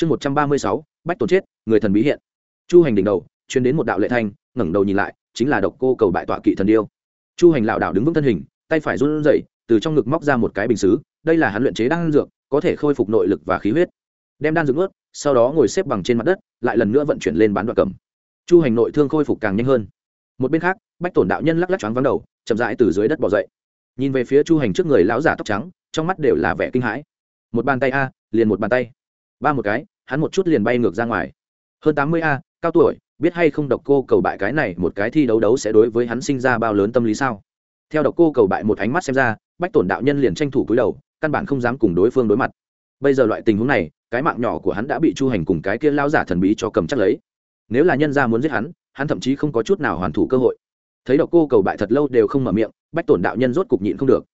chương một trăm ba mươi sáu, bách tổn chết, người thần bí hiện. Chu hành đỉnh đầu, chuyến đến một đạo lệ thanh, ngẩng đầu nhìn lại, chính là độc cô cầu bại tọa kỵ thần điêu. Chu hành lảo đảo đứng vững thân hình, tay phải run rẩy, từ trong ngực móc ra một cái bình xứ, đây là hắn luyện chế đan dược, có thể khôi phục nội lực và khí huyết. Đem đan dược ướt sau đó ngồi xếp bằng trên mặt đất, lại lần nữa vận chuyển lên bán đoạn cầm. Chu hành nội thương khôi phục càng nhanh hơn. Một bên khác, bách tổn đạo nhân lắc lắc choáng vắng đầu, chậm rãi từ dưới đất bỏ dậy. Nhìn về phía chu hành trước người lão giả tóc trắng, trong mắt đều là vẻ kinh hãi. Một bàn tay a, liền một bàn tay ba một cái, hắn một chút liền bay ngược ra ngoài. Hơn tám mươi a, cao tuổi, biết hay không độc cô cầu bại cái này, một cái thi đấu đấu sẽ đối với hắn sinh ra bao lớn tâm lý sao? Theo độc cô cầu bại một ánh mắt xem ra, bách tổn đạo nhân liền tranh thủ cúi đầu, căn bản không dám cùng đối phương đối mặt. Bây giờ loại tình huống này, cái mạng nhỏ của hắn đã bị chu hành cùng cái kia lao giả thần bí cho cầm chắc lấy. Nếu là nhân gia muốn giết hắn hắn thậm chí không có chút nào hoàn thủ cơ hội. Thấy độc cô cầu bại thật lâu đều không mở miệng, bách tổn đạo nhân rốt cục nhịn không được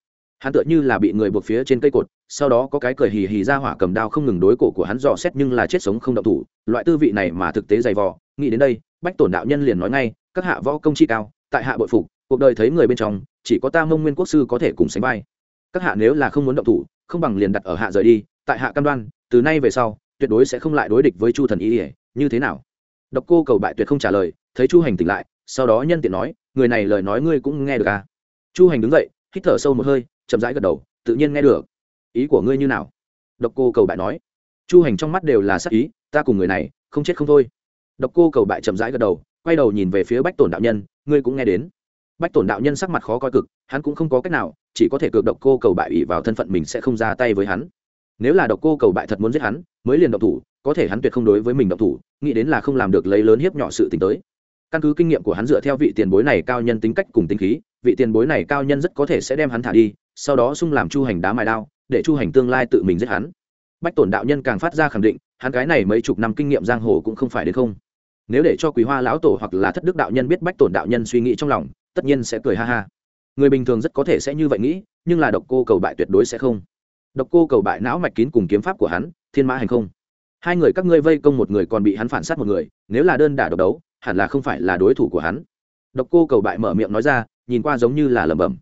hắn tựa như là bị người buộc phía trên cây cột, sau đó có cái cười hì hì ra hỏa cầm đao không ngừng đối cổ của hắn dò xét nhưng là chết sống không động thủ. Loại tư vị này mà thực tế dày vò. Nghĩ đến đây, bách tổn đạo nhân liền nói ngay, các hạ võ công chi cao, tại hạ bội phục, cuộc đời thấy người bên trong, chỉ có ta mông nguyên quốc sư có thể cùng sánh vai. Các hạ nếu là không muốn động thủ, không bằng liền đặt ở hạ rời đi, tại hạ cam đoan, từ nay về sau, tuyệt đối sẽ không lại đối địch với chu thần ý ỉa như thế nào? Độc cô cầu bại tuyệt không trả lời, thấy chu hành tỉnh lại, sau đó nhân tiện nói, người này lời nói ngươi cũng nghe được à? Chu hành đứng dậy, hít thở sâu một hơi chậm rãi gật đầu, tự nhiên nghe được. Ý của ngươi như nào? Độc cô cầu bại nói. Chu hành trong mắt đều là sắc ý, ta cùng người này, không chết không thôi. Độc cô cầu bại chậm rãi gật đầu, quay đầu nhìn về phía bách tổn đạo nhân, ngươi cũng nghe đến. Bách tổn đạo nhân sắc mặt khó coi cực, hắn cũng không có cách nào, chỉ có thể cược độc cô cầu bại ủy vào thân phận mình sẽ không ra tay với hắn. Nếu là độc cô cầu bại thật muốn giết hắn, mới liền độc thủ, có thể hắn tuyệt không đối với mình độc thủ, nghĩ đến là không làm được lấy lớn hiếp nhỏ sự t tới. Căn cứ kinh nghiệm của hắn dựa theo vị tiền bối này cao nhân tính cách cùng tính khí, vị tiền bối này cao nhân rất có thể sẽ đem hắn thả đi sau đó xung làm chu hành đá mài đao, để chu hành tương lai tự mình giết hắn. Bách tổn đạo nhân càng phát ra khẳng định, hắn cái này mấy chục năm kinh nghiệm giang hồ cũng không phải đến không. Nếu để cho quý hoa lão tổ hoặc là thất đức đạo nhân biết bách tổn đạo nhân suy nghĩ trong lòng, tất nhiên sẽ cười ha ha. Người bình thường rất có thể sẽ như vậy nghĩ, nhưng là độc cô cầu bại tuyệt đối sẽ không. Độc cô cầu bại não mạch kín cùng kiếm pháp của hắn, thiên mã hành không. Hai người các ngươi vây công một người còn bị hắn phản sát một người, nếu là đơn đả độc đấu, hẳn là không phải là đối thủ của hắn. Độc cô cầu bại mở miệng nói ra, nhìn qua giống như là lẩm bẩm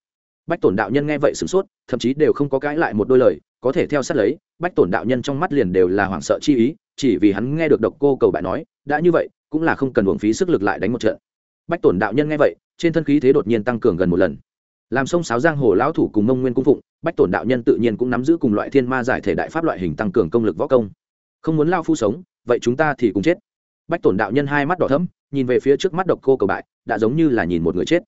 bách tổn đạo nhân nghe vậy sửng sốt, thậm chí đều không có cãi lại một đôi lời, có thể theo sát lấy, bách tổn đạo nhân trong mắt liền đều là hoảng sợ chi ý, chỉ vì hắn nghe được độc cô cầu bại nói, đã như vậy, cũng là không cần uổng phí sức lực lại đánh một trận. Bách tổn đạo nhân nghe vậy, trên thân khí thế đột nhiên tăng cường gần một lần. Làm sông sáo giang hồ lão thủ cùng mông nguyên cung phụng, bách tổn đạo nhân tự nhiên cũng nắm giữ cùng loại thiên ma giải thể đại pháp loại hình tăng cường công lực võ công. Không muốn lao phu sống, vậy chúng ta thì cùng chết. Bách tổn đạo nhân hai mắt đỏ thấm nhìn về phía trước mắt độc cô cầu bại, đã giống như là nhìn một người chết.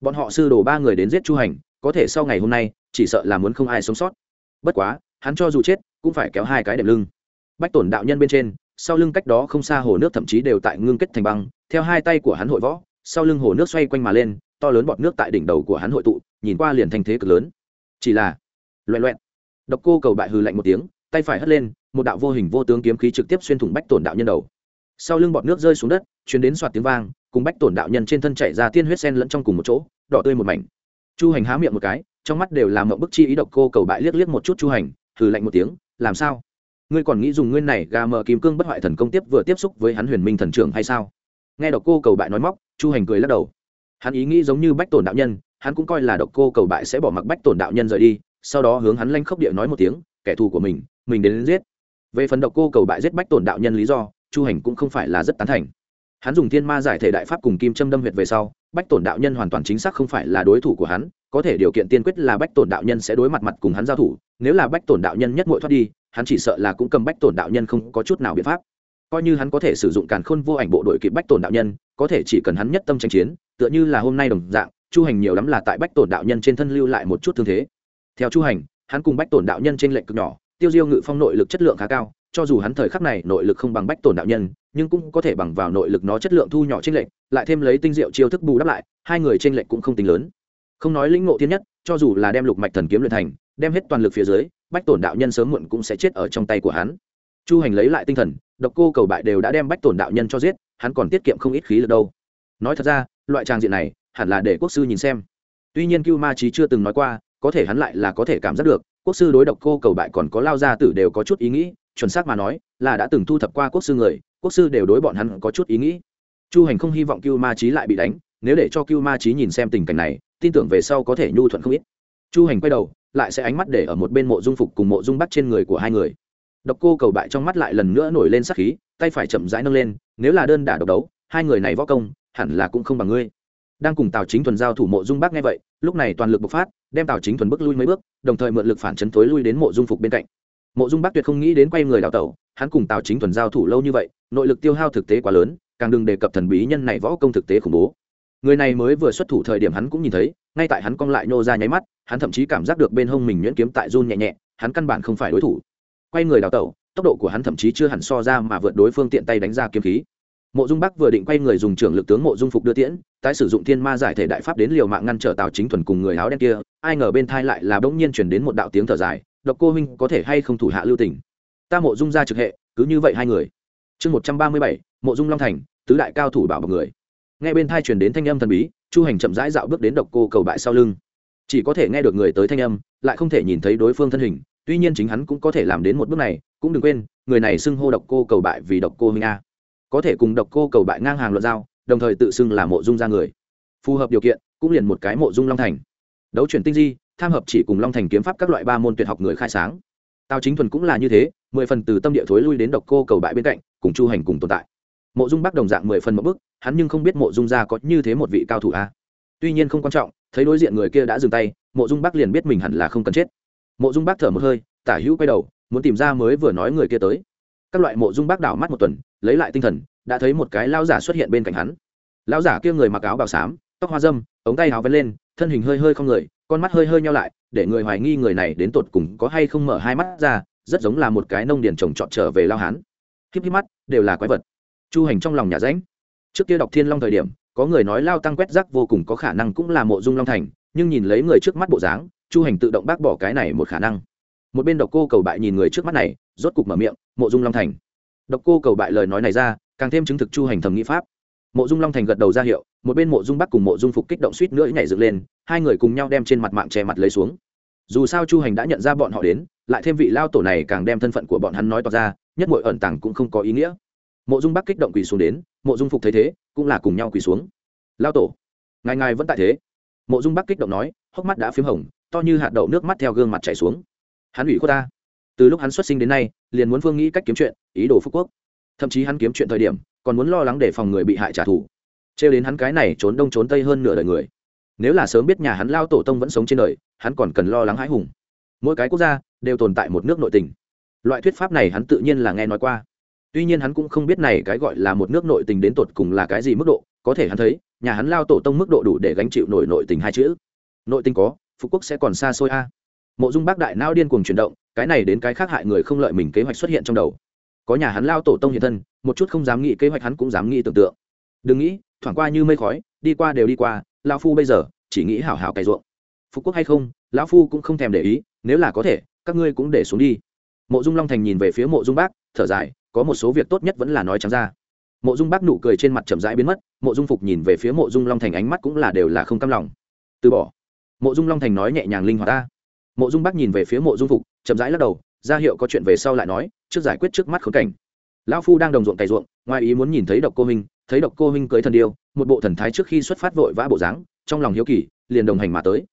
Bọn họ sư đồ ba người đến giết chu hành có thể sau ngày hôm nay, chỉ sợ là muốn không ai sống sót. Bất quá, hắn cho dù chết, cũng phải kéo hai cái đệm lưng. Bách tổn đạo nhân bên trên, sau lưng cách đó không xa hồ nước thậm chí đều tại ngưng kết thành băng, theo hai tay của hắn hội võ, sau lưng hồ nước xoay quanh mà lên, to lớn bọt nước tại đỉnh đầu của hắn hội tụ, nhìn qua liền thành thế cực lớn. Chỉ là loẹ loẹn độc cô cầu bại hư lạnh một tiếng, tay phải hất lên, một đạo vô hình vô tướng kiếm khí trực tiếp xuyên thủng bách tổn đạo nhân đầu. Sau lưng bọt nước rơi xuống đất chuyến đến soạt tiếng vang, cùng bách tổn đạo nhân trên thân chạy ra tiên huyết sen lẫn trong cùng một chỗ, đỏ tươi một mảnh chu hành há miệng một cái trong mắt đều làm mộng bức chi ý độc cô cầu bại liếc liếc một chút chu hành thử lạnh một tiếng làm sao? Ngươi còn nghĩ dùng nguyên này gà mờ kim cương bất hoại thần công tiếp vừa tiếp xúc với hắn huyền minh thần trưởng hay sao? Nghe độc cô cầu bại nói móc chu hành cười lắc đầu. Hắn ý nghĩ giống như bách tổn đạo nhân hắn cũng coi là độc cô cầu bại sẽ bỏ mặc bách tổn đạo nhân rời đi sau đó hướng hắn lanh khốc địa nói một tiếng kẻ thù của mình mình đến, đến giết. Về phần độc cô cầu bại giết bách tổn đạo nhân lý do chu hành cũng không phải là rất tán thành. Hắn dùng thiên ma giải thể đại pháp cùng kim châm đâm huyệt về sau bách tổn đạo nhân hoàn toàn chính xác không phải là đối thủ của hắn, có thể điều kiện tiên quyết là bách tổn đạo nhân sẽ đối mặt mặt cùng hắn giao thủ, nếu là bách tổn đạo nhân nhất mội thoát đi, hắn chỉ sợ là cũng cầm bách tổn đạo nhân không có chút nào biện pháp. Coi như hắn có thể sử dụng càn khôn vô ảnh bộ đội kịp bách tổn đạo nhân, có thể chỉ cần hắn nhất tâm tranh chiến, tựa như là hôm nay đồng dạng, chu hành nhiều lắm là tại bách tổn đạo nhân trên thân lưu lại một chút thương thế. Theo chu hành, hắn cùng bách tổn đạo nhân trên lệnh cực nhỏ, tiêu diêu ngự phong nội lực chất lượng khá cao, cho dù hắn thời khắc này nội lực không bằng bách tổn đạo nhân nhưng cũng có thể bằng vào nội lực nó chất lượng thu nhỏ trên lệnh lại thêm lấy tinh diệu chiêu thức bù đắp lại, hai người trên lệnh cũng không tính lớn. Không nói lĩnh ngộ thiên nhất, cho dù là đem lục mạch thần kiếm luyện thành, đem hết toàn lực phía dưới, bách tổn đạo nhân sớm muộn cũng sẽ chết ở trong tay của hắn. Chu hành lấy lại tinh thần, độc cô cầu bại đều đã đem bách tổn đạo nhân cho giết, hắn còn tiết kiệm không ít khí lực đâu. Nói thật ra, loại trang diện này, hẳn là để quốc sư nhìn xem. Tuy nhiên cưu ma trí chưa từng nói qua, có thể hắn lại là có thể cảm giác được, quốc sư đối độc cô cầu bại còn có lao ra tử đều có chút ý nghĩ, chuẩn xác mà nói, là đã từng thu thập qua quốc sư người quốc sư đều đối bọn hắn có chút ý nghĩ. Chu hành không hy vọng cưu ma trí lại bị đánh, nếu để cho cưu ma trí nhìn xem tình cảnh này, tin tưởng về sau có thể nhu thuận không ít. Chu hành quay đầu, lại sẽ ánh mắt để ở một bên mộ dung phục cùng mộ dung bắt trên người của hai người. Độc cô cầu bại trong mắt lại lần nữa nổi lên sắc khí, tay phải chậm rãi nâng lên, nếu là đơn đả độc đấu, hai người này võ công, hẳn là cũng không bằng ngươi. Đang cùng tào chính thuần giao thủ mộ dung bác nghe vậy, lúc này toàn lực bộc phát, đem tào chính thuần bước lui mấy bước, đồng thời mượn lực phản chấn tối lui đến mộ dung phục bên cạnh mộ dung Bắc tuyệt không nghĩ đến quay người đào tẩu, hắn cùng tào chính thuần giao thủ lâu như vậy, nội lực tiêu hao thực tế quá lớn, càng đừng đề cập thần bí nhân này võ công thực tế khủng bố. Người này mới vừa xuất thủ thời điểm hắn cũng nhìn thấy, ngay tại hắn cong lại nhô ra nháy mắt, hắn thậm chí cảm giác được bên hông mình nhuyễn kiếm tại run nhẹ nhẹ, hắn căn bản không phải đối thủ. Quay người đào tẩu, tốc độ của hắn thậm chí chưa hẳn so ra mà vượt đối phương tiện tay đánh ra kiếm khí. Mộ dung bắc vừa định quay người dùng trưởng lực tướng mộ dung phục đưa tiễn, tái sử dụng thiên ma giải thể đại pháp đến liều mạng ngăn trở tào chính thuần cùng người áo đen kia, ai ngờ bên thai lại là bỗng nhiên chuyển đến một đạo tiếng thở dài độc cô huynh có thể hay không thủ hạ lưu tình? Ta mộ dung ra trực hệ, cứ như vậy hai người. Chương một trăm ba mươi bảy, mộ dung long thành, tứ đại cao thủ bảo bọc người. Nghe bên thai truyền đến thanh âm thần bí, chu hành chậm rãi dạo bước đến độc cô cầu bại sau lưng. Chỉ có thể nghe được người tới thanh âm, lại không thể nhìn thấy đối phương thân hình, tuy nhiên chính hắn cũng có thể làm đến một bước này, cũng đừng quên, người này xưng hô độc cô cầu bại vì độc cô huynh a. Có thể cùng độc cô cầu bại ngang hàng luận giao, đồng thời tự xưng là mộ dung ra người. Phù hợp điều kiện, cũng liền một cái mộ dung long thành. Đấu chuyển tinh di tham hợp chỉ cùng long thành kiếm pháp các loại ba môn tuyệt học người khai sáng. Tào chính thuần cũng là như thế, mười phần từ tâm địa thối lui đến độc cô cầu bại bên cạnh, cùng chu hành cùng tồn tại. Mộ dung bắc đồng dạng mười phần một bức, hắn nhưng không biết mộ dung gia có như thế một vị cao thủ a. Tuy nhiên không quan trọng, thấy đối diện người kia đã dừng tay, mộ dung bắc liền biết mình hẳn là không cần chết. Mộ dung bắc thở một hơi, tả hữu quay đầu, muốn tìm ra mới vừa nói người kia tới. Các loại mộ dung bắc đảo mắt một tuần, lấy lại tinh thần, đã thấy một cái lao giả xuất hiện bên cạnh hắn. Lao giả kia người mặc áo bào xám tóc hoa dâm, ống tay áo vén lên, thân hình hơi hơi không người, con mắt hơi hơi nhau lại, để người hoài nghi người này đến tột cùng có hay không mở hai mắt ra, rất giống là một cái nông điền trồng trọt trở về lao hán. Híp híp mắt, đều là quái vật. Chu hành trong lòng nhà ránh. Trước kia đọc thiên long thời điểm, có người nói lao tăng quét rác vô cùng có khả năng cũng là mộ dung long thành, nhưng nhìn lấy người trước mắt bộ dáng, chu hành tự động bác bỏ cái này một khả năng. Một bên độc cô cầu bại nhìn người trước mắt này, rốt cục mở miệng, mộ dung long thành. Độc cô cầu bại lời nói này ra, càng thêm chứng thực chu hành thẩm nghĩ pháp mộ dung long thành gật đầu ra hiệu, một bên mộ dung bắc cùng mộ dung phục kích động suýt nữa nhảy dựng lên, hai người cùng nhau đem trên mặt mạng che mặt lấy xuống. Dù sao chu hành đã nhận ra bọn họ đến, lại thêm vị lao tổ này càng đem thân phận của bọn hắn nói tỏ ra, nhất mọi ẩn tàng cũng không có ý nghĩa. Mộ dung bắc kích động quỳ xuống đến, mộ dung phục thấy thế, cũng là cùng nhau quỳ xuống. Lao tổ, ngài ngài vẫn tại thế. Mộ dung bắc kích động nói, hốc mắt đã p h í m hồng, to như hạt đậu nước mắt theo gương mặt chảy xuống. Hắn ủy khuất ta. Từ lúc hắn xuất sinh đến nay, liền muốn phương nghĩ cách kiếm chuyện, ý đồ phú quốc. Thậm chí hắn kiếm chuyện thời điểm còn muốn lo lắng để phòng người bị hại trả thù. Trêu đến hắn cái này trốn đông trốn tây hơn nửa đời người. Nếu là sớm biết nhà hắn lao tổ tông vẫn sống trên đời, hắn còn cần lo lắng hãi hùng. Mỗi cái quốc gia đều tồn tại một nước nội tình. Loại thuyết pháp này hắn tự nhiên là nghe nói qua. Tuy nhiên hắn cũng không biết này cái gọi là một nước nội tình đến tột cùng là cái gì mức độ, có thể hắn thấy, nhà hắn lao tổ tông mức độ đủ để gánh chịu nổi nội tình hai chữ. Nội tình có phú quốc sẽ còn xa xôi a. Mộ dung bác đại nao điên cuồng chuyển động, cái này đến cái khác hại người không lợi mình kế hoạch xuất hiện trong đầu. Có nhà hắn lao tổ tông hiện thân một chút không dám nghĩ kế hoạch hắn cũng dám nghĩ tưởng tượng. Đừng nghĩ, thoảng qua như mây khói, đi qua đều đi qua, lão phu bây giờ chỉ nghĩ hảo hảo cày ruộng. Phục quốc hay không, lão phu cũng không thèm để ý, nếu là có thể, các ngươi cũng để xuống đi. Mộ dung long thành nhìn về phía mộ dung bác, thở dài, có một số việc tốt nhất vẫn là nói trắng ra. Mộ dung bác nụ cười trên mặt chậm rãi biến mất, mộ dung phục nhìn về phía mộ dung long thành ánh mắt cũng là đều là không cam lòng. Từ bỏ. Mộ dung long thành nói nhẹ nhàng linh hoạt ta. Mộ dung bác nhìn về phía mộ dung phục, chậm rãi lắc đầu, ra hiệu có chuyện về sau lại nói, trước giải quyết trước mắt khốn cảnh lão phu đang đồng ruộng cày ruộng, ngoài ý muốn nhìn thấy độc cô minh thấy độc cô minh cưới thần điêu, một bộ thần thái trước khi xuất phát vội vã bộ dáng, trong lòng hiếu kỳ, liền đồng hành mà tới.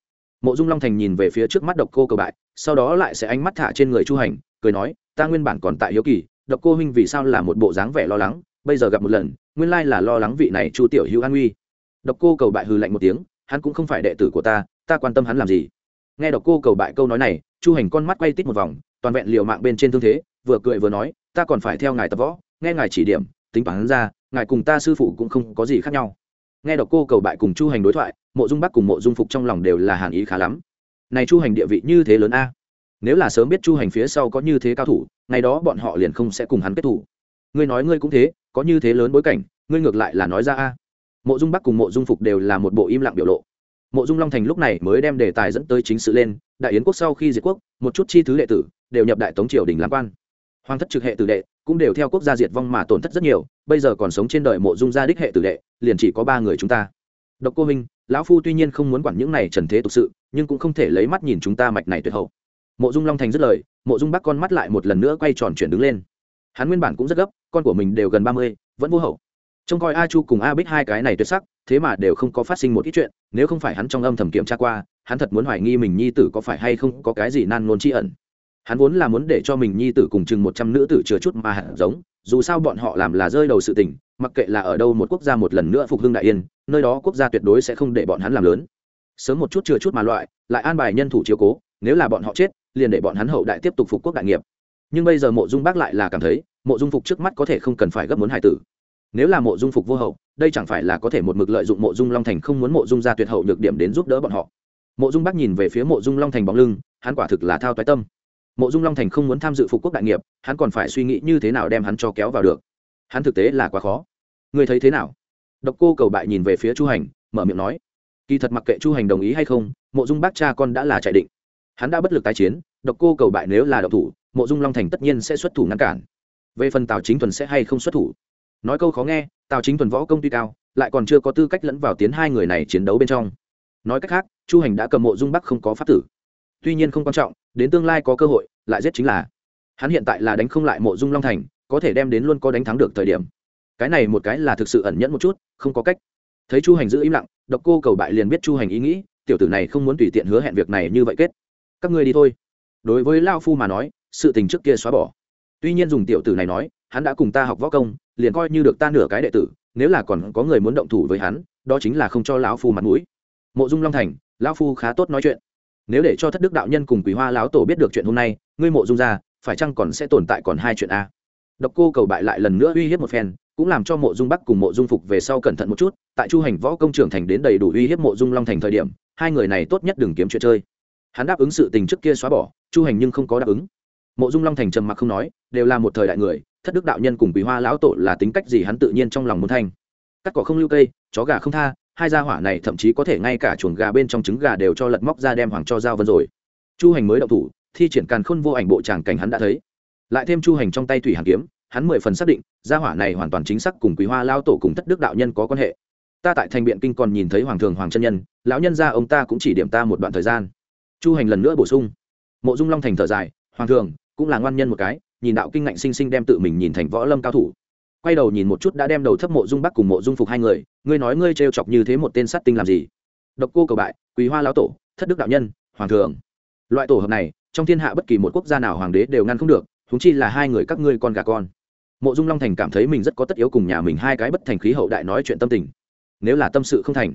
Mộ dung long thành nhìn về phía trước mắt độc cô cầu bại, sau đó lại sẽ ánh mắt thả trên người chu hành, cười nói, ta nguyên bản còn tại hiếu kỳ, độc cô minh vì sao là một bộ dáng vẻ lo lắng, bây giờ gặp một lần, nguyên lai là lo lắng vị này chu tiểu hữu an uy độc cô cầu bại hừ lạnh một tiếng, hắn cũng không phải đệ tử của ta ta quan tâm hắn làm gì? Nghe độc cô cầu bại câu nói này, chu hành con mắt quay tít một vòng, toàn vẹn liều mạng bên trên thương thế, vừa cười vừa nói ta còn phải theo ngài tập võ, nghe ngài chỉ điểm, tính toán ra, ngài cùng ta sư phụ cũng không có gì khác nhau. Nghe đọc cô cầu bại cùng chu hành đối thoại, mộ dung bắc cùng mộ dung phục trong lòng đều là hàn ý khá lắm. Này chu hành địa vị như thế lớn a? Nếu là sớm biết chu hành phía sau có như thế cao thủ, ngày đó bọn họ liền không sẽ cùng hắn kết thủ. Ngươi nói ngươi cũng thế, có như thế lớn bối cảnh, ngươi ngược lại là nói ra a? Mộ dung bắc cùng mộ dung phục đều là một bộ im lặng biểu lộ. Mộ dung long thành lúc này mới đem đề tài dẫn tới chính sự lên, đại yến quốc sau khi diệt quốc, một chút chi thứ đệ tử đều nhập đại tống triều đình làm quan hoàng thất trực hệ tử đệ, cũng đều theo quốc gia diệt vong mà tổn thất rất nhiều, bây giờ còn sống trên đời mộ dung gia đích hệ tử đệ, liền chỉ có ba người chúng ta. Độc cô minh lão phu tuy nhiên không muốn quản những này trần thế tục sự, nhưng cũng không thể lấy mắt nhìn chúng ta mạch này tuyệt hậu. Mộ dung long thành dứt lời, mộ dung bắc con mắt lại một lần nữa quay tròn chuyển đứng lên. Hắn nguyên bản cũng rất gấp, con của mình đều gần ba mươi, vẫn vô hậu. Trông coi a chu cùng a bích hai cái này tuyệt sắc, thế mà đều không có phát sinh một ít chuyện, nếu không phải hắn trong âm thầm kiểm tra qua, hắn thật muốn hoài nghi mình nhi tử có phải hay không có cái gì nan nôn tri ẩn hắn vốn là muốn để cho mình nhi tử cùng chừng một trăm nữ tử chừa chút mà hạt giống, dù sao bọn họ làm là rơi đầu sự tình, mặc kệ là ở đâu một quốc gia một lần nữa phục hưng đại yên, nơi đó quốc gia tuyệt đối sẽ không để bọn hắn làm lớn. Sớm một chút chừa chút mà loại, lại an bài nhân thủ chiếu cố, nếu là bọn họ chết, liền để bọn hắn hậu đại tiếp tục phục quốc đại nghiệp. Nhưng bây giờ mộ dung bác lại là cảm thấy, mộ dung phục trước mắt có thể không cần phải gấp muốn hải tử. Nếu là mộ dung phục vô hậu, đây chẳng phải là có thể một mực lợi dụng mộ dung long thành không muốn mộ dung ra tuyệt hậu nhược điểm đến giúp đỡ bọn họ. Mộ dung bác nhìn về phía mộ dung long thành bóng lưng, hắn quả thực là thao toái tâm mộ dung long thành không muốn tham dự phục quốc đại nghiệp, hắn còn phải suy nghĩ như thế nào đem hắn cho kéo vào được. Hắn thực tế là quá khó. Người thấy thế nào? Độc cô cầu bại nhìn về phía chu hành, mở miệng nói. Kỳ thật mặc kệ chu hành đồng ý hay không, mộ dung bác cha con đã là chạy định. Hắn đã bất lực tái chiến, độc cô cầu bại nếu là độc thủ, mộ dung long thành tất nhiên sẽ xuất thủ ngăn cản. Về phần tào chính thuần sẽ hay không xuất thủ? Nói câu khó nghe, tào chính thuần võ công tuy cao, lại còn chưa có tư cách lẫn vào tiến hai người này chiến đấu bên trong. Nói cách khác, chu hành đã cầm mộ dung bắc không có pháp tử. Tuy nhiên không quan trọng đến tương lai có cơ hội, lại giết chính là. Hắn hiện tại là đánh không lại mộ dung long thành, có thể đem đến luôn có đánh thắng được thời điểm. Cái này một cái là thực sự ẩn nhẫn một chút, không có cách. Thấy chu hành giữ im lặng, độc cô cầu bại liền biết chu hành ý nghĩ, tiểu tử này không muốn tùy tiện hứa hẹn việc này như vậy kết. Các ngươi đi thôi. Đối với lao phu mà nói, sự tình trước kia xóa bỏ. Tuy nhiên dùng tiểu tử này nói, hắn đã cùng ta học võ công, liền coi như được ta nửa cái đệ tử, nếu là còn có người muốn động thủ với hắn, đó chính là không cho lão phu mặt mũi. Mộ dung long thành, lão phu khá tốt nói chuyện nếu để cho thất đức đạo nhân cùng quý hoa lão tổ biết được chuyện hôm nay, ngươi mộ dung ra, phải chăng còn sẽ tồn tại còn hai chuyện a? Độc cô cầu bại lại lần nữa uy hiếp một phen, cũng làm cho mộ dung bắc cùng mộ dung phục về sau cẩn thận một chút, tại chu hành võ công trưởng thành đến đầy đủ uy hiếp mộ dung long thành thời điểm, hai người này tốt nhất đừng kiếm chuyện chơi. Hắn đáp ứng sự tình trước kia xóa bỏ, chu hành nhưng không có đáp ứng. Mộ dung long thành trầm mặc không nói, đều là một thời đại người, thất đức đạo nhân cùng quý hoa lão tổ là tính cách gì hắn tự nhiên trong lòng muốn thanh cắt cỏ không lưu cây, chó gà không tha hai gia hỏa này thậm chí có thể ngay cả chuồng gà bên trong trứng gà đều cho lật móc ra đem hoàng cho giao vân rồi. Chu hành mới động thủ, thi triển càn khôn vô ảnh bộ tràng cảnh hắn đã thấy. Lại thêm chu hành trong tay thủy hàn kiếm, hắn mười phần xác định, gia hỏa này hoàn toàn chính xác cùng quý hoa lao tổ cùng thất đức đạo nhân có quan hệ. Ta tại thành biện kinh còn nhìn thấy hoàng thường hoàng chân nhân, lão nhân gia ông ta cũng chỉ điểm ta một đoạn thời gian. Chu hành lần nữa bổ sung. Mộ dung long thành thở dài, hoàng thường, cũng là ngoan nhân một cái, nhìn đạo kinh ngạnh sinh sinh đem tự mình nhìn thành võ lâm cao thủ quay đầu nhìn một chút đã đem đầu thấp mộ dung bắc cùng mộ dung phục hai người, ngươi nói ngươi trêu chọc như thế một tên sát tinh làm gì? Độc cô cầu bại quý hoa lão tổ, thất đức đạo nhân, hoàng thường loại tổ hợp này, trong thiên hạ bất kỳ một quốc gia nào hoàng đế đều ngăn không được thúng chi là hai người các ngươi con gà con. Mộ dung long thành cảm thấy mình rất có tất yếu cùng nhà mình hai cái bất thành khí hậu đại nói chuyện tâm tình. Nếu là tâm sự không thành,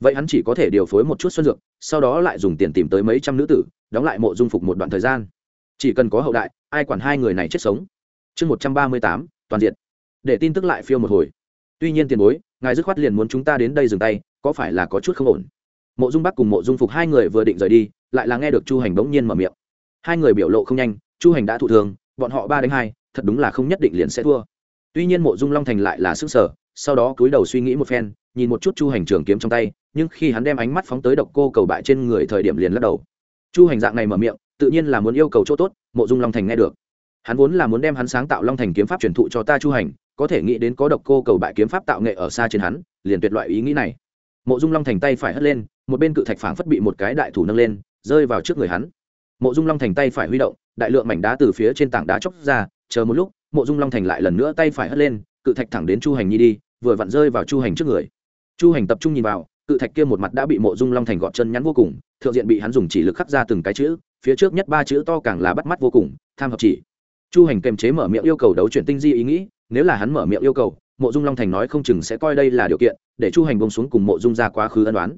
vậy hắn chỉ có thể điều phối một chút xuân dược, sau đó lại dùng tiền tìm tới mấy trăm nữ tử, đóng lại mộ dung phục một đoạn thời gian. Chỉ cần có hậu đại, ai quản hai người này chết sống? Chương một trăm ba mươi tám, toàn diện để tin tức lại phiêu một hồi. Tuy nhiên tiền bối, ngài dứt khoát liền muốn chúng ta đến đây dừng tay, có phải là có chút không ổn? Mộ dung bắc cùng mộ dung phục hai người vừa định rời đi, lại là nghe được chu hành bỗng nhiên mở miệng. Hai người biểu lộ không nhanh, chu hành đã thụ thường bọn họ ba đánh hai, thật đúng là không nhất định liền sẽ thua. Tuy nhiên mộ dung long thành lại là sức sở sau đó cúi đầu suy nghĩ một phen, nhìn một chút chu hành trường kiếm trong tay, nhưng khi hắn đem ánh mắt phóng tới độc cô cầu bại trên người thời điểm liền lắc đầu. Chu hành dạng này mở miệng, tự nhiên là muốn yêu cầu chỗ tốt, mộ dung long thành nghe được. Hắn vốn là muốn đem hắn sáng tạo long thành kiếm pháp truyền thụ cho ta chu hành có thể nghĩ đến có độc cô cầu bại kiếm pháp tạo nghệ ở xa trên hắn, liền tuyệt loại ý nghĩ này. Mộ dung long thành tay phải hất lên, một bên cự thạch phảng phất bị một cái đại thủ nâng lên, rơi vào trước người hắn. Mộ dung long thành tay phải huy động, đại lượng mảnh đá từ phía trên tảng đá chóc ra, chờ một lúc, mộ dung long thành lại lần nữa tay phải hất lên, cự thạch thẳng đến chu hành nhi đi, vừa vặn rơi vào chu hành trước người. Chu hành tập trung nhìn vào, cự thạch kia một mặt đã bị mộ dung long thành gọt chân nhắn vô cùng, thượng diện bị hắn dùng chỉ lực khắc ra từng cái chữ, phía trước nhất ba chữ to càng là bắt mắt vô cùng, tham hợp chỉ. Chu hành kềm chế mở miệng yêu cầu đấu chuyển tinh di ý nghĩ nếu là hắn mở miệng yêu cầu, mộ dung long thành nói không chừng sẽ coi đây là điều kiện, để chu hành bông xuống cùng mộ dung ra quá khứ ân đoán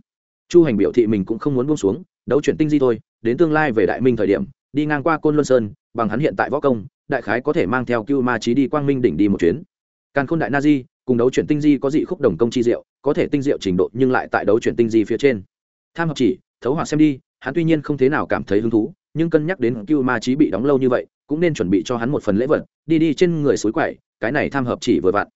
chu hành biểu thị mình cũng không muốn bông xuống, đấu chuyển tinh di thôi, đến tương lai về đại minh thời điểm, đi ngang qua côn luân sơn, bằng hắn hiện tại võ công, đại khái có thể mang theo cưu ma trí đi quang minh đỉnh đi một chuyến. Càn khôn đại na di, cùng đấu chuyển tinh di có dị khúc đồng công chi diệu, có thể tinh diệu trình độ nhưng lại tại đấu chuyển tinh di phía trên. Tham học chỉ, thấu hoặc xem đi, hắn tuy nhiên không thế nào cảm thấy hứng thú, nhưng cân nhắc đến cưu ma trí bị đóng lâu như vậy cũng nên chuẩn bị cho hắn một phần lễ vật, đi đi trên người suối quậy, cái này tham hợp chỉ vừa vặn.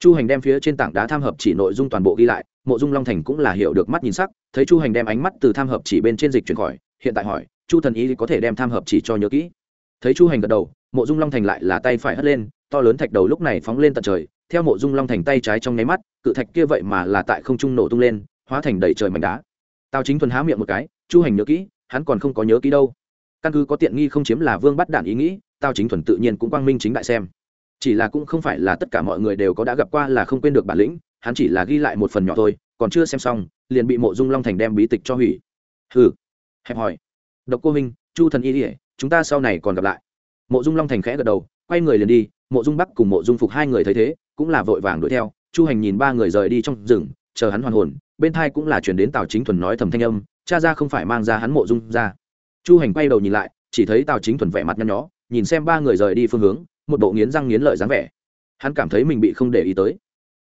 Chu hành đem phía trên tảng đá tham hợp chỉ nội dung toàn bộ ghi lại, mộ dung long thành cũng là hiểu được mắt nhìn sắc, thấy chu hành đem ánh mắt từ tham hợp chỉ bên trên dịch chuyển khỏi, hiện tại hỏi, chu thần ý có thể đem tham hợp chỉ cho nhớ kỹ? Thấy chu hành gật đầu, mộ dung long thành lại là tay phải hất lên, to lớn thạch đầu lúc này phóng lên tận trời, theo mộ dung long thành tay trái trong nháy mắt, cự thạch kia vậy mà là tại không trung nổ tung lên, hóa thành đầy trời mảnh đá. Tào chính thuần há miệng một cái, chu hành nhớ kỹ, hắn còn không có nhớ kỹ đâu căn cứ có tiện nghi không chiếm là vương bắt đạn ý nghĩ tao chính thuần tự nhiên cũng quang minh chính đại xem. Chỉ là cũng không phải là tất cả mọi người đều có đã gặp qua là không quên được bản lĩnh, hắn chỉ là ghi lại một phần nhỏ thôi, còn chưa xem xong, liền bị mộ dung long thành đem bí tịch cho hủy. Hừ, hẹp hỏi độc cô minh chu thần y ỉa chúng ta sau này còn gặp lại. Mộ dung long thành khẽ gật đầu, quay người liền đi, mộ dung bắc cùng mộ dung phục hai người thấy thế, cũng là vội vàng đuổi theo, chu hành nhìn ba người rời đi trong rừng, chờ hắn hoàn hồn, bên thai cũng là chuyển đến tào chính thuần nói thầm thanh âm, cha ra không phải mang ra hắn mộ dung ra chu hành quay đầu nhìn lại, chỉ thấy tào chính thuần vẻ mặt nhăn nhó, nhìn xem ba người rời đi phương hướng, một bộ nghiến răng nghiến lợi dáng vẻ. Hắn cảm thấy mình bị không để ý tới.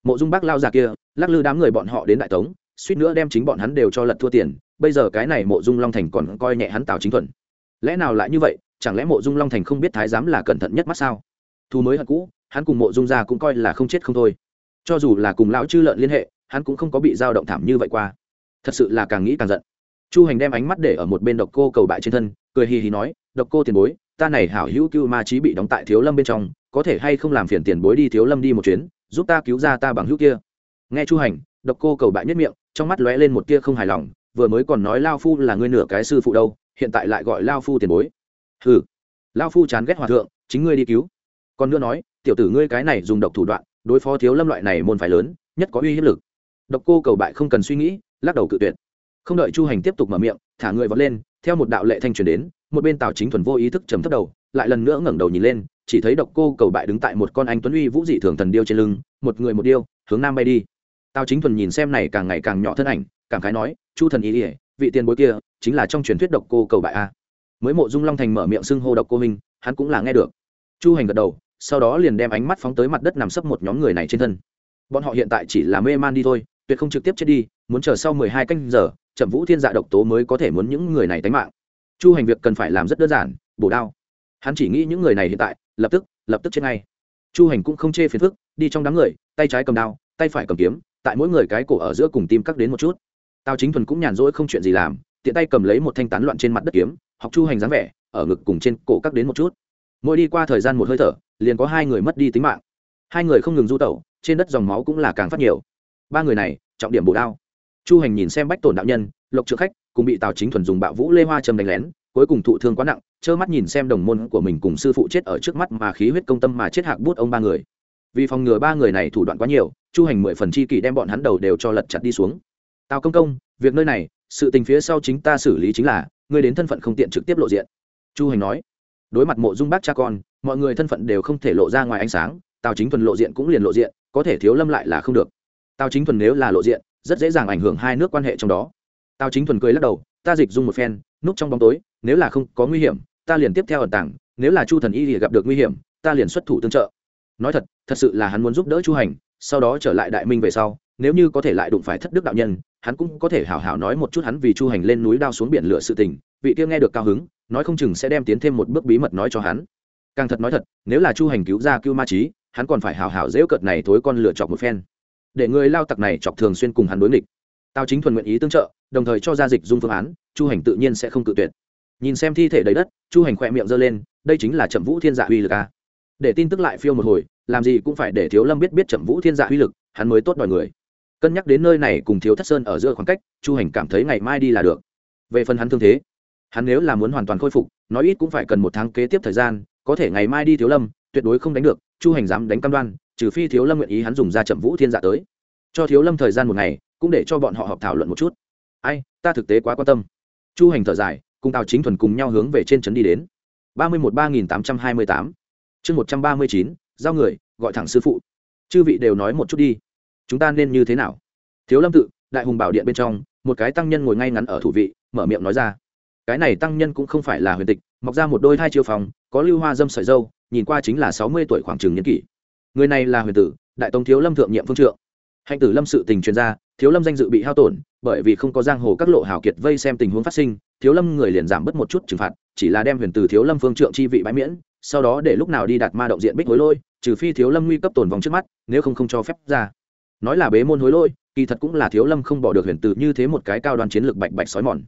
Mộ dung bác lao ra kia, lắc lư đám người bọn họ đến đại tống, suýt nữa đem chính bọn hắn đều cho lật thua tiền, bây giờ cái này mộ dung long thành còn coi nhẹ hắn tào chính thuần. Lẽ nào lại như vậy, chẳng lẽ mộ dung long thành không biết thái giám là cẩn thận nhất mắt sao? Thu mới hận cũ, hắn cùng mộ dung gia cũng coi là không chết không thôi. Cho dù là cùng lão chư lợn liên hệ, hắn cũng không có bị dao động thảm như vậy qua. Thật sự là càng nghĩ càng giận chu hành đem ánh mắt để ở một bên độc cô cầu bại trên thân, cười hì hì nói, độc cô tiền bối, ta này hảo hữu cưu ma trí bị đóng tại thiếu lâm bên trong, có thể hay không làm phiền tiền bối đi thiếu lâm đi một chuyến, giúp ta cứu ra ta bằng hữu kia? Nghe chu hành, độc cô cầu bại nhất miệng, trong mắt lóe lên một tia không hài lòng, vừa mới còn nói lao phu là ngươi nửa cái sư phụ đâu, hiện tại lại gọi lao phu tiền bối. Ừ lao phu chán ghét hòa thượng, chính ngươi đi cứu. Còn nữa nói, tiểu tử ngươi cái này dùng độc thủ đoạn, đối phó thiếu lâm loại này môn phải lớn, nhất có uy hiếp lực. Độc cô cầu bại không cần suy nghĩ, lắc đầu cự tuyệt không đợi chu hành tiếp tục mở miệng, thả người vọt lên, theo một đạo lệ thanh truyền đến, một bên tào chính thuần vô ý thức trầm thấp đầu, lại lần nữa ngẩng đầu nhìn lên, chỉ thấy độc cô cầu bại đứng tại một con anh tuấn uy vũ dị thường thần điêu trên lưng, một người một điêu, hướng nam bay đi. Tào chính thuần nhìn xem này càng ngày càng nhỏ thân ảnh càng khái nói, chu thần ý ỉa vị tiền bối kia chính là trong truyền thuyết độc cô cầu bại a. Mới mộ dung long thành mở miệng xưng hô độc cô minh hắn cũng là nghe được. Chu hành gật đầu, sau đó liền đem ánh mắt phóng tới mặt đất nằm sấp một nhóm người này trên thân. Bọn họ hiện tại chỉ là mê man đi thôi, tuyệt không trực tiếp chết đi, muốn chờ sau mười hai canh giờ chậm vũ thiên dạ độc tố mới có thể muốn những người này tánh mạng. Chu hành việc cần phải làm rất đơn giản, bổ đao. Hắn chỉ nghĩ những người này hiện tại, lập tức lập tức chết ngay. Chu hành cũng không chê phiền phức, đi trong đám người, tay trái cầm đao, tay phải cầm kiếm, tại mỗi người cái cổ ở giữa cùng tim cắt đến một chút. Tào chính thuần cũng nhàn rỗi không chuyện gì làm, tiện tay cầm lấy một thanh tán loạn trên mặt đất kiếm, học chu hành dáng vẻ, ở ngực cùng trên cổ cắt đến một chút. Mỗi đi qua thời gian một hơi thở, liền có hai người mất đi tính mạng. Hai người không ngừng du tẩu, trên đất dòng máu cũng là càng phát nhiều. Ba người này, trọng điểm bổ đao chu hành nhìn xem bách tổn đạo nhân, lộc trượng khách, cùng bị tào chính thuần dùng bạo vũ lê hoa châm đánh lén, cuối cùng thụ thương quá nặng, trơ mắt nhìn xem đồng môn của mình cùng sư phụ chết ở trước mắt mà khí huyết công tâm mà chết hạc bút ông ba người. Vì phòng ngừa ba người này thủ đoạn quá nhiều, chu hành mười phần chi kỷ đem bọn hắn đầu đều cho lật chặt đi xuống. Tào công công, việc nơi này, sự tình phía sau chính ta xử lý chính là, ngươi đến thân phận không tiện trực tiếp lộ diện. Chu hành nói. Đối mặt mộ dung bác cha con, mọi người thân phận đều không thể lộ ra ngoài ánh sáng, tào chính thuần lộ diện cũng liền lộ diện, có thể thiếu lâm lại là không được. Tào chính thuần nếu là lộ diện rất dễ dàng ảnh hưởng hai nước quan hệ trong đó. Tào chính thuần cười lắc đầu, ta dịch dung một phen, núp trong bóng tối, nếu là không có nguy hiểm, ta liền tiếp theo ẩn tảng nếu là chu thần y thì gặp được nguy hiểm, ta liền xuất thủ tương trợ. Nói thật thật sự là hắn muốn giúp đỡ chu hành, sau đó trở lại đại minh về sau, nếu như có thể lại đụng phải thất đức đạo nhân, hắn cũng có thể hảo hảo nói một chút hắn vì chu hành lên núi đao xuống biển lửa sự tình, vị kia nghe được cao hứng, nói không chừng sẽ đem tiến thêm một bước bí mật nói cho hắn. Càng thật nói thật, nếu là chu hành cứu ra cứu ma trí hắn còn phải hảo hảo dễu cợt này thối con lựa chọc một phen để người lao tặc này chọc thường xuyên cùng hắn đối nghịch. Tao chính thuần nguyện ý tương trợ, đồng thời cho ra dịch dung phương án, chu hành tự nhiên sẽ không cự tuyệt. Nhìn xem thi thể đầy đất, chu hành khỏe miệng giơ lên, đây chính là trầm vũ thiên dạ uy lực a để tin tức lại phiêu một hồi, làm gì cũng phải để thiếu lâm biết biết trầm vũ thiên dạ uy lực, hắn mới tốt đòi người. Cân nhắc đến nơi này cùng thiếu thất sơn ở giữa khoảng cách, chu hành cảm thấy ngày mai đi là được. Về phần hắn thương thế, hắn nếu là muốn hoàn toàn khôi phục, nói ít cũng phải cần một tháng kế tiếp thời gian, có thể ngày mai đi thiếu lâm, tuyệt đối không đánh được, chu hành dám đánh cam đoan trừ phi thiếu lâm nguyện ý hắn dùng ra chậm vũ thiên dạ tới. Cho thiếu lâm thời gian một ngày, cũng để cho bọn họ họp thảo luận một chút. Ai, ta thực tế quá quan tâm. Chu hành thở dài, cùng tào chính thuần cùng nhau hướng về trên trấn đi đến. ba mươi một ba nghìn tám trăm hai mươi tám. Chương một trăm ba mươi chín, giao người, gọi thẳng sư phụ. Chư vị đều nói một chút đi. Chúng ta nên như thế nào? Thiếu lâm tự, đại hùng bảo điện bên trong, một cái tăng nhân ngồi ngay ngắn ở thủ vị, mở miệng nói ra. Cái này tăng nhân cũng không phải là huyền tịch, mọc ra một đôi thai chiêu phòng, có lưu hoa dâm sợi dâu, nhìn qua chính là sáu mươi tuổi khoảng trường niên kỷ người này là huyền tử, đại tông thiếu lâm thượng nhiệm phương trượng. Hạnh tử lâm sự tình chuyên gia thiếu lâm danh dự bị hao tổn, bởi vì không có giang hồ các lộ hào kiệt vây xem tình huống phát sinh, thiếu lâm người liền giảm bớt một chút trừng phạt, chỉ là đem huyền tử thiếu lâm phương trượng chi vị bãi miễn, sau đó để lúc nào đi đặt ma động diện bích hối lôi, trừ phi thiếu lâm nguy cấp tồn vòng trước mắt, nếu không không cho phép ra. Nói là bế môn hối lôi, kỳ thật cũng là thiếu lâm không bỏ được huyền tử như thế một cái cao đoàn chiến lược bạch bạch sói mòn.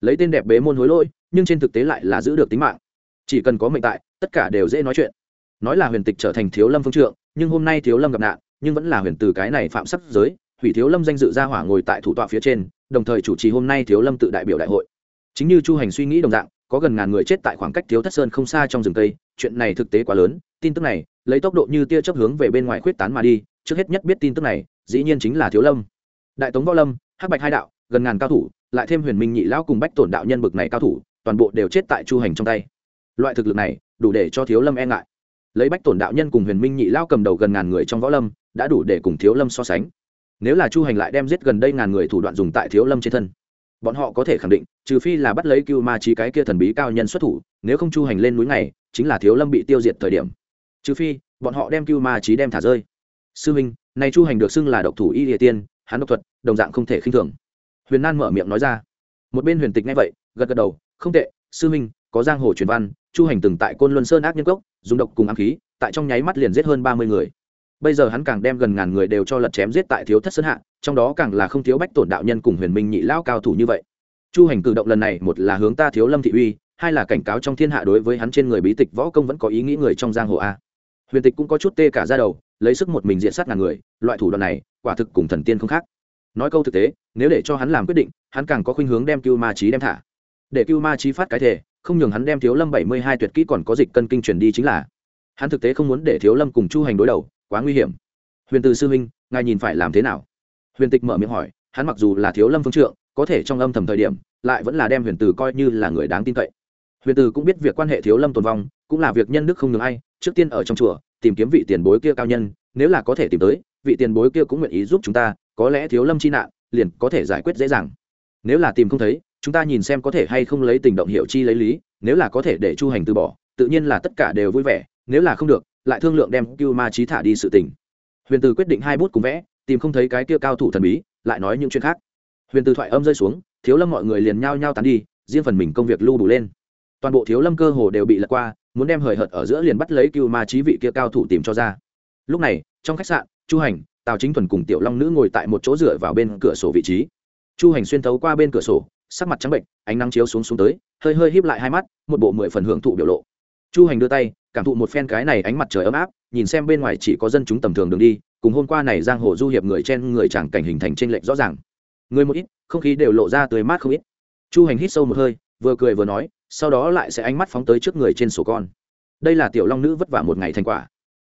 Lấy tên đẹp bế môn hối lôi, nhưng trên thực tế lại là giữ được tính mạng. Chỉ cần có mệnh tại, tất cả đều dễ nói chuyện. Nói là huyền tịch trở thành thiếu lâm phương trượng nhưng hôm nay thiếu lâm gặp nạn, nhưng vẫn là huyền từ cái này phạm sắc giới, hủy thiếu lâm danh dự ra hỏa ngồi tại thủ tọa phía trên, đồng thời chủ trì hôm nay thiếu lâm tự đại biểu đại hội. Chính như chu hành suy nghĩ đồng dạng, có gần ngàn người chết tại khoảng cách thiếu thất sơn không xa trong rừng cây chuyện này thực tế quá lớn, tin tức này, lấy tốc độ như tia chấp hướng về bên ngoài khuyết tán mà đi, trước hết nhất biết tin tức này, dĩ nhiên chính là thiếu lâm. Đại tống võ lâm, hắc bạch hai đạo, gần ngàn cao thủ, lại thêm huyền minh nhị lão cùng bách tổn đạo nhân bực này cao thủ, toàn bộ đều chết tại chu hành trong tay. Loại thực lực này, đủ để cho thiếu lâm e ngại lấy bách tổn đạo nhân cùng huyền minh nhị lao cầm đầu gần ngàn người trong võ lâm, đã đủ để cùng thiếu lâm so sánh. Nếu là chu hành lại đem giết gần đây ngàn người thủ đoạn dùng tại thiếu lâm trên thân, bọn họ có thể khẳng định, trừ phi là bắt lấy cưu ma trí cái kia thần bí cao nhân xuất thủ, nếu không chu hành lên núi này, chính là thiếu lâm bị tiêu diệt thời điểm. Trừ phi, bọn họ đem cưu ma trí đem thả rơi. Sư minh, này chu hành được xưng là độc thủ y địa tiên, hắn độc thuật, đồng dạng không thể khinh thường. Huyền nan mở miệng nói ra. Một bên huyền tịch nghe vậy, gật gật đầu, không tệ, sư minh có giang hồ truyền văn, chu hành từng tại côn luân sơn ác nhân cốc, dùng độc cùng ám khí, tại trong nháy mắt liền giết hơn ba mươi người. Bây giờ hắn càng đem gần ngàn người đều cho lật chém giết tại thiếu thất sơn hạ, trong đó càng là không thiếu bách tổn đạo nhân cùng huyền minh nhị lão cao thủ như vậy. Chu hành cử động lần này, một là hướng ta thiếu lâm thị uy, hai là cảnh cáo trong thiên hạ đối với hắn trên người bí tịch võ công vẫn có ý nghĩ người trong giang hồ a. Huyền tịch cũng có chút tê cả ra đầu, lấy sức một mình diện sát ngàn người, loại thủ đoạn này, quả thực cùng thần tiên không khác. Nói câu thực tế, nếu để cho hắn làm quyết định, hắn càng có khuynh hướng đem cưu ma trí đem thả. Để cưu ma trí phát cái thể không nhường hắn đem thiếu lâm bảy mươi hai tuyệt kỹ còn có dịch cân kinh truyền đi chính là. Hắn thực tế không muốn để thiếu lâm cùng chu hành đối đầu, quá nguy hiểm. Huyền từ sư huynh, ngài nhìn phải làm thế nào? Huyền tịch mở miệng hỏi, hắn mặc dù là thiếu lâm phương trượng, có thể trong âm thầm thời điểm, lại vẫn là đem huyền từ coi như là người đáng tin cậy. Huyền từ cũng biết việc quan hệ thiếu lâm tồn vong, cũng là việc nhân đức không ngừng ai, trước tiên ở trong chùa, tìm kiếm vị tiền bối kia cao nhân, nếu là có thể tìm tới, vị tiền bối kia cũng nguyện ý giúp chúng ta, có lẽ thiếu lâm chi nạn, liền có thể giải quyết dễ dàng. Nếu là tìm không thấy chúng ta nhìn xem có thể hay không lấy tình động hiệu chi lấy lý, nếu là có thể để chu hành từ bỏ, tự nhiên là tất cả đều vui vẻ, nếu là không được, lại thương lượng đem cưu ma trí thả đi sự tình. Huyền từ quyết định hai bút cùng vẽ, tìm không thấy cái kia cao thủ thần bí, lại nói những chuyện khác. Huyền từ thoại âm rơi xuống, thiếu lâm mọi người liền nhao nhao tán đi, riêng phần mình công việc lưu đủ lên. Toàn bộ thiếu lâm cơ hồ đều bị lật qua, muốn đem hời hợt ở giữa liền bắt lấy cưu ma trí vị kia cao thủ tìm cho ra. Lúc này, trong khách sạn, chu hành, tào chính thuần cùng tiểu long nữ ngồi tại một chỗ dựa vào bên cửa sổ vị trí. Chu hành xuyên thấu qua bên cửa sổ sắc mặt trắng bệnh, ánh nắng chiếu xuống xuống tới, hơi hơi híp lại hai mắt, một bộ mười phần hưởng thụ biểu lộ. Chu hành đưa tay, cảm thụ một phen cái này ánh mặt trời ấm áp, nhìn xem bên ngoài chỉ có dân chúng tầm thường đường đi, cùng hôm qua này giang hồ du hiệp người trên người chẳng cảnh hình thành trên lệch rõ ràng. Người một ít, không khí đều lộ ra tươi mát không ít. Chu hành hít sâu một hơi, vừa cười vừa nói, sau đó lại sẽ ánh mắt phóng tới trước người trên sổ con. Đây là tiểu long nữ vất vả một ngày thành quả.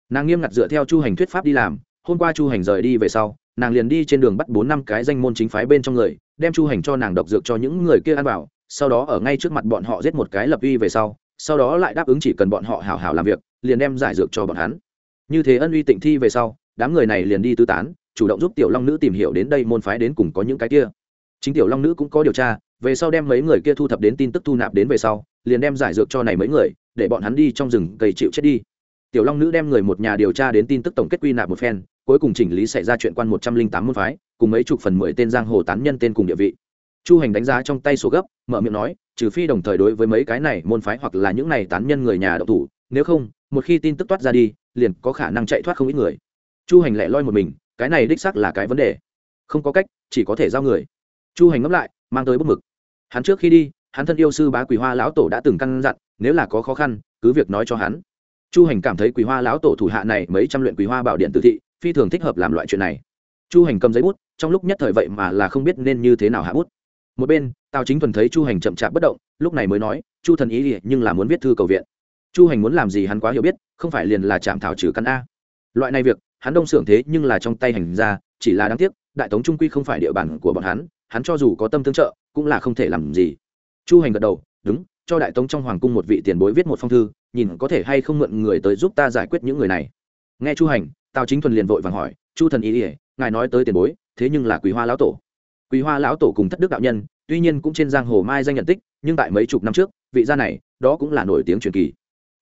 Nàng nghiêm ngặt dựa theo chu hành thuyết pháp đi làm, hôm qua chu hành rời đi về sau, nàng liền đi trên đường bắt bốn năm cái danh môn chính phái bên trong người đem chu hành cho nàng độc dược cho những người kia ăn vào, sau đó ở ngay trước mặt bọn họ giết một cái lập uy về sau sau đó lại đáp ứng chỉ cần bọn họ hào hào làm việc, liền đem giải dược cho bọn hắn. Như thế ân uy tịnh thi về sau, đám người này liền đi tư tán, chủ động giúp tiểu long nữ tìm hiểu đến đây môn phái đến cùng có những cái kia. Chính tiểu long nữ cũng có điều tra, về sau đem mấy người kia thu thập đến tin tức thu nạp đến về sau, liền đem giải dược cho này mấy người, để bọn hắn đi trong rừng cây chịu chết đi. Tiểu long nữ đem người một nhà điều tra đến tin tức tổng kết quy nạp một phen cuối cùng chỉnh lý xảy ra chuyện quan một trăm linh tám môn phái, cùng mấy chục phần mười tên giang hồ tán nhân tên cùng địa vị. Chu hành đánh giá trong tay sổ gấp, mở miệng nói, trừ phi đồng thời đối với mấy cái này môn phái hoặc là những này tán nhân người nhà đậu thủ, nếu không, một khi tin tức toát ra đi, liền có khả năng chạy thoát không ít người. Chu hành lẻ loi một mình, cái này đích xác là cái vấn đề. Không có cách, chỉ có thể giao người. Chu hành ngẫm lại, mang tới bút mực. Hắn trước khi đi, hắn thân yêu sư bá quỳ hoa lão tổ đã từng căn dặn, nếu là có khó khăn, cứ việc nói cho hắn. Chu hành cảm thấy quỳ hoa lão tổ thủ hạ này mấy trăm luyện quỳ hoa bảo điện tử thị phi thường thích hợp làm loại chuyện này. Chu hành cầm giấy bút, trong lúc nhất thời vậy mà là không biết nên như thế nào hạ bút. Một bên, tào chính thuần thấy chu hành chậm chạp bất động, lúc này mới nói, chu thần ý ỉa nhưng là muốn viết thư cầu viện. Chu hành muốn làm gì hắn quá hiểu biết, không phải liền là chạm thảo trừ căn a. Loại này việc, hắn đông xưởng thế nhưng là trong tay hành ra chỉ là đáng tiếc, đại tống trung quy không phải địa bàn của bọn hắn hắn cho dù có tâm tương trợ, cũng là không thể làm gì. Chu hành gật đầu, đúng, cho đại tống trong hoàng cung một vị tiền bối viết một phong thư, nhìn có thể hay không mượn người tới giúp ta giải quyết những người này. Nghe chu hành tào chính thuần liền vội vàng hỏi, chu thần ý ỉa ngài nói tới tiền bối, thế nhưng là quý hoa lão tổ. Quý hoa lão tổ cùng thất đức đạo nhân, tuy nhiên cũng trên giang hồ mai danh nhận tích, nhưng tại mấy chục năm trước, vị gia này, đó cũng là nổi tiếng truyền kỳ.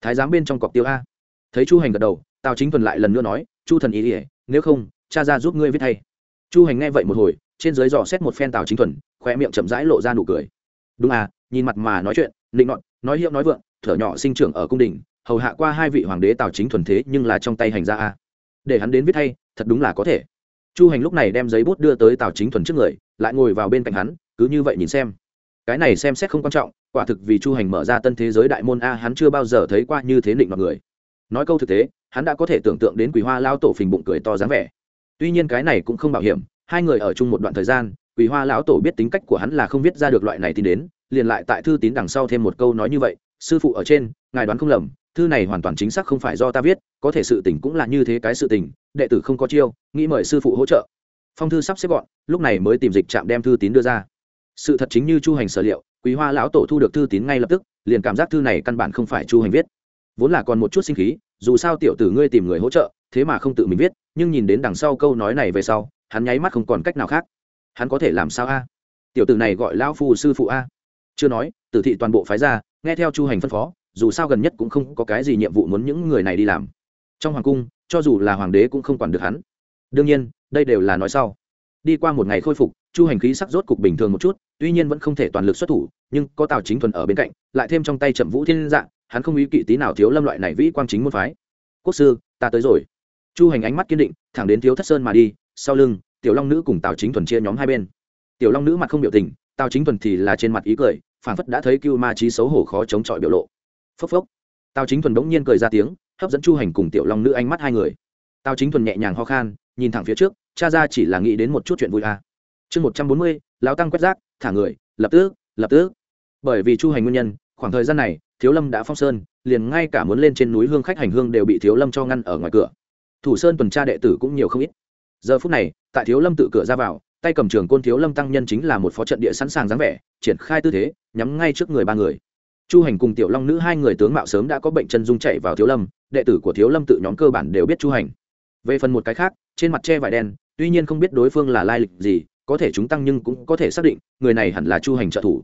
Thái giám bên trong cọc tiêu a. Thấy chu hành gật đầu, tào chính thuần lại lần nữa nói, chu thần ý ỉa nếu không, cha ra giúp ngươi viết thay. Chu hành nghe vậy một hồi, trên dưới dò xét một phen tào chính thuần khoe miệng chậm rãi lộ ra nụ cười. Đúng à nhìn mặt mà nói chuyện định nọn nói hiệu nói vượng, thở nhỏ sinh trưởng ở cung đình, hầu hạ qua hai vị hoàng đế tào chính thuần thế nhưng là trong tay hành gia a để hắn đến viết thay, thật đúng là có thể. Chu hành lúc này đem giấy bút đưa tới tào chính thuần trước người, lại ngồi vào bên cạnh hắn, cứ như vậy nhìn xem. Cái này xem xét không quan trọng, quả thực vì chu hành mở ra tân thế giới đại môn a, hắn chưa bao giờ thấy qua như thế định mọi người. Nói câu thực tế, hắn đã có thể tưởng tượng đến quỳ hoa Lão tổ phình bụng cười to dáng vẻ. Tuy nhiên cái này cũng không bảo hiểm, hai người ở chung một đoạn thời gian, quỳ hoa lão tổ biết tính cách của hắn là không viết ra được loại này tin đến, liền lại tại thư tín đằng sau thêm một câu nói như vậy, sư phụ ở trên, ngài đoán không lầm thư này hoàn toàn chính xác không phải do ta viết, có thể sự tình cũng là như thế cái sự tình, đệ tử không có chiêu, nghĩ mời sư phụ hỗ trợ. Phong thư sắp xếp gọn, lúc này mới tìm dịch trạm đem thư tín đưa ra. Sự thật chính như chu hành sở liệu, quý hoa lão tổ thu được thư tín ngay lập tức, liền cảm giác thư này căn bản không phải chu hành viết. Vốn là còn một chút sinh khí, dù sao tiểu tử ngươi tìm người hỗ trợ, thế mà không tự mình viết, nhưng nhìn đến đằng sau câu nói này về sau, hắn nháy mắt không còn cách nào khác. Hắn có thể làm sao a? Tiểu tử này gọi lão phu sư phụ a? Chưa nói, tử thị toàn bộ phái ra, nghe theo chu hành phân phó dù sao gần nhất cũng không có cái gì nhiệm vụ muốn những người này đi làm. Trong hoàng cung, cho dù là hoàng đế cũng không quản được hắn. Đương nhiên, đây đều là nói sau. Đi qua một ngày khôi phục, chu hành khí sắc rốt cục bình thường một chút, tuy nhiên vẫn không thể toàn lực xuất thủ, nhưng có tào chính thuần ở bên cạnh, lại thêm trong tay trầm vũ thiên dạng hắn không ý kỵ tí nào thiếu lâm loại này vĩ quang chính môn phái. Quốc sư, ta tới rồi. Chu hành ánh mắt kiên định, thẳng đến thiếu thất sơn mà đi, sau lưng, tiểu long nữ cùng tào chính thuần chia nhóm hai bên. Tiểu long nữ mặt không biểu tình, tào chính thuần thì là trên mặt ý cười phản phất đã thấy cưu ma trí xấu hổ khó chống chọi biểu lộ phốc phốc. Tào chính thuần bỗng nhiên cười ra tiếng, hấp dẫn chu hành cùng tiểu long nữ ánh mắt hai người. Tào chính thuần nhẹ nhàng ho khan, nhìn thẳng phía trước, cha ra chỉ là nghĩ đến một chút chuyện vui à. chương một trăm bốn mươi, lão tăng quét rác, thả người, lập tức lập tức. Bởi vì chu hành nguyên nhân, khoảng thời gian này, thiếu lâm đã phong sơn, liền ngay cả muốn lên trên núi hương khách hành hương đều bị thiếu lâm cho ngăn ở ngoài cửa. Thủ sơn tuần tra đệ tử cũng nhiều không ít. Giờ phút này, tại thiếu lâm tự cửa ra vào, tay cầm trường côn thiếu lâm tăng nhân chính là một phó trận địa sẵn sàng dáng vẻ, triển khai tư thế, nhắm ngay trước người ba người chu hành cùng tiểu long nữ hai người tướng mạo sớm đã có bệnh chân dung chạy vào thiếu lâm, đệ tử của thiếu lâm tự nhóm cơ bản đều biết chu hành. Về phần một cái khác, trên mặt che vải đen, tuy nhiên không biết đối phương là lai lịch gì, có thể chúng tăng nhưng cũng có thể xác định, người này hẳn là chu hành trợ thủ.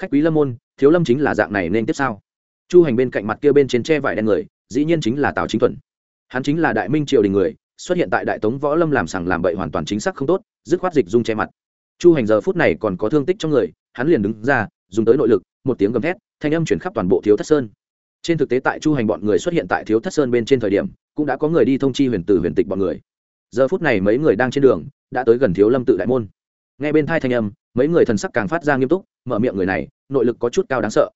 Khách quý lâm môn, thiếu lâm chính là dạng này nên tiếp sau chu hành bên cạnh mặt kia bên trên che vải đen người, dĩ nhiên chính là tào chính thuận hắn chính là đại minh triều đình người, xuất hiện tại đại tống võ lâm làm sằng làm bậy hoàn toàn chính xác không tốt, dứt khoát dịch dung che mặt. Chu hành giờ phút này còn có thương tích trong người, hắn liền đứng ra, dùng tới nội lực, một tiếng gầm thét thanh âm chuyển khắp toàn bộ thiếu thất sơn. Trên thực tế tại chu hành bọn người xuất hiện tại thiếu thất sơn bên trên thời điểm, cũng đã có người đi thông chi huyền từ huyền tịch bọn người. Giờ phút này mấy người đang trên đường, đã tới gần thiếu lâm tự đại môn. Ngay bên thai thanh âm, mấy người thần sắc càng phát ra nghiêm túc, mở miệng người này, nội lực có chút cao đáng sợ.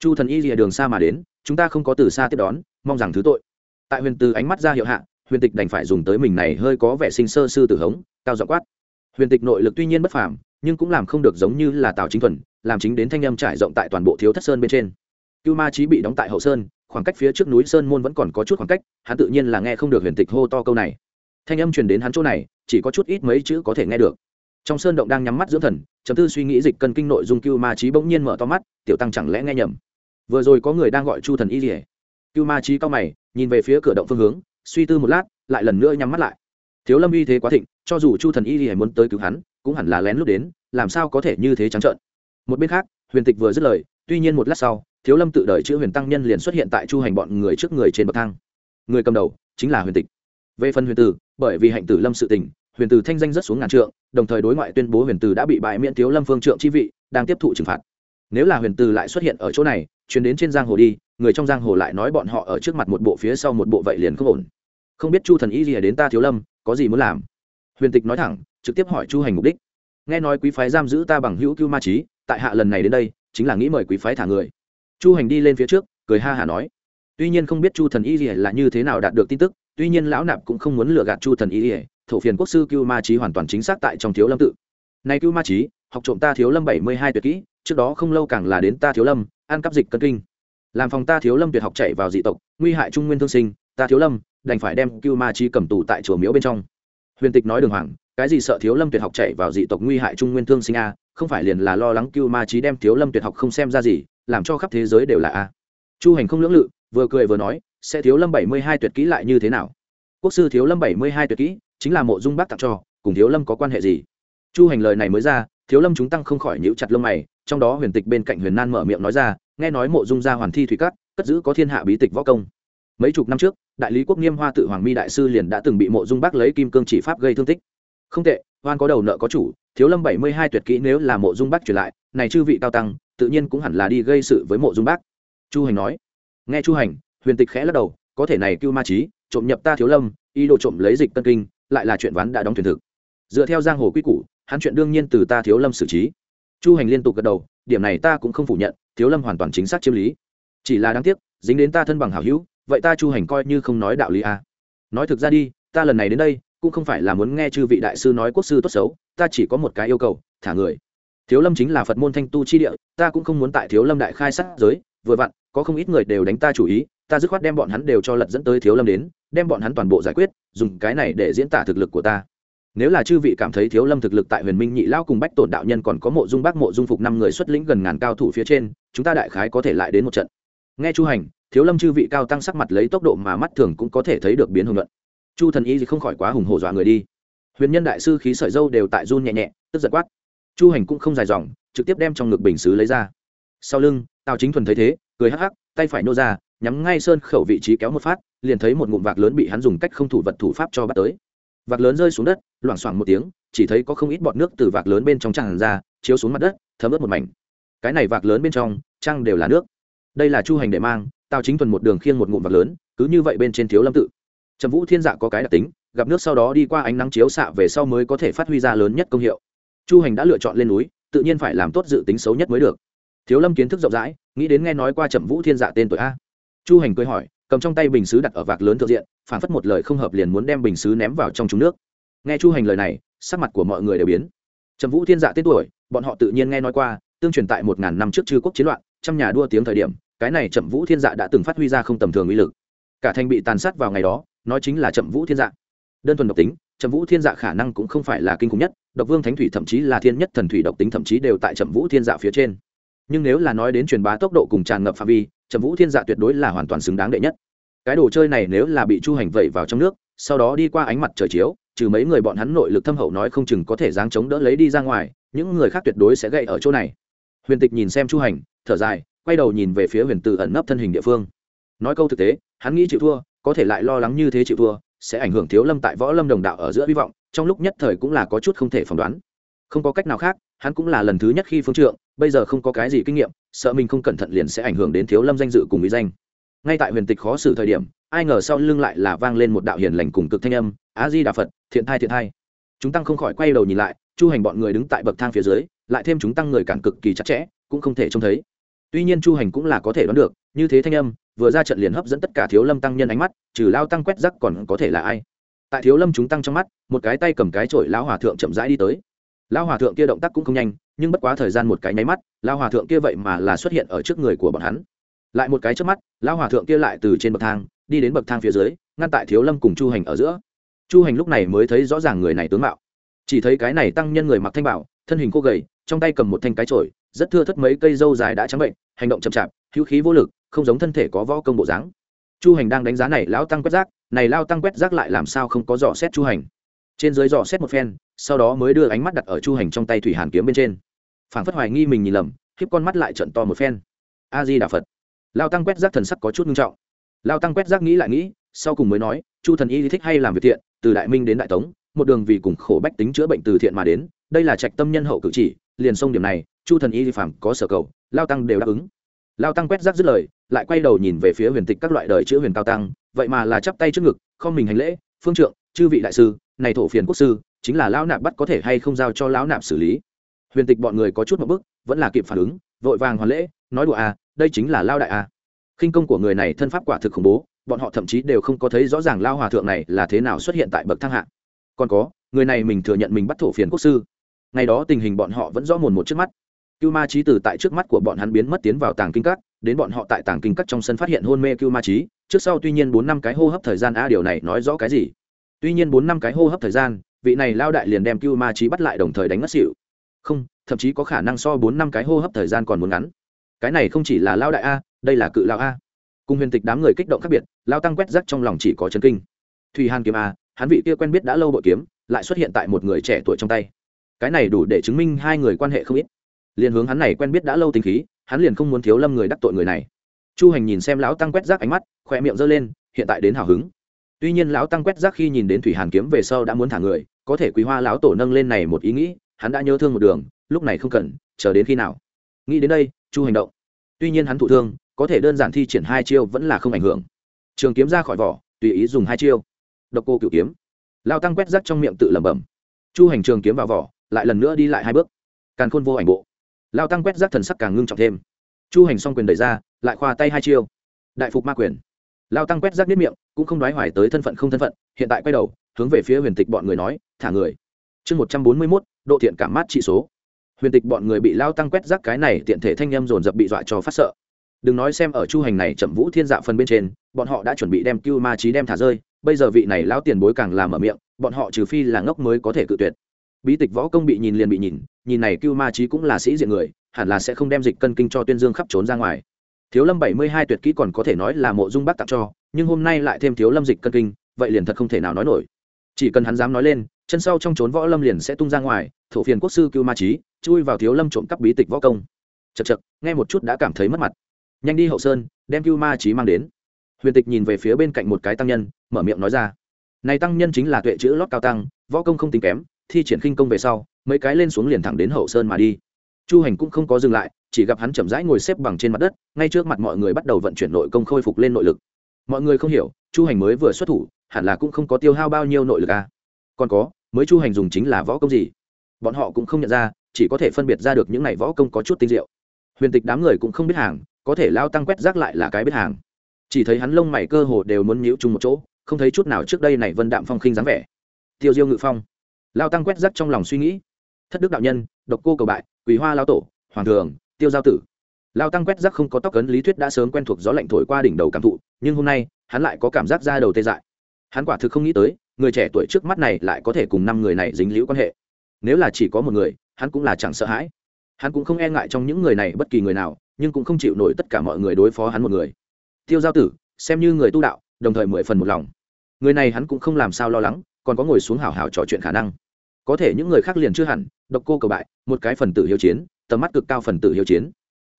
Chu thần y rìa đường xa mà đến, chúng ta không có từ xa tiếp đón, mong rằng thứ tội. Tại huyền từ ánh mắt ra hiệu hạ, huyền tịch đành phải dùng tới mình này hơi có vẻ sinh sơ sư tử hống, cao dọ quát. Huyền tịch nội lực tuy nhiên bất phàm nhưng cũng làm không được giống như là tào chính thuần, làm chính đến thanh âm trải rộng tại toàn bộ thiếu thất sơn bên trên. Cưu ma trí bị đóng tại hậu sơn, khoảng cách phía trước núi sơn môn vẫn còn có chút khoảng cách, hắn tự nhiên là nghe không được huyền tịch hô to câu này. Thanh âm truyền đến hắn chỗ này, chỉ có chút ít mấy chữ có thể nghe được. Trong sơn động đang nhắm mắt dưỡng thần chấm tư suy nghĩ dịch cân kinh nội dung cưu ma trí bỗng nhiên mở to mắt, tiểu tăng chẳng lẽ nghe nhầm? Vừa rồi có người đang gọi chu thần y rỉa cưu ma trí cao mày, nhìn về phía cửa động phương hướng, suy tư một lát, lại lần nữa nhắm mắt lại. Thiếu lâm uy thế quá thịnh cho dù chu thần y thì muốn tới cứu hắn, cũng hẳn là lén lút đến, làm sao có thể như thế trắng trợn. Một bên khác, huyền tịch vừa dứt lời, tuy nhiên một lát sau, thiếu lâm tự đợi chữ huyền tăng nhân liền xuất hiện tại chu hành bọn người trước người trên bậc thang. Người cầm đầu chính là huyền tịch. Về phần huyền tử, bởi vì hạnh tử lâm sự tình, huyền tử thanh danh rất xuống ngàn trượng, đồng thời đối ngoại tuyên bố huyền tử đã bị bại miễn thiếu lâm phương trượng chi vị, đang tiếp thụ trừng phạt. Nếu là huyền tử lại xuất hiện ở chỗ này chuyển đến trên giang hồ đi, người trong giang hồ lại nói bọn họ ở trước mặt một bộ phía sau một bộ vậy liền không ổn. Không biết chu thần ý gì đến ta thiếu lâm, có gì muốn làm? Huyền tịch nói thẳng, trực tiếp hỏi chu hành mục đích. Nghe nói quý phái giam giữ ta bằng hữu cưu ma trí tại hạ lần này đến đây, chính là nghĩ mời quý phái thả người. Chu hành đi lên phía trước, cười ha hả nói. Tuy nhiên không biết chu thần y là như thế nào đạt được tin tức, tuy nhiên lão nạp cũng không muốn lừa gạt chu thần y thổ phiền quốc sư cưu ma trí hoàn toàn chính xác tại trong thiếu lâm tự. Này cưu ma trí học trộm ta thiếu lâm bảy mươi hai tuyệt kỹ, trước đó không lâu càng là đến ta thiếu lâm, ăn cắp dịch cân kinh. Làm phòng ta thiếu lâm tuyệt học chạy vào dị tộc, nguy hại trung nguyên thương sinh, ta thiếu lâm, đành phải đem cưu ma trí cầm tù tại chùa miếu bên trong huyền tịch nói đường hoàng, cái gì sợ thiếu lâm tuyệt học chạy vào dị tộc nguy hại trung nguyên thương sinh a, không phải liền là lo lắng cưu ma trí đem thiếu lâm tuyệt học không xem ra gì, làm cho khắp thế giới đều là a. Chu hành không lưỡng lự, vừa cười vừa nói, sẽ thiếu lâm bảy mươi hai tuyệt kỹ lại như thế nào? Quốc sư thiếu lâm bảy mươi hai tuyệt kỹ, chính là mộ dung bác tặng cho, cùng thiếu lâm có quan hệ gì? Chu hành lời này mới ra, thiếu lâm chúng tăng không khỏi nhíu chặt lông mày, trong đó huyền tịch bên cạnh huyền nan mở miệng nói ra, nghe nói mộ dung gia hoàn thi thủy cát, cất giữ có thiên hạ bí tịch võ công. Mấy chục năm trước đại lý quốc nghiêm hoa tự hoàng mi đại sư liền đã từng bị mộ dung bác lấy kim cương chỉ pháp gây thương tích. Không tệ, hoan có đầu nợ có chủ, thiếu lâm bảy mươi hai tuyệt kỹ nếu là mộ dung bác truyền lại, này chư vị cao tăng, tự nhiên cũng hẳn là đi gây sự với mộ dung bác. Chu hành nói. Nghe chu hành, huyền tịch khẽ lắc đầu, có thể này cưu ma trí, trộm nhập ta thiếu lâm, ý đồ trộm lấy dịch tân kinh, lại là chuyện ván đã đóng thuyền thực. Dựa theo giang hồ quy củ, hắn chuyện đương nhiên từ ta thiếu lâm xử trí. Chu hành liên tục gật đầu, điểm này ta cũng không phủ nhận, thiếu lâm hoàn toàn chính xác chiêm lý. Chỉ là đáng tiếc, dính đến ta thân bằng hảo hữu vậy ta chu hành coi như không nói đạo lý a à. nói thực ra đi, ta lần này đến đây, cũng không phải là muốn nghe chư vị đại sư nói quốc sư tốt xấu, ta chỉ có một cái yêu cầu, thả người. Thiếu lâm chính là phật môn thanh tu chi địa, ta cũng không muốn tại thiếu lâm đại khai sát giới, vừa vặn, có không ít người đều đánh ta chủ ý, ta dứt khoát đem bọn hắn đều cho lật dẫn tới thiếu lâm đến, đem bọn hắn toàn bộ giải quyết, dùng cái này để diễn tả thực lực của ta. Nếu là chư vị cảm thấy thiếu lâm thực lực tại huyền minh nhị lao cùng bách tổn đạo nhân còn có mộ dung bác, mộ dung phục năm người xuất lĩnh gần ngàn cao thủ phía trên, chúng ta đại khái có thể lại đến một trận. Nghe chu hành thiếu lâm chư vị cao tăng sắc mặt lấy tốc độ mà mắt thường cũng có thể thấy được biến hùng luận chu thần y thì không khỏi quá hùng hổ dọa người đi. Huyền nhân đại sư khí sợi dâu đều tại run nhẹ nhẹ, tức giật quát. Chu hành cũng không dài dòng, trực tiếp đem trong ngực bình xứ lấy ra. Sau lưng, tào chính thuần thấy thế, cười hắc hắc, tay phải nô ra, nhắm ngay sơn khẩu vị trí kéo một phát, liền thấy một ngụm vạc lớn bị hắn dùng cách không thủ vật thủ pháp cho bắt tới. Vạc lớn rơi xuống đất, loảng xoảng một tiếng, chỉ thấy có không ít bọt nước từ vạc lớn bên trong tràn ra, chiếu xuống mặt đất, thấm ướt một mảnh. Cái này vạc lớn bên trong, trăng đều là nước. Đây là chu hành để mang tào chính thuần một đường khiêng một ngụm vạc lớn, cứ như vậy bên trên thiếu lâm tự. Trầm vũ thiên dạ có cái đặc tính, gặp nước sau đó đi qua ánh nắng chiếu xạ về sau mới có thể phát huy ra lớn nhất công hiệu. Chu hành đã lựa chọn lên núi, tự nhiên phải làm tốt dự tính xấu nhất mới được. Thiếu lâm kiến thức rộng rãi, nghĩ đến nghe nói qua trầm vũ thiên dạ tên tuổi a. Chu hành cười hỏi, cầm trong tay bình xứ đặt ở vạc lớn thượng diện, phản phất một lời không hợp liền muốn đem bình xứ ném vào trong trúng nước. Nghe chu hành lời này, sắc mặt của mọi người đều biến. Trầm vũ thiên dạ tên tuổi, bọn họ tự nhiên nghe nói qua, tương truyền tại một ngàn năm trước chư quốc chiến loạn, trăm nhà đua tiếng thời điểm cái này chậm vũ thiên dạ đã từng phát huy ra không tầm thường uy lực. Cả thành bị tàn sát vào ngày đó, nói chính là chậm vũ thiên dạ. Đơn thuần độc tính chậm vũ thiên dạ khả năng cũng không phải là kinh khủng nhất, độc vương thánh thủy thậm chí là thiên nhất thần thủy độc tính thậm chí đều tại chậm vũ thiên dạ phía trên. Nhưng nếu là nói đến truyền bá tốc độ cùng tràn ngập phạm vi chậm vũ thiên dạ tuyệt đối là hoàn toàn xứng đáng đệ nhất. Cái đồ chơi này nếu là bị chu hành vẩy vào trong nước, sau đó đi qua ánh mặt trời chiếu, trừ mấy người bọn hắn nội lực thâm hậu nói không chừng có thể giáng chống đỡ lấy đi ra ngoài, những người khác tuyệt đối sẽ gậy ở chỗ này. Huyền tịch nhìn xem chu hành, thở dài quay đầu nhìn về phía huyền tử ẩn nấp thân hình địa phương. Nói câu thực tế, hắn nghĩ chịu thua, có thể lại lo lắng như thế chịu thua, sẽ ảnh hưởng thiếu lâm tại võ lâm đồng đạo ở giữa hy vọng, trong lúc nhất thời cũng là có chút không thể phỏng đoán. Không có cách nào khác, hắn cũng là lần thứ nhất khi phương trượng, bây giờ không có cái gì kinh nghiệm, sợ mình không cẩn thận liền sẽ ảnh hưởng đến thiếu lâm danh dự cùng mỹ danh. Ngay tại huyền tịch khó xử thời điểm, ai ngờ sau lưng lại là vang lên một đạo hiền lành cùng cực thanh âm á di đà phật, thiện thai thiện thai. Chúng tăng không khỏi quay đầu nhìn lại, chu hành bọn người đứng tại bậc thang phía dưới, lại thêm chúng tăng người cản cực kỳ chặt chẽ, cũng không thể trông thấy tuy nhiên chu hành cũng là có thể đoán được, như thế thanh âm, vừa ra trận liền hấp dẫn tất cả thiếu lâm tăng nhân ánh mắt, trừ lao tăng quét rắc còn có thể là ai? Tại thiếu lâm chúng tăng trong mắt, một cái tay cầm cái chổi lão hòa thượng chậm rãi đi tới. Lão hòa thượng kia động tác cũng không nhanh, nhưng bất quá thời gian một cái nháy mắt, lão hòa thượng kia vậy mà là xuất hiện ở trước người của bọn hắn. Lại một cái trước mắt, lão hòa thượng kia lại từ trên bậc thang, đi đến bậc thang phía dưới, ngăn tại thiếu lâm cùng chu hành ở giữa. Chu hành lúc này mới thấy rõ ràng người này tướng mạo. Chỉ thấy cái này tăng nhân người mặc thanh bảo, thân hình cô gầy, trong tay cầm một thanh cái trổi rất thưa thất mấy cây dâu dài đã trắng bệnh, hành động chậm chạp, hữu khí vô lực, không giống thân thể có võ công bộ dáng. Chu hành đang đánh giá này lão tăng quét rác, này lao tăng quét rác lại làm sao không có dò xét chu hành. Trên dưới dò xét một phen, sau đó mới đưa ánh mắt đặt ở chu hành trong tay thủy hàn kiếm bên trên. Phản phất hoài nghi mình nhìn lầm, khiếp con mắt lại trận to một phen. A di đà phật. Lao tăng quét rác thần sắc có chút nghiêm trọng. Lao tăng quét rác nghĩ lại nghĩ, sau cùng mới nói, chu thần y thích hay làm việc thiện, từ đại minh đến đại tống một đường vì cùng khổ bách tính chữa bệnh từ thiện mà đến, đây là trạch tâm nhân hậu cử chỉ, liền sông điểm này, chu thần y phàm có sở cầu, lao tăng đều đáp ứng. Lao tăng quét rác dứt lời, lại quay đầu nhìn về phía huyền tịch các loại đời chữ huyền cao tăng, vậy mà là chắp tay trước ngực, không mình hành lễ, phương trượng, chư vị đại sư, này thổ phiền quốc sư, chính là lão nạp bắt có thể hay không giao cho lão nạp xử lý? Huyền tịch bọn người có chút một bức vẫn là kịp phản ứng, vội vàng hoàn lễ, nói đùa à đây chính là lao đại à. Khinh công của người này thân pháp quả thực khủng bố, bọn họ thậm chí đều không có thấy rõ ràng lao hòa thượng này là thế nào xuất hiện tại bậc thang hạ còn có, người này mình thừa nhận mình bắt thổ phiền quốc sư. Ngày đó tình hình bọn họ vẫn rõ mồn một trước mắt. Cưu ma trí từ tại trước mắt của bọn hắn biến mất tiến vào tàng kinh các, đến bọn họ tại tàng kinh các trong sân phát hiện hôn mê cưu ma trí trước sau tuy nhiên bốn năm cái hô hấp thời gian, a, điều này nói rõ cái gì? Tuy nhiên bốn năm cái hô hấp thời gian, vị này lao đại liền đem cưu ma trí bắt lại đồng thời đánh mất xịu không, thậm chí có khả năng so bốn năm cái hô hấp thời gian còn muốn ngắn. Cái này không chỉ là lao đại a, đây là cự lao a. Cùng huyền tịch đám người kích động khác biệt, lao tăng quét rắc trong lòng chỉ có chân kinh. Thùy hàn kiếm a hắn vị kia quen biết đã lâu bội kiếm, lại xuất hiện tại một người trẻ tuổi trong tay. Cái này đủ để chứng minh hai người quan hệ không ít. Liền hướng hắn này quen biết đã lâu tình khí, hắn liền không muốn thiếu lâm người đắc tội người này. Chu hành nhìn xem lão tăng quét rác ánh mắt khoe miệng giơ lên, hiện tại đến hào hứng. Tuy nhiên lão tăng quét rác khi nhìn đến thủy hàn kiếm về sau đã muốn thả người, có thể quý hoa lão tổ nâng lên này một ý nghĩ, hắn đã nhớ thương một đường, lúc này không cần, chờ đến khi nào. Nghĩ đến đây, chu hành động. Tuy nhiên hắn thụ thương, có thể đơn giản thi triển hai chiêu vẫn là không ảnh hưởng. Trường kiếm ra khỏi vỏ, tùy ý dùng hai chiêu độc cô cựu kiếm. Lao tăng quét rác trong miệng tự lẩm bẩm. Chu hành trường kiếm vào vỏ, lại lần nữa đi lại hai bước. Càn khôn vô ảnh bộ. Lao tăng quét rác thần sắc càng ngưng trọng thêm. Chu hành xong quyền đẩy ra, lại khoa tay hai chiêu. Đại phục ma quyền. Lao tăng quét rác biết miệng, cũng không đoái hoài tới thân phận không thân phận, hiện tại quay đầu, hướng về phía huyền tịch bọn người nói, thả người. Chương một trăm bốn mươi mốt, độ thiện cảm mát trị số. Huyền tịch bọn người bị lao tăng quét rác cái này tiện thể thanh â m dồn dập bị dọa cho phát sợ. Đừng nói xem ở chu hành này chậm vũ thiên dạ phần bên trên, bọn họ đã chuẩn bị đem cưu ma trí đem thả rơi bây giờ vị này lão tiền bối càng làm ở miệng, bọn họ trừ phi là ngốc mới có thể cự tuyệt. Bí tịch võ công bị nhìn liền bị nhìn nhìn này cưu ma trí cũng là sĩ diện người, hẳn là sẽ không đem dịch cân kinh cho tuyên dương khắp trốn ra ngoài. Thiếu lâm bảy mươi hai tuyệt kỹ còn có thể nói là mộ dung bác tặng cho, nhưng hôm nay lại thêm thiếu lâm dịch cân kinh, vậy liền thật không thể nào nói nổi. Chỉ cần hắn dám nói lên, chân sau trong trốn võ lâm liền sẽ tung ra ngoài, thổ phiền quốc sư cưu ma trí chui vào thiếu lâm trộm cắp bí tịch võ công. Chật chật nghe một chút đã cảm thấy mất mặt. Nhanh đi hậu sơn, đem cưu ma trí mang đến huyền tịch nhìn về phía bên cạnh một cái tăng nhân, mở miệng nói ra. Này tăng nhân chính là tuệ chữ lót cao tăng, võ công không tính kém, thi triển khinh công về sau, mấy cái lên xuống liền thẳng đến hậu sơn mà đi. Chu hành cũng không có dừng lại, chỉ gặp hắn chậm rãi ngồi xếp bằng trên mặt đất, ngay trước mặt mọi người bắt đầu vận chuyển nội công khôi phục lên nội lực. Mọi người không hiểu, chu hành mới vừa xuất thủ, hẳn là cũng không có tiêu hao bao nhiêu nội lực à. còn có, mới chu hành dùng chính là võ công gì? Bọn họ cũng không nhận ra, chỉ có thể phân biệt ra được những này võ công có chút tinh diệu. Huyền tịch đám người cũng không biết hàng, có thể lao tăng quét rác lại là cái biết hàng chỉ thấy hắn lông mày cơ hồ đều muốn nhíu chung một chỗ, không thấy chút nào trước đây này vân đạm phong khinh dáng vẻ. Tiêu diêu ngự phong. Lao tăng quét rắc trong lòng suy nghĩ. Thất đức đạo nhân, độc cô cầu bại, quỳ hoa lao tổ, hoàng thường, tiêu giao tử. Lao tăng quét rắc không có tóc cấn lý thuyết đã sớm quen thuộc gió lạnh thổi qua đỉnh đầu cảm thụ, nhưng hôm nay, hắn lại có cảm giác ra đầu tê dại. Hắn quả thực không nghĩ tới, người trẻ tuổi trước mắt này lại có thể cùng năm người này dính liễu quan hệ. Nếu là chỉ có một người, hắn cũng là chẳng sợ hãi. Hắn cũng không e ngại trong những người này bất kỳ người nào, nhưng cũng không chịu nổi tất cả mọi người đối phó hắn một người tiêu giao tử, xem như người tu đạo, đồng thời mười phần một lòng. Người này hắn cũng không làm sao lo lắng, còn có ngồi xuống hào hào trò chuyện khả năng. Có thể những người khác liền chưa hẳn, độc cô cầu bại, một cái phần tử hiếu chiến, tầm mắt cực cao phần tử hiếu chiến.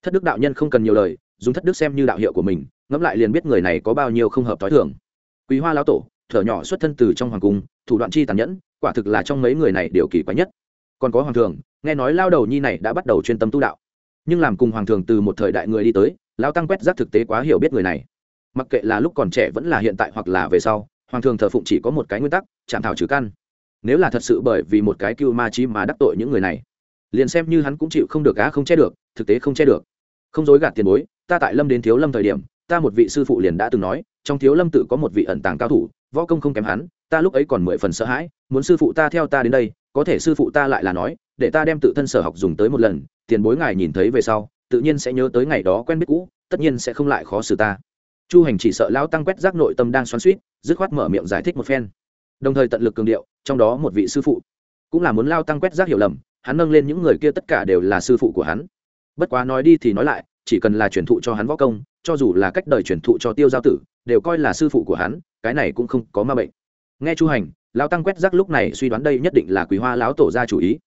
Thất đức đạo nhân không cần nhiều lời, dùng thất đức xem như đạo hiệu của mình, ngẫm lại liền biết người này có bao nhiêu không hợp t h i thường. Quý hoa lão tổ, thở nhỏ xuất thân từ trong hoàng cung, thủ đoạn chi tàn nhẫn, quả thực là trong mấy người này điều kỳ quái nhất. Còn có hoàng thường, nghe nói lao đầu nhi này đã bắt đầu chuyên tâm tu đạo. Nhưng làm cùng hoàng thường từ một thời đại người đi tới lao tăng quét rác thực tế quá hiểu biết người này. Mặc kệ là lúc còn trẻ vẫn là hiện tại hoặc là về sau, hoàng thường thờ phụng chỉ có một cái nguyên tắc, chạm thảo trừ căn. Nếu là thật sự bởi vì một cái cưu ma trí mà đắc tội những người này, liền xem như hắn cũng chịu không được á không che được, thực tế không che được. Không dối gạt tiền bối, ta tại lâm đến thiếu lâm thời điểm, ta một vị sư phụ liền đã từng nói, trong thiếu lâm tự có một vị ẩn tàng cao thủ, võ công không kém hắn, ta lúc ấy còn mười phần sợ hãi, muốn sư phụ ta theo ta đến đây, có thể sư phụ ta lại là nói, để ta đem tự thân sở học dùng tới một lần, tiền bối ngài nhìn thấy về sau tự nhiên sẽ nhớ tới ngày đó quen biết cũ, tất nhiên sẽ không lại khó xử ta. Chu hành chỉ sợ lão tăng quét rác nội tâm đang xoắn suýt dứt khoát mở miệng giải thích một phen. Đồng thời tận lực cường điệu, trong đó một vị sư phụ. Cũng là muốn lao tăng quét rác hiểu lầm, hắn nâng lên những người kia tất cả đều là sư phụ của hắn. Bất quá nói đi thì nói lại, chỉ cần là truyền thụ cho hắn võ công, cho dù là cách đời truyền thụ cho tiêu giao tử, đều coi là sư phụ của hắn, cái này cũng không có ma bệnh. Nghe chu hành, lão tăng quét rác lúc này suy đoán đây nhất định là quý hoa lão tổ ra chủ ý.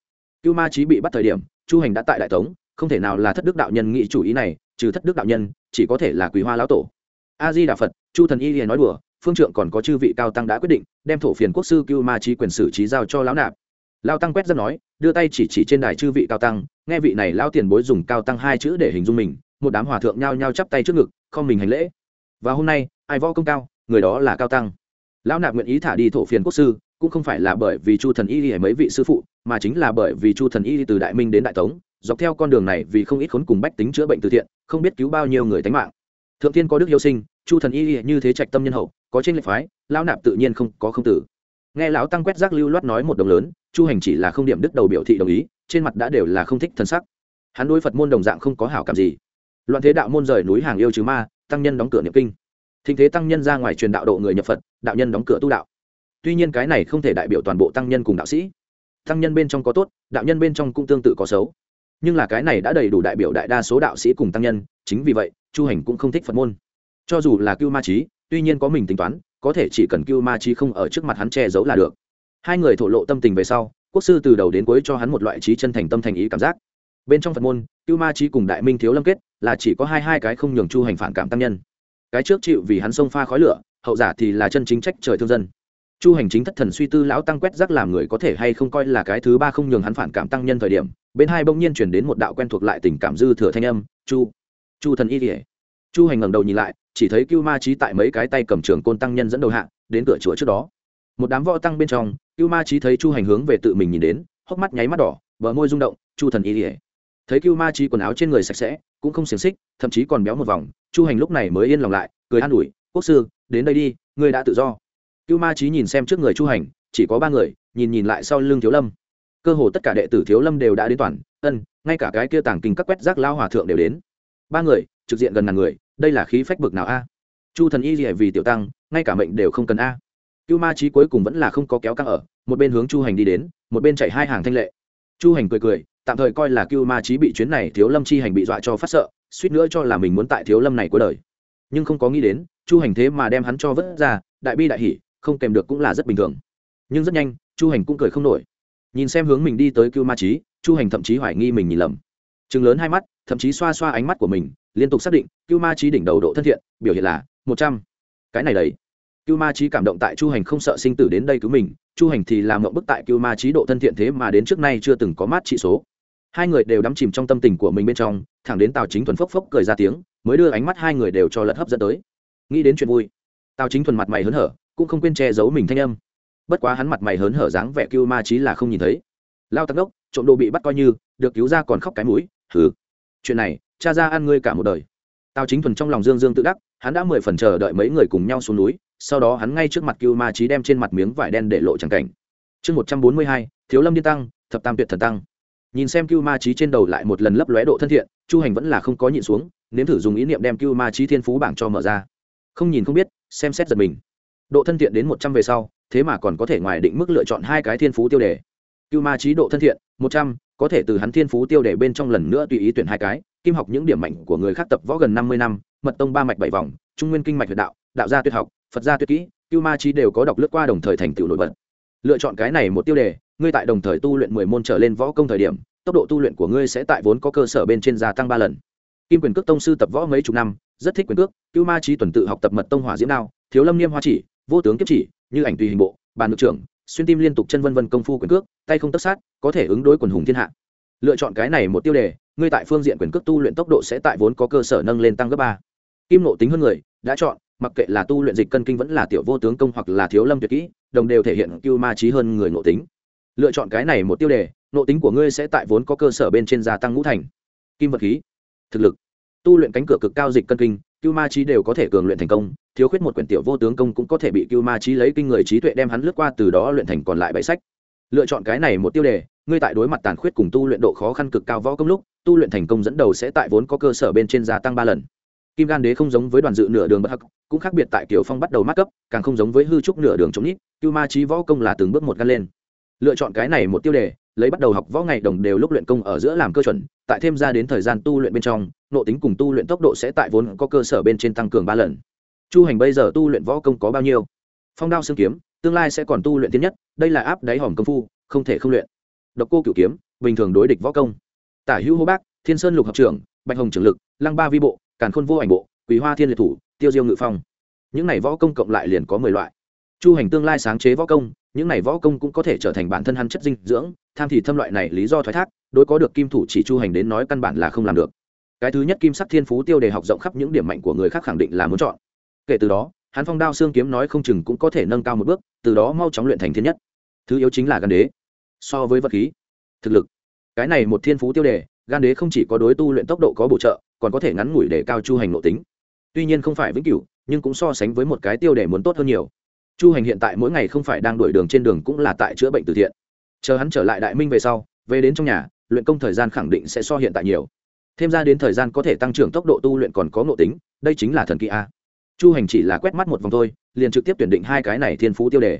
Cưu ma trí bị bắt thời điểm, chu hành đã tại đại tống không thể nào là thất đức đạo nhân nghĩ chủ ý này, trừ thất đức đạo nhân, chỉ có thể là quý hoa lão tổ. A di đà phật chu thần y liền nói đùa, phương trượng còn có chư vị cao tăng đã quyết định, đem thổ phiền quốc sư cưu ma trí quyền xử trí giao cho lão nạp. Lao tăng quét dân nói, đưa tay chỉ chỉ trên đài chư vị cao tăng, nghe vị này lao tiền bối dùng cao tăng hai chữ để hình dung mình, một đám hòa thượng nhao nhao chắp tay trước ngực, không mình hành lễ. Và hôm nay, ai võ công cao, người đó là cao tăng. Lão nạp nguyện ý thả đi thổ phiền quốc sư, cũng không phải là bởi vì chu thần y hay mấy vị sư phụ, mà chính là bởi vì chu thần y từ đại minh đến đại tống dọc theo con đường này vì không ít khốn cùng bách tính chữa bệnh từ thiện, không biết cứu bao nhiêu người tánh mạng. Thượng thiên có đức yêu sinh, chu thần y như thế trạch tâm nhân hậu, có trên lệch phái, lão nạp tự nhiên không có không tử. Nghe lão tăng quét rác lưu loát nói một đồng lớn, chu hành chỉ là không điểm đức đầu biểu thị đồng ý, trên mặt đã đều là không thích thân sắc. Hắn đối phật môn đồng dạng không có hảo cảm gì. Loạn thế đạo môn rời núi hàng yêu chứ ma, tăng nhân đóng cửa niệm kinh. Thịnh thế tăng nhân ra ngoài truyền đạo độ người nhập phật, đạo nhân đóng cửa tu đạo. Tuy nhiên cái này không thể đại biểu toàn bộ tăng nhân cùng đạo sĩ. Tăng nhân bên trong có tốt, đạo nhân bên trong cũng tương tự có xấu nhưng là cái này đã đầy đủ đại biểu đại đa số đạo sĩ cùng tăng nhân, chính vì vậy, chu hành cũng không thích phật môn. Cho dù là cưu ma trí tuy nhiên có mình tính toán, có thể chỉ cần cưu ma trí không ở trước mặt hắn che giấu là được. Hai người thổ lộ tâm tình về sau, quốc sư từ đầu đến cuối cho hắn một loại trí chân thành tâm thành ý cảm giác. Bên trong phật môn, cưu ma trí cùng đại minh thiếu lâm kết, là chỉ có hai hai cái không nhường chu hành phản cảm tăng nhân. Cái trước chịu vì hắn xông pha khói lửa, hậu giả thì là chân chính trách trời thương dân. Chu hành chính thất thần suy tư lão tăng quét rác làm người có thể hay không coi là cái thứ ba không nhường hắn phản cảm tăng nhân thời điểm bên hai bỗng nhiên chuyển đến một đạo quen thuộc lại tình cảm dư thừa thanh âm, chu chu thần y kỉa chu hành ngẩng đầu nhìn lại, chỉ thấy cưu ma trí tại mấy cái tay cầm trường côn tăng nhân dẫn đầu hạ, đến cửa chùa trước đó. Một đám võ tăng bên trong, cưu ma trí thấy chu hành hướng về tự mình nhìn đến, hốc mắt nháy mắt đỏ, bờ môi rung động, chu thần y kỉa thấy cưu ma trí quần áo trên người sạch sẽ, cũng không xiềng xích, thậm chí còn béo một vòng, chu hành lúc này mới yên lòng lại, cười an ủi, quốc sư, đến đây đi, ngươi đã tự do. Cưu ma trí nhìn xem trước người chu hành, chỉ có ba người, nhìn nhìn lại sau lưng thiếu lâm cơ hồ tất cả đệ tử thiếu lâm đều đã đến toàn, ân, ngay cả cái kia tàng kinh các quét rác lao hòa thượng đều đến. Ba người, trực diện gần ngàn người, đây là khí phách bực nào a? Chu thần y gì vì tiểu tăng, ngay cả mệnh đều không cần a. Cưu ma trí cuối cùng vẫn là không có kéo căng ở, một bên hướng chu hành đi đến, một bên chạy hai hàng thanh lệ. Chu hành cười cười, tạm thời coi là cưu ma trí bị chuyến này thiếu lâm chi hành bị dọa cho phát sợ, suýt nữa cho là mình muốn tại thiếu lâm này cuối đời. Nhưng không có nghĩ đến, chu hành thế mà đem hắn cho vớt ra, đại bi đại hỷ, không kèm được cũng là rất bình thường. Nhưng rất nhanh, chu hành cũng cười không nổi nhìn xem hướng mình đi tới cưu ma trí chu hành thậm chí hoài nghi mình nhìn lầm. Chừng lớn hai mắt, thậm chí xoa xoa ánh mắt của mình, liên tục xác định, cưu ma trí đỉnh đầu độ thân thiện, biểu hiện là một trăm. Cái này đấy cưu ma trí cảm động tại chu hành không sợ sinh tử đến đây cứu mình, chu hành thì làm mộng bức tại cưu ma trí độ thân thiện thế mà đến trước nay chưa từng có mát trị số. Hai người đều đắm chìm trong tâm tình của mình bên trong, thẳng đến tào chính thuần phốc phốc cười ra tiếng, mới đưa ánh mắt hai người đều cho lật hấp dẫn tới. Nghĩ đến chuyện vui, tào chính thuần mặt mày hớn hở, cũng không quên che giấu mình thanh âm bất quá hắn mặt mày hớn hở dáng vẻ cưu ma trí là không nhìn thấy. Lao tắc đốc, trộm đồ bị bắt coi như, được cứu ra còn khóc cái mũi thử chuyện này, cha ra ăn ngươi cả một đời. Tào chính thuần trong lòng dương dương tự đắc, hắn đã mười phần chờ đợi mấy người cùng nhau xuống núi, sau đó hắn ngay trước mặt cưu ma trí đem trên mặt miếng vải đen để lộ tràng cảnh. Chương một trăm bốn mươi hai, thiếu lâm điên tăng, thập tam tuyệt thần tăng. Nhìn xem cưu ma trí trên đầu lại một lần lấp lóe độ thân thiện, chu hành vẫn là không có nhịn xuống, nếm thử dùng ý niệm đem cưu ma trí thiên phú bảng cho mở ra. Không nhìn không biết, xem xét giật mình. Độ thân thiện đến một trăm về sau thế mà còn có thể ngoài định mức lựa chọn hai cái thiên phú tiêu đề. Cưu ma trí độ thân thiện, một trăm, có thể từ hắn thiên phú tiêu đề bên trong lần nữa tùy ý tuyển hai cái, kim học những điểm mạnh của người khác tập võ gần năm mươi năm, mật tông ba mạch bảy vòng, trung nguyên kinh mạch huyệt đạo đạo gia tuyệt học, phật gia tuyệt kỹ, cưu ma trí đều có đọc lướt qua đồng thời thành tựu nổi bật. Lựa chọn cái này một tiêu đề, ngươi tại đồng thời tu luyện mười môn trở lên võ công thời điểm, tốc độ tu luyện của ngươi sẽ tại vốn có cơ sở bên trên gia tăng ba lần. Kim quyền cước tông sư tập võ mấy chục năm, rất thích quyền cước, cưu ma trí tuần tự học tập mật tông hỏa diễm đao, thiếu lâm niêm hoa chỉ, vô tướng kiếp chỉ như ảnh tùy hình bộ, bàn được trưởng, xuyên tim liên tục chân vân vân công phu quyền cước, tay không tất sát, có thể ứng đối quần hùng thiên hạ. Lựa chọn cái này một tiêu đề, ngươi tại phương diện quyền cước tu luyện tốc độ sẽ tại vốn có cơ sở nâng lên tăng gấp ba. Kim nộ tính hơn người, đã chọn, mặc kệ là tu luyện dịch cân kinh vẫn là tiểu vô tướng công hoặc là thiếu lâm tuyệt kỹ, đồng đều thể hiện cưu ma trí hơn người nộ tính. Lựa chọn cái này một tiêu đề nộ tính của ngươi sẽ tại vốn có cơ sở bên trên gia tăng ngũ thành. Kim vật khí, thực lực tu luyện cánh cửa cực cao dịch cân kinh, cưu ma trí đều có thể cường luyện thành công, thiếu khuyết một quyển tiểu vô tướng công cũng có thể bị cưu ma trí lấy kinh người trí tuệ đem hắn lướt qua từ đó luyện thành còn lại bảy sách. Lựa chọn cái này một tiêu đề, ngươi tại đối mặt tàn khuyết cùng tu luyện độ khó khăn cực cao võ công lúc, tu luyện thành công dẫn đầu sẽ tại vốn có cơ sở bên trên gia tăng ba lần. Kim gan đế không giống với đoàn dự nửa đường bất hắc, cũng khác biệt tại kiểu phong bắt đầu mắc cấp, càng không giống với hư trúc nửa đường chống nít cưu ma trí võ công là từng bước một gan lên. Lựa chọn cái này một tiêu đề lấy bắt đầu học võ ngày đồng đều lúc luyện công ở giữa làm cơ chuẩn, tại thêm ra đến thời gian tu luyện bên trong, nộ tính cùng tu luyện tốc độ sẽ tại vốn có cơ sở bên trên tăng cường ba lần. Chu hành bây giờ tu luyện võ công có bao nhiêu? Phong đao xương kiếm, tương lai sẽ còn tu luyện tiến nhất, đây là áp đáy hòm công phu, không thể không luyện. Độc cô cửu kiếm, bình thường đối địch võ công. Tả hữu hô bác, thiên sơn lục hợp trưởng, bạch hồng trưởng lực, lăng ba vi bộ, càn khôn vô ảnh bộ quý hoa thiên liệt thủ, tiêu diêu ngự phong. Những này võ công cộng lại liền có mười loại. Chu hành tương lai sáng chế võ công, những này võ công cũng có thể trở thành bản thân hắn chất dinh dưỡng tham thì thâm loại này lý do thoái thác, đối có được kim thủ chỉ chu hành đến nói căn bản là không làm được. Cái thứ nhất kim sắc thiên phú tiêu đề học rộng khắp những điểm mạnh của người khác khẳng định là muốn chọn. Kể từ đó, hắn phong đao xương kiếm nói không chừng cũng có thể nâng cao một bước, từ đó mau chóng luyện thành thiên nhất. Thứ yếu chính là gan đế. So với vật khí, thực lực, cái này một thiên phú tiêu đề, gan đế không chỉ có đối tu luyện tốc độ có bổ trợ, còn có thể ngắn ngủi để cao chu hành nội tính. Tuy nhiên không phải vĩnh cửu, nhưng cũng so sánh với một cái tiêu đề muốn tốt hơn nhiều. Chu hành hiện tại mỗi ngày không phải đang đổi đường trên đường cũng là tại chữa bệnh từ thiện chờ hắn trở lại đại minh về sau, về đến trong nhà, luyện công thời gian khẳng định sẽ so hiện tại nhiều. Thêm ra đến thời gian có thể tăng trưởng tốc độ tu luyện còn có ngộ tính, đây chính là thần kỳ a. Chu hành chỉ là quét mắt một vòng thôi, liền trực tiếp tuyển định hai cái này thiên phú tiêu đề.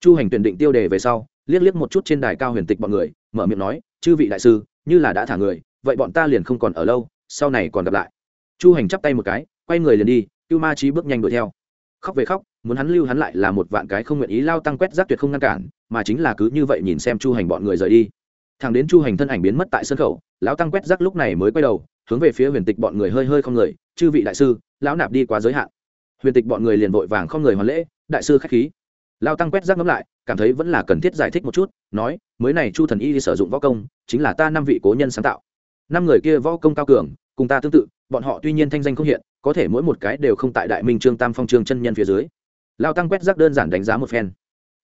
Chu hành tuyển định tiêu đề về sau, liếc liếc một chút trên đài cao huyền tịch bọn người, mở miệng nói, chư vị đại sư, như là đã thả người, vậy bọn ta liền không còn ở lâu, sau này còn gặp lại. Chu hành chắp tay một cái, quay người liền đi, cưu ma trí bước nhanh đuổi theo. Khóc về khóc muốn hắn lưu hắn lại là một vạn cái không nguyện ý lao tăng quét rác tuyệt không ngăn cản, mà chính là cứ như vậy nhìn xem chu hành bọn người rời đi. Thằng đến chu hành thân ảnh biến mất tại sân khẩu lão tăng quét rác lúc này mới quay đầu, hướng về phía huyền tịch bọn người hơi hơi không người, chư vị đại sư, lão nạp đi quá giới hạn. Huyền tịch bọn người liền vội vàng không người hoàn lễ, đại sư k h á c h khí. Lao tăng quét rác ngẫm lại, cảm thấy vẫn là cần thiết giải thích một chút, nói, mới này chu thần y đi sử dụng võ công, chính là ta năm vị cố nhân sáng tạo. Năm người kia võ công cao cường, cùng ta tương tự, bọn họ tuy nhiên thanh danh không hiện, có thể mỗi một cái đều không tại đại minh trương tam phong trương chân nhân phía dưới lao tăng quét rác đơn giản đánh giá một phen.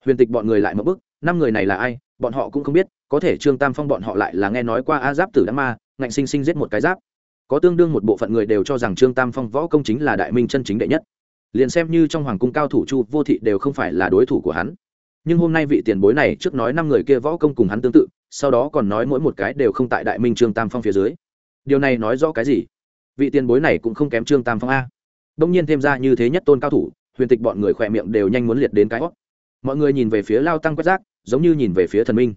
Huyền tịch bọn người lại mất bức, năm người này là ai, bọn họ cũng không biết, có thể trương tam phong bọn họ lại là nghe nói qua a giáp tử đã ma, ngạnh sinh sinh giết một cái giáp. Có tương đương một bộ phận người đều cho rằng trương tam phong võ công chính là đại minh chân chính đệ nhất. Liền xem như trong hoàng cung cao thủ chu vô thị đều không phải là đối thủ của hắn. Nhưng hôm nay vị tiền bối này trước nói năm người kia võ công cùng hắn tương tự, sau đó còn nói mỗi một cái đều không tại đại minh trương tam phong phía dưới. Điều này nói rõ cái gì? Vị tiền bối này cũng không kém trương tam phong a. Đông nhiên thêm ra như thế nhất tôn cao thủ huyền tịch bọn người khỏe miệng đều nhanh muốn liệt đến cái hót. Mọi người nhìn về phía lao tăng quét rác, giống như nhìn về phía thần minh.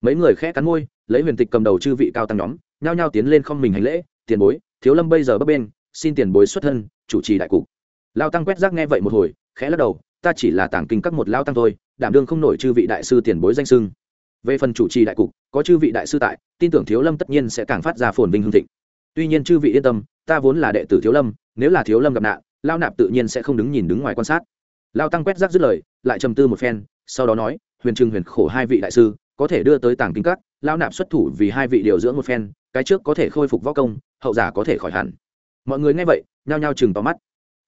Mấy người khẽ cắn môi, lấy huyền tịch cầm đầu chư vị cao tăng nhóm, nhao nhao tiến lên không mình hành lễ, tiền bối, thiếu lâm bây giờ bấp bên, xin tiền bối xuất thân, chủ trì đại cục. Lao tăng quét rác nghe vậy một hồi, khẽ lắc đầu, ta chỉ là tàng kinh các một lao tăng thôi, đảm đương không nổi chư vị đại sư tiền bối danh sưng về phần chủ trì đại cục, có chư vị đại sư tại, tin tưởng thiếu lâm tất nhiên sẽ càng phát ra phồn vinh hương thịnh. Tuy nhiên chư vị yên tâm, ta vốn là đệ tử thiếu lâm, nếu là thiếu lâm gặp nạn lao nạp tự nhiên sẽ không đứng nhìn đứng ngoài quan sát. Lao tăng quét rác dứt lời, lại trầm tư một phen, sau đó nói, huyền trừng huyền khổ hai vị đại sư, có thể đưa tới tàng kinh các, lao nạp xuất thủ vì hai vị điều dưỡng một phen, cái trước có thể khôi phục võ công, hậu giả có thể khỏi hẳn. Mọi người nghe vậy, nhao nhao chừng tóm mắt.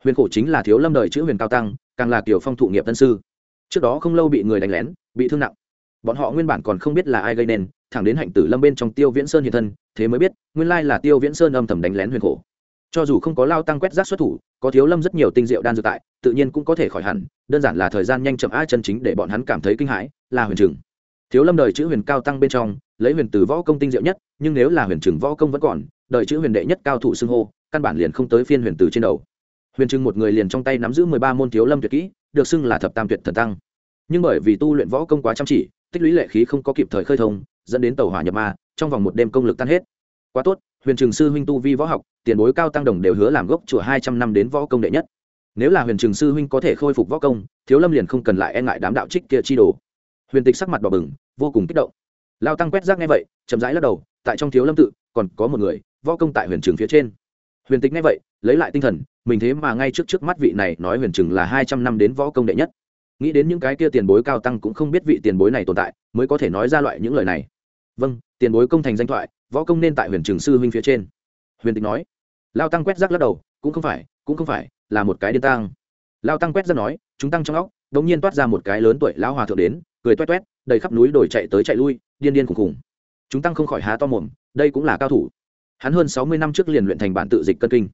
Huyền khổ chính là thiếu lâm đời chữ huyền cao tăng, càng là kiểu phong thụ nghiệp tân sư. Trước đó không lâu bị người đánh lén, bị thương nặng. Bọn họ nguyên bản còn không biết là ai gây nên, thẳng đến hạnh tử lâm bên trong tiêu viễn sơn hiện thân, thế mới biết, nguyên lai là tiêu viễn sơn âm thầm đánh lén huyền khổ cho dù không có lao tăng quét rác xuất thủ, có thiếu lâm rất nhiều tinh diệu đan dược tại, tự nhiên cũng có thể khỏi hẳn, đơn giản là thời gian nhanh chậm a chân chính để bọn hắn cảm thấy kinh hãi, là huyền trừng. Thiếu lâm đời chữ huyền cao tăng bên trong, lấy huyền từ võ công tinh diệu nhất, nhưng nếu là huyền trừng võ công vẫn còn, đời chữ huyền đệ nhất cao thủ xưng hô, căn bản liền không tới phiên huyền từ trên đầu. Huyền trừng một người liền trong tay nắm giữ mười ba môn thiếu lâm tuyệt kỹ, được xưng là thập tam tuyệt thần tăng. Nhưng bởi vì tu luyện võ công quá chăm chỉ, tích lũy lệ khí không có kịp thời khơi thông, dẫn đến tàu hỏa nhập ma, trong vòng một đêm công lực tan hết. Quá tốt huyền trường sư huynh tu vi võ học, tiền bối cao tăng đồng đều hứa làm gốc chùa hai trăm năm đến võ công đệ nhất. Nếu là huyền trường sư huynh có thể khôi phục võ công, thiếu lâm liền không cần lại e ngại đám đạo trích kia chi đồ. Huyền tịch sắc mặt đỏ bừng, vô cùng kích động. Lao tăng quét rác nghe vậy, chậm rãi lắc đầu, tại trong thiếu lâm tự, còn có một người, võ công tại huyền trường phía trên. Huyền tịch nghe vậy, lấy lại tinh thần, mình thế mà ngay trước trước mắt vị này nói huyền trường là hai trăm năm đến võ công đệ nhất. Nghĩ đến những cái kia tiền bối cao tăng cũng không biết vị tiền bối này tồn tại, mới có thể nói ra loại những lời này. Vâng tiền bối công thành danh thoại võ công nên tại huyền trường sư huynh phía trên. Huyền tịch nói. Lao tăng quét rác lắc đầu, cũng không phải, cũng không phải, là một cái điên tăng. Lao tăng quét rác nói, chúng tăng trong óc đ ỗ n g nhiên toát ra một cái lớn tuổi lão hòa thượng đến, cười toét toét, đầy khắp núi đồi chạy tới chạy lui, điên điên khùng khùng chúng tăng không khỏi há to mồm, đây cũng là cao thủ. Hắn hơn sáu mươi năm trước liền luyện thành bản tự dịch cân kinh.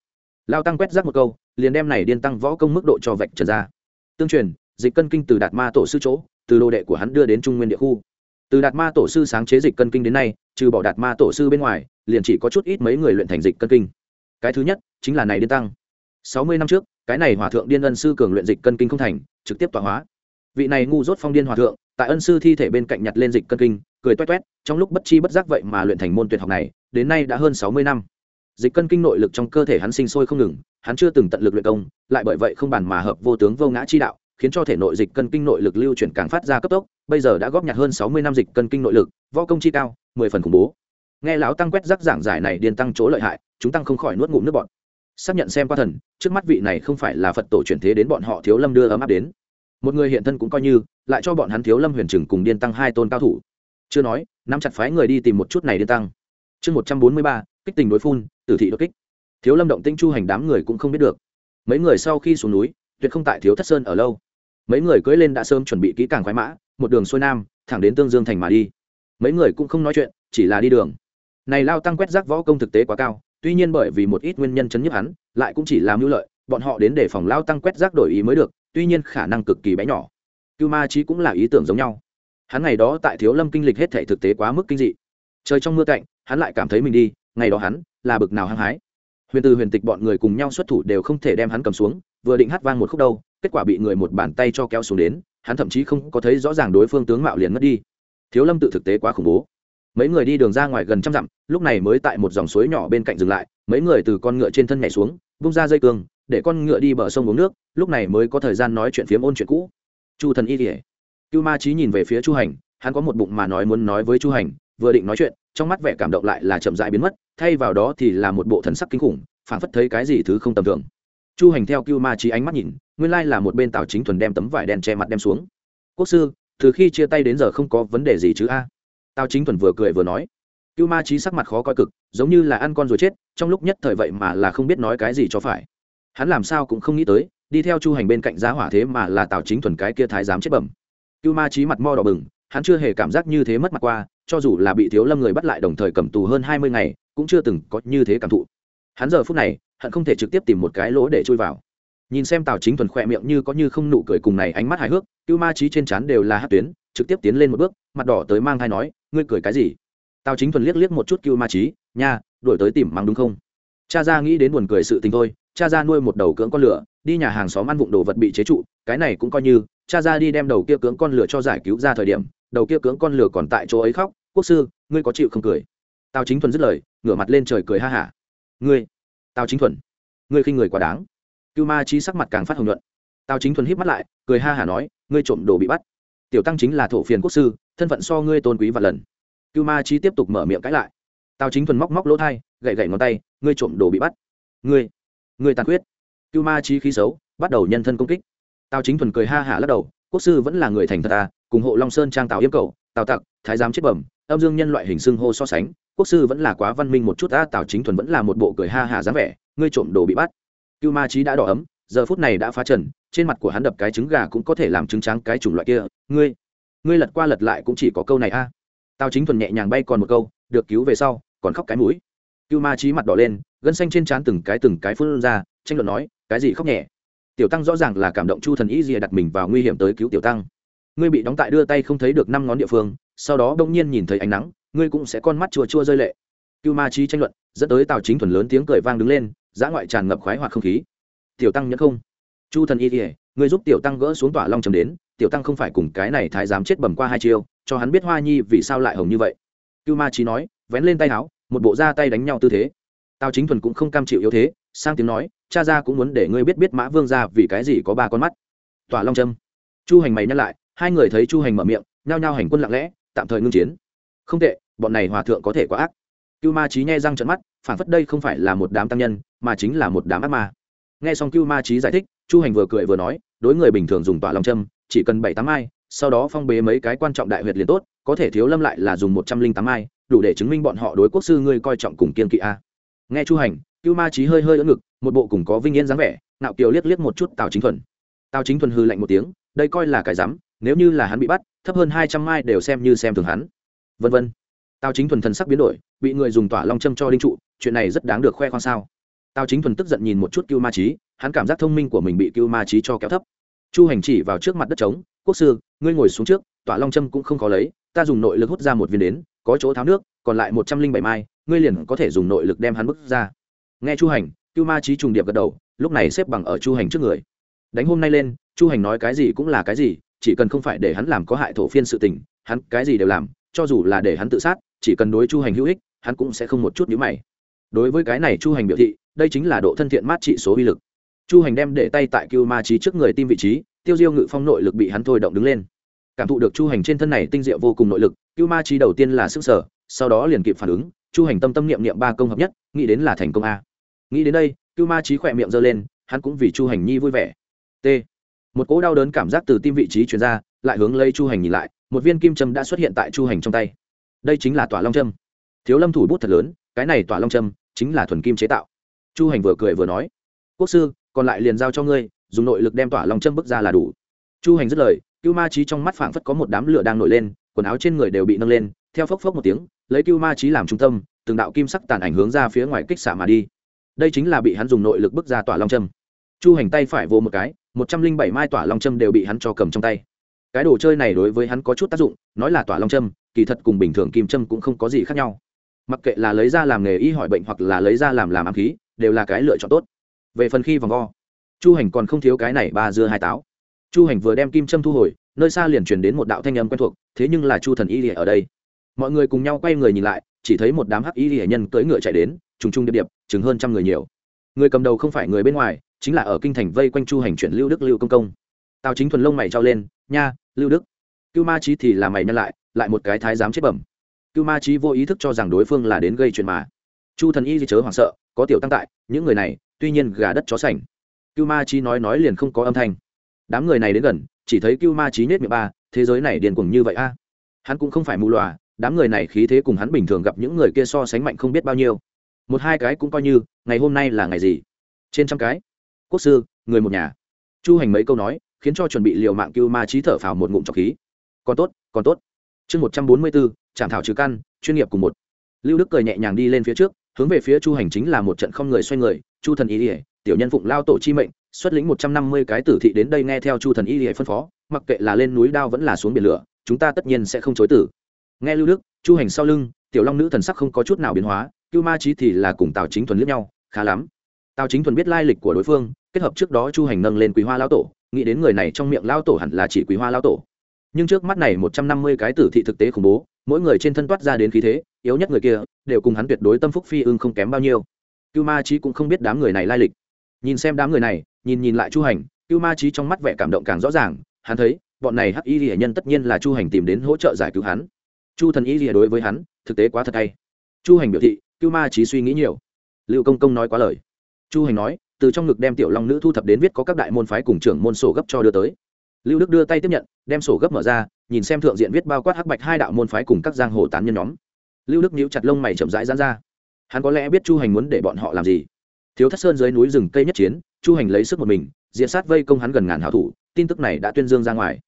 Lao tăng quét rác một câu, liền đem này điên tăng võ công mức độ cho vạch trần ra. Tương truyền, dịch cân kinh từ đạt ma tổ sư chỗ, từ đồ đệ của hắn đưa đến trung nguyên địa khu từ đạt ma tổ sư sáng chế dịch cân kinh đến nay, trừ bỏ đạt ma tổ sư bên ngoài, liền chỉ có chút ít mấy người luyện thành dịch cân kinh. Cái thứ nhất chính là này điên tăng. Sáu mươi năm trước, cái này hòa thượng điên ân sư cường luyện dịch cân kinh không thành, trực tiếp tọa hóa. Vị này ngu dốt phong điên hòa thượng, tại ân sư thi thể bên cạnh nhặt lên dịch cân kinh, cười toét toét, trong lúc bất chi bất giác vậy mà luyện thành môn tuyệt học này, đến nay đã hơn sáu mươi năm. Dịch cân kinh nội lực trong cơ thể hắn sinh sôi không ngừng, hắn chưa từng tận lực luyện công, lại bởi vậy không bàn mà hợp vô tướng vô ngã chi đạo, khiến cho thể nội dịch cân kinh nội lực lưu chuyển càng phát ra cấp tốc bây giờ đã góp nhặt hơn sáu mươi năm dịch cân kinh nội lực, võ công chi cao, mười phần khủng bố. Nghe lão tăng quét rắc giảng giải này điên tăng chỗ lợi hại, chúng tăng không khỏi nuốt ngụm nước bọn xác nhận xem qua thần, trước mắt vị này không phải là phật tổ chuyển thế đến bọn họ thiếu lâm đưa ấm áp đến. Một người hiện thân cũng coi như, lại cho bọn hắn thiếu lâm huyền trừng cùng điên tăng hai tôn cao thủ. Chưa nói, nắm chặt phái người đi tìm một chút này điên tăng. Chương một trăm bốn mươi ba, kích tình đối phun, tử thị đột kích. Thiếu lâm động tĩnh chu hành đám người cũng không biết được. Mấy người sau khi xuống núi, tuyệt không tại thiếu thất sơn ở lâu. Mấy người cưỡi lên đã sớm chuẩn bị kỹ càng khoái mã một đường xuôi nam, thẳng đến tương dương thành mà đi. Mấy người cũng không nói chuyện, chỉ là đi đường. Này lao tăng quét rác võ công thực tế quá cao, tuy nhiên bởi vì một ít nguyên nhân chấn nhức hắn, lại cũng chỉ làm hữu lợi, bọn họ đến để phòng lao tăng quét rác đổi ý mới được, tuy nhiên khả năng cực kỳ bé nhỏ. Cưu ma trí cũng là ý tưởng giống nhau. Hắn ngày đó tại thiếu lâm kinh lịch hết thể thực tế quá mức kinh dị. Trời trong mưa cạnh hắn lại cảm thấy mình đi, ngày đó hắn là bực nào hăng hái. Huyền từ huyền tịch bọn người cùng nhau xuất thủ đều không thể đem hắn cầm xuống, vừa định hát vang một khúc đâu, kết quả bị người một bàn tay cho kéo xuống đến hắn thậm chí không có thấy rõ ràng đối phương tướng mạo liền mất đi. Thiếu lâm tự thực tế quá khủng bố. Mấy người đi đường ra ngoài gần trăm dặm, lúc này mới tại một dòng suối nhỏ bên cạnh dừng lại, mấy người từ con ngựa trên thân nhảy xuống bung ra dây cương, để con ngựa đi bờ sông uống nước, lúc này mới có thời gian nói chuyện phiếm ôn chuyện cũ. Chu thần y kỉa cưu ma trí nhìn về phía chu hành, hắn có một bụng mà nói muốn nói với chu hành, vừa định nói chuyện, trong mắt vẻ cảm động lại là chậm dại biến mất, thay vào đó thì là một bộ thần sắc kinh khủng, phảng phất thấy cái gì thứ không tầm thường chu hành theo cưu ma trí ánh mắt nhìn, nguyên lai là một bên tào chính thuần đem tấm vải đen che mặt đem xuống. Quốc sư, từ khi chia tay đến giờ không có vấn đề gì chứ a? Tào chính thuần vừa cười vừa nói. Cưu ma trí sắc mặt khó coi cực, giống như là ăn con rồi chết, trong lúc nhất thời vậy mà là không biết nói cái gì cho phải. Hắn làm sao cũng không nghĩ tới, đi theo chu hành bên cạnh giá hỏa thế mà là tào chính thuần cái kia thái giám chết bẩm. Cưu ma trí mặt mo đỏ bừng, hắn chưa hề cảm giác như thế mất mặt qua, cho dù là bị thiếu lâm người bắt lại đồng thời cầm tù hơn hai mươi ngày, cũng chưa từng có như thế cảm thụ hắn giờ phút này, hận không thể trực tiếp tìm một cái lỗ để chui vào. Nhìn xem tào chính thuần khỏe miệng như có như không nụ cười cùng này ánh mắt hài hước, cưu ma trí trên trán đều là hát tuyến, trực tiếp tiến lên một bước, mặt đỏ tới mang thai nói, ngươi cười cái gì? Tào chính thuần liếc liếc một chút cưu ma trí nha đổi tới tìm mắng đúng không? Cha ra nghĩ đến buồn cười sự tình thôi, cha ra nuôi một đầu cưỡng con lửa, đi nhà hàng xóm ăn vụng đồ vật bị chế trụ, cái này cũng coi như, cha ra đi đem đầu kia cưỡng con lửa cho giải cứu ra thời điểm, đầu kia cưỡng con lửa còn tại chỗ ấy khóc, quốc sư, ngươi có chịu không? Cười. Tào chính thuần dứt lời, ngửa mặt lên trời cười ha hả ngươi, tào chính thuần, ngươi khinh người quá đáng. Cưu ma trí sắc mặt càng phát hồng nhuận. Tào chính thuần hít mắt lại, cười ha hả nói, ngươi trộm đồ bị bắt. Tiểu tăng chính là thổ phiền quốc sư, thân phận so ngươi tôn quý và lần. Cưu ma trí tiếp tục mở miệng cãi lại. Tào chính thuần móc móc lỗ thai, gậy gậy ngón tay, ngươi trộm đồ bị bắt. Ngươi ngươi tàn khuyết. Cưu ma trí khí xấu, bắt đầu nhân thân công kích. Tào chính thuần cười ha hả lắc đầu, quốc sư vẫn là người thành thật ta cùng hộ long sơn trang tào yêm cầu, tào tặc, thái giám chết bẩm, âm dương nhân loại hình xưng hô so sánh quốc sư vẫn là quá văn minh một chút ta tào chính thuần vẫn là một bộ cười ha hà dáng vẻ, ngươi trộm đồ bị bắt. Cưu ma trí đã đỏ ấm, giờ phút này đã phá trần, trên mặt của hắn đập cái trứng gà cũng có thể làm trứng trắng cái chủng loại kia, ngươi ngươi lật qua lật lại cũng chỉ có câu này a tào chính thuần nhẹ nhàng bay còn một câu, được cứu về sau, còn khóc cái mũi. Cưu ma trí mặt đỏ lên, gân xanh trên trán từng cái từng cái phun ra, tranh luận nói, cái gì khóc nhẹ? Tiểu tăng rõ ràng là cảm động chu thần ý gì đặt mình vào nguy hiểm tới cứu tiểu tăng. Ngươi bị đóng tại đưa tay không thấy được năm ngón địa phương, sau đó đông nhiên nhìn thấy ánh nắng ngươi cũng sẽ con mắt chua chua rơi lệ. Cưu ma trí tranh luận, dẫn tới tào chính thuần lớn tiếng cười vang đứng lên, giã ngoại tràn ngập khoái hoặc không khí. Tiểu tăng nhẫn không? Chu thần y kỉa ngươi giúp tiểu tăng gỡ xuống tỏa long trầm đến, tiểu tăng không phải cùng cái này thái giám chết bầm qua hai chiêu, cho hắn biết hoa nhi vì sao lại hồng như vậy. Cưu ma trí nói, vén lên tay áo, một bộ ra tay đánh nhau tư thế. Tào chính thuần cũng không cam chịu yếu thế, sang tiếng nói, cha ra cũng muốn để ngươi biết biết mã vương ra vì cái gì có ba con mắt. Tỏa long trâm chu hành mày nhắc lại, hai người thấy chu hành mở miệng, nhao nhao hành quân lặng lẽ, tạm thời ngưng chiến không tệ, bọn này hòa thượng có thể quá ác. Cưu ma trí nhai răng trận mắt, phản phất đây không phải là một đám tăng nhân, mà chính là một đám ác ma. Nghe xong cưu ma trí giải thích, chu hành vừa cười vừa nói, đối người bình thường dùng tỏa long châm, chỉ cần bảy tám mai, sau đó phong bế mấy cái quan trọng đại huyệt liền tốt, có thể thiếu lâm lại là dùng một trăm linh tám mai, đủ để chứng minh bọn họ đối quốc sư ngươi coi trọng cùng kiên kỵ a. Nghe chu hành, cưu ma trí hơi hơi ỡ ngực, một bộ cùng có vinh yên dáng vẻ nạo kiều liếc liếc một chút tào chính thuần. Tào chính thuần hư lạnh một tiếng, đây coi là cái rắm nếu như là hắn bị bắt, thấp hơn hai trăm mai đều xem như xem thường hắn vân vân. Tào chính thuần thần sắc biến đổi, bị người dùng tỏa long châm cho đinh trụ, chuyện này rất đáng được khoe khoang sao? Tào chính thuần tức giận nhìn một chút cưu ma trí hắn cảm giác thông minh của mình bị cưu ma trí cho kéo thấp. Chu hành chỉ vào trước mặt đất trống, quốc sư, ngươi ngồi xuống trước, tỏa long châm cũng không khó lấy, ta dùng nội lực hút ra một viên đến, có chỗ tháo nước, còn lại một trăm linh bảy mai, ngươi liền có thể dùng nội lực đem hắn bức ra. Nghe chu hành, cưu ma trí trùng điệp gật đầu, lúc này xếp bằng ở chu hành trước người. Đánh hôm nay lên, chu hành nói cái gì cũng là cái gì, chỉ cần không phải để hắn làm có hại thổ phiên sự tình, hắn cái gì đều làm cho dù là để hắn tự sát, chỉ cần đối chu hành hữu ích, hắn cũng sẽ không một chút nhíu mày. Đối với cái này chu hành biểu thị, đây chính là độ thân thiện mát trị số uy lực. Chu hành đem để tay tại cưu ma trí trước người tim vị trí, tiêu diêu ngự phong nội lực bị hắn thôi động đứng lên. Cảm thụ được chu hành trên thân này tinh diệu vô cùng nội lực cưu ma trí đầu tiên là sức sở, sau đó liền kịp phản ứng, chu hành tâm tâm niệm niệm ba công hợp nhất, nghĩ đến là thành công a. Nghĩ đến đây cưu ma trí khỏe miệng giơ lên, hắn cũng vì chu hành nhi vui vẻ. T. Một cỗ đau đớn cảm giác từ tim vị trí chuyển ra, lại hướng lấy chu hành nhìn lại một viên kim châm đã xuất hiện tại chu hành trong tay. Đây chính là tỏa long châm. Thiếu lâm thủ bút thật lớn, cái này tỏa long châm chính là thuần kim chế tạo. Chu hành vừa cười vừa nói, quốc sư, còn lại liền giao cho ngươi, dùng nội lực đem tỏa long châm bước ra là đủ. Chu hành dứt lời, cưu ma trí trong mắt phảng phất có một đám lửa đang nổi lên, quần áo trên người đều bị nâng lên, theo phốc phốc một tiếng, lấy cưu ma trí làm trung tâm, từng đạo kim sắc tàn ảnh hướng ra phía ngoài kích xạ mà đi. Đây chính là bị hắn dùng nội lực bước ra tỏa long châm. Chu hành tay phải vô một cái, một trăm linh bảy mai tỏa long châm đều bị hắn cho cầm trong tay cái đồ chơi này đối với hắn có chút tác dụng, nói là tỏa long châm, kỳ thật cùng bình thường kim châm cũng không có gì khác nhau. Mặc kệ là lấy ra làm nghề y hỏi bệnh hoặc là lấy ra làm làm ám khí, đều là cái lựa chọn tốt. Về phần khi vòng vo, chu hành còn không thiếu cái này ba dưa hai táo. Chu hành vừa đem kim châm thu hồi, nơi xa liền truyền đến một đạo thanh âm quen thuộc, thế nhưng là chu thần y lìa ở đây. Mọi người cùng nhau quay người nhìn lại, chỉ thấy một đám hắc y lìa nhân cưỡi ngựa chạy đến, trùng trùng điệp điệp, chừng hơn trăm người nhiều. Người cầm đầu không phải người bên ngoài, chính là ở kinh thành vây quanh chu hành chuyển lưu đức lưu công công. Tào chính thuần lông mày trao lên, nha lưu đức. Cưu ma trí thì là mày nhân lại lại một cái thái giám chết bẩm. Cưu ma trí vô ý thức cho rằng đối phương là đến gây chuyện mà. Chu thần y chớ hoảng sợ, có tiểu tăng tại, những người này, tuy nhiên gà đất chó sành. Cưu ma trí nói nói liền không có âm thanh. Đám người này đến gần, chỉ thấy cưu ma trí nết miệng ba, thế giới này điền cuồng như vậy a? Hắn cũng không phải mù lòa, đám người này khí thế cùng hắn bình thường gặp những người kia so sánh mạnh không biết bao nhiêu. Một hai cái cũng coi như, ngày hôm nay là ngày gì? Trên trăm cái. Quốc sư, người một nhà. Chu hành mấy câu nói khiến cho chuẩn bị liều mạng cưu ma trí thở phào một ngụm trọc khí. Còn tốt còn tốt. Chương một trăm bốn mươi bốn, trạm thảo trừ căn, chuyên nghiệp cùng một. Lưu đức cười nhẹ nhàng đi lên phía trước, hướng về phía chu hành chính là một trận không người xoay người, chu thần y ỉa tiểu nhân phụng lao tổ chi mệnh, xuất lĩnh một trăm năm mươi cái tử thị đến đây nghe theo chu thần y ỉa phân phó, mặc kệ là lên núi đao vẫn là xuống biển lửa, chúng ta tất nhiên sẽ không chối tử. Nghe lưu đức, chu hành sau lưng, tiểu long nữ thần sắc không có chút nào biến hóa, cưu ma trí thì là cùng tào chính thuần liếc nhau, khá lắm. Tào chính thuần biết lai lịch của đối phương, kết hợp trước đó chu hành nâng lên quý hoa lao tổ nghĩ đến người này trong miệng lao tổ hẳn là chỉ quý hoa lao tổ. Nhưng trước mắt này một trăm năm mươi cái tử thị thực tế khủng bố, mỗi người trên thân toát ra đến khí thế, yếu nhất người kia, đều cùng hắn tuyệt đối tâm phúc phi ưng không kém bao nhiêu. Cưu ma trí cũng không biết đám người này lai lịch. Nhìn xem đám người này, nhìn nhìn lại chu hành, cưu ma trí trong mắt vẻ cảm động càng rõ ràng, hắn thấy, bọn này hắc y hiển nhân tất nhiên là chu hành tìm đến hỗ trợ giải cứu hắn. Chu thần y rìa đối với hắn, thực tế quá thật hay. Chu hành biểu thị, cưu ma trí suy nghĩ nhiều. Liệu công công nói quá lời. Chu hành nói từ trong ngực đem tiểu long nữ thu thập đến viết có các đại môn phái cùng trưởng môn sổ gấp cho đưa tới. Lưu đức đưa tay tiếp nhận, đem sổ gấp mở ra, nhìn xem thượng diện viết bao quát hắc bạch hai đạo môn phái cùng các giang hồ tán nhân nhóm. Lưu đức nhíu chặt lông mày chậm rãi dán ra. Hắn có lẽ biết chu hành muốn để bọn họ làm gì? Thiếu thất sơn dưới núi rừng cây nhất chiến, chu hành lấy sức một mình diện sát vây công hắn gần ngàn hảo thủ, tin tức này đã tuyên dương ra ngoài.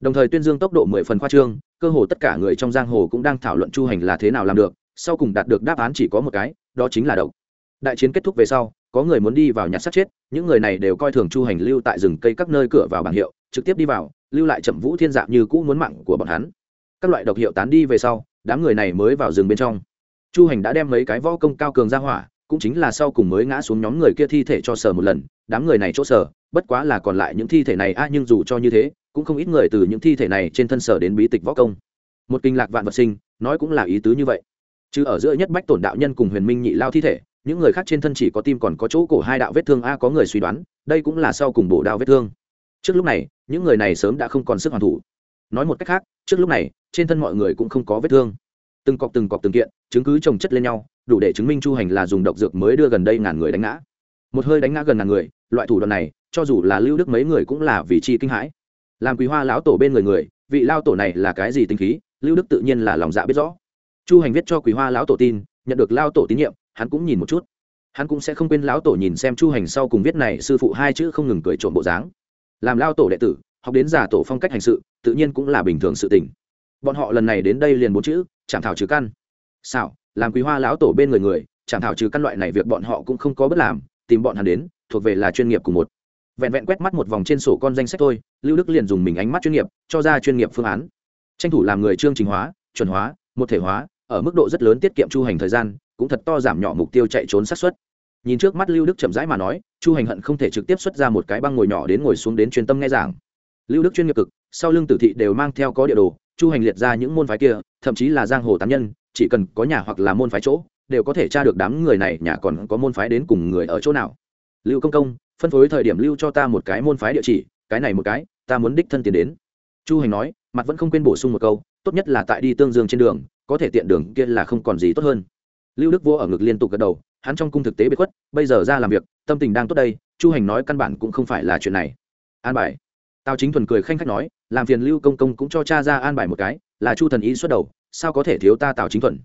Đồng thời tuyên dương tốc độ mười phần khoa trương, cơ hồ tất cả người trong giang hồ cũng đang thảo luận chu hành là thế nào làm được, sau cùng đạt được đáp án chỉ có một cái, đó chính là độc. Đại chiến kết thúc về sau có người muốn đi vào nhặt sát chết, những người này đều coi thường chu hành lưu tại rừng cây các nơi cửa vào bảng hiệu, trực tiếp đi vào, lưu lại chậm vũ thiên dạng như cũ muốn mạng của bọn hắn. Các loại độc hiệu tán đi về sau, đám người này mới vào rừng bên trong. Chu hành đã đem mấy cái võ công cao cường ra hỏa, cũng chính là sau cùng mới ngã xuống nhóm người kia thi thể cho sờ một lần, đám người này chỗ sờ, bất quá là còn lại những thi thể này, a, nhưng dù cho như thế, cũng không ít người từ những thi thể này trên thân sở đến bí tịch võ công. Một kinh lạc vạn vật sinh, nói cũng là ý tứ như vậy. Chứ ở giữa nhất bách tổn đạo nhân cùng huyền minh nhị lao thi thể những người khác trên thân chỉ có tim còn có chỗ cổ hai đạo vết thương a có người suy đoán, đây cũng là sau cùng bổ đao vết thương. Trước lúc này, những người này sớm đã không còn sức hoàn thủ. Nói một cách khác, trước lúc này, trên thân mọi người cũng không có vết thương. Từng cọc từng cọc từng kiện, chứng cứ trồng chất lên nhau, đủ để chứng minh chu hành là dùng độc dược mới đưa gần đây ngàn người đánh ngã. Một hơi đánh ngã gần ngàn người, loại thủ đoạn này, cho dù là lưu đức mấy người cũng là vì chi kinh hãi. Làm quý hoa lão tổ bên người người, vị lao tổ này là cái gì tinh khí, lưu đức tự nhiên là lòng dạ biết rõ. Chu hành viết cho quý hoa lão tổ tin, nhận được lao tổ tín nhiệm hắn cũng nhìn một chút. Hắn cũng sẽ không quên lão tổ nhìn xem chu hành sau cùng viết này sư phụ hai chữ không ngừng cười trộm bộ dáng. Làm lao tổ đệ tử, học đến giả tổ phong cách hành sự, tự nhiên cũng là bình thường sự tình. Bọn họ lần này đến đây liền bốn chữ, chạm thảo trừ căn. Xảo, làm quý hoa lão tổ bên người người, chạm thảo trừ căn loại này việc bọn họ cũng không có bất làm, tìm bọn hắn đến, thuộc về là chuyên nghiệp của một. Vẹn vẹn quét mắt một vòng trên sổ con danh sách thôi, lưu đức liền dùng mình ánh mắt chuyên nghiệp, cho ra chuyên nghiệp phương án. Tranh thủ làm người chương trình hóa, chuẩn hóa, một thể hóa, ở mức độ rất lớn tiết kiệm chu hành thời gian cũng thật to giảm nhỏ mục tiêu chạy trốn sát xuất nhìn trước mắt lưu đức chậm rãi mà nói, chu hành hận không thể trực tiếp xuất ra một cái băng ngồi nhỏ đến ngồi xuống đến chuyên tâm nghe giảng. Lưu đức chuyên nghiệp cực, sau lưng tử thị đều mang theo có địa đồ, chu hành liệt ra những môn phái kia, thậm chí là giang hồ tán nhân, chỉ cần có nhà hoặc là môn phái chỗ, đều có thể tra được đám người này nhà còn có môn phái đến cùng người ở chỗ nào. Lưu công công, phân phối thời điểm lưu cho ta một cái môn phái địa chỉ, cái này một cái, ta muốn đích thân tiền đến. Chu hành nói, mặt vẫn không quên bổ sung một câu, tốt nhất là tại đi tương dương trên đường, có thể tiện đường kia là không còn gì tốt hơn lưu đức vô ở ngực liên tục gật đầu, hắn trong cung thực tế bế khuất, bây giờ ra làm việc, tâm tình đang tốt đây, chu hành nói căn bản cũng không phải là chuyện này. An bài. Tào chính thuần cười khanh khách nói, làm phiền lưu công công cũng cho cha ra an bài một cái, là chu thần y xuất đầu, sao có thể thiếu ta tào chính thuần?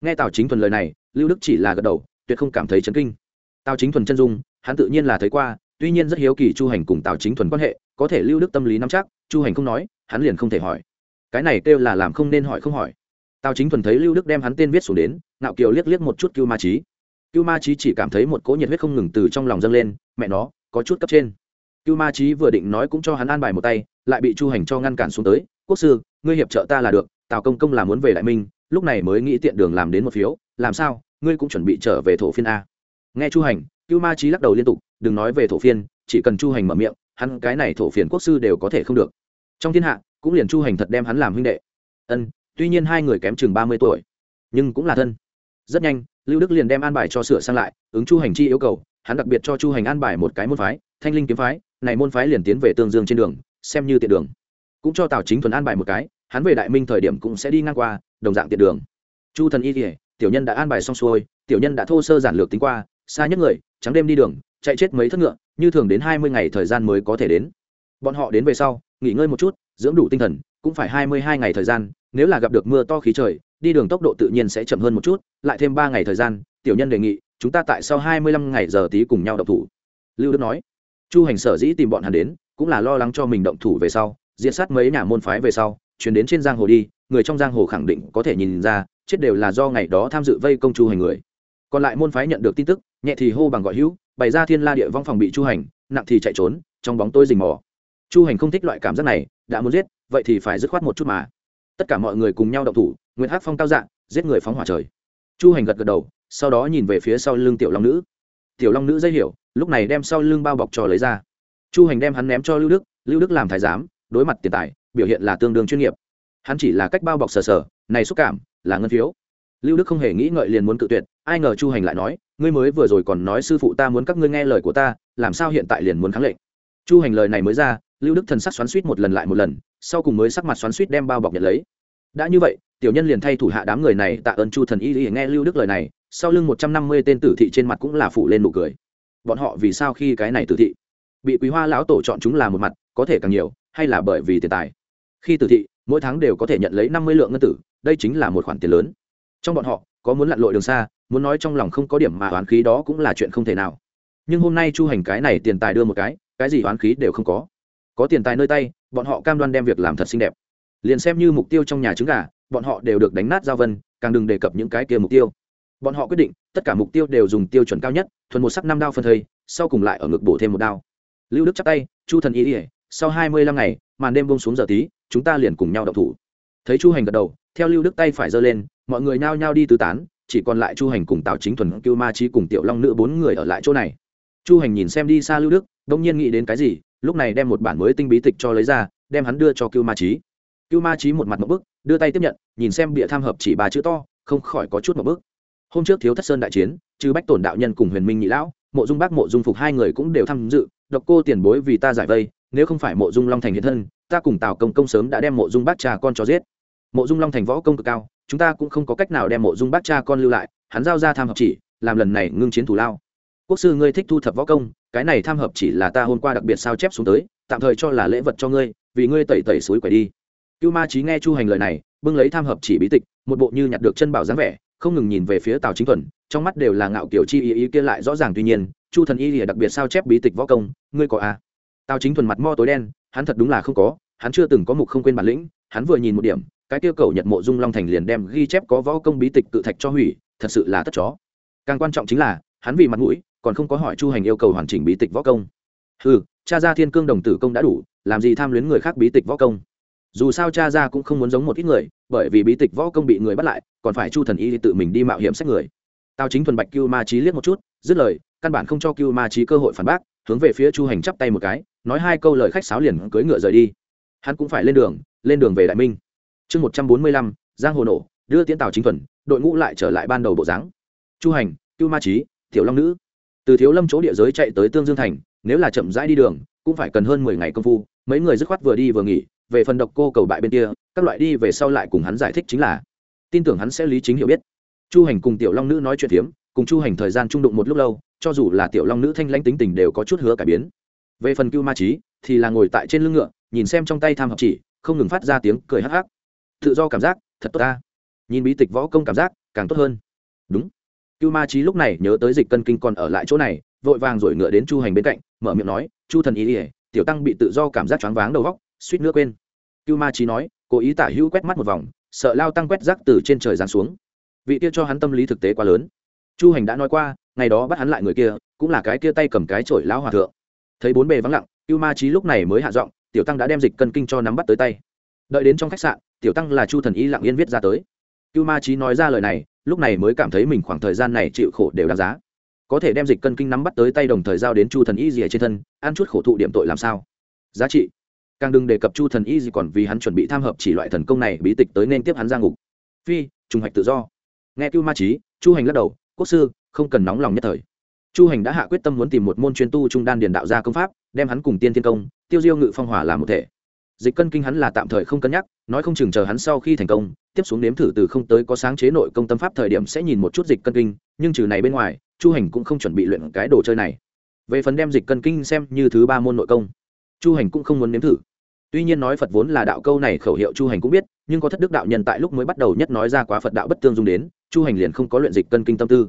Nghe tào chính thuần lời này, lưu đức chỉ là gật đầu, tuyệt không cảm thấy chấn kinh. Tào chính thuần chân dung, hắn tự nhiên là thấy qua, tuy nhiên rất hiếu kỳ chu hành cùng tào chính thuần quan hệ, có thể lưu đức tâm lý nắm chắc, chu hành không nói, hắn liền không thể hỏi. Cái này kêu là làm không nên hỏi không hỏi. Tào chính thuần thấy lưu đức đem hắn tên viết xuống đến nạo kiều liếc liếc một chút cưu ma trí cưu ma trí chỉ cảm thấy một cỗ nhiệt huyết không ngừng từ trong lòng dâng lên, mẹ nó, có chút cấp trên. Cưu ma trí vừa định nói cũng cho hắn an bài một tay, lại bị chu hành cho ngăn cản xuống tới. Quốc sư, ngươi hiệp trợ ta là được, tào công công là muốn về đại minh, lúc này mới nghĩ tiện đường làm đến một phiếu, làm sao, ngươi cũng chuẩn bị trở về thổ phiên a. Nghe chu hành, cưu ma trí lắc đầu liên tục, đừng nói về thổ phiên, chỉ cần chu hành mở miệng, hắn cái này thổ phiền quốc sư đều có thể không được. Trong thiên hạ, cũng liền chu hành thật đem hắn làm huynh đệ. Ân, tuy nhiên hai người kém chừng ba mươi tuổi, nhưng cũng là thân rất nhanh, lưu đức liền đem an bài cho sửa sang lại, ứng chu hành chi yêu cầu, hắn đặc biệt cho chu hành an bài một cái môn phái, thanh linh kiếm phái, này môn phái liền tiến về tương dương trên đường, xem như tiện đường. Cũng cho tào chính thuần an bài một cái, hắn về đại minh thời điểm cũng sẽ đi ngang qua, đồng dạng tiện đường. Chu thần y kỉa tiểu nhân đã an bài xong xuôi, tiểu nhân đã thô sơ giản lược tính qua, xa nhất người, trắng đêm đi đường, chạy chết mấy thất ngựa, như thường đến hai mươi ngày thời gian mới có thể đến. Bọn họ đến về sau, nghỉ ngơi một chút, dưỡng đủ tinh thần, cũng phải hai mươi hai ngày thời gian, nếu là gặp được mưa to khí trời đi đường tốc độ tự nhiên sẽ chậm hơn một chút, lại thêm ba ngày thời gian, tiểu nhân đề nghị, chúng ta tại sau hai mươi lăm ngày giờ tí cùng nhau động thủ. Lưu đức nói. Chu hành sở dĩ tìm bọn hắn đến, cũng là lo lắng cho mình động thủ về sau, diệt sát mấy nhà môn phái về sau, chuyển đến trên giang hồ đi, người trong giang hồ khẳng định có thể nhìn ra, chết đều là do ngày đó tham dự vây công chu hành người. Còn lại môn phái nhận được tin tức, nhẹ thì hô bằng gọi hữu, bày ra thiên la địa vong phòng bị chu hành, nặng thì chạy trốn, trong bóng tôi rình mò. Chu hành không thích loại cảm giác này, đã muốn giết, vậy thì phải dứt khoát một chút mà tất cả mọi người cùng nhau động thủ nguyễn hát phong cao dạng giết người phóng hỏa trời. Chu hành gật gật đầu, sau đó nhìn về phía sau lưng tiểu long nữ. Tiểu long nữ dây hiểu, lúc này đem sau lưng bao bọc cho lấy ra. Chu hành đem hắn ném cho lưu đức lưu đức làm thái giám, đối mặt tiền tài, biểu hiện là tương đương chuyên nghiệp. Hắn chỉ là cách bao bọc sờ sờ, này xúc cảm, là ngân phiếu. Lưu đức không hề nghĩ ngợi liền muốn cự tuyệt, ai ngờ chu hành lại nói, ngươi mới vừa rồi còn nói sư phụ ta muốn các ngươi nghe lời của ta, làm sao hiện tại liền muốn kháng lệnh? Chu hành lời này mới ra lưu đức thần sắc xoắn suýt một lần lại một lần, sau cùng mới sắc mặt xoắn suýt đem bao bọc nhận lấy. Đã như vậy, tiểu nhân liền thay thủ hạ đám người này tạ ơn chu thần y y nghe lưu đức lời này, sau lưng một trăm năm mươi tên tử thị trên mặt cũng là phủ lên nụ cười. Bọn họ vì sao khi cái này tử thị? Bị quý hoa lão tổ chọn chúng là một mặt, có thể càng nhiều, hay là bởi vì tiền tài? Khi tử thị, mỗi tháng đều có thể nhận lấy năm mươi lượng ngân tử, đây chính là một khoản tiền lớn. Trong bọn họ, có muốn lặn lội đường xa, muốn nói trong lòng không có điểm mà oán khí đó cũng là chuyện không thể nào. Nhưng hôm nay chu hành cái này tiền tài đưa một cái cái gì oán khí đều không có có tiền tài nơi tay, bọn họ cam đoan đem việc làm thật xinh đẹp. Liền xem như mục tiêu trong nhà trứng gà, bọn họ đều được đánh nát giao vân, càng đừng đề cập những cái kia mục tiêu. Bọn họ quyết định, tất cả mục tiêu đều dùng tiêu chuẩn cao nhất, thuần một sắc năm đao phân thây, sau cùng lại ở ngực bổ thêm một đao. Lưu đức chắc tay, chu thần ý ỉa sau hai mươi lăm ngày, màn đêm bông xuống giờ tí, chúng ta liền cùng nhau đậu thủ. Thấy chu hành gật đầu, theo lưu đức tay phải giơ lên, mọi người nao nhao đi tứ tán, chỉ còn lại chu hành cùng tào chính thuần, cưu ma trí cùng tiểu long nữ bốn người ở lại chỗ này. Chu hành nhìn xem đi xa lưu đức đông nhiên nghĩ đến cái gì lúc này đem một bản mới tinh bí tịch cho lấy ra, đem hắn đưa cho cưu ma trí cưu ma trí một mặt một bức, đưa tay tiếp nhận, nhìn xem bịa tham hợp chỉ ba chữ to, không khỏi có chút một bức. Hôm trước thiếu thất sơn đại chiến, trừ bách tổn đạo nhân cùng huyền minh nhị lão, mộ dung bác, mộ dung phục hai người cũng đều tham dự, độc cô tiền bối vì ta giải vây, nếu không phải mộ dung long thành hiện thân, ta cùng tào công công sớm đã đem mộ dung bác cha con cho giết. Mộ dung long thành võ công cực cao, chúng ta cũng không có cách nào đem mộ dung bác cha con lưu lại, hắn giao ra tham hợp chỉ, làm lần này ngưng chiến thủ lao. Quốc sư ngươi thích thu thập võ công cái này tham hợp chỉ là ta hôm qua đặc biệt sao chép xuống tới, tạm thời cho là lễ vật cho ngươi, vì ngươi tẩy tẩy suối quẩy đi. Cưu ma trí nghe chu hành lời này, bưng lấy tham hợp chỉ bí tịch, một bộ như nhặt được chân bảo dáng vẻ, không ngừng nhìn về phía tào chính thuần, trong mắt đều là ngạo kiểu chi ý ý kia lại rõ ràng tuy nhiên, chu thần y lìa đặc biệt sao chép bí tịch võ công, ngươi có à? Tào chính thuần mặt mo tối đen, hắn thật đúng là không có, hắn chưa từng có mục không quên bản lĩnh, hắn vừa nhìn một điểm, cái tiêu cầu nhật mộ dung long thành liền đem ghi chép có võ công bí tịch tự thạch cho hủy, thật sự là tất chó. Càng quan trọng chính là, hắn vì mặt mũi còn không có hỏi chu hành yêu cầu hoàn chỉnh bí tịch võ công. Ừ cha gia thiên cương đồng tử công đã đủ, làm gì tham luyến người khác bí tịch võ công? Dù sao cha gia cũng không muốn giống một ít người, bởi vì bí tịch võ công bị người bắt lại, còn phải chu thần y tự mình đi mạo hiểm xét người. Tao chính thuần bạch cưu ma trí liếc một chút, dứt lời, căn bản không cho cưu ma trí cơ hội phản bác, hướng về phía chu hành chắp tay một cái, nói hai câu lời khách sáo liền cưỡi ngựa rời đi. Hắn cũng phải lên đường lên đường về đại minh. Chương một trăm bốn mươi lăm, giang hồ nổ, đưa tiến tào chính thuần, đội ngũ lại trở lại ban đầu bộ dáng. Chu hành, cưu ma trí tiểu long nữ từ thiếu lâm chỗ địa giới chạy tới tương dương thành, nếu là chậm rãi đi đường, cũng phải cần hơn mười ngày công phu, mấy người dứt khoát vừa đi vừa nghỉ, về phần độc cô cầu bại bên kia, các loại đi về sau lại cùng hắn giải thích chính là, tin tưởng hắn sẽ lý chính hiểu biết. Chu hành cùng tiểu long nữ nói chuyện phiếm, cùng chu hành thời gian trung đụng một lúc lâu, cho dù là tiểu long nữ thanh lãnh tính tình đều có chút hứa cải biến. Về phần cưu ma trí thì là ngồi tại trên lưng ngựa, nhìn xem trong tay tham học chỉ, không ngừng phát ra tiếng cười hắc hắc. Tự do cảm giác, thật tốt ta. Nhìn bí tịch võ công cảm giác, càng tốt hơn. Đúng cưu ma trí lúc này nhớ tới dịch cân kinh còn ở lại chỗ này, vội vàng rồi ngựa đến chu hành bên cạnh, mở miệng nói, chu thần ý ỉa tiểu tăng bị tự do cảm giác choáng váng đầu góc, suýt nữa quên. Cưu ma trí nói, cố ý tả hữu quét mắt một vòng, sợ lao tăng quét rác từ trên trời giáng xuống. Vị kia cho hắn tâm lý thực tế quá lớn. Chu hành đã nói qua, ngày đó bắt hắn lại người kia, cũng là cái kia tay cầm cái chổi lão hòa thượng. Thấy bốn bề vắng lặng cưu ma trí lúc này mới hạ giọng, tiểu tăng đã đem dịch cân kinh cho nắm bắt tới tay. Đợi đến trong khách sạn, tiểu tăng là chu thần y lặng yên viết ra tới. Cưu ma trí nói ra lời này lúc này mới cảm thấy mình khoảng thời gian này chịu khổ đều đáng giá. Có thể đem dịch cân kinh nắm bắt tới tay đồng thời giao đến chu thần y gì ở trên thân, ăn chút khổ thụ điểm tội làm sao? Giá trị. Càng đừng đề cập chu thần y gì còn vì hắn chuẩn bị tham hợp chỉ loại thần công này, bí tịch tới nên tiếp hắn ra ngục. Phi, trùng hoạch tự do. Nghe cưu ma trí chu hành lắc đầu, quốc sư, không cần nóng lòng nhất thời. Chu hành đã hạ quyết tâm muốn tìm một môn chuyên tu trung đan điền đạo gia công pháp, đem hắn cùng tiên thiên công, tiêu diêu ngự phong hỏa làm một thể dịch cân kinh hắn là tạm thời không cân nhắc, nói không chừng chờ hắn sau khi thành công, tiếp xuống nếm thử từ không tới có sáng chế nội công tâm pháp thời điểm sẽ nhìn một chút dịch cân kinh, nhưng trừ này bên ngoài, chu hành cũng không chuẩn bị luyện cái đồ chơi này. Về phần đem dịch cân kinh xem như thứ ba môn nội công, chu hành cũng không muốn nếm thử. Tuy nhiên nói phật vốn là đạo câu này khẩu hiệu chu hành cũng biết, nhưng có thất đức đạo nhân tại lúc mới bắt đầu nhất nói ra quá phật đạo bất tương dung đến, chu hành liền không có luyện dịch cân kinh tâm tư.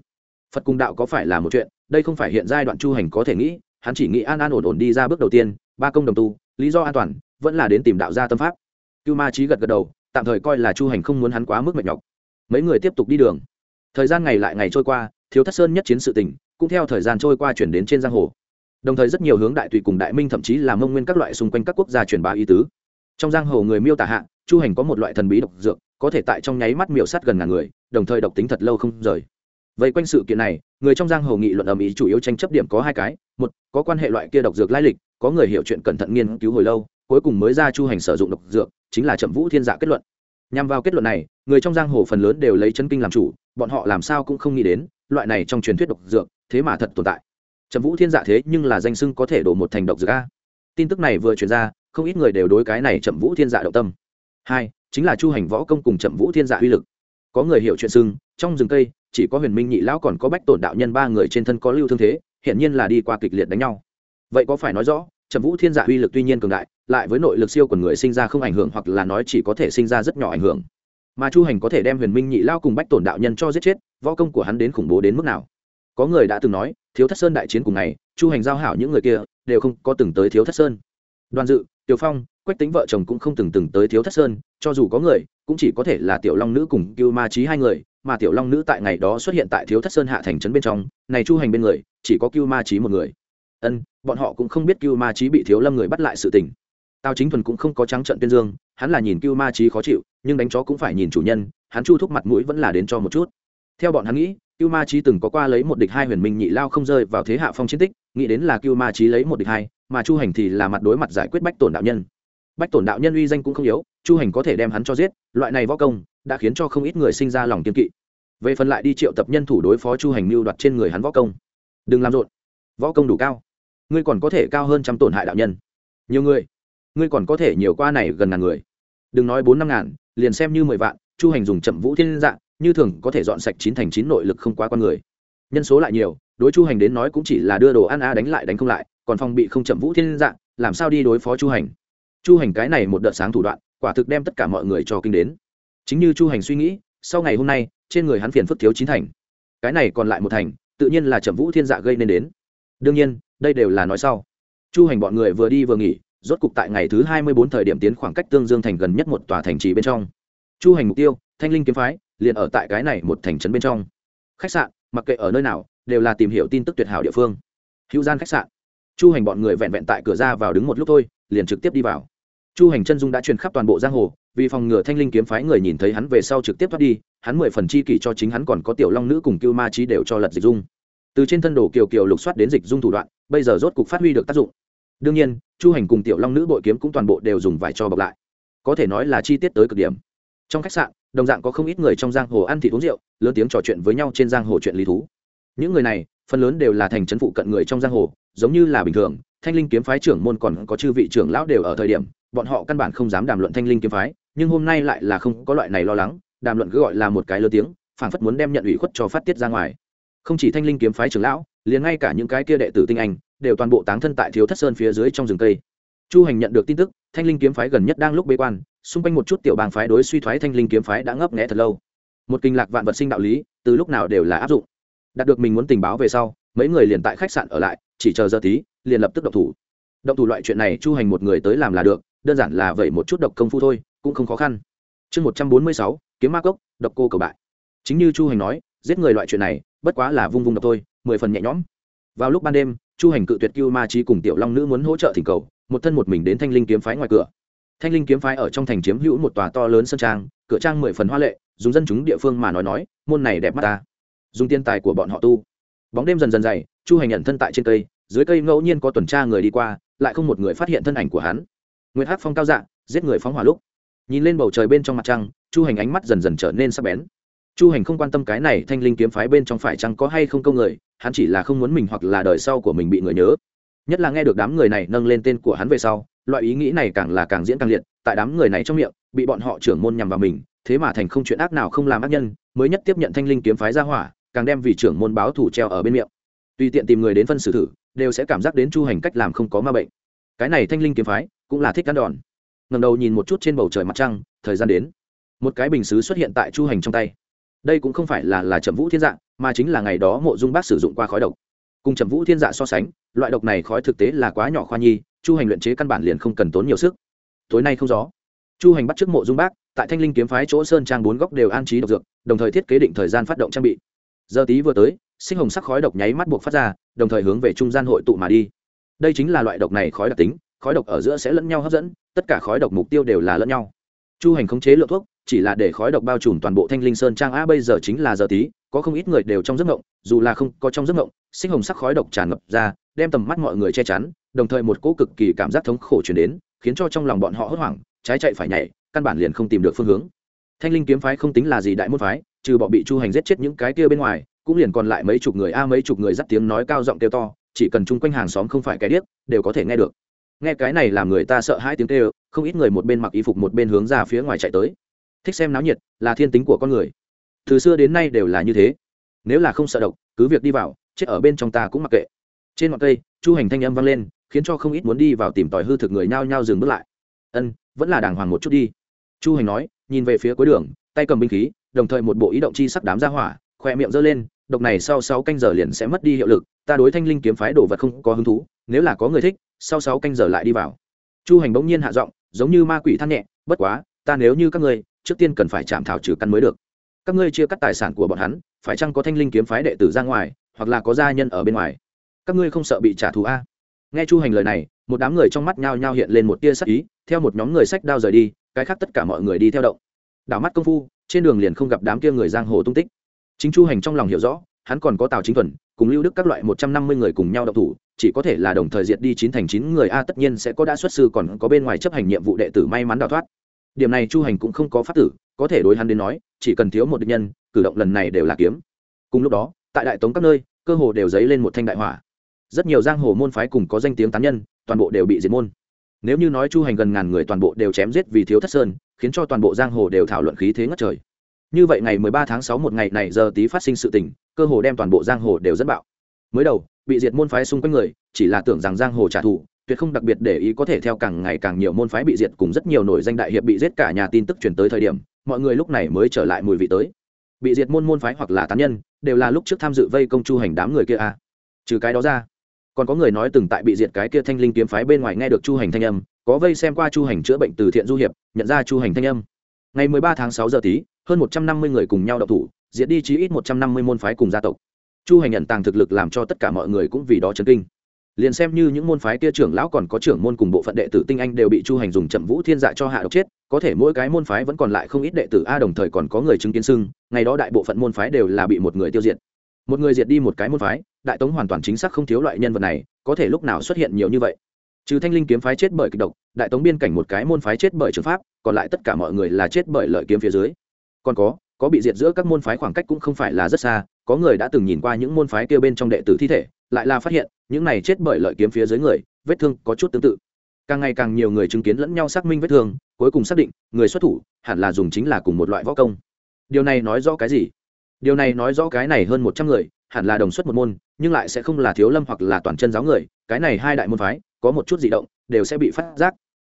Phật cùng đạo có phải là một chuyện, đây không phải hiện giai đoạn chu hành có thể nghĩ, hắn chỉ nghĩ an an ổn ổn đi ra bước đầu tiên, ba công đồng tu, lý do an toàn vẫn là đến tìm đạo gia tâm pháp. Cưu ma trí gật gật đầu, tạm thời coi là chu hành không muốn hắn quá mức mệt nhọc. Mấy người tiếp tục đi đường. Thời gian ngày lại ngày trôi qua, thiếu thất sơn nhất chiến sự tình cũng theo thời gian trôi qua chuyển đến trên giang hồ. Đồng thời rất nhiều hướng đại tùy cùng đại minh thậm chí là mông nguyên các loại xung quanh các quốc gia truyền bá ý tứ. Trong giang hồ người miêu tả hạ, chu hành có một loại thần bí độc dược, có thể tại trong nháy mắt miểu sát gần ngàn người, đồng thời độc tính thật lâu không rời. Vậy quanh sự kiện này, người trong giang hồ nghị luận ầm ĩ chủ yếu tranh chấp điểm có hai cái. Một, có quan hệ loại kia độc dược lai lịch, có người hiểu chuyện cẩn thận nghiên cứu hồi lâu cuối cùng mới ra chu hành sử dụng độc dược, chính là chậm vũ thiên dạ kết luận. Nhằm vào kết luận này, người trong giang hồ phần lớn đều lấy chân kinh làm chủ, bọn họ làm sao cũng không nghĩ đến, loại này trong truyền thuyết độc dược, thế mà thật tồn tại. Trầm vũ thiên dạ thế nhưng là danh sưng có thể đổ một thành độc dược a. Tin tức này vừa truyền ra, không ít người đều đối cái này trầm vũ thiên dạ động tâm. Hai, chính là chu hành võ công cùng trầm vũ thiên dạ uy lực. Có người hiểu chuyện sưng trong rừng cây, chỉ có huyền minh nhị lão còn có bách tổn đạo nhân ba người trên thân có lưu thương thế hiện nhiên là đi qua kịch liệt đánh nhau. Vậy có phải nói rõ, trầm vũ thiên dạ uy lực tuy nhiên cường đại lại với nội lực siêu của người sinh ra không ảnh hưởng hoặc là nói chỉ có thể sinh ra rất nhỏ ảnh hưởng. Mà chu hành có thể đem huyền minh nhị lao cùng bách tổn đạo nhân cho giết chết, võ công của hắn đến khủng bố đến mức nào? Có người đã từng nói, thiếu thất sơn đại chiến cùng ngày, chu hành giao hảo những người kia, đều không có từng tới thiếu thất sơn. Đoàn dự, tiểu phong, quách tính vợ chồng cũng không từng từng tới thiếu thất sơn, cho dù có người, cũng chỉ có thể là tiểu long nữ cùng cưu ma trí hai người, mà tiểu long nữ tại ngày đó xuất hiện tại thiếu thất sơn hạ thành trấn bên trong, này chu hành bên người, chỉ có cưu ma trí một người. Ân, bọn họ cũng không biết cưu ma trí bị thiếu lâm người bắt lại sự tình tào chính thuần cũng không có trắng trận tuyên dương, hắn là nhìn cưu ma trí khó chịu, nhưng đánh chó cũng phải nhìn chủ nhân, hắn chu thúc mặt mũi vẫn là đến cho một chút. Theo bọn hắn nghĩ, cưu ma trí từng có qua lấy một địch hai huyền minh nhị lao không rơi vào thế hạ phong chiến tích, nghĩ đến là cưu ma trí lấy một địch hai, mà chu hành thì là mặt đối mặt giải quyết bách tổn đạo nhân. Bách tổn đạo nhân uy danh cũng không yếu, chu hành có thể đem hắn cho giết, loại này võ công, đã khiến cho không ít người sinh ra lòng kiên kỵ. Về phần lại đi triệu tập nhân thủ đối phó chu hành mưu đoạt trên người hắn võ công. Đừng làm rộn. Võ công đủ cao. Ngươi còn có thể cao hơn trăm tổn hại đạo nhân. Nhiều người ngươi còn có thể nhiều qua này gần ngàn người. Đừng nói bốn năm ngàn, liền xem như mười vạn, chu hành dùng chậm vũ thiên dạng như thường có thể dọn sạch chín thành chín nội lực không quá con người. Nhân số lại nhiều, đối chu hành đến nói cũng chỉ là đưa đồ ăn a đánh lại đánh không lại, còn phòng bị không chậm vũ thiên dạng làm sao đi đối phó chu hành? Chu hành cái này một đợt sáng thủ đoạn, quả thực đem tất cả mọi người cho kinh đến. Chính như chu hành suy nghĩ, sau ngày hôm nay, trên người hắn phiền phức thiếu chín thành. Cái này còn lại một thành, tự nhiên là chậm vũ thiên dạ gây nên đến. Đương nhiên, đây đều là nói sau. Chu hành bọn người vừa đi vừa nghỉ rốt cục tại ngày thứ hai mươi bốn thời điểm tiến khoảng cách tương dương thành gần nhất một tòa thành trì bên trong. Chu hành mục tiêu, thanh linh kiếm phái, liền ở tại cái này một thành trấn bên trong. Khách sạn, mặc kệ ở nơi nào, đều là tìm hiểu tin tức tuyệt hảo địa phương. Hữu gian khách sạn. Chu hành bọn người vẹn vẹn tại cửa ra vào đứng một lúc thôi, liền trực tiếp đi vào. Chu hành chân dung đã truyền khắp toàn bộ giang hồ, vì phòng ngừa thanh linh kiếm phái người nhìn thấy hắn về sau trực tiếp thoát đi, hắn mười phần chi kỷ cho chính hắn còn có tiểu long nữ cùng cưu ma trí đều cho lật dịch dung. Từ trên thân đồ kiều kiều lục soát đến dịch dung thủ đoạn, bây giờ rốt cục phát huy được tác dụng đương nhiên, chu hành cùng tiểu long nữ bội kiếm cũng toàn bộ đều dùng vải cho bọc lại. Có thể nói là chi tiết tới cực điểm. Trong khách sạn, đồng dạng có không ít người trong giang hồ ăn thịt uống rượu, lớn tiếng trò chuyện với nhau trên giang hồ chuyện lý thú. Những người này, phần lớn đều là thành trấn phụ cận người trong giang hồ, giống như là bình thường, thanh linh kiếm phái trưởng môn còn có chư vị trưởng lão đều ở thời điểm, bọn họ căn bản không dám đàm luận thanh linh kiếm phái, nhưng hôm nay lại là không có loại này lo lắng, đàm luận cứ gọi là một cái lớn tiếng phản phất muốn đem nhận ủy khuất cho phát tiết ra ngoài. Không chỉ thanh linh kiếm phái trưởng lão, liền ngay cả những cái kia đệ tử tinh anh đều toàn bộ táng thân tại thiếu thất sơn phía dưới trong rừng cây. Chu hành nhận được tin tức, thanh linh kiếm phái gần nhất đang lúc bế quan, xung quanh một chút tiểu bang phái đối suy thoái thanh linh kiếm phái đã ngấp nghẽ thật lâu. Một kinh lạc vạn vật sinh đạo lý, từ lúc nào đều là áp dụng. Đạt được mình muốn tình báo về sau, mấy người liền tại khách sạn ở lại, chỉ chờ giờ tí, liền lập tức độc thủ. Động thủ loại chuyện này chu hành một người tới làm là được, đơn giản là vậy một chút độc công phu thôi, cũng không khó khăn. Chương một trăm bốn mươi sáu, kiếm ma cốc, độc cô cầu bại. Chính như chu hành nói, giết người loại chuyện này, bất quá là vung vung độc thôi, mười phần nhẹ nhõm. Vào lúc ban đêm chu hành cự tuyệt cưu ma trí cùng tiểu long nữ muốn hỗ trợ thỉnh cầu một thân một mình đến thanh linh kiếm phái ngoài cửa. Thanh linh kiếm phái ở trong thành chiếm hữu một tòa to lớn sân trang cửa trang mười phần hoa lệ dùng dân chúng địa phương mà nói nói môn này đẹp mắt ta. Dùng tiên tài của bọn họ tu. Bóng đêm dần dần dày chu hành nhận thân tại trên cây dưới cây ngẫu nhiên có tuần tra người đi qua lại không một người phát hiện thân ảnh của hắn. Nguyễn hát phong cao dạng, giết người phóng hỏa lúc. Nhìn lên bầu trời bên trong mặt trăng chu hành ánh mắt dần dần trở nên sắc bén chu hành không quan tâm cái này thanh linh kiếm phái bên trong phải chăng có hay không câu người, hắn chỉ là không muốn mình hoặc là đời sau của mình bị người nhớ. Nhất là nghe được đám người này nâng lên tên của hắn về sau, loại ý nghĩ này càng là càng diễn càng liệt, tại đám người này trong miệng, bị bọn họ trưởng môn nhằm vào mình, thế mà thành không chuyện ác nào không làm ác nhân, mới nhất tiếp nhận thanh linh kiếm phái ra hỏa, càng đem vì trưởng môn báo thủ treo ở bên miệng. Tùy tiện tìm người đến phân xử thử, đều sẽ cảm giác đến chu hành cách làm không có ma bệnh. Cái này thanh linh kiếm phái, cũng là thích cắn đòn. Ngầm đầu nhìn một chút trên bầu trời mặt trăng, thời gian đến. Một cái bình xứ xuất hiện tại chu hành trong tay đây cũng không phải là là trầm vũ thiên dạng mà chính là ngày đó mộ dung bác sử dụng qua khói độc. Cùng trầm vũ thiên dạ so sánh, loại độc này khói thực tế là quá nhỏ khoa nhi, chu hành luyện chế căn bản liền không cần tốn nhiều sức. Tối nay không gió. Chu hành bắt t r ư ớ c mộ dung bác, tại thanh linh kiếm phái chỗ sơn trang bốn góc đều an trí độc dược, đồng thời thiết kế định thời gian phát động trang bị. Giờ tí vừa tới, sinh hồng sắc khói độc nháy mắt buộc phát ra, đồng thời hướng về trung gian hội tụ mà đi. Đây chính là loại độc này khói đặc tính, khói độc ở giữa sẽ lẫn nhau hấp dẫn, tất cả khói độc mục tiêu đều là lẫn nhau. Chu hành khống chế lượng thuốc chỉ là để khói độc bao trùm toàn bộ thanh linh sơn trang. A, bây giờ chính là giờ tí, có không ít người đều trong giấc ngộng dù là không có trong giấc ngộng sinh hồng sắc khói độc tràn ngập ra, đem tầm mắt mọi người che chắn, đồng thời một cỗ cực kỳ cảm giác thống khổ chuyển đến, khiến cho trong lòng bọn họ hốt hoảng, trái chạy phải nhảy, căn bản liền không tìm được phương hướng. Thanh linh kiếm phái không tính là gì đại môn phái, trừ bọn bị chu hành giết chết những cái kia bên ngoài, cũng liền còn lại mấy chục người. A, mấy chục người dắt tiếng nói cao giọng kêu to, chỉ cần chung quanh hàng xóm không phải cái điếc, đều có thể nghe được. Nghe cái này làm người ta sợ hai tiếng kêu, không ít người một bên mặc y phục một bên hướng ra phía ngoài chạy tới thích xem náo nhiệt, là thiên tính của con người. Từ xưa đến nay đều là như thế. Nếu là không sợ độc, cứ việc đi vào, chết ở bên trong ta cũng mặc kệ. Trên ngọn cây, chu hành thanh âm vang lên, khiến cho không ít muốn đi vào tìm tòi hư thực người nhao nhao dừng bước lại. Ân, vẫn là đàng hoàng một chút đi. Chu hành nói, nhìn về phía cuối đường, tay cầm binh khí, đồng thời một bộ ý động chi sắc đám ra hỏa khoe miệng giơ lên, độc này sau sáu canh giờ liền sẽ mất đi hiệu lực, ta đối thanh linh kiếm phái đồ vật không có hứng thú, nếu là có người thích, sau sáu canh giờ lại đi vào. Chu hành bỗng nhiên hạ giọng, giống như ma quỷ than nhẹ, bất quá, ta nếu như các ngươi trước tiên cần phải chạm thảo trừ căn mới được. Các ngươi chia cắt tài sản của bọn hắn, phải chăng có thanh linh kiếm phái đệ tử ra ngoài, hoặc là có gia nhân ở bên ngoài? Các ngươi không sợ bị trả thù a? Nghe chu hành lời này, một đám người trong mắt nhao nhao hiện lên một tia sắc ý, theo một nhóm người sách đao rời đi, cái khác tất cả mọi người đi theo động. Đảo mắt công phu, trên đường liền không gặp đám kia người giang hồ tung tích. Chính chu hành trong lòng hiểu rõ, hắn còn có tào chính thuần, cùng lưu đức các loại một trăm năm mươi người cùng nhau đậu thủ, chỉ có thể là đồng thời diệt đi chín thành chín người a, tất nhiên sẽ có đã xuất sư còn có bên ngoài chấp hành nhiệm vụ đệ tử may mắn đào thoát điểm này chu hành cũng không có pháp tử, có thể đối hắn đến nói, chỉ cần thiếu một địch nhân, cử động lần này đều là kiếm. Cùng lúc đó, tại đại tống các nơi, cơ hồ đều dấy lên một thanh đại hỏa. Rất nhiều giang hồ môn phái cùng có danh tiếng tán nhân, toàn bộ đều bị diệt môn. Nếu như nói chu hành gần ngàn người toàn bộ đều chém giết vì thiếu thất sơn, khiến cho toàn bộ giang hồ đều thảo luận khí thế ngất trời. Như vậy ngày 13 tháng 6 một ngày này giờ tí phát sinh sự tình, cơ hồ đem toàn bộ giang hồ đều dẫn bạo. Mới đầu, bị diệt môn phái xung quanh người, chỉ là tưởng rằng giang hồ trả thù tuyệt không đặc biệt để ý có thể theo càng ngày càng nhiều môn phái bị diệt cùng rất nhiều nổi danh đại hiệp bị giết cả nhà tin tức truyền tới thời điểm, mọi người lúc này mới trở lại mùi vị tới. Bị diệt môn môn phái hoặc là tán nhân, đều là lúc trước tham dự vây công chu hành đám người kia à. trừ cái đó ra, còn có người nói từng tại bị diệt cái kia thanh linh kiếm phái bên ngoài nghe được chu hành thanh âm, có vây xem qua chu hành chữa bệnh từ thiện du hiệp, nhận ra chu hành thanh âm. Ngày 13 tháng 6 giờ tí, hơn 150 người cùng nhau đậu thủ, diệt đi chí ít 150 môn phái cùng gia tộc. Chu hành nhận tàng thực lực làm cho tất cả mọi người cũng vì đó chấn kinh liền xem như những môn phái kia trưởng lão còn có trưởng môn cùng bộ phận đệ tử tinh anh đều bị chu hành dùng chậm vũ thiên dạ cho hạ độc chết, có thể mỗi cái môn phái vẫn còn lại không ít đệ tử a đồng thời còn có người chứng kiến sưng ngày đó đại bộ phận môn phái đều là bị một người tiêu diệt. Một người diệt đi một cái môn phái, đại tống hoàn toàn chính xác không thiếu loại nhân vật này, có thể lúc nào xuất hiện nhiều như vậy. Trừ thanh linh kiếm phái chết bởi kịch độc, đại tống biên cảnh một cái môn phái chết bởi trường pháp, còn lại tất cả mọi người là chết bởi lợi kiếm phía dưới. Còn có có bị diệt giữa các môn phái khoảng cách cũng không phải là rất xa, có người đã từng nhìn qua những môn phái kia bên trong đệ tử thi thể, lại là phát hiện những này chết bởi lợi kiếm phía dưới người, vết thương có chút tương tự. Càng ngày càng nhiều người chứng kiến lẫn nhau xác minh vết thương, cuối cùng xác định, người xuất thủ hẳn là dùng chính là cùng một loại võ công. Điều này nói rõ cái gì? Điều này nói rõ cái này hơn một trăm người, hẳn là đồng xuất một môn, nhưng lại sẽ không là thiếu lâm hoặc là toàn chân giáo người, cái này hai đại môn phái, có một chút di động, đều sẽ bị phát giác.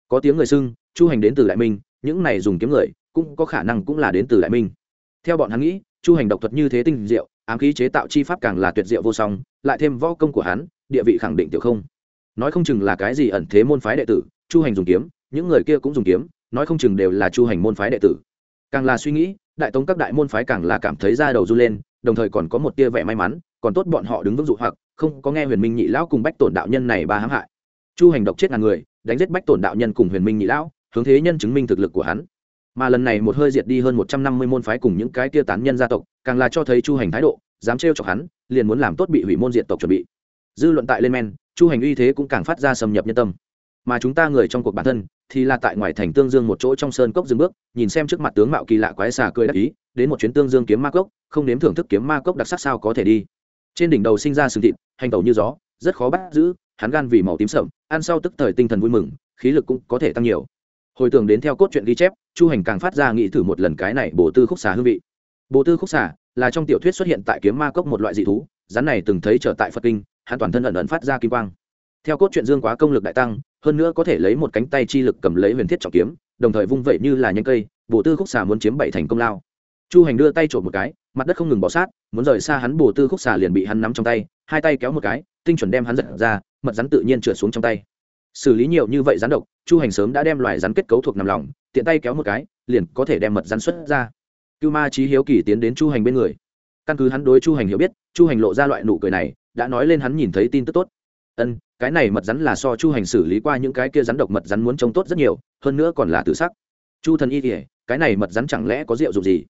Có tiếng người xưng, chu hành đến từ đại minh, những này dùng kiếm người, cũng có khả năng cũng là đến từ đại minh. Theo bọn hắn nghĩ, chu hành độc thuật như thế tinh diệu, ám khí chế tạo chi pháp càng là tuyệt diệu vô song, lại thêm võ công của hắn địa vị khẳng định tiểu không. Nói không chừng là cái gì ẩn thế môn phái đệ tử, chu hành dùng kiếm, những người kia cũng dùng kiếm, nói không chừng đều là chu hành môn phái đệ tử. Càng là suy nghĩ, đại tống các đại môn phái càng là cảm thấy ra đầu r u lên, đồng thời còn có một tia vẻ may mắn, còn tốt bọn họ đứng vững dụ hoặc, không có nghe huyền minh nhị lão cùng bách tổn đạo nhân này ba hãm hại. Chu hành độc chết ngàn người, đánh giết bách tổn đạo nhân cùng huyền minh nhị lão, hướng thế nhân chứng minh thực lực của hắn. Mà lần này một hơi diệt đi hơn một trăm năm mươi môn phái cùng những cái tia tán nhân gia tộc, càng là cho thấy chu hành thái độ, dám trêu chọc hắn, liền muốn làm tốt bị hủy môn diệt tộc chuẩn bị dư luận tại lên men, chu hành uy thế cũng càng phát ra xâm nhập nhân tâm. Mà chúng ta người trong cuộc bản thân, thì là tại ngoài thành tương dương một chỗ trong sơn cốc dừng bước, nhìn xem trước mặt tướng mạo kỳ lạ quái xà cười đắc ý, đến một chuyến tương dương kiếm ma cốc, không nếm thưởng thức kiếm ma cốc đặc sắc sao có thể đi. Trên đỉnh đầu sinh ra sừng thịt, hành tẩu như gió, rất khó bắt giữ, hắn gan vì màu tím sậm, ăn sau tức thời tinh thần vui mừng, khí lực cũng có thể tăng nhiều. Hồi tưởng đến theo cốt truyện ghi chép, chu hành càng phát ra nghĩ thử một lần cái này bổ tư khúc xà hương vị. Bổ tư khúc xà là trong tiểu thuyết xuất hiện tại kiếm ma cốc một loại dị thú, rắn này từng thấy trở tại phật kinh hắn toàn thân ẩn ẩn phát ra kim quang. Theo cốt truyện dương quá công lực đại tăng, hơn nữa có thể lấy một cánh tay chi lực cầm lấy huyền thiết trọng kiếm, đồng thời vung vẩy như là nhanh cây bổ tư khúc xà muốn chiếm bảy thành công lao. Chu hành đưa tay trộm một cái, mặt đất không ngừng bỏ sát, muốn rời xa hắn bổ tư khúc xà liền bị hắn nắm trong tay, hai tay kéo một cái, tinh chuẩn đem hắn giật ra, mật rắn tự nhiên trượt xuống trong tay. Xử lý nhiều như vậy rắn độc, chu hành sớm đã đem loài rắn kết cấu thuộc nằm lòng, tiện tay kéo một cái, liền có thể đem mật rắn xuất ra. Cưu ma trí hiếu kỳ tiến đến chu hành bên người. Căn cứ hắn đối chu hành hiểu biết, chu hành lộ ra loại nụ cười này đã nói lên hắn nhìn thấy tin tức tốt. Ân, cái này mật rắn là so chu hành xử lý qua những cái kia rắn độc mật rắn muốn trông tốt rất nhiều, hơn nữa còn là tự sắc. Chu thần y kỉa cái này mật rắn chẳng lẽ có rượu dụng gì?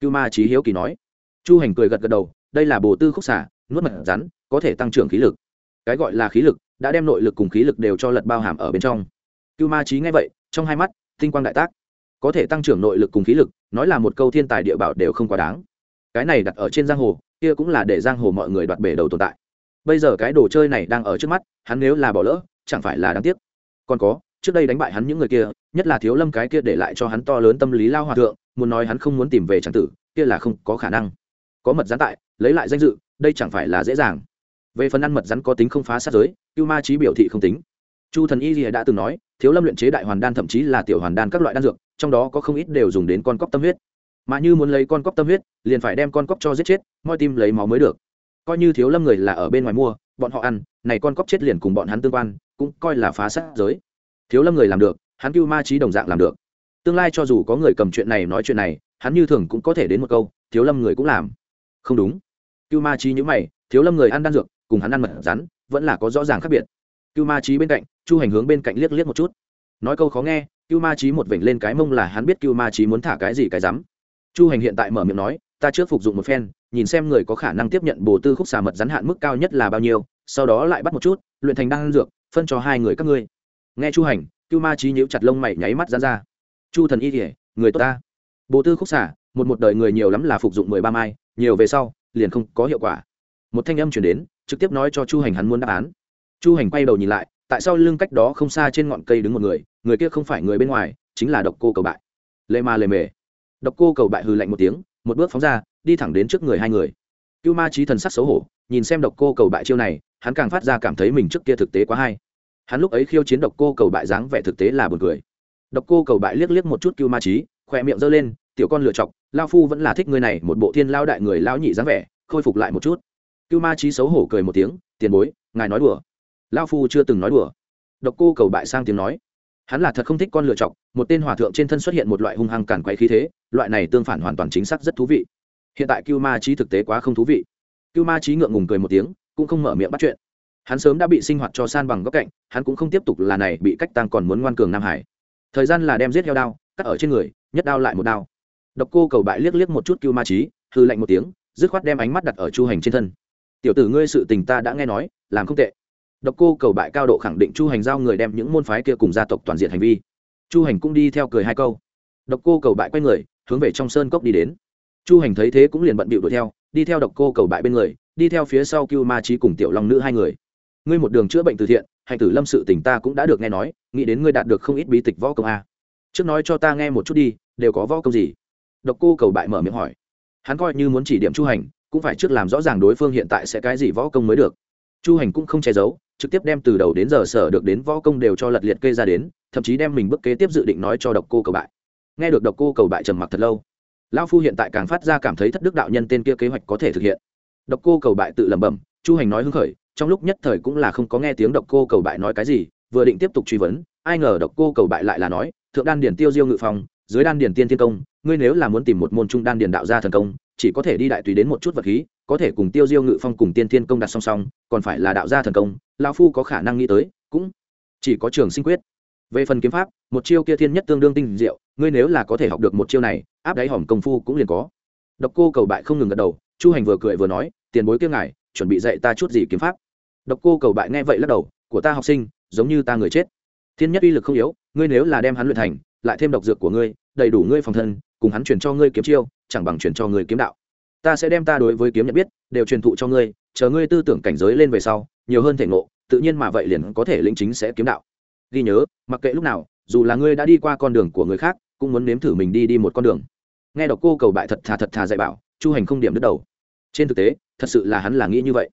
Cưu ma trí hiếu kỳ nói. Chu hành cười gật gật đầu, đây là bồ tư khúc xả, nuốt mật rắn, có thể tăng trưởng khí lực. Cái gọi là khí lực, đã đem nội lực cùng khí lực đều cho lật bao hàm ở bên trong. Cưu ma trí nghe vậy, trong hai mắt, tinh quang đại tác. Có thể tăng trưởng nội lực cùng khí lực, nói là một câu thiên tài địa bảo đều không quá đáng. Cái này đặt ở trên giang hồ, kia cũng là để giang hồ mọi người đoạt bể đầu tồn tại bây giờ cái đồ chơi này đang ở trước mắt, hắn nếu là bỏ lỡ, chẳng phải là đáng tiếc. Còn có, trước đây đánh bại hắn những người kia, nhất là thiếu lâm cái kia để lại cho hắn to lớn tâm lý lao hòa thượng, muốn nói hắn không muốn tìm về tràng tử, kia là không có khả năng. Có mật gián tại, lấy lại danh dự, đây chẳng phải là dễ dàng. Về phần ăn mật rắn có tính không phá sát giới, cưu ma trí biểu thị không tính. Chu thần y rìa đã từng nói, thiếu lâm luyện chế đại hoàn đan thậm chí là tiểu hoàn đan các loại đan dược, trong đó có không ít đều dùng đến con cóc tâm huyết. Mà như muốn lấy con cóc tâm huyết, liền phải đem con cóc cho giết chết, moi tim lấy máu mới được coi như thiếu lâm người là ở bên ngoài mua, bọn họ ăn, này con cóc chết liền cùng bọn hắn tương quan, cũng coi là phá sát giới. Thiếu lâm người làm được, hắn cưu ma trí đồng dạng làm được. Tương lai cho dù có người cầm chuyện này nói chuyện này, hắn như thường cũng có thể đến một câu, thiếu lâm người cũng làm. Không đúng. Cưu ma trí nhữ mày, thiếu lâm người ăn đan dược, cùng hắn ăn mật rắn, vẫn là có rõ ràng khác biệt. Cưu ma trí bên cạnh, chu hành hướng bên cạnh liếc liếc một chút. Nói câu khó nghe, cưu ma trí một vểnh lên cái mông là hắn biết cưu ma trí muốn thả cái gì cái rắm. Chu hành hiện tại mở miệng nói, ta trước phục dụng một phen nhìn xem người có khả năng tiếp nhận bổ tư khúc xà mật rắn hạn mức cao nhất là bao nhiêu, sau đó lại bắt một chút, luyện thành đan dược, phân cho hai người các ngươi. Nghe chu hành, cưu ma trí nhíu chặt lông mày nháy mắt ra ra. Chu thần y kỉa người tốt ta. Bổ tư khúc xà, một một đời người nhiều lắm là phục dụng mười ba mai, nhiều về sau, liền không có hiệu quả. Một thanh âm chuyển đến, trực tiếp nói cho chu hành hắn muốn đáp án. Chu hành quay đầu nhìn lại, tại sao lưng cách đó không xa trên ngọn cây đứng một người người kia không phải người bên ngoài, chính là độc cô cầu bại. Lê ma lê mề. Độc cô cầu bại hừ lạnh một tiếng, một bước phóng ra đi thẳng đến trước người hai người. Cưu ma trí thần sắc xấu hổ, nhìn xem độc cô cầu bại chiêu này, hắn càng phát ra cảm thấy mình trước kia thực tế quá hay. Hắn lúc ấy khiêu chiến độc cô cầu bại dáng vẻ thực tế là buồn cười. Độc cô cầu bại liếc liếc một chút cưu ma trí khỏe miệng giơ lên, tiểu con lựa chọc lao phu vẫn là thích người này, một bộ thiên lao đại người lao nhị dáng vẻ, khôi phục lại một chút. Cưu ma trí xấu hổ cười một tiếng, tiền bối, ngài nói đùa. Lao phu chưa từng nói đùa. Độc cô cầu bại sang tiếng nói, hắn là thật không thích con lựa chọc, một tên hòa thượng trên thân xuất hiện một loại hung hăng cản quay khí thế, loại này tương phản hoàn toàn chính xác rất thú vị hiện tại cưu ma trí thực tế quá không thú vị. Cưu ma trí ngượng ngùng cười một tiếng, cũng không mở miệng bắt chuyện. Hắn sớm đã bị sinh hoạt cho san bằng góc cạnh, hắn cũng không tiếp tục là này bị cách tăng còn muốn ngoan cường nam hải. Thời gian là đem giết heo đao, cắt ở trên người, nhất đao lại một đao. Độc cô cầu bại liếc liếc một chút cưu ma trí hư lạnh một tiếng, dứt khoát đem ánh mắt đặt ở chu hành trên thân. Tiểu tử ngươi sự tình ta đã nghe nói, làm không tệ. Độc cô cầu bại cao độ khẳng định chu hành giao người đem những môn phái kia cùng gia tộc toàn diện hành vi. Chu hành cũng đi theo cười hai câu. Độc cô cầu bại quay người, hướng về trong sơn cốc đi đến chu hành thấy thế cũng liền bận bịu đuổi theo, đi theo độc cô cầu bại bên người, đi theo phía sau cưu ma trí cùng tiểu long nữ hai người. Ngươi một đường chữa bệnh từ thiện hành tử lâm sự tình ta cũng đã được nghe nói, nghĩ đến ngươi đạt được không ít bí tịch võ công a. Trước nói cho ta nghe một chút đi, đều có võ công gì? Độc cô cầu bại mở miệng hỏi. Hắn coi như muốn chỉ điểm chu hành, cũng phải trước làm rõ ràng đối phương hiện tại sẽ cái gì võ công mới được. Chu hành cũng không che giấu, trực tiếp đem từ đầu đến giờ sở được đến võ công đều cho lật liệt kê ra đến, thậm chí đem mình bước kế tiếp dự định nói cho độc cô cầu bại. Nghe được độc cô cầu bại trầm mặc thật lâu lão phu hiện tại càng phát ra cảm thấy thất đức đạo nhân tên kia kế hoạch có thể thực hiện. Độc cô cầu bại tự lẩm bẩm, chu hành nói hưng khởi, trong lúc nhất thời cũng là không có nghe tiếng độc cô cầu bại nói cái gì, vừa định tiếp tục truy vấn, ai ngờ độc cô cầu bại lại là nói, thượng đan điển tiêu diêu ngự phòng dưới đan điển tiên thiên công, ngươi nếu là muốn tìm một môn trung đan điển đạo gia thần công, chỉ có thể đi đại tùy đến một chút vật khí, có thể cùng tiêu diêu ngự phong cùng tiên thiên công đặt song song, còn phải là đạo gia thần công. Lao phu có khả năng nghĩ tới, cũng chỉ có trường sinh quyết về phần kiếm pháp, một chiêu kia thiên nhất tương đương tinh diệu, ngươi nếu là có thể học được một chiêu này, áp đáy hỏng công phu cũng liền có. Độc cô cầu bại không ngừng gật đầu, chu hành vừa cười vừa nói, tiền bối kia ngài, chuẩn bị dạy ta chút gì kiếm pháp? Độc cô cầu bại nghe vậy lắc đầu, của ta học sinh, giống như ta người chết. Thiên nhất uy lực không yếu, ngươi nếu là đem hắn luyện thành, lại thêm độc dược của ngươi, đầy đủ ngươi phòng thân, cùng hắn truyền cho ngươi kiếm chiêu, chẳng bằng truyền cho ngươi kiếm đạo. Ta sẽ đem ta đối với kiếm nhận biết, đều truyền thụ cho ngươi, chờ ngươi tư tưởng cảnh giới lên về sau, nhiều hơn thể ngộ, tự nhiên mà vậy liền có thể lĩnh chính sẽ kiếm đạo ghi nhớ, mặc kệ lúc nào, dù là ngươi đã đi qua con đường của người khác, cũng muốn nếm thử mình đi đi một con đường. Nghe đọc cô cầu bại thật thà thật thà dạy bảo, chu hành không điểm đứt đầu. Trên thực tế, thật sự là hắn là nghĩ như vậy.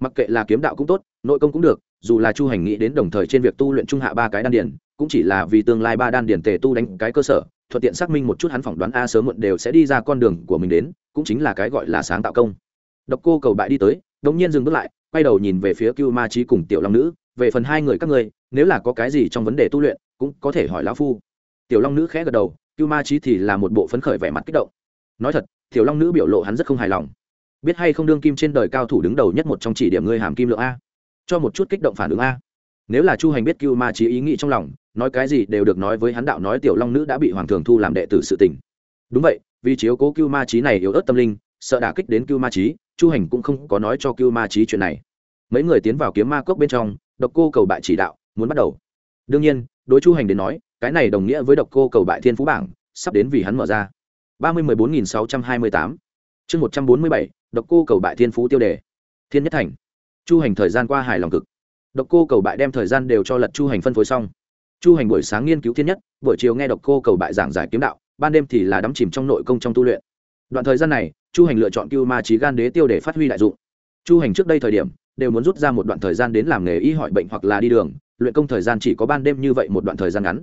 Mặc kệ là kiếm đạo cũng tốt, nội công cũng được, dù là chu hành nghĩ đến đồng thời trên việc tu luyện trung hạ ba cái đan điển cũng chỉ là vì tương lai ba đan điển tề tu đánh cái cơ sở, thuận tiện xác minh một chút hắn phỏng đoán a sớm muộn đều sẽ đi ra con đường của mình đến, cũng chính là cái gọi là sáng tạo công. Độc cô cầu bại đi tới đống nhiên dừng bước lại, quay đầu nhìn về phía cưu ma trí cùng tiểu long nữ về phần hai người các ngươi, nếu là có cái gì trong vấn đề tu luyện, cũng có thể hỏi lão phu. Tiểu long nữ khẽ gật đầu, cưu ma trí thì là một bộ phấn khởi vẻ mặt kích động. Nói thật, tiểu long nữ biểu lộ hắn rất không hài lòng. Biết hay không đương kim trên đời cao thủ đứng đầu nhất một trong chỉ điểm ngươi hàm kim lượng a. Cho một chút kích động phản ứng a. Nếu là chu hành biết cưu ma trí ý nghĩ trong lòng, nói cái gì đều được nói với hắn đạo nói tiểu long nữ đã bị hoàng thường thu làm đệ tử sự tình. Đúng vậy, vì chiếu cố cưu ma trí này yếu ớt tâm linh, sợ đả kích đến cưu ma trí chu hành cũng không có nói cho cưu ma trí chuyện này. Mấy người tiến vào kiếm ma cốc bên trong độc cô cầu bại chỉ đạo, muốn bắt đầu. Đương nhiên, đối chu hành đến nói, cái này đồng nghĩa với độc cô cầu bại thiên phú bảng, sắp đến vì hắn mở ra. ba mươi mười bốn nghìn sáu trăm hai mươi tám. Chương một trăm bốn mươi bảy, độc cô cầu bại thiên phú tiêu đề. Thiên nhất thành. Chu hành thời gian qua hài lòng cực. Độc cô cầu bại đem thời gian đều cho lật chu hành phân phối xong. Chu hành buổi sáng nghiên cứu thiên nhất, buổi chiều nghe độc cô cầu bại giảng giải kiếm đạo, ban đêm thì là đắm chìm trong nội công trong tu luyện. Đoạn thời gian này, chu hành lựa chọn cưu ma trí gan đế tiêu để phát huy đại dụng. Chu hành trước đây thời điểm đều muốn rút ra một đoạn thời gian đến làm nghề y hỏi bệnh hoặc là đi đường, luyện công thời gian chỉ có ban đêm như vậy một đoạn thời gian ngắn.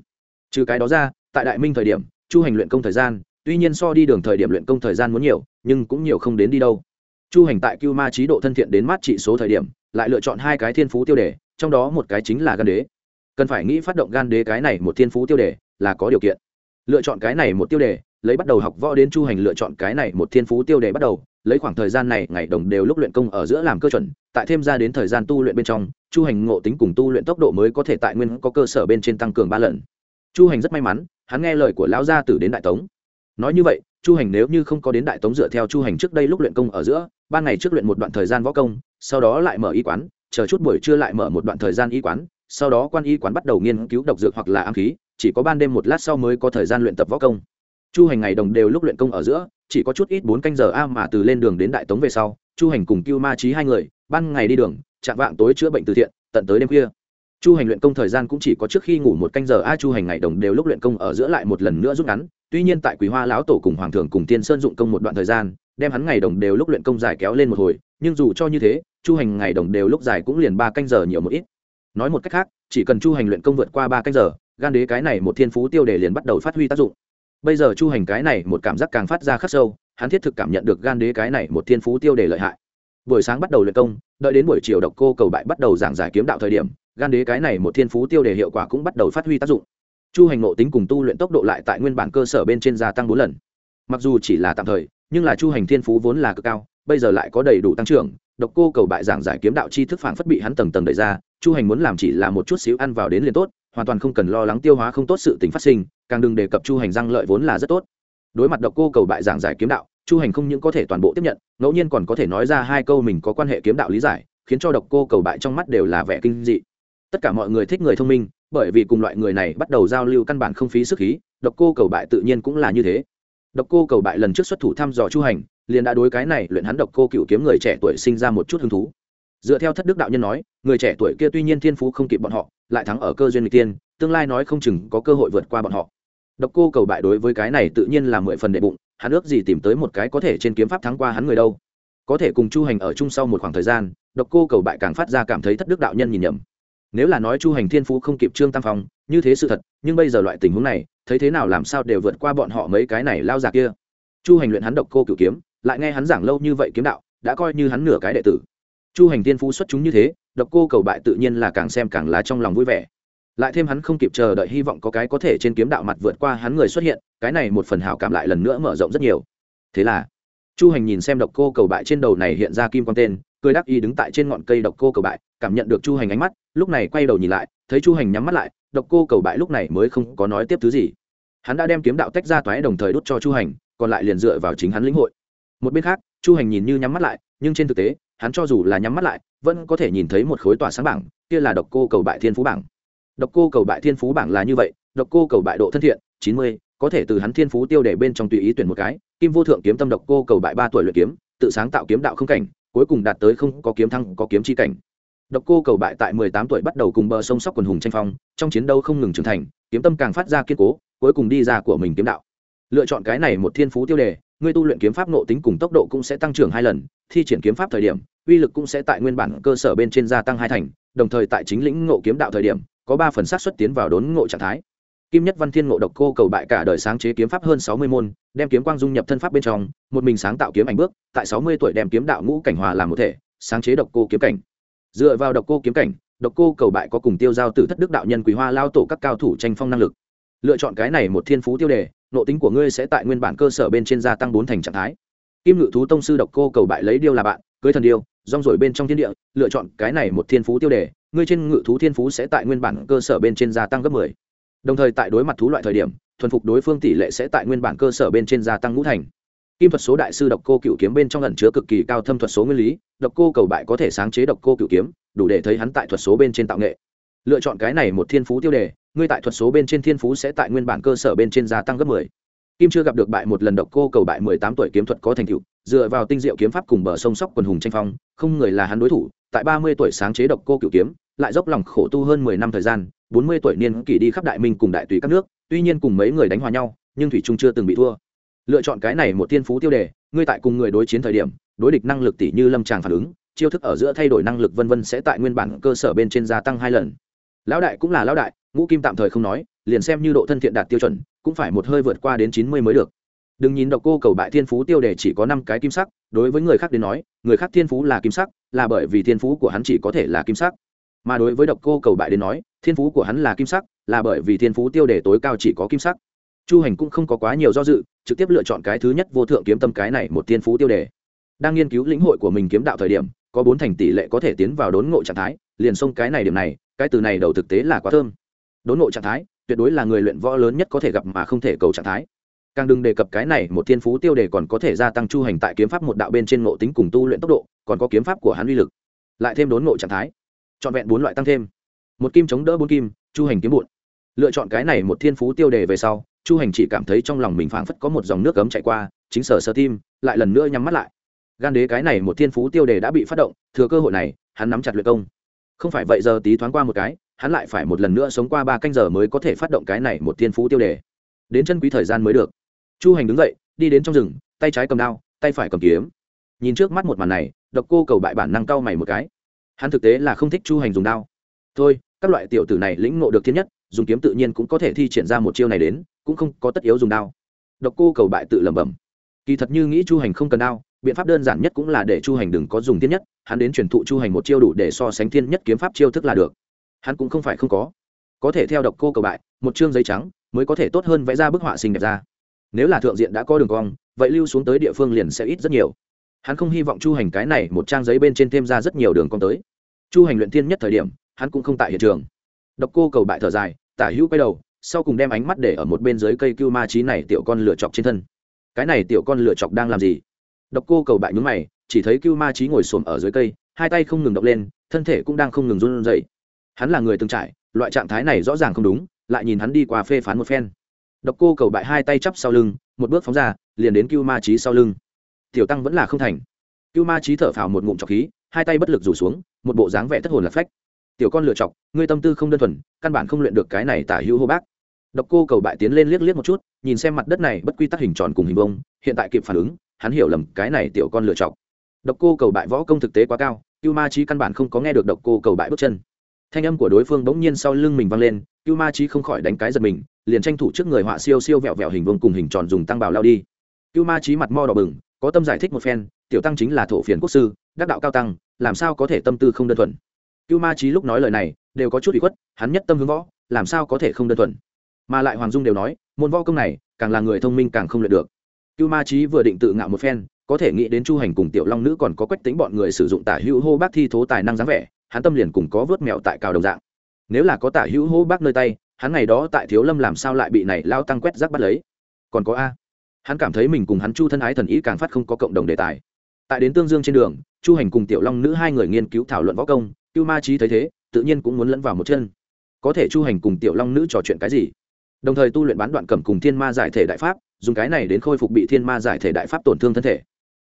Trừ cái đó ra, tại đại minh thời điểm, chu hành luyện công thời gian, tuy nhiên so đi đường thời điểm luyện công thời gian muốn nhiều, nhưng cũng nhiều không đến đi đâu. Chu hành tại cưu ma trí độ thân thiện đến mát trị số thời điểm, lại lựa chọn hai cái thiên phú tiêu đề, trong đó một cái chính là gan đế. Cần phải nghĩ phát động gan đế cái này một thiên phú tiêu đề là có điều kiện. Lựa chọn cái này một tiêu đề, lấy bắt đầu học võ đến chu hành lựa chọn cái này một thiên phú tiêu đề bắt đầu lấy khoảng thời gian này, ngày đồng đều lúc luyện công ở giữa làm cơ chuẩn, tại thêm ra đến thời gian tu luyện bên trong, chu hành ngộ tính cùng tu luyện tốc độ mới có thể tại nguyên có cơ sở bên trên tăng cường ba lần. Chu hành rất may mắn, hắn nghe lời của lão gia tử đến đại tống. Nói như vậy, chu hành nếu như không có đến đại tống dựa theo chu hành trước đây lúc luyện công ở giữa, ban ngày trước luyện một đoạn thời gian võ công, sau đó lại mở y quán, chờ chút buổi trưa lại mở một đoạn thời gian y quán, sau đó quan y quán bắt đầu nghiên cứu độc dược hoặc là ám khí, chỉ có ban đêm một lát sau mới có thời gian luyện tập võ công. Chu hành ngày đồng đều lúc luyện công ở giữa chỉ có chút ít bốn canh giờ a mà từ lên đường đến đại tống về sau, chu hành cùng cưu ma trí hai người, ban ngày đi đường, chạm vạng tối chữa bệnh từ thiện, tận tới đêm khuya. Chu hành luyện công thời gian cũng chỉ có trước khi ngủ một canh giờ a chu hành ngày đồng đều lúc luyện công ở giữa lại một lần nữa rút ngắn. Tuy nhiên tại quý hoa lão tổ cùng hoàng thượng cùng tiên sơn dụng công một đoạn thời gian, đem hắn ngày đồng đều lúc luyện công dài kéo lên một hồi, nhưng dù cho như thế, chu hành ngày đồng đều lúc dài cũng liền ba canh giờ nhiều một ít. Nói một cách khác, chỉ cần chu hành luyện công vượt qua ba canh giờ, gan đế cái này một thiên phú tiêu đề liền bắt đầu phát huy tác dụng bây giờ chu hành cái này một cảm giác càng phát ra khắc sâu, hắn thiết thực cảm nhận được gan đế cái này một thiên phú tiêu đề lợi hại. Buổi sáng bắt đầu luyện công, đợi đến buổi chiều độc cô cầu bại bắt đầu giảng giải kiếm đạo thời điểm, gan đế cái này một thiên phú tiêu đề hiệu quả cũng bắt đầu phát huy tác dụng. Chu hành ngộ tính cùng tu luyện tốc độ lại tại nguyên bản cơ sở bên trên gia tăng bốn lần. Mặc dù chỉ là tạm thời, nhưng là chu hành thiên phú vốn là cực cao, bây giờ lại có đầy đủ tăng trưởng, độc cô cầu bại giảng giải kiếm đạo chi thức phản phất bị hắn tầng tầng đẩy ra, chu hành muốn làm chỉ là một chút xíu ăn vào đến liền tốt hoàn toàn không cần lo lắng tiêu hóa không tốt sự tình phát sinh, càng đừng đề cập chu hành răng lợi vốn là rất tốt. Đối mặt độc cô cầu bại giảng giải kiếm đạo, chu hành không những có thể toàn bộ tiếp nhận, ngẫu nhiên còn có thể nói ra hai câu mình có quan hệ kiếm đạo lý giải, khiến cho độc cô cầu bại trong mắt đều là vẻ kinh dị. Tất cả mọi người thích người thông minh, bởi vì cùng loại người này bắt đầu giao lưu căn bản không phí sức khí, độc cô cầu bại tự nhiên cũng là như thế. Độc cô cầu bại lần trước xuất thủ thăm dò chu hành, liền đã đối cái này luyện hắn độc cô cựu kiếm người trẻ tuổi sinh ra một chút hứng thú. Dựa theo thất đức đạo nhân nói, người trẻ tuổi kia tuy nhiên thiên phú không kịp bọn họ lại thắng ở cơ duyên người tiên, tương lai nói không chừng có cơ hội vượt qua bọn họ. Độc cô cầu bại đối với cái này tự nhiên là mười phần đệ bụng, hắn ước gì tìm tới một cái có thể trên kiếm pháp thắng qua hắn người đâu. Có thể cùng chu hành ở chung sau một khoảng thời gian, độc cô cầu bại càng phát ra cảm thấy thất đức đạo nhân nhìn nhầm. Nếu là nói chu hành thiên phú không kịp trương tam phong, như thế sự thật, nhưng bây giờ loại tình huống này, thấy thế nào làm sao đều vượt qua bọn họ mấy cái này lao già kia. Chu hành luyện hắn độc cô cửu kiếm, lại nghe hắn giảng lâu như vậy kiếm đạo, đã coi như hắn nửa cái đệ tử. Chu hành tiên phú xuất chúng như thế độc cô cầu bại tự nhiên là càng xem càng lá trong lòng vui vẻ. Lại thêm hắn không kịp chờ đợi hy vọng có cái có thể trên kiếm đạo mặt vượt qua hắn người xuất hiện, cái này một phần hảo cảm lại lần nữa mở rộng rất nhiều. Thế là, chu hành nhìn xem độc cô cầu bại trên đầu này hiện ra kim quan tên, cười đắc y đứng tại trên ngọn cây độc cô cầu bại, cảm nhận được chu hành ánh mắt, lúc này quay đầu nhìn lại, thấy chu hành nhắm mắt lại, độc cô cầu bại lúc này mới không có nói tiếp thứ gì. Hắn đã đem kiếm đạo tách ra toái đồng thời đốt cho chu hành, còn lại liền dựa vào chính hắn lĩnh hội. Một bên khác, chu hành nhìn như nhắm mắt lại, nhưng trên thực tế hắn cho dù là nhắm mắt lại, vẫn có thể nhìn thấy một khối tỏa sáng bảng, kia là độc cô cầu bại thiên phú bảng. Độc cô cầu bại thiên phú bảng là như vậy, độc cô cầu bại độ thân thiện, chín mươi, có thể từ hắn thiên phú tiêu để bên trong tùy ý tuyển một cái, kim vô thượng kiếm tâm độc cô cầu bại ba tuổi luyện kiếm, tự sáng tạo kiếm đạo không cảnh, cuối cùng đạt tới không có kiếm thăng, có kiếm chi cảnh. Độc cô cầu bại tại mười tám tuổi bắt đầu cùng bờ sông sóc quần hùng tranh phong, trong chiến đấu không ngừng trưởng thành, kiếm tâm càng phát ra kiên cố, cuối cùng đi ra của mình kiếm đạo. Lựa chọn cái này một thiên phú tiêu đề ngươi tu luyện kiếm pháp nộ tính cùng tốc độ cũng sẽ tăng trưởng hai lần, thi triển kiếm pháp thời điểm uy lực cũng sẽ tại nguyên bản cơ sở bên trên gia tăng hai thành, đồng thời tại chính lĩnh ngộ kiếm đạo thời điểm, có ba phần sát xuất tiến vào đốn ngộ trạng thái. Kim nhất văn thiên ngộ độc cô cầu bại cả đời sáng chế kiếm pháp hơn sáu mươi môn, đem kiếm quang dung nhập thân pháp bên trong, một mình sáng tạo kiếm ảnh bước, tại sáu mươi tuổi đem kiếm đạo ngũ cảnh hòa làm một thể, sáng chế độc cô kiếm cảnh. Dựa vào độc cô kiếm cảnh, độc cô cầu bại có cùng tiêu giao từ thất đức đạo nhân quý hoa lao tổ các cao thủ tranh phong năng lực. Lựa chọn cái này một thiên phú tiêu đề nộ tính của ngươi sẽ tại nguyên bản cơ sở bên trên gia tăng bốn thành trạng thái. Kim ngự thú tông sư độc cô cầu bại lấy điêu là bạn, cưới thần điêu rong rổi bên trong thiên địa, lựa chọn cái này một thiên phú tiêu đề, ngươi trên ngự thú thiên phú sẽ tại nguyên bản cơ sở bên trên gia tăng gấp mười. Đồng thời tại đối mặt thú loại thời điểm, thuần phục đối phương tỷ lệ sẽ tại nguyên bản cơ sở bên trên gia tăng ngũ thành. Kim thuật số đại sư độc cô cựu kiếm bên trong ẩn chứa cực kỳ cao thâm thuật số nguyên lý, độc cô cầu bại có thể sáng chế độc cô cựu kiếm, đủ để thấy hắn tại thuật số bên trên tạo nghệ. Lựa chọn cái này một thiên phú tiêu đề, ngươi tại thuật số bên trên thiên phú sẽ tại nguyên bản cơ sở bên trên gia tăng gấp mười kim chưa gặp được bại một lần độc cô cầu bại mười tám tuổi kiếm thuật có thành tựu, dựa vào tinh diệu kiếm pháp cùng bờ sông sóc quần hùng tranh phong, không người là hắn đối thủ, tại ba mươi tuổi sáng chế độc cô cựu kiếm, lại dốc lòng khổ tu hơn mười năm thời gian, bốn mươi tuổi niên kỷ đi khắp đại minh cùng đại tùy các nước, tuy nhiên cùng mấy người đánh hòa nhau, nhưng thủy trung chưa từng bị thua. Lựa chọn cái này một thiên phú tiêu đề, ngươi tại cùng người đối chiến thời điểm, đối địch năng lực tỷ như lâm tràng phản ứng, chiêu thức ở giữa thay đổi năng lực vân vân sẽ tại nguyên bản cơ sở bên trên gia tăng hai lần. Lão đại cũng là lão đại, ngũ kim tạm thời không nói, liền xem như độ thân thiện đạt tiêu chuẩn cũng phải một hơi vượt qua đến chín mươi mới được. Đừng nhìn độc cô cầu bại thiên phú tiêu đề chỉ có năm cái kim sắc, đối với người khác đến nói, người khác thiên phú là kim sắc, là bởi vì thiên phú của hắn chỉ có thể là kim sắc. Mà đối với độc cô cầu bại đến nói, thiên phú của hắn là kim sắc, là bởi vì thiên phú tiêu đề tối cao chỉ có kim sắc. Chu hành cũng không có quá nhiều do dự, trực tiếp lựa chọn cái thứ nhất vô thượng kiếm tâm cái này một thiên phú tiêu đề. Đang nghiên cứu lĩnh hội của mình kiếm đạo thời điểm, có bốn thành tỷ lệ có thể tiến vào đốn ngộ trạng thái, liền xông cái này điểm này, cái từ này đầu thực tế là quá thơm. Đốn ngộ trạng thái tuyệt đối là người luyện võ lớn nhất có thể gặp mà không thể cầu trạng thái. Càng đừng đề cập cái này, một thiên phú tiêu đề còn có thể gia tăng chu hành tại kiếm pháp một đạo bên trên ngộ tính cùng tu luyện tốc độ, còn có kiếm pháp của hắn uy lực. Lại thêm đốn ngộ trạng thái. Chọn vẹn bốn loại tăng thêm. Một kim chống đỡ bốn kim, chu hành kiếm bụn. Lựa chọn cái này một thiên phú tiêu đề về sau, chu hành chỉ cảm thấy trong lòng mình phảng phất có một dòng nước cấm chạy qua, chính sở sơ tim, lại lần nữa nhắm mắt lại. Gan đế cái này một thiên phú tiêu đề đã bị phát động, thừa cơ hội này, hắn nắm chặt luyện công. Không phải vậy giờ tí thoáng qua một cái hắn lại phải một lần nữa sống qua ba canh giờ mới có thể phát động cái này một thiên phú tiêu đề. Đến chân quý thời gian mới được. Chu hành đứng dậy, đi đến trong rừng, tay trái cầm đao, tay phải cầm kiếm. Nhìn trước mắt một màn này, độc cô cầu bại bản năng cau mày một cái. Hắn thực tế là không thích chu hành dùng đao. Thôi, các loại tiểu tử này lĩnh ngộ được thiên nhất, dùng kiếm tự nhiên cũng có thể thi triển ra một chiêu này đến, cũng không có tất yếu dùng đao. Độc cô cầu bại tự lẩm bẩm. Kỳ thật như nghĩ chu hành không cần đao, biện pháp đơn giản nhất cũng là để chu hành đừng có dùng thiên nhất, hắn đến truyền thụ chu hành một chiêu đủ để so sánh thiên nhất kiếm pháp chiêu thức là được hắn cũng không phải không có. Có thể theo độc cô cầu bại, một chương giấy trắng, mới có thể tốt hơn vẽ ra bức họa xinh đẹp ra. Nếu là thượng diện đã có đường cong, vậy lưu xuống tới địa phương liền sẽ ít rất nhiều. Hắn không hy vọng chu hành cái này một trang giấy bên trên thêm ra rất nhiều đường cong tới. Chu hành luyện thiên nhất thời điểm, hắn cũng không tại hiện trường. Độc cô cầu bại thở dài, tả hữu quay đầu, sau cùng đem ánh mắt để ở một bên dưới cây cưu ma trí này tiểu con lửa chọc trên thân. Cái này tiểu con lửa chọc đang làm gì? Độc cô cầu bại nhúng mày, chỉ thấy cưu ma trí ngồi xổm ở dưới cây, hai tay không ngừng động lên, thân thể cũng đang không ngừng run rẩy hắn là người từng trải, loại trạng thái này rõ ràng không đúng, lại nhìn hắn đi qua phê phán một phen. Độc cô cầu bại hai tay chắp sau lưng, một bước phóng ra, liền đến cưu ma trí sau lưng. Tiểu tăng vẫn là không thành. Cưu ma trí thở phào một ngụm trọc khí, hai tay bất lực rủ xuống, một bộ dáng vẻ thất hồn lạc phách. Tiểu con lựa chọc, ngươi tâm tư không đơn thuần, căn bản không luyện được cái này tả hữu hô bác. Độc cô cầu bại tiến lên liếc liếc một chút, nhìn xem mặt đất này bất quy tắc hình tròn cùng hình bông hiện tại kịp phản ứng, hắn hiểu lầm cái này tiểu con lựa chọc. Độc cô cầu bại võ công thực tế quá cao, cưu ma trí căn bản không có nghe được độc cô cầu bại bước chân thanh âm của đối phương bỗng nhiên sau lưng mình vang lên, cưu ma trí không khỏi đánh cái giật mình, liền tranh thủ trước người họa siêu siêu vẹo vẹo hình vuông cùng hình tròn dùng tăng bảo lao đi. Cưu ma trí mặt mo đỏ bừng, có tâm giải thích một phen, tiểu tăng chính là thổ phiền quốc sư, đắc đạo cao tăng, làm sao có thể tâm tư không đơn thuần? Cưu ma trí lúc nói lời này, đều có chút bị khuất, hắn nhất tâm hướng võ, làm sao có thể không đơn thuần? Mà lại hoàng dung đều nói, môn võ công này, càng là người thông minh càng không luyện được. Cưu ma trí vừa định tự ngạo một phen, có thể nghĩ đến chu hành cùng tiểu long nữ còn có quách tính bọn người sử dụng tả hữu hô bác thi thố tài năng dáng vẻ hắn tâm liền cùng có vớt mẹo tại cào đồng dạng. Nếu là có tả hữu hô bác nơi tay, hắn ngày đó tại thiếu lâm làm sao lại bị này lao tăng quét rác bắt lấy? Còn có a, hắn cảm thấy mình cùng hắn chu thân ái thần ý càng phát không có cộng đồng đề tài. Tại đến tương dương trên đường, chu hành cùng tiểu long nữ hai người nghiên cứu thảo luận võ công, cưu ma trí thấy thế, tự nhiên cũng muốn lẫn vào một chân. Có thể chu hành cùng tiểu long nữ trò chuyện cái gì? Đồng thời tu luyện bán đoạn cầm cùng thiên ma giải thể đại pháp, dùng cái này đến khôi phục bị thiên ma giải thể đại pháp tổn thương thân thể.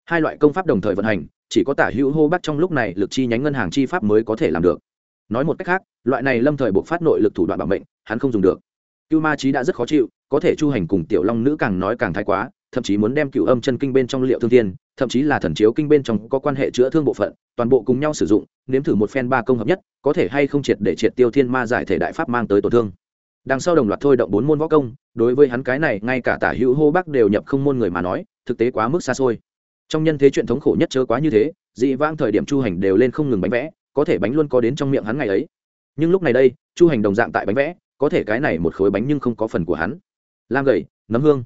Hai loại công pháp đồng thời vận hành chỉ có tả hữu hô bắc trong lúc này lực chi nhánh ngân hàng chi pháp mới có thể làm được. Nói một cách khác, loại này lâm thời buộc phát nội lực thủ đoạn bảo mệnh, hắn không dùng được. Cưu ma trí đã rất khó chịu, có thể chu hành cùng tiểu long nữ càng nói càng thái quá, thậm chí muốn đem cựu âm chân kinh bên trong liệu thương thiên, thậm chí là thần chiếu kinh bên trong có quan hệ chữa thương bộ phận, toàn bộ cùng nhau sử dụng, nếm thử một phen ba công hợp nhất, có thể hay không triệt để triệt tiêu thiên ma giải thể đại pháp mang tới tổn thương. Đằng sau đồng loạt thôi động bốn môn võ công, đối với hắn cái này, ngay cả tả hữu hô bắc đều nhập không môn người mà nói, thực tế quá mức xa xôi trong nhân thế chuyện thống khổ nhất chớ quá như thế, dị vãng thời điểm chu hành đều lên không ngừng bánh vẽ, có thể bánh luôn có đến trong miệng hắn ngày ấy. Nhưng lúc này đây, chu hành đồng dạng tại bánh vẽ, có thể cái này một khối bánh nhưng không có phần của hắn. Lam gầy, nấm hương.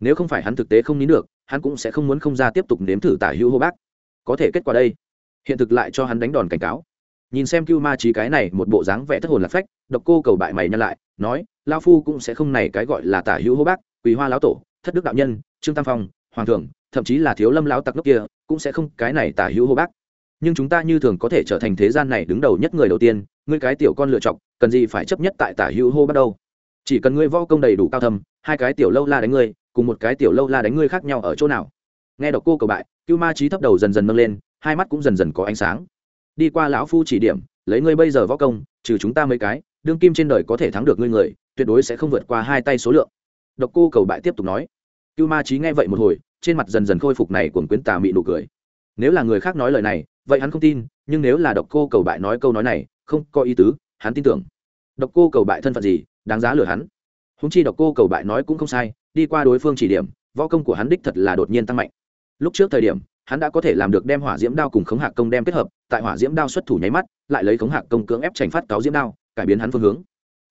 Nếu không phải hắn thực tế không nín được, hắn cũng sẽ không muốn không ra tiếp tục nếm thử tả hữu hô bác. Có thể kết quả đây. Hiện thực lại cho hắn đánh đòn cảnh cáo. Nhìn xem cưu ma trí cái này một bộ dáng vẽ thất hồn lạc phách, độc cô cầu bại mày nhăn lại, nói lao phu cũng sẽ không này cái gọi là tả hữu hô bác, quỳ hoa lão tổ, thất đức đạo nhân, trương tam phong, hoàng thượng thậm chí là thiếu lâm lão tặc lúc kia, cũng sẽ không cái này tả hữu hô bác. Nhưng chúng ta như thường có thể trở thành thế gian này đứng đầu nhất người đầu tiên, ngươi cái tiểu con lựa chọc cần gì phải chấp nhất tại tả hữu hô bắt đầu chỉ cần ngươi võ công đầy đủ cao thâm, hai cái tiểu lâu la đánh ngươi, cùng một cái tiểu lâu la đánh ngươi khác nhau ở chỗ nào? Nghe độc cô cầu bại, cưu ma trí thấp đầu dần dần nâng lên, hai mắt cũng dần dần có ánh sáng. Đi qua lão phu chỉ điểm, lấy ngươi bây giờ võ công, trừ chúng ta mấy cái, đương kim trên đời có thể thắng được ngươi người, tuyệt đối sẽ không vượt qua hai tay số lượng. Độc cô cầu bại tiếp tục nói cưu ma trí nghe vậy một hồi, trên mặt dần dần khôi phục này cuồng quyến tà mị nụ cười. Nếu là người khác nói lời này, vậy hắn không tin, nhưng nếu là độc cô cầu bại nói câu nói này, không có ý tứ, hắn tin tưởng. Độc cô cầu bại thân phận gì, đáng giá lừa hắn. Húng chi độc cô cầu bại nói cũng không sai, đi qua đối phương chỉ điểm, võ công của hắn đích thật là đột nhiên tăng mạnh. Lúc trước thời điểm, hắn đã có thể làm được đem hỏa diễm đao cùng khống hạc công đem kết hợp, tại hỏa diễm đao xuất thủ nháy mắt, lại lấy khống hạc công cưỡng ép tránh phát cáo diễm đao, cải biến hắn phương hướng.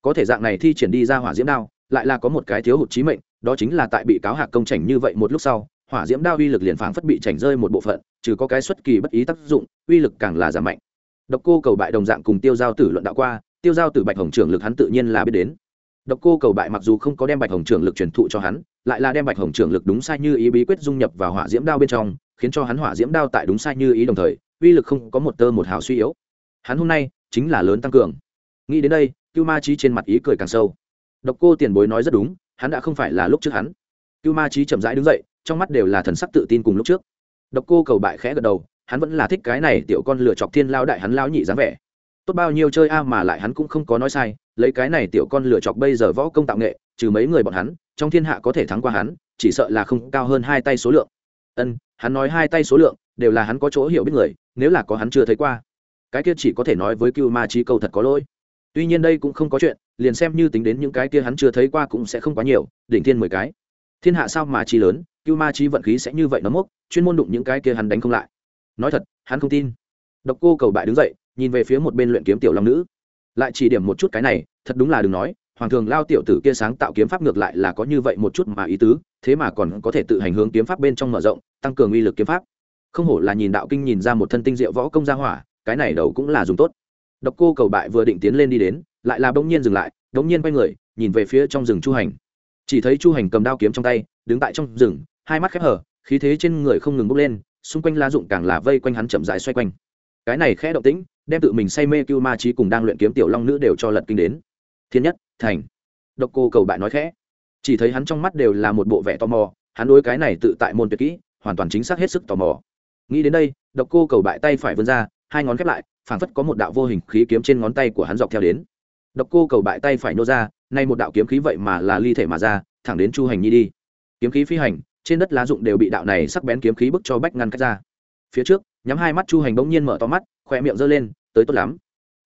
Có thể dạng này thi triển đi ra hỏa diễm đao, lại là có một cái thiếu hụt trí mệnh đó chính là tại bị cáo hạc công chảnh như vậy một lúc sau, hỏa diễm đao uy lực liền phảng phất bị chảnh rơi một bộ phận, trừ có cái xuất kỳ bất ý tác dụng, uy lực càng là giảm mạnh. Độc cô cầu bại đồng dạng cùng tiêu giao tử luận đạo qua, tiêu giao tử bạch hồng trưởng lực hắn tự nhiên là biết đến. Độc cô cầu bại mặc dù không có đem bạch hồng trưởng lực truyền thụ cho hắn, lại là đem bạch hồng trưởng lực đúng sai như ý bí quyết dung nhập vào hỏa diễm đao bên trong, khiến cho hắn hỏa diễm đao tại đúng sai như ý đồng thời, uy lực không có một tơ một hào suy yếu. Hắn hôm nay chính là lớn tăng cường. Nghĩ đến đây, cưu ma trí trên mặt ý cười càng sâu. Độc cô tiền bối nói rất đúng hắn đã không phải là lúc trước hắn. Cưu ma trí chậm rãi đứng dậy, trong mắt đều là thần sắc tự tin cùng lúc trước. Độc cô cầu bại khẽ gật đầu, hắn vẫn là thích cái này tiểu con lựa chọc thiên lao đại hắn lao nhị dáng vẻ. Tốt bao nhiêu chơi a mà lại hắn cũng không có nói sai, lấy cái này tiểu con lựa chọc bây giờ võ công tạo nghệ, trừ mấy người bọn hắn, trong thiên hạ có thể thắng qua hắn, chỉ sợ là không cao hơn hai tay số lượng. Ân, hắn nói hai tay số lượng, đều là hắn có chỗ hiểu biết người, nếu là có hắn chưa thấy qua. Cái kia chỉ có thể nói với cưu ma trí câu thật có lỗi. Tuy nhiên đây cũng không có chuyện liền xem như tính đến những cái kia hắn chưa thấy qua cũng sẽ không quá nhiều, đỉnh thiên mười cái. Thiên hạ sao mà chi lớn, cưu ma chi vận khí sẽ như vậy nó mốc, chuyên môn đụng những cái kia hắn đánh không lại. Nói thật, hắn không tin. Độc cô cầu bại đứng dậy, nhìn về phía một bên luyện kiếm tiểu long nữ. Lại chỉ điểm một chút cái này, thật đúng là đừng nói, hoàng thường lao tiểu tử kia sáng tạo kiếm pháp ngược lại là có như vậy một chút mà ý tứ, thế mà còn có thể tự hành hướng kiếm pháp bên trong mở rộng, tăng cường uy lực kiếm pháp. Không hổ là nhìn đạo kinh nhìn ra một thân tinh diệu võ công gia hỏa, cái này đầu cũng là dùng tốt. Độc cô cầu bại vừa định tiến lên đi đến lại là bỗng nhiên dừng lại, bỗng nhiên quay người, nhìn về phía trong rừng chu hành. Chỉ thấy chu hành cầm đao kiếm trong tay, đứng tại trong rừng, hai mắt khép hở khí thế trên người không ngừng bốc lên, xung quanh lá dụng càng là vây quanh hắn chậm rãi xoay quanh. Cái này khẽ động tĩnh, đem tự mình say mê cưu ma trí cùng đang luyện kiếm tiểu long nữ đều cho lật kinh đến. Thiên nhất, thành. Độc cô cầu bại nói khẽ. Chỉ thấy hắn trong mắt đều là một bộ vẻ tò mò, hắn đối cái này tự tại môn tuyệt kỹ, hoàn toàn chính xác hết sức tò mò. Nghĩ đến đây, độc cô cầu bại tay phải vươn ra, hai ngón khép lại, phảng phất có một đạo vô hình khí kiếm trên ngón tay của hắn dọc theo đến độc cô cầu bại tay phải nô ra nay một đạo kiếm khí vậy mà là ly thể mà ra thẳng đến chu hành nhi đi. Kiếm khí phi hành trên đất lá dụng đều bị đạo này sắc bén kiếm khí bức cho bách ngăn cách ra. Phía trước nhắm hai mắt chu hành bỗng nhiên mở to mắt khoe miệng giơ lên tới tốt lắm.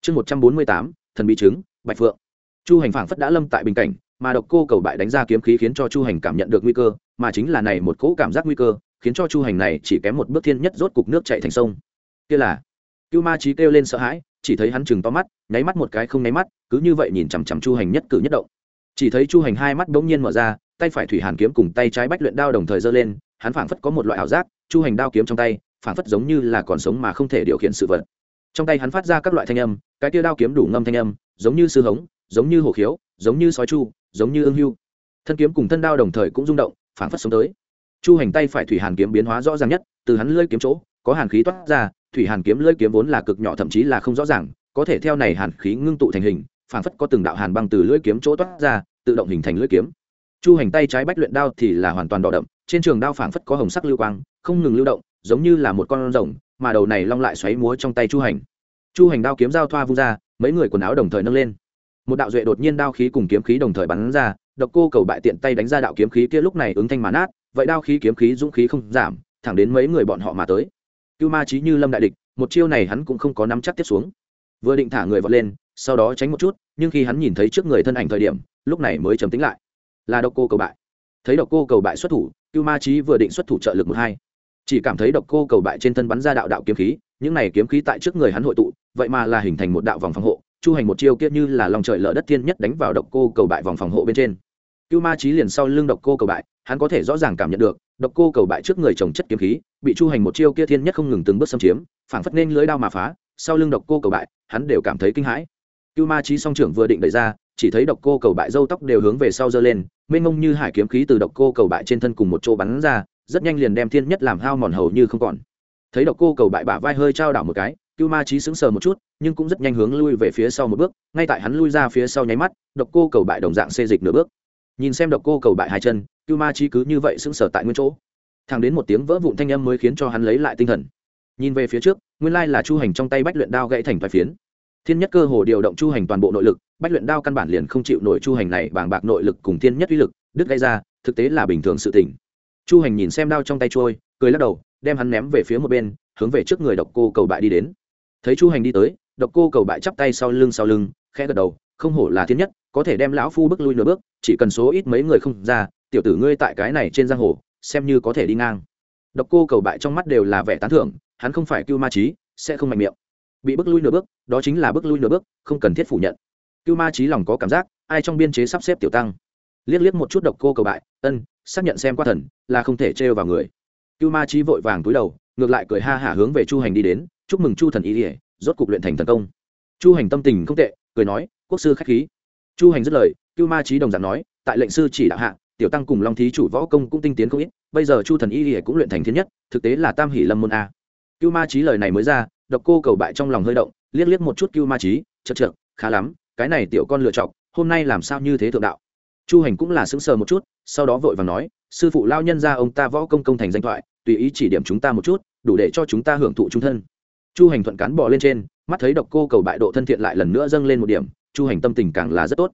Chương một trăm bốn mươi tám thần bí chứng, bạch phượng. Chu hành phảng phất đã lâm tại bình cảnh mà độc cô cầu bại đánh ra kiếm khí khiến cho chu hành cảm nhận được nguy cơ mà chính là này một cỗ cảm giác nguy cơ khiến cho chu hành này chỉ kém một bước thiên nhất rốt cục nước chạy thành sông. Kia là cưu ma trí kêu lên sợ hãi chỉ thấy hắn chừng to mắt, nháy mắt một cái không nháy mắt, cứ như vậy nhìn chằm chằm chu hành nhất cử nhất động. Chỉ thấy chu hành hai mắt bỗng nhiên mở ra, tay phải thủy hàn kiếm cùng tay trái bách luyện đao đồng thời giơ lên, hắn phảng phất có một loại ảo giác, chu hành đao kiếm trong tay, phảng phất giống như là còn sống mà không thể điều khiển sự vật. Trong tay hắn phát ra các loại thanh âm, cái tia đao kiếm đủ ngâm thanh âm, giống như sư hống, giống như hổ khiếu, giống như sói chu, giống như ưng hưu. Thân kiếm cùng thân đao đồng thời cũng rung động, phảng phất sống tới. Chu hành tay phải thủy hàn kiếm biến hóa rõ ràng nhất, từ hắn lơi kiếm chỗ, có hàn khí toát ra thủy hàn kiếm lưỡi kiếm vốn là cực nhỏ thậm chí là không rõ ràng, có thể theo này hàn khí ngưng tụ thành hình, phảng phất có từng đạo hàn băng từ lưỡi kiếm chỗ toát ra, tự động hình thành lưỡi kiếm. Chu hành tay trái bách luyện đao thì là hoàn toàn đỏ đậm, trên trường đao phảng phất có hồng sắc lưu quang, không ngừng lưu động, giống như là một con rồng, mà đầu này long lại xoáy múa trong tay chu hành. Chu hành đao kiếm giao thoa vung ra, mấy người quần áo đồng thời nâng lên. Một đạo duệ đột nhiên đao khí cùng kiếm khí đồng thời bắn ra, độc cô cầu bại tiện tay đánh ra đạo kiếm khí kia lúc này ứng thanh mà át vậy đao khí kiếm khí dũng khí không giảm, thẳng đến mấy người bọn họ mà tới cưu ma trí như lâm đại địch, một chiêu này hắn cũng không có nắm chắc tiếp xuống. Vừa định thả người vọt lên, sau đó tránh một chút, nhưng khi hắn nhìn thấy trước người thân ảnh thời điểm, lúc này mới trầm tính lại. Là độc cô cầu bại. Thấy độc cô cầu bại xuất thủ, cưu ma trí vừa định xuất thủ trợ lực một hai. Chỉ cảm thấy độc cô cầu bại trên thân bắn ra đạo đạo kiếm khí, những này kiếm khí tại trước người hắn hội tụ, vậy mà là hình thành một đạo vòng phòng hộ, chu hành một chiêu kia như là lòng trời lở đất thiên nhất đánh vào độc cô cầu bại vòng phòng hộ bên trên. Cưu ma trí liền sau lưng độc cô cầu bại, hắn có thể rõ ràng cảm nhận được, độc cô cầu bại trước người trồng chất kiếm khí bị chu hành một chiêu kia thiên nhất không ngừng từng bước xâm chiếm, phảng phất nên lưới đao mà phá, sau lưng độc cô cầu bại, hắn đều cảm thấy kinh hãi. Cưu ma trí song trưởng vừa định đẩy ra, chỉ thấy độc cô cầu bại râu tóc đều hướng về sau giơ lên, mênh mông như hải kiếm khí từ độc cô cầu bại trên thân cùng một chỗ bắn ra, rất nhanh liền đem thiên nhất làm hao mòn hầu như không còn. Thấy độc cô cầu bại bả vai hơi trao đảo một cái, cưu ma trí sững sờ một chút, nhưng cũng rất nhanh hướng lui về phía sau một bước, ngay tại hắn lui ra phía sau nháy mắt, độc cô cầu bại đồng dạng xê dịch nửa bước. Nhìn xem độc cô cầu bại hai chân, cưu ma trí cứ như vậy sững sờ tại nguyên chỗ thẳng đến một tiếng vỡ vụn thanh âm mới khiến cho hắn lấy lại tinh thần. Nhìn về phía trước, nguyên lai là chu hành trong tay bách luyện đao gãy thành vài phiến. Thiên nhất cơ hồ điều động chu hành toàn bộ nội lực, bách luyện đao căn bản liền không chịu nổi chu hành này bàng bạc nội lực cùng thiên nhất uy lực, đứt gây ra, thực tế là bình thường sự tỉnh chu hành nhìn xem đao trong tay trôi, cười lắc đầu, đem hắn ném về phía một bên, hướng về trước người độc cô cầu bại đi đến. Thấy chu hành đi tới, độc cô cầu bại chắp tay sau lưng sau lưng, khẽ gật đầu, không hổ là thiên nhất, có thể đem lão phu bước lui nửa bước, chỉ cần số ít mấy người không ra, tiểu tử ngươi tại cái này trên giang hồ xem như có thể đi ngang. Độc cô cầu bại trong mắt đều là vẻ tán thưởng, hắn không phải cưu ma trí sẽ không mạnh miệng. Bị bước lui nửa bước, đó chính là bước lui nửa bước, không cần thiết phủ nhận. Cưu ma trí lòng có cảm giác, ai trong biên chế sắp xếp tiểu tăng. Liếc liếc một chút độc cô cầu bại, ân, xác nhận xem qua thần, là không thể trêu vào người. Cưu ma trí vội vàng túi đầu, ngược lại cười ha hả hướng về chu hành đi đến, chúc mừng chu thần ý ỉa rốt cục luyện thành thần công. Chu hành tâm tình không tệ, cười nói, quốc sư khách khí. Chu hành dứt lời, cưu ma trí đồng giản nói, tại lệnh sư chỉ đạo hạ tiểu tăng cùng long thí chủ võ công cũng tinh tiến không ít, bây giờ chu thần y ỉa cũng luyện thành thiên nhất, thực tế là tam hỷ lâm môn a. Cưu ma trí lời này mới ra, độc cô cầu bại trong lòng hơi động, liếc liếc một chút cưu ma trí chật chật khá lắm, cái này tiểu con lựa chọc, hôm nay làm sao như thế thượng đạo? Chu hành cũng là sững sờ một chút, sau đó vội và nói, sư phụ lao nhân ra ông ta võ công công thành danh thoại, tùy ý chỉ điểm chúng ta một chút, đủ để cho chúng ta hưởng thụ trung thân. Chu hành thuận cán bò lên trên, mắt thấy độc cô cầu bại độ thân thiện lại lần nữa dâng lên một điểm, chu hành tâm tình càng là rất tốt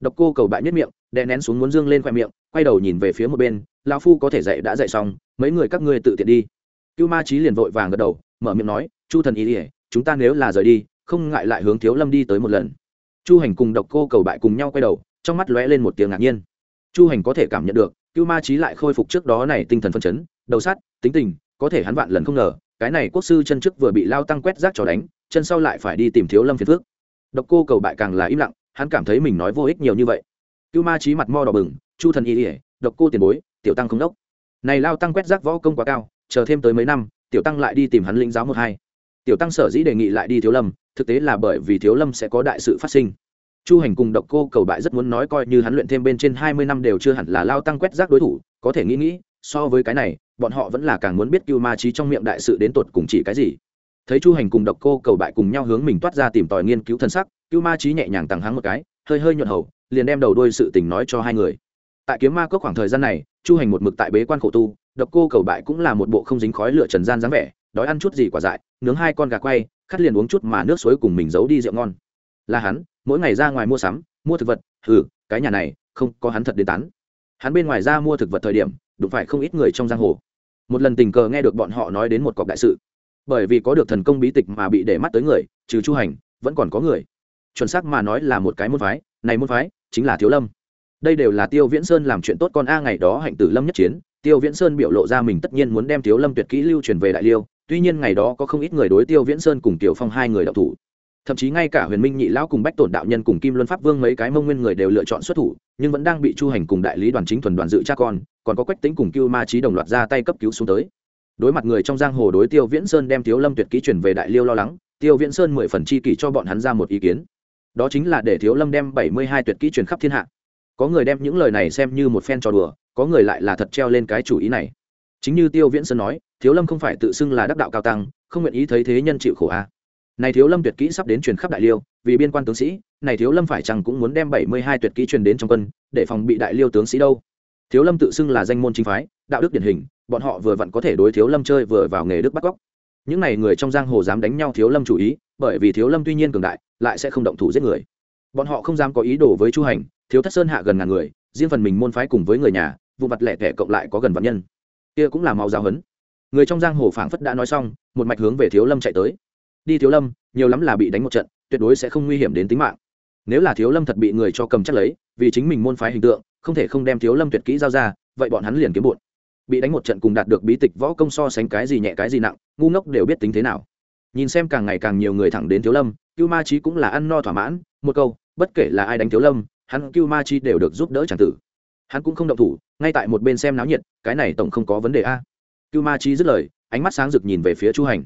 độc cô cầu bại nhất miệng, đè nén xuống muốn dương lên khoe miệng, quay đầu nhìn về phía một bên, lão phu có thể dạy đã dạy xong, mấy người các ngươi tự tiện đi. Cưu ma trí liền vội vàng gật đầu, mở miệng nói, chu thần ý ỉa chúng ta nếu là rời đi, không ngại lại hướng thiếu lâm đi tới một lần. Chu hành cùng độc cô cầu bại cùng nhau quay đầu, trong mắt lóe lên một tiếng ngạc nhiên. Chu hành có thể cảm nhận được, cưu ma trí lại khôi phục trước đó này tinh thần phân chấn, đầu sát, tính tình, có thể hắn vạn lần không ngờ, cái này quốc sư chân trước vừa bị lao tăng quét rác trò đánh, chân sau lại phải đi tìm thiếu lâm phiền phước độc cô cầu bại càng là im lặng hắn cảm thấy mình nói vô ích nhiều như vậy. Cưu ma trí mặt mo đỏ bừng, chu thần y ỉa độc cô tiền bối, tiểu tăng không đốc. Này lao tăng quét rác võ công quá cao, chờ thêm tới mấy năm, tiểu tăng lại đi tìm hắn lĩnh giáo một hai. Tiểu tăng sở dĩ đề nghị lại đi thiếu lâm, thực tế là bởi vì thiếu lâm sẽ có đại sự phát sinh. Chu hành cùng độc cô cầu bại rất muốn nói coi như hắn luyện thêm bên trên hai mươi năm đều chưa hẳn là lao tăng quét rác đối thủ, có thể nghĩ nghĩ, so với cái này, bọn họ vẫn là càng muốn biết cưu ma trí trong miệng đại sự đến tột cùng chỉ cái gì. Thấy chu hành cùng độc cô cầu bại cùng nhau hướng mình toát ra tìm tòi nghiên cứu thân sắc cưu ma trí nhẹ nhàng tằng hắng một cái, hơi hơi nhuận hầu, liền đem đầu đuôi sự tình nói cho hai người. Tại kiếm ma cốc khoảng thời gian này, chu hành một mực tại bế quan khổ tu, độc cô cầu bại cũng là một bộ không dính khói lửa trần gian dáng vẻ, đói ăn chút gì quả dại, nướng hai con gà quay, khắt liền uống chút mà nước suối cùng mình giấu đi rượu ngon. Là hắn, mỗi ngày ra ngoài mua sắm, mua thực vật ừ cái nhà này, không, có hắn thật đến tán. Hắn bên ngoài ra mua thực vật thời điểm, đụng phải không ít người trong giang hồ. Một lần tình cờ nghe được bọn họ nói đến một cọc đại sự. Bởi vì có được thần công bí tịch mà bị để mắt tới người, trừ chu hành, vẫn còn có người chuẩn xác mà nói là một cái môn phái, này môn phái chính là thiếu lâm. Đây đều là tiêu viễn sơn làm chuyện tốt con a ngày đó hạnh tử lâm nhất chiến, tiêu viễn sơn biểu lộ ra mình tất nhiên muốn đem thiếu lâm tuyệt kỹ lưu truyền về đại liêu, tuy nhiên ngày đó có không ít người đối tiêu viễn sơn cùng tiểu phong hai người đạo thủ. Thậm chí ngay cả huyền minh nhị lão cùng bách tổn đạo nhân cùng kim luân pháp vương mấy cái mông nguyên người đều lựa chọn xuất thủ, nhưng vẫn đang bị chu hành cùng đại lý đoàn chính thuần đoàn dự cha con, còn có quách tính cùng cưu ma trí đồng loạt ra tay cấp cứu xuống tới. Đối mặt người trong giang hồ đối tiêu viễn sơn đem thiếu lâm tuyệt kỹ chuyển về đại liêu lo lắng, tiêu viễn sơn mười phần chi kỷ cho bọn hắn ra một ý kiến đó chính là để thiếu lâm đem bảy mươi hai tuyệt kỹ truyền khắp thiên hạ. Có người đem những lời này xem như một phen trò đùa, có người lại là thật treo lên cái chủ ý này. Chính như tiêu viễn sơn nói, thiếu lâm không phải tự xưng là đắc đạo cao tăng, không nguyện ý thấy thế nhân chịu khổ a này thiếu lâm tuyệt kỹ sắp đến truyền khắp đại liêu, vì biên quan tướng sĩ, này thiếu lâm phải chăng cũng muốn đem bảy mươi hai tuyệt kỹ truyền đến trong quân, để phòng bị đại liêu tướng sĩ đâu? Thiếu lâm tự xưng là danh môn chính phái, đạo đức điển hình, bọn họ vừa vặn có thể đối thiếu lâm chơi vừa vào nghề đức bắt cóc những n à y người trong giang hồ dám đánh nhau thiếu lâm chủ ý, bởi vì thiếu lâm tuy nhiên cường đại, lại sẽ không động thủ giết người. Bọn họ không dám có ý đồ với chu hành, thiếu thất sơn hạ gần ngàn người, riêng phần mình môn phái cùng với người nhà, vụ mặt lẻ tẻ cộng lại có gần vạn nhân. Kia cũng là mau giáo hấn người trong giang hồ phảng phất đã nói xong, một mạch hướng về thiếu lâm chạy tới. Đi thiếu lâm, nhiều lắm là bị đánh một trận, tuyệt đối sẽ không nguy hiểm đến tính mạng. Nếu là thiếu lâm thật bị người cho cầm chắc lấy, vì chính mình môn phái hình tượng, không thể không đem thiếu lâm tuyệt kỹ giao ra, vậy bọn hắn liền kiếm bụt bị đánh một trận cùng đạt được bí tịch võ công so sánh cái gì nhẹ cái gì nặng, ngu ngốc đều biết tính thế nào. Nhìn xem càng ngày càng nhiều người thẳng đến thiếu lâm, cưu ma trí cũng là ăn no thỏa mãn, một câu, bất kể là ai đánh thiếu lâm, hắn, cưu ma chi đều được giúp đỡ c tử. Hắn cũng không động thủ, ngay tại một bên xem náo nhiệt, cái này tổng không có vấn đề a. Cưu ma chi dứt lời, ánh mắt sáng rực nhìn về phía chu hành.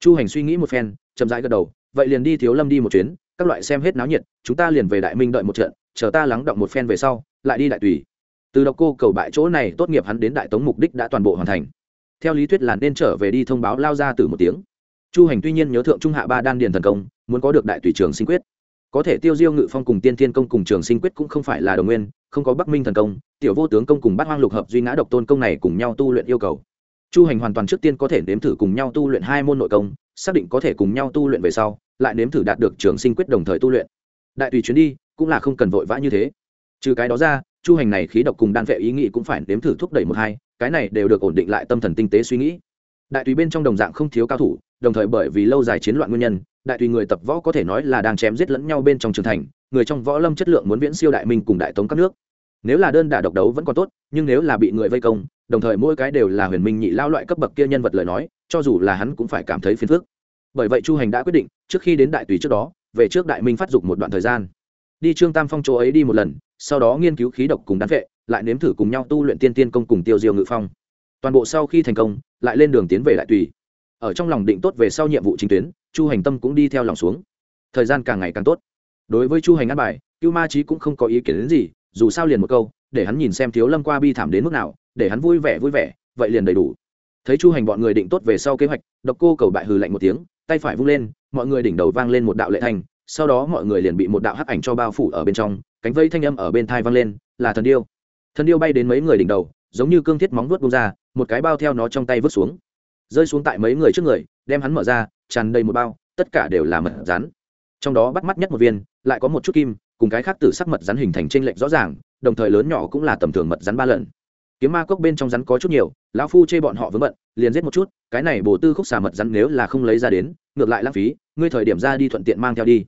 Chu hành suy nghĩ một phen, chậm rãi gật đầu, vậy liền đi thiếu lâm đi một chuyến, các loại xem hết náo nhiệt, chúng ta liền về đại minh đợi một trận, chờ ta lắng động một phen về sau, lại đi đại tùy từ đọc cô cầu bại chỗ này tốt nghiệp hắn đến đại tống mục đích đã toàn bộ hoàn thành. Theo lý thuyết là nên trở về đi thông báo lao ra từ một tiếng. Chu hành tuy nhiên nhớ thượng trung hạ ba đan điền thần công, muốn có được đại tùy trường sinh quyết. Có thể tiêu diêu ngự phong cùng tiên thiên công cùng trường sinh quyết cũng không phải là đồng nguyên, không có bắc minh thần công, tiểu vô tướng công cùng bát hoang lục hợp duy ngã độc tôn công này cùng nhau tu luyện yêu cầu. Chu hành hoàn toàn trước tiên có thể nếm thử cùng nhau tu luyện hai môn nội công, xác định có thể cùng nhau tu luyện về sau, lại nếm thử đạt được trường sinh quyết đồng thời tu luyện. Đại tùy chuyến đi, cũng là không cần vội vã như thế. Trừ cái đó ra chu hành này khí độc cùng đan vệ ý nghĩ cũng phải nếm thử thúc đẩy một hai, cái này đều được ổn định lại tâm thần tinh tế suy nghĩ. Đại tùy bên trong đồng dạng không thiếu cao thủ, đồng thời bởi vì lâu dài chiến loạn nguyên nhân, đại tùy người tập võ có thể nói là đang chém giết lẫn nhau bên trong trường thành, người trong võ lâm chất lượng muốn viễn siêu đại minh cùng đại tống các nước. Nếu là đơn đả độc đấu vẫn còn tốt, nhưng nếu là bị người vây công, đồng thời mỗi cái đều là huyền minh nhị lao loại cấp bậc kia nhân vật lời nói, cho dù là hắn cũng phải cảm thấy phiền phức. Bởi vậy chu hành đã quyết định, trước khi đến đại tùy trước đó, về trước đại minh phát dục một đoạn thời gian đi trương tam phong chỗ ấy đi một lần, sau đó nghiên cứu khí độc cùng đán vệ, lại nếm thử cùng nhau tu luyện tiên tiên công cùng tiêu diêu ngự phong. Toàn bộ sau khi thành công, lại lên đường tiến về lại tùy. Ở trong lòng định tốt về sau nhiệm vụ chính tuyến, chu hành tâm cũng đi theo lòng xuống. Thời gian càng ngày càng tốt. Đối với chu hành ăn bài, cưu ma trí cũng không có ý kiến đến gì, dù sao liền một câu, để hắn nhìn xem thiếu lâm qua bi thảm đến mức nào, để hắn vui vẻ vui vẻ, vậy liền đầy đủ. Thấy chu hành bọn người định tốt về sau kế hoạch, độc cô cầu bại hừ lạnh một tiếng, tay phải vung lên, mọi người đỉnh đầu vang lên một đạo lệ thành sau đó mọi người liền bị một đạo hắc ảnh cho bao phủ ở bên trong, cánh vây thanh âm ở bên thai vang lên, là thần điêu. Thần điêu bay đến mấy người đỉnh đầu, giống như cương thiết móng vuốt bung ra, một cái bao theo nó trong tay vứt xuống. Rơi xuống tại mấy người trước người, đem hắn mở ra, tràn đầy một bao, tất cả đều là mật rắn. Trong đó bắt mắt nhất một viên, lại có một chút kim, cùng cái khác từ sắc mật rắn hình thành t r ê n lệch rõ ràng, đồng thời lớn nhỏ cũng là tầm thường mật rắn ba lần. Kiếm ma cốc bên trong rắn có chút nhiều, lão phu chê bọn họ vướng bận, liền giết một chút, cái này bổ tư khúc xà mật rắn nếu là không lấy ra đến, ngược lại lãng phí ngươi thời điểm ra đi thuận tiện mang theo đi.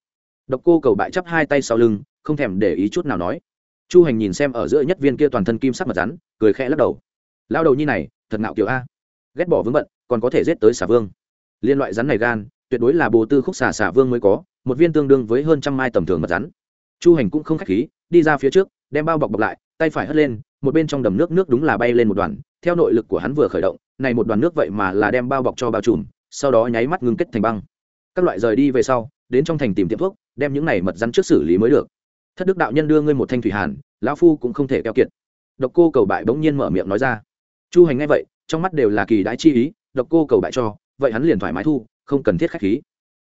Độc cô cầu bại chắp hai tay sau lưng, không thèm để ý chút nào nói. Chu hành nhìn xem ở giữa nhất viên kia toàn thân kim sắc mật rắn, cười khẽ lắc đầu. Lao đầu như này, thật ngạo kiểu a. Ghét bỏ vướng bận, còn có thể giết tới xà vương. Liên loại rắn này gan, tuyệt đối là bồ tư khúc xà xà vương mới có, một viên tương đương với hơn trăm mai tầm thường mật rắn. Chu hành cũng không k h á c h khí, đi ra phía trước, đem bao bọc bọc lại, tay phải hất lên, một bên trong đầm nước nước đúng là bay lên một đoàn, theo nội lực của hắn vừa khởi động, này một đoàn nước vậy mà là đem bao bọc cho bao trùm, sau đó nháy mắt ngưng kết thành băng các loại rời đi về sau, đến trong thành tìm tiệm thuốc, đem những này mật rắn trước xử lý mới được. Thất đức đạo nhân đưa ngươi một thanh thủy hàn, lão phu cũng không thể keo kiệt. Độc cô cầu bại bỗng nhiên mở miệng nói ra. Chu hành ngay vậy, trong mắt đều là kỳ đãi chi ý, độc cô cầu bại cho, vậy hắn liền thoải mái thu, không cần thiết khách khí.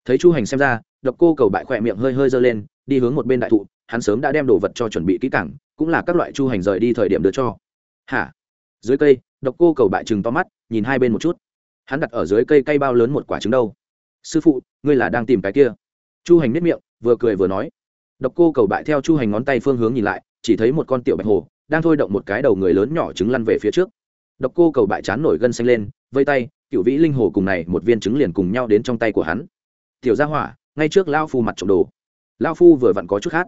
Thấy chu hành xem ra, độc cô cầu bại khỏe miệng hơi hơi dơ lên, đi hướng một bên đại thụ, hắn sớm đã đem đồ vật cho chuẩn bị kỹ cảng cũng là các loại chu hành rời đi thời điểm đưa cho. Hả? Dưới cây, độc cô cầu bại chừng to mắt, nhìn hai bên một chút. Hắn đặt ở dưới cây cây bao lớn một quả trứng đâu? Sư phụ, ngươi là đang tìm cái kia. Chu hành nếp miệng, vừa cười vừa nói. Độc cô cầu bại theo chu hành ngón tay phương hướng nhìn lại, chỉ thấy một con tiểu bạch hồ, đang thôi động một cái đầu người lớn nhỏ trứng lăn về phía trước. Độc cô cầu bại chán nổi gân xanh lên, vây tay, cựu vĩ linh hồ cùng này một viên trứng liền cùng nhau đến trong tay của hắn. Tiểu gia hỏa, ngay trước lao phu mặt trộm đồ. Lao phu vừa vặn có chút khác.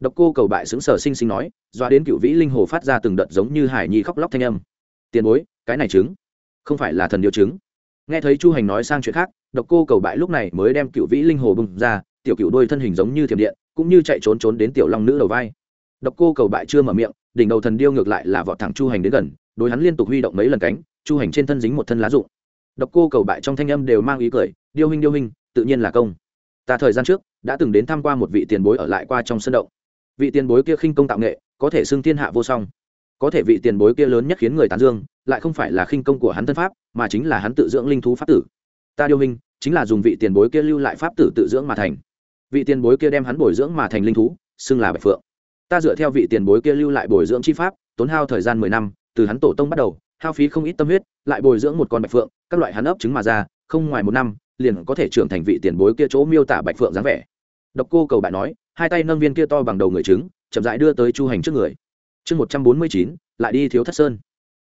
Độc cô cầu bại xứng sở sinh sinh nói doa đến cựu vĩ linh hồ phát ra từng đợt giống như hải nhi khóc lóc thanh âm. Tiền bối, cái này trứng, không phải là thần điều trứng. Nghe thấy chu hành nói sang chuyện khác độc cô cầu bại lúc này mới đem cựu vĩ linh hồ bung ra, tiểu cựu đôi thân hình giống như thiểm điện, cũng như chạy trốn trốn đến tiểu long nữ đầu vai. Độc cô cầu bại chưa mở miệng, đỉnh đầu thần điêu ngược lại là vọt thẳng chu hành đến gần, đối hắn liên tục huy động mấy lần cánh, chu hành trên thân dính một thân lá rụng. Độc cô cầu bại trong thanh âm đều mang ý cười, điêu hình điêu hình tự nhiên là công. Ta thời gian trước đã từng đến tham q u a một vị tiền bối ở lại qua trong sân động. Vị tiền bối kia khinh công tạo nghệ, có thể xưng thiên hạ vô song. Có thể vị tiền bối kia lớn nhất khiến người tán dương, lại không phải là khinh công của hắn thân pháp, mà chính là hắn tự dưỡng linh thú pháp tử ta điêu hình, chính là dùng vị tiền bối kia lưu lại pháp tử tự dưỡng mà thành. Vị tiền bối kia đem hắn bồi dưỡng mà thành linh thú, xưng là bạch phượng. Ta dựa theo vị tiền bối kia lưu lại bồi dưỡng chi pháp, tốn hao thời gian mười năm, từ hắn tổ tông bắt đầu, hao phí không ít tâm huyết, lại bồi dưỡng một con bạch phượng, các loại hắn ấp trứng mà ra, không ngoài một năm, liền có thể trưởng thành vị tiền bối kia chỗ miêu tả bạch phượng dáng vẻ. Độc cô cầu bạn nói, hai tay nâng viên kia to bằng đầu người trứng, chậm rãi đưa tới chu hành trước người. Chương một trăm bốn mươi chín, lại đi thiếu thất sơn.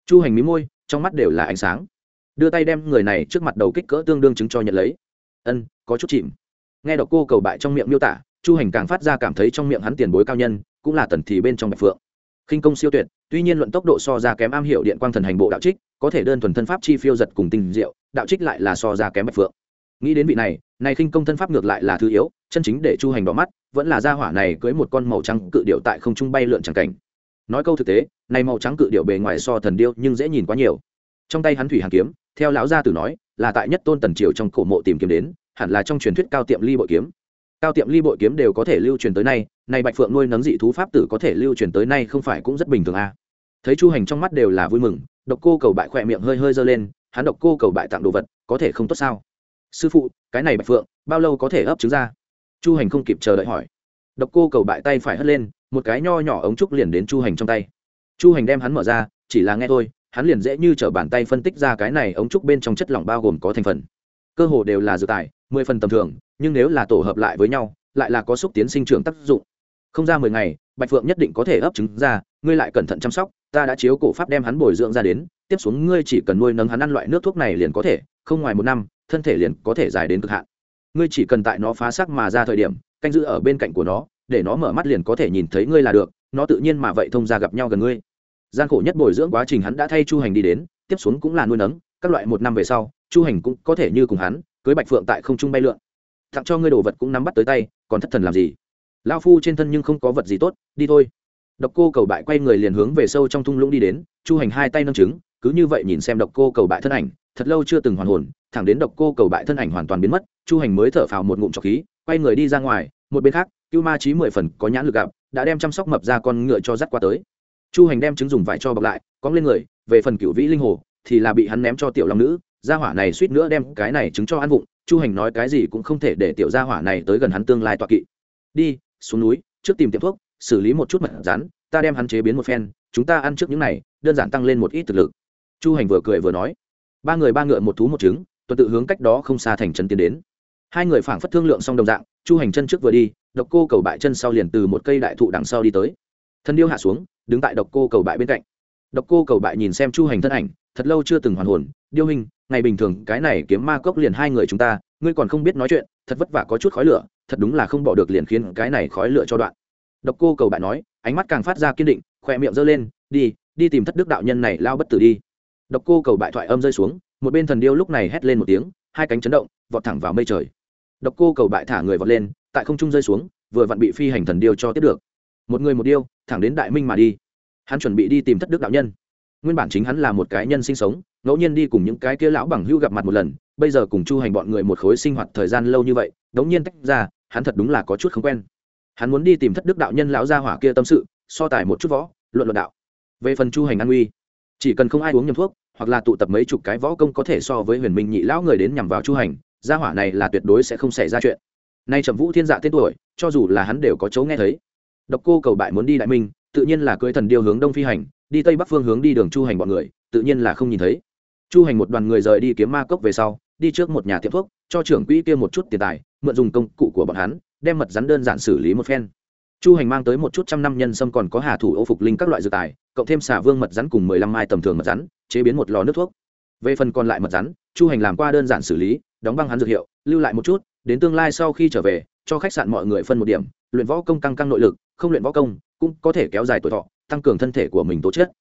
Chu hành mí môi, trong mắt đều là ánh sáng đưa tay đem người này trước mặt đầu kích cỡ tương đương chứng cho nhận lấy. Ân, có chút chìm. Nghe đọc cô cầu bại trong miệng miêu tả, chu hành càng phát ra cảm thấy trong miệng hắn tiền bối cao nhân, cũng là tần thì bên trong bạch phượng. Khinh công siêu tuyệt, tuy nhiên luận tốc độ so ra kém am hiểu điện quang thần hành bộ đạo trích, có thể đơn thuần thân pháp chi phiêu giật cùng tình diệu, đạo trích lại là so ra kém bạch phượng. Nghĩ đến vị này này khinh công thân pháp ngược lại là thứ yếu, chân chính để chu hành đỏ mắt, vẫn là gia hỏa này cưới một con màu trắng cự điệu tại không trung bay lượn chẳng cảnh. Nói câu thực tế, này màu trắng cự điệu bề ngoài so thần điêu nhưng dễ nhìn quá nhiều. Trong tay hắn thủy hàn kiếm theo lão gia tử nói, là tại nhất tôn tần triều trong cổ mộ tìm kiếm đến, hẳn là trong truyền thuyết cao tiệm ly bội kiếm. Cao tiệm ly bội kiếm đều có thể lưu truyền tới nay này bạch phượng nuôi nấng dị thú pháp tử có thể lưu truyền tới nay không phải cũng rất bình thường à. thấy chu hành trong mắt đều là vui mừng, độc cô cầu bại khỏe miệng hơi hơi giơ lên, hắn độc cô cầu bại tặng đồ vật, có thể không tốt sao? Sư phụ, cái này bạch phượng, bao lâu có thể ấp trứng ra? Chu hành không kịp chờ đợi hỏi. Độc cô cầu bại tay phải hất lên, một cái nho nhỏ ống trúc liền đến chu hành trong tay. Chu hành đem hắn mở ra, chỉ là nghe thôi hắn liền dễ như t r ở bàn tay phân tích ra cái này ống trúc bên trong chất lỏng bao gồm có thành phần. Cơ hồ đều là dự tài, mười phần tầm thường, nhưng nếu là tổ hợp lại với nhau, lại là có xúc tiến sinh trưởng tác dụng. Không ra mười ngày, bạch phượng nhất định có thể ấp trứng ra, ngươi lại cẩn thận chăm sóc, ta đã chiếu cổ pháp đem hắn bồi dưỡng ra đến, tiếp xuống ngươi chỉ cần nuôi nấng hắn ăn loại nước thuốc này liền có thể, không ngoài một năm, thân thể liền có thể dài đến cực hạn. Ngươi chỉ cần tại nó phá xác mà ra thời điểm, canh giữ ở bên cạnh của nó, để nó mở mắt liền có thể nhìn thấy ngươi là được, nó tự nhiên mà vậy thông ra gặp nhau gần ngươi gian khổ nhất bồi dưỡng quá trình hắn đã thay chu hành đi đến, tiếp xuống cũng là nuôi nấng, các loại một năm về sau, chu hành cũng có thể như cùng hắn, cưới bạch phượng tại không trung bay lượn. Tặng cho ngươi đồ vật cũng nắm bắt tới tay, còn thất thần làm gì? Lao phu trên thân nhưng không có vật gì tốt, đi thôi. Độc cô cầu bại quay người liền hướng về sâu trong thung lũng đi đến, chu hành hai tay nâng trứng, cứ như vậy nhìn xem độc cô cầu bại thân ảnh, thật lâu chưa từng hoàn hồn, thẳng đến độc cô cầu bại thân ảnh hoàn toàn biến mất, chu hành mới thở phào một ngụm trọc khí, quay người đi ra ngoài, một bên khác, cưu ma trí mười phần có nhãn lực gặp, đã đem chăm sóc mập ra con ngựa cho dắt qua tới chu hành đem trứng dùng vải cho bọc lại cóng lên người, về phần cựu vĩ linh hồ, thì là bị hắn ném cho tiểu long nữ, gia hỏa này suýt nữa đem cái này trứng cho ăn vụng, chu hành nói cái gì cũng không thể để tiểu gia hỏa này tới gần hắn tương lai tọa kỵ. Đi, xuống núi, trước tìm tiệm thuốc, xử lý một chút mật rắn, ta đem hắn chế biến một phen, chúng ta ăn trước những này, đơn giản tăng lên một ít thực lực. Chu hành vừa cười vừa nói. Ba người ba ngựa một thú một trứng, tuần tự hướng cách đó không xa thành trấn tiến đến. Hai người phảng phất thương lượng xong đồng dạng, chu hành chân trước vừa đi, độc cô cầu bại chân sau liền từ một cây đại thụ đằng sau đi tới. Thân điêu hạ xuống đứng tại độc cô cầu bại bên cạnh. Độc cô cầu bại nhìn xem chu hành thân ảnh, thật lâu chưa từng hoàn hồn, điêu hình ngày bình thường cái này kiếm ma cốc liền hai người chúng ta, ngươi còn không biết nói chuyện, thật vất vả có chút khói lửa, thật đúng là không bỏ được liền khiến cái này khói lửa cho đoạn. Độc cô cầu bại nói, ánh mắt càng phát ra kiên định, khỏe miệng giơ lên, đi đi tìm thất đức đạo nhân này lao bất tử đi. Độc cô cầu bại thoại âm rơi xuống, một bên thần điêu lúc này hét lên một tiếng, hai cánh chấn động, vọt thẳng vào mây trời. Độc cô cầu bại thả người vọt lên, tại không trung rơi xuống, vừa vặn bị phi hành thần điêu cho tiếp được một người một điêu, thẳng đến đại minh mà đi. Hắn chuẩn bị đi tìm thất đức đạo nhân. Nguyên bản chính hắn là một cái nhân sinh sống, ngẫu nhiên đi cùng những cái kia lão bằng hưu gặp mặt một lần, bây giờ cùng chu hành bọn người một khối sinh hoạt thời gian lâu như vậy, đống nhiên tách ra, hắn thật đúng là có chút không quen. Hắn muốn đi tìm thất đức đạo nhân lão gia hỏa kia tâm sự, so tài một chút võ, luận luận đạo. Về phần chu hành an uy chỉ cần không ai uống nhầm thuốc, hoặc là tụ tập mấy chục cái võ công có thể so với huyền minh nhị lão người đến nhằm vào chu hành, gia hỏa này là tuyệt đối sẽ không xảy ra chuyện. Nay trầm vũ thiên dạ tên tuổi, cho dù là hắn đều có chấu nghe thấy độc cô cầu bại muốn đi đại minh, tự nhiên là cưới thần điêu hướng đông phi hành, đi tây bắc phương hướng đi đường chu hành bọn người, tự nhiên là không nhìn thấy. Chu hành một đoàn người rời đi kiếm ma cốc về sau, đi trước một nhà tiệm thuốc, cho trưởng quỹ kia một chút tiền tài, mượn dùng công cụ của bọn hắn, đem mật rắn đơn giản xử lý một phen. Chu hành mang tới một chút trăm năm nhân sâm còn có hà thủ ô phục linh các loại dược tài, cộng thêm xả vương mật rắn cùng mười lăm mai tầm thường mật rắn, chế biến một lò nước thuốc. Về phần còn lại mật rắn, chu hành làm qua đơn giản xử lý, đóng băng hắn dược hiệu, lưu lại một chút, đến tương lai sau khi trở về cho khách sạn mọi người phân một điểm, luyện võ công căng căng nội lực, không luyện võ công, cũng có thể kéo dài tuổi thọ, tăng cường thân thể của mình tố chất.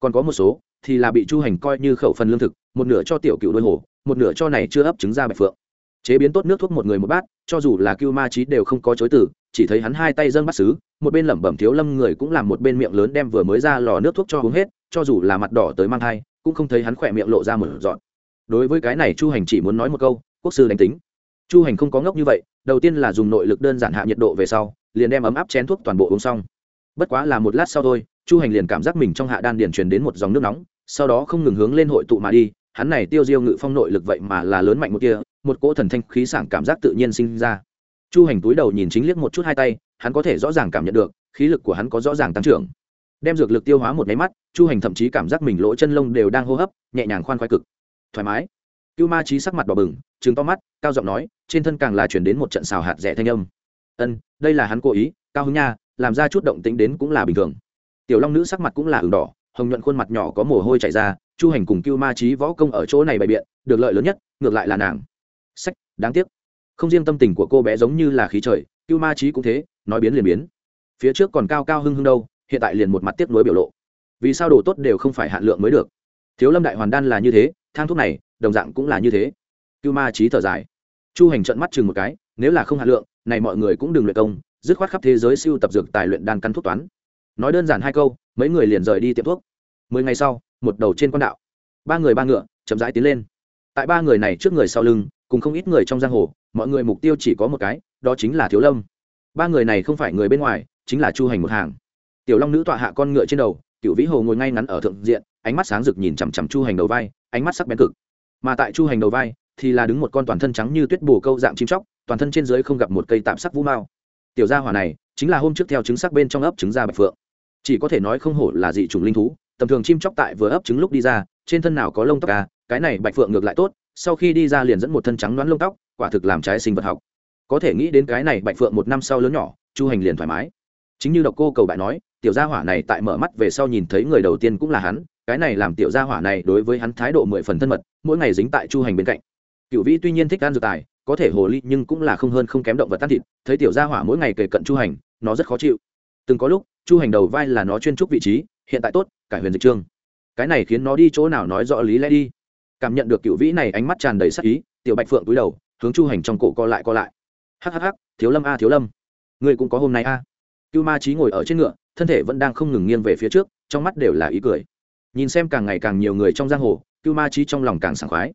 Còn có một số thì là bị chu hành coi như khẩu phần lương thực, một nửa cho tiểu cựu đôi hồ, một nửa cho này chưa ấp trứng ra bạch phượng. Chế biến tốt nước thuốc một người một bát, cho dù là cưu ma trí đều không có chối từ, chỉ thấy hắn hai tay dâng bắt xứ một bên lẩm bẩm thiếu lâm người cũng làm một bên miệng lớn đem vừa mới ra lò nước thuốc cho uống hết, cho dù là mặt đỏ tới mang thai, cũng không thấy hắn khỏe miệng lộ ra một dọn đối với cái này chu hành chỉ muốn nói một câu, quốc sư đánh tính. Chu hành không có ngốc như vậy đầu tiên là dùng nội lực đơn giản hạ nhiệt độ về sau, liền đem ấm áp chén thuốc toàn bộ uống xong. Bất quá là một lát sau thôi, chu hành liền cảm giác mình trong hạ đan điền truyền đến một dòng nước nóng, sau đó không ngừng hướng lên hội tụ mà đi, hắn này tiêu diêu ngự phong nội lực vậy mà là lớn mạnh một kia, một cỗ thần thanh khí sảng cảm giác tự nhiên sinh ra. Chu hành túi đầu nhìn chính liếc một chút hai tay, hắn có thể rõ ràng cảm nhận được, khí lực của hắn có rõ ràng tăng trưởng. Đem dược lực tiêu hóa một máy mắt, chu hành thậm chí cảm giác mình lỗ chân lông đều đang hô hấp, nhẹ nhàng khoan khoái cực. Thoải mái cưu ma trí sắc mặt đỏ bừng, trừng to mắt, cao giọng nói, trên thân càng là chuyển đến một trận xào hạt rẻ thanh âm. Ân, đây là hắn cố ý, cao hứng nha, làm ra chút động tính đến cũng là bình thường. Tiểu long nữ sắc mặt cũng là ửng đỏ, hồng nhuận khuôn mặt nhỏ có mồ hôi chảy ra, chu hành cùng cưu ma trí võ công ở chỗ này bày biện, được lợi lớn nhất, ngược lại là nàng. Sách, đáng tiếc. Không riêng tâm tình của cô bé giống như là khí trời, cưu ma trí cũng thế, nói biến liền biến. Phía trước còn cao cao hưng hưng đâu, hiện tại liền một mặt tiếp nối biểu lộ. Vì sao đồ tốt đều không phải hạn lượng mới được? Thiếu lâm đại hoàn đan là như thế thang thuốc này, đồng dạng cũng là như thế. Cưu ma trí thở dài. Chu hành trận mắt chừng một cái, nếu là không hạ lượng, này mọi người cũng đừng luyện công, dứt khoát khắp thế giới siêu tập dược tài luyện đan căn thuốc toán. Nói đơn giản hai câu, mấy người liền rời đi tiệm thuốc. Mười ngày sau, một đầu trên con đạo. Ba người ba ngựa, chậm rãi tiến lên. Tại ba người này trước người sau lưng, cùng không ít người trong giang hồ, mọi người mục tiêu chỉ có một cái, đó chính là thiếu lâm. Ba người này không phải người bên ngoài, chính là chu hành một hàng. Tiểu long nữ tọa hạ con ngựa trên đầu cựu vĩ hồ ngồi ngay ngắn ở thượng diện, ánh mắt sáng rực nhìn chằm chằm chu hành đầu vai, ánh mắt sắc bén cực. Mà tại chu hành đầu vai, thì là đứng một con toàn thân trắng như tuyết bồ câu dạng chim chóc, toàn thân trên dưới không gặp một cây tạm sắc vũ mao. Tiểu gia hỏa này, chính là hôm trước theo trứng sắc bên trong ấp trứng ra bạch phượng. Chỉ có thể nói không hổ là dị chủng linh thú, tầm thường chim chóc tại vừa ấp trứng lúc đi ra, trên thân nào có lông tóc à cái này bạch phượng ngược lại tốt, sau khi đi ra liền dẫn một thân trắng đoán lông tóc, quả thực làm trái sinh vật học. Có thể nghĩ đến cái này bạch phượng một năm sau lớn nhỏ, chu hành liền thoải mái. Chính như độc cô cầu bại nói tiểu gia hỏa này tại mở mắt về sau nhìn thấy người đầu tiên cũng là hắn, cái này làm tiểu gia hỏa này đối với hắn thái độ mười phần thân mật, mỗi ngày dính tại chu hành bên cạnh. Cựu vĩ tuy nhiên thích ăn dược tài, có thể hồ ly nhưng cũng là không hơn không kém động vật tan thịt, thấy tiểu gia hỏa mỗi ngày kề cận chu hành, nó rất khó chịu. Từng có lúc, chu hành đầu vai là nó chuyên trúc vị trí, hiện tại tốt, cải huyền dịch trương. Cái này khiến nó đi chỗ nào nói rõ lý lẽ đi. Cảm nhận được cựu vĩ này ánh mắt tràn đầy sắc ý, tiểu bạch phượng túi đầu, hướng chu hành trong cổ co lại co lại. Hhh thiếu lâm a, thiếu lâm. Ngươi cũng có hôm nay a. Cưu ma trí ngồi ở trên ngựa thân thể vẫn đang không ngừng nghiêng về phía trước, trong mắt đều là ý cười. Nhìn xem càng ngày càng nhiều người trong giang hồ, cưu ma trí trong lòng càng sảng khoái.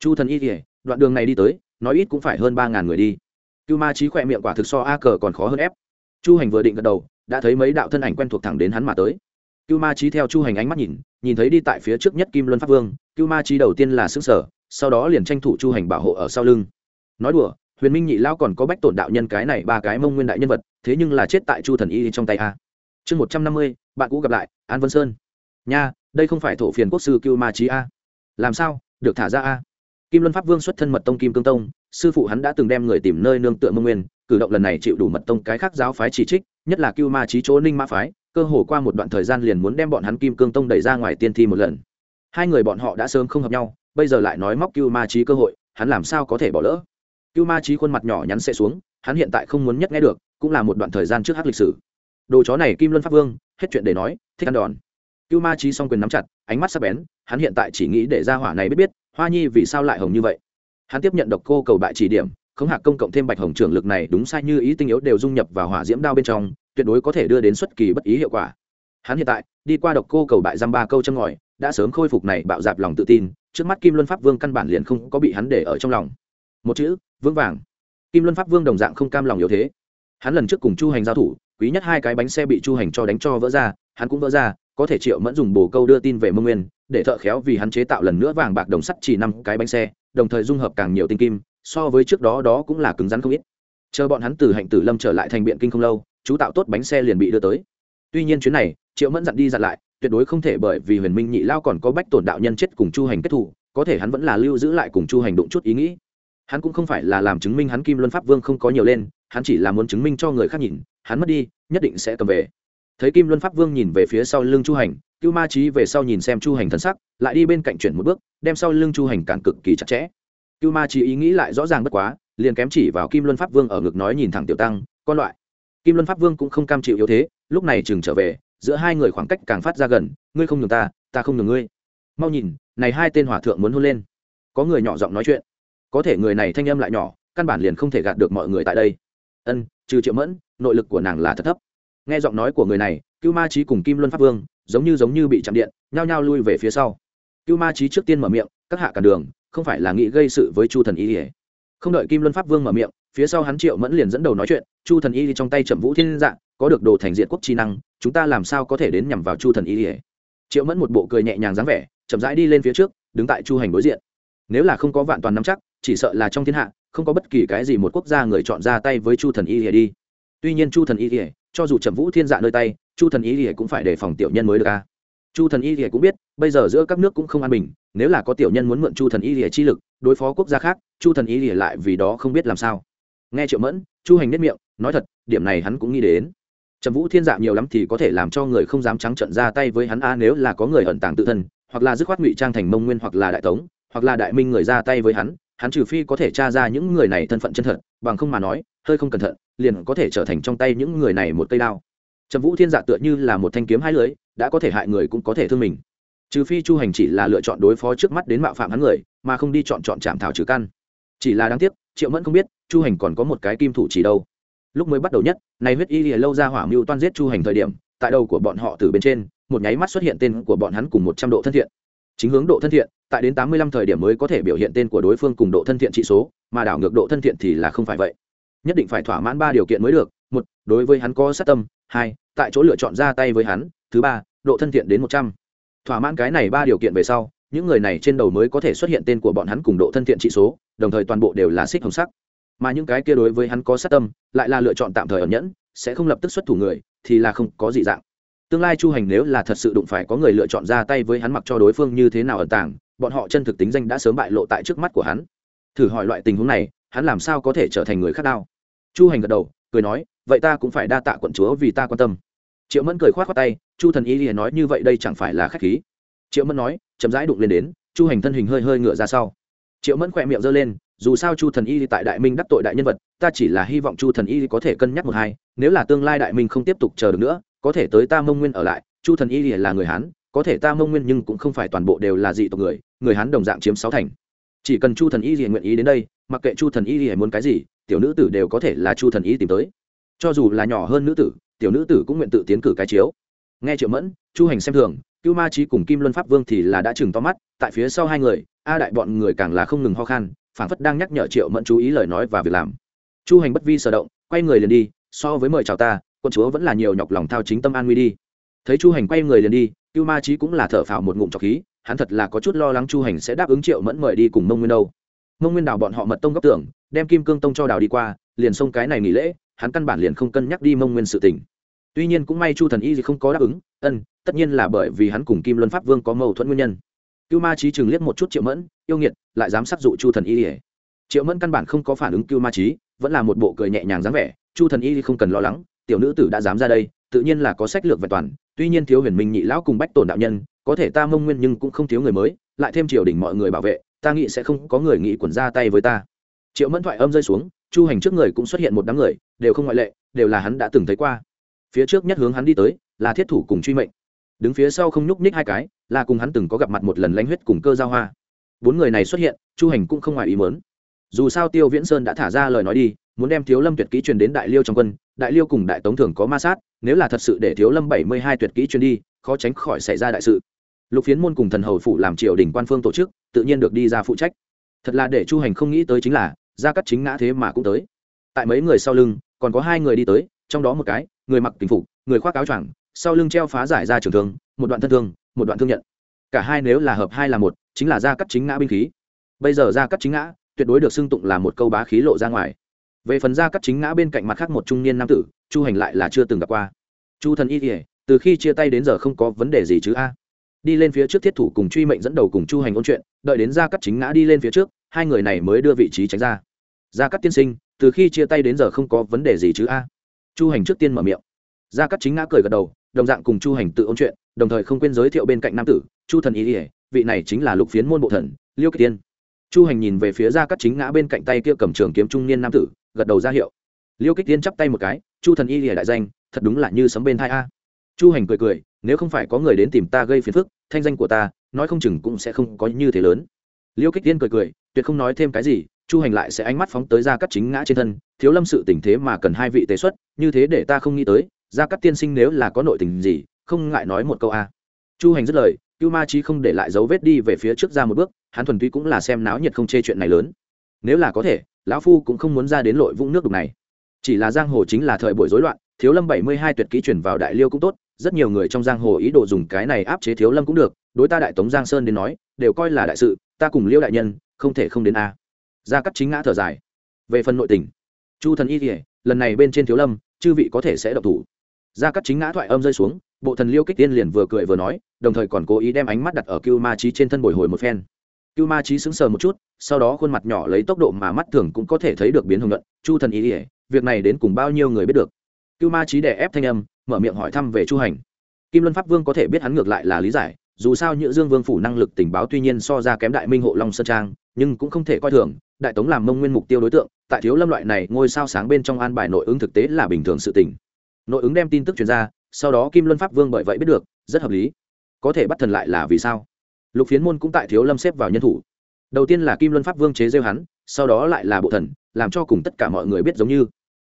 Chu thần y kỉa đoạn đường này đi tới, nói ít cũng phải hơn ba ngàn người đi. Cưu ma trí khỏe miệng quả thực so a cờ còn khó hơn ép. Chu hành vừa định gật đầu, đã thấy mấy đạo thân ảnh quen thuộc thẳng đến hắn mà tới. Cưu ma trí theo chu hành ánh mắt nhìn nhìn thấy đi tại phía trước nhất kim luân pháp vương, cưu ma trí đầu tiên là xứ sở sau đó liền tranh thủ chu hành bảo hộ ở sau lưng. Nói đùa, huyền minh nhị lao còn có bách tổn đạo nhân cái này ba cái mông nguyên đại nhân vật, thế nhưng là chết tại chu thần y trong tay a chương một trăm năm mươi, bạn cũ gặp lại, an vân sơn. Nha, đây không phải thổ phiền quốc sư cưu ma trí a. Làm sao, được thả ra a? Kim luân pháp vương xuất thân mật tông kim cương tông, sư phụ hắn đã từng đem người tìm nơi nương tựa mông nguyên, cử động lần này chịu đủ mật tông cái khác giáo phái chỉ trích, nhất là cưu ma trí chỗ ninh mã phái, cơ hồ qua một đoạn thời gian liền muốn đem bọn hắn kim cương tông đẩy ra ngoài tiên thi một lần. Hai người bọn họ đã sớm không hợp nhau, bây giờ lại nói móc cưu ma trí cơ hội, hắn làm sao có thể bỏ lỡ? Cưu ma trí khuôn mặt nhỏ nhắn sẽ xuống, hắn hiện tại không muốn nhất nghe được, cũng là một đoạn thời gian trước hát lịch sử đồ chó này kim luân pháp vương, hết chuyện để nói, thích ăn đòn. Cưu ma trí s o n g quyền nắm chặt, ánh mắt sắp bén, hắn hiện tại chỉ nghĩ để ra hỏa này biết biết, hoa nhi vì sao lại hồng như vậy. Hắn tiếp nhận độc cô cầu bại chỉ điểm, khống hạc công cộng thêm bạch hồng trưởng lực này đúng sai như ý tinh yếu đều dung nhập vào hỏa diễm đao bên trong, tuyệt đối có thể đưa đến xuất kỳ bất ý hiệu quả. Hắn hiện tại, đi qua độc cô cầu bại dăm ba câu chân ngòi, đã sớm khôi phục này bạo dạp lòng tự tin, trước mắt kim luân pháp vương căn bản liền không có bị hắn để ở trong lòng. Một chữ, vững vàng. Kim luân pháp vương đồng dạng không cam lòng yếu thế. Hắn lần trước cùng chu hành giao thủ quý nhất hai cái bánh xe bị chu hành cho đánh cho vỡ ra, hắn cũng vỡ ra, có thể triệu mẫn dùng bồ câu đưa tin về mông nguyên, để thợ khéo vì hắn chế tạo lần nữa vàng bạc đồng sắt chỉ năm cái bánh xe, đồng thời dung hợp càng nhiều tinh kim, so với trước đó đó cũng là cứng rắn không ít. Chờ bọn hắn từ hạnh tử lâm trở lại thành biện kinh không lâu, chú tạo tốt bánh xe liền bị đưa tới. Tuy nhiên chuyến này, triệu mẫn dặn đi dặn lại, tuyệt đối không thể bởi vì huyền minh nhị lao còn có bách tổn đạo nhân chết cùng chu hành kết thủ có thể hắn vẫn là lưu giữ lại cùng chu hành đụng chút ý nghĩ. Hắn cũng không phải là làm chứng minh hắn kim luân pháp vương không có nhiều lên, hắn chỉ là muốn chứng minh cho người khác nhìn hắn mất đi, nhất định sẽ cầm về. Thấy kim luân pháp vương nhìn về phía sau lưng chu hành, cưu ma trí về sau nhìn xem chu hành thân sắc, lại đi bên cạnh chuyển một bước, đem sau lưng chu hành cản cực kỳ chặt chẽ. Cưu ma trí ý nghĩ lại rõ ràng bất quá, liền kém chỉ vào kim luân pháp vương ở ngực nói nhìn thẳng tiểu tăng, con loại. Kim luân pháp vương cũng không cam chịu yếu thế, lúc này chừng trở về, giữa hai người khoảng cách càng phát ra gần, ngươi không nhường ta ta không nhường ngươi. Mau nhìn, này hai tên hỏa thượng muốn hôn lên. Có người nhỏ giọng nói chuyện. Có thể người này thanh âm lại nhỏ, căn bản liền không thể gạt được mọi người tại đây. Ân, trừ triệu mẫn nội lực của nàng là thật thấp. Nghe giọng nói của người này, cưu ma trí cùng kim luân pháp vương, giống như giống như bị chạm điện, nhao nhao lui về phía sau. Cưu ma trí trước tiên mở miệng, các hạ cản đường, không phải là nghĩ gây sự với chu thần y ỉa không đợi kim luân pháp vương mở miệng, phía sau hắn triệu mẫn liền dẫn đầu nói chuyện, chu thần y trong tay trầm vũ thiên dạng có được đồ thành diện quốc trí năng, chúng ta làm sao có thể đến nhằm vào chu thần y ỉa triệu mẫn một bộ cười nhẹ nhàng dáng vẻ, chậm rãi đi lên phía trước, đứng tại chu hành đối diện. Nếu là không có vạn toàn nắm chắc, chỉ sợ là trong thiên hạ, không có bất kỳ cái gì một quốc gia người chọn ra tay với chu thần y ỉa đi tuy nhiên chu thần y ỉa cho dù trầm vũ thiên dạ nơi tay, chu thần y ỉa cũng phải đề phòng tiểu nhân mới được a chu thần y ỉa cũng biết, bây giờ giữa các nước cũng không an bình, nếu là có tiểu nhân muốn mượn chu thần y ỉa chi lực, đối phó quốc gia khác, chu thần y ỉa lại vì đó không biết làm sao. Nghe triệu mẫn, chu hành nết miệng, nói thật, điểm này hắn cũng nghĩ đến. Trầm vũ thiên dạ nhiều lắm thì có thể làm cho người không dám trắng trận ra tay với hắn a, nếu là có người ẩn tàng tự thân, hoặc là dứt khoát ngụy trang thành mông nguyên hoặc là đại tống, hoặc là đại minh người ra tay với hắn hắn trừ phi có thể tra ra những người này thân phận chân thật, bằng không mà nói, hơi không cẩn thận liền có thể trở thành trong tay những người này một cây đao. Trầm vũ thiên dạ tựa như là một thanh kiếm hai lưới, đã có thể hại người cũng có thể thương mình. Trừ phi chu hành chỉ là lựa chọn đối phó trước mắt đến mạo phạm hắn người, mà không đi chọn chọn chạm thảo trừ căn. Chỉ là đáng tiếc, triệu mẫn không biết, chu hành còn có một cái kim thủ chỉ đâu. Lúc mới bắt đầu nhất, này huyết y lìa lâu ra hỏa mưu toan giết chu hành thời điểm, tại đầu của bọn họ từ bên trên, một nháy mắt xuất hiện tên của bọn hắn cùng một trăm độ thân thiện. Chính hướng độ thân thiện, tại đến tám mươi lăm thời điểm mới có thể biểu hiện tên của đối phương cùng độ thân thiện trị số, mà đảo ngược độ thân thiện thì là không phải vậy nhất định phải thỏa mãn ba điều kiện mới được. Một, đối với hắn có sát tâm. Hai, tại chỗ lựa chọn ra tay với hắn. Thứ ba, độ thân thiện đến một trăm. Thỏa mãn cái này ba điều kiện về sau, những người này trên đầu mới có thể xuất hiện tên của bọn hắn cùng độ thân thiện trị số, đồng thời toàn bộ đều là xích hồng sắc. Mà những cái kia đối với hắn có sát tâm, lại là lựa chọn tạm thời ẩn nhẫn, sẽ không lập tức xuất thủ người, thì là không có gì dạng. Tương lai chu hành nếu là thật sự đụng phải có người lựa chọn ra tay với hắn mặc cho đối phương như thế nào ẩn tàng, bọn họ chân thực tính danh đã sớm bại lộ tại trước mắt của hắn. Thử hỏi loại tình huống này, hắn làm sao có thể trở thành người khác đao chu hành gật đầu, cười nói, vậy ta cũng phải đa tạ quận chúa vì ta quan tâm. Triệu mẫn cười k h o á t khoác tay, chu thần y liền nói như vậy đây chẳng phải là k h á c h khí. Triệu mẫn nói, chậm rãi đụng lên đến, chu hành thân hình hơi hơi ngựa ra sau. Triệu mẫn khỏe miệng giơ lên, dù sao chu thần y tại đại minh đắc tội đại nhân vật, ta chỉ là hy vọng chu thần y có thể cân nhắc một hai, nếu là tương lai đại minh không tiếp tục chờ được nữa, có thể tới ta mông nguyên ở lại, chu thần y là người hán, có thể ta mông nguyên nhưng cũng không phải toàn bộ đều là dị tộc người người hán đồng dạng chiếm sáu thành. Chỉ cần chu thần y nguyện ý đến đây, mặc kệ chu thần y muốn cái gì tiểu nữ tử đều có thể là chu thần y tìm tới. Cho dù là nhỏ hơn nữ tử, tiểu nữ tử cũng nguyện tự tiến cử cái chiếu. Nghe triệu mẫn, chu hành xem thường, cưu ma trí cùng kim luân pháp vương thì là đã chừng to mắt, tại phía sau hai người, a đại bọn người càng là không ngừng ho khan, phảng phất đang nhắc nhở triệu mẫn chú ý lời nói và việc làm. Chu hành bất vi sở động, quay người liền đi, so với mời chào ta, quân chúa vẫn là nhiều nhọc lòng thao chính tâm an nguy đi. Thấy chu hành quay người liền đi, cưu ma trí cũng là thở phào một ngụm trọc khí, hắn thật là có chút lo lắng chu hành sẽ đáp ứng triệu mẫn mời đi cùng mông nguyên đâu. Mông nguyên đào bọn họ mật tông góc tưởng đem kim cương tông cho đào đi qua, liền xông cái này nghỉ lễ, hắn căn bản liền không cân nhắc đi mông nguyên sự tình. Tuy nhiên cũng may chu thần y gì không có đáp ứng, ân, tất nhiên là bởi vì hắn cùng kim luân pháp vương có mâu thuẫn nguyên nhân. Cưu ma trí chừng liếc một chút triệu mẫn, yêu nghiệt, lại dám sát dụ chu thần y ỉa triệu mẫn căn bản không có phản ứng cưu ma trí vẫn là một bộ cười nhẹ nhàng dáng vẻ, chu thần y không cần lo lắng, tiểu nữ tử đã dám ra đây, tự nhiên là có sách lược vẹn toàn, tuy nhiên thiếu huyền minh nhị lão cùng bách tổn đạo nhân, có thể ta mông nguyên nhưng cũng không thiếu người mới, lại thêm triều đình mọi người bảo vệ, ta nghĩ sẽ không có người nghĩ quẩn ra tay với ta triệu mẫn thoại âm rơi xuống, chu hành trước người cũng xuất hiện một đám người, đều không ngoại lệ, đều là hắn đã từng thấy qua. Phía trước nhất hướng hắn đi tới, là thiết thủ cùng truy mệnh. Đứng phía sau không nhúc nhích hai cái, là cùng hắn từng có gặp mặt một lần lanh huyết cùng cơ giao hoa. Bốn người này xuất hiện, chu hành cũng không ngoài ý mớn dù sao tiêu viễn sơn đã thả ra lời nói đi, muốn đem thiếu lâm tuyệt kỹ truyền đến đại liêu trong quân, đại liêu cùng đại tống thường có ma sát, nếu là thật sự để thiếu lâm bảy mươi hai tuyệt kỹ truyền đi, khó tránh khỏi xảy ra đại sự. Lục phiến môn cùng thần hầu phủ làm triều đình quan phương tổ chức, tự nhiên được đi ra phụ trách. Thật là để chu hành không nghĩ tới chính là gia cắt chính ngã thế mà cũng tới. Tại mấy người sau lưng, còn có hai người đi tới, trong đó một cái, người mặc kính phục, người khoác áo choàng, sau lưng treo phá giải ra trường thương, một đoạn thân thương, một đoạn thương nhận. Cả hai nếu là hợp hai là một, chính là gia cắt chính ngã binh khí. Bây giờ gia cắt chính ngã, tuyệt đối được xưng tụng là một câu bá khí lộ ra ngoài. Về phần gia cắt chính ngã bên cạnh mặt khác một trung niên nam tử, chu hành lại là chưa từng gặp qua. Chu thần y kỉa từ khi chia tay đến giờ không có vấn đề gì chứ a. Đi lên phía trước thiết thủ cùng truy mệnh dẫn đầu cùng chu hành ôn chuyện, đợi đến gia cắt chính ngã đi lên phía trước hai người này mới đưa vị trí tránh ra. Gia cắt tiên sinh, từ khi chia tay đến giờ không có vấn đề gì chứ a? Chu hành trước tiên mở miệng. Gia cắt chính ngã cười gật đầu, đồng dạng cùng chu hành tự ôn chuyện, đồng thời không quên giới thiệu bên cạnh nam tử, chu thần ý ỉa vị này chính là lục phiến môn bộ thần, liêu kỳ tiên. Chu hành nhìn về phía gia cắt chính ngã bên cạnh tay kia cầm trường kiếm trung niên nam tử, gật đầu ra hiệu. Liêu kích tiên chắp tay một cái, chu thần y lìa đại danh, thật đúng là như sấm bên thai a. Chu hành cười cười, nếu không phải có người đến tìm ta gây phiền phức, thanh danh của ta, nói không chừng cũng sẽ không có như thế lớn. Liêu kích tiên cười cười tuyệt không nói thêm cái gì, chu hành lại sẽ ánh mắt phóng tới gia cắt chính ngã trên thân, thiếu lâm sự tình thế mà cần hai vị tế xuất, như thế để ta không nghĩ tới, gia cắt tiên sinh nếu là có nội tình gì, không ngại nói một câu a. Chu hành dứt lời, cưu ma trí không để lại dấu vết đi về phía trước ra một bước, hắn thuần túy cũng là xem náo nhiệt không chê chuyện này lớn. Nếu là có thể, lão phu cũng không muốn ra đến lội vũng nước đục này. Chỉ là giang hồ chính là thời buổi rối loạn, thiếu lâm bảy mươi hai tuyệt ký chuyển vào đại liêu cũng tốt, rất nhiều người trong giang hồ ý đồ dùng cái này áp chế thiếu lâm cũng được, đối ta đại tống giang sơn đến nói, đều coi là đại sự ta cùng liêu đại nhân không thể không đến a. Gia cắt chính ngã thở dài. Về phần nội tình, chu thần y kỉa lần này bên trên thiếu lâm, chư vị có thể sẽ độc thủ. Gia cắt chính ngã thoại âm rơi xuống, bộ thần liêu kích tiên liền vừa cười vừa nói, đồng thời còn cố ý đem ánh mắt đặt ở cưu ma trí trên thân bồi hồi một phen. Cưu ma trí sững sờ một chút, sau đó khuôn mặt nhỏ lấy tốc độ mà mắt thường cũng có thể thấy được biến hồng luận chu thần y ỉa việc này đến cùng bao nhiêu người biết được? Cưu ma trí đè ép thanh âm, mở miệng hỏi thăm về chu hành. Kim luân pháp vương có thể biết hắn ngược lại là lý giải dù sao nhữ dương vương phủ năng lực tình báo tuy nhiên so ra kém đại minh hộ long sơn trang, nhưng cũng không thể coi thường, đại tống làm mông nguyên mục tiêu đối tượng, tại thiếu lâm loại này ngôi sao sáng bên trong an bài nội ứng thực tế là bình thường sự tình. Nội ứng đem tin tức truyền ra, sau đó kim luân pháp vương bởi vậy biết được, rất hợp lý. Có thể bắt thần lại là vì sao? Lục phiến môn cũng tại thiếu lâm xếp vào nhân thủ. Đầu tiên là kim luân pháp vương chế rêu hắn, sau đó lại là bộ thần, làm cho cùng tất cả mọi người biết giống như.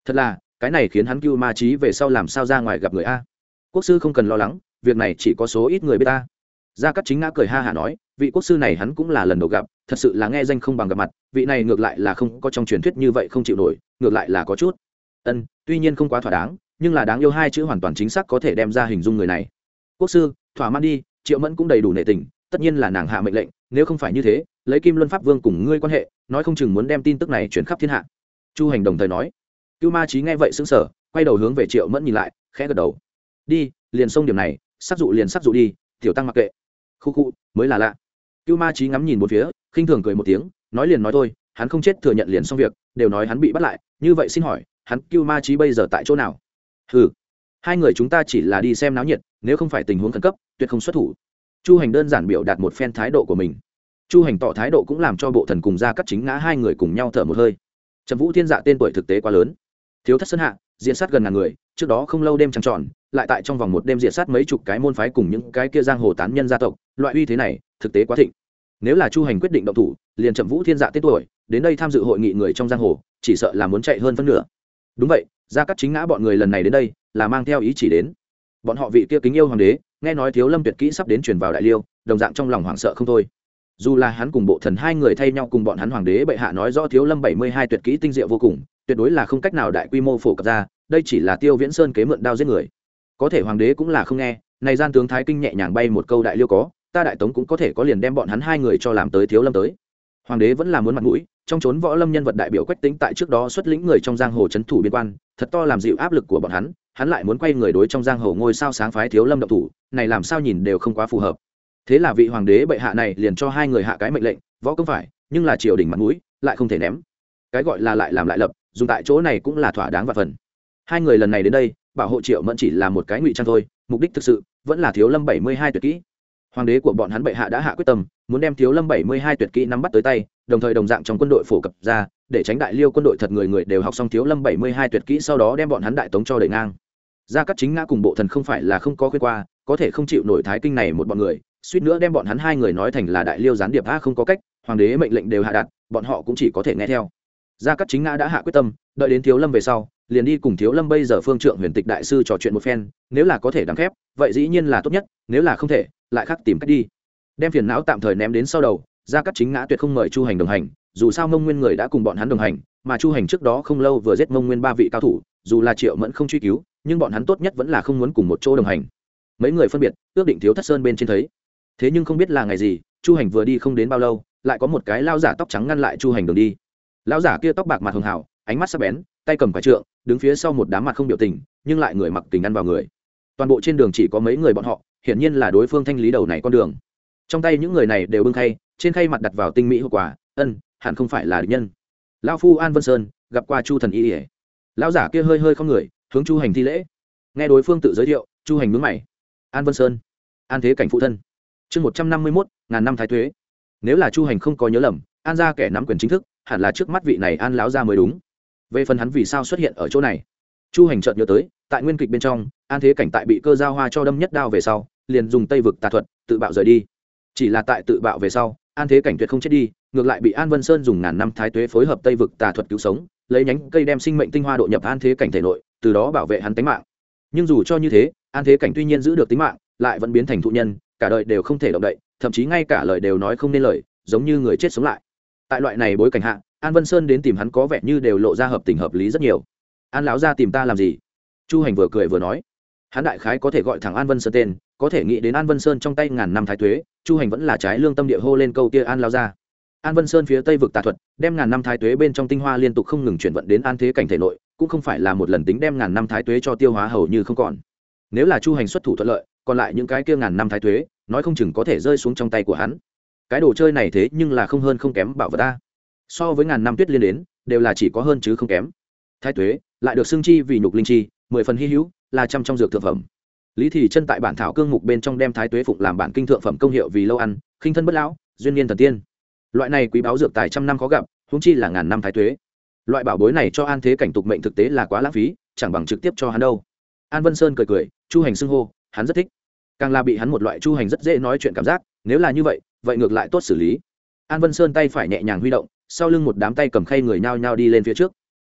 Thật là, cái này khiến hắn cưu ma trí về sau làm sao ra ngoài gặp người a. Quốc sư không cần lo lắng, việc này chỉ có số ít người biết ta gia cắt chính ngã cười ha hả nói, vị quốc sư này hắn cũng là lần đầu gặp, thật sự là nghe danh không bằng gặp mặt, vị này ngược lại là không có trong truyền thuyết như vậy không chịu nổi, ngược lại là có chút. Ân, tuy nhiên không quá thỏa đáng, nhưng là đáng yêu hai chữ hoàn toàn chính xác có thể đem ra hình dung người này. Quốc sư, thỏa mãn đi, triệu mẫn cũng đầy đủ nệ tình, tất nhiên là nàng hạ mệnh lệnh, nếu không phải như thế, lấy kim luân pháp vương cùng ngươi quan hệ, nói không chừng muốn đem tin tức này chuyển khắp thiên hạ. Chu hành đồng thời nói. Cưu ma trí nghe vậy xứng sở quay đầu hướng về triệu mẫn nhìn lại, khẽ gật đầu. Đi, liền xông điểm này, sắc dụ liền sắc dụ đi, tiểu tăng mặc kệ khu khu, mới là lạ. Cưu ma trí ngắm nhìn một phía, khinh thường cười một tiếng, nói liền nói thôi, hắn không chết thừa nhận liền xong việc, đều nói hắn bị bắt lại, như vậy xin hỏi, hắn cưu ma trí bây giờ tại chỗ nào? Ừ hai người chúng ta chỉ là đi xem náo nhiệt, nếu không phải tình huống khẩn cấp, tuyệt không xuất thủ. Chu hành đơn giản biểu đạt một phen thái độ của mình. Chu hành tỏ thái độ cũng làm cho bộ thần cùng ra cắt chính ngã hai người cùng nhau thở một hơi. Trầm vũ thiên dạ tên tuổi thực tế quá lớn. Thiếu thất sơn hạ, diện sát gần ngàn người trước đó không lâu đêm trăng tròn, lại tại trong vòng một đêm diện sát mấy chục cái môn phái cùng những cái kia giang hồ tán nhân gia tộc, loại uy thế này, thực tế quá thịnh. Nếu là chu hành quyết định động thủ, liền chậm vũ thiên dạ tết tuổi, đến đây tham dự hội nghị người trong giang hồ, chỉ sợ là muốn chạy hơn phân nửa. Đúng vậy, gia cắt chính ngã bọn người lần này đến đây, là mang theo ý chỉ đến. Bọn họ vị kia kính yêu hoàng đế, nghe nói thiếu lâm tuyệt kỹ sắp đến truyền vào đại liêu, đồng dạng trong lòng hoảng sợ không thôi. Dù là hắn cùng bộ thần hai người thay nhau cùng bọn hắn hoàng đế bệ hạ nói rõ thiếu lâm bảy mươi hai tuyệt kỹ tinh diệu vô cùng, tuyệt đối là không cách nào đại quy mô phổ cập ra đây chỉ là tiêu viễn sơn kế mượn đao giết người. Có thể hoàng đế cũng là không nghe, này gian tướng thái kinh nhẹ nhàng bay một câu đại liêu có, ta đại tống cũng có thể có liền đem bọn hắn hai người cho làm tới thiếu lâm tới. Hoàng đế vẫn là muốn mặt mũi, trong trốn võ lâm nhân vật đại biểu quách tính tại trước đó xuất lĩnh người trong giang hồ c h ấ n thủ biên quan, thật to làm dịu áp lực của bọn hắn hắn lại muốn quay người đối trong giang hồ ngôi sao sáng phái thiếu lâm động thủ, này làm sao nhìn đều không quá phù hợp. Thế là vị hoàng đế bệ hạ này liền cho hai người hạ cái mệnh lệnh, võ công phải, nhưng là triều đình mặt mũi, lại không thể ném. Cái gọi là lại làm lại lập, dùng tại chỗ này cũng là thỏa đáng và phần hai người lần này đến đây, bảo hộ triệu mẫn chỉ là một cái ngụy trang thôi, mục đích thực sự vẫn là thiếu lâm bảy mươi hai tuyệt kỹ. Hoàng đế của bọn hắn bệ hạ đã hạ quyết tâm, muốn đem thiếu lâm bảy mươi hai tuyệt kỹ nắm bắt tới tay, đồng thời đồng dạng trong quân đội phổ cập ra, để tránh đại liêu quân đội thật người người đều học xong thiếu lâm bảy mươi hai tuyệt kỹ sau đó đem bọn hắn đại tống cho đẩy ngang. Gia cắt chính ngã cùng bộ thần không phải là không có khuyên qua, có thể không chịu nổi thái kinh này một bọn người, suýt nữa đem bọn hắn hai người nói thành là đại liêu gián điệp, a, không có cách, hoàng đế mệnh lệnh đều hạ đặt bọn họ cũng chỉ có thể nghe theo. Gia cắt chính ngã đã hạ quyết tâm, đợi đến thiếu lâm về sau liền đi cùng thiếu lâm bây giờ phương trượng huyền tịch đại sư trò chuyện một phen, nếu là có thể đáng khép, vậy dĩ nhiên là tốt nhất, nếu là không thể, lại khác tìm cách đi. Đem phiền não tạm thời ném đến sau đầu, gia cắt chính ngã tuyệt không mời chu hành đồng hành, dù sao mông nguyên người đã cùng bọn hắn đồng hành, mà chu hành trước đó không lâu vừa giết mông nguyên ba vị cao thủ, dù là triệu mẫn không truy cứu, nhưng bọn hắn tốt nhất vẫn là không muốn cùng một chỗ đồng hành. Mấy người phân biệt, ước định thiếu thất sơn bên trên thấy. Thế nhưng không biết là ngày gì, chu hành vừa đi không đến bao lâu, lại có một cái lao giả tóc trắng ngăn lại chu hành đường đi. Lao giả kia tóc bạc mặt hường hảo ánh mắt sắc bén, tay cầm quả trượng, đứng phía sau một đám mặt không biểu tình, nhưng lại người mặc tình ăn vào người. Toàn bộ trên đường chỉ có mấy người bọn họ, hiển nhiên là đối phương thanh lý đầu này con đường. Trong tay những người này đều bưng khay, trên khay mặt đặt vào tinh mỹ hậu quả, ân, hẳn không phải là địch nhân. Lão phu an vân sơn, gặp qua chu thần y ỉa lão giả kia hơi hơi không người, hướng chu hành thi lễ. Nghe đối phương tự giới thiệu, chu hành mướn mày. An vân sơn, an thế cảnh phụ thân. Chương một trăm năm mươi mốt, ngàn năm thái thuế nếu là chu hành không có nhớ lầm, an ra kẻ nắm quyền chính thức, hẳn là trước mắt vị này an láo ra mới đúng về phần hắn vì sao xuất hiện ở chỗ này. Chu hành chợt nhớ tới, tại nguyên kịch bên trong, an thế cảnh tại bị cơ giao hoa cho đâm nhất đao về sau, liền dùng tây vực tà thuật, tự bạo rời đi. Chỉ là tại tự bạo về sau, an thế cảnh tuyệt không chết đi, ngược lại bị an vân sơn dùng ngàn năm thái tuế phối hợp tây vực tà thuật cứu sống, lấy nhánh cây đem sinh mệnh tinh hoa độ nhập an thế cảnh thể nội, từ đó bảo vệ hắn tính mạng. Nhưng dù cho như thế, an thế cảnh tuy nhiên giữ được tính mạng, lại vẫn biến thành thụ nhân, cả đời đều không thể động đậy, thậm chí ngay cả lời đều nói không nên lời, giống như người chết sống lại. Tại loại này bối cảnh hạ an vân sơn đến tìm hắn có vẻ như đều lộ ra hợp tình hợp lý rất nhiều. An lão ra tìm ta làm gì? Chu hành vừa cười vừa nói. Hắn đại khái có thể gọi thẳng an vân sơn tên, có thể nghĩ đến an vân sơn trong tay ngàn năm thái thuế chu hành vẫn là trái lương tâm địa hô lên câu kia an lao ra an vân sơn phía tây vực tà thuật, đem ngàn năm thái tuế bên trong tinh hoa liên tục không ngừng chuyển vận đến an thế cảnh thể nội, cũng không phải là một lần tính đem ngàn năm thái tuế cho tiêu hóa hầu như không còn. Nếu là chu hành xuất thủ thuận lợi, còn lại những cái kia ngàn năm thái tuế, nói không chừng có thể rơi xuống trong tay của hắn. Cái đồ chơi này thế nhưng là không hơn không kém bảo vật ta so với ngàn năm tuyết liên đến, đều là chỉ có hơn chứ không kém. Thái tuế, lại được xưng chi vì nhục linh chi, mười phần hy hữu, là trăm trong dược thực phẩm. Lý thị chân tại bản thảo cương mục bên trong đem thái tuế phụng làm bản kinh thượng phẩm công hiệu vì lâu ăn, khinh thân bất lão, duyên niên thần tiên. Loại này quý báo dược tài trăm năm khó gặp húng chi là ngàn năm thái tuế. Loại bảo bối này cho an thế cảnh tục mệnh thực tế là quá lãng phí, chẳng bằng trực tiếp cho hắn đâu. An vân sơn cười cười, chu hành xưng hô, hắn rất thích. Càng là bị hắn một loại chu hành rất dễ nói chuyện cảm giác, nếu là như vậy vậy ngược lại tốt xử lý an vân sơn tay phải nhẹ nhàng huy động, sau lưng một đám tay cầm khay người nhao nhao đi lên phía trước.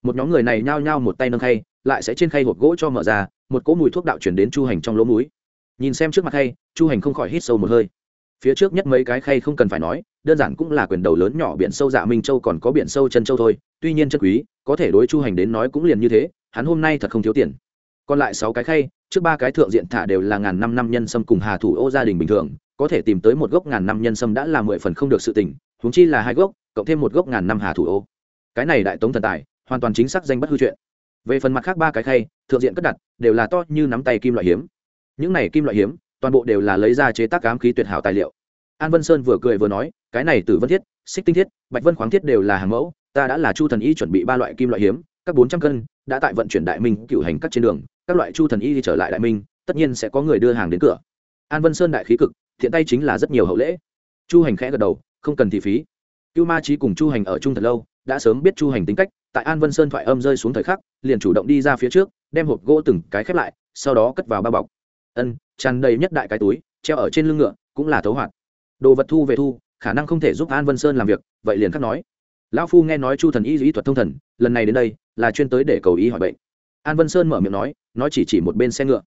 Một nhóm người này nhao nhao một tay nâng khay, lại sẽ trên khay hộp gỗ cho mở ra, một cỗ mùi thuốc đạo chuyển đến chu hành trong lỗ mũi. Nhìn xem trước mặt khay, chu hành không khỏi hít sâu một hơi. Phía trước nhất mấy cái khay không cần phải nói, đơn giản cũng là quyền đầu lớn nhỏ biển sâu dạ minh châu còn có biển sâu chân châu thôi. Tuy nhiên chân quý, có thể đối chu hành đến nói cũng liền như thế, hắn hôm nay thật không thiếu tiền. Còn lại sáu cái khay, trước ba cái thượng diện thả đều là ngàn năm năm nhân sâm cùng hà thủ ô gia đình bình thường có thể tìm tới một gốc ngàn năm nhân sâm đã là mười phần không được sự tỉnh huống chi là hai gốc, cộng thêm một gốc ngàn năm hà thủ ô. Cái này đại tống thần tài, hoàn toàn chính xác danh bất hư chuyện về phần mặt khác ba cái khay, thượng diện cất đặt, đều là to như nắm tay kim loại hiếm. Những này kim loại hiếm, toàn bộ đều là lấy ra chế tác ám khí tuyệt hảo tài liệu. An vân sơn vừa cười vừa nói, cái này từ vân thiết, xích tinh thiết, bạch vân khoáng thiết đều là hàng mẫu, ta đã là chu thần y chuẩn bị ba loại kim loại hiếm, các bốn trăm cân, đã tại vận chuyển đại minh cựu hành các trên đường, các loại chu thần y đi trở lại đại minh, tất nhiên sẽ có người đưa hàng đến cửa. An vân sơn đại khí cực thiện tay chính là rất nhiều hậu lễ. Chu hành khẽ gật đầu, không cần thị phí. Cưu ma trí cùng chu hành ở chung thật lâu, đã sớm biết chu hành tính cách, tại an vân sơn thoại âm rơi xuống thời khắc, liền chủ động đi ra phía trước, đem hộp gỗ từng cái khép lại, sau đó cất vào ba bọc. Ân, tràn đầy nhất đại cái túi, treo ở trên lưng ngựa, cũng là thấu hoạt. Đồ vật thu về thu, khả năng không thể giúp an vân sơn làm việc, vậy liền khắc nói. Lão phu nghe nói chu thần y lý thuật thông thần, lần này đến đây, là chuyên tới để cầu ý hỏi bệnh. An vân sơn mở miệng nói nói chỉ chỉ một bên xe ngựa.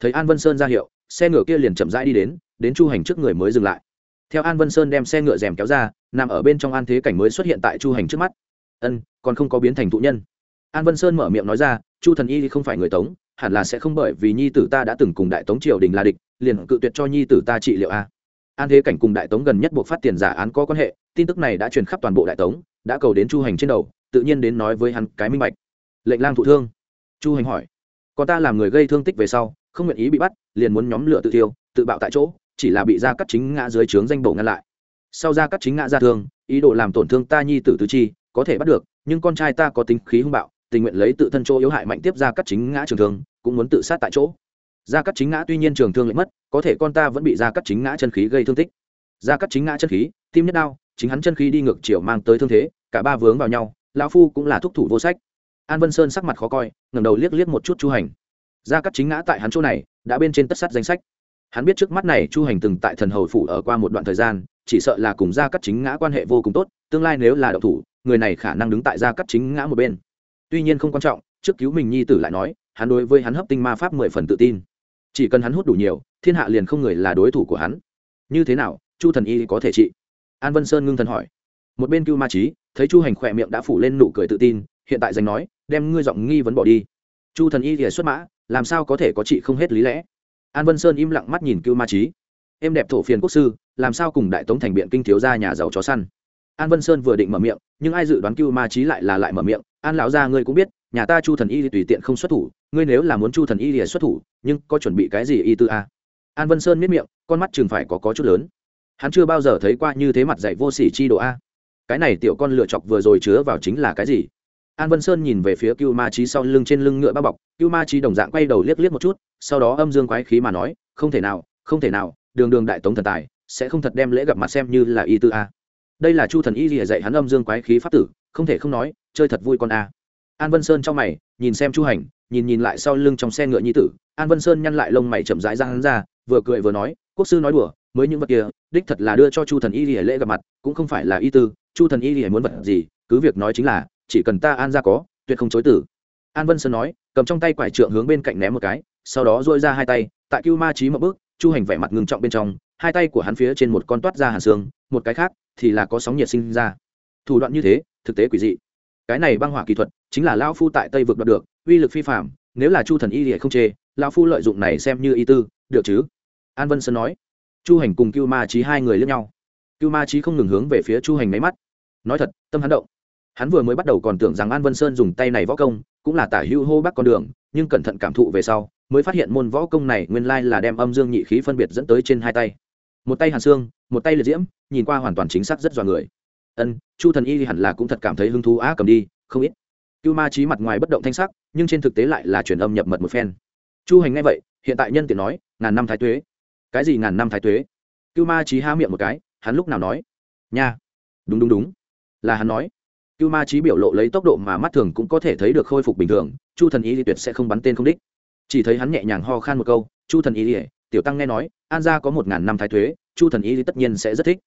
Thấy an vân sơn ra hiệu, xe ngựa kia liền chậm rãi đi đến đến chu hành trước người mới dừng lại. Theo an vân sơn đem xe ngựa rèm kéo ra, nằm ở bên trong an thế cảnh mới xuất hiện tại chu hành trước mắt. Ân, còn không có biến thành thụ nhân. An vân sơn mở miệng nói ra, chu thần y không phải người tống, hẳn là sẽ không bởi vì nhi tử ta đã từng cùng đại tống triều đình là địch, liền cự tuyệt cho nhi tử ta trị liệu a. An thế cảnh cùng đại tống gần nhất buộc phát tiền giả án có quan hệ, tin tức này đã truyền khắp toàn bộ đại tống, đã cầu đến chu hành trên đầu, tự nhiên đến nói với hắn cái minh bạch. Lệnh lang thụ thương. Chu hành hỏi, còn ta làm người gây thương tích về sau, không nguyện ý bị bắt, liền muốn nhóm lửa tự tiêu tự bạo tại chỗ chỉ là bị gia cắt chính ngã dưới trướng danh bổ ngăn lại. Sau gia cắt chính ngã ra thương, ý đồ làm tổn thương ta nhi tử tứ chi, có thể bắt được, nhưng con trai ta có tính khí hung bạo, tình nguyện lấy tự thân chỗ yếu hại mạnh tiếp gia cắt chính ngã trường thương, cũng muốn tự sát tại chỗ. Gia cắt chính ngã tuy nhiên trường thương lại mất, có thể con ta vẫn bị gia cắt chính ngã chân khí gây thương tích. Gia cắt chính ngã chân khí, tim nhất đau, chính hắn chân khí đi ngược chiều mang tới thương thế, cả ba vướng vào nhau, lão phu cũng là thúc thủ vô sách. An vân sơn sắc mặt khó coi, ngẩng đầu liếc liếc một chút chu hành. Gia cắt chính ngã tại hắn chỗ này, đã bên trên tất sắt danh sách hắn biết trước mắt này chu hành từng tại thần hầu phủ ở qua một đoạn thời gian, chỉ sợ là cùng gia cắt chính ngã quan hệ vô cùng tốt, tương lai nếu là đậu thủ, người này khả năng đứng tại gia cắt chính ngã một bên. Tuy nhiên không quan trọng, trước cứu mình nhi tử lại nói, hắn đối với hắn hấp tinh ma pháp mười phần tự tin. Chỉ cần hắn hút đủ nhiều, thiên hạ liền không người là đối thủ của hắn. Như thế nào, chu thần y có thể trị? An vân sơn ngưng thần hỏi. Một bên cưu ma trí thấy chu hành khỏe miệng đã phủ lên nụ cười tự tin, hiện tại dành nói, đem ngươi giọng nghi vấn bỏ đi. Chu thần y thì xuất mã, làm sao có thể có trị không hết lý lẽ? An vân sơn im lặng mắt nhìn cưu ma trí em đẹp thổ phiền quốc sư, làm sao cùng đại tống thành biện kinh thiếu gia nhà giàu chó săn? An vân sơn vừa định mở miệng, nhưng ai dự đoán cưu ma trí lại là lại mở miệng, an lão gia ngươi cũng biết, nhà ta chu thần y thì tùy tiện không xuất thủ, ngươi nếu là muốn chu thần y thì xuất thủ, nhưng có chuẩn bị cái gì y tư a? An vân sơn miết miệng, con mắt chừng phải có có chút lớn. Hắn chưa bao giờ thấy qua như thế mặt dạy vô sỉ chi độ a. Cái này tiểu con lựa chọc vừa rồi chứa vào chính là cái gì? An vân sơn nhìn về phía cưu ma trí sau lưng trên lưng ngựa bao bọc, cưu ma trí đồng dạng quay đầu liếc liếc một chút, sau đó âm dương quái khí mà nói, không thể nào, không thể nào, đường đường đại tống thần tài, sẽ không thật đem lễ gặp mặt xem như là y tư a. Đây là chu thần y lìa dạy hắn âm dương quái khí pháp tử, không thể không nói, chơi thật vui con a. An vân sơn trong mày, nhìn xem chu hành, nhìn nhìn lại sau lưng trong xe ngựa nhi tử, an vân sơn nhăn lại lông mày chậm rãi ra hắn ra, vừa cười vừa nói, quốc sư nói đùa, mới những vật kia, đích thật là đưa cho chu thần y lìa lễ gặp mặt, cũng không phải là y tư, chu thần y lìa muốn vật gì, cứ việc nói chính là chỉ cần ta an ra có, tuyệt không chối tử an vân sơn nói, cầm trong tay quải trượng hướng bên cạnh ném một cái, sau đó dôi ra hai tay, tại cưu ma trí một bước, chu hành vẻ mặt ngưng trọng bên trong, hai tay của hắn phía trên một con toát ra hàn xương, một cái khác thì là có sóng nhiệt sinh ra. Thủ đoạn như thế, thực tế quỷ dị. Cái này băng hỏa kỹ thuật chính là lao phu tại tây vực đoạt được, uy lực phi phạm nếu là chu thần y thì không chê lao phu lợi dụng này xem như y tư, được chứ? An vân sơn nói. Chu hành cùng cưu ma trí hai người lướt nhau. Cưu ma trí không ngừng hướng về phía chu hành máy mắt. Nói thật, tâm hắn động hắn vừa mới bắt đầu còn tưởng rằng an vân sơn dùng tay này võ công, cũng là tả hưu hô bắc con đường, nhưng cẩn thận cảm thụ về sau, mới phát hiện môn võ công này nguyên lai là đem âm dương nhị khí phân biệt dẫn tới trên hai tay. Một tay hàn xương một tay liệt diễm, nhìn qua hoàn toàn chính xác rất dọa người. Ân, chu thần y hẳn là cũng thật cảm thấy hứng thú á cầm đi, không ít. Cưu ma trí mặt ngoài bất động thanh sắc, nhưng trên thực tế lại là truyền âm nhập mật một phen. Chu hành ngay vậy, hiện tại nhân tiện nói, ngàn năm thái tuế. Cái gì ngàn năm thái tuế? Cưu ma trí há miệng một cái, hắn lúc nào nói, nha. Đúng đúng đúng. Là hắn nói cưu ma trí biểu lộ lấy tốc độ mà mắt thường cũng có thể thấy được khôi phục bình thường chu thần y tuyệt sẽ không bắn tên không đích. Chỉ thấy hắn nhẹ nhàng ho khan một câu chu thần y tiểu tăng nghe nói an gia có một ngàn năm thái thuế chu thần y tất nhiên sẽ rất thích.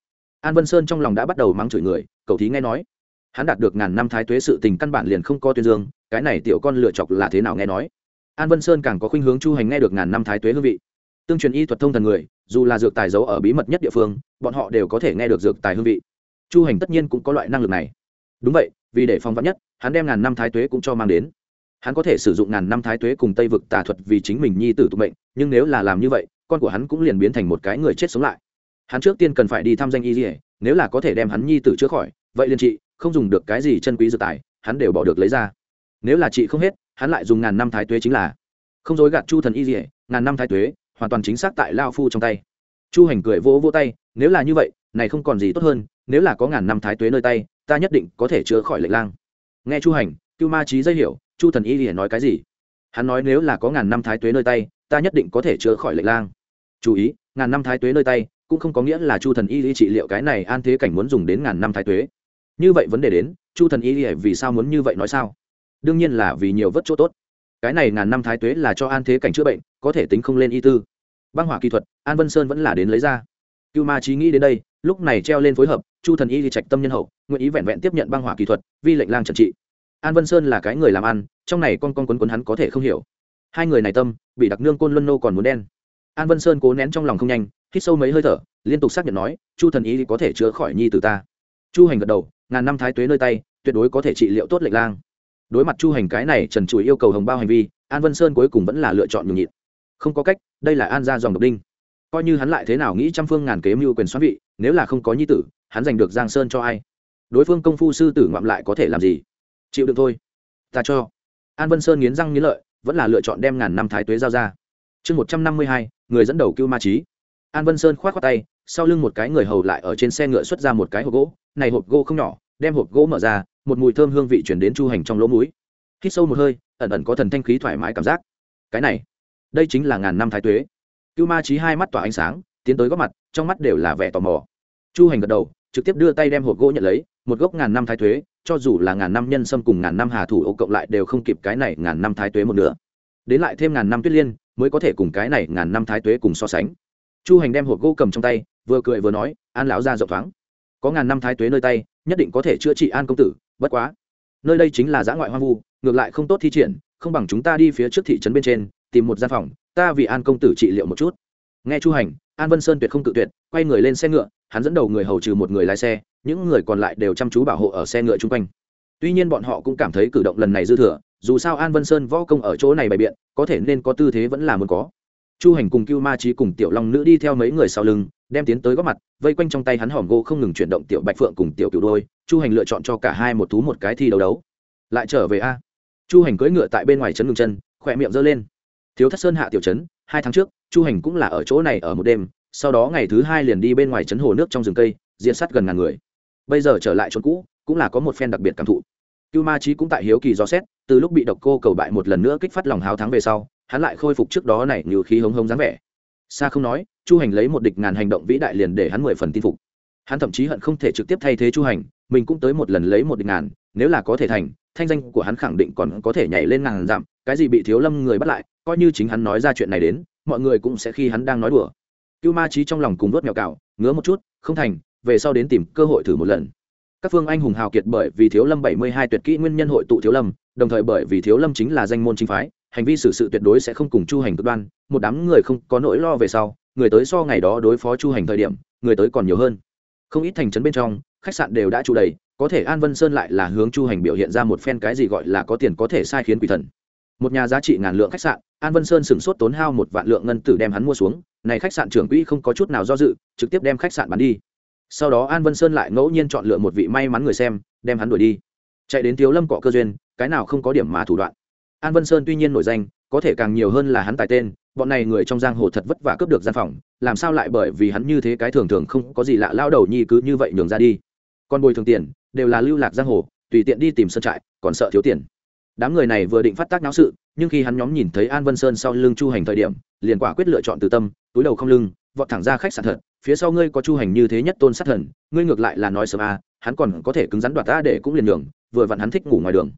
An vân sơn trong lòng đã bắt đầu mắng chửi người cậu thí nghe nói. Hắn đạt được ngàn năm thái thuế, sự tình căn bản liền không có tuyên dương cái này tiểu con lựa chọc là thế nào nghe nói? An vân sơn càng có khuynh hướng chu hành nghe được ngàn năm thái tuế hương vị. Tương truyền y thuật thông thần người dù là dược tài giấu ở bí mật nhất địa phương bọn họ đều có thể nghe được dược tài hương vị. Chu hành tất nhiên cũng có loại năng lực này đúng vậy, vì để phong vắn nhất, hắn đem ngàn năm thái tuế cũng cho mang đến. Hắn có thể sử dụng ngàn năm thái tuế cùng tây vực tà thuật vì chính mình nhi tử tụ mệnh, nhưng nếu là làm như vậy, con của hắn cũng liền biến thành một cái người chết sống lại. Hắn trước tiên cần phải đi thăm danh y dỉa nếu là có thể đem hắn nhi tử chữa khỏi, vậy liền trị, không dùng được cái gì chân quý dự tài, hắn đều bỏ được lấy ra. Nếu là trị không hết, hắn lại dùng ngàn năm thái tuế chính là không dối gạt chu thần y dỉa ngàn năm thái tuế, hoàn toàn chính xác tại lao phu trong tay. Chu hành cười vỗ vỗ tay, nếu là như vậy, này không còn gì tốt hơn, nếu là có ngàn năm thái tuế nơi tay ta nhất định có thể chữa khỏi lệnh lang. Nghe chu hành, cưu ma trí dây hiểu chu thần y hiển nói cái gì? Hắn nói nếu là có ngàn năm thái tuế nơi tay, ta nhất định có thể chữa khỏi lệnh lang. Chú ý, ngàn năm thái tuế nơi tay cũng không có nghĩa là chu thần y trị liệu cái này an thế cảnh muốn dùng đến ngàn năm thái tuế. Như vậy vấn đề đến, chu thần y vì sao muốn như vậy nói sao? Đương nhiên là vì nhiều vất chỗ tốt. Cái này ngàn năm thái tuế là cho an thế cảnh chữa bệnh, có thể tính không lên y tư. Băng hỏa kỹ thuật, an vân sơn vẫn là đến lấy ra cưu ma trí nghĩ đến đây, lúc này treo lên phối hợp, chu thần y đi trạch tâm nhân hậu, nguyện ý vẹn vẹn tiếp nhận băng hỏa kỹ thuật, vi lệnh lang trần trị. An vân sơn là cái người làm ăn, trong này con con quấn quấn hắn có thể không hiểu. Hai người này tâm, bị đặc nương côn luân nô còn muốn đen. An vân sơn cố nén trong lòng không nhanh, hít sâu mấy hơi thở, liên tục xác nhận nói, chu thần y có thể chữa khỏi nhi từ ta. Chu hành gật đầu, ngàn năm thái tuế nơi tay, tuyệt đối có thể trị liệu tốt lệnh lang. Đối mặt chu hành cái này trần trụi yêu cầu hồng bao hành vi, an vân sơn cuối cùng vẫn là lựa chọn nhường nhịn. Không có cách, đây là an gia dòng độc đinh coi như hắn lại thế nào nghĩ trăm phương ngàn kế mưu quyền xoắn vị, nếu là không có nhi tử, hắn giành được giang sơn cho ai? Đối phương công phu sư tử ngoạm lại có thể làm gì? Chịu được thôi. Ta cho. An vân sơn nghiến răng nghiến lợi, vẫn là lựa chọn đem ngàn năm thái tuế giao ra. Chương một trăm năm mươi hai, người dẫn đầu cưu ma trí an vân sơn k h o á t khoác tay, sau lưng một cái người hầu lại ở trên xe ngựa xuất ra một cái hộp gỗ. Này hộp gỗ không nhỏ, đem hộp gỗ mở ra, một mùi thơm hương vị chuyển đến chu hành trong lỗ mũi. Hít sâu một hơi, ẩn ẩn có thần thanh khí thoải mái cảm giác. Cái này, đây chính là ngàn năm thái tuế cưu ma trí hai mắt tỏa ánh sáng, tiến tới góp mặt, trong mắt đều là vẻ tò mò. Chu hành gật đầu, trực tiếp đưa tay đem hộp gỗ nhận lấy, một gốc ngàn năm thái tuế cho dù là ngàn năm nhân sâm cùng ngàn năm hà thủ ô cộng lại đều không kịp cái này ngàn năm thái tuế một nữa đến lại thêm ngàn năm tuyết liên, mới có thể cùng cái này ngàn năm thái tuế cùng so sánh. Chu hành đem hộp gỗ cầm trong tay, vừa cười vừa nói, an lão ra rộng thoáng. Có ngàn năm thái tuế nơi tay, nhất định có thể chữa trị an công tử, bất quá. Nơi đây chính là giã ngoại hoang vu, ngược lại không tốt thi triển, không bằng chúng ta đi phía trước thị trấn bên trên tìm một gian phòng, ta vì an công tử trị liệu một chút. Nghe chu hành, an vân sơn tuyệt không tự tuyệt, quay người lên xe ngựa, hắn dẫn đầu người hầu trừ một người lái xe, những người còn lại đều chăm chú bảo hộ ở xe ngựa chung quanh. Tuy nhiên bọn họ cũng cảm thấy cử động lần này dư thừa, dù sao an vân sơn võ công ở chỗ này bày biện, có thể nên có tư thế vẫn là muốn có. Chu hành cùng cưu ma trí cùng tiểu long nữ đi theo mấy người sau lưng, đem tiến tới góp mặt, vây quanh trong tay hắn hòm gỗ không ngừng chuyển động tiểu bạch phượng cùng tiểu cựu đôi, chu hành lựa chọn cho cả hai một thú một cái thi đấu đấu. Lại trở về a. Chu hành cưỡi ngựa tại bên ngoài chấn ngừng chân, khỏe miệng giơ lên thiếu thất sơn hạ tiểu trấn, hai tháng trước, chu hành cũng là ở chỗ này ở một đêm, sau đó ngày thứ hai liền đi bên ngoài trấn hồ nước trong rừng cây, diện sát gần ngàn người. Bây giờ trở lại trốn cũ, cũng là có một phen đặc biệt cảm thụ. Cưu ma trí cũng tại hiếu kỳ do xét, từ lúc bị độc cô cầu bại một lần nữa kích phát lòng háo thắng về sau, hắn lại khôi phục trước đó này như khí hống hống dáng vẻ. Xa không nói, chu hành lấy một địch ngàn hành động vĩ đại liền để hắn mười phần tin phục. Hắn thậm chí hận không thể trực tiếp thay thế chu hành, mình cũng tới một lần lấy một địch ngàn, nếu là có thể thành, thanh danh của hắn khẳng định còn có thể nhảy lên ngàn dặm, cái gì bị thiếu lâm người bắt lại coi như chính hắn nói ra chuyện này đến, mọi người cũng sẽ khi hắn đang nói đùa. Cưu ma trí trong lòng cùng vớt mèo cào, ngứa một chút, không thành, về sau đến tìm cơ hội thử một lần. Các phương anh hùng hào kiệt bởi vì thiếu lâm bảy mươi hai tuyệt kỹ nguyên nhân hội tụ thiếu lâm, đồng thời bởi vì thiếu lâm chính là danh môn chính phái, hành vi xử sự tuyệt đối sẽ không cùng chu hành cực đoan, một đám người không có nỗi lo về sau, người tới so ngày đó đối phó chu hành thời điểm, người tới còn nhiều hơn. Không ít thành trấn bên trong, khách sạn đều đã trụ đầy, có thể an vân sơn lại là hướng chu hành biểu hiện ra một phen cái gì gọi là có tiền có thể sai khiến quỷ thần một nhà giá trị ngàn lượng khách sạn, an vân sơn sửng sốt tốn hao một vạn lượng ngân tử đem hắn mua xuống. Này khách sạn trưởng quỹ không có chút nào do dự, trực tiếp đem khách sạn bán đi. Sau đó an vân sơn lại ngẫu nhiên chọn lựa một vị may mắn người xem, đem hắn đuổi đi. Chạy đến thiếu lâm cọ cơ duyên, cái nào không có điểm mà thủ đoạn. An vân sơn tuy nhiên nổi danh, có thể càng nhiều hơn là hắn tài tên, bọn này người trong giang hồ thật vất vả cướp được gian phòng, làm sao lại bởi vì hắn như thế cái thường thường không có gì lạ lao đầu nhi cứ như vậy nhường ra đi. Còn bồi thường tiền, đều là lưu lạc giang hồ, tùy tiện đi tìm sơn trại, còn sợ thiếu tiền đám người này vừa định phát tác náo sự, nhưng khi hắn nhóm nhìn thấy an vân sơn sau lưng chu hành thời điểm, liền quả quyết lựa chọn từ tâm, túi đầu không lưng, vọt thẳng ra khách sạn thật, phía sau ngươi có chu hành như thế nhất tôn sát thần, ngươi ngược lại là nói sớm a hắn còn có thể cứng rắn đoạt ta để cũng liền đường vừa vặn hắn thích ngủ ngoài đường.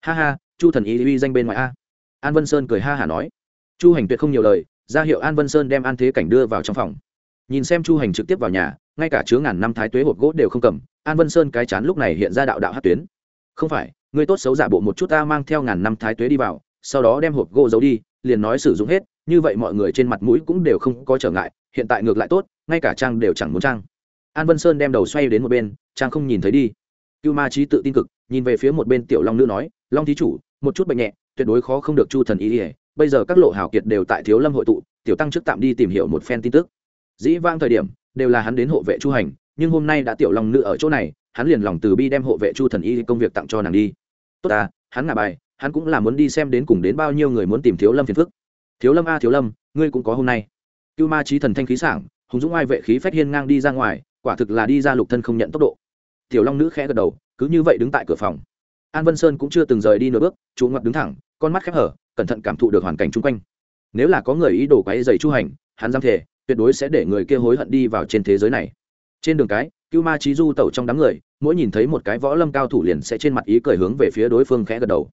Ha ha, chu thần ý uy danh bên ngoài a. An vân sơn cười ha hả nói. Chu hành tuyệt không nhiều lời, ra hiệu an vân sơn đem an thế cảnh đưa vào trong phòng. Nhìn xem chu hành trực tiếp vào nhà, ngay cả chứa ngàn năm thái tuế hộp gỗ đều không cầm, an vân sơn cái chán lúc này hiện ra đạo đạo hát tuyến. Không phải ngươi tốt xấu giả bộ một chút ta mang theo ngàn năm thái tuế đi vào, sau đó đem hộp gỗ giấu đi, liền nói sử dụng hết, như vậy mọi người trên mặt mũi cũng đều không có trở ngại, hiện tại ngược lại tốt, ngay cả trang đều chẳng muốn trang. An vân sơn đem đầu xoay đến một bên, trang không nhìn thấy đi. Cưu ma trí tự tin cực, nhìn về phía một bên tiểu long nữ nói, long thí chủ, một chút bệnh nhẹ, tuyệt đối khó không được chu thần ý ỉa bây giờ các lộ hào kiệt đều tại thiếu lâm hội tụ, tiểu tăng trước tạm đi tìm hiểu một phen tin tức. Dĩ vang thời điểm, đều là hắn đến hộ vệ chu hành, nhưng hôm nay đã tiểu long nữ ở chỗ này hắn liền lòng từ bi đem hộ vệ chu thần y công việc tặng cho nàng đi. Tốt à hắn ngả bài, hắn cũng là muốn đi xem đến cùng đến bao nhiêu người muốn tìm thiếu lâm phiền phức. Thiếu lâm a, thiếu lâm, ngươi cũng có hôm nay. Cưu ma trí thần thanh khí sảng, hùng dũng ai vệ khí phách hiên ngang đi ra ngoài, quả thực là đi ra lục thân không nhận tốc độ. Tiểu long nữ khẽ gật đầu, cứ như vậy đứng tại cửa phòng. An vân sơn cũng chưa từng rời đi nửa bước trụ ngọc đứng thẳng, con mắt khép hở, cẩn thận cảm thụ được hoàn cảnh chung quanh. Nếu là có người ý đồ quấy dày chu hành, hắn dám thể tuyệt đối sẽ để người kia hối hận đi vào trên thế giới này. Trên đường cái cưu ma trí du tẩu trong đám người, mỗi nhìn thấy một cái võ lâm cao thủ liền sẽ trên mặt ý cười hướng về phía đối phương khẽ gật đầu.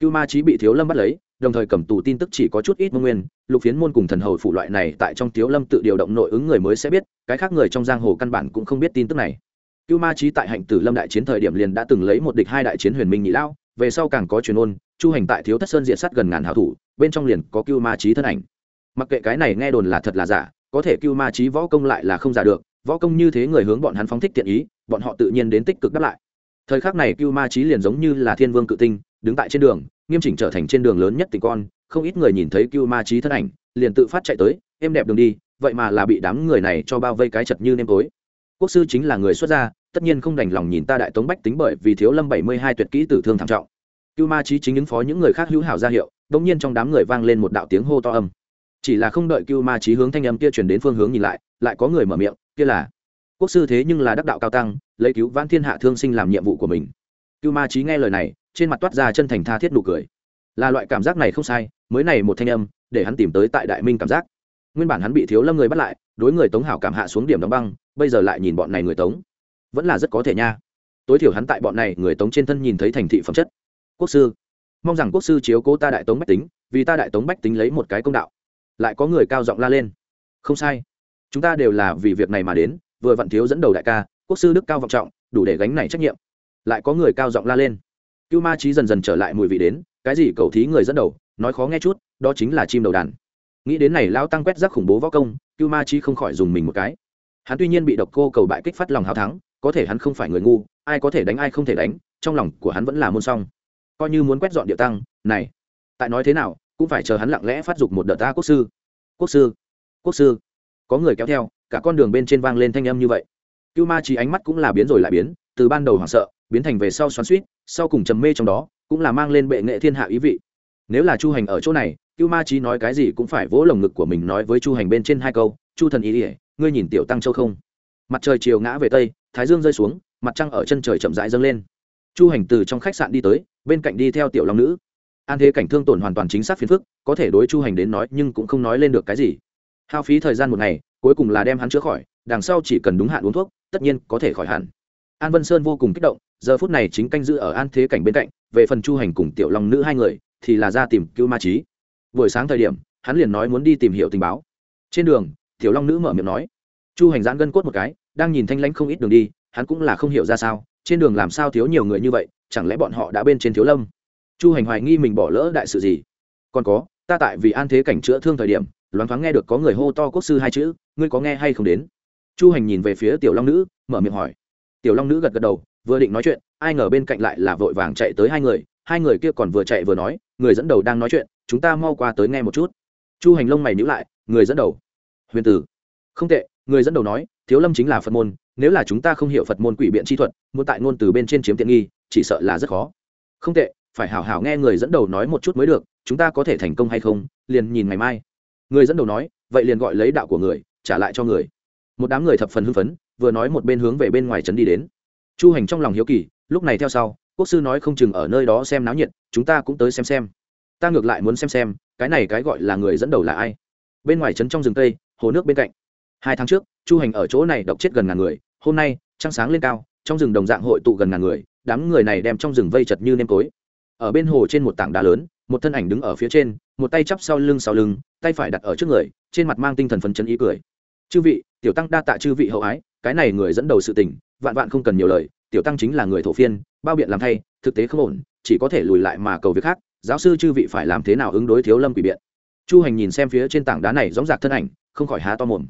Cưu ma trí bị thiếu lâm bắt lấy, đồng thời cầm tù tin tức chỉ có chút ít mông nguyên, lục phiến môn cùng thần hầu phụ loại này tại trong thiếu lâm tự điều động nội ứng người mới sẽ biết, cái khác người trong giang hồ căn bản cũng không biết tin tức này. Cưu ma trí tại hạnh tử lâm đại chiến thời điểm liền đã từng lấy một địch hai đại chiến huyền minh nhị lao về sau càng có truyền ôn, chu hành tại thiếu thất sơn diện sát gần ngàn hảo thủ, bên trong liền có cưu ma trí thân ảnh. Mặc kệ cái này nghe đồn là thật là giả, có thể cưu ma trí võ công lại là không giả được võ công như thế người hướng bọn hắn phóng thích tiện ý, bọn họ tự nhiên đến tích cực đáp lại. Thời khắc này cưu ma trí liền giống như là thiên vương cự tinh, đứng tại trên đường, nghiêm chỉnh trở thành trên đường lớn nhất tình con, không ít người nhìn thấy cưu ma trí thân ảnh, liền tự phát chạy tới êm đẹp đường đi, vậy mà là bị đám người này cho bao vây cái chật như nêm tối. Quốc sư chính là người xuất gia, tất nhiên không đành lòng nhìn ta đại tống bách tính bởi vì thiếu lâm bảy mươi hai tuyệt kỹ tử thương thảm trọng. Cưu ma trí chính ứng phó những người khác hữu hảo ra hiệu đ ỗ n g nhiên trong đám người vang lên một đạo tiếng hô to âm. Chỉ là không đợi cưu ma trí hướng thanh âm kia chuyển đến phương hướng nhìn lại lại có người mở miệng kia là. Quốc sư thế nhưng là đắc đạo cao tăng, lấy cứu vãn thiên hạ thương sinh làm nhiệm vụ của mình. Cưu ma trí nghe lời này, trên mặt toát ra chân thành tha thiết nụ cười. Là loại cảm giác này không sai, mới này một thanh âm, để hắn tìm tới tại đại minh cảm giác. Nguyên bản hắn bị thiếu lâm người bắt lại, đối người tống hảo cảm hạ xuống điểm đóng băng, bây giờ lại nhìn bọn này người tống. Vẫn là rất có thể nha. Tối thiểu hắn tại bọn này người tống trên thân nhìn thấy thành thị phẩm chất. Quốc sư, mong rằng quốc sư chiếu cố ta đại tống bách tính, vì ta đại tống bách tính lấy một cái công đạo. Lại có người cao giọng la lên. Không sai chúng ta đều là vì việc này mà đến, vừa vặn thiếu dẫn đầu đại ca, quốc sư đức cao vọng trọng, đủ để gánh này trách nhiệm. Lại có người cao giọng la lên. Cưu ma trí dần dần trở lại mùi vị đến, cái gì cầu thí người dẫn đầu, nói khó nghe chút, đó chính là chim đầu đàn. Nghĩ đến này lao tăng quét rác khủng bố võ công, cưu ma trí không khỏi dùng mình một cái. Hắn tuy nhiên bị độc cô cầu bại kích phát lòng hào thắng, có thể hắn không phải người ngu, ai có thể đánh ai không thể đánh, trong lòng của hắn vẫn là môn song. Coi như muốn quét dọn địa tăng, này, tại nói thế nào, cũng phải chờ hắn lặng lẽ phát dục một đợt ta, quốc sư. Quốc sư. Quốc sư có người kéo theo, cả con đường bên trên vang lên thanh âm như vậy. Cưu ma trí ánh mắt cũng là biến rồi lại biến, từ ban đầu hoảng sợ, biến thành về sau xoắn suýt sau cùng trầm mê trong đó, cũng là mang lên bệ nghệ thiên hạ ý vị. Nếu là chu hành ở chỗ này, cưu ma trí nói cái gì cũng phải vỗ lồng ngực của mình nói với chu hành bên trên hai câu, chu thần ý ỉa ngươi nhìn tiểu tăng châu không? Mặt trời chiều ngã về tây, thái dương rơi xuống, mặt trăng ở chân trời chậm rãi dâng lên. Chu hành từ trong khách sạn đi tới, bên cạnh đi theo tiểu long nữ. An thế cảnh thương tổn hoàn toàn chính xác phiền phức, có thể đối chu hành đến nói nhưng cũng không nói lên được cái gì hao phí thời gian một ngày, cuối cùng là đem hắn chữa khỏi, đằng sau chỉ cần đúng hạn uống thuốc, tất nhiên có thể khỏi hẳn. An vân sơn vô cùng kích động, giờ phút này chính canh giữ ở an thế cảnh bên cạnh, về phần chu hành cùng tiểu long nữ hai người, thì là ra tìm cứu ma trí. Buổi sáng thời điểm, hắn liền nói muốn đi tìm hiểu tình báo. Trên đường, tiểu long nữ mở miệng nói, chu hành giãn gân cốt một cái, đang nhìn thanh lãnh không ít đường đi, hắn cũng là không hiểu ra sao, trên đường làm sao thiếu nhiều người như vậy, chẳng lẽ bọn họ đã bên trên thiếu lâm? Chu hành hoài nghi mình bỏ lỡ đại sự gì. Còn có, ta tại vì an thế cảnh chữa thương thời điểm loáng thoáng nghe được có người hô to quốc sư hai chữ, ngươi có nghe hay không đến? Chu hành nhìn về phía tiểu long nữ, mở miệng hỏi. Tiểu long nữ gật gật đầu, vừa định nói chuyện, ai ngờ bên cạnh lại là vội vàng chạy tới hai người hai người kia còn vừa chạy vừa nói, người dẫn đầu đang nói chuyện, chúng ta mau qua tới nghe một chút. Chu hành lông mày nhữ lại, người dẫn đầu. Huyền tử. Không tệ, người dẫn đầu nói, thiếu lâm chính là phật môn, nếu là chúng ta không hiểu phật môn quỷ biện chi thuật, muốn tại ngôn từ bên trên chiếm tiện nghi, chỉ sợ là rất khó. Không tệ, phải hảo hảo nghe người dẫn đầu nói một chút mới được, chúng ta có thể thành công hay không, liền nhìn ngày mai người dẫn đầu nói, vậy liền gọi lấy đạo của người, trả lại cho người. Một đám người thập phần hưng phấn, vừa nói một bên hướng về bên ngoài trấn đi đến. Chu hành trong lòng hiếu kỳ, lúc này theo sau, quốc sư nói không chừng ở nơi đó xem náo nhiệt, chúng ta cũng tới xem xem. Ta ngược lại muốn xem xem, cái này cái gọi là người dẫn đầu là ai? Bên ngoài trấn trong rừng tây hồ nước bên cạnh. Hai tháng trước, chu hành ở chỗ này độc chết gần ngàn người, hôm nay, trăng sáng lên cao, trong rừng đồng dạng hội tụ gần ngàn người, đám người này đem trong rừng vây chật như nêm tối ở bên hồ trên một tảng đá lớn một thân ảnh đứng ở phía trên, một tay chắp sau lưng sau lưng, tay phải đặt ở trước người, trên mặt mang tinh thần phấn chấn ý cười. Chư vị, tiểu tăng đa tạ chư vị hậu ái, cái này người dẫn đầu sự tình, vạn vạn không cần nhiều lời, tiểu tăng chính là người thổ phiên, bao biện làm thay, thực tế không ổn, chỉ có thể lùi lại mà cầu việc khác, giáo sư chư vị phải làm thế nào ứng đối thiếu lâm quỷ biện. Chu hành nhìn xem phía trên tảng đá này dóng dạc thân ảnh, không khỏi há to mồm.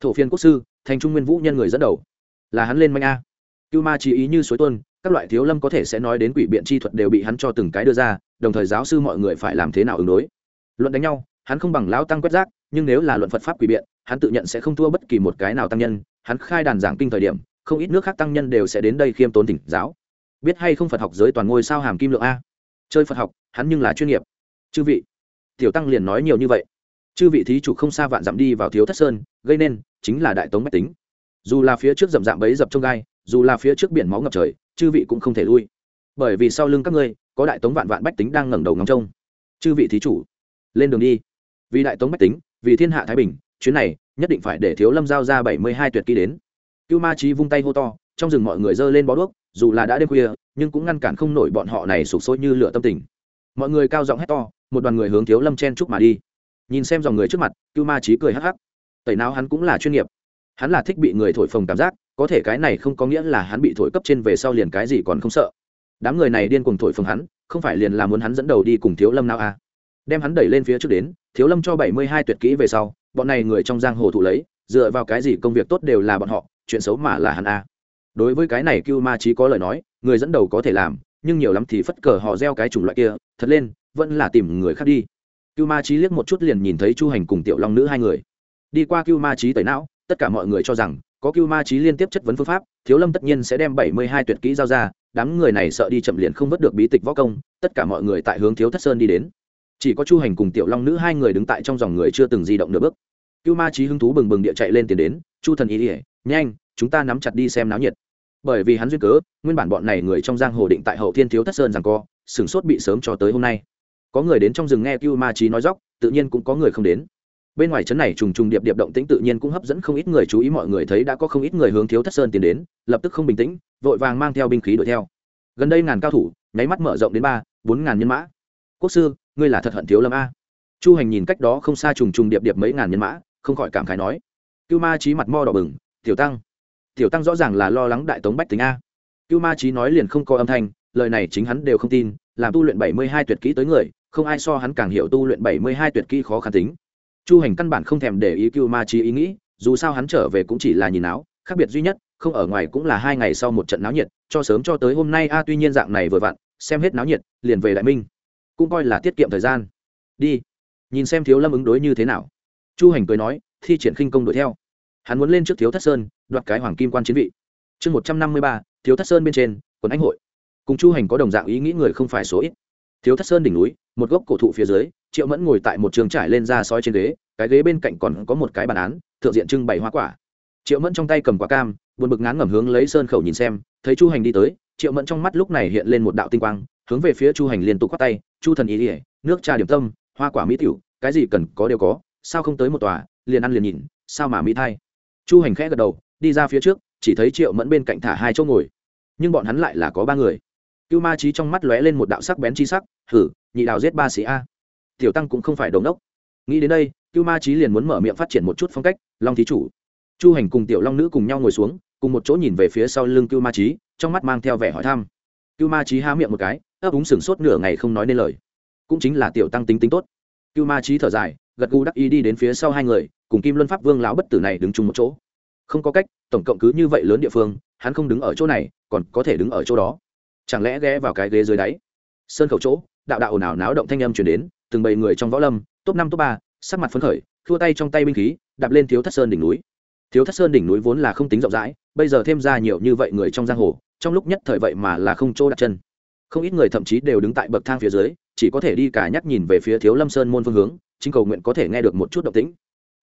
Thổ phiên quốc sư, thành trung nguyên vũ nhân người dẫn đầu, là hắn lên manh a cưu ma chỉ ý như suối tuân các loại thiếu lâm có thể sẽ nói đến quỷ biện chi thuật đều bị hắn cho từng cái đưa ra, đồng thời giáo sư mọi người phải làm thế nào ứng đối. Luận đánh nhau, hắn không bằng lão tăng quét rác, nhưng nếu là luận phật pháp quỷ biện, hắn tự nhận sẽ không thua bất kỳ một cái nào tăng nhân. Hắn khai đàn giảng kinh thời điểm, không ít nước khác tăng nhân đều sẽ đến đây khiêm tốn tỉnh giáo. Biết hay không phật học giới toàn ngôi sao hàm kim lượng a. Chơi phật học, hắn nhưng là chuyên nghiệp. Chư vị, tiểu tăng liền nói nhiều như vậy. Chư vị thí chủ không xa vạn dặm đi vào thiếu thất sơn, gây nên chính là đại tống bách tính. Dù là phía trước dậm dạm bấy dập trong gai dù là phía trước biển máu ngập trời, chư vị cũng không thể lui. Bởi vì sau lưng các ngươi, có đại tống vạn vạn bách tính đang ngẩng đầu ngóng trông. Chư vị thí chủ, lên đường đi. Vì đại tống bách tính, vì thiên hạ thái bình, chuyến này nhất định phải để thiếu lâm giao ra bảy mươi hai tuyệt kỹ đến. Cưu ma trí vung tay hô to, trong rừng mọi người dơ lên bó đuốc, dù là đã đêm khuya, nhưng cũng ngăn cản không nổi bọn họ này sụp sôi như lửa tâm tình. Mọi người cao giọng hét to, một đoàn người hướng thiếu lâm chen chúc mà đi. Nhìn xem dòng người trước mặt, cưu ma trí cười hắc hắc. Tẩy não hắn cũng là chuyên nghiệp. Hắn là thích bị người thổi phồng cảm giác có thể cái này không có nghĩa là hắn bị thổi cấp trên về sau liền cái gì còn không sợ. Đám người này điên cùng thổi phồng hắn, không phải liền là muốn hắn dẫn đầu đi cùng thiếu lâm nào à đem hắn đẩy lên phía trước đến, thiếu lâm cho bảy mươi hai tuyệt kỹ về sau, bọn này người trong giang hồ thụ lấy, dựa vào cái gì công việc tốt đều là bọn họ, chuyện xấu mà là hắn a. Đối với cái này cưu ma trí có lời nói, người dẫn đầu có thể làm, nhưng nhiều lắm thì phất cờ họ gieo cái chủng loại kia, thật lên, vẫn là tìm người khác đi. Cưu ma trí liếc một chút liền nhìn thấy chu hành cùng tiểu long nữ hai người. Đi qua cưu ma trí tẩy não, tất cả mọi người cho rằng có cưu ma trí liên tiếp chất vấn phương pháp, thiếu lâm tất nhiên sẽ đem bảy mươi hai tuyệt kỹ giao ra, đám người này sợ đi chậm liền không vớt được bí tịch võ công, tất cả mọi người tại hướng thiếu thất sơn đi đến. Chỉ có chu hành cùng tiểu long nữ hai người đứng tại trong dòng người chưa từng di động nửa bước. Cưu ma trí hứng thú bừng bừng địa chạy lên tiền đến, chu thần ý ỉa nhanh, chúng ta nắm chặt đi xem náo nhiệt. Bởi vì hắn duyên cớ, nguyên bản bọn này người trong giang hồ định tại hậu thiên thiếu thất sơn rằng co, sửng sốt bị sớm cho tới hôm nay. Có người đến trong rừng nghe cưu ma trí nói dóc tự nhiên cũng có người không đến bên ngoài trấn này trùng trùng điệp điệp động tĩnh tự nhiên cũng hấp dẫn không ít người, chú ý mọi người thấy đã có không ít người hướng thiếu thất sơn tiến đến, lập tức không bình tĩnh, vội vàng mang theo binh khí đuổi theo. Gần đây ngàn cao thủ, nháy mắt mở rộng đến ba, bốn ngàn nhân mã. Quốc sư, ngươi là thật hận thiếu lâm a. Chu hành nhìn cách đó không xa trùng trùng điệp điệp mấy ngàn nhân mã, không khỏi cảm khái nói. Cưu ma trí mặt mo đỏ bừng, tiểu tăng tiểu tăng rõ ràng là lo lắng đại tống bách tính a. Cưu ma trí nói liền không có âm thanh, lời này chính hắn đều không tin, làm tu luyện bảy mươi hai tuyệt kỹ tới người, không ai so hắn càng hiểu tu luyện bảy mươi hai tuyệt kỹ khó khăn tính chu hành căn bản không thèm để ý cưu ma trí ý nghĩ, dù sao hắn trở về cũng chỉ là nhìn áo, khác biệt duy nhất, không ở ngoài cũng là hai ngày sau một trận náo nhiệt, cho sớm cho tới hôm nay a, tuy nhiên dạng này vừa vặn, xem hết náo nhiệt, liền về đại minh. Cũng coi là tiết kiệm thời gian. Đi. Nhìn xem thiếu lâm ứng đối như thế nào. Chu hành cười nói, thi triển khinh công đuổi theo. Hắn muốn lên trước thiếu thất sơn, đoạt cái hoàng kim quan chiến vị. Chương một trăm năm mươi ba, thiếu thất sơn bên trên quần anh hội. Cùng chu hành có đồng dạng ý nghĩ người không phải số ít thiếu thất sơn đỉnh núi, một gốc cổ thụ phía dưới, triệu mẫn ngồi tại một trường trải lên ra soi trên ghế, cái ghế bên cạnh còn có một cái bàn án, thượng diện trưng bày hoa quả. Triệu mẫn trong tay cầm quả cam, buồn bực ngán ngẩm hướng lấy sơn khẩu nhìn xem, thấy chu hành đi tới, triệu mẫn trong mắt lúc này hiện lên một đạo tinh quang, hướng về phía chu hành liên tục khoác tay, chu thần ý ỉa nước trà điểm tâm, hoa quả mỹ tiểu, cái gì cần có đều có, sao không tới một tòa, liền ăn liền nhìn, sao mà mỹ thay? Chu hành khẽ gật đầu, đi ra phía trước, chỉ thấy triệu mẫn bên cạnh thả hai chỗ ngồi, nhưng bọn hắn lại là có ba người cưu ma trí trong mắt lóe lên một đạo sắc bén chi sắc, hử, nhị đạo giết ba sĩ a. Tiểu tăng cũng không phải đống đốc nghĩ đến đây, cưu ma trí liền muốn mở miệng phát triển một chút phong cách, long thí chủ. Chu hành cùng tiểu long nữ cùng nhau ngồi xuống, cùng một chỗ nhìn về phía sau lưng cưu ma trí trong mắt mang theo vẻ hỏi thăm. Cưu ma trí há miệng một cái, ấp úng sửng sốt nửa ngày không nói nên lời. Cũng chính là tiểu tăng tính tính tốt. Cưu ma trí thở dài, gật gù đắc ý đi đến phía sau hai người, cùng kim luân pháp vương lão bất tử này đứng chung một chỗ. Không có cách, tổng cộng cứ như vậy lớn địa phương, hắn không đứng ở chỗ này, còn có thể đứng ở chỗ đó chẳng lẽ ghé vào cái ghế dưới đáy? Sơn khẩu chỗ, đạo đạo ồn ào náo động thanh âm chuyển đến, từng bầy người trong võ lâm, top năm, top ba, sắc mặt phấn khởi, thua tay trong tay binh khí, đạp lên thiếu thất sơn đỉnh núi. Thiếu thất sơn đỉnh núi vốn là không tính rộng rãi, bây giờ thêm ra nhiều như vậy người trong giang hồ, trong lúc nhất thời vậy mà là không chỗ đặt chân. Không ít người thậm chí đều đứng tại bậc thang phía dưới, chỉ có thể đi cả nhắc nhìn về phía thiếu lâm sơn môn phương hướng, chính cầu nguyện có thể nghe được một chút động tĩnh.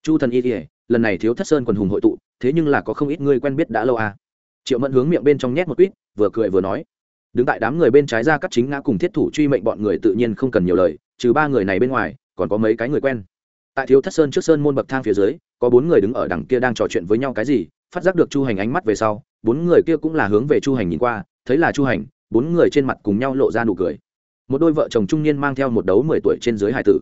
Chu thần y kỉa lần này thiếu thất sơn quần hùng hội tụ, thế nhưng là có không ít người quen biết đã lâu à. Triệu mẫn hướng miệng bên trong nhét một quýt, vừa cười vừa nói đứng tại đám người bên trái ra cắt chính ngã cùng thiết thủ truy mệnh bọn người tự nhiên không cần nhiều lời, trừ ba người này bên ngoài, còn có mấy cái người quen. Tại thiếu thất sơn trước sơn môn bậc thang phía dưới, có bốn người đứng ở đằng kia đang trò chuyện với nhau cái gì, phát giác được chu hành ánh mắt về sau, bốn người kia cũng là hướng về chu hành nhìn qua, thấy là chu hành, bốn người trên mặt cùng nhau lộ ra nụ cười. Một đôi vợ chồng trung niên mang theo một đấu mười tuổi trên dưới hải tử.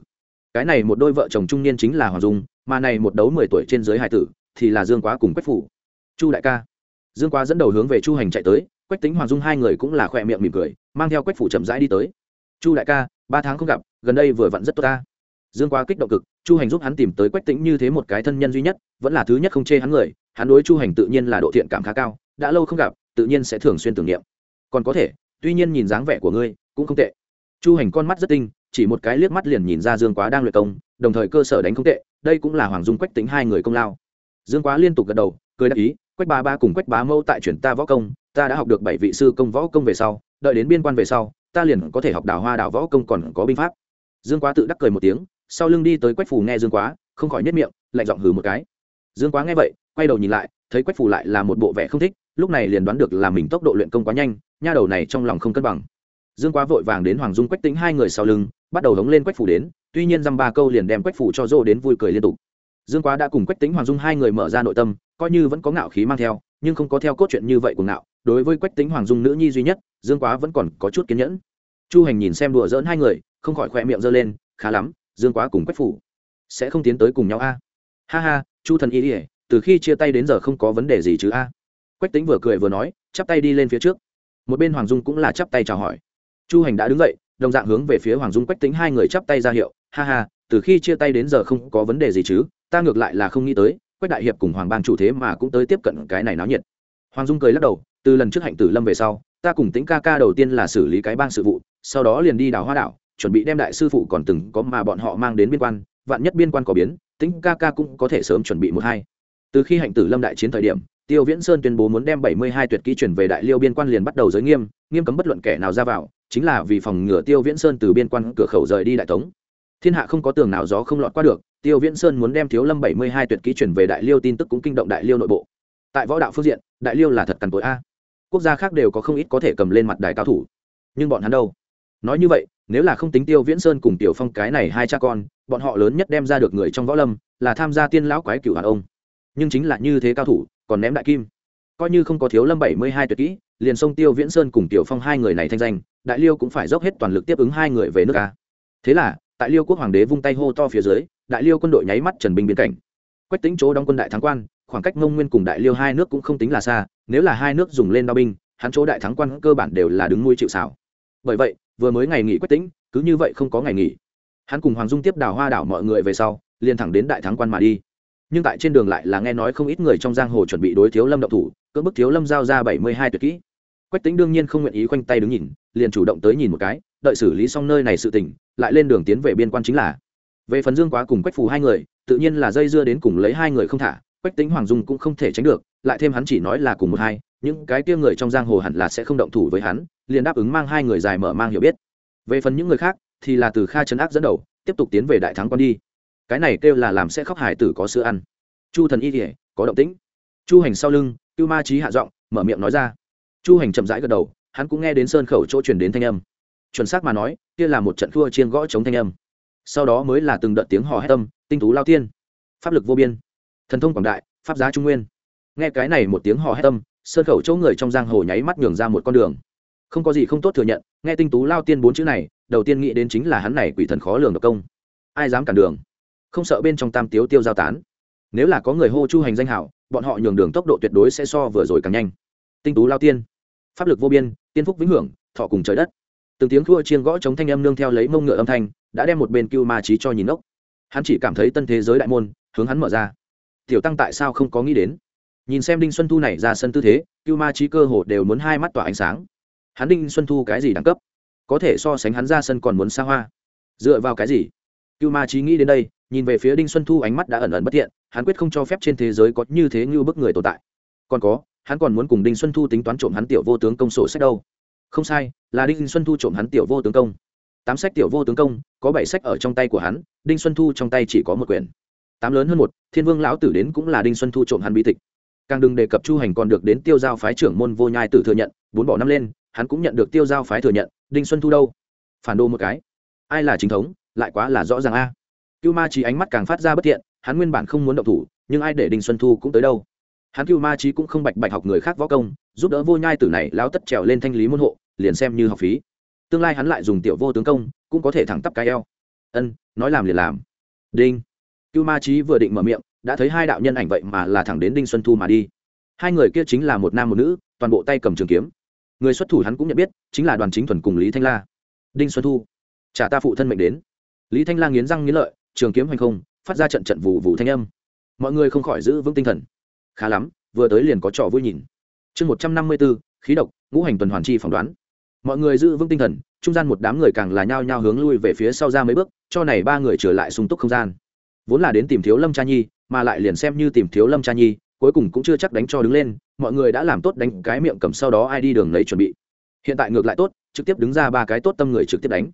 Cái này một đôi vợ chồng trung niên chính là hoàng dung, mà này một đấu mười tuổi trên dưới hải tử thì là dương quá cùng quách phủ. Chu đại ca. Dương quá dẫn đầu hướng về chu hành chạy tới quách tính hoàng dung hai người cũng là khỏe miệng mỉm cười, mang theo quách phủ chậm rãi đi tới. Chu đại ca, ba tháng không gặp, gần đây vừa vặn rất tốt ta. Dương quá kích động cực, chu hành giúp hắn tìm tới quách tính như thế một cái thân nhân duy nhất, vẫn là thứ nhất không chê hắn người, hắn đối chu hành tự nhiên là độ thiện cảm khá cao, đã lâu không gặp, tự nhiên sẽ thường xuyên tưởng niệm. Còn có thể, tuy nhiên nhìn dáng vẻ của ngươi, cũng không tệ. Chu hành con mắt rất tinh, chỉ một cái liếc mắt liền nhìn ra dương quá đang luyện công, đồng thời cơ sở đánh không tệ, đây cũng là hoàng dung quách tính hai người công lao. Dương quá liên tục gật đầu, cười đáp ý, quách ba ba cùng quách bá mâu tại chuyển ta võ công ta đã học được bảy vị sư công võ công về sau, đợi đến biên quan về sau, ta liền có thể học đào hoa đào võ công còn có binh pháp. Dương quá tự đắc cười một tiếng, sau lưng đi tới quách phù nghe dương quá, không khỏi nhất miệng, lạnh giọng hừ một cái. Dương quá nghe vậy, quay đầu nhìn lại, thấy quách phù lại là một bộ vẻ không thích, lúc này liền đoán được là mình tốc độ luyện công quá nhanh, nha đầu này trong lòng không cân bằng. Dương quá vội vàng đến hoàng dung quách tính hai người sau lưng, bắt đầu hống lên quách phủ đến, tuy nhiên dăm ba câu liền đem quách phủ cho dô đến vui cười liên tục. Dương quá đã cùng quách tính hoàng dung hai người mở ra nội tâm, coi như vẫn có ngạo khí mang theo, nhưng không có theo cốt truyện như vậy của ngạo đối với quách tính hoàng dung nữ nhi duy nhất, dương quá vẫn còn có chút kiên nhẫn. Chu hành nhìn xem đùa dỡn hai người, không khỏi khỏe miệng giơ lên, khá lắm, dương quá cùng quách phủ sẽ không tiến tới cùng nhau a. Ha ha, chu thần y ỉa từ khi chia tay đến giờ không có vấn đề gì chứ a. Quách tính vừa cười vừa nói, chắp tay đi lên phía trước. Một bên hoàng dung cũng là chắp tay chào hỏi. Chu hành đã đứng dậy, đồng dạng hướng về phía hoàng dung quách tính hai người chắp tay ra hiệu, ha ha, từ khi chia tay đến giờ không có vấn đề gì chứ, ta ngược lại là không nghĩ tới, quách đại hiệp cùng hoàng bang chủ thế mà cũng tới tiếp cận cái này náo nhiệt. Hoàng dung cười lắc đầu từ lần trước hạnh tử lâm về sau, ta cùng tính ca ca đầu tiên là xử lý cái bang sự vụ, sau đó liền đi đào hoa đảo, chuẩn bị đem đại sư phụ còn từng có mà bọn họ mang đến biên quan, vạn nhất biên quan có biến tính ca ca cũng có thể sớm chuẩn bị một hai. Từ khi hạnh tử lâm đại chiến thời điểm, tiêu viễn sơn tuyên bố muốn đem bảy mươi hai tuyệt kỹ chuyển về đại liêu biên quan liền bắt đầu giới nghiêm nghiêm cấm bất luận kẻ nào ra vào, chính là vì phòng ngừa tiêu viễn sơn từ biên quan cửa khẩu rời đi đại tống. Thiên hạ không có tường nào gió không lọt qua được, tiêu viễn sơn muốn đem thiếu lâm bảy mươi hai tuyệt kỹ chuyển về đại liêu tin tức cũng kinh động đại liêu nội bộ. Tại võ đạo phương diện, đại liêu là thật cằn tối a quốc gia khác đều có không ít có thể cầm lên mặt đài cao thủ. Nhưng bọn hắn đâu? Nói như vậy, nếu là không tính tiêu viễn sơn cùng tiểu phong cái này hai cha con, bọn họ lớn nhất đem ra được người trong võ lâm là tham gia tiên lão quái cửu hàn ông. Nhưng chính là như thế cao thủ, còn ném đại kim. Coi như không có thiếu lâm bảy mươi hai tuyệt kỹ, liền sông tiêu viễn sơn cùng tiểu phong hai người này thanh danh, đại liêu cũng phải dốc hết toàn lực tiếp ứng hai người về nước ta thế là, tại liêu quốc hoàng đế vung tay hô to phía dưới, đại liêu quân đội nháy mắt trần binh biến cảnh. Quách tính chỗ đóng quân đại thắng quan, khoảng cách mông nguyên cùng đại liêu hai nước cũng không tính là xa nếu là hai nước dùng lên đao binh, hắn chỗ đại thắng quan cơ bản đều là đứng nuôi chịu xảo bởi vậy, vừa mới ngày nghỉ quách Tĩnh, cứ như vậy không có ngày nghỉ. Hắn cùng hoàng dung tiếp đào hoa đảo mọi người về sau, liền thẳng đến đại thắng quan mà đi. Nhưng tại trên đường lại là nghe nói không ít người trong giang hồ chuẩn bị đối thiếu lâm động thủ, cưỡng bức thiếu lâm giao ra bảy mươi hai tuyệt kỹ. Quách tính đương nhiên không nguyện ý khoanh tay đứng nhìn, liền chủ động tới nhìn một cái, đợi xử lý xong nơi này sự tỉnh lại lên đường tiến về biên quan chính là. Về phần dương quá cùng quách phù hai người, tự nhiên là dây dưa đến cùng lấy hai người không thả quách tính hoàng dung cũng không thể tránh được, lại thêm hắn chỉ nói là cùng một hai, những cái kia người trong giang hồ hẳn là sẽ không động thủ với hắn, liền đáp ứng mang hai người dài mở mang hiểu biết. Về phần những người khác, thì là từ kha trấn ác dẫn đầu, tiếp tục tiến về đại thắng quan đi. Cái này kêu là làm sẽ khóc hải tử có sữa ăn. Chu thần y kỉa có động tĩnh. Chu hành sau lưng, cưu ma trí hạ giọng, mở miệng nói ra. Chu hành chậm rãi gật đầu, hắn cũng nghe đến sơn khẩu chỗ truyền đến thanh âm. Chuẩn xác mà nói, kia là một trận thua chiên gõ chống thanh âm. Sau đó mới là từng đợt tiếng hò hét tâm tinh tú lao tiên. Pháp lực vô biên thần thông quảng đại, pháp giá trung nguyên. Nghe cái này một tiếng hò hét tâm sơn khẩu chỗ người trong giang hồ nháy mắt nhường ra một con đường. Không có gì không tốt thừa nhận, nghe tinh tú lao tiên bốn chữ này, đầu tiên nghĩ đến chính là hắn này quỷ thần khó lường độc công. Ai dám cản đường? Không sợ bên trong tam tiếu tiêu giao tán. Nếu là có người hô chu hành danh hảo, bọn họ nhường đường tốc độ tuyệt đối sẽ so vừa rồi càng nhanh. Tinh tú lao tiên. Pháp lực vô biên, tiên phúc vĩnh hưởng, thọ cùng trời đất. Từng tiếng thua chiên gõ chống thanh âm nương theo lấy mông ngựa âm thanh, đã đem một bên cưu ma trí cho nhìn ốc hắn chỉ cảm thấy tân thế giới đại môn, hướng hắn mở ra tiểu tăng tại sao không có nghĩ đến? Nhìn xem đinh xuân thu này ra sân tư thế, cưu ma trí cơ hồ đều muốn hai mắt tỏa ánh sáng. Hắn đinh xuân thu cái gì đẳng cấp? Có thể so sánh hắn ra sân còn muốn xa hoa. Dựa vào cái gì? Cưu ma trí nghĩ đến đây, nhìn về phía đinh xuân thu ánh mắt đã ẩn ẩn bất thiện, hắn quyết không cho phép trên thế giới có như thế như bức người tồn tại. Còn có, hắn còn muốn cùng đinh xuân thu tính toán trộm hắn tiểu vô tướng công sổ sách đâu. Không sai, là đinh xuân thu trộm hắn tiểu vô tướng công. Tám sách tiểu vô tướng công, có bảy sách ở trong tay của hắn, đinh xuân thu trong tay chỉ có một quyển tám lớn hơn một, thiên vương lão tử đến cũng là đinh xuân thu trộm hắn bi tịch. Càng đừng đề cập chu hành còn được đến tiêu giao phái trưởng môn vô nhai tử thừa nhận, bốn bỏ năm lên, hắn cũng nhận được tiêu giao phái thừa nhận, đinh xuân thu đâu? Phản đồ một cái. Ai là chính thống, lại quá là rõ ràng a. Cưu ma trí ánh mắt càng phát ra bất thiện, hắn nguyên bản không muốn động thủ, nhưng ai để đinh xuân thu cũng tới đâu? Hắn cưu ma trí cũng không bạch bạch học người khác võ công, giúp đỡ vô nhai tử này lao tất trèo lên thanh lý môn hộ, liền xem như học phí. Tương lai hắn lại dùng tiểu vô tướng công, cũng có thể thẳng tắp cái eo. Ân, nói làm liền làm. Đinh cưu ma trí vừa định mở miệng, đã thấy hai đạo nhân ảnh vậy mà là thẳng đến đinh xuân thu mà đi. Hai người kia chính là một nam một nữ, toàn bộ tay cầm trường kiếm. Người xuất thủ hắn cũng nhận biết, chính là đoàn chính thuần cùng lý thanh la. Đinh xuân thu, trả ta phụ thân mệnh đến. Lý thanh la nghiến răng nghiến lợi, trường kiếm hoành không, phát ra trận trận vụ vụ thanh âm. Mọi người không khỏi giữ vững tinh thần. Khá lắm, vừa tới liền có trò vui nhìn. Chương một trăm năm mươi b ố khí độc, ngũ hành tuần hoàn chi phỏng đoán. Mọi người giữ vững tinh thần, trung gian một đám người càng là nhao nhao hướng lui về phía sau ra mấy bước, cho này ba người trở lại sung túc không gian vốn là đến tìm thiếu lâm cha nhi, mà lại liền xem như tìm thiếu lâm cha nhi, cuối cùng cũng chưa chắc đánh cho đứng lên, mọi người đã làm tốt đánh cái miệng cầm sau đó ai đi đường lấy chuẩn bị. Hiện tại ngược lại tốt, trực tiếp đứng ra ba cái tốt tâm người trực tiếp đánh.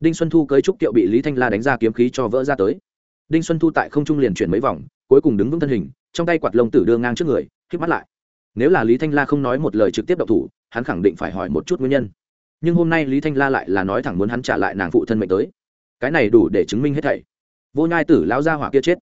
Đinh xuân thu cưới trúc tiệu bị lý thanh la đánh ra kiếm khí cho vỡ ra tới. Đinh xuân thu tại không trung liền chuyển mấy vòng, cuối cùng đứng vững thân hình, trong tay quạt lông tử đưa ngang trước người k mắt lại. Nếu là lý thanh la không nói một lời trực tiếp đậu thủ, hắn khẳng định phải hỏi một chút nguyên nhân. Nhưng hôm nay lý thanh la lại là nói thẳng muốn hắn trả lại nàng phụ thân mệnh tới. Cái này đủ để chứng minh hết thảy vô nhai tử lão gia hỏa kia chết.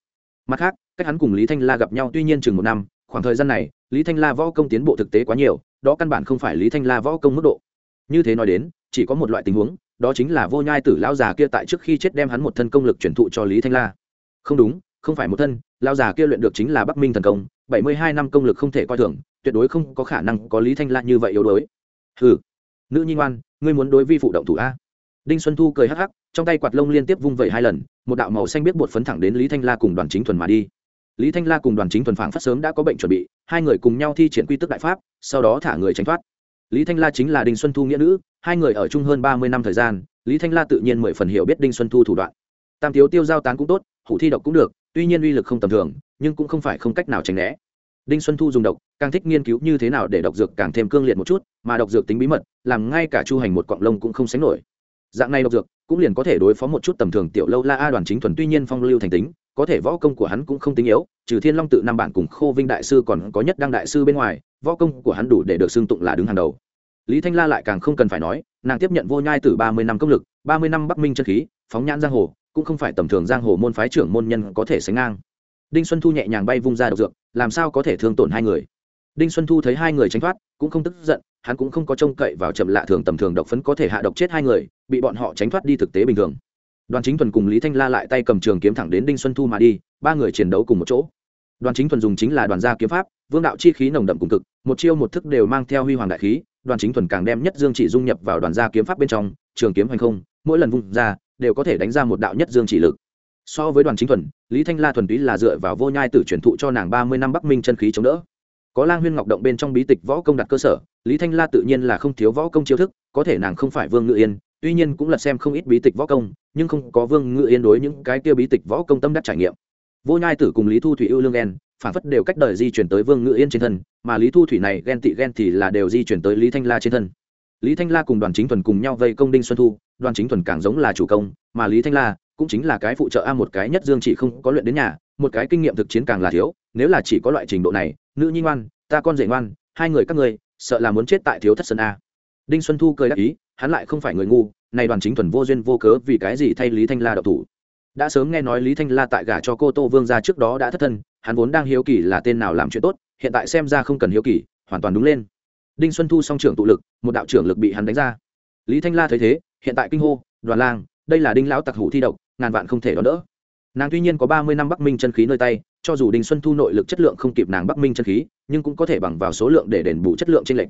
Mặt khác, cách hắn cùng lý thanh la gặp nhau tuy nhiên chừng một năm, khoảng thời gian này, lý thanh la võ công tiến bộ thực tế quá nhiều, đó căn bản không phải lý thanh la võ công mức độ. Như thế nói đến, chỉ có một loại tình huống, đó chính là vô nhai tử lão già kia tại trước khi chết đem hắn một thân công lực chuyển thụ cho lý thanh la. Không đúng, không phải một thân, lão già kia luyện được chính là bắc minh thần công, bảy mươi hai năm công lực không thể coi thường, tuyệt đối không có khả năng có lý thanh la như vậy yếu đuối. Ừ nữ nhi ngoan, ngươi muốn đối vi phụ động thủ a? Đinh xuân thu cười hắc hắc, trong tay quạt lông liên tiếp vung vẩy hai lần một đạo màu xanh biết bột phấn thẳng đến lý thanh la cùng đoàn chính thuần mà đi. Lý thanh la cùng đoàn chính thuần phảng phát sớm đã có bệnh chuẩn bị, hai người cùng nhau thi triển quy tức đại pháp, sau đó thả người tránh thoát. Lý thanh la chính là đinh xuân thu nghĩa nữ, hai người ở chung hơn ba mươi năm thời gian, lý thanh la tự nhiên mười phần hiểu biết đinh xuân thu thủ đoạn. Tam tiếu tiêu giao tán cũng tốt, hủ thi độc cũng được, tuy nhiên uy lực không tầm thường, nhưng cũng không phải không cách nào tránh né. Đinh xuân thu dùng độc, càng thích nghiên cứu như thế nào để độc dược càng thêm cương liệt một chút, mà độc dược tính bí mật, làm ngay cả chu hành một cọng lông cũng không sánh nổi dạng này độc dược, cũng liền có thể đối phó một chút tầm thường tiểu lâu la a đoàn chính thuần. Tuy nhiên phong lưu thành tính, có thể võ công của hắn cũng không tính yếu, trừ thiên long tự năm bản cùng khô vinh đại sư còn có nhất đăng đại sư bên ngoài, võ công của hắn đủ để được xưng tụng là đứng hàng đầu. Lý thanh la lại càng không cần phải nói, nàng tiếp nhận vô nhai từ ba mươi năm công lực, ba mươi năm bắc minh chân khí, phóng nhãn giang hồ, cũng không phải tầm thường giang hồ môn phái trưởng môn nhân có thể sánh ngang. Đinh xuân thu nhẹ nhàng bay vung ra độc dược, làm sao có thể thương tổn hai người? Đinh xuân thu thấy hai người tránh thoát, cũng không tức giận hắn cũng không có trông cậy vào chậm lạ thường tầm thường độc phấn có thể hạ độc chết hai người, bị bọn họ tránh thoát đi thực tế bình thường. Đoàn chính thuần cùng lý thanh la lại tay cầm trường kiếm thẳng đến đinh xuân thu mà đi, ba người chiến đấu cùng một chỗ. Đoàn chính thuần dùng chính là đoàn gia kiếm pháp, vương đạo chi khí nồng đậm cùng cực, một chiêu một thức đều mang theo huy hoàng đại khí, đoàn chính thuần càng đem nhất dương chỉ dung nhập vào đoàn gia kiếm pháp bên trong, trường kiếm hành không, mỗi lần vung ra, đều có thể đánh ra một đạo nhất dương chỉ lực. So với đoàn chính thuần, lý thanh la thuần túy là dựa vào vô nhai tử truyền thụ cho nàng ba mươi năm bắc minh chân khí chống đỡ có lang huyên ngọc động bên trong bí tịch võ công đặt cơ sở, lý thanh la tự nhiên là không thiếu võ công chiêu thức, có thể nàng không phải vương ngự yên, tuy nhiên cũng là xem không ít bí tịch võ công, nhưng không có vương ngự yên đối những cái kia bí tịch võ công tâm đắc trải nghiệm. Vô nhai tử cùng lý thu thủy ưu lương ghen, phản phất đều cách đời di chuyển tới vương ngự yên trên thân, mà lý thu thủy này ghen tị ghen thì là đều di chuyển tới lý thanh la trên thân. Lý thanh la cùng đoàn chính thuần cùng nhau vây công đinh xuân thu, đoàn chính thuần càng giống là chủ công, mà lý thanh la cũng chính là cái phụ trợ a một cái nhất dương chỉ không có luyện đến nhà, một cái kinh nghiệm thực chiến càng là thiếu nếu là chỉ có loại trình độ này, nữ nhi ngoan, ta con rể ngoan, hai người các ngươi, sợ là muốn chết tại thiếu thất sơn a. Đinh xuân thu cười đáp ý, hắn lại không phải người ngu, này đoàn chính thuần vô duyên vô cớ vì cái gì thay lý thanh la độc thủ. Đã sớm nghe nói lý thanh la tại gả cho cô tô vương ra trước đó đã thất thân, hắn vốn đang hiếu kỳ là tên nào làm chuyện tốt, hiện tại xem ra không cần hiếu kỳ, hoàn toàn đúng lên. Đinh xuân thu song trưởng tụ lực, một đạo trưởng lực bị hắn đánh ra. Lý thanh la thấy thế, hiện tại kinh hô, đoàn lang, đây là đinh lão tặc hủ thi độc, ngàn vạn không thể đón đỡ nàng tuy nhiên có ba mươi năm bắc minh chân khí nơi tay, cho dù đinh xuân thu nội lực chất lượng không kịp nàng bắc minh chân khí, nhưng cũng có thể bằng vào số lượng để đền bù chất lượng trên lệnh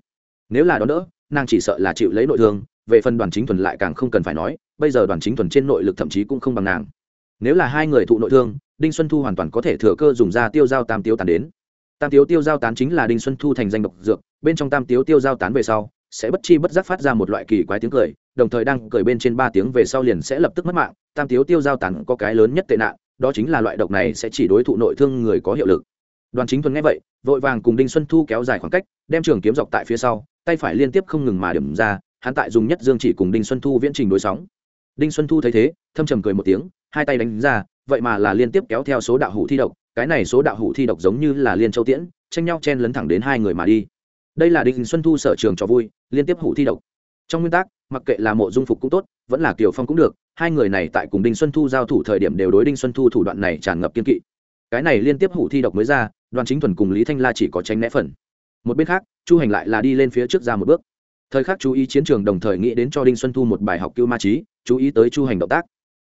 nếu là đón đỡ, nàng chỉ sợ là chịu lấy nội thương, về phần đoàn chính thuần lại càng không cần phải nói, bây giờ đoàn chính thuần trên nội lực thậm chí cũng không bằng nàng. Nếu là hai người thụ nội thương, đinh xuân thu hoàn toàn có thể thừa cơ dùng ra tiêu giao tam tiêu tán đến. Tam tiếu tiêu giao tán chính là đinh xuân thu thành danh độc dược, bên trong tam tiếu tiêu giao tán về sau, sẽ bất chi bất giác phát ra một loại kỳ quái tiếng cười đồng thời đang cười bên trên ba tiếng về sau liền sẽ lập tức mất mạng, tam tiếu tiêu giao tán có cái lớn nhất tệ nạn, đó chính là loại độc này sẽ chỉ đối thụ nội thương người có hiệu lực. Đoàn chính thuần nghe vậy, vội vàng cùng đinh xuân thu kéo dài khoảng cách, đem trường kiếm dọc tại phía sau, tay phải liên tiếp không ngừng mà điểm ra, hắn tại dùng nhất dương chỉ cùng đinh xuân thu viễn trình đối sóng. Đinh xuân thu thấy thế, thâm trầm cười một tiếng, hai tay đánh ra, vậy mà là liên tiếp kéo theo số đạo hủ thi độc, cái này số đạo hủ thi độc giống như là liên châu tiễn, tranh nhau chen lấn thẳng đến hai người mà đi. Đây là đinh xuân thu sở trường cho vui, liên tiếp hủ thi độc. Trong nguyên tắc mặc kệ là mộ dung phục cũng tốt, vẫn là kiều phong cũng được, hai người này tại cùng đinh xuân thu giao thủ thời điểm đều đối đinh xuân thu thủ đoạn này tràn ngập kiên kỵ. Cái này liên tiếp hủ thi độc mới ra, đoàn chính thuần cùng lý thanh la chỉ có tránh né phần. Một bên khác, chu hành lại là đi lên phía trước ra một bước. Thời khắc chú ý chiến trường đồng thời nghĩ đến cho đinh xuân thu một bài học cưu ma trí chú ý tới chu hành động tác.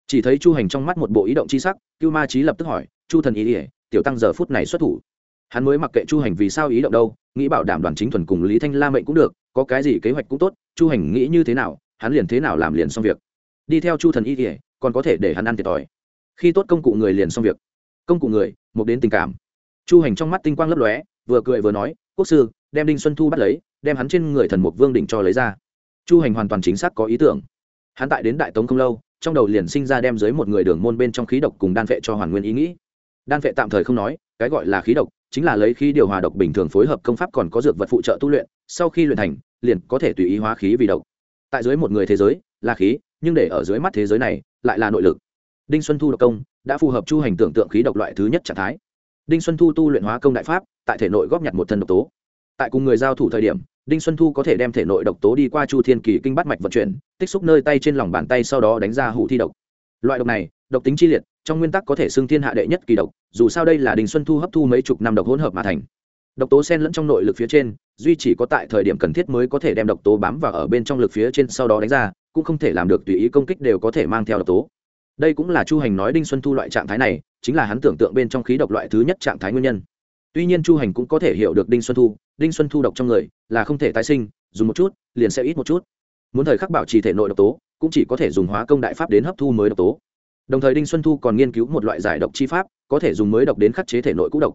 Chỉ thấy chu hành trong mắt một bộ ý động c h i sắc, cưu ma trí lập tức hỏi, chu thần ý ỉa tiểu tăng giờ phút này xuất thủ? Hắn mới mặc kệ chu hành vì sao ý động đâu nghĩ bảo đảm đoàn chính thuần cùng lý thanh la mệnh cũng được, có cái gì kế hoạch cũng tốt, chu hành nghĩ như thế nào, hắn liền thế nào làm liền xong việc. Đi theo chu thần y kỉa còn có thể để hắn ăn thiệt thòi. Khi tốt công cụ người liền xong việc. Công cụ người mục đến tình cảm. Chu hành trong mắt tinh quang lấp lóe, vừa cười vừa nói, quốc sư, đem đinh xuân thu bắt lấy, đem hắn trên người thần mục vương đỉnh cho lấy ra. Chu hành hoàn toàn chính xác có ý tưởng. Hắn tại đến đại tống không lâu, trong đầu liền sinh ra đem dưới một người đường môn bên trong khí độc cùng đan vệ cho hoàn nguyên ý nghĩ. Đan vệ tạm thời không nói, cái gọi là khí độc chính là lấy khí điều hòa độc bình thường phối hợp công pháp còn có dược vật phụ trợ tu luyện, sau khi luyện thành, liền có thể tùy ý hóa khí vì độc. Tại dưới một người thế giới, là khí, nhưng để ở dưới mắt thế giới này, lại là nội lực. Đinh xuân thu độc công, đã phù hợp chu hành tưởng tượng khí độc loại thứ nhất trạng thái. Đinh xuân thu tu luyện hóa công đại pháp, tại thể nội góp nhặt một thân độc tố. Tại cùng người giao thủ thời điểm, đinh xuân thu có thể đem thể nội độc tố đi qua chu thiên kỳ kinh bắt mạch vận chuyển, tích xúc nơi tay trên lòng bàn tay sau đó đánh ra hủ thi độc. Loại độc này, độc tính chi liệt trong nguyên tắc có thể xưng thiên hạ đệ nhất kỳ độc, dù sao đây là đinh xuân thu hấp thu mấy chục năm độc hỗn hợp mà thành. Độc tố sen lẫn trong nội lực phía trên, duy chỉ có tại thời điểm cần thiết mới có thể đem độc tố bám vào ở bên trong lực phía trên sau đó đánh ra, cũng không thể làm được tùy ý công kích đều có thể mang theo độc tố. Đây cũng là chu hành nói đinh xuân thu loại trạng thái này, chính là hắn tưởng tượng bên trong khí độc loại thứ nhất trạng thái nguyên nhân. Tuy nhiên chu hành cũng có thể hiểu được đinh xuân thu, đinh xuân thu độc trong người là không thể tái sinh, dùng một chút, liền sẽ ít một chút. Muốn thời khắc bảo trì thể nội độc tố, cũng chỉ có thể dùng hóa công đại pháp đến hấp thu mới độc tố đồng thời đinh xuân thu còn nghiên cứu một loại giải độc chi pháp, có thể dùng mới độc đến khắc chế thể nội cũ độc.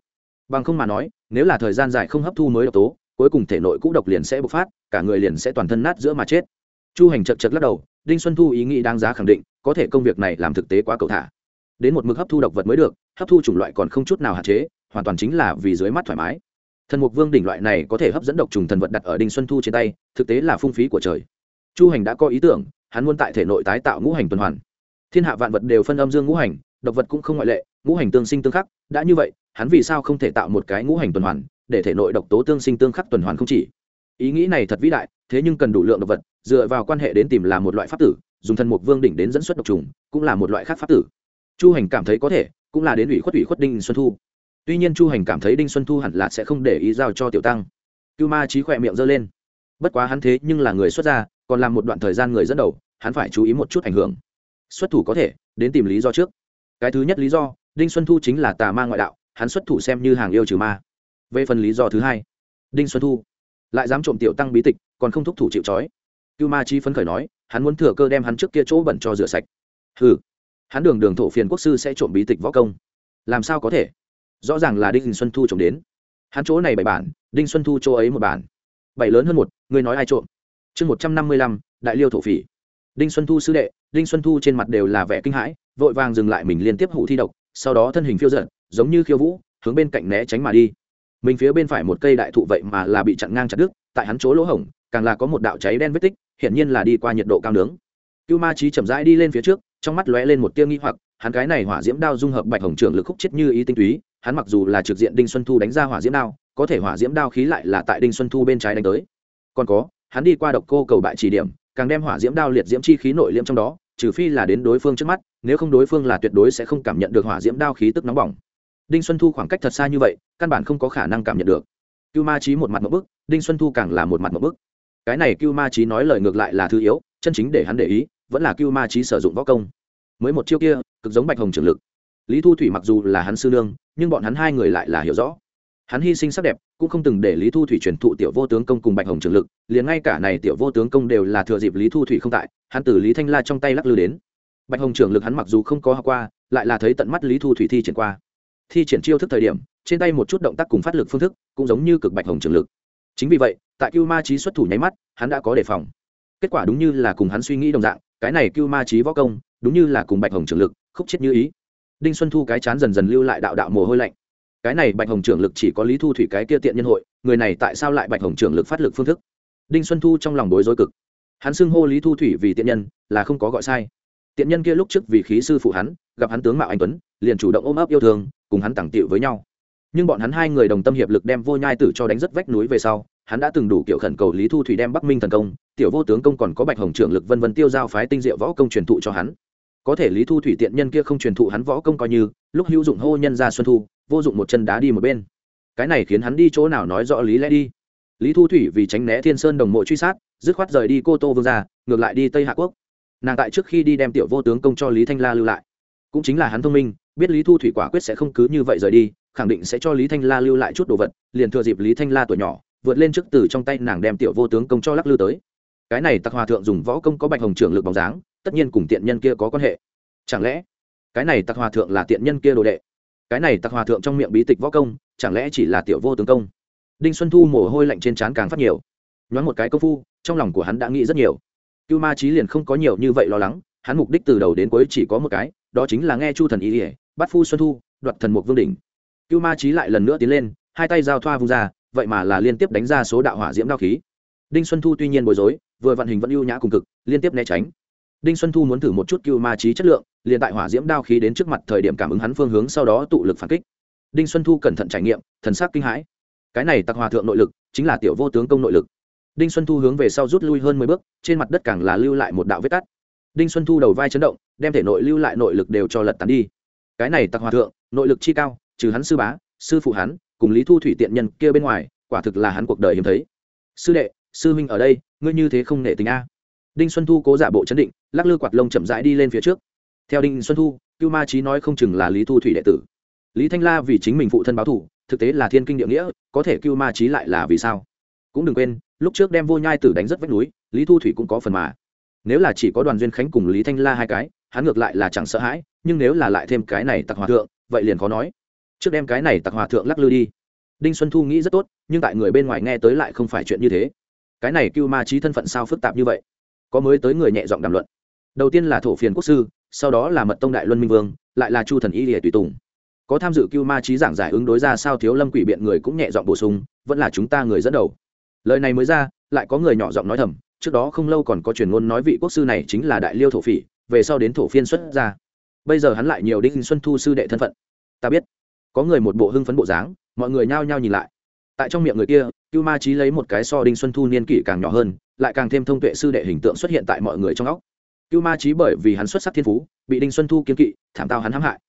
Bằng không mà nói, nếu là thời gian dài không hấp thu mới độc tố, cuối cùng thể nội cũ độc liền sẽ bộc phát, cả người liền sẽ toàn thân nát giữa mà chết. Chu hành chật chật lắc đầu, đinh xuân thu ý nghĩ đáng giá khẳng định, có thể công việc này làm thực tế quá cầu thả. Đến một mực hấp thu độc vật mới được, hấp thu chủng loại còn không chút nào hạn chế, hoàn toàn chính là vì dưới mắt thoải mái. Thần mục vương đỉnh loại này có thể hấp dẫn độc trùng thần vật đặt ở đinh xuân thu trên tay, thực tế là phung phí của trời. Chu hành đã có ý tưởng, hắn muốn tại thể nội tái tạo ngũ hành tuần hoàn thiên hạ vạn vật đều phân âm dương ngũ hành, độc vật cũng không ngoại lệ, ngũ hành tương sinh tương khắc, đã như vậy, hắn vì sao không thể tạo một cái ngũ hành tuần hoàn, để thể nội độc tố tương sinh tương khắc tuần hoàn không chỉ? Ý nghĩ này thật vĩ đại, thế nhưng cần đủ lượng độc vật, dựa vào quan hệ đến tìm là một loại pháp tử, dùng thần mục vương đỉnh đến dẫn xuất độc trùng, cũng là một loại khác pháp tử. Chu hành cảm thấy có thể, cũng là đến ủy khuất ủy khuất đinh xuân thu. Tuy nhiên chu hành cảm thấy đinh xuân thu hẳn là sẽ không để ý giao cho tiểu tăng. Cưu ma trí khỏe miệng giơ lên. Bất quá hắn thế nhưng là người xuất gia, còn làm một đoạn thời gian người dẫn đầu, hắn phải chú ý một chút ảnh hưởng xuất thủ có thể, đến tìm lý do trước. Cái thứ nhất lý do, đinh xuân thu chính là tà ma ngoại đạo, hắn xuất thủ xem như hàng yêu trừ ma. Về phần lý do thứ hai, đinh xuân thu lại dám trộm tiểu tăng bí tịch, còn không thúc thủ chịu trói. Cưu ma chi phấn khởi nói, hắn muốn thừa cơ đem hắn trước kia chỗ bẩn cho rửa sạch. Hừ, hắn đường đường thổ phiền quốc sư sẽ trộm bí tịch võ công. Làm sao có thể? Rõ ràng là đinh xuân thu trộm đến. Hắn chỗ này bảy bản, đinh xuân thu chỗ ấy một bản. Bảy lớn hơn một, người nói ai trộm? Chương một trăm năm mươi lăm, đại liêu thổ phỉ đinh xuân thu sư đệ, đinh xuân thu trên mặt đều là vẻ kinh hãi, vội vàng dừng lại mình liên tiếp hụ thi độc, sau đó thân hình phiêu giận giống như khiêu vũ, hướng bên cạnh né tránh mà đi. Mình phía bên phải một cây đại thụ vậy mà là bị chặn ngang chặt đứt, tại hắn chỗ lỗ hổng, càng là có một đạo cháy đen vết tích, hiển nhiên là đi qua nhiệt độ cao nướng. Cưu ma trí chậm rãi đi lên phía trước, trong mắt lóe lên một tia nghi hoặc, hắn cái này hỏa diễm đao dung hợp bạch hồng trưởng lực khúc chết như ý tinh túy, hắn mặc dù là trực diện đinh xuân thu đánh ra hỏa diễm đao, có thể hỏa diễm đao khí lại là tại đinh xuân thu bên trái đánh tới. Còn có, hắn đi qua độc cô cầu bại chỉ điểm càng đem hỏa diễm đao liệt diễm chi khí nội liễm trong đó, trừ phi là đến đối phương trước mắt, nếu không đối phương là tuyệt đối sẽ không cảm nhận được hỏa diễm đao khí tức nóng bỏng. Đinh xuân thu khoảng cách thật xa như vậy, căn bản không có khả năng cảm nhận được. Cưu ma trí một mặt một bức, đinh xuân thu càng là một mặt một bức. Cái này cưu ma trí nói lời ngược lại là thứ yếu, chân chính để hắn để ý, vẫn là cưu ma trí sử dụng võ công. Mới một chiêu kia, cực giống bạch hồng trường lực. Lý thu thủy mặc dù là hắn sư nương, nhưng bọn hắn hai người lại là hiểu rõ. Hắn hy sinh sắc đẹp cũng không từng để lý thu thủy truyền thụ tiểu vô tướng công cùng bạch hồng trường lực, liền ngay cả này tiểu vô tướng công đều là thừa dịp lý thu thủy không tại, hắn từ lý thanh la trong tay lắc lư đến. Bạch hồng trường lực hắn mặc dù không có học qua, lại là thấy tận mắt lý thu thủy thi triển qua. Thi triển chiêu thức thời điểm, trên tay một chút động tác cùng phát lực phương thức, cũng giống như cực bạch hồng trường lực. Chính vì vậy, tại cưu ma trí xuất thủ nháy mắt, hắn đã có đề phòng. Kết quả đúng như là cùng hắn suy nghĩ đồng dạng, cái này cưu ma trí võ công, đúng như là cùng bạch hồng trường lực, khúc chết như ý. Đinh xuân thu cái chán dần dần lưu lại đạo đạo mồ hôi lạnh cái này bạch hồng trưởng lực chỉ có lý thu thủy cái kia tiện nhân hội, người này tại sao lại bạch hồng trưởng lực phát lực phương thức? Đinh xuân thu trong lòng bối rối cực. Hắn xưng hô lý thu thủy vì tiện nhân, là không có gọi sai. Tiện nhân kia lúc trước vì khí sư phụ hắn, gặp hắn tướng mạo anh tuấn, liền chủ động ôm ấp yêu thương, cùng hắn tặng tiệu với nhau. Nhưng bọn hắn hai người đồng tâm hiệp lực đem vô nhai tử cho đánh rất vách núi về sau, hắn đã từng đủ kiểu khẩn cầu lý thu thủy đem bắc minh thần công, tiểu vô tướng công còn có bạch hồng trưởng lực vân vân tiêu giao phái tinh diệu võ công truyền thụ cho hắn. Có thể lý thu thủy tiện nhân kia không truyền thụ hắn võ công coi như, lúc hữu dụng hô nhân ra xuân thu vô dụng một chân đá đi một bên. Cái này khiến hắn đi chỗ nào nói rõ lý lẽ đi. Lý thu thủy vì tránh né thiên sơn đồng mộ truy sát, dứt khoát rời đi cô tô vương ra ngược lại đi tây hạ quốc. Nàng tại trước khi đi đem tiểu vô tướng công cho lý thanh la lưu lại. Cũng chính là hắn thông minh, biết lý thu thủy quả quyết sẽ không cứ như vậy rời đi, khẳng định sẽ cho lý thanh la lưu lại chút đồ vật, liền thừa dịp lý thanh la tuổi nhỏ, vượt lên trước từ trong tay nàng đem tiểu vô tướng công cho lắc lư tới. Cái này tặc hòa thượng dùng võ công có bạch hồng trưởng lực bóng dáng, tất nhiên cùng tiện nhân kia có quan hệ. Chẳng lẽ, cái này tặc hòa thượng là tiện nhân kia đồ đệ? Cái này tặc hòa thượng trong miệng bí tịch võ công, chẳng lẽ chỉ là tiểu vô tướng công? Đinh xuân thu mồ hôi lạnh trên trán càng phát nhiều. Nhoáng một cái công phu, trong lòng của hắn đã nghĩ rất nhiều. Cưu ma trí liền không có nhiều như vậy lo lắng, hắn mục đích từ đầu đến cuối chỉ có một cái, đó chính là nghe chu thần ý ỉa bắt phu xuân thu, đoạt thần mục vương đỉnh. Cưu ma trí lại lần nữa tiến lên, hai tay giao thoa vung ra, vậy mà là liên tiếp đánh ra số đạo hỏa diễm đao khí. Đinh xuân thu tuy nhiên bối rối, vừa vận hình vẫn ưu nhã cùng cực, liên tiếp né tránh. Đinh xuân thu muốn thử một chút cưu ma trí chất lượng liền tại hỏa diễm đao khí đến trước mặt thời điểm cảm ứng hắn phương hướng sau đó tụ lực phản kích. Đinh xuân thu cẩn thận trải nghiệm, thần sắc kinh hãi. Cái này tặc hòa thượng nội lực, chính là tiểu vô tướng công nội lực. Đinh xuân thu hướng về sau rút lui hơn mười bước, trên mặt đất càng là lưu lại một đạo vết cắt. Đinh xuân thu đầu vai chấn động, đem thể nội lưu lại nội lực đều cho lật tàn đi. Cái này tặc hòa thượng, nội lực chi cao, trừ hắn sư bá, sư phụ hắn, cùng lý thu thủy tiện nhân kia bên ngoài, quả thực là hắn cuộc đời hiếm thấy. Sư đệ, sư huynh ở đây, ngươi như thế không nể tình a. Đinh xuân thu cố giả bộ chấn định, lắc lư quạt lông chậm rãi đi lên phía trước theo đinh xuân thu, cưu ma trí nói không chừng là lý thu thủy đệ tử. Lý thanh la vì chính mình phụ thân báo thủ thực tế là thiên kinh địa nghĩa, có thể cưu ma trí lại là vì sao? Cũng đừng quên, lúc trước đem vô nhai tử đánh rất vách núi, lý thu thủy cũng có phần mà. Nếu là chỉ có đoàn duyên khánh cùng lý thanh la hai cái, hắn ngược lại là chẳng sợ hãi, nhưng nếu là lại thêm cái này tặc hòa thượng, vậy liền khó nói. Trước đem cái này tặc hòa thượng lắc lư đi. Đinh xuân thu nghĩ rất tốt, nhưng tại người bên ngoài nghe tới lại không phải chuyện như thế. Cái này cưu ma trí thân phận sao phức tạp như vậy? Có mới tới người nhẹ giọng đàm luận. Đầu tiên là thổ phiền quốc sư sau đó là mật tông đại luân minh vương, lại là chu thần y lìa tùy tùng. Có tham dự cưu ma trí giảng giải ứng đối ra sao thiếu lâm quỷ biện người cũng nhẹ giọng bổ sung, vẫn là chúng ta người dẫn đầu. Lời này mới ra, lại có người nhỏ giọng nói thầm, trước đó không lâu còn có truyền ngôn nói vị quốc sư này chính là đại liêu thổ phỉ, về sau đến thổ phiên xuất ra. Bây giờ hắn lại nhiều đinh xuân thu sư đệ thân phận. Ta biết. Có người một bộ hưng phấn bộ dáng, mọi người nhao nhao nhìn lại. Tại trong miệng người kia, cưu ma trí lấy một cái so đinh xuân thu niên kỷ càng nhỏ hơn, lại càng thêm thông tuệ sư đệ hình tượng xuất hiện tại mọi người trong óc cưu ma trí bởi vì hắn xuất sắc thiên phú, bị đinh xuân thu kiên kỵ, thảm tao hắn hãm hại.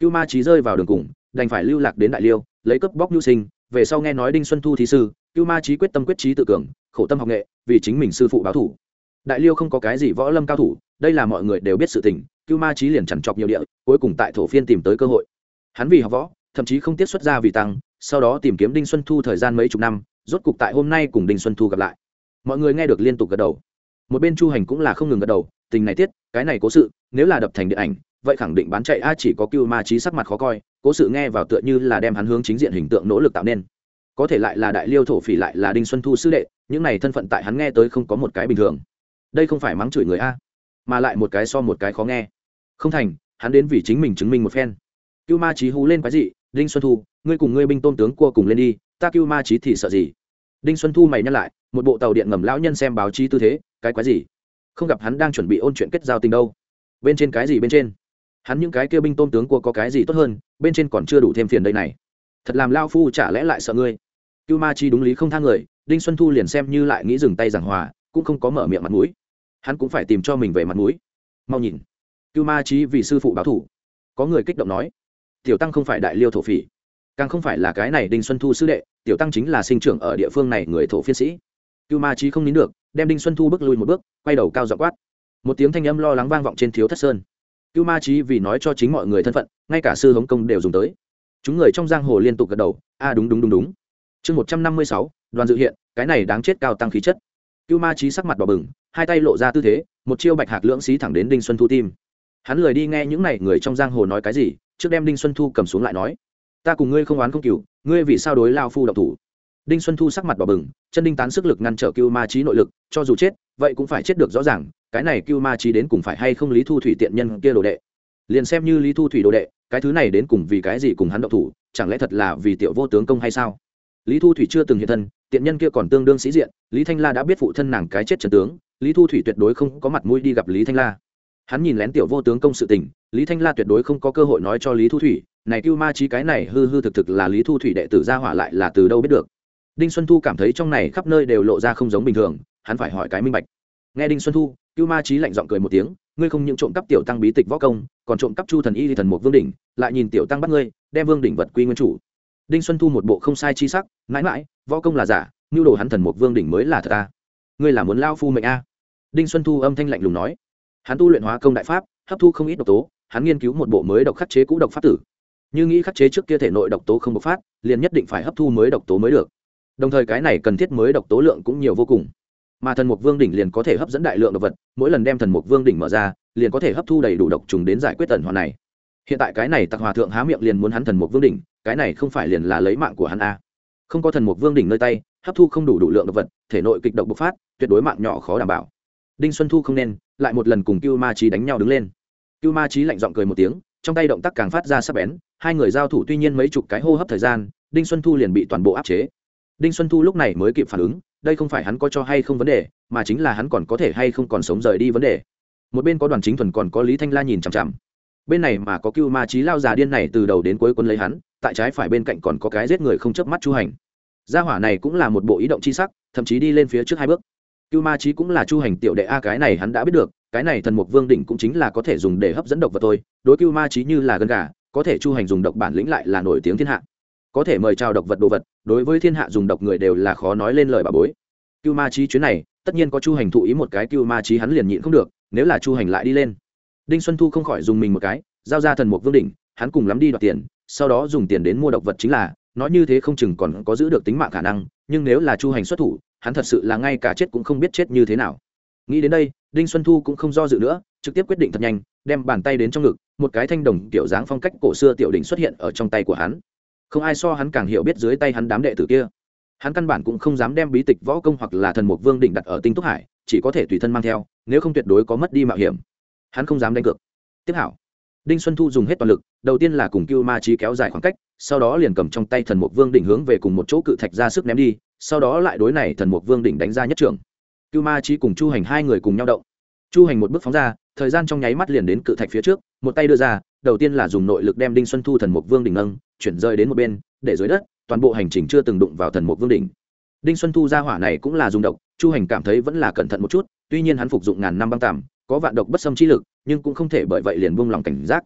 Cưu ma trí rơi vào đường cùng, đành phải lưu lạc đến đại liêu, lấy cấp bóc nhu sinh. Về sau nghe nói đinh xuân thu thí sư, cưu ma trí quyết tâm quyết trí tự cường, khổ tâm học nghệ, vì chính mình sư phụ báo thủ. Đại liêu không có cái gì võ lâm cao thủ, đây là mọi người đều biết sự tình, cưu ma trí liền chẳng chọc nhiều địa, cuối cùng tại thổ phiên tìm tới cơ hội. Hắn vì học võ, thậm chí không tiết xuất ra vì tăng, sau đó tìm kiếm đinh xuân thu thời gian mấy chục năm, rốt cục tại hôm nay cùng đinh xuân thu gặp lại. Mọi người nghe được liên tục gật đầu một bên chu hành cũng là không ngừng gật đầu, tình này tiết, cái này cố sự, nếu là đập thành điện ảnh, vậy khẳng định bán chạy, a, chỉ có cưu ma trí sắc mặt khó coi, cố sự nghe vào tựa như là đem hắn hướng chính diện hình tượng nỗ lực tạo nên. Có thể lại là đại liêu thổ phỉ lại là đinh xuân thu sư đệ, những này thân phận tại hắn nghe tới không có một cái bình thường. Đây không phải mắng chửi người, a, mà lại một cái so một cái khó nghe. Không thành, hắn đến vì chính mình chứng minh một phen. Cưu ma trí hú lên cái gì đinh xuân thu, ngươi cùng ngươi binh tôn tướng cua cùng lên đi, ta cưu ma trí thì sợ gì? Đinh xuân thu mày nhắc lại, một bộ tàu điện ngầm lão nhân xem báo chí tư thế cái quái gì? Không gặp hắn đang chuẩn bị ôn chuyện kết giao tình đâu. Bên trên cái gì bên trên? Hắn những cái kia binh tôn tướng cua có cái gì tốt hơn, bên trên còn chưa đủ thêm phiền đây này. Thật làm lao phu chả lẽ lại sợ ngươi? Cưu ma chi đúng lý không thang người, đinh xuân thu liền xem như lại nghĩ dừng tay giảng hòa, cũng không có mở miệng mặt mũi. Hắn cũng phải tìm cho mình về mặt mũi. Mau nhìn. Cưu ma chi vì sư phụ báo thủ. Có người kích động nói, tiểu tăng không phải đại liêu thổ phỉ. Càng không phải là cái này đinh xuân thu sư đệ, tiểu tăng chính là sinh trưởng ở địa phương này người thổ phiên sĩ. Cưu ma Chi không nín được đem đinh xuân thu bước lui một bước, quay đầu cao dọ quát. Một tiếng thanh âm lo lắng vang vọng trên thiếu thất sơn. Cưu ma trí vì nói cho chính mọi người thân phận, ngay cả sư hống công đều dùng tới. Chúng người trong giang hồ liên tục gật đầu, a, đúng đúng đúng đúng. Chương một trăm năm mươi sáu, đoàn dự hiện, cái này đáng chết cao tăng khí chất. Cưu ma trí sắc mặt đỏ bừng, hai tay lộ ra tư thế, một chiêu bạch hạc lưỡng xí thẳng đến đinh xuân thu tim. Hắn lười đi nghe những n à y người trong giang hồ nói cái gì, trước đem đinh xuân thu cầm xuống lại nói, ta cùng ngươi không oán không cựu ngươi vì sao đối lao phu độc thủ? Đinh xuân thu sắc mặt bỏ bừng, chân đinh tán sức lực ngăn trở cưu ma trí nội lực, cho dù chết, vậy cũng phải chết được rõ ràng, cái này cưu ma trí đến cùng phải hay không lý thu thủy tiện nhân kia đồ đệ? Liền xem như lý thu thủy đồ đệ, cái thứ này đến cùng vì cái gì cùng hắn độc thủ, chẳng lẽ thật là vì tiểu vô tướng công hay sao? Lý thu thủy chưa từng hiện thân, tiện nhân kia còn tương đương sĩ diện, lý thanh la đã biết phụ thân nàng cái chết trần tướng, lý thu thủy tuyệt đối không có mặt mũi đi gặp lý thanh la. Hắn nhìn lén tiểu vô tướng công sự tình, lý thanh la tuyệt đối không có cơ hội nói cho lý thu thủy, này cưu ma trí cái này hư hư thực thực là lý thu thủy đệ tử gia hỏa lại là từ đâu biết được đinh xuân thu cảm thấy trong này khắp nơi đều lộ ra không giống bình thường, hắn phải hỏi cái minh bạch. Nghe đinh xuân thu, cưu ma trí lạnh giọng cười một tiếng, ngươi không những trộm cắp tiểu tăng bí tịch võ công, còn trộm cắp chu thần y thần một vương đỉnh, lại nhìn tiểu tăng bắt ngươi, đem vương đỉnh vật quy nguyên chủ. Đinh xuân thu một bộ không sai chi sắc, mãi mãi, võ công là giả, nhu đồ hắn thần một vương đỉnh mới là thật ta ngươi là muốn lao phu mệnh a. Đinh xuân thu âm thanh lạnh lùng nói. Hắn tu luyện hóa công đại pháp, hấp thu không ít độc tố, hắn nghiên cứu một bộ mới độc khắc chế cũ độc pháp tử. Như nghĩ khắc chế trước kia thể nội độc tố không bộc phát, liền nhất định phải hấp thu mới độc tố mới được đồng thời cái này cần thiết mới độc tố lượng cũng nhiều vô cùng. Mà thần mục vương đỉnh liền có thể hấp dẫn đại lượng độc vật, mỗi lần đem thần mục vương đỉnh mở ra, liền có thể hấp thu đầy đủ độc trùng đến giải quyết tần hòa này. Hiện tại cái này tặc hòa thượng há miệng liền muốn hắn thần mục vương đỉnh, cái này không phải liền là lấy mạng của hắn a không có thần mục vương đỉnh nơi tay, hấp thu không đủ đủ lượng độc vật, thể nội kịch độc bộc phát, tuyệt đối mạng nhỏ khó đảm bảo. Đinh xuân thu không nên, lại một lần cùng cưu ma trí đánh nhau đứng lên. Cưu ma trí lạnh giọng cười một tiếng, trong tay động tác càng phát ra sắc bén, hai người giao thủ tuy nhiên mấy chục cái hô hấp thời gian, đinh xuân thu liền bị toàn bộ áp chế đinh xuân thu lúc này mới kịp phản ứng, đây không phải hắn có cho hay không vấn đề, mà chính là hắn còn có thể hay không còn sống rời đi vấn đề. Một bên có đoàn chính thuần còn có lý thanh la nhìn chằm chằm. Bên này mà có cưu ma trí lao già điên này từ đầu đến cuối quân lấy hắn, tại trái phải bên cạnh còn có cái giết người không chớp mắt chu hành. Gia hỏa này cũng là một bộ ý động chi sắc, thậm chí đi lên phía trước hai bước. Cưu ma trí cũng là chu hành tiểu đệ a, cái này hắn đã biết được, cái này thần mục vương đỉnh cũng chính là có thể dùng để hấp dẫn độc vật thôi, đối cưu ma trí như là gân gà, có thể chu hành dùng độc bản lĩnh lại là nổi tiếng thiên hạ có thể mời chào độc vật đồ vật, đối với thiên hạ dùng độc người đều là khó nói lên lời bà bối. Cưu ma trí chuyến này, tất nhiên có chu hành thụ ý một cái, cưu ma trí hắn liền nhịn không được, nếu là chu hành lại đi lên. Đinh xuân thu không khỏi dùng mình một cái, giao ra thần mục vương đỉnh, hắn cùng lắm đi đoạt tiền, sau đó dùng tiền đến mua độc vật chính là, nói như thế không chừng còn có giữ được tính mạng khả năng, nhưng nếu là chu hành xuất thủ, hắn thật sự là ngay cả chết cũng không biết chết như thế nào. Nghĩ đến đây, đinh xuân thu cũng không do dự nữa, trực tiếp quyết định thật nhanh, đem bàn tay đến trong ngực, một cái thanh đồng kiểu dáng phong cách cổ xưa tiểu đỉnh xuất hiện ở trong tay của hắn không ai so hắn càng hiểu biết dưới tay hắn đám đệ tử kia. Hắn căn bản cũng không dám đem bí tịch võ công hoặc là thần mục vương đỉnh đặt ở tinh túc hải, chỉ có thể tùy thân mang theo, nếu không tuyệt đối có mất đi mạo hiểm. Hắn không dám đánh cược. Tiếp hảo. Đinh xuân thu dùng hết toàn lực, đầu tiên là cùng cưu ma trí kéo dài khoảng cách, sau đó liền cầm trong tay thần mục vương đỉnh hướng về cùng một chỗ cự thạch ra sức ném đi, sau đó lại đối này thần mục vương đỉnh đánh ra nhất trưởng. Cưu ma trí cùng chu hành hai người cùng nhau động. Chu hành một bước phóng ra, thời gian trong nháy mắt liền đến cự thạch phía trước, một tay đưa ra, đầu tiên là dùng nội lực đem đinh xuân thu thần mục vương đỉnh nâng chuyển rơi đến một bên, để dưới đất, toàn bộ hành trình chưa từng đụng vào thần mục vương đỉnh. Đinh xuân thu ra hỏa này cũng là dùng độc, chu hành cảm thấy vẫn là cẩn thận một chút, tuy nhiên hắn phục dụng ngàn năm băng tàm có vạn độc bất xâm chi lực, nhưng cũng không thể bởi vậy liền buông lòng cảnh giác.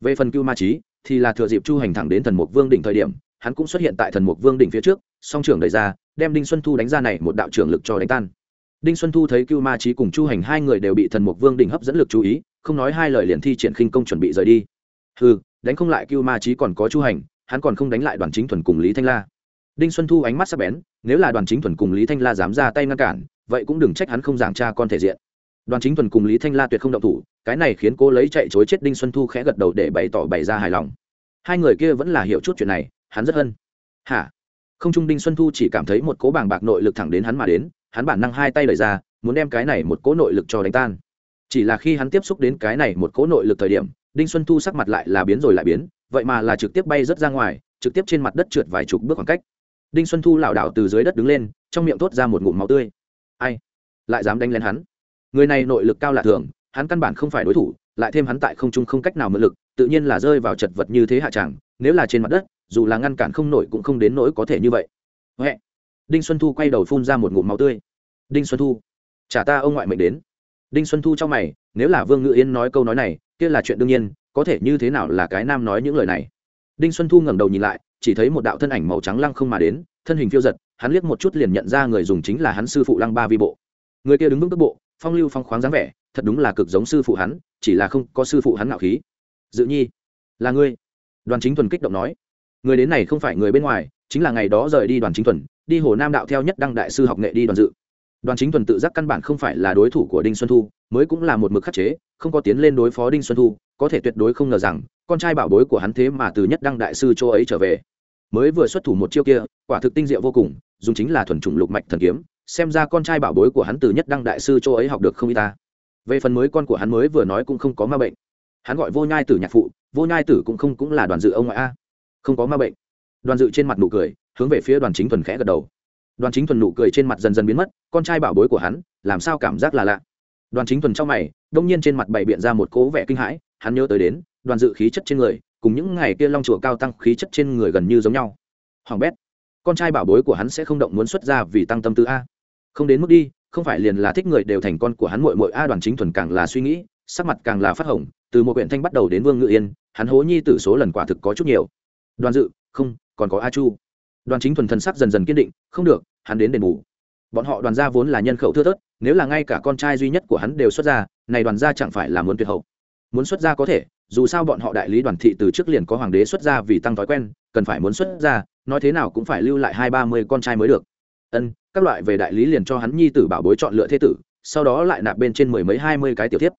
Về phần cưu ma trí thì là thừa dịp chu hành thẳng đến thần mục vương đỉnh thời điểm, hắn cũng xuất hiện tại thần mục vương đỉnh phía trước, song trưởng đẩy ra, đem đinh xuân thu đánh ra này một đạo trưởng lực cho đánh tan. Đinh xuân thu thấy cưu ma trí cùng chu hành hai người đều bị thần mục vương đỉnh hấp dẫn lực chú ý, không nói hai lời liền thi triển khinh công chuẩn bị rời đi. Ừ đánh không lại cưu ma trí còn có chu hành hắn còn không đánh lại đoàn chính thuần cùng lý thanh la. Đinh xuân thu ánh mắt sắc bén, nếu là đoàn chính thuần cùng lý thanh la dám ra tay ngăn cản, vậy cũng đừng trách hắn không giảng cha con thể diện. Đoàn chính thuần cùng lý thanh la tuyệt không động thủ, cái này khiến cô lấy chạy chối chết đinh xuân thu khẽ gật đầu để bày tỏ bày ra hài lòng. Hai người kia vẫn là hiểu chút chuyện này, hắn rất hân. Hả? Không trung đinh xuân thu chỉ cảm thấy một cố bàng bạc nội lực thẳng đến hắn mà đến, hắn bản năng hai tay đẩy ra, muốn đem cái này một cố nội lực cho đánh tan. Chỉ là khi hắn tiếp xúc đến cái này một cố nội lực thời điểm, đinh xuân thu sắc mặt lại là biến rồi lại biến vậy mà là trực tiếp bay rớt ra ngoài, trực tiếp trên mặt đất trượt vài chục bước khoảng cách. Đinh xuân thu lảo đảo từ dưới đất đứng lên, trong miệng thốt ra một ngụm máu tươi. Ai? Lại dám đánh lên hắn? Người này nội lực cao lạ thường, hắn căn bản không phải đối thủ, lại thêm hắn tại không trung không cách nào mượn lực, tự nhiên là rơi vào chật vật như thế hạ tràng nếu là trên mặt đất, dù là ngăn cản không nổi cũng không đến nỗi có thể như vậy. Huệ. đinh xuân thu quay đầu phun ra một ngụm máu tươi. Đinh xuân thu! Trả ta ông ngoại mệnh đến. Đinh xuân thu trong mày, nếu là vương ngự yên nói câu nói này, kia là chuyện đương nhiên có thể như thế nào là cái nam nói những lời này? Đinh xuân thu ngẩng đầu nhìn lại, chỉ thấy một đạo thân ảnh màu trắng lăng không mà đến, thân hình phiêu giật, hắn liếc một chút liền nhận ra người dùng chính là hắn sư phụ lăng ba vi bộ. Người kia đứng vững tức bộ, phong lưu phong khoáng dáng vẻ, thật đúng là cực giống sư phụ hắn, chỉ là không có sư phụ hắn ngạo khí. Dự nhi, là ngươi? Đoàn chính thuần kích động nói. Người đến này không phải người bên ngoài, chính là ngày đó rời đi đoàn chính thuần, đi hồ nam đạo theo nhất đăng đại sư học nghệ đi đoàn dự đoàn chính thuần tự giác căn bản không phải là đối thủ của đinh xuân thu, mới cũng là một mực khắc chế, không có tiến lên đối phó đinh xuân thu, có thể tuyệt đối không ngờ rằng, con trai bảo bối của hắn thế mà từ nhất đăng đại sư châu ấy trở về. Mới vừa xuất thủ một chiêu kia, quả thực tinh diệu vô cùng, dùng chính là thuần chủng lục mạch thần kiếm, xem ra con trai bảo bối của hắn từ nhất đăng đại sư châu ấy học được không y ta. Về phần mới con của hắn mới vừa nói cũng không có ma bệnh. Hắn gọi vô nhai tử nhạc phụ, vô nhai tử cũng không cũng là đoàn dự ông ngoại a. Không có ma bệnh. Đoàn dự trên mặt nụ cười, hướng về phía đoàn chính thuần khẽ gật đầu đoàn chính thuần nụ cười trên mặt dần dần biến mất, con trai bảo bối của hắn, làm sao cảm giác là lạ? Đoàn chính thuần trong mày, đông nhiên trên mặt bày biện ra một cố vẻ kinh hãi, hắn nhớ tới đến, đoàn dự khí chất trên người, cùng những ngày kia long chùa cao tăng khí chất trên người gần như giống nhau. Hoàng bét, con trai bảo bối của hắn sẽ không động muốn xuất ra vì tăng tâm tư a. Không đến mức đi, không phải liền là thích người đều thành con của hắn mội mội a, đoàn chính thuần càng là suy nghĩ, sắc mặt càng là phát hồng, từ một huyện thanh bắt đầu đến vương ngự yên, hắn hố nhi tử số lần quả thực có chút nhiều. Đoàn dự, không, còn có a chu đoàn chính thuần thần sắc dần dần kiên định, không được, hắn đến đền bù. Bọn họ đoàn gia vốn là nhân khẩu thưa thớt, nếu là ngay cả con trai duy nhất của hắn đều xuất ra này đoàn gia chẳng phải là muốn tuyệt hậu. Muốn xuất ra có thể, dù sao bọn họ đại lý đoàn thị từ trước liền có hoàng đế xuất ra vì tăng thói quen, cần phải muốn xuất ra nói thế nào cũng phải lưu lại hai ba mươi con trai mới được. Ân, các loại về đại lý liền cho hắn nhi tử bảo bối chọn lựa thế tử, sau đó lại nạp bên trên mười mấy hai mươi cái tiểu tiếp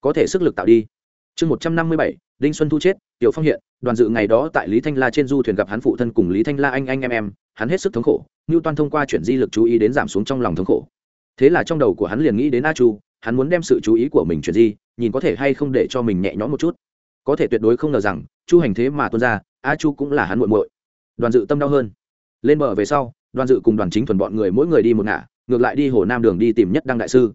có thể sức lực tạo đi chương một trăm năm mươi bảy, đinh xuân thu chết, tiểu phong hiện, đoàn dự ngày đó tại lý thanh la trên du thuyền gặp hắn phụ thân cùng lý thanh la anh anh em em, hắn hết sức thống khổ, ngưu Toàn thông qua chuyển di lực chú ý đến giảm xuống trong lòng thống khổ. Thế là trong đầu của hắn liền nghĩ đến a chu, hắn muốn đem sự chú ý của mình chuyển di, nhìn có thể hay không để cho mình nhẹ nhõm một chút. Có thể tuyệt đối không ngờ rằng, chu hành thế mà tuân ra, a chu cũng là hắn muội muội. Đoàn dự tâm đau hơn. Lên bờ về sau, đoàn dự cùng đoàn chính thuần bọn người mỗi người đi một ngả, ngược lại đi hồ nam đường đi tìm nhất đăng đại sư.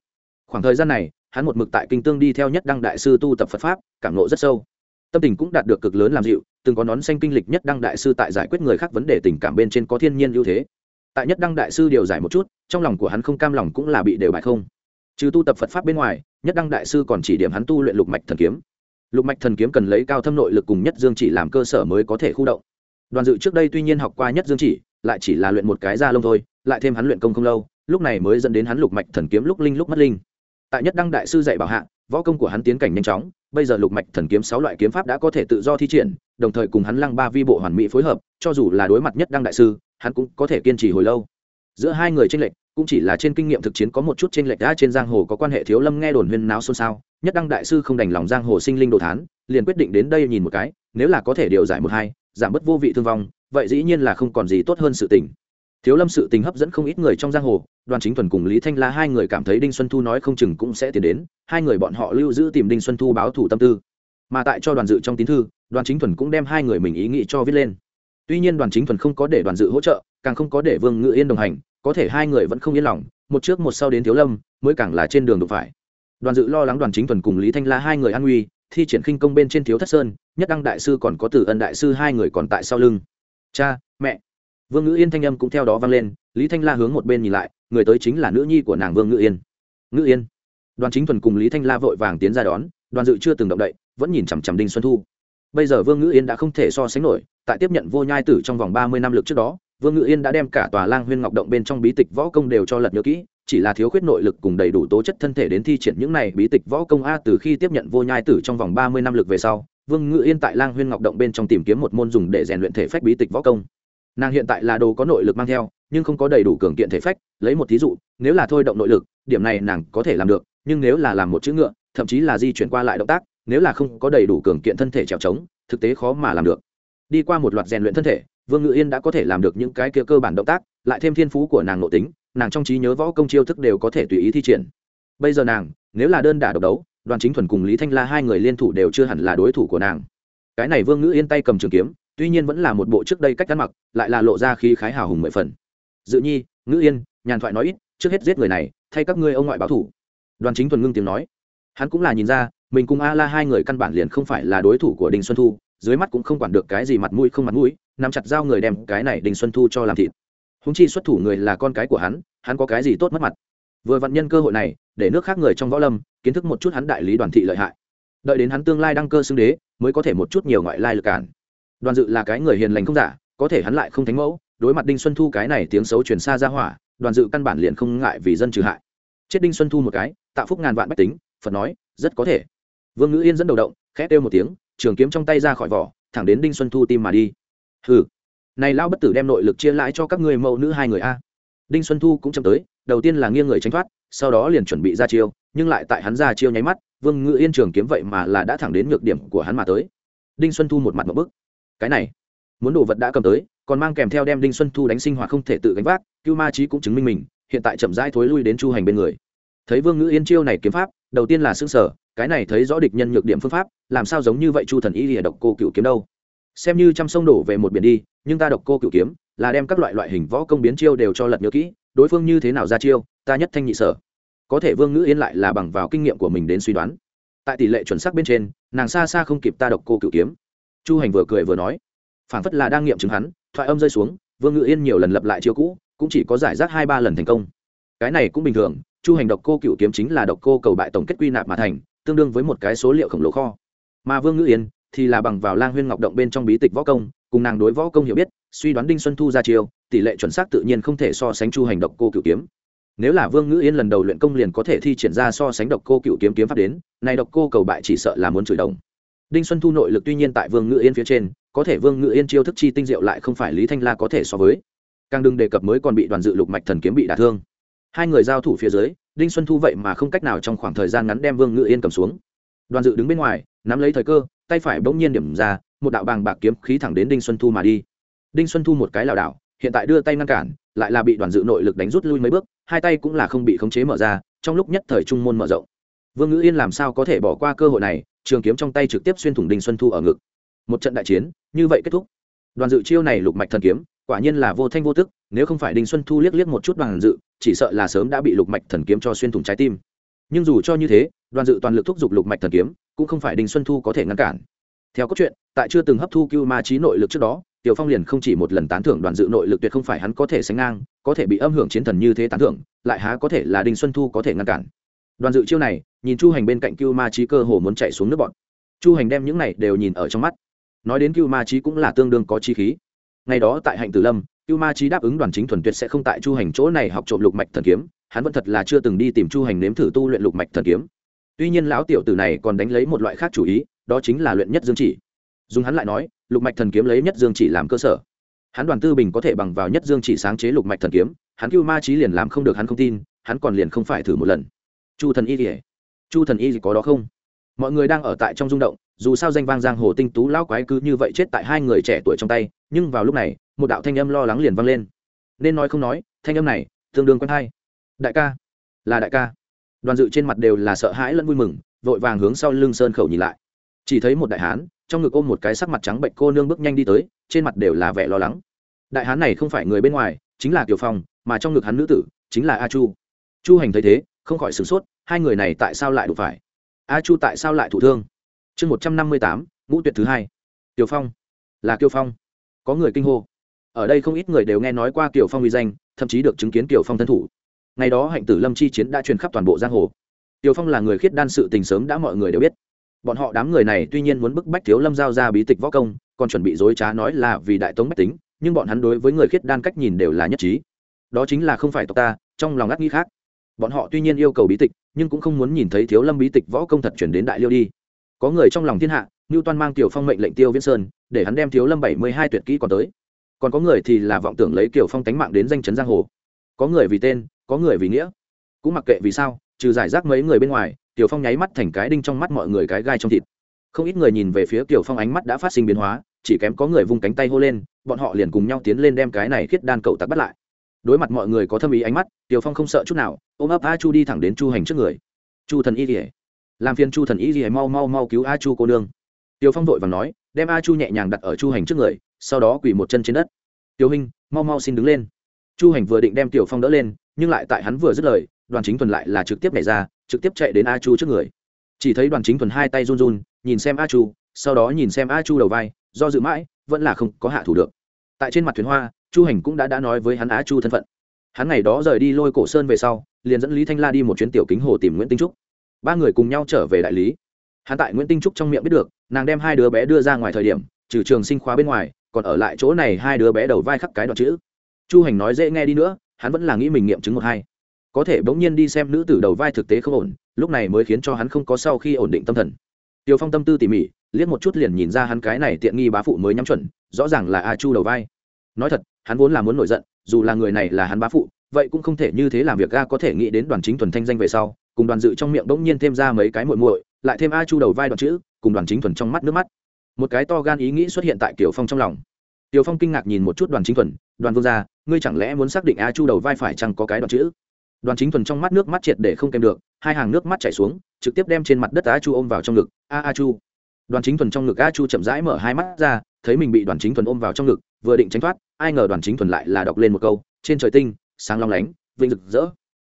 Khoảng thời gian này hắn một mực tại kinh tương đi theo nhất đăng đại sư tu tập phật pháp, cảm nộ rất sâu. Tâm tình cũng đạt được cực lớn làm dịu, từng có nón xanh kinh lịch nhất đăng đại sư tại giải quyết người khác vấn đề tình cảm bên trên có thiên nhiên ưu thế. Tại nhất đăng đại sư điều giải một chút, trong lòng của hắn không cam lòng cũng là bị đều bại không. Trừ tu tập phật pháp bên ngoài, nhất đăng đại sư còn chỉ điểm hắn tu luyện lục mạch thần kiếm. Lục mạch thần kiếm cần lấy cao thâm nội lực cùng nhất dương chỉ làm cơ sở mới có thể khu động. Đoàn dự trước đây tuy nhiên học qua nhất dương chỉ, lại chỉ là luyện một cái da lông thôi, lại thêm hắn luyện công không lâu, lúc này mới dẫn đến hắn lục mạch thần kiếm lúc linh lúc mất linh tại nhất đăng đại sư dạy bảo hạ, võ công của hắn tiến cảnh nhanh chóng, bây giờ lục mạch thần kiếm sáu loại kiếm pháp đã có thể tự do thi triển, đồng thời cùng hắn lăng ba vi bộ hoàn mỹ phối hợp, cho dù là đối mặt nhất đăng đại sư, hắn cũng có thể kiên trì hồi lâu. Giữa hai người tranh lệch, cũng chỉ là trên kinh nghiệm thực chiến có một chút tranh lệch đã trên giang hồ có quan hệ thiếu lâm nghe đồn huyên náo xôn xao, nhất đăng đại sư không đành lòng giang hồ sinh linh đồ thán, liền quyết định đến đây nhìn một cái, nếu là có thể điều giải một hai, giảm bớt vô vị thương vong, vậy dĩ nhiên là không còn gì tốt hơn sự tình thiếu lâm sự tình hấp dẫn không ít người trong giang hồ, đoàn chính thuần cùng lý thanh la hai người cảm thấy đinh xuân thu nói không chừng cũng sẽ tiến đến, hai người bọn họ lưu giữ tìm đinh xuân thu báo thủ tâm tư. Mà tại cho đoàn dự trong tín thư, đoàn chính thuần cũng đem hai người mình ý nghĩ cho viết lên. Tuy nhiên đoàn chính thuần không có để đoàn dự hỗ trợ, càng không có để vương ngự yên đồng hành, có thể hai người vẫn không yên lòng, một trước một sau đến thiếu lâm, mới càng là trên đường đụng phải. Đoàn dự lo lắng đoàn chính thuần cùng lý thanh la hai người an nguy thi triển khinh công bên trên thiếu thất sơn, nhất đăng đại sư còn có tử ân đại sư hai người còn tại sau lưng. Cha, mẹ vương ngữ yên thanh âm cũng theo đó vang lên, lý thanh la hướng một bên nhìn lại, người tới chính là nữ nhi của nàng vương ngữ yên. Ngữ yên. Đoàn chính thuần cùng lý thanh la vội vàng tiến ra đón, đoàn dự chưa từng động đậy, vẫn nhìn chằm chằm đinh xuân thu. Bây giờ vương ngữ yên đã không thể so sánh nổi, tại tiếp nhận vô nhai tử trong vòng ba mươi năm lực trước đó, vương ngữ yên đã đem cả tòa lang huyên ngọc động bên trong bí tịch võ công đều cho lật nhớ kỹ, chỉ là thiếu khuyết nội lực cùng đầy đủ tố chất thân thể đến thi triển những này bí tịch võ công a từ khi tiếp nhận vô nhai tử trong vòng ba mươi năm lực về sau, vương ngữ yên tại lang huyên ngọc động bên trong tìm kiếm một môn dùng để rèn luyện thể phách bí tịch võ công nàng hiện tại là đồ có nội lực mang theo, nhưng không có đầy đủ cường kiện thể phách, lấy một thí dụ, nếu là thôi động nội lực, điểm này nàng có thể làm được, nhưng nếu là làm một chữ ngựa, thậm chí là di chuyển qua lại động tác, nếu là không có đầy đủ cường kiện thân thể trèo trống, thực tế khó mà làm được. Đi qua một loạt rèn luyện thân thể, vương ngự yên đã có thể làm được những cái kia cơ bản động tác, lại thêm thiên phú của nàng nội tính, nàng trong trí nhớ võ công chiêu thức đều có thể tùy ý thi triển. Bây giờ nàng, nếu là đơn đả độc đấu, đoàn chính thuần cùng lý thanh la hai người liên thủ đều chưa hẳn là đối thủ của nàng. Cái này vương ngữ yên tay cầm trường kiếm tuy nhiên vẫn là một bộ trước đây cách ăn mặc, lại là lộ ra khí khái hào hùng mười phần. Dự nhi, ngữ yên, nhàn thoại nói ít, trước hết giết người này, thay các ngươi ông ngoại báo thủ. Đoàn chính thuần ngưng tiếng nói. Hắn cũng là nhìn ra, mình cùng a la hai người căn bản liền không phải là đối thủ của đình xuân thu, dưới mắt cũng không quản được cái gì mặt mũi không mặt mũi, nắm chặt dao người đem cái này đình xuân thu cho làm thịt. Húng chi xuất thủ người là con cái của hắn hắn có cái gì tốt mất mặt? Vừa vặn nhân cơ hội này, để nước khác người trong võ lâm, kiến thức một chút hắn đại lý đoàn thị lợi hại. Đợi đến hắn tương lai đăng cơ xưng đế, mới có thể một chút nhiều ngoại lai lực cản đoàn dự là cái người hiền lành không giả, có thể hắn lại không thánh mẫu, đối mặt đinh xuân thu cái này tiếng xấu truyền xa ra hỏa, đoàn dự căn bản liền không ngại vì dân trừ hại. Chết đinh xuân thu một cái, tạo phúc ngàn vạn bách tính, phật nói, rất có thể. Vương ngữ yên dẫn đầu động, khẽ kêu một tiếng, trường kiếm trong tay ra khỏi vỏ, thẳng đến đinh xuân thu tim mà đi. Hừ. Này lao bất tử đem nội lực chia lãi cho các người mẫu nữ hai người a. Đinh xuân thu cũng chậm tới, đầu tiên là nghiêng người tránh thoát, sau đó liền chuẩn bị ra chiêu, nhưng lại tại hắn ra chiêu nháy mắt, vương ngự yên trường kiếm vậy mà là đã thẳng đến nhược điểm của hắn mà tới. Đinh xuân thu một mặt một bức cái này, muốn đồ vật đã cầm tới, còn mang kèm theo đem đinh xuân thu đánh sinh hoạt không thể tự gánh vác, cưu ma trí cũng chứng minh mình, hiện tại chậm rãi thối lui đến chu hành bên người. Thấy vương ngữ yên chiêu này kiếm pháp, đầu tiên là xương sở cái này thấy rõ địch nhân nhược điểm phương pháp, làm sao giống như vậy chu thần y lìa độc cô cựu kiếm đâu? Xem như trăm sông đổ về một biển đi, nhưng ta độc cô cựu kiếm, là đem các loại loại hình võ công biến chiêu đều cho lật nhớ kỹ, đối phương như thế nào ra chiêu, ta nhất thanh nhị sở. Có thể vương ngữ yên lại là bằng vào kinh nghiệm của mình đến suy đoán. Tại tỷ lệ chuẩn xác bên trên, nàng xa xa không kịp ta độc cô cựu kiếm chu hành vừa cười vừa nói phản phất là đang nghiệm chứng hắn, thoại âm rơi xuống, vương ngự yên nhiều lần lập lại chiêu cũ, cũng chỉ có giải rác hai ba lần thành công. Cái này cũng bình thường, chu hành độc cô cựu kiếm chính là độc cô cầu bại tổng kết quy nạp mà thành, tương đương với một cái số liệu khổng lồ kho. Mà vương ngự yên thì là bằng vào lang huyên ngọc động bên trong bí tịch võ công, cùng nàng đối võ công hiểu biết, suy đoán đinh xuân thu ra chiêu, tỷ lệ chuẩn xác tự nhiên không thể so sánh chu hành độc cô cựu kiếm. Nếu là vương ngữ yên lần đầu luyện công liền có thể thi triển ra so sánh độc cô cựu kiếm kiếm pháp đến này độc cô cầu bại chỉ sợ là muốn chửi đồng đinh xuân thu nội lực tuy nhiên tại vương Ngự yên phía trên, có thể vương Ngự yên chiêu thức chi tinh diệu lại không phải lý thanh la có thể so với. Càng đừng đề cập mới còn bị đoàn dự lục mạch thần kiếm bị đả thương. Hai người giao thủ phía dưới, đinh xuân thu vậy mà không cách nào trong khoảng thời gian ngắn đem vương Ngự yên cầm xuống. Đoàn dự đứng bên ngoài, nắm lấy thời cơ, tay phải bỗng nhiên điểm ra, một đạo bàng bạc kiếm khí thẳng đến đinh xuân thu mà đi. Đinh xuân thu một cái lảo đảo, hiện tại đưa tay ngăn cản, lại là bị đoàn dự nội lực đánh rút lui mấy bước, hai tay cũng là không bị khống chế mở ra, trong lúc nhất thời trung môn mở rộng. Vương ngữ yên làm sao có thể bỏ qua cơ hội này trường kiếm trong tay trực tiếp xuyên thủng đinh xuân thu ở ngực. Một trận đại chiến, như vậy kết thúc. Đoàn dự chiêu này lục mạch thần kiếm, quả nhiên là vô thanh vô tức, nếu không phải đinh xuân thu liếc liếc một chút đoàn dự, chỉ sợ là sớm đã bị lục mạch thần kiếm cho xuyên thủng trái tim. Nhưng dù cho như thế, đoàn dự toàn lực thúc giục lục mạch thần kiếm, cũng không phải đinh xuân thu có thể ngăn cản. Theo cốt truyện, tại chưa từng hấp thu cưu ma trí nội lực trước đó, tiểu phong liền không chỉ một lần tán thưởng đoàn dự nội lực tuyệt không phải hắn có thể sánh ngang, có thể bị âm hưởng chiến thần như thế tán thưởng, lại há có thể là đinh xuân thu có thể ngăn cản đoàn dự chiêu này, nhìn chu hành bên cạnh cưu ma trí cơ hồ muốn chạy xuống nước bọn. Chu hành đem những này đều nhìn ở trong mắt. Nói đến cưu ma trí cũng là tương đương có chi khí. Ngày đó tại hạnh tử lâm, cưu ma trí đáp ứng đoàn chính thuần tuyệt sẽ không tại chu hành chỗ này học trộm lục mạch thần kiếm, hắn vẫn thật là chưa từng đi tìm chu hành nếm thử tu luyện lục mạch thần kiếm. Tuy nhiên lão tiểu tử này còn đánh lấy một loại khác chủ ý, đó chính là luyện nhất dương chỉ. Dùng hắn lại nói, lục mạch thần kiếm lấy nhất dương chỉ làm cơ sở. Hắn đoàn tư bình có thể bằng vào nhất dương chỉ sáng chế lục mạch thần kiếm, hắn cưu ma trí liền làm không được, hắn không tin, hắn còn liền không phải thử một lần chu thần y gì chu thần y gì có đó không? Mọi người đang ở tại trong rung động, dù sao danh vang giang hồ tinh tú lão quái cứ như vậy chết tại hai người trẻ tuổi trong tay, nhưng vào lúc này, một đạo thanh âm lo lắng liền vang lên. Nên nói không nói, thanh âm này tương đương quen hay. Đại ca. Là đại ca. Đoàn dự trên mặt đều là sợ hãi lẫn vui mừng, vội vàng hướng sau lưng sơn khẩu nhìn lại. Chỉ thấy một đại hán, trong ngực ôm một cái sắc mặt trắng bệnh cô nương bước nhanh đi tới, trên mặt đều là vẻ lo lắng. Đại hán này không phải người bên ngoài, chính là kiều phong, mà trong ngực hắn nữ tử, chính là a chu. Chu hành thấy thế không khỏi sửng sốt, hai người này tại sao lại đụng phải? A chu tại sao lại thụ thương? Chương một trăm năm mươi tám, ngũ tuyệt thứ hai. Kiều phong. Là kiều phong. Có người kinh hô. Ở đây không ít người đều nghe nói qua kiều phong uy danh, thậm chí được chứng kiến kiều phong thân thủ. Ngày đó hạnh tử lâm chi chiến đã truyền khắp toàn bộ giang hồ. Tiêu phong là người khiết đan sự tình sớm đã mọi người đều biết. Bọn họ đám người này tuy nhiên muốn bức bách thiếu lâm giao ra bí tịch võ công, còn chuẩn bị dối trá nói là vì đại tống mách tính, nhưng bọn hắn đối với người khiết đan cách nhìn đều là nhất trí. Đó chính là không phải tộc ta, trong lòng ngắt nghĩ khác bọn họ tuy nhiên yêu cầu bí tịch, nhưng cũng không muốn nhìn thấy thiếu lâm bí tịch võ công thật chuyển đến đại liêu đi. Có người trong lòng thiên hạ như toan mang tiểu phong mệnh lệnh tiêu viễn sơn, để hắn đem thiếu lâm bảy mươi hai tuyệt kỹ còn tới. Còn có người thì là vọng tưởng lấy kiểu phong tánh mạng đến danh chấn giang hồ. Có người vì tên, có người vì nghĩa. Cũng mặc kệ vì sao, trừ giải rác mấy người bên ngoài tiểu phong nháy mắt thành cái đinh trong mắt mọi người cái gai trong thịt. Không ít người nhìn về phía tiểu phong ánh mắt đã phát sinh biến hóa, chỉ kém có người vung cánh tay hô lên, bọn họ liền cùng nhau tiến lên đem cái này khiết đan cậu tặc bắt lại đối mặt mọi người có thâm ý ánh mắt, tiểu phong không sợ chút nào, ôm ấp a chu đi thẳng đến chu hành trước người. Chu thần y rỉa làm phiền chu thần y rỉa mau mau mau cứu a chu cô nương. Tiểu phong vội và nói, đem a chu nhẹ nhàng đặt ở chu hành trước người, sau đó quỳ một chân trên đất. Tiểu hình mau mau xin đứng lên. Chu hành vừa định đem tiểu phong đỡ lên, nhưng lại tại hắn vừa dứt lời, đoàn chính thuần lại là trực tiếp nhảy ra, trực tiếp chạy đến a chu trước người. Chỉ thấy đoàn chính thuần hai tay run run, nhìn xem a chu, sau đó nhìn xem a chu đầu vai, do dự mãi, vẫn là không có hạ thủ được. Tại trên mặt thuyền hoa chu hành cũng đã đã nói với hắn Á chu thân phận. Hắn ngày đó rời đi lôi cổ sơn về sau, liền dẫn lý thanh la đi một chuyến tiểu kính hồ tìm nguyễn tinh trúc. Ba người cùng nhau trở về đại lý. Hắn tại nguyễn tinh trúc trong miệng biết được, nàng đem hai đứa bé đưa ra ngoài thời điểm, trừ trường sinh khóa bên ngoài, còn ở lại chỗ này hai đứa bé đầu vai khắc cái đoạn chữ. Chu hành nói dễ nghe đi nữa, hắn vẫn là nghĩ mình nghiệm chứng một hai. Có thể bỗng nhiên đi xem nữ tử đầu vai thực tế không ổn, lúc này mới khiến cho hắn không có sau khi ổn định tâm thần. Tiêu phong tâm tư tỉ mỉ, liếc một chút liền nhìn ra hắn cái này tiện nghi bá phụ mới nhắm chuẩn, rõ ràng là a chu đầu vai. Nói thật hắn vốn là muốn nổi giận, dù là người này là hắn bá phụ, vậy cũng không thể như thế làm việc ga có thể nghĩ đến đoàn chính thuần thanh danh về sau, cùng đoàn dự trong miệng bỗng nhiên thêm ra mấy cái muội muội, lại thêm a chu đầu vai đoàn chữ, cùng đoàn chính thuần trong mắt nước mắt. Một cái to gan ý nghĩ xuất hiện tại tiểu phong trong lòng. Tiểu phong kinh ngạc nhìn một chút đoàn chính thuần, đoàn vương gia, ngươi chẳng lẽ muốn xác định a chu đầu vai phải chăng có cái đoàn chữ? Đoàn chính thuần trong mắt nước mắt triệt để không kèm được, hai hàng nước mắt chảy xuống, trực tiếp đem trên mặt đất a chu ôm vào trong ngực. A a chu. Đoàn chính thuần trong ngực a chu chậm rãi mở hai mắt ra thấy mình bị đoàn chính thuần ôm vào trong ngực, vừa định tránh thoát, ai ngờ đoàn chính thuần lại là đọc lên một câu, trên trời tinh, sáng long lánh, vinh rực rỡ.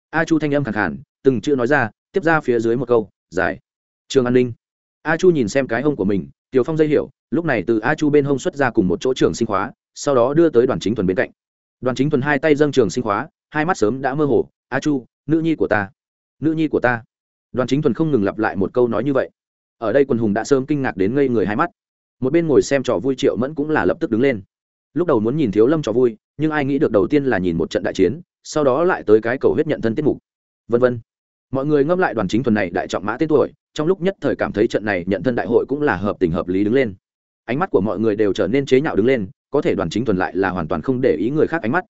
A chu thanh âm khẳng khản từng chữ nói ra, tiếp ra phía dưới một câu dài trường an ninh. A chu nhìn xem cái hông của mình, tiểu phong dây hiểu, lúc này từ a chu bên hông xuất ra cùng một chỗ trường sinh khóa, sau đó đưa tới đoàn chính thuần bên cạnh. Đoàn chính thuần hai tay dâng trường sinh khóa, hai mắt sớm đã mơ hồ, a chu, nữ nhi của ta, nữ nhi của ta. Đoàn chính thuần không ngừng lặp lại một câu nói như vậy. Ở đây quần hùng đã sớm kinh ngạc đến ngây người hai mắt một bên ngồi xem trò vui triệu mẫn cũng là lập tức đứng lên lúc đầu muốn nhìn thiếu lâm trò vui nhưng ai nghĩ được đầu tiên là nhìn một trận đại chiến sau đó lại tới cái cầu huyết nhận thân tiết mục vân vân mọi người ngâm lại đoàn chính thuần này đại trọng mã tên tuổi trong lúc nhất thời cảm thấy trận này nhận thân đại hội cũng là hợp tình hợp lý đứng lên ánh mắt của mọi người đều trở nên chế nhạo đứng lên có thể đoàn chính thuần lại là hoàn toàn không để ý người khác ánh mắt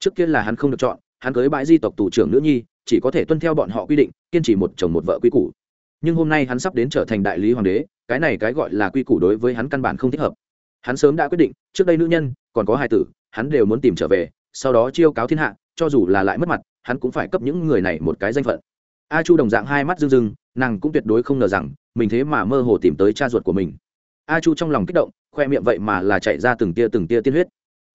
trước kia là hắn không được chọn hắn cưới bãi di tộc tù trưởng nữ nhi chỉ có thể tuân theo bọn họ quy định kiên trì một chồng một vợ quy củ nhưng hôm nay hắn sắp đến trở thành đại lý hoàng đế, cái này cái gọi là quy củ đối với hắn căn bản không thích hợp. Hắn sớm đã quyết định, trước đây nữ nhân, còn có hai tử, hắn đều muốn tìm trở về, sau đó chiêu cáo thiên hạ, cho dù là lại mất mặt, hắn cũng phải cấp những người này một cái danh phận. A chu đồng dạng hai mắt rưng rưng, nàng cũng tuyệt đối không ngờ rằng, mình thế mà mơ hồ tìm tới cha ruột của mình. A chu trong lòng kích động, khoe miệng vậy mà là chạy ra từng tia từng tia tiên huyết.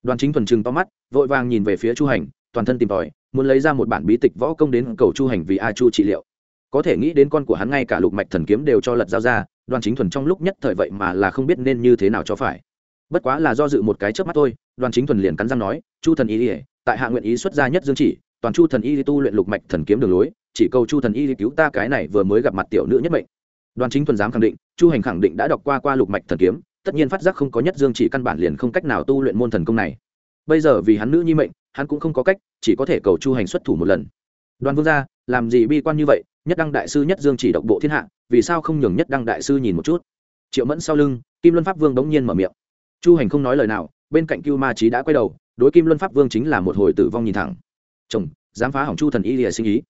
Đoàn chính thuần trừng to mắt, vội vàng nhìn về phía chu hành, toàn thân tìm tòi, muốn lấy ra một bản bí tịch võ công đến cầu chu hành vì a chu trị liệu có thể nghĩ đến con của hắn ngay cả lục mạch thần kiếm đều cho lật dao ra, đoàn chính thuần trong lúc nhất thời vậy mà là không biết nên như thế nào cho phải. Bất quá là do dự một cái trước mắt thôi, đoàn chính thuần liền cắn răng nói, chu thần y ỉa tại hạ nguyện ý xuất gia nhất dương chỉ, toàn chu thần y tu luyện lục mạch thần kiếm đường lối, chỉ cầu chu thần y cứu ta cái này vừa mới gặp mặt tiểu nữ nhất mệnh. Đoàn chính thuần dám khẳng định, chu hành khẳng định đã đọc qua qua lục mạch thần kiếm, tất nhiên phát giác không có nhất dương chỉ căn bản liền không cách nào tu luyện môn thần công này. Bây giờ vì hắn nữ nhi mệnh, hắn cũng không có cách, chỉ có thể cầu chu hành xuất thủ một lần. Đoàn vương gia, làm gì bi quan như vậy nhất đăng đại sư nhất dương chỉ độc bộ thiên hạ, vì sao không nhường nhất đăng đại sư nhìn một chút? Triệu mẫn sau lưng, kim luân pháp vương bỗng nhiên mở miệng. Chu hành không nói lời nào, bên cạnh cưu ma trí đã quay đầu, đối kim luân pháp vương chính là một hồi tử vong nhìn thẳng. Chồng, dám phá hỏng chu thần y lìa sinh ý.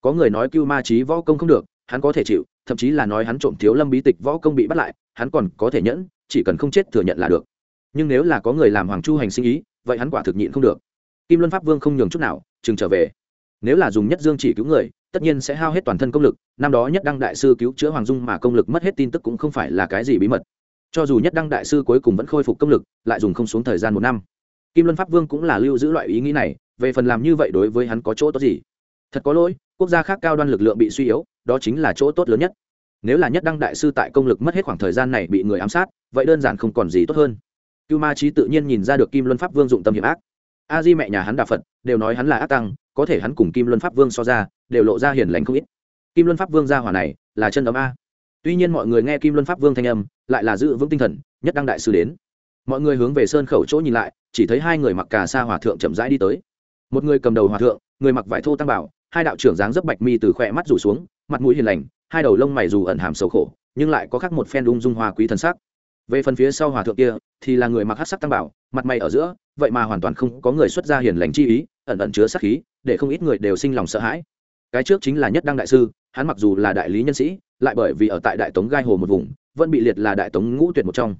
Có người nói cưu ma trí võ công không được, hắn có thể chịu, thậm chí là nói hắn trộm thiếu lâm bí tịch võ công bị bắt lại, hắn còn có thể nhẫn, chỉ cần không chết thừa nhận là được. Nhưng nếu là có người làm hoàng chu hành sinh ý, vậy hắn quả thực nhịn không được. Kim luân pháp vương không nhường chút nào, chừng trở về nếu là dùng nhất dương chỉ cứu người, tất nhiên sẽ hao hết toàn thân công lực, năm đó nhất đăng đại sư cứu chữa hoàng dung mà công lực mất hết tin tức cũng không phải là cái gì bí mật. Cho dù nhất đăng đại sư cuối cùng vẫn khôi phục công lực, lại dùng không xuống thời gian một năm. Kim luân pháp vương cũng là lưu giữ loại ý nghĩ này, về phần làm như vậy đối với hắn có chỗ tốt gì? Thật có lỗi, quốc gia khác cao đoan lực lượng bị suy yếu, đó chính là chỗ tốt lớn nhất. Nếu là nhất đăng đại sư tại công lực mất hết khoảng thời gian này bị người ám sát, vậy đơn giản không còn gì tốt hơn. Cưu ma trí tự nhiên nhìn ra được kim luân pháp vương dụng tâm hiểm ác a di mẹ nhà hắn đà phật, đều nói hắn là ác tăng, có thể hắn cùng kim luân pháp vương so ra, đều lộ ra hiền lành không ít. Kim luân pháp vương gia hỏa này, là chân ấm a. Tuy nhiên mọi người nghe kim luân pháp vương thanh âm, lại là giữ vững tinh thần, nhất đăng đại sư đến. Mọi người hướng về sơn khẩu chỗ nhìn lại, chỉ thấy hai người mặc cà sa hòa thượng chậm rãi đi tới. Một người cầm đầu hòa thượng, người mặc vải thô tăng bảo, hai đạo trưởng dáng dấp bạch mi từ khỏe mắt rủ xuống, mặt mũi hiền lành, hai đầu lông mày dù ẩn hàm sầu khổ, nhưng lại có khác một phen ung dung hoa quý thần sắc. Về phần phía sau hòa thượng kia, thì là người mặc hát sắc tăng bảo, mặt mày ở giữa vậy mà hoàn toàn không có người xuất ra hiền lành chi ý, ẩn ẩn chứa sát khí, để không ít người đều sinh lòng sợ hãi. Cái trước chính là nhất đăng đại sư, hắn mặc dù là đại lý nhân sĩ, lại bởi vì ở tại đại tống gai hồ một vùng, vẫn bị liệt là đại tống ngũ tuyệt một trong.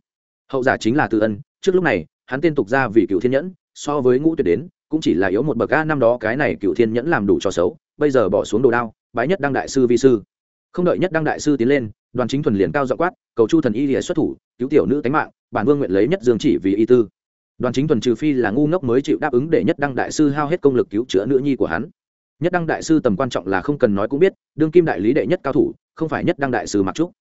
Hậu giả chính là từ ân, trước lúc này, hắn tên tục ra vì cựu thiên nhẫn, so với ngũ tuyệt đến, cũng chỉ là yếu một bậc a, năm đó cái này cựu thiên nhẫn làm đủ cho xấu, bây giờ bỏ xuống đồ đao, bái nhất đăng đại sư vi sư. Không đợi nhất đăng đại sư tiến lên, đoàn chính thuần liền cao dọ quát, cầu chu thần y lìa xuất thủ, cứu tiểu nữ tánh mạng, bản vương nguyện lấy nhất dương chỉ vì y tư đoàn chính tuần trừ phi là ngu ngốc mới chịu đáp ứng để nhất đăng đại sư hao hết công lực cứu chữa nữ nhi của hắn. Nhất đăng đại sư tầm quan trọng là không cần nói cũng biết, đương kim đại lý đệ nhất cao thủ, không phải nhất đăng đại sư mặc trúc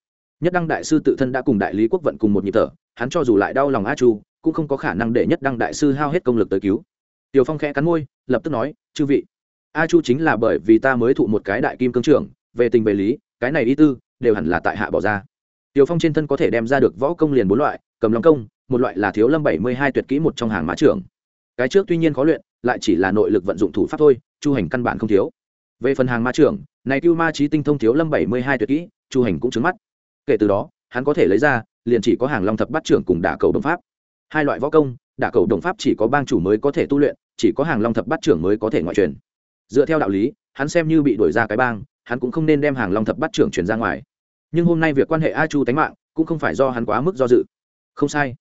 nhất đăng đại sư tự thân đã cùng đại lý quốc vận cùng một nhịp thở, hắn cho dù lại đau lòng a chu, cũng không có khả năng để nhất đăng đại sư hao hết công lực tới cứu. Tiểu phong khẽ cắn môi, lập tức nói, chư vị, a chu chính là bởi vì ta mới thụ một cái đại kim cương trưởng, về tình về lý, cái này ý tư, đều hẳn là tại hạ bỏ ra. Tiểu phong trên thân có thể đem ra được võ công liền bốn loại cầm Long công, một loại là thiếu lâm bảy mươi hai tuyệt kỹ một trong hàng mã trưởng. Cái trước tuy nhiên khó luyện, lại chỉ là nội lực vận dụng thủ pháp thôi, chu hành căn bản không thiếu. Về phần hàng ma trưởng, này cưu ma trí tinh thông thiếu lâm bảy mươi hai tuyệt kỹ, chu hành cũng trứng mắt. Kể từ đó, hắn có thể lấy ra, liền chỉ có hàng long thập bát trưởng cùng đả cầu đồng pháp. Hai loại võ công, đả cầu đồng pháp chỉ có bang chủ mới có thể tu luyện, chỉ có hàng long thập bát trưởng mới có thể ngoại truyền. Dựa theo đạo lý, hắn xem như bị đuổi ra cái bang, hắn cũng không nên đem hàng long thập bát trưởng truyền ra ngoài. Nhưng hôm nay việc quan hệ a chu tánh mạng, cũng không phải do hắn quá mức do dự không sai.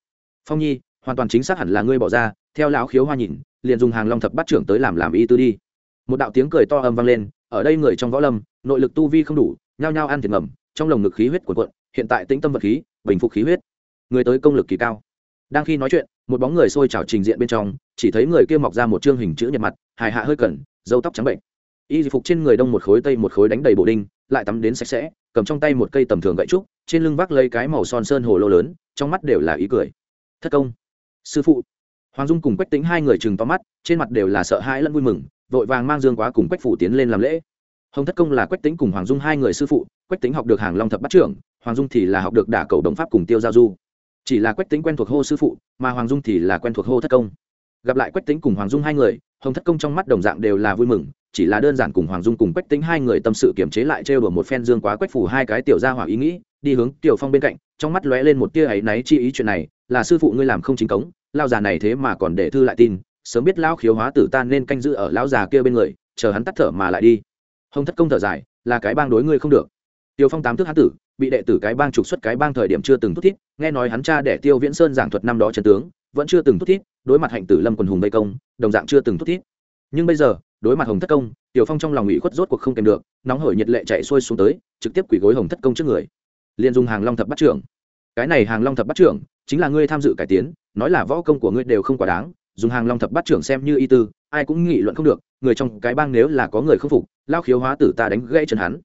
Phong nhi, hoàn toàn chính xác hẳn là ngươi bỏ ra, theo lão khiếu hoa nhìn, liền dùng hàng long thập bát trưởng tới làm làm y tư đi. Một đạo tiếng cười to âm vang lên, ở đây người trong võ lâm, nội lực tu vi không đủ, nhao nhao ăn thiệt ngầm, trong lồng ngực khí huyết cuộn cuộn, hiện tại tĩnh tâm vật khí, bình phục khí huyết. Người tới công lực kỳ cao. Đang khi nói chuyện, một bóng người xôi trào trình diện bên trong, chỉ thấy người kia mọc ra một chương hình chữ nhật mặt, hài hạ hơi cẩn dâu tóc trắng bệnh. Y phục trên người đông một khối tây một khối đánh đầy bộ đinh, lại tắm đến sạch sẽ cầm trong tay một cây tầm thường gậy trúc, trên lưng vác lấy cái màu son sơn hồ lô lớn, trong mắt đều là ý cười. Thất công. Sư phụ. Hoàng dung cùng quách tính hai người chừng to mắt, trên mặt đều là sợ hãi lẫn vui mừng, vội vàng mang dương quá cùng quách phủ tiến lên làm lễ. Hồng thất công là quách tính cùng hoàng dung hai người sư phụ, quách tính học được hàng long thập bắt trưởng, hoàng dung thì là học được đả cầu đồng pháp cùng tiêu giao du. Chỉ là quách tính quen thuộc hô sư phụ, mà hoàng dung thì là quen thuộc hô thất công. Gặp lại quách tính cùng hoàng dung hai người, hồng thất công trong mắt đồng dạng đều là vui mừng chỉ là đơn giản cùng hoàng dung cùng quách tính hai người tâm sự kiềm chế lại trêu đùa một phen dương quá quách phủ hai cái tiểu ra hỏa ý nghĩ, đi hướng tiểu phong bên cạnh, trong mắt lóe lên một tia ấy náy chi ý chuyện này, là sư phụ ngươi làm không chính cống lao già này thế mà còn để thư lại tin, sớm biết lão khiếu hóa tử tan nên canh giữ ở lão già kia bên người, chờ hắn tắt thở mà lại đi. Hồng thất công thở dài, là cái bang đối ngươi không được. Tiêu phong tám thước hán tử, bị đệ tử cái bang trục xuất cái bang thời điểm chưa từng thút thiết, nghe nói hắn cha đẻ tiêu viễn sơn giảng thuật năm đó trần tướng, vẫn chưa từng thút thiết, đối mặt hạnh tử lâm quần hùng vây công, đồng dạng chưa từng thút thiết. Nhưng bây giờ đối mặt hồng thất công, tiểu phong trong lòng ủy khuất rốt cuộc không kèm được, nóng hổi nhiệt lệ chạy xuôi xuống tới, trực tiếp quỳ gối hồng thất công trước người. Liền dùng hàng long thập bắt trưởng. Cái này hàng long thập bắt trưởng, chính là ngươi tham dự cải tiến, nói là võ công của ngươi đều không quá đáng, dùng hàng long thập bắt trưởng xem như y tư, ai cũng nghị luận không được, người trong cái bang nếu là có người không phục, lao khiếu hóa tử ta đánh gãy chân hắn.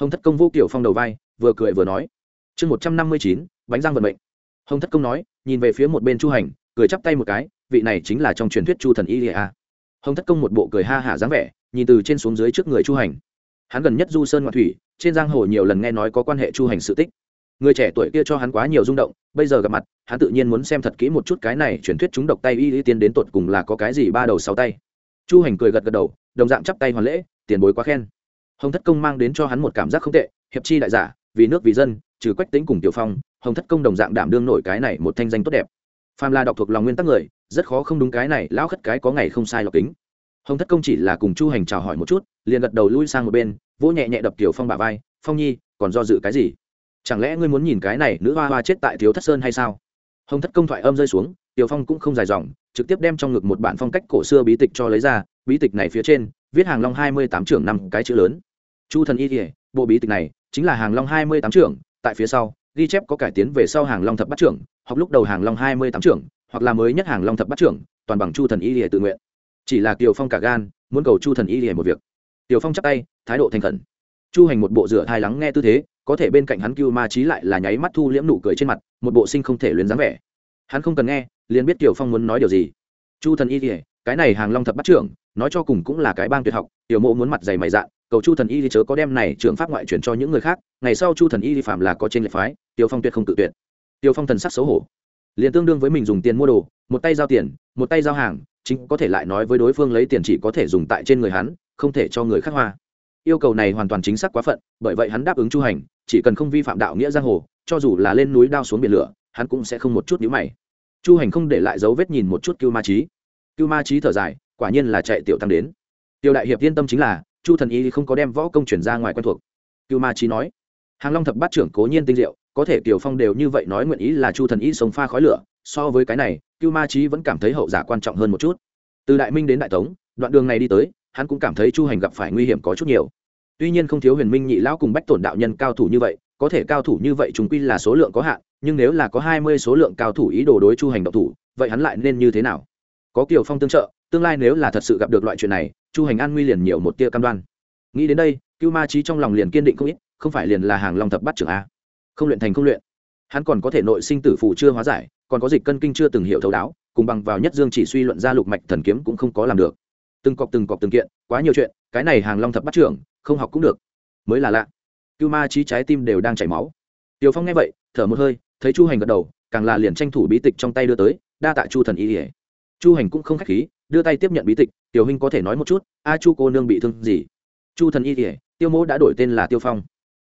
Hồng thất công vô kiểu phong đầu vai, vừa cười vừa nói. Chương một trăm năm mươi chín, bánh răng vận mệnh. Hồng thất công nói, nhìn về phía một bên chu hành, cười chắp tay một cái, vị này chính là trong truyền thuyết chu thần y lìa hồng thất công một bộ cười ha hả dáng vẻ, nhìn từ trên xuống dưới trước người chu hành. Hắn gần nhất du sơn ngoại thủy, trên giang hồ nhiều lần nghe nói có quan hệ chu hành sự tích. Người trẻ tuổi kia cho hắn quá nhiều rung động, bây giờ gặp mặt, hắn tự nhiên muốn xem thật kỹ một chút cái này truyền thuyết chúng độc tay y y tiên đến tột cùng là có cái gì ba đầu sáu tay. Chu hành cười gật gật đầu, đồng dạng chắp tay hoàn lễ, tiền bối quá khen. Hồng thất công mang đến cho hắn một cảm giác không tệ, hiệp chi đại giả, vì nước vì dân, trừ quách tính cùng tiểu phong, hồng thất công đồng dạng đảm đương nổi cái này một thanh danh tốt đẹp. Phàm là đọc thuộc lòng nguyên tắc người rất khó không đúng cái này, lão khất cái có ngày không sai lọc tính hồng thất công chỉ là cùng chu hành chào hỏi một chút, liền gật đầu lui sang một bên, vỗ nhẹ nhẹ đập tiểu phong bả vai, phong nhi, còn do dự cái gì? Chẳng lẽ ngươi muốn nhìn cái này nữ hoa hoa chết tại thiếu thất sơn hay sao? Hồng thất công thoại âm rơi xuống tiểu phong cũng không dài dòng, trực tiếp đem trong ngực một bản phong cách cổ xưa bí tịch cho lấy ra, bí tịch này phía trên, viết hàng long hai mươi tám trưởng năm cái chữ lớn. Chu thần y kỉa bộ bí tịch này chính là hàng long hai mươi tám trưởng, tại phía sau, ghi chép có cải tiến về sau hàng long thập bát trưởng hoặc lúc đầu hàng long hai mươi tám trưởng hoặc là mới nhất hàng long thập bát trưởng, toàn bằng chu thần y lìa tự nguyện. Chỉ là kiều phong cả gan, muốn cầu chu thần y lìa một việc. Tiểu phong chắp tay, thái độ thành khẩn. Chu hành một bộ rửa thai lắng nghe tư thế, có thể bên cạnh hắn cưu ma trí lại là nháy mắt thu liễm nụ cười trên mặt, một bộ sinh không thể luyến dáng vẻ. Hắn không cần nghe, liền biết tiểu phong muốn nói điều gì. Chu thần y lìa, cái này hàng long thập bắt trưởng, nói cho cùng cũng là cái bang tuyệt học, tiểu mộ muốn mặt dày mày dạn, cầu chu thần y thì chớ có đem này trưởng pháp ngoại chuyển cho những người khác, ngày sau chu thần y thì phạm là có trên lệ phái tiêu phong tuyệt không tự tuyệt. Tiêu phong thần sắc xấu hổ liền tương đương với mình dùng tiền mua đồ, một tay giao tiền, một tay giao hàng, chính có thể lại nói với đối phương lấy tiền chỉ có thể dùng tại trên người hắn, không thể cho người khác hoa. Yêu cầu này hoàn toàn chính xác quá phận, bởi vậy hắn đáp ứng chu hành, chỉ cần không vi phạm đạo nghĩa giang hồ, cho dù là lên núi đao xuống biển lửa, hắn cũng sẽ không một chút nhíu mày. Chu hành không để lại dấu vết nhìn một chút cưu ma trí cưu ma trí thở dài, quả nhiên là chạy tiểu tăng đến. Tiểu đại hiệp yên tâm chính là, chu thần y không có đem võ công chuyển ra ngoài quen thuộc. Cưu ma trí nói hàng long thập bát trưởng cố nhiên tinh diệu, có thể kiều phong đều như vậy nói nguyện ý là chu thần ý sống pha khói lửa, so với cái này, cưu ma trí vẫn cảm thấy hậu giả quan trọng hơn một chút. Từ đại minh đến đại tống, đoạn đường này đi tới, hắn cũng cảm thấy chu hành gặp phải nguy hiểm có chút nhiều. Tuy nhiên không thiếu huyền minh nhị lão cùng bách tổn đạo nhân cao thủ như vậy, có thể cao thủ như vậy chúng quy là số lượng có hạn, nhưng nếu là có hai mươi số lượng cao thủ ý đồ đối chu hành động thủ, vậy hắn lại nên như thế nào? Có kiều phong tương trợ, tương lai nếu là thật sự gặp được loại chuyện này, chu hành an nguy liền nhiều một tia cam đoan. Nghĩ đến đây, cưu ma trí trong lòng liền kiên định không ít không phải liền là hàng long thập bắt trưởng a? Không luyện thành không luyện. Hắn còn có thể nội sinh tử phụ chưa hóa giải, còn có dịch cân kinh chưa từng hiểu thấu đáo, cùng bằng vào nhất dương chỉ suy luận ra lục mạch thần kiếm cũng không có làm được. Từng cọc từng cọc từng kiện, quá nhiều chuyện, cái này hàng long thập bắt trưởng, không học cũng được. Mới là lạ. Cưu ma trí trái tim đều đang chảy máu. Tiều phong nghe vậy, thở một hơi, thấy chu hành gật đầu, càng là liền tranh thủ bí tịch trong tay đưa tới, đa tạ chu thần y ỉa chu hành cũng không k h á c h khí, đưa tay tiếp nhận bí tịch, tiểu huynh có thể nói một chút, a chu cô nương bị thương gì? Chu thần y ỉa tiêu mỗ đã đổi tên là tiêu phong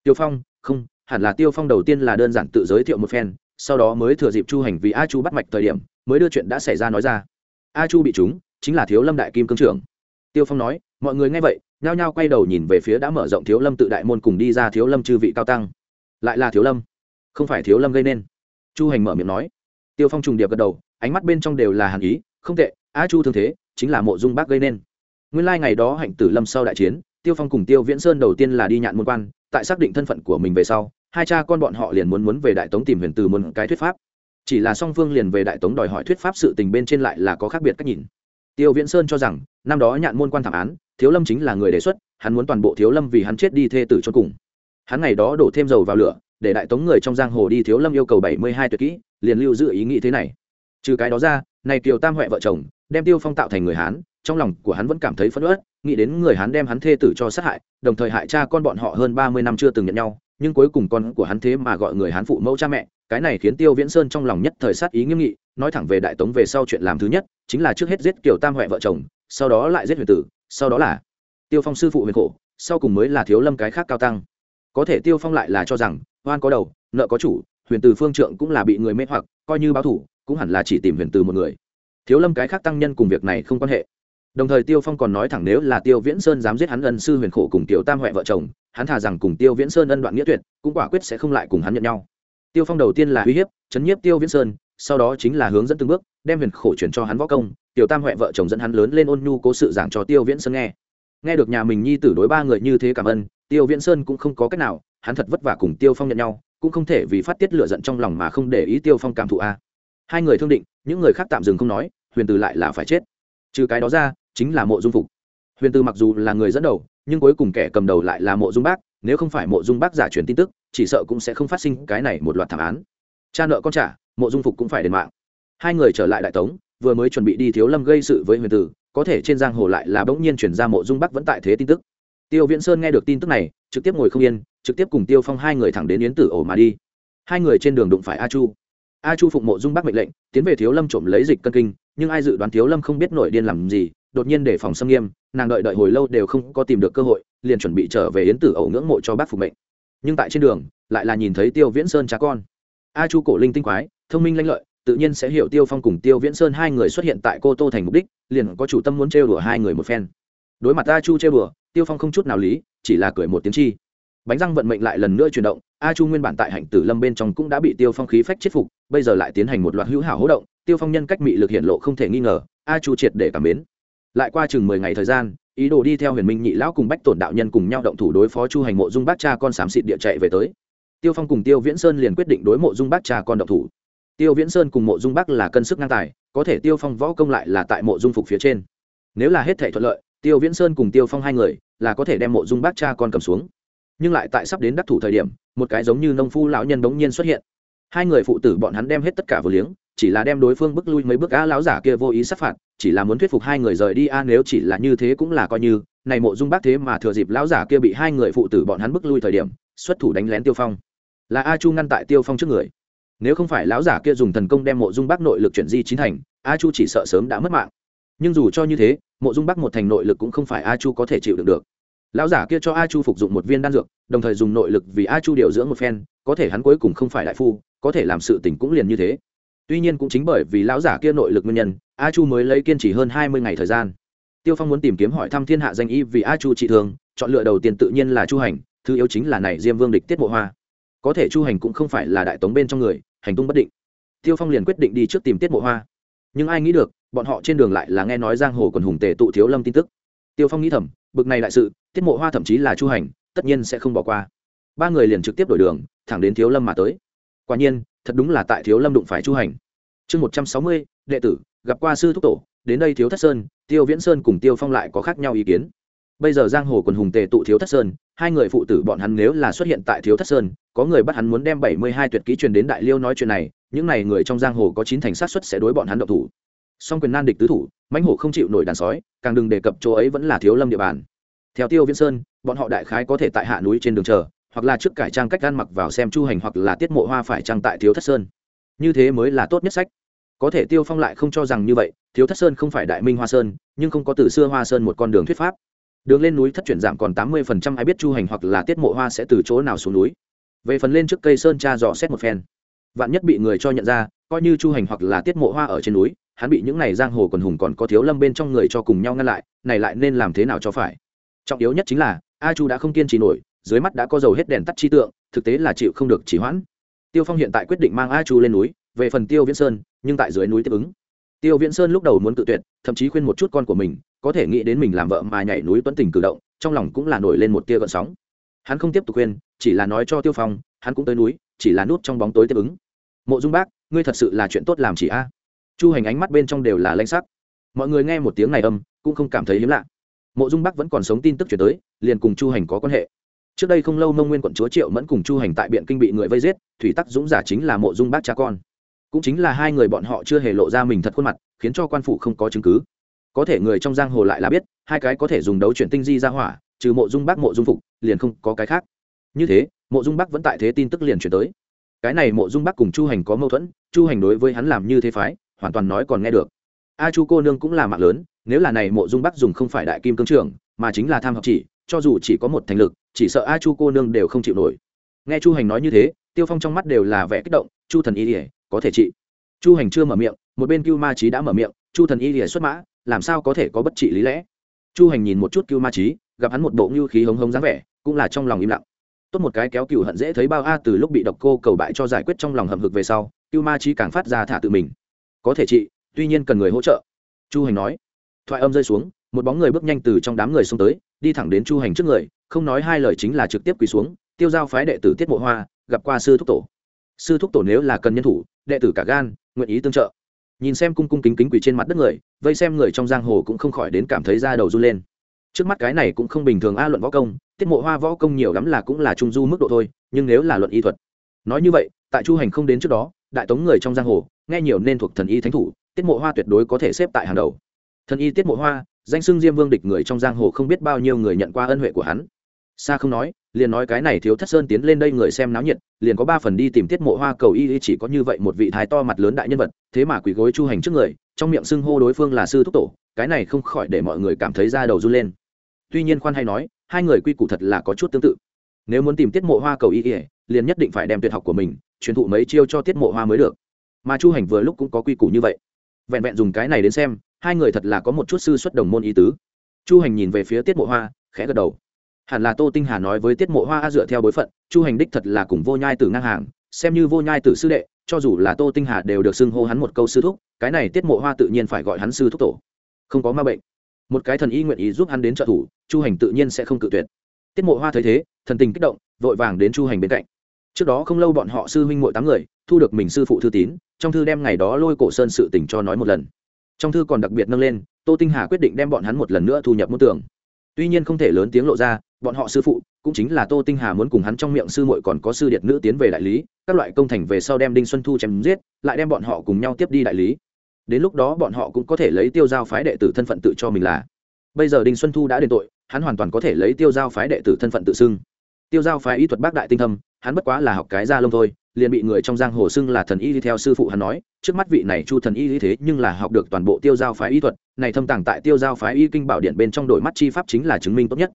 tiêu phong, không, hẳn là tiêu phong đầu tiên là đơn giản tự giới thiệu một phen, sau đó mới thừa dịp chu hành vì a chu bắt mạch thời điểm, mới đưa chuyện đã xảy ra nói ra. A chu bị chúng chính là thiếu lâm đại kim cương trưởng. Tiêu phong nói, mọi người nghe vậy, nhao nhao quay đầu nhìn về phía đã mở rộng thiếu lâm tự đại môn cùng đi ra thiếu lâm chư vị cao tăng. Lại là thiếu lâm. Không phải thiếu lâm gây nên. Chu hành mở miệng nói. Tiêu phong trùng điệp gật đầu, ánh mắt bên trong đều là hàn ý, không tệ, a chu thương thế, chính là mộ dung bác gây nên. Nguyên lai、like、ngày đó hạnh tử lâm sau đại chiến, tiêu phong cùng tiêu viễn sơn đầu tiên là đi nhạn môn quan tại xác định thân phận của mình về sau, hai cha con bọn họ liền muốn muốn về đại tống tìm huyền từ muốn cái thuyết pháp. Chỉ là song phương liền về đại tống đòi hỏi thuyết pháp sự tình bên trên lại là có khác biệt cách nhìn. Tiêu viễn sơn cho rằng, năm đó nhạn môn quan thảm án, thiếu lâm chính là người đề xuất, hắn muốn toàn bộ thiếu lâm vì hắn chết đi thê tử cho cùng. Hắn ngày đó đổ thêm dầu vào lửa, để đại tống người trong giang hồ đi thiếu lâm yêu cầu bảy mươi hai tuyệt kỹ, liền lưu giữ ý nghĩ thế này. Trừ cái đó ra này kiều tam huệ vợ chồng, đem tiêu phong tạo thành người hán, trong lòng của hắn vẫn cảm thấy phẫn uất, nghĩ đến người hán đem hắn thê tử cho sát hại, đồng thời hại cha con bọn họ hơn ba mươi năm chưa từng nhận nhau, nhưng cuối cùng con của hắn thế mà gọi người hán phụ mẫu cha mẹ, cái này khiến tiêu viễn sơn trong lòng nhất thời sát ý nghiêm nghị, nói thẳng về đại tống về sau chuyện làm thứ nhất, chính là trước hết giết kiều tam huệ vợ chồng, sau đó lại giết huyền tử, sau đó là tiêu phong sư phụ huyền khổ, sau cùng mới là thiếu lâm cái khác cao tăng. Có thể tiêu phong lại là cho rằng, oan có đầu, nợ có chủ, huyền Tử phương trượng cũng là bị người mê hoặc, coi như báo thủ cũng hẳn là chỉ tìm huyền từ một người. Thiếu lâm cái khác tăng nhân cùng việc này không quan hệ. Đồng thời tiêu phong còn nói thẳng nếu là tiêu viễn sơn dám giết hắn ân sư huyền khổ cùng tiểu tam huệ vợ chồng, hắn thà rằng cùng tiêu viễn sơn ân đoạn nghĩa tuyệt, cũng quả quyết sẽ không lại cùng hắn nhận nhau. Tiêu phong đầu tiên là uy hiếp, chấn nhiếp tiêu viễn sơn, sau đó chính là hướng dẫn từng bước, đem huyền khổ chuyển cho hắn võ công, tiểu tam huệ vợ chồng dẫn hắn lớn lên ôn nhu cố sự giảng cho tiêu viễn sơn nghe. Nghe được nhà mình nhi tử đối ba người như thế cảm ơn, tiêu viễn sơn cũng không có cách nào, hắn thật vất vả cùng tiêu phong nhận nhau, cũng không thể vì phát tiết lựa giận trong lòng mà không để ý tiêu phong cảm thụ a hai người thương định, những người khác tạm dừng không nói, huyền từ lại là phải chết. Trừ cái đó ra, chính là mộ dung phục. Huyền từ mặc dù là người dẫn đầu, nhưng cuối cùng kẻ cầm đầu lại là mộ dung bác, nếu không phải mộ dung bác giả truyền tin tức, chỉ sợ cũng sẽ không phát sinh cái này một loạt thảm án. Cha nợ con trả, mộ dung phục cũng phải đền mạng. Hai người trở lại đại tống, vừa mới chuẩn bị đi thiếu lâm gây sự với huyền tử có thể trên giang hồ lại là bỗng nhiên chuyển ra mộ dung bắc vẫn tại thế tin tức. Tiêu viễn sơn nghe được tin tức này, trực tiếp ngồi không yên, trực tiếp cùng tiêu phong hai người thẳng đến yến tử ổ mà đi. Hai người trên đường đụng phải a chu a chu phụng mộ dung bắc mệnh lệnh, tiến về thiếu lâm trộm lấy dịch cân kinh, nhưng ai dự đoán thiếu lâm không biết nổi điên làm gì, đột nhiên để phòng xâm nghiêm, nàng đợi đợi hồi lâu đều không có tìm được cơ hội, liền chuẩn bị trở về yến tử ẩu ngưỡng mộ cho bác phục mệnh. Nhưng tại trên đường, lại là nhìn thấy tiêu viễn sơn cha con. A chu cổ linh tinh quái, thông minh lanh lợi, tự nhiên sẽ hiểu tiêu phong cùng tiêu viễn sơn hai người xuất hiện tại cô tô thành mục đích, liền có chủ tâm muốn trêu đùa hai người một phen. Đối mặt a chu trêu đùa, tiêu phong không chút nào lý, chỉ là cười một tiếng chi bánh răng vận mệnh lại lần nữa chuyển động, a chu nguyên bản tại hạnh tử lâm bên trong cũng đã bị tiêu phong khí phách chết phục, bây giờ lại tiến hành một loạt hữu hảo hỗ động, tiêu phong nhân cách mị lực hiện lộ không thể nghi ngờ, a chu triệt để cảm mến. Lại qua chừng mười ngày thời gian, ý đồ đi theo huyền minh nhị lão cùng bách tổn đạo nhân cùng nhau động thủ đối phó chu hành mộ dung bác cha con xám xịt địa chạy về tới. Tiêu phong cùng tiêu viễn sơn liền quyết định đối mộ dung bác cha con động thủ. Tiêu viễn sơn cùng mộ dung bắc là cân sức ngang tài, có thể tiêu phong võ công lại là tại mộ dung phục phía trên. Nếu là hết thể thuận lợi, tiêu viễn sơn cùng tiêu phong hai người là có thể đem mộ dung bác cha con cầm xuống nhưng lại tại sắp đến đắc thủ thời điểm, một cái giống như nông phu lão nhân bỗng nhiên xuất hiện. Hai người phụ tử bọn hắn đem hết tất cả vừa liếng, chỉ là đem đối phương bước lui mấy bước á lão giả kia vô ý sát phạt, chỉ là muốn thuyết phục hai người rời đi a nếu chỉ là như thế cũng là coi như, này mộ dung bác thế mà thừa dịp lão giả kia bị hai người phụ tử bọn hắn bước lui thời điểm, xuất thủ đánh lén tiêu phong. Là a chu ngăn tại tiêu phong trước người. Nếu không phải lão giả kia dùng thần công đem mộ dung bắc nội lực chuyển di chín thành, a chu chỉ sợ sớm đã mất mạng. Nhưng dù cho như thế, mộ dung bắc một thành nội lực cũng không phải a chu có thể chịu đựng được lão giả kia cho a chu phục dụng một viên đan dược, đồng thời dùng nội lực vì a chu điều dưỡng một phen, có thể hắn cuối cùng không phải đại phu, có thể làm sự tình cũng liền như thế. Tuy nhiên cũng chính bởi vì lão giả kia nội lực nguyên nhân, a chu mới lấy kiên trì hơn hai mươi ngày thời gian. Tiêu phong muốn tìm kiếm hỏi thăm thiên hạ danh y vì a chu trị thương chọn lựa đầu tiên tự nhiên là chu hành, thứ yếu chính là này diêm vương địch tiết mộ hoa. Có thể chu hành cũng không phải là đại tống bên trong người, hành tung bất định. Tiêu phong liền quyết định đi trước tìm tiết mộ hoa. Nhưng ai nghĩ được, bọn họ trên đường lại là nghe nói giang hồ còn hùng tề tụ thiếu lâm tin tức tiêu phong nghĩ thầm, bực này đại sự, tiết mộ hoa thậm chí là chu hành, tất nhiên sẽ không bỏ qua. Ba người liền trực tiếp đổi đường, thẳng đến thiếu lâm mà tới. Quả nhiên, thật đúng là tại thiếu lâm đụng phải chu hành. Chương một trăm sáu mươi, đệ tử, gặp qua sư thúc tổ, đến đây thiếu thất sơn, tiêu viễn sơn cùng tiêu phong lại có khác nhau ý kiến. Bây giờ giang hồ quần hùng tề tụ thiếu thất sơn, hai người phụ tử bọn hắn nếu là xuất hiện tại thiếu thất sơn, có người bắt hắn muốn đem bảy mươi hai tuyệt kỹ truyền đến đại liêu nói chuyện này, những n à y người trong giang hồ có chín thành sát xuất sẽ đối bọn hắn độc thủ. Song quyền nan địch tứ thủ mãnh hổ không chịu nổi đàn sói, càng đừng đề cập chỗ ấy vẫn là thiếu lâm địa bàn. Theo tiêu viễn sơn, bọn họ đại khái có thể tại hạ núi trên đường chờ, hoặc là trước cải trang cách gan mặc vào xem chu hành hoặc là tiết mộ hoa phải trang tại thiếu thất sơn. Như thế mới là tốt nhất sách. Có thể tiêu phong lại không cho rằng như vậy, thiếu thất sơn không phải đại minh hoa sơn, nhưng không có từ xưa hoa sơn một con đường thuyết pháp. Đường lên núi thất chuyển giảm còn tám mươi phần trăm, ai biết chu hành hoặc là tiết mộ hoa sẽ từ chỗ nào xuống núi. Về phần lên trước cây sơn cha dò xét một phen. Vạn nhất bị người cho nhận ra coi như chu hành hoặc là tiết mộ hoa ở trên núi, hắn bị những này giang hồ còn hùng còn có thiếu lâm bên trong người cho cùng nhau ngăn lại, này lại nên làm thế nào cho phải? Trọng yếu nhất chính là, a chu đã không kiên trì nổi, dưới mắt đã có dầu hết đèn tắt chi tượng, thực tế là chịu không được chỉ hoãn. Tiêu phong hiện tại quyết định mang a chu lên núi, về phần tiêu viễn sơn, nhưng tại dưới núi tiếp ứng. Tiêu viễn sơn lúc đầu muốn tự tuyệt, thậm chí khuyên một chút con của mình, có thể nghĩ đến mình làm vợ mà nhảy núi tuấn tình cử động, trong lòng cũng là nổi lên một tia gợn sóng. Hắn không tiếp tục khuyên, chỉ là nói cho tiêu phong, hắn cũng tới núi, chỉ là nút trong bóng tối tiếp ứng. Mộ dung bác ngươi thật sự là chuyện tốt làm chỉ a. Chu hành ánh mắt bên trong đều là lanh sắc. Mọi người nghe một tiếng này âm, cũng không cảm thấy hiếm lạ. Mộ dung bắc vẫn còn sống tin tức chuyển tới, liền cùng chu hành có quan hệ. Trước đây không lâu mông nguyên quận chúa triệu mẫn cùng chu hành tại biện kinh bị người vây giết, thủy tắc dũng giả chính là mộ dung bác cha con. Cũng chính là hai người bọn họ chưa hề lộ ra mình thật khuôn mặt, khiến cho quan phủ không có chứng cứ. Có thể người trong giang hồ lại là biết, hai cái có thể dùng đấu chuyển tinh di ra hỏa, trừ mộ dung bác mộ dung phục, liền không có cái khác. Như thế, mộ dung bắc vẫn tại thế tin tức liền chuyển tới. Cái này mộ dung bắc cùng chu hành có mâu thuẫn chu hành đối với hắn làm như thế phái, hoàn toàn nói còn nghe được. A chu cô nương cũng là mạng lớn, nếu là này mộ dung bắc dùng không phải đại kim cương trưởng, mà chính là tham học chỉ, cho dù chỉ có một thành lực, chỉ sợ a chu cô nương đều không chịu nổi. Nghe chu hành nói như thế, tiêu phong trong mắt đều là vẻ kích động, chu thần y ỉa có thể trị. Chu hành chưa mở miệng, một bên cưu ma trí đã mở miệng, chu thần y ỉa xuất mã, làm sao có thể có bất trị lý lẽ? Chu hành nhìn một chút cưu ma trí gặp hắn một bộ ngưu khí hống hống dáng vẻ, cũng là trong lòng im lặng. Tốt một cái kéo cựu hận dễ thấy bao a từ lúc bị độc cô cầu bại cho giải quyết trong lòng hầm hực về sau cưu ma trí càng phát ra thả tự mình. Có thể trị tuy nhiên cần người hỗ trợ. Chu hành nói. Thoại âm rơi xuống, một bóng người bước nhanh từ trong đám người xông tới, đi thẳng đến chu hành trước người, không nói hai lời chính là trực tiếp quỳ xuống, tiêu giao phái đệ tử tiết mộ hoa, gặp qua sư thúc tổ. Sư thúc tổ nếu là cần nhân thủ, đệ tử cả gan, nguyện ý tương trợ. Nhìn xem cung cung kính kính quỳ trên mặt đất người, vây xem người trong giang hồ cũng không khỏi đến cảm thấy da đầu run lên. Trước mắt cái này cũng không bình thường a, luận võ công, tiết mộ hoa võ công nhiều lắm là cũng là trung du mức độ thôi, nhưng nếu là luận y thuật, nói như vậy, tại chu hành không đến trước đó đại tống người trong giang hồ, nghe nhiều nên thuộc thần y thánh thủ, tiết mộ hoa tuyệt đối có thể xếp tại hàng đầu. Thần y tiết mộ hoa, danh xưng diêm vương địch người trong giang hồ không biết bao nhiêu người nhận qua ân huệ của hắn. Xa không nói, liền nói cái này thiếu thất sơn tiến lên đây người xem náo nhiệt, liền có ba phần đi tìm tiết mộ hoa cầu y, chỉ có như vậy một vị thái to mặt lớn đại nhân vật, thế mà quỳ gối chu hành trước người, trong miệng xưng hô đối phương là sư thúc tổ, cái này không khỏi để mọi người cảm thấy da đầu run lên. Tuy nhiên khoan hay nói, hai người quy củ thật là có chút tương tự. Nếu muốn tìm tiết mộ hoa cầu y liền nhất định phải đem tuyệt học của mình truyền thụ mấy chiêu cho tiết mộ hoa mới được. Mà chu hành vừa lúc cũng có quy củ như vậy. Vẹn vẹn dùng cái này đến xem, hai người thật là có một chút sư xuất đồng môn ý tứ. Chu hành nhìn về phía tiết mộ hoa, khẽ gật đầu. Hẳn là tô tinh hà nói với tiết mộ hoa a dựa theo bối phận, chu hành đích thật là cùng vô nhai tử ngang hàng, xem như vô nhai tử sư đệ, cho dù là tô tinh hà đều được xưng hô hắn một câu sư thúc, cái này tiết mộ hoa tự nhiên phải gọi hắn sư thúc tổ. Không có ma bệnh. Một cái thần y nguyện ý giúp hắn đến trợ thủ, chu hành tự nhiên sẽ không cự tuyệt. Tiết mộ hoa thấy thế, thần tình kích động, vội vàng đến chu hành bên cạnh trước đó không lâu bọn họ sư huynh mội tám người, thu được mình sư phụ thư tín, trong thư đem ngày đó lôi cổ sơn sự tình cho nói một lần. Trong thư còn đặc biệt nâng lên, tô tinh hà quyết định đem bọn hắn một lần nữa thu nhập môn tưởng tuy nhiên không thể lớn tiếng lộ ra, bọn họ sư phụ, cũng chính là tô tinh hà muốn cùng hắn trong miệng sư muội còn có sư điệt nữ tiến về đại lý, các loại công thành về sau đem đinh xuân thu chém giết, lại đem bọn họ cùng nhau tiếp đi đại lý. Đến lúc đó bọn họ cũng có thể lấy tiêu giao phái đệ tử thân phận tự cho mình là. Bây giờ đinh xuân thu đã đền tội, hắn hoàn toàn có thể lấy tiêu giao phái đệ tử thân phận tự xưng tiêu giao phái y thuật bác đại tinh thâm, hắn bất quá là học cái ra lông thôi, liền bị người trong giang hồ xưng là thần y đi theo sư phụ hắn nói, trước mắt vị này chu thần y thế nhưng là học được toàn bộ tiêu giao phái y thuật, này thâm tàng tại tiêu giao phái y kinh bảo điện bên trong đổi mắt chi pháp chính là chứng minh tốt nhất.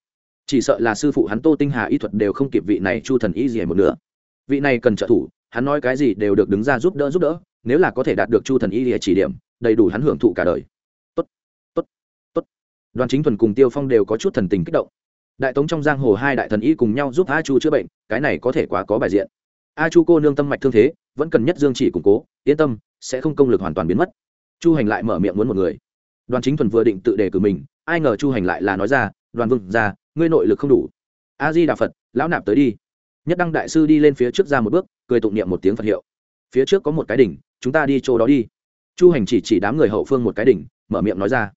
Chỉ sợ là sư phụ hắn tô tinh hà y thuật đều không kịp vị này chu thần y gì một nữa vị này cần trợ thủ, hắn nói cái gì đều được đứng ra giúp đỡ giúp đỡ, nếu là có thể đạt được chu thần y lìa chỉ điểm, đầy đủ hắn hưởng thụ cả đời. Tốt tốt tốt. Đoàn chính thuần cùng tiêu phong đều có chút thần tình kích động đại tống trong giang hồ hai đại thần y cùng nhau giúp a chu chữa bệnh, cái này có thể quá có bài diện. A chu cô nương tâm mạch thương thế, vẫn cần nhất dương chỉ củng cố, yên tâm, sẽ không công lực hoàn toàn biến mất. Chu hành lại mở miệng muốn một người. Đoàn chính thuần vừa định tự đề cử mình, ai ngờ chu hành lại là nói ra, đoàn vương ra ngươi nội lực không đủ. A di đà phật, lão nạp tới đi. Nhất đăng đại sư đi lên phía trước ra một bước, cười tụng niệm một tiếng phật hiệu. Phía trước có một cái đỉnh, chúng ta đi chỗ đó đi. Chu hành chỉ chỉ đám người hậu phương một cái đỉnh, mở miệng nói ra.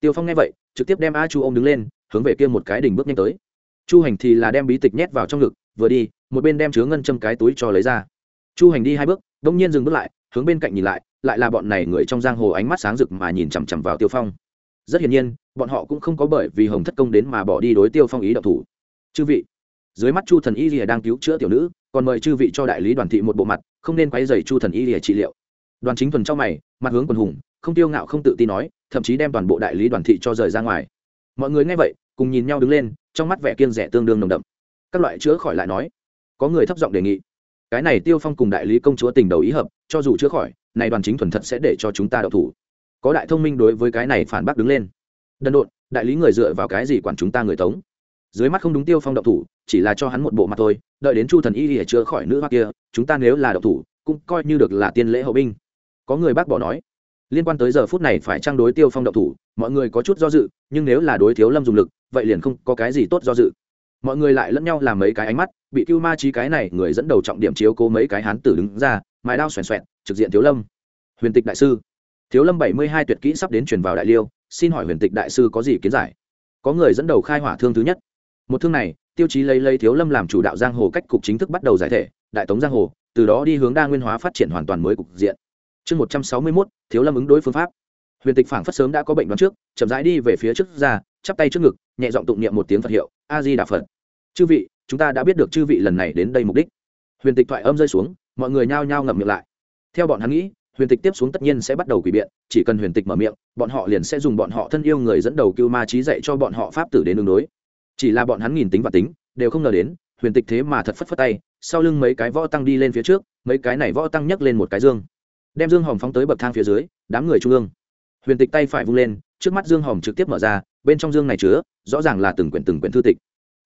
Tiêu phong nghe vậy, trực tiếp đem a chu ô m đứng lên hướng về kia một cái đỉnh bước nhanh tới. Chu hành thì là đem bí tịch nhét vào trong ngực, vừa đi, một bên đem chứa ngân châm cái túi cho lấy ra. Chu hành đi hai bước, đông nhiên dừng bước lại, hướng bên cạnh nhìn lại lại là bọn này người trong giang hồ ánh mắt sáng rực mà nhìn chằm chằm vào tiêu phong. Rất hiển nhiên, bọn họ cũng không có bởi vì hồng thất công đến mà bỏ đi đối tiêu phong ý độc thủ. Chư vị. Dưới mắt chu thần y lìa đang cứu chữa tiểu nữ, còn mời chư vị cho đại lý đoàn thị một bộ mặt, không nên quay dày chu thần y lìa trị liệu. Đoàn chính thuần trong mày, mặt hướng quần hùng, không tiêu ngạo không tự tin nói, thậm chí đem toàn bộ đại lý đoàn thị cho rời ra ngoài. Mọi người nghe vậy cùng nhìn nhau đứng lên, trong mắt vẻ kiên rẻ tương đương nồng đậm. Các loại chữa khỏi lại nói, có người thấp giọng đề nghị, cái này tiêu phong cùng đại lý công chúa tình đầu ý hợp, cho dù chữa khỏi, này đoàn chính thuần thật sẽ để cho chúng ta đậu thủ. Có đại thông minh đối với cái này phản bác đứng lên. Đần độn, đại lý người dựa vào cái gì quản chúng ta người tống? Dưới mắt không đúng tiêu phong đậu thủ, chỉ là cho hắn một bộ mặt thôi, đợi đến chu thần y để chữa khỏi nữ hoa kia, chúng ta nếu là đậu thủ, cũng coi như được là tiên lễ hậu binh. Có người bác bỏ nói liên quan tới giờ phút này phải trang đối tiêu phong động thủ, mọi người có chút do dự, nhưng nếu là đối thiếu lâm dùng lực, vậy liền không có cái gì tốt do dự. Mọi người lại lẫn nhau làm mấy cái ánh mắt, bị cưu ma trí cái này người dẫn đầu trọng điểm chiếu cố mấy cái hán tử đứng ra, mài đao xoèn xoẹn, trực diện thiếu lâm. Huyền tịch đại sư. Thiếu lâm bảy mươi hai tuyệt kỹ sắp đến truyền vào đại liêu, xin hỏi huyền tịch đại sư có gì kiến giải? Có người dẫn đầu khai hỏa thương thứ nhất. Một thương này, tiêu chí lấy lấy thiếu lâm làm chủ đạo giang hồ cách cục chính thức bắt đầu giải thể, đại tống giang hồ, từ đó đi hướng đa nguyên hóa phát triển hoàn toàn mới cục diện chương một trăm sáu mươi mốt, thiếu lâm ứng đối phương pháp. Huyền tịch phảng phất sớm đã có bệnh đoán trước, chậm rãi đi về phía trước ra, chắp tay trước ngực, nhẹ giọng tụng niệm một tiếng phật hiệu a di đà phật. Chư vị, chúng ta đã biết được chư vị lần này đến đây mục đích. Huyền tịch thoại âm rơi xuống, mọi người nhao nhao ngậm miệng lại. Theo bọn hắn nghĩ, huyền tịch tiếp xuống tất nhiên sẽ bắt đầu quỷ biện, chỉ cần huyền tịch mở miệng, bọn họ liền sẽ dùng bọn họ thân yêu người dẫn đầu cưu ma trí dạy cho bọn họ pháp tử đến đường đối. Chỉ là bọn hắn nghìn tính và tính, đều không ngờ đến, huyền tịch thế mà thật phất phất tay, sau lưng mấy cái võ tăng đi lên phía trước, mấy cái này võ tăng nhấc lên một cái dương đem dương hòm phóng tới bậc thang phía dưới, đám người trung ương. Huyền tịch tay phải vung lên, trước mắt dương hòm trực tiếp mở ra, bên trong dương này chứa, rõ ràng là từng quyển từng quyển thư tịch.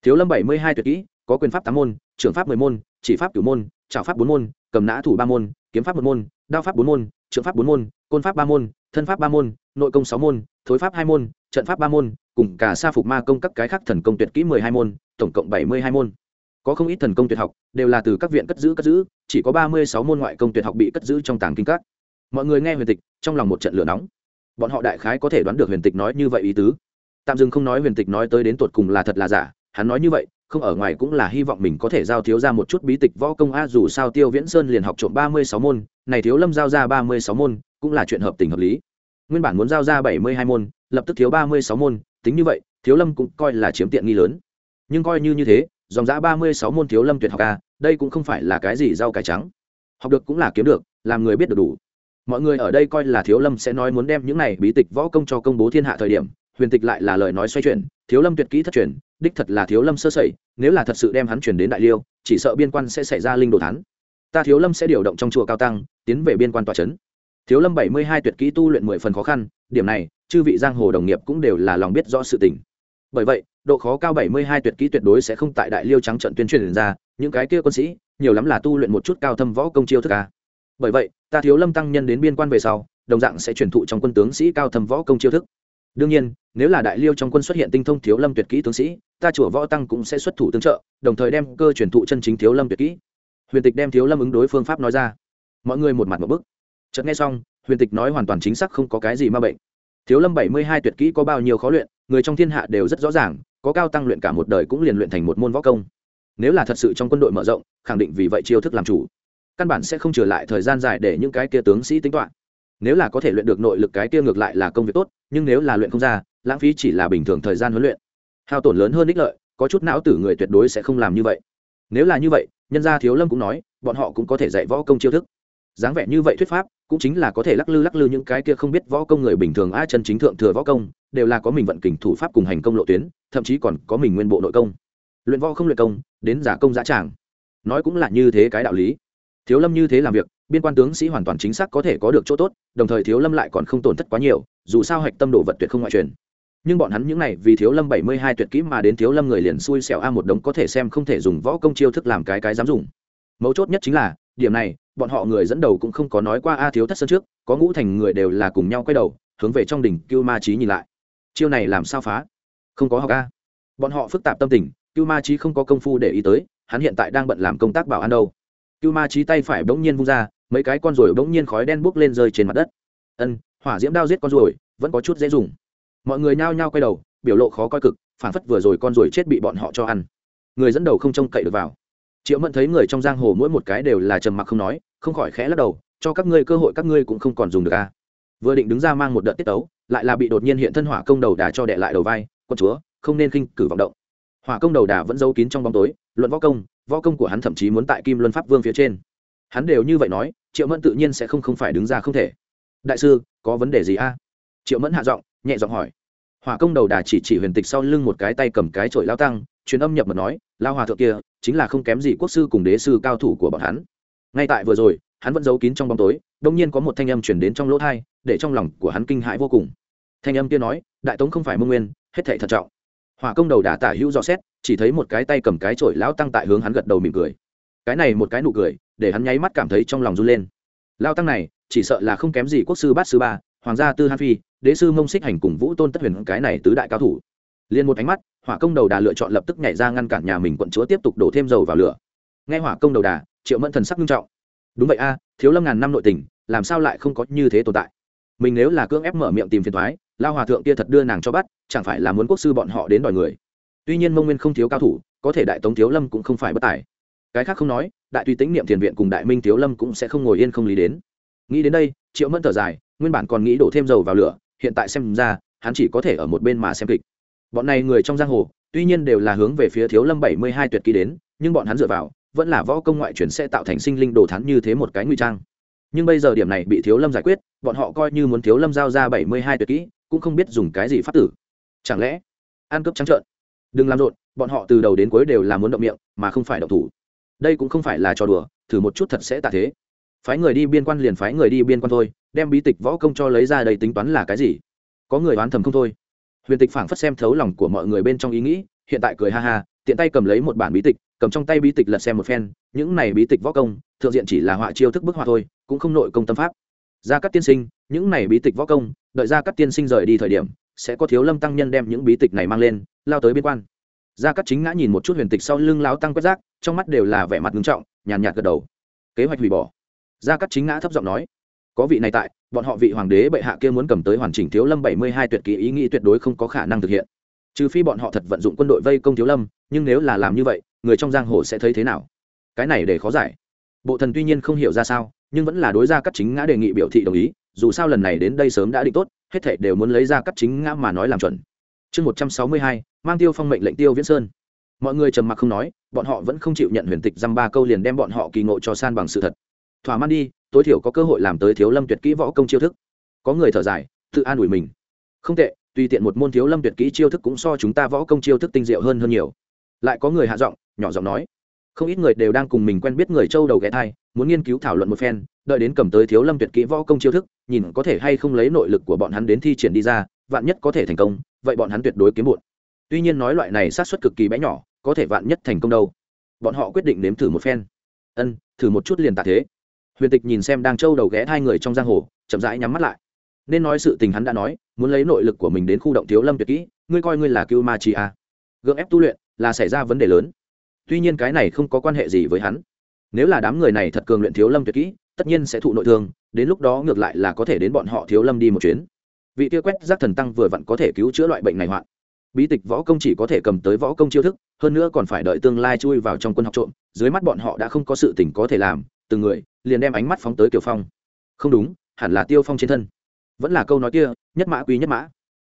Thiếu lâm bảy mươi hai tuyệt kỹ, có quyền pháp tám môn, trưởng pháp mười môn, chỉ pháp cửu môn trào pháp bốn môn, cầm nã thủ ba môn, kiếm pháp một môn, đao pháp bốn môn, trượng pháp bốn môn, côn pháp ba môn, thân pháp ba môn, nội công sáu môn, thối pháp hai môn, trận pháp ba môn, cùng cả sa phục ma công các cái khác thần công tuyệt kỹ mười hai môn, tổng cộng bảy mươi hai môn có không ít thần công tuyệt học, đều là từ các viện cất giữ cất giữ, chỉ có ba mươi sáu môn ngoại công tuyệt học bị cất giữ trong tàng kinh các. Mọi người nghe huyền tịch, trong lòng một trận lửa nóng. Bọn họ đại khái có thể đoán được huyền tịch nói như vậy ý tứ. Tạm dừng không nói huyền tịch nói tới đến tột cùng là thật là giả, hắn nói như vậy, không ở ngoài cũng là hy vọng mình có thể giao thiếu ra một chút bí tịch võ công a, dù sao tiêu viễn sơn liền học trộm ba mươi sáu môn, này thiếu lâm giao ra ba mươi sáu môn, cũng là chuyện hợp tình hợp lý. Nguyên bản muốn giao ra bảy mươi hai môn, lập tức thiếu ba mươi sáu môn, tính như vậy, thiếu lâm cũng coi là chiếm tiện nghi lớn. Nhưng coi như như thế dòng giã ba mươi sáu môn thiếu lâm tuyệt học a, đây cũng không phải là cái gì rau cải trắng. Học được cũng là kiếm được, làm người biết được đủ. Mọi người ở đây coi là thiếu lâm sẽ nói muốn đem những này bí tịch võ công cho công bố thiên hạ thời điểm, huyền tịch lại là lời nói xoay chuyển, thiếu lâm tuyệt kỹ thất truyền, đích thật là thiếu lâm sơ sẩy, nếu là thật sự đem hắn chuyển đến đại liêu, chỉ sợ biên quan sẽ xảy ra linh đồ thắn ta thiếu lâm sẽ điều động trong chùa cao tăng, tiến về biên quan tòa trấn thiếu lâm bảy mươi hai tuyệt kỹ tu luyện mười phần khó khăn, điểm này, chư vị giang hồ đồng nghiệp cũng đều là lòng biết rõ sự tình. Bởi vậy độ khó cao bảy mươi hai tuyệt kỹ tuyệt đối sẽ không tại đại liêu trắng trận tuyên truyền ra, những cái kia quân sĩ, nhiều lắm là tu luyện một chút cao thâm võ công chiêu thức a bởi vậy, ta thiếu lâm tăng nhân đến biên quan về sau, đồng dạng sẽ truyền thụ trong quân tướng sĩ cao thâm võ công chiêu thức. Đương nhiên, nếu là đại liêu trong quân xuất hiện tinh thông thiếu lâm tuyệt kỹ tướng sĩ, ta chùa võ tăng cũng sẽ xuất thủ tương trợ, đồng thời đem cơ truyền thụ chân chính thiếu lâm tuyệt kỹ. Huyền tịch đem thiếu lâm ứng đối phương pháp nói ra. Mọi người một mặt một bức. Chợt nghe xong, huyền tịch nói hoàn toàn chính xác không có cái gì ma bệnh. Thiếu lâm bảy mươi hai tuyệt kỹ có bao nhiêu khó luyện, người trong thiên hạ đều rất rõ ràng có cao tăng luyện cả một đời cũng liền luyện thành một môn võ công. Nếu là thật sự trong quân đội mở rộng, khẳng định vì vậy chiêu thức làm chủ. Căn bản sẽ không trở lại thời gian dài để những cái kia tướng sĩ tính toán. Nếu là có thể luyện được nội lực cái kia ngược lại là công việc tốt, nhưng nếu là luyện không ra, lãng phí chỉ là bình thường thời gian huấn luyện. Hao tổn lớn hơn ích lợi, có chút não tử người tuyệt đối sẽ không làm như vậy. Nếu là như vậy, nhân gia thiếu lâm cũng nói, bọn họ cũng có thể dạy võ công chiêu thức dáng vẻ như vậy thuyết pháp, cũng chính là có thể lắc lư lắc lư những cái kia không biết võ công người bình thường, a, chân chính thượng thừa võ công, đều là có mình vận kình thủ pháp cùng hành công lộ tuyến, thậm chí còn có mình nguyên bộ nội công. Luyện võ không luyện công, đến giả công giả tràng. Nói cũng là như thế cái đạo lý. Thiếu lâm như thế làm việc, biên quan tướng sĩ hoàn toàn chính xác có thể có được chỗ tốt, đồng thời thiếu lâm lại còn không tổn thất quá nhiều, dù sao hạch tâm đồ vật tuyệt không ngoại truyền. Nhưng bọn hắn những này vì thiếu lâm bảy mươi hai tuyệt kỹ mà đến thiếu lâm người liền xui xẻo a, một đống có thể xem không thể dùng võ công chiêu thức làm cái cái dám dùng. Mấu chốt nhất chính là, điểm này bọn họ người dẫn đầu cũng không có nói qua a thiếu thất sơn trước, có ngũ thành người đều là cùng nhau quay đầu, hướng về trong đỉnh cưu ma trí nhìn lại. Chiêu này làm sao phá? Không có học a. Bọn họ phức tạp tâm tình, cưu ma trí không có công phu để ý tới, hắn hiện tại đang bận làm công tác bảo an đâu. Cưu ma trí tay phải bỗng nhiên vung ra, mấy cái con ruồi bỗng nhiên khói đen bốc lên rơi trên mặt đất. Ân, hỏa diễm đao giết con ruồi, vẫn có chút dễ dùng. Mọi người nhao nhao quay đầu, biểu lộ khó coi cực, phản phất vừa rồi con ruồi chết bị bọn họ cho ăn. Người dẫn đầu không trông cậy được vào. Triệu mẫn thấy người trong giang hồ mỗi một cái đều là trầm mặc không nói không khỏi khẽ lắc đầu, cho các ngươi cơ hội các ngươi cũng không còn dùng được a à. vừa định đứng ra mang một đợt tiết tấu, lại là bị đột nhiên hiện thân hỏa công đầu đà cho đệ lại đầu vai, quân chúa, không nên khinh cử vọng động. Hỏa công đầu đà vẫn giấu kín trong bóng tối, luận võ công võ công của hắn thậm chí muốn tại kim luân pháp vương phía trên. Hắn đều như vậy nói, triệu mẫn tự nhiên sẽ không không phải đứng ra không thể. Đại sư, có vấn đề gì a triệu mẫn hạ giọng, nhẹ giọng hỏi. Hỏa công đầu đà chỉ chỉ huyền tịch sau lưng một cái tay cầm cái trội lao tăng, truyền âm nhập mật nói, lao hòa thượng kia, chính là không kém gì quốc sư cùng đế sư cao thủ của bọn hắn ngay tại vừa rồi, hắn vẫn giấu kín trong bóng tối, đông nhiên có một thanh âm chuyển đến trong lỗ thai, để trong lòng của hắn kinh hãi vô cùng. Thanh âm kia nói, đại tống không phải mông nguyên, hết thể thận trọng. Hỏa công đầu đà tả hữu dò xét, chỉ thấy một cái tay cầm cái trổi lão tăng tại hướng hắn gật đầu mỉm cười. Cái này một cái nụ cười, để hắn nháy mắt cảm thấy trong lòng run lên. Lao tăng này, chỉ sợ là không kém gì quốc sư bát sư ba, hoàng gia tư han phi, đế sư mông xích hành cùng vũ tôn tất huyền cái này tứ đại cao thủ. Liền một ánh mắt, hỏa công đầu đà lựa chọn lập tức nhảy ra ngăn cản nhà mình quận chúa tiếp tục đổ thêm dầu vào lửa. Nghe hỏa công đầu đà triệu mẫn thần sắc nghiêm trọng. Đúng vậy a, thiếu lâm ngàn năm nội tình, làm sao lại không có như thế tồn tại? Mình nếu là cưỡng ép mở miệng tìm phiền thoái lao hòa thượng kia thật đưa nàng cho bắt, chẳng phải là muốn quốc sư bọn họ đến đòi người? Tuy nhiên mông nguyên không thiếu cao thủ, có thể đại tống thiếu lâm cũng không phải bất tài. Cái khác không nói, đại tùy tính niệm thiền viện cùng đại minh thiếu lâm cũng sẽ không ngồi yên không lý đến. Nghĩ đến đây, triệu mẫn thở dài, nguyên bản còn nghĩ đổ thêm dầu vào lửa, hiện tại xem ra, hắn chỉ có thể ở một bên mà xem kịch. Bọn này người trong giang hồ, tuy nhiên đều là hướng về phía thiếu lâm bảy mươi hai tuyệt ký đến, nhưng bọn hắn dựa vào vẫn là võ công ngoại truyền sẽ tạo thành sinh linh đồ thán như thế một cái nguy trang. Nhưng bây giờ điểm này bị thiếu lâm giải quyết, bọn họ coi như muốn thiếu lâm giao ra bảy mươi hai tuyệt kỹ, cũng không biết dùng cái gì phát tử. Chẳng lẽ ăn cướp trắng trợn? Đừng làm rộn, bọn họ từ đầu đến cuối đều là muốn động miệng, mà không phải động thủ. Đây cũng không phải là trò đùa, thử một chút thật sẽ tạ thế. Phái người đi biên quan liền phái người đi biên quan thôi, đem bí tịch võ công cho lấy ra đây tính toán là cái gì? Có người oán thầm không thôi. Huyền tịch phảng phất xem thấu lòng của mọi người bên trong ý nghĩ, hiện tại cười ha ha, tiện tay cầm lấy một bản bí tịch cầm trong tay bí tịch lật xem một phen, những này bí tịch võ công, thượng diện chỉ là họa chiêu thức bức họa thôi, cũng không nội công tâm pháp. Ra các tiên sinh, những này bí tịch võ công, đợi ra các tiên sinh rời đi thời điểm, sẽ có thiếu lâm tăng nhân đem những bí tịch này mang lên, lao tới biên quan. Gia cắt chính ngã nhìn một chút huyền tịch sau lưng láo tăng quét rác trong mắt đều là vẻ mặt nghiêm trọng, nhàn nhạt gật đầu. Kế hoạch hủy bỏ. Gia cắt chính ngã thấp giọng nói, có vị này tại, bọn họ vị hoàng đế bệ hạ kia muốn cầm tới hoàn chỉnh thiếu lâm bảy mươi hai tuyệt kỹ ý nghĩ tuyệt đối không có khả năng thực hiện. Trừ phi bọn họ thật vận dụng quân đội vây công thiếu lâm, nhưng nếu là làm như vậy người trong giang hồ sẽ thấy thế nào? Cái này để khó giải. Bộ thần tuy nhiên không hiểu ra sao, nhưng vẫn là đối ra các chính ngã đề nghị biểu thị đồng ý, dù sao lần này đến đây sớm đã định tốt, hết thảy đều muốn lấy ra các chính ngã mà nói làm chuẩn. Chương một trăm sáu mươi hai, mang tiêu phong mệnh lệnh tiêu viễn sơn. Mọi người trầm mặc không nói, bọn họ vẫn không chịu nhận huyền tịch dăm ba câu liền đem bọn họ kỳ ngộ cho san bằng sự thật. Thỏa man đi, tối thiểu có cơ hội làm tới thiếu lâm tuyệt kỹ võ công chiêu thức. Có người thở dài, tự an ủi mình. Không tệ, tùy tiện một môn thiếu lâm tuyệt kỹ chiêu thức cũng so chúng ta võ công chiêu thức tinh diệu hơn hơn nhiều lại có người hạ giọng, nhỏ giọng nói. Không ít người đều đang cùng mình quen biết người châu đầu ghé thai, muốn nghiên cứu thảo luận một phen, đợi đến cầm tới thiếu lâm tuyệt kỹ võ công chiêu thức, nhìn có thể hay không lấy nội lực của bọn hắn đến thi triển đi ra, vạn nhất có thể thành công, vậy bọn hắn tuyệt đối kiếm bụn tuy nhiên nói loại này sát xuất cực kỳ bé nhỏ, có thể vạn nhất thành công đâu. Bọn họ quyết định nếm thử một phen. Ân, thử một chút liền tạ thế. Huyền tịch nhìn xem đang trâu đầu ghé hai người trong giang hồ, chậm rãi nhắm mắt lại. Nên nói sự tình hắn đã nói, muốn lấy nội lực của mình đến khu động thiếu lâm tuyệt kỹ, ngươi coi ngươi là cưu ma chi a. Gượng ép tu luyện là xảy ra vấn đề lớn. Tuy nhiên cái này không có quan hệ gì với hắn. Nếu là đám người này thật cường luyện thiếu lâm tuyệt kỹ, tất nhiên sẽ thụ nội thương, đến lúc đó ngược lại là có thể đến bọn họ thiếu lâm đi một chuyến. Vị tiêu quét giác thần tăng vừa vặn có thể cứu chữa loại bệnh này hoạn. Bí tịch võ công chỉ có thể cầm tới võ công chiêu thức, hơn nữa còn phải đợi tương lai chui vào trong quân học trộm, dưới mắt bọn họ đã không có sự tỉnh có thể làm, từng người liền đem ánh mắt phóng tới kiều phong. Không đúng, hẳn là tiêu phong trên thân. Vẫn là câu nói kia, nhất mã quý nhất mã.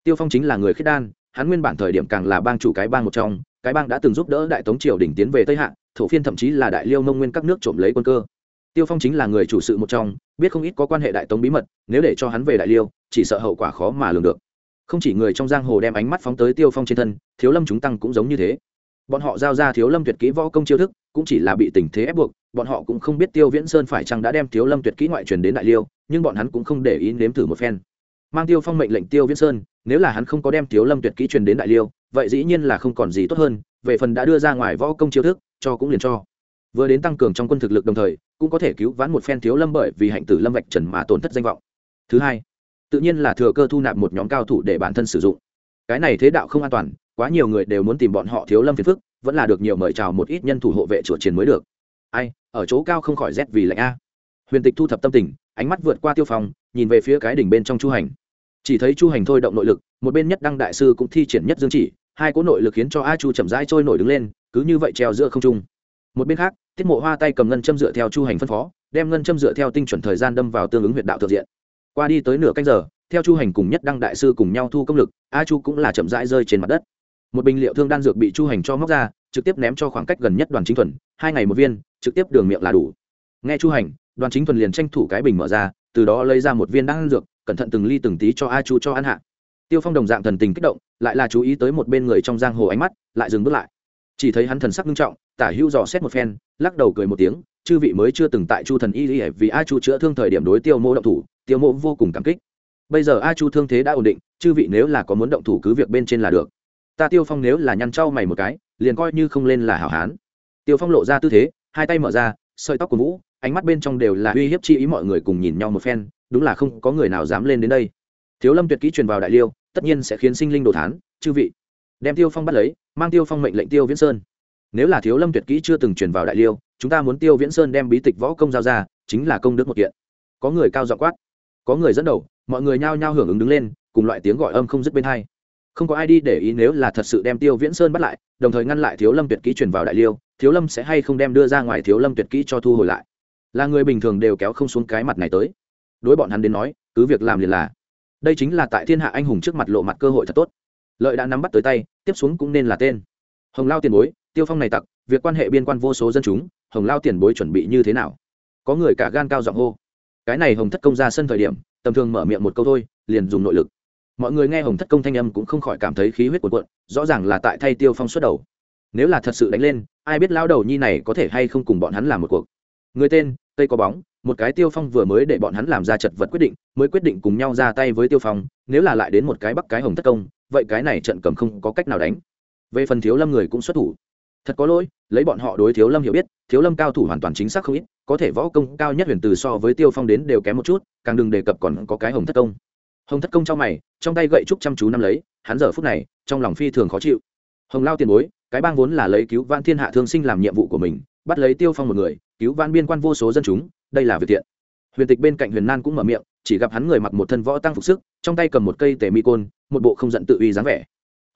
Tiêu phong chính là người khiết đan, hắn nguyên bản thời điểm càng là bang chủ cái bang một trong cái bang đã từng giúp đỡ đại tống triều đỉnh tiến về tây hạ, thổ phiên thậm chí là đại liêu mông nguyên các nước trộm lấy quân cơ. Tiêu phong chính là người chủ sự một trong, biết không ít có quan hệ đại tống bí mật, nếu để cho hắn về đại liêu, chỉ sợ hậu quả khó mà lường được. Không chỉ người trong giang hồ đem ánh mắt phóng tới tiêu phong trên thân, thiếu lâm chúng tăng cũng giống như thế. Bọn họ giao ra thiếu lâm tuyệt kỹ võ công chiêu thức, cũng chỉ là bị tình thế ép buộc, bọn họ cũng không biết tiêu viễn sơn phải chăng đã đem thiếu lâm tuyệt kỹ ngoại truyền đến đại liêu, nhưng bọn hắn cũng không để ý nếm thử một phen. Mang tiêu phong mệnh lệnh tiêu viễn sơn, nếu là hắn không có đem thiếu lâm tuyệt kỹ truyền đến đại liêu vậy dĩ nhiên là không còn gì tốt hơn, về phần đã đưa ra ngoài võ công chiêu thức, cho cũng liền cho. Vừa đến tăng cường trong quân thực lực đồng thời, cũng có thể cứu vãn một phen thiếu lâm bởi vì hạnh tử lâm vạch trần mà tổn thất danh vọng. Thứ hai, tự nhiên là thừa cơ thu nạp một nhóm cao thủ để bản thân sử dụng. Cái này thế đạo không an toàn, quá nhiều người đều muốn tìm bọn họ thiếu lâm phiền phức, vẫn là được nhiều mời chào một ít nhân thủ hộ vệ chùa chiến mới được. Ai, ở chỗ cao không khỏi rét vì lạnh a. Huyền tịch thu thập tâm tình, ánh mắt vượt qua tiêu phòng nhìn về phía cái đỉnh bên trong chu hành. Chỉ thấy chu hành thôi động nội lực, một bên nhất đăng đại sư cũng thi triển nhất dương chỉ hai cỗ nội lực khiến cho a chu chậm rãi trôi nổi đứng lên, cứ như vậy treo giữa không trung. Một bên khác, tiết mộ hoa tay cầm ngân châm dựa theo chu hành phân phó, đem ngân châm dựa theo tinh chuẩn thời gian đâm vào tương ứng huyện đạo thượng diện. Qua đi tới nửa canh giờ, theo chu hành cùng nhất đăng đại sư cùng nhau thu công lực, a chu cũng là chậm rãi rơi trên mặt đất. Một bình liệu thương đan dược bị chu hành cho móc ra, trực tiếp ném cho khoảng cách gần nhất đoàn chính thuần, hai ngày một viên, trực tiếp đường miệng là đủ. Nghe chu hành, đoàn chính thuần liền tranh thủ cái bình mở ra, từ đó lấy ra một viên đan dược, cẩn thận từng ly từng tí cho a chu cho ăn hạ tiêu phong đồng dạng thần tình kích động, lại là chú ý tới một bên người trong giang hồ ánh mắt, lại dừng bước lại. Chỉ thấy hắn thần sắc nghiêm trọng, tả hữu dò xét một phen, lắc đầu cười một tiếng, chư vị mới chưa từng tại chu thần y lý vì a chu chữa thương thời điểm đối tiêu mô động thủ, tiêu mô vô cùng cảm kích. Bây giờ a chu thương thế đã ổn định, chư vị nếu là có muốn động thủ cứ việc bên trên là được. Ta tiêu phong nếu là nhăn trau mày một cái, liền coi như không lên là hảo hán. Tiêu phong lộ ra tư thế, hai tay mở ra, sợi tóc của vũ, ánh mắt bên trong đều là uy hiếp chi ý mọi người cùng nhìn nhau một phen, đúng là không có người nào dám lên đến đây. Thiếu lâm tuyệt kỹ truyền vào đại liêu tất nhiên sẽ khiến sinh linh đồ thán, chư vị. Đem tiêu phong bắt lấy, mang tiêu phong mệnh lệnh tiêu viễn sơn. Nếu là thiếu lâm tuyệt kỹ chưa từng truyền vào đại liêu, chúng ta muốn tiêu viễn sơn đem bí tịch võ công giao ra, chính là công đức một kiện. Có người cao dọ quát, có người dẫn đầu, mọi người nhao nhao hưởng ứng đứng lên, cùng loại tiếng gọi âm không dứt bên hai. Không có ai đi để ý nếu là thật sự đem tiêu viễn sơn bắt lại, đồng thời ngăn lại thiếu lâm tuyệt kỹ truyền vào đại liêu, thiếu lâm sẽ hay không đem đưa ra ngoài thiếu lâm tuyệt kỹ cho thu hồi lại? Là người bình thường đều kéo không xuống cái mặt này tới. Đối bọn hắn đến nói, cứ việc làm liền là đây chính là tại thiên hạ anh hùng trước mặt lộ mặt cơ hội thật tốt. Lợi đã nắm bắt tới tay, tiếp xuống cũng nên là tên. Hồng lao tiền bối, tiêu phong này tặc, việc quan hệ biên quan vô số dân chúng, hồng lao tiền bối chuẩn bị như thế nào? Có người cả gan cao giọng hô. Cái này hồng thất công ra sân thời điểm, tầm thường mở miệng một câu thôi, liền dùng nội lực. Mọi người nghe hồng thất công thanh âm cũng không khỏi cảm thấy khí huyết cuộn cuộn, rõ ràng là tại thay tiêu phong xuất đầu. Nếu là thật sự đánh lên, ai biết lao đầu nhi này có thể hay không cùng bọn hắn làm một cuộc. Người tên, tây có bóng một cái tiêu phong vừa mới để bọn hắn làm ra chật vật quyết định, mới quyết định cùng nhau ra tay với tiêu phong, nếu là lại đến một cái bắc cái hồng thất công, vậy cái này trận cầm không có cách nào đánh. Về phần thiếu lâm người cũng xuất thủ. Thật có lỗi, lấy bọn họ đối thiếu lâm hiểu biết, thiếu lâm cao thủ hoàn toàn chính xác không ít, có thể võ công cao nhất huyền từ so với tiêu phong đến đều kém một chút, càng đừng đề cập còn có cái hồng thất công. Hồng thất công trong mày, trong tay gậy trúc chăm chú năm lấy, hắn giờ phút này, trong lòng phi thường khó chịu. Hồng lao tiền bối, cái bang vốn là lấy cứu vãn thiên hạ thương sinh làm nhiệm vụ của mình, bắt lấy tiêu phong một người, cứu vãn biên quan vô số dân chúng đây là việc thiện. Huyền tịch bên cạnh huyền nan cũng mở miệng, chỉ gặp hắn người mặc một thân võ tăng phục sức, trong tay cầm một cây tề mi côn, một bộ không giận tự uy dáng vẻ.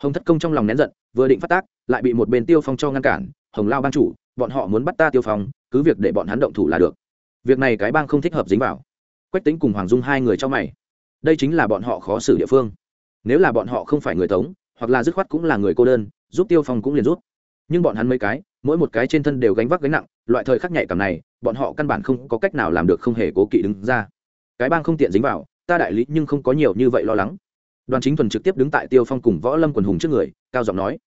Hồng thất công trong lòng nén giận, vừa định phát tác, lại bị một bên tiêu phong cho ngăn cản, hồng lao ban chủ, bọn họ muốn bắt ta tiêu phong, cứ việc để bọn hắn động thủ là được. Việc này cái bang không thích hợp dính vào. Quách tính cùng hoàng dung hai người cho mày. Đây chính là bọn họ khó xử địa phương. Nếu là bọn họ không phải người tống, hoặc là dứt khoát cũng là người cô đơn, giúp tiêu phong cũng liền rút nhưng bọn hắn mấy cái, mỗi một cái trên thân đều gánh vác gánh nặng, loại thời khắc nhạy cảm này bọn họ căn bản không có cách nào làm được không hề cố kỵ đứng ra. Cái bang không tiện dính vào, ta đại lý nhưng không có nhiều như vậy lo lắng. Đoàn chính thuần trực tiếp đứng tại tiêu phong cùng võ lâm quần hùng trước người, cao giọng nói.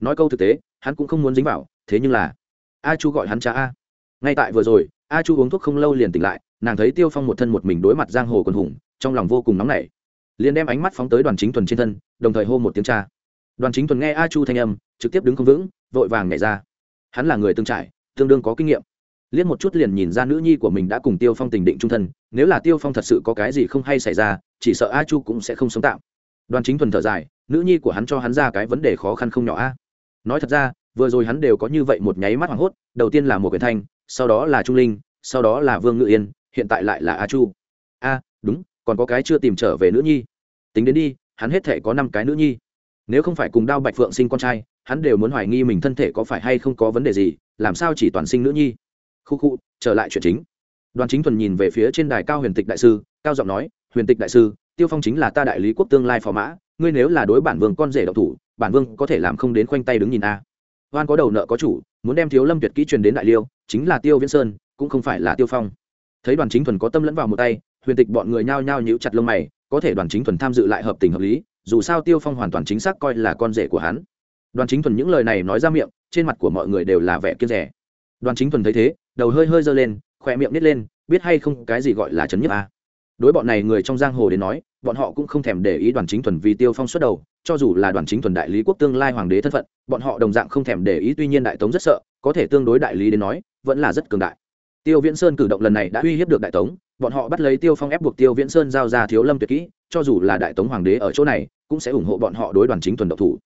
Nói câu thực tế, hắn cũng không muốn dính vào, thế nhưng là, a chu gọi hắn cha a. Ngay tại vừa rồi, a chu uống thuốc không lâu liền tỉnh lại, nàng thấy tiêu phong một thân một mình đối mặt giang hồ quần hùng, trong lòng vô cùng nóng nảy. Liền đem ánh mắt phóng tới đoàn chính thuần trên thân, đồng thời hô một tiếng cha. Đoàn chính thuần nghe a chu thanh âm, trực tiếp đứng không vững, vội vàng nhảy ra. Hắn là người tương trải, tương đương có kinh nghiệm liếc một chút liền nhìn ra nữ nhi của mình đã cùng tiêu phong tình định trung thân, nếu là tiêu phong thật sự có cái gì không hay xảy ra, chỉ sợ a chu cũng sẽ không sống tạm. Đoàn chính thuần thở dài, nữ nhi của hắn cho hắn ra cái vấn đề khó khăn không nhỏ a. Nói thật ra, vừa rồi hắn đều có như vậy một nháy mắt hoảng hốt, đầu tiên là một quyền thanh, sau đó là trung linh, sau đó là vương ngự yên, hiện tại lại là a chu. A, đúng, còn có cái chưa tìm trở về nữ nhi. Tính đến đi, hắn hết thể có năm cái nữ nhi. Nếu không phải cùng đao bạch phượng sinh con trai, hắn đều muốn hoài nghi mình thân thể có phải hay không có vấn đề gì, làm sao chỉ toàn sinh nữ nhi? Khu khu, trở lại chuyện chính. Đoàn chính thuần nhìn về phía trên đài cao huyền tịch đại sư, cao giọng nói, huyền tịch đại sư, tiêu phong chính là ta đại lý quốc tương lai phò mã, ngươi nếu là đối bản vương con rể độc thủ, bản vương có thể làm không đến khoanh tay đứng nhìn a. À. có đầu nợ có chủ, muốn đem thiếu lâm tuyệt kỹ truyền đến đại liêu, chính là tiêu viễn sơn, cũng không phải là tiêu phong. Thấy đoàn chính thuần có tâm lẫn vào một tay, huyền tịch bọn người nhao nhao nhíu chặt lông mày, có thể đoàn chính thuần tham dự lại hợp tình hợp lý, dù sao tiêu phong hoàn toàn chính xác coi là con rể của hắn. Đoàn chính thuần những lời này nói ra miệng, trên mặt của mọi người đều là vẻ kiên rẻ đoàn chính thuần thấy thế đầu hơi hơi giơ lên, khỏe miệng nít lên, biết hay không cái gì gọi là chấn nhức a. Đối bọn này người trong giang hồ đến nói, bọn họ cũng không thèm để ý đoàn chính thuần vì tiêu phong xuất đầu, cho dù là đoàn chính thuần đại lý quốc tương lai hoàng đế thân phận, bọn họ đồng dạng không thèm để ý tuy nhiên đại tống rất sợ, có thể tương đối đại lý đến nói, vẫn là rất cường đại. Tiêu viễn sơn cử động lần này đã uy hiếp được đại tống, bọn họ bắt lấy tiêu phong ép buộc tiêu viễn sơn giao ra thiếu lâm tuyệt kỹ, cho dù là đại tống hoàng đế ở chỗ này, cũng sẽ ủng hộ bọn họ đối đoàn chính thuần độc thủ.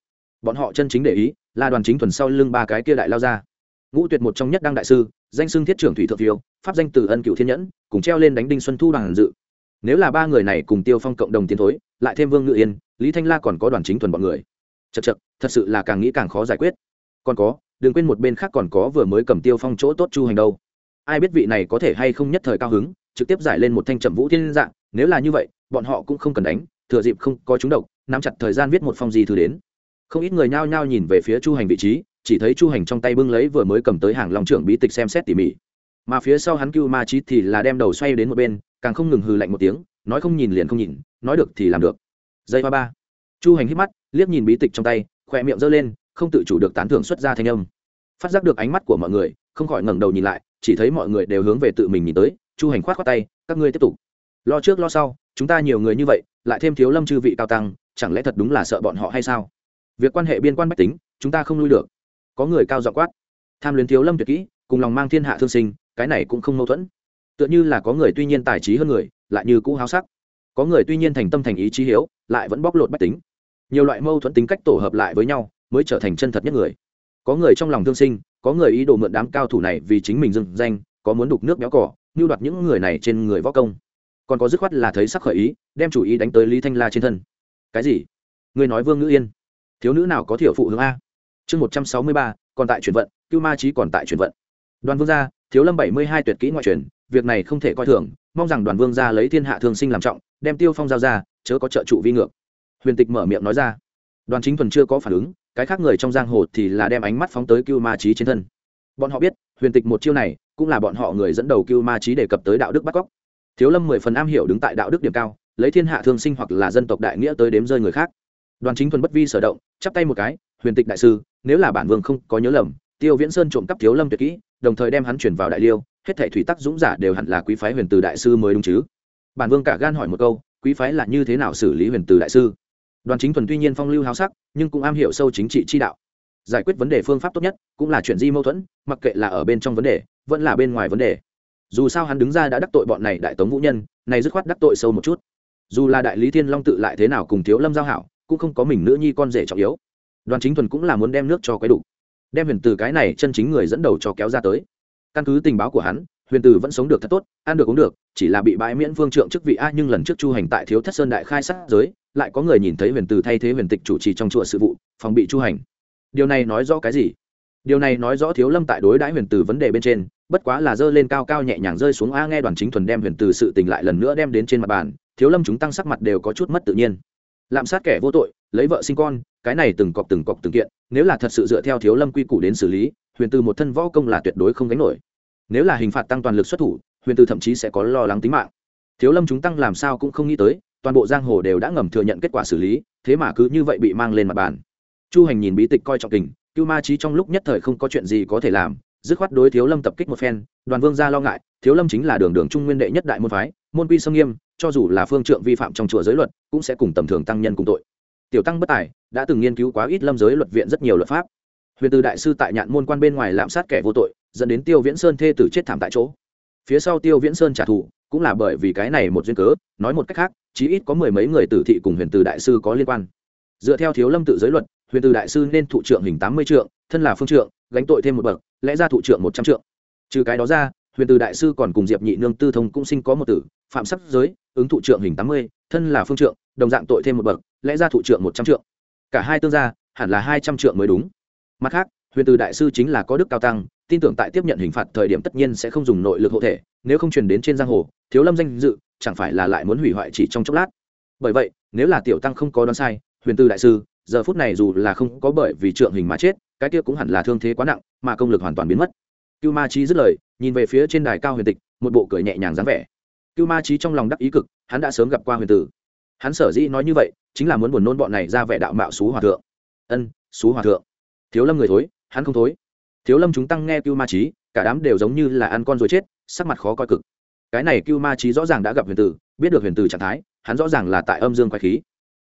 Bọn họ chân chính để ý là đoàn chính thuần sau lưng ba cái kia đại lao ra. Ngũ tuyệt một trong nhất đăng đại sư danh xưng thiết trưởng thủy thượng phiêu, pháp danh từ ân cựu thiên nhẫn, cùng treo lên đánh đinh xuân thu đoàn dự. Nếu là ba người này cùng tiêu phong cộng đồng tiến thối, lại thêm vương ngự yên, lý thanh la còn có đoàn chính thuần bọn người. Chật chật thật sự là càng nghĩ càng khó giải quyết. Còn có, đừng quên một bên khác còn có vừa mới cầm tiêu phong chỗ tốt chu hành đâu. Ai biết vị này có thể hay không nhất thời cao hứng, trực tiếp giải lên một thanh trầm vũ thiên dạng, nếu là như vậy, bọn họ cũng không cần đánh, thừa dịp không có chúng độc, nắm chặt thời gian viết một phong gì thư đến. Không ít người nhao nhao nhìn về phía chu hành vị trí chỉ thấy chu hành trong tay bưng lấy vừa mới cầm tới hàng long trưởng bí tịch xem xét tỉ mỉ. Mà phía sau hắn cưu ma trí thì là đem đầu xoay đến một bên, càng không ngừng hừ lạnh một tiếng, nói không nhìn liền không nhìn, nói được thì làm được. Dây ba ba. Chu hành hít mắt, liếc nhìn bí tịch trong tay, khỏe miệng giơ lên, không tự chủ được tán thưởng xuất ra thanh âm. Phát giác được ánh mắt của mọi người, không khỏi ngẩng đầu nhìn lại, chỉ thấy mọi người đều hướng về tự mình nhìn tới, chu hành khoát khoát tay, các ngươi tiếp tục. Lo trước lo sau, chúng ta nhiều người như vậy, lại thêm thiếu lâm chư vị cao tăng, chẳng lẽ thật đúng là sợ bọn họ hay sao? Việc quan hệ biên quan bách tính, chúng ta không lui được có người cao dọ quát. Tham luyến thiếu lâm tuyệt kỹ, cùng lòng mang thiên hạ thương sinh, cái này cũng không mâu thuẫn. Tựa như là có người tuy nhiên tài trí hơn người, lại như cũ háo sắc. Có người tuy nhiên thành tâm thành ý trí hiếu, lại vẫn bóc lột bách tính. Nhiều loại mâu thuẫn tính cách tổ hợp lại với nhau, mới trở thành chân thật nhất người. Có người trong lòng thương sinh, có người ý đồ mượn đám cao thủ này vì chính mình dưng danh, có muốn đục nước béo cỏ như đoạt những người này trên người võ công. Còn có dứt khoát là thấy sắc khởi ý, đem chủ ý đánh tới lý thanh la trên thân. Cái gì? Người nói vương ngữ yên. Thiếu nữ nào có thiểu phụ hướng a? Chương một trăm sáu mươi ba, còn tại chuyển vận, cưu ma trí còn tại chuyển vận. Đoàn vương gia, thiếu lâm bảy mươi hai tuyệt kỹ ngoại truyền, việc này không thể coi thường, mong rằng đoàn vương gia lấy thiên hạ thương sinh làm trọng, đem tiêu phong giao ra, chớ có trợ trụ vi ngược. Huyền tịch mở miệng nói ra. Đoàn chính thuần chưa có phản ứng, cái khác người trong giang hồ thì là đem ánh mắt phóng tới cưu ma trí trên thân. Bọn họ biết, huyền tịch một chiêu này, cũng là bọn họ người dẫn đầu cưu ma trí đề cập tới đạo đức bắt cóc. Thiếu lâm mười phần am hiểu đứng tại đạo đức điểm cao, lấy thiên hạ thương sinh hoặc là dân tộc đại nghĩa tới đếm rơi người khác. Đoàn chính thuần bất vi sở động, chắp tay một cái, huyền tịch đại sư nếu là bản vương không có nhớ lầm, tiêu viễn sơn trộm cắp thiếu lâm tuyệt kỹ, đồng thời đem hắn chuyển vào đại liêu, hết thảy thủy tắc dũng giả đều hẳn là quý phái huyền từ đại sư mới đúng chứ? Bản vương cả gan hỏi một câu, quý phái là như thế nào xử lý huyền từ đại sư? Đoàn chính thuần tuy nhiên phong lưu háo sắc, nhưng cũng am hiểu sâu chính trị chi đạo. Giải quyết vấn đề phương pháp tốt nhất cũng là chuyện di mâu thuẫn, mặc kệ là ở bên trong vấn đề, vẫn là bên ngoài vấn đề. Dù sao hắn đứng ra đã đắc tội bọn này đại tống vũ nhân, này dứt khoát đắc tội sâu một chút. Dù là đại lý thiên long tự lại thế nào cùng thiếu lâm giao hảo, cũng không có mình nữ nhi con rể trọng yếu đoàn chính thuần cũng là muốn đem nước cho quấy đủ. Đem huyền từ cái này chân chính người dẫn đầu cho kéo ra tới. Căn cứ tình báo của hắn, huyền từ vẫn sống được thật tốt, ăn được uống được, chỉ là bị bãi miễn vương trượng chức vị a, nhưng lần trước chu hành tại thiếu thất sơn đại khai sát giới, lại có người nhìn thấy huyền từ thay thế huyền tịch chủ trì trong chùa sự vụ, phòng bị chu hành. Điều này nói rõ cái gì? Điều này nói rõ thiếu lâm tại đối đãi huyền từ vấn đề bên trên, bất quá là dơ lên cao cao nhẹ nhàng rơi xuống a, nghe đoàn chính thuần đem huyền từ sự tình lại lần nữa đem đến trên mặt bàn, thiếu lâm chúng tăng sắc mặt đều có chút mất tự nhiên. Lạm sát kẻ vô tội lấy vợ sinh con, cái này từng cọc từng cọc từng kiện, nếu là thật sự dựa theo thiếu lâm quy củ đến xử lý, huyền từ một thân võ công là tuyệt đối không gánh nổi. Nếu là hình phạt tăng toàn lực xuất thủ, huyền từ thậm chí sẽ có lo lắng tính mạng. Thiếu lâm chúng tăng làm sao cũng không nghĩ tới, toàn bộ giang hồ đều đã ngầm thừa nhận kết quả xử lý, thế mà cứ như vậy bị mang lên mặt bàn. Chu hành nhìn bí tịch coi trọng tình, cưu ma trí trong lúc nhất thời không có chuyện gì có thể làm, dứt khoát đối thiếu lâm tập kích một phen, đoàn vương ra lo ngại, thiếu lâm chính là đường đường trung nguyên đệ nhất đại môn phái, môn quy sâm nghiêm, cho dù là phương trượng vi phạm trong chùa giới luật, cũng sẽ cùng tầm thường tăng nhân cùng tội tiểu tăng bất tài, đã từng nghiên cứu quá ít lâm giới luật viện rất nhiều luật pháp. Huyền từ đại sư tại nhạn môn quan bên ngoài lạm sát kẻ vô tội, dẫn đến tiêu viễn sơn thê tử chết thảm tại chỗ. Phía sau tiêu viễn sơn trả thù, cũng là bởi vì cái này một duyên cớ, nói một cách khác, chí ít có mười mấy người tử thị cùng huyền từ đại sư có liên quan. Dựa theo thiếu lâm tự giới luật, huyền từ đại sư nên thụ trưởng hình tám mươi trượng, thân là phương trượng, gánh tội thêm một bậc, lẽ ra thụ trưởng một trăm trượng. Trừ cái đó ra, huyền từ đại sư còn cùng diệp nhị nương tư thông cũng sinh có một tử, phạm sắc giới, ứng thụ trưởng hình tám mươi, thân là phương trượng, đồng dạng tội thêm một bậc lẽ ra thụ trượng một trăm trượng. Cả hai tương gia, hẳn là hai trăm trượng mới đúng. Mặt khác, huyền từ đại sư chính là có đức cao tăng, tin tưởng tại tiếp nhận hình phạt thời điểm tất nhiên sẽ không dùng nội lực hộ thể, nếu không truyền đến trên giang hồ, thiếu lâm danh dự, chẳng phải là lại muốn hủy hoại chỉ trong chốc lát. Bởi vậy, nếu là tiểu tăng không có đoán sai, huyền từ đại sư, giờ phút này dù là không có bởi vì trượng hình mà chết, cái kia cũng hẳn là thương thế quá nặng, mà công lực hoàn toàn biến mất. Cưu ma trí dứt lời, nhìn về phía trên đài cao huyền tịch, một bộ cười nhẹ nhàng dáng vẻ. Cưu ma trí trong lòng đắc ý cực, hắn đã sớm gặp qua huyền tử hắn sở dĩ nói như vậy chính là muốn buồn nôn bọn này ra vẻ đạo mạo xú hòa thượng. Ân, xú hòa thượng. Thiếu lâm người thối, hắn không thối. Thiếu lâm chúng tăng nghe cưu ma trí cả đám đều giống như là ăn con rồi chết, sắc mặt khó coi cực. Cái này cưu ma trí rõ ràng đã gặp huyền tử, biết được huyền tử trạng thái, hắn rõ ràng là tại âm dương quái khí.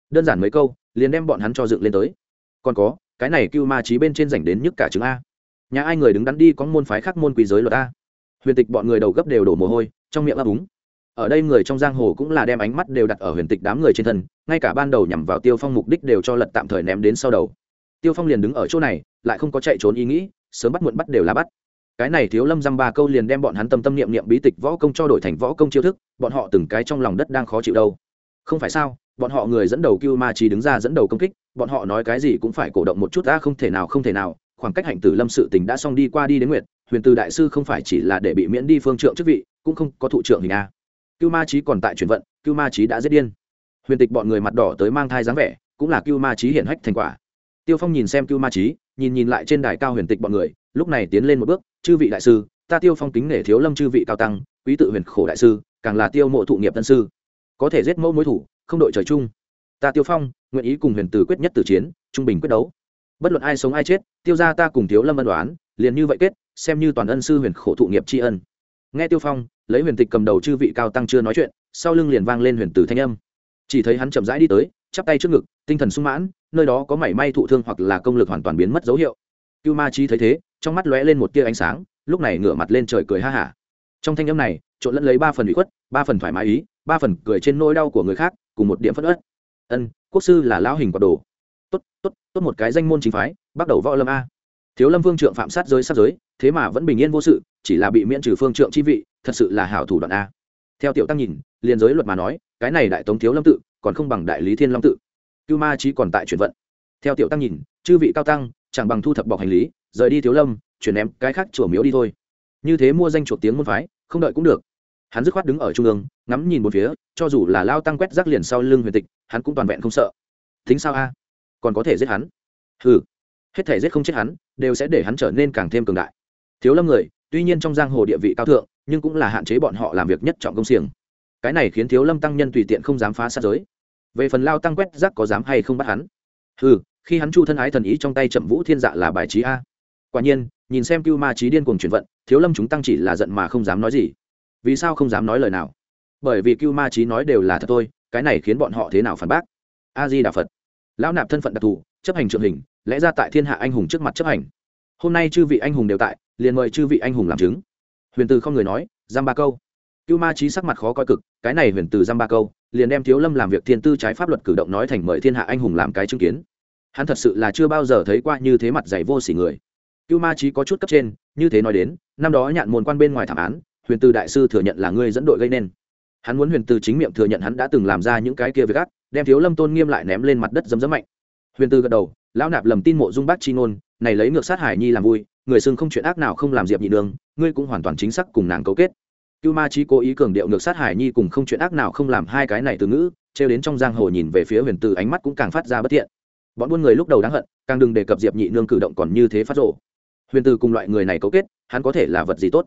Đơn giản mấy câu, liền đem bọn hắn cho dựng lên tới. Còn có, cái này cưu ma trí bên trên dành đến nhức cả chứng a. Nhà ai người đứng đắn đi có môn phái khác môn quý giới luật a. Huyền tịch bọn người đầu gấp đều đổ mồ hôi, trong miệng ấp úng ở đây người trong giang hồ cũng là đem ánh mắt đều đặt ở huyền tịch đám người trên thân, ngay cả ban đầu nhằm vào tiêu phong mục đích đều cho lật tạm thời ném đến sau đầu. Tiêu phong liền đứng ở chỗ này, lại không có chạy trốn ý nghĩ, sớm bắt muộn bắt đều là bắt. Cái này thiếu lâm dăm ba câu liền đem bọn hắn tâm tâm niệm niệm bí tịch võ công cho đổi thành võ công chiêu thức, bọn họ từng cái trong lòng đất đang khó chịu đâu. Không phải sao, bọn họ người dẫn đầu cưu ma trí đứng ra dẫn đầu công kích, bọn họ nói cái gì cũng phải cổ động một chút ta không thể nào, không thể nào. Khoảng cách hạnh tử lâm sự tình đã xong đi qua đi đến nguyệt, huyền từ đại sư không phải chỉ là để bị miễn đi phương trượng chức vị, cũng không có thụ trưởng hình a cưu ma trí còn tại chuyển vận, cưu ma trí đã giết điên. Huyền tịch bọn người mặt đỏ tới mang thai dáng vẻ, cũng là cưu ma trí hiển hách thành quả. Tiêu phong nhìn xem cưu ma trí nhìn nhìn lại trên đài cao huyền tịch bọn người, lúc này tiến lên một bước, chư vị đại sư, ta tiêu phong kính nể thiếu lâm chư vị cao tăng, quý tự huyền khổ đại sư, càng là tiêu mộ thụ nghiệp tân sư. Có thể giết mẫu mối thủ, không đội trời chung. Ta tiêu phong, nguyện ý cùng huyền tử quyết nhất tử chiến, trung bình quyết đấu. Bất luận ai sống ai chết, tiêu ra ta cùng thiếu lâm ân đoán liền như vậy kết, xem như toàn ân sư huyền khổ thụ nghiệp tri ân nghe tiêu phong, lấy huyền tịch cầm đầu chư vị cao tăng chưa nói chuyện, sau lưng liền vang lên huyền tử thanh âm. Chỉ thấy hắn chậm rãi đi tới, chắp tay trước ngực, tinh thần sung mãn, nơi đó có mảy may thụ thương hoặc là công lực hoàn toàn biến mất dấu hiệu. Cưu ma chi thấy thế, trong mắt lóe lên một tia ánh sáng, lúc này ngửa mặt lên trời cười ha hả. Trong thanh âm này, trộn lẫn lấy ba phần bị khuất, ba phần thoải mái ý, ba phần cười trên nỗi đau của người khác, cùng một điểm phất ớt ân, quốc sư là lão hình quả đồ. Tốt tốt tốt một cái danh môn chính phái, bắt đầu võ lâm a. Thiếu lâm vương trượng phạm sát giới sát giới thế mà vẫn bình yên vô sự, chỉ là bị miễn trừ phương trượng chi vị, thật sự là hảo thủ đoạn a. Theo tiểu tăng nhìn, liền giới luật mà nói, cái này đại tống thiếu lâm tự, còn không bằng đại lý thiên long tự. Cưu ma trí còn tại chuyển vận. Theo tiểu tăng nhìn, chư vị cao tăng, chẳng bằng thu thập bọc hành lý, rời đi thiếu lâm, chuyển ném cái khác chùa miếu đi thôi. Như thế mua danh chuột tiếng môn phái, không đợi cũng được. Hắn dứt khoát đứng ở trung ương, ngắm nhìn một phía, cho dù là lao tăng quét rác liền sau lưng huyền tịch, hắn cũng toàn vẹn không sợ. Thính sao a? Còn có thể giết hắn? Hừ. Hết thể giết không chết hắn, đều sẽ để hắn trở nên càng thêm cường đại thiếu lâm người, tuy nhiên trong giang hồ địa vị cao thượng, nhưng cũng là hạn chế bọn họ làm việc nhất trọng công xiềng. Cái này khiến thiếu lâm tăng nhân tùy tiện không dám phá sát giới. Về phần lao tăng quét rác có dám hay không bắt hắn? Ừ khi hắn chu thân ái thần ý trong tay chậm vũ thiên dạ là bài trí a. Quả nhiên, nhìn xem cưu ma trí điên cuồng chuyển vận, thiếu lâm chúng tăng chỉ là giận mà không dám nói gì. Vì sao không dám nói lời nào? Bởi vì cưu ma trí nói đều là thật thôi, cái này khiến bọn họ thế nào phản bác? A di đà phật. Lão nạp thân phận đặc thù, chấp hành trượng hình, lẽ ra tại thiên hạ anh hùng trước mặt chấp hành. Hôm nay chư vị anh hùng đều tại liền mời chư vị anh hùng làm chứng. Huyền từ không người nói, giam ba câu. Cưu ma trí sắc mặt khó coi cực, cái này huyền từ giam ba câu, liền đem thiếu lâm làm việc thiên tư trái pháp luật cử động nói thành mời thiên hạ anh hùng làm cái chứng kiến. Hắn thật sự là chưa bao giờ thấy qua như thế mặt dày vô sỉ người. Cưu ma trí có chút cấp trên, như thế nói đến, năm đó nhạn môn quan bên ngoài thảm án, huyền từ đại sư thừa nhận là ngươi dẫn đội gây nên. Hắn muốn huyền từ chính miệng thừa nhận hắn đã từng làm ra những cái kia với gắt đem thiếu lâm tôn nghiêm lại ném lên mặt đất dấm dấm mạnh. Huyền từ gật đầu, lão nạp lầm tin mộ dung bác chi ngôn, này lấy ngược sát hải nhi làm vui người xưng không chuyện ác nào không làm diệp nhị nương, ngươi cũng hoàn toàn chính xác cùng nàng cấu kết. Cưu ma trí cố ý cường điệu ngược sát hải nhi cùng không chuyện ác nào không làm hai cái này từ ngữ trêu đến trong giang hồ nhìn về phía huyền từ ánh mắt cũng càng phát ra bất thiện. Bọn buôn người lúc đầu đáng hận càng đừng đề cập diệp nhị nương cử động còn như thế phát rộ. Huyền từ cùng loại người này cấu kết hắn có thể là vật gì tốt?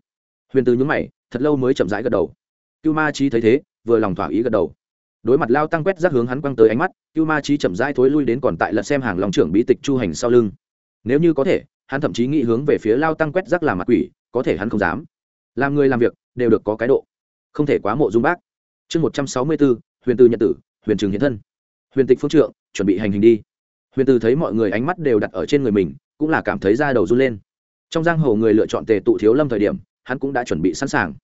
Huyền từ nhúng mày thật lâu mới chậm rãi gật đầu. Cưu ma trí thấy thế vừa lòng thỏa ý gật đầu. Đối mặt lao tăng quét rác hướng hắn quăng tới ánh mắt cưu ma trí chậm rãi thối lui đến còn tại lật xem hàng lòng trưởng bí tịch chu hành sau lưng. Nếu như có thể hắn thậm chí nghĩ hướng về phía lao tăng quét rác làm mặt quỷ, có thể hắn không dám. Làm người làm việc, đều được có cái độ. Không thể quá mộ dung bác. Chương một trăm sáu mươi bốn huyền từ nhật tử, huyền trường hiện thân. Huyền tịch phương trượng, chuẩn bị hành hình đi. Huyền từ thấy mọi người ánh mắt đều đặt ở trên người mình, cũng là cảm thấy da đầu run lên. Trong giang hồ người lựa chọn tề tụ thiếu lâm thời điểm, hắn cũng đã chuẩn bị sẵn sàng.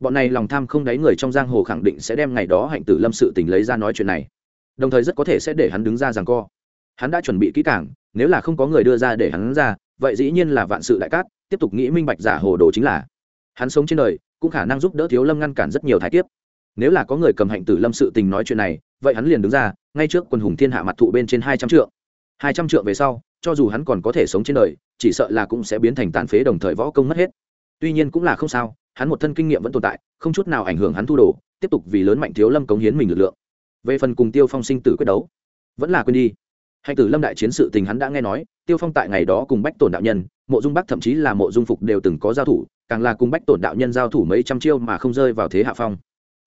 Bọn này lòng tham không đáy người trong giang hồ khẳng định sẽ đem ngày đó hạnh tử lâm sự tình lấy ra nói chuyện này. Đồng thời rất có thể sẽ để hắn đứng ra rằng co. Hắn đã chuẩn bị kỹ càng, nếu là không có người đưa ra để hắn ra vậy dĩ nhiên là vạn sự đại cát, tiếp tục nghĩ minh bạch giả hồ đồ chính là. Hắn sống trên đời, cũng khả năng giúp đỡ thiếu lâm ngăn cản rất nhiều thái kiếp. Nếu là có người cầm hạnh tử lâm sự tình nói chuyện này, vậy hắn liền đứng ra, ngay trước quần hùng thiên hạ mặt thụ bên trên hai trăm trượng. Hai trăm trượng về sau, cho dù hắn còn có thể sống trên đời, chỉ sợ là cũng sẽ biến thành tàn phế đồng thời võ công mất hết. Tuy nhiên cũng là không sao, hắn một thân kinh nghiệm vẫn tồn tại, không chút nào ảnh hưởng hắn thu đồ, tiếp tục vì lớn mạnh thiếu lâm cống hiến mình lực lượng. Về phần cùng tiêu phong sinh tử quyết đấu, vẫn là quên đi. Hạnh tử lâm đại chiến sự tình hắn đã nghe nói tiêu phong tại ngày đó cùng bách tổn đạo nhân, mộ dung bắc thậm chí là mộ dung phục đều từng có giao thủ, càng là cùng bách tổn đạo nhân giao thủ mấy trăm chiêu mà không rơi vào thế hạ phong.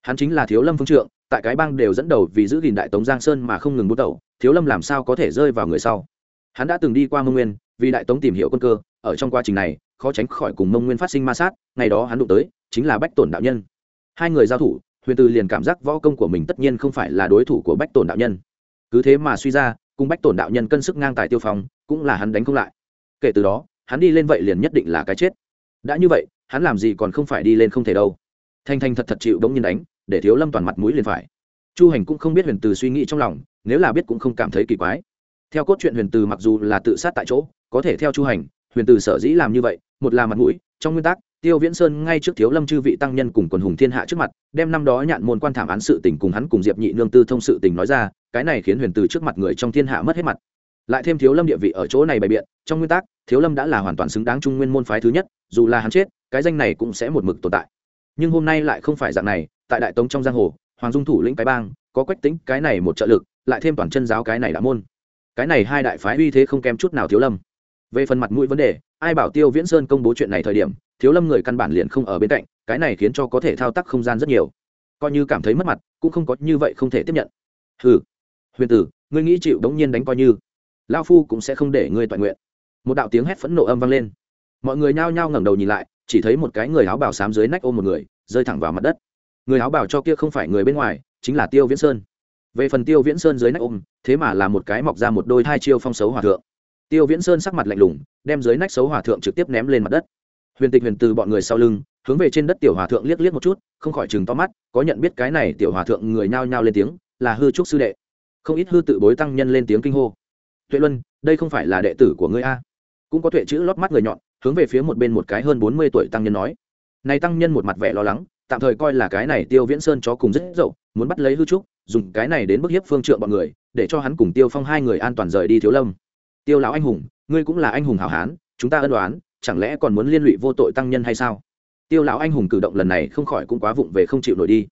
Hắn chính là thiếu lâm phương trượng, tại cái bang đều dẫn đầu vì giữ gìn đại tống giang sơn mà không ngừng bút đầu thiếu lâm làm sao có thể rơi vào người sau? Hắn đã từng đi qua mông nguyên, vì đại tống tìm hiểu quân cơ, ở trong quá trình này, khó tránh khỏi cùng mông nguyên phát sinh ma sát, ngày đó hắn đụng tới, chính là bách tổn đạo nhân. Hai người giao thủ, huyền từ liền cảm giác võ công của mình tất nhiên không phải là đối thủ của bách tổn đạo nhân. Cứ thế mà suy ra, cùng bách tổn đạo nhân cân sức ngang tài tiêu phong cũng là hắn đánh không lại. Kể từ đó, hắn đi lên vậy liền nhất định là cái chết. Đã như vậy, hắn làm gì còn không phải đi lên không thể đâu. Thanh thanh thật thật chịu đống nhiên đánh, để thiếu lâm toàn mặt mũi liền phải. Chu hành cũng không biết huyền từ suy nghĩ trong lòng, nếu là biết cũng không cảm thấy kỳ quái. Theo cốt truyện huyền từ mặc dù là tự sát tại chỗ, có thể theo chu hành, huyền từ sở dĩ làm như vậy, một là mặt mũi, trong nguyên tắc, tiêu viễn sơn ngay trước thiếu lâm chư vị tăng nhân cùng quần hùng thiên hạ trước mặt, đem năm đó nhạn môn quan thảm án sự tình cùng hắn cùng diệp nhị nương tư thông sự tình nói ra, cái này khiến huyền từ trước mặt người trong thiên hạ mất hết mặt lại thêm thiếu lâm địa vị ở chỗ này bày biện, trong nguyên tắc, thiếu lâm đã là hoàn toàn xứng đáng trung nguyên môn phái thứ nhất, dù là hắn chết, cái danh này cũng sẽ một mực tồn tại. Nhưng hôm nay lại không phải dạng này, tại đại tống trong giang hồ, hoàng dung thủ lĩnh cái bang, có quách tính, cái này một trợ lực, lại thêm toàn chân giáo cái này đã môn. Cái này hai đại phái uy thế không kém chút nào thiếu lâm. Về phần mặt mũi vấn đề, ai bảo tiêu viễn sơn công bố chuyện này thời điểm, thiếu lâm người căn bản liền không ở bên cạnh, cái này khiến cho có thể thao tác không gian rất nhiều. Coi như cảm thấy mất mặt, cũng không có như vậy không thể tiếp nhận. Hừ. Huyền tử, ngươi nghĩ chịu đống nhiên đánh coi như lao phu cũng sẽ không để ngươi toàn nguyện. Một đạo tiếng hét phẫn nộ âm vang lên. Mọi người nhao nhao ngẩng đầu nhìn lại, chỉ thấy một cái người áo bào xám dưới nách ôm một người, rơi thẳng vào mặt đất. Người áo bào cho kia không phải người bên ngoài, chính là tiêu viễn sơn. Về phần tiêu viễn sơn dưới nách ôm, thế mà là một cái mọc ra một đôi hai chiêu phong xấu hòa thượng. Tiêu viễn sơn sắc mặt lạnh lùng, đem dưới nách xấu hòa thượng trực tiếp ném lên mặt đất. Huyền tịch huyền từ bọn người sau lưng, hướng về trên đất tiểu hòa thượng liếc liếc một chút, không khỏi chừng to mắt, có nhận biết cái này tiểu hòa thượng người nhao nhao lên tiếng, là hư trúc sư đệ. Không ít hư tự bối tăng nhân lên tiếng kinh hô tuệ luân, đây không phải là đệ tử của ngươi a? Cũng có tuệ chữ lót mắt người nhọn, hướng về phía một bên một cái hơn bốn mươi tuổi tăng nhân nói. Này tăng nhân một mặt vẻ lo lắng, tạm thời coi là cái này tiêu viễn sơn chó cùng rất dậu, muốn bắt lấy hư trúc, dùng cái này đến bức hiếp phương trượng bọn người, để cho hắn cùng tiêu phong hai người an toàn rời đi thiếu lâm. Tiêu lão anh hùng, ngươi cũng là anh hùng hảo hán, chúng ta ân đoán chẳng lẽ còn muốn liên lụy vô tội tăng nhân hay sao? Tiêu lão anh hùng cử động lần này không khỏi cũng quá vụng về không chịu nổi đi.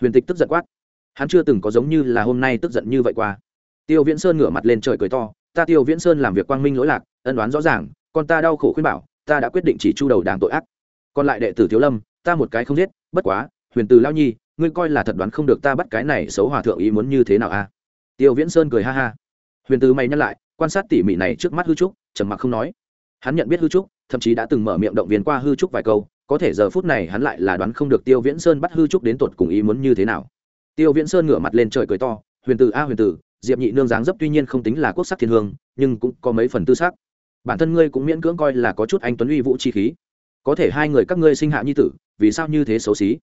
Huyền tịch tức giận quát. Hắn chưa từng có giống như là hôm nay tức giận như vậy qua. Tiêu viễn sơn ngửa mặt lên trời cười to ta tiêu viễn sơn làm việc quang minh lỗi lạc, ân đoán rõ ràng còn ta đau khổ khuyên bảo, ta đã quyết định chỉ chu đầu đảng tội ác. Còn lại đệ tử thiếu lâm, ta một cái không giết, bất quá, huyền từ lao nhi, ngươi coi là thật đoán không được ta bắt cái này xấu hòa thượng ý muốn như thế nào a? Tiêu viễn sơn cười ha ha. Huyền từ mày nhắc lại, quan sát tỉ mỉ này trước mắt hư trúc, trầm mặc không nói. Hắn nhận biết hư trúc, thậm chí đã từng mở miệng động viên qua hư trúc vài câu, có thể giờ phút này hắn lại là đoán không được tiêu viễn sơn bắt hư trúc đến tột cùng ý muốn như thế nào. Tiêu viễn sơn ngửa mặt lên trời cười to, huyền tử a, huyền tử diệp nhị nương dáng dấp tuy nhiên không tính là quốc sắc thiên hương, nhưng cũng có mấy phần tư sắc. Bản thân ngươi cũng miễn cưỡng coi là có chút anh tuấn uy vũ chi khí. Có thể hai người các ngươi sinh hạ nhi tử, vì sao như thế xấu xí?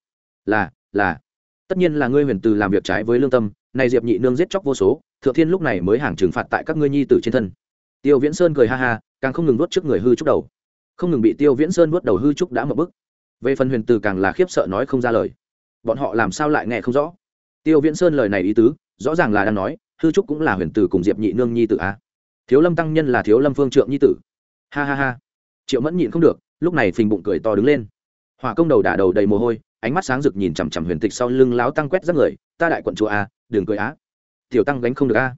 Là là. Tất nhiên là ngươi huyền từ làm việc trái với lương tâm này diệp nhị nương giết chóc vô số, thượng thiên lúc này mới hàng trừng phạt tại các ngươi nhi tử trên thân. Tiêu viễn sơn cười ha ha, càng không ngừng nuốt trước người hư trúc đầu. Không ngừng bị tiêu viễn sơn nuốt đầu hư trúc đã mập bức về phần huyền từ càng là khiếp sợ nói không ra lời. Bọn họ làm sao lại nghe không rõ? Tiêu viễn sơn lời này ý tứ, rõ ràng là đang nói hư trúc cũng là huyền Tử cùng diệp nhị nương nhi tử a. Thiếu lâm tăng nhân là thiếu lâm phương trượng nhi tử. Ha ha ha. Triệu mẫn nhịn không được, lúc này phình bụng cười to đứng lên. Hỏa công đầu đả đầu đầy mồ hôi, ánh mắt sáng rực nhìn chằm chằm huyền tịch sau lưng láo tăng quét rất người, ta đại quận chùa a đường cười á. Tiểu tăng gánh không được a.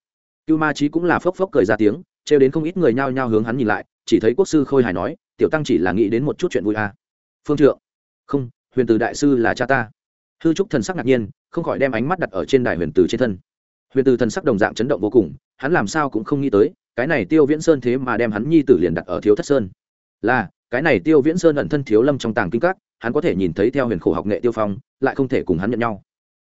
Cưu ma trí cũng là phốc phốc cười ra tiếng, trêu đến không ít người nhao nhao hướng hắn nhìn lại, chỉ thấy quốc sư khôi hài nói, tiểu tăng chỉ là nghĩ đến một chút chuyện vui a. Phương trượng. Không, huyền từ đại sư là cha ta. Hư trúc thần sắc ngạc nhiên, không khỏi đem ánh mắt đặt ở trên đài huyền từ trên thân huyền từ thần sắc đồng dạng chấn động vô cùng, hắn làm sao cũng không nghĩ tới, cái này tiêu viễn sơn thế mà đem hắn nhi tử liền đặt ở thiếu thất sơn. Là, cái này tiêu viễn sơn ẩn thân thiếu lâm trong tàng kinh các, hắn có thể nhìn thấy theo huyền khổ học nghệ tiêu phong, lại không thể cùng hắn nhận nhau.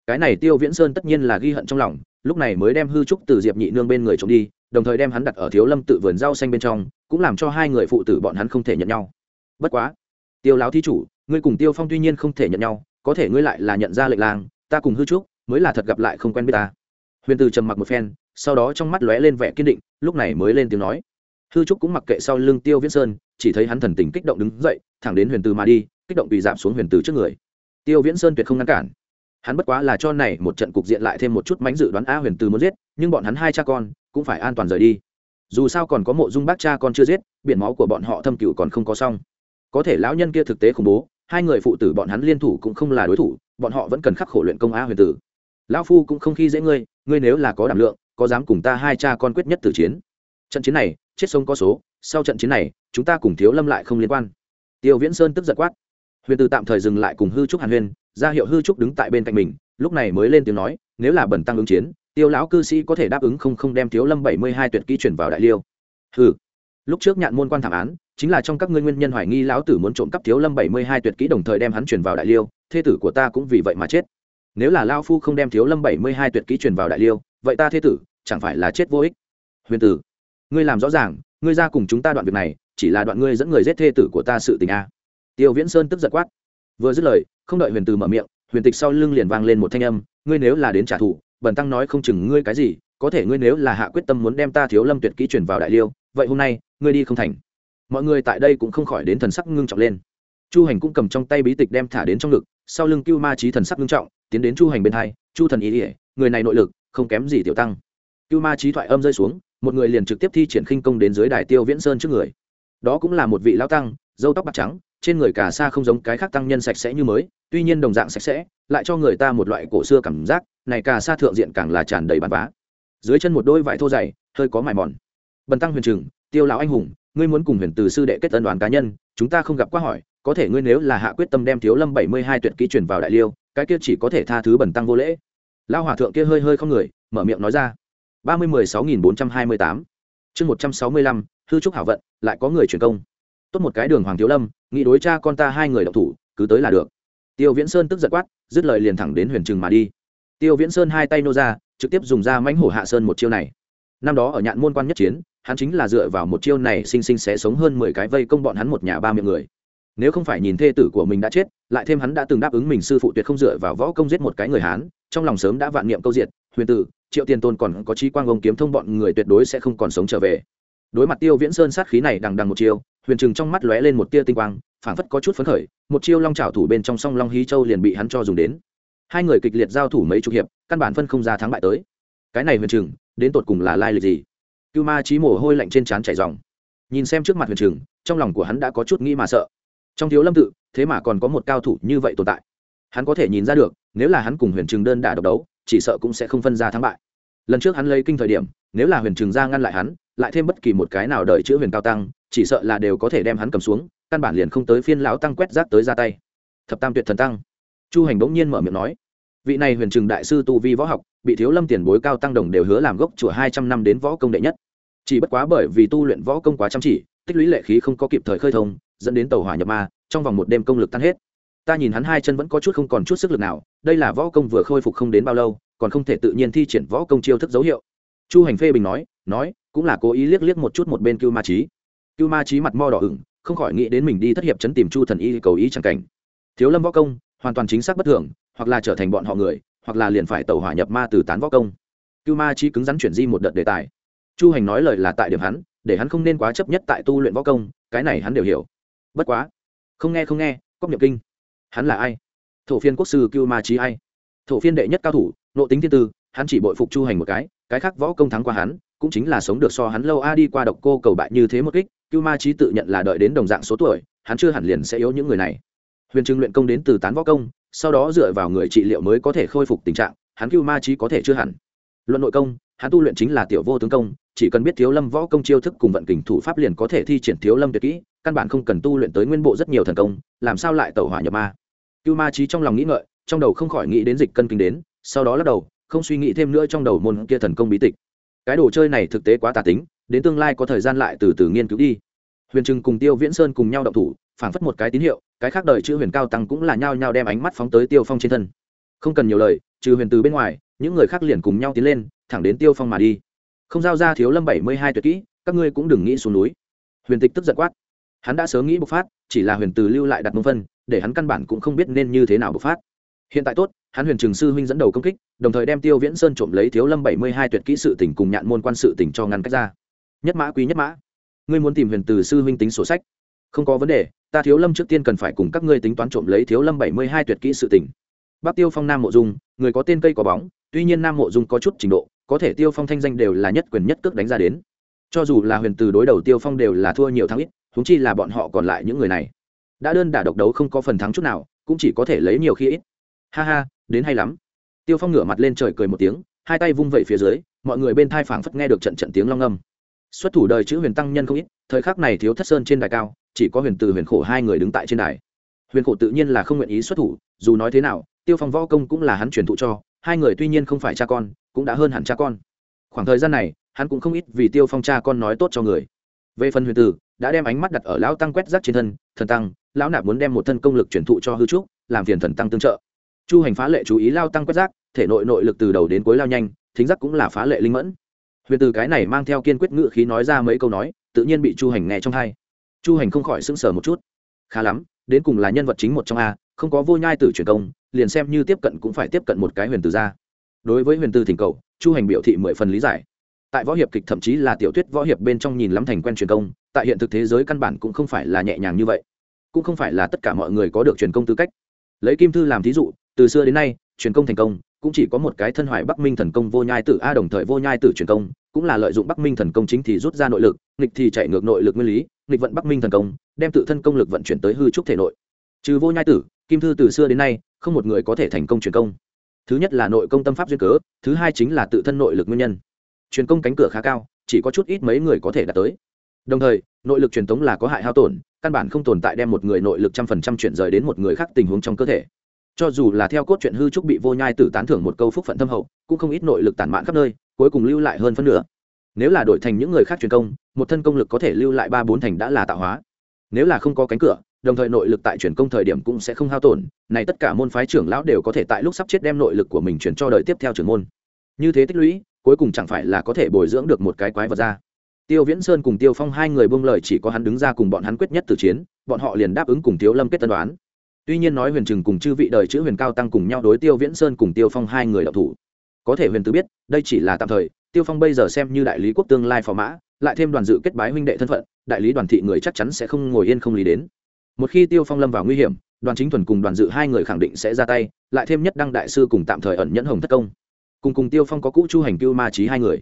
Cái này tiêu viễn sơn tất nhiên là ghi hận trong lòng, lúc này mới đem hư trúc từ diệp nhị nương bên người trộm đi, đồng thời đem hắn đặt ở thiếu lâm tự vườn rau xanh bên trong, cũng làm cho hai người phụ tử bọn hắn không thể nhận nhau. Bất quá, tiêu láo thí chủ, ngươi cùng tiêu phong tuy nhiên không thể nhận nhau, có thể ngươi lại là nhận ra lệnh lang ta cùng hư trúc, mới là thật gặp lại không quen biết ta huyền từ trầm mặc một phen, sau đó trong mắt lóe lên vẻ kiên định, lúc này mới lên tiếng nói. Hư trúc cũng mặc kệ sau lưng tiêu viễn sơn, chỉ thấy hắn thần tình kích động đứng dậy, thẳng đến huyền từ mà đi, kích động bị giảm xuống huyền từ trước người. Tiêu viễn sơn tuyệt không ngăn cản. Hắn bất quá là cho này một trận cục diện lại thêm một chút mánh dự đoán a huyền từ muốn giết, nhưng bọn hắn hai cha con cũng phải an toàn rời đi. Dù sao còn có mộ dung bác cha con chưa giết, biển máu của bọn họ thâm cựu còn không có xong. Có thể lão nhân kia thực tế khủng bố, hai người phụ tử bọn hắn liên thủ cũng không là đối thủ, bọn họ vẫn cần khắc khổ luyện công a huyền tử lão phu cũng không khi dễ ngươi ngươi nếu là có đảm lượng, có dám cùng ta hai cha con quyết nhất tử chiến. Trận chiến này, chết sống có số, sau trận chiến này, chúng ta cùng thiếu lâm lại không liên quan. Tiêu viễn sơn tức giật quát. Huyền tử tạm thời dừng lại cùng hư trúc hàn huyên, ra hiệu hư trúc đứng tại bên cạnh mình, lúc này mới lên tiếng nói, nếu là bẩn tăng ứng chiến, tiêu lão cư sĩ có thể đáp ứng không không đem thiếu lâm bảy mươi hai tuyệt kỹ chuyển vào đại liêu. Hừ. Lúc trước nhạn môn quan thảm án, chính là trong các ngươi nguyên nhân hoài nghi lão tử muốn trộm cắp thiếu lâm bảy mươi hai tuyệt kỹ đồng thời đem hắn chuyển vào đại liêu, thê tử của ta cũng vì vậy mà chết nếu là lao phu không đem thiếu lâm bảy mươi hai tuyệt kỹ truyền vào đại liêu, vậy ta thê tử, chẳng phải là chết vô ích? Huyền tử, ngươi làm rõ ràng, ngươi ra cùng chúng ta đoạn việc này, chỉ là đoạn ngươi dẫn người giết thê tử của ta sự tình a. Tiêu viễn sơn tức giật quát. Vừa dứt lời, không đợi huyền tử mở miệng, huyền tịch sau lưng liền vang lên một thanh âm, ngươi nếu là đến trả thù, bần tăng nói không chừng ngươi cái gì, có thể ngươi nếu là hạ quyết tâm muốn đem ta thiếu lâm tuyệt kỹ truyền vào đại liêu, vậy hôm nay, ngươi đi không thành. Mọi người tại đây cũng không khỏi đến thần sắc ngưng trọng lên. Chu hành cũng cầm trong tay bí tịch đem thả đến trong ngực, sau lưng cưu ma trí thần sắc ngưng trọng tiến đến chu hành bên hai, chu thần ý ỉa người này nội lực không kém gì tiểu tăng. Cưu ma trí thoại âm rơi xuống, một người liền trực tiếp thi triển khinh công đến dưới đài tiêu viễn sơn trước người. Đó cũng là một vị lão tăng dâu tóc bạc trắng, trên người cả xa không giống cái khác tăng nhân sạch sẽ như mới, tuy nhiên đồng dạng sạch sẽ, lại cho người ta một loại cổ xưa cảm giác, này cả xa thượng diện càng là tràn đầy bàn vá. Dưới chân một đôi vải thô dày, hơi có mài mòn. Bần tăng huyền trừng, tiêu lão anh hùng, ngươi muốn cùng huyền từ sư đệ kết tân đoàn cá nhân, chúng ta không gặp quá hỏi, có thể ngươi nếu là hạ quyết tâm đem thiếu lâm bảy mươi hai tuyệt kỹ truyền vào đại liêu cái kia chỉ có thể tha thứ bẩn tăng vô lễ. Lao hòa thượng kia hơi hơi không người, mở miệng nói ra. ba mươi mười sáu nghìn bốn trăm hai mươi tám. Chương một trăm sáu mươi lăm, hư trúc hảo vận, lại có người truyền công. Tốt một cái đường hoàng thiếu lâm nghị đối cha con ta hai người độc thủ, cứ tới là được. Tiêu viễn sơn tức giật quát, dứt lời liền thẳng đến huyền trừng mà đi. Tiêu viễn sơn hai tay nô ra, trực tiếp dùng ra mãnh hổ hạ sơn một chiêu này. Năm đó ở nhạn môn quan nhất chiến, hắn chính là dựa vào một chiêu này sinh sinh sẽ sống hơn mười cái vây công bọn hắn một nhà ba miệng người nếu không phải nhìn thê tử của mình đã chết, lại thêm hắn đã từng đáp ứng mình sư phụ tuyệt không dựa vào võ công giết một cái người hán, trong lòng sớm đã vạn niệm câu diệt, huyền tử, triệu tiền tôn còn có trí quang ông kiếm thông bọn người tuyệt đối sẽ không còn sống trở về. Đối mặt tiêu viễn sơn sát khí này đằng đằng một chiêu, huyền trừng trong mắt lóe lên một tia tinh quang, phảng phất có chút phấn khởi, một chiêu long trào thủ bên trong song long hí châu liền bị hắn cho dùng đến. Hai người kịch liệt giao thủ mấy chục hiệp, căn bản phân không ra thắng bại tới. Cái này huyền trừng, đến tột cùng là lai lịch gì? Cưu ma trí mồ hôi lạnh trên trán chảy dòng nhìn xem trước mặt huyền trừng, trong lòng của hắn đã có chút nghĩ mà sợ trong thiếu lâm tự, thế mà còn có một cao thủ như vậy tồn tại. Hắn có thể nhìn ra được, nếu là hắn cùng huyền trừng đơn đả độc đấu, chỉ sợ cũng sẽ không phân ra thắng bại. Lần trước hắn lấy kinh thời điểm, nếu là huyền trừng ra ngăn lại hắn, lại thêm bất kỳ một cái nào đợi chữa huyền cao tăng, chỉ sợ là đều có thể đem hắn cầm xuống, căn bản liền không tới phiên lão tăng quét rác tới ra tay. Thập tam tuyệt thần tăng. Chu hành bỗng nhiên mở miệng nói, vị này huyền trừng đại sư tu vi võ học, bị thiếu lâm tiền bối cao tăng đồng đều hứa làm gốc chùa hai trăm năm đến võ công đệ nhất. Chỉ bất quá bởi vì tu luyện võ công quá chăm chỉ, tích lũy lệ khí không có kịp thời khơi thông dẫn đến tàu hỏa nhập ma, trong vòng một đêm công lực tan hết. Ta nhìn hắn hai chân vẫn có chút không còn chút sức lực nào, đây là võ công vừa khôi phục không đến bao lâu, còn không thể tự nhiên thi triển võ công chiêu thức dấu hiệu. Chu hành phê bình nói nói, cũng là cố ý liếc liếc một chút một bên cưu ma trí cưu ma trí mặt mo đỏ ửng, không khỏi nghĩ đến mình đi thất hiệp chấn tìm chu thần y cầu ý chẳng cảnh. Thiếu lâm võ công, hoàn toàn chính xác bất thường, hoặc là trở thành bọn họ người, hoặc là liền phải tẩu hỏa nhập ma từ tán võ công. Cưu ma trí cứng rắn chuyển di một đợt đề tài. Chu hành nói lời là tại điểm hắn, để hắn không nên quá chấp nhất tại tu luyện võ công, cái này hắn đều hiểu bất quá. Không nghe không nghe cóc nhập kinh. Hắn là ai? Thổ phiên quốc sư cưu ma trí ai? Thổ phiên đệ nhất cao thủ nộ tính thiên tư, hắn chỉ bội phục chu hành một cái cái khác võ công thắng qua hắn, cũng chính là sống được so hắn lâu a đi qua độc cô cầu bại như thế một kích, cưu ma trí tự nhận là đợi đến đồng dạng số tuổi, hắn chưa hẳn liền sẽ yếu những người này. Huyền trưng luyện công đến từ tán võ công, sau đó dựa vào người trị liệu mới có thể khôi phục tình trạng, hắn cưu ma trí có thể chưa hẳn. Luận nội công, hắn tu luyện chính là tiểu vô tướng công, chỉ cần biết thiếu lâm võ công chiêu thức cùng vận kình thủ pháp liền có thể thi triển thiếu lâm tuyệt kỹ căn bản không cần tu luyện tới nguyên bộ rất nhiều thần công, làm sao lại tẩu hỏa nhập ma? Cưu ma trí trong lòng nghĩ ngợi, trong đầu không khỏi nghĩ đến dịch cân kinh đến, sau đó lắc đầu, không suy nghĩ thêm nữa trong đầu môn kia thần công bí tịch. Cái đồ chơi này thực tế quá tà tính, đến tương lai có thời gian lại từ từ nghiên cứu đi. Huyền trừng cùng tiêu viễn sơn cùng nhau động thủ, phảng phất một cái tín hiệu, cái khác đời chữ huyền cao tăng cũng là nhao nhao đem ánh mắt phóng tới tiêu phong trên thân. Không cần nhiều lời, trừ huyền từ bên ngoài, những người khác liền cùng nhau tiến lên, thẳng đến tiêu phong mà đi. Không giao ra thiếu lâm bảy mươi hai tuyệt kỹ, các ngươi cũng đừng nghĩ xuống núi. Huyền tịch tức giận quát hắn đã sớm nghĩ bộc phát, chỉ là huyền từ lưu lại đặt mông phân, để hắn căn bản cũng không biết nên như thế nào bộc phát. Hiện tại tốt, hắn huyền trường sư huynh dẫn đầu công kích, đồng thời đem tiêu viễn sơn trộm lấy thiếu lâm bảy mươi hai tuyệt kỹ sự tỉnh cùng nhạn môn quan sự tỉnh cho ngăn cách ra. Nhất mã quý nhất mã. Ngươi muốn tìm huyền từ sư huynh tính sổ sách? Không có vấn đề, ta thiếu lâm trước tiên cần phải cùng các ngươi tính toán trộm lấy thiếu lâm bảy mươi hai tuyệt kỹ sự tỉnh Bác tiêu phong nam mộ dung, người có tên cây có bóng, tuy nhiên nam mộ dung có chút trình độ, có thể tiêu phong thanh danh đều là nhất quyền nhất cước đánh ra đến. Cho dù là huyền từ đối đầu tiêu phong đều là thua nhiều thắng ít huống chi là bọn họ còn lại những người này. Đã đơn đả độc đấu không có phần thắng chút nào, cũng chỉ có thể lấy nhiều khi ít. Ha ha, đến hay lắm. Tiêu phong ngửa mặt lên trời cười một tiếng, hai tay vung vẩy phía dưới, mọi người bên thai phảng phất nghe được trận trận tiếng long âm. Xuất thủ đời chữ huyền tăng nhân không ít, thời khắc này thiếu thất sơn trên đài cao, chỉ có huyền từ huyền khổ hai người đứng tại trên đài. Huyền khổ tự nhiên là không nguyện ý xuất thủ, dù nói thế nào, tiêu phong võ công cũng là hắn truyền thụ cho, hai người tuy nhiên không phải cha con, cũng đã hơn hẳn cha con. Khoảng thời gian này, hắn cũng không ít vì tiêu phong cha con nói tốt cho người về phần huyền tử, đã đem ánh mắt đặt ở lão tăng quét rác trên thân, thần tăng, lão nạp muốn đem một thân công lực truyền thụ cho hư trúc, làm phiền thần tăng tương trợ. Chu hành phá lệ chú ý lao tăng quét rác, thể nội nội lực từ đầu đến cuối lao nhanh, thính giác cũng là phá lệ linh mẫn. Huyền từ cái này mang theo kiên quyết ngự khí nói ra mấy câu nói, tự nhiên bị chu hành nghe trong hai. Chu hành không khỏi sững sờ một chút. Khá lắm, đến cùng là nhân vật chính một trong a, không có vô nhai tử truyền công, liền xem như tiếp cận cũng phải tiếp cận một cái huyền từ ra. Đối với huyền từ thỉnh cầu, chu hành biểu thị mười phần lý giải tại võ hiệp kịch thậm chí là tiểu thuyết võ hiệp bên trong nhìn lắm thành quen truyền công, tại hiện thực thế giới căn bản cũng không phải là nhẹ nhàng như vậy. Cũng không phải là tất cả mọi người có được truyền công tư cách. Lấy kim thư làm thí dụ, từ xưa đến nay, truyền công thành công, cũng chỉ có một cái thân hoài bắc minh thần công vô nhai tử a đồng thời vô nhai tử truyền công, cũng là lợi dụng bắc minh thần công chính thì rút ra nội lực, nghịch thì chạy ngược nội lực nguyên lý, nghịch vận bắc minh thần công, đem tự thân công lực vận chuyển tới hư trúc thể nội. Trừ vô nhai tử, kim thư từ xưa đến nay, không một người có thể thành công truyền công. Thứ nhất là nội công tâm pháp duyên cớ, thứ hai chính là tự thân nội lực nguyên nhân truyền công cánh cửa khá cao, chỉ có chút ít mấy người có thể đạt tới. Đồng thời, nội lực truyền tống là có hại hao tổn, căn bản không tồn tại đem một người nội lực trăm phần trăm chuyển rời đến một người khác tình huống trong cơ thể. Cho dù là theo cốt truyện hư trúc bị vô nhai tử tán thưởng một câu phúc phận thâm hậu, cũng không ít nội lực tản mạn khắp nơi, cuối cùng lưu lại hơn phân nửa. Nếu là đổi thành những người khác truyền công, một thân công lực có thể lưu lại ba bốn thành đã là tạo hóa. Nếu là không có cánh cửa, đồng thời nội lực tại chuyển công thời điểm cũng sẽ không hao tổn, này tất cả môn phái trưởng lão đều có thể tại lúc sắp chết đem nội lực của mình chuyển cho đời tiếp theo trưởng môn. Như thế tích lũy cuối cùng chẳng phải là có thể bồi dưỡng được một cái quái vật ra. Tiêu viễn sơn cùng tiêu phong hai người buông lời chỉ có hắn đứng ra cùng bọn hắn quyết nhất từ chiến, bọn họ liền đáp ứng cùng thiếu lâm kết tân đoán. Tuy nhiên nói huyền trừng cùng chư vị đời chữ huyền cao tăng cùng nhau đối tiêu viễn sơn cùng tiêu phong hai người đạo thủ. Có thể huyền tứ biết, đây chỉ là tạm thời, tiêu phong bây giờ xem như đại lý quốc tương lai phò mã, lại thêm đoàn dự kết bái huynh đệ thân phận, đại lý đoàn thị người chắc chắn sẽ không ngồi yên không lý đến. Một khi tiêu phong lâm vào nguy hiểm, đoàn chính thuần cùng đoàn dự hai người khẳng định sẽ ra tay, lại thêm nhất đăng đại sư cùng tạm thời ẩn nhẫn hồng thất công cùng cùng tiêu phong có cũ chu hành cưu ma trí hai người.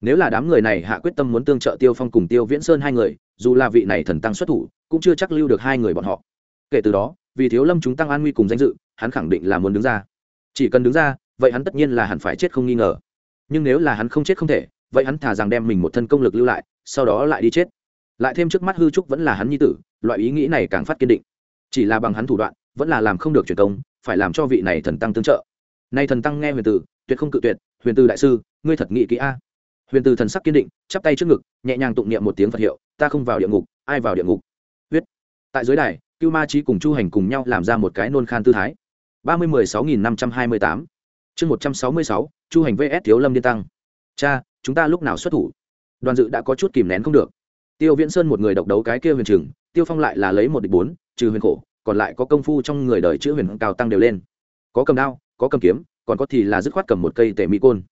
Nếu là đám người này hạ quyết tâm muốn tương trợ tiêu phong cùng tiêu viễn sơn hai người, dù là vị này thần tăng xuất thủ, cũng chưa chắc lưu được hai người bọn họ. Kể từ đó, vì thiếu lâm chúng tăng an nguy cùng danh dự, hắn khẳng định là muốn đứng ra. Chỉ cần đứng ra, vậy hắn tất nhiên là hẳn phải chết không nghi ngờ. Nhưng nếu là hắn không chết không thể, vậy hắn thà rằng đem mình một thân công lực lưu lại, sau đó lại đi chết. Lại thêm trước mắt hư trúc vẫn là hắn nhi tử, loại ý nghĩ này càng phát kiên định. Chỉ là bằng hắn thủ đoạn, vẫn là làm không được truyền công, phải làm cho vị này thần tăng tương trợ. Nay thần tăng nghe huyền tử tuyệt không cự tuyệt, huyền từ đại sư, ngươi thật nghị kỹ a. Huyền từ thần sắc kiên định, chắp tay trước ngực, nhẹ nhàng tụng niệm một tiếng phật hiệu, ta không vào địa ngục, ai vào địa ngục? Huyết tại dưới đài, cưu ma trí cùng chu hành cùng nhau làm ra một cái nôn khan tư thái. ba mươi mười sáu nghìn năm trăm hai mươi tám. Chương một trăm sáu mươi sáu, chu hành vs thiếu lâm điên tăng. Cha, chúng ta lúc nào xuất thủ? Đoàn dự đã có chút kìm nén không được. Tiêu viễn sơn một người độc đấu cái kia huyền trừng, tiêu phong lại là lấy một địch bốn, trừ huyền khổ, còn lại có công phu trong người đời chữ huyền cao tăng đều lên. Có cầm đao, có cầm kiếm còn có thì là dứt khoát cầm một cây tệ mỹ côn.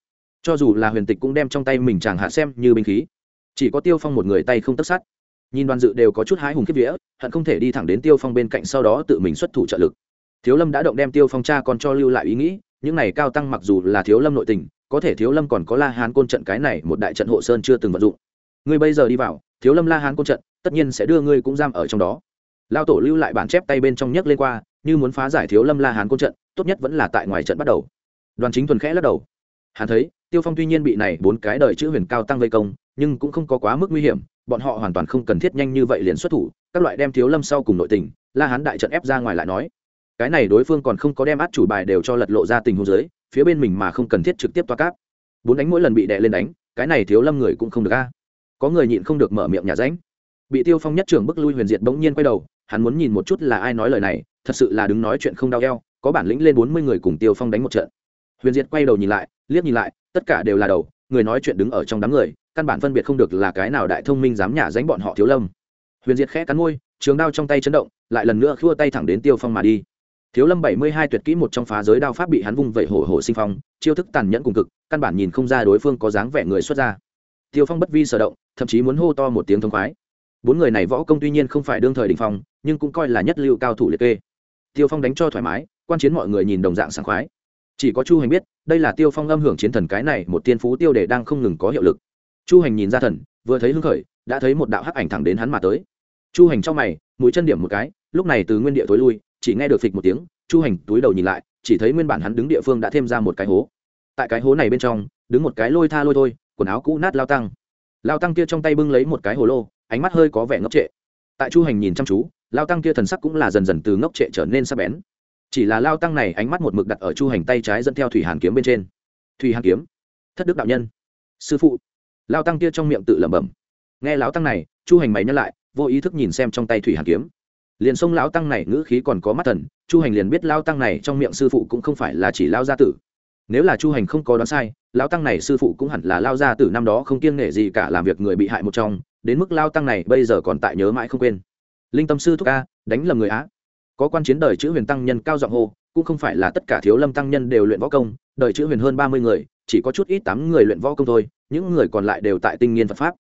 Cho dù là huyền tịch cũng đem trong tay mình chàng hạ xem như binh khí. Chỉ có tiêu phong một người tay không tất sát. Nhìn đoàn dự đều có chút hái hùng kiếp vía, hận không thể đi thẳng đến tiêu phong bên cạnh sau đó tự mình xuất thủ trợ lực. Thiếu lâm đã động đem tiêu phong cha còn cho lưu lại ý nghĩ, những này cao tăng mặc dù là thiếu lâm nội tình, có thể thiếu lâm còn có la hán côn trận cái này một đại trận hộ sơn chưa từng vận dụng. Ngươi bây giờ đi vào, thiếu lâm la hán côn trận, tất nhiên sẽ đưa ngươi cũng giam ở trong đó. Lao tổ lưu lại bản chép tay bên trong nhấc lên qua, như muốn phá giải thiếu lâm la hán côn trận, tốt nhất vẫn là tại ngoài trận bắt đầu đoàn chính thuần khẽ lắc đầu. Hắn thấy, tiêu phong tuy nhiên bị này bốn cái đời chữ huyền cao tăng vây công, nhưng cũng không có quá mức nguy hiểm, bọn họ hoàn toàn không cần thiết nhanh như vậy liền xuất thủ, các loại đem thiếu lâm sau cùng nội tình, la hán đại trận ép ra ngoài lại nói. Cái này đối phương còn không có đem át chủ bài đều cho lật lộ ra tình huống dưới, phía bên mình mà không cần thiết trực tiếp toa cáp. Bốn đánh mỗi lần bị đè lên đánh, cái này thiếu lâm người cũng không được a. Có người nhịn không được mở miệng nhà ránh. Bị tiêu phong nhất trưởng bức lui huyền diệt bỗng nhiên quay đầu, hắn muốn nhìn một chút là ai nói lời này, thật sự là đứng nói chuyện không đau eo, có bản lĩnh lên bốn mươi người cùng tiêu phong đánh một trận huyền diệt quay đầu nhìn lại, liếc nhìn lại, tất cả đều là đầu, người nói chuyện đứng ở trong đám người, căn bản phân biệt không được là cái nào đại thông minh dám nhả dánh bọn họ thiếu lâm. Huyền diệt khẽ cắn môi, trường đao trong tay chấn động, lại lần nữa khua tay thẳng đến tiêu phong mà đi. Thiếu lâm bảy mươi hai tuyệt kỹ một trong phá giới đao pháp bị hắn vung vẩy hổ hổ sinh phong, chiêu thức tàn nhẫn cùng cực, căn bản nhìn không ra đối phương có dáng vẻ người xuất ra tiêu phong bất vi sở động, thậm chí muốn hô to một tiếng thông khoái. Bốn người này võ công tuy nhiên không phải đương thời đình phong, nhưng cũng coi là nhất lưu cao thủ liệt kê. Tiêu phong đánh cho thoải mái, quan chiến mọi người nhìn đồng dạng sảng khoái chỉ có chu hành biết, đây là tiêu phong âm hưởng chiến thần cái này một tiên phú tiêu đề đang không ngừng có hiệu lực. Chu hành nhìn ra thần, vừa thấy hưng khởi, đã thấy một đạo hắc ảnh thẳng đến hắn mà tới. Chu hành trong mày, mũi chân điểm một cái, lúc này từ nguyên địa tối lui, chỉ nghe được phịch một tiếng, chu hành túi đầu nhìn lại, chỉ thấy nguyên bản hắn đứng địa phương đã thêm ra một cái hố. Tại cái hố này bên trong, đứng một cái lôi tha lôi thôi, quần áo cũ nát lao tăng. Lao tăng kia trong tay bưng lấy một cái hồ lô, ánh mắt hơi có vẻ ngốc trệ. Tại chu hành nhìn chăm chú, lao tăng kia thần sắc cũng là dần dần từ ngốc trệ trở nên sắc bén chỉ là lao tăng này ánh mắt một mực đặt ở chu hành tay trái dẫn theo thủy hàn kiếm bên trên. Thủy hàn kiếm? Thất đức đạo nhân. Sư phụ. Lao tăng kia trong miệng tự lẩm bẩm. Nghe lão tăng này, chu hành mày nhắc lại, vô ý thức nhìn xem trong tay thủy hàn kiếm. Liền xông lão tăng này ngữ khí còn có mắt thần, chu hành liền biết lao tăng này trong miệng sư phụ cũng không phải là chỉ lao gia tử. Nếu là chu hành không có đoán sai lao tăng này sư phụ cũng hẳn là lao gia tử năm đó không kiêng nể gì cả làm việc người bị hại một trong, đến mức lao tăng này bây giờ còn tại nhớ mãi không quên. Linh tâm sư thúc ca đánh lầm người á có quan chiến đời chữ huyền tăng nhân cao giọng hô, cũng không phải là tất cả thiếu lâm tăng nhân đều luyện võ công, đời chữ huyền hơn ba mươi người, chỉ có chút ít tám người luyện võ công thôi, những người còn lại đều tại tinh nghiên phật pháp.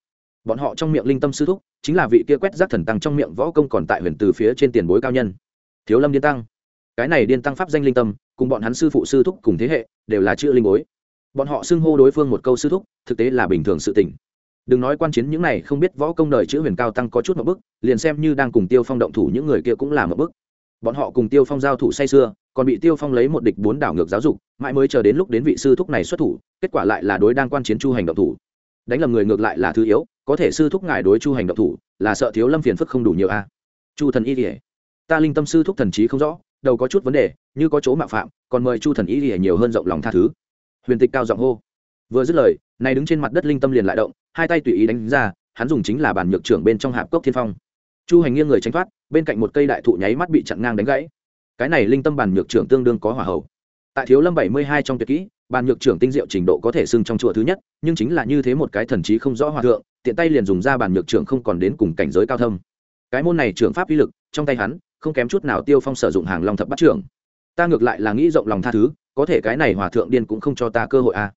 Bọn họ trong miệng linh tâm sư thúc, chính là vị kia quét rác thần tăng trong miệng võ công còn tại huyền từ phía trên tiền bối cao nhân. Thiếu lâm điên tăng. Cái này điên tăng pháp danh linh tâm, cùng bọn hắn sư phụ sư thúc cùng thế hệ, đều là chữ linh bối. Bọn họ xưng hô đối phương một câu sư thúc, thực tế là bình thường sự tình. Đừng nói quan chiến những này không biết võ công đời chữ huyền cao tăng có chút một bức, liền xem như đang cùng tiêu phong động thủ những người kia cũng là một bức bọn họ cùng tiêu phong giao thủ say xưa còn bị tiêu phong lấy một địch bốn đảo ngược giáo dục, mãi mới chờ đến lúc đến vị sư thúc này xuất thủ, kết quả lại là đối đang quan chiến chu hành động thủ. Đánh lầm người ngược lại là thứ yếu, có thể sư thúc ngài đối chu hành động thủ, là sợ thiếu lâm phiền phức không đủ nhiều a. Chu thần y kỉa ta linh tâm sư thúc thần trí không rõ, đầu có chút vấn đề, như có chỗ mạo phạm, còn mời chu thần y kỉa nhiều hơn rộng lòng tha thứ. Huyền tịch cao giọng hô. Vừa dứt lời, này đứng trên mặt đất linh tâm liền lại động, hai tay tùy ý đánh ra, hắn dùng chính là bản nhược trưởng bên trong hạp cốc thiên phong. Chu hành nghiêng người tránh thoát bên cạnh một cây đại thụ nháy mắt bị chặn ngang đánh gãy. Cái này linh tâm bản nhược trưởng tương đương có hỏa hậu tại thiếu lâm bảy mươi hai trong tuyệt kỹ, bàn nhược trưởng tinh diệu trình độ có thể xưng trong chùa thứ nhất, nhưng chính là như thế một cái thần trí không rõ hòa thượng, tiện tay liền dùng ra bàn nhược trưởng không còn đến cùng cảnh giới cao thâm. Cái môn này trưởng pháp uy lực, trong tay hắn, không kém chút nào tiêu phong sử dụng hàng long thập bắt trưởng. Ta ngược lại là nghĩ rộng lòng tha thứ, có thể cái này hòa thượng điên cũng không cho ta cơ hội à.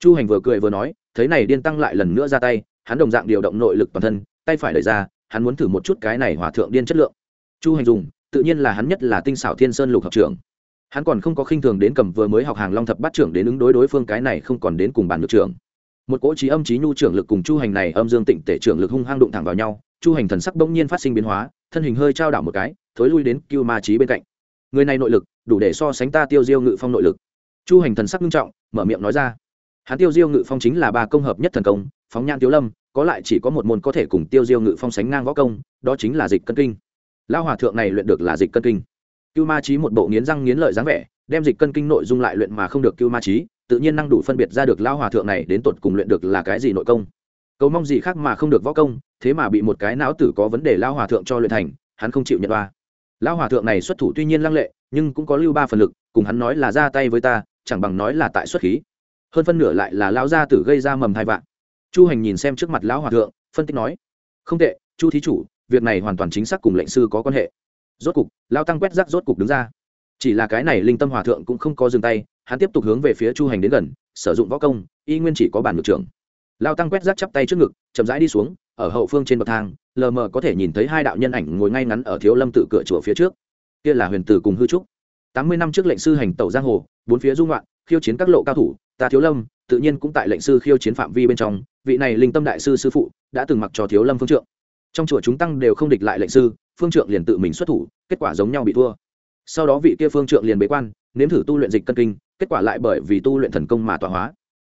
Chu hành vừa cười vừa nói, thấy này điên tăng lại lần nữa ra tay, hắn đồng dạng điều động nội lực toàn thân, tay phải đẩy ra, hắn muốn thử một chút cái này hòa thượng điên chất lượng chu hành dùng tự nhiên là hắn nhất là tinh xảo thiên sơn lục học trưởng. Hắn còn không có khinh thường đến cầm vừa mới học hàng long thập Bát trưởng đến ứng đối đối phương cái này không còn đến cùng bàn được trưởng. Một cỗ trí âm trí nhu trưởng lực cùng chu hành này âm dương tịnh tể trưởng lực hung hăng đụng thẳng vào nhau, chu hành thần sắc bỗng nhiên phát sinh biến hóa, thân hình hơi trao đảo một cái, thối lui đến cưu ma trí bên cạnh. Người này nội lực, đủ để so sánh ta tiêu diêu ngự phong nội lực. Chu hành thần sắc nghiêm trọng, mở miệng nói ra. Hắn tiêu diêu ngự phong chính là ba công hợp nhất thần công, phóng nhan tiêu lâm, có lại chỉ có một môn có thể cùng tiêu diêu ngự phong sánh ngang võ công, đó chính là dịch cân kinh lao hòa thượng này luyện được là dịch cân kinh. Cưu ma trí một bộ nghiến răng nghiến lợi dáng vẻ, đem dịch cân kinh nội dung lại luyện mà không được cưu ma trí tự nhiên năng đủ phân biệt ra được lao hòa thượng này đến tột cùng luyện được là cái gì nội công. Cầu mong gì khác mà không được võ công, thế mà bị một cái não tử có vấn đề lao hòa thượng cho luyện thành, hắn không chịu nhận ba lao hòa thượng này xuất thủ tuy nhiên lăng lệ, nhưng cũng có lưu ba phần lực, cùng hắn nói là ra tay với ta, chẳng bằng nói là tại xuất khí. Hơn phân nửa lại là lao gia tử gây ra mầm hai vạn chu hành nhìn xem trước mặt lão hòa thượng, phân tích nói, không tệ, chu thí chủ việc này hoàn toàn chính xác cùng lệnh sư có quan hệ. Rốt cục, lao tăng quét rác rốt cục đứng ra. Chỉ là cái này linh tâm hòa thượng cũng không có dừng tay, hắn tiếp tục hướng về phía chu hành đến gần, sử dụng võ công, y nguyên chỉ có bản ngược trưởng. Lao tăng quét rác chắp tay trước ngực, chậm rãi đi xuống, ở hậu phương trên bậc thang, lờ mờ có thể nhìn thấy hai đạo nhân ảnh ngồi ngay ngắn ở thiếu lâm tự cửa chùa phía trước. Kia là huyền tử cùng hư trúc. Tám mươi năm trước lệnh sư hành tẩu giang hồ, bốn phía dung loạn khiêu chiến các lộ cao thủ, ta thiếu lâm, tự nhiên cũng tại lệnh sư khiêu chiến phạm vi bên trong, vị này linh tâm đại sư sư phụ, đã từng mặc cho thiếu lâm phương trượng trong chùa chúng tăng đều không địch lại lệnh sư, phương trượng liền tự mình xuất thủ, kết quả giống nhau bị thua. Sau đó vị kia phương trượng liền bế quan, nếm thử tu luyện dịch cân kinh, kết quả lại bởi vì tu luyện thần công mà tọa hóa.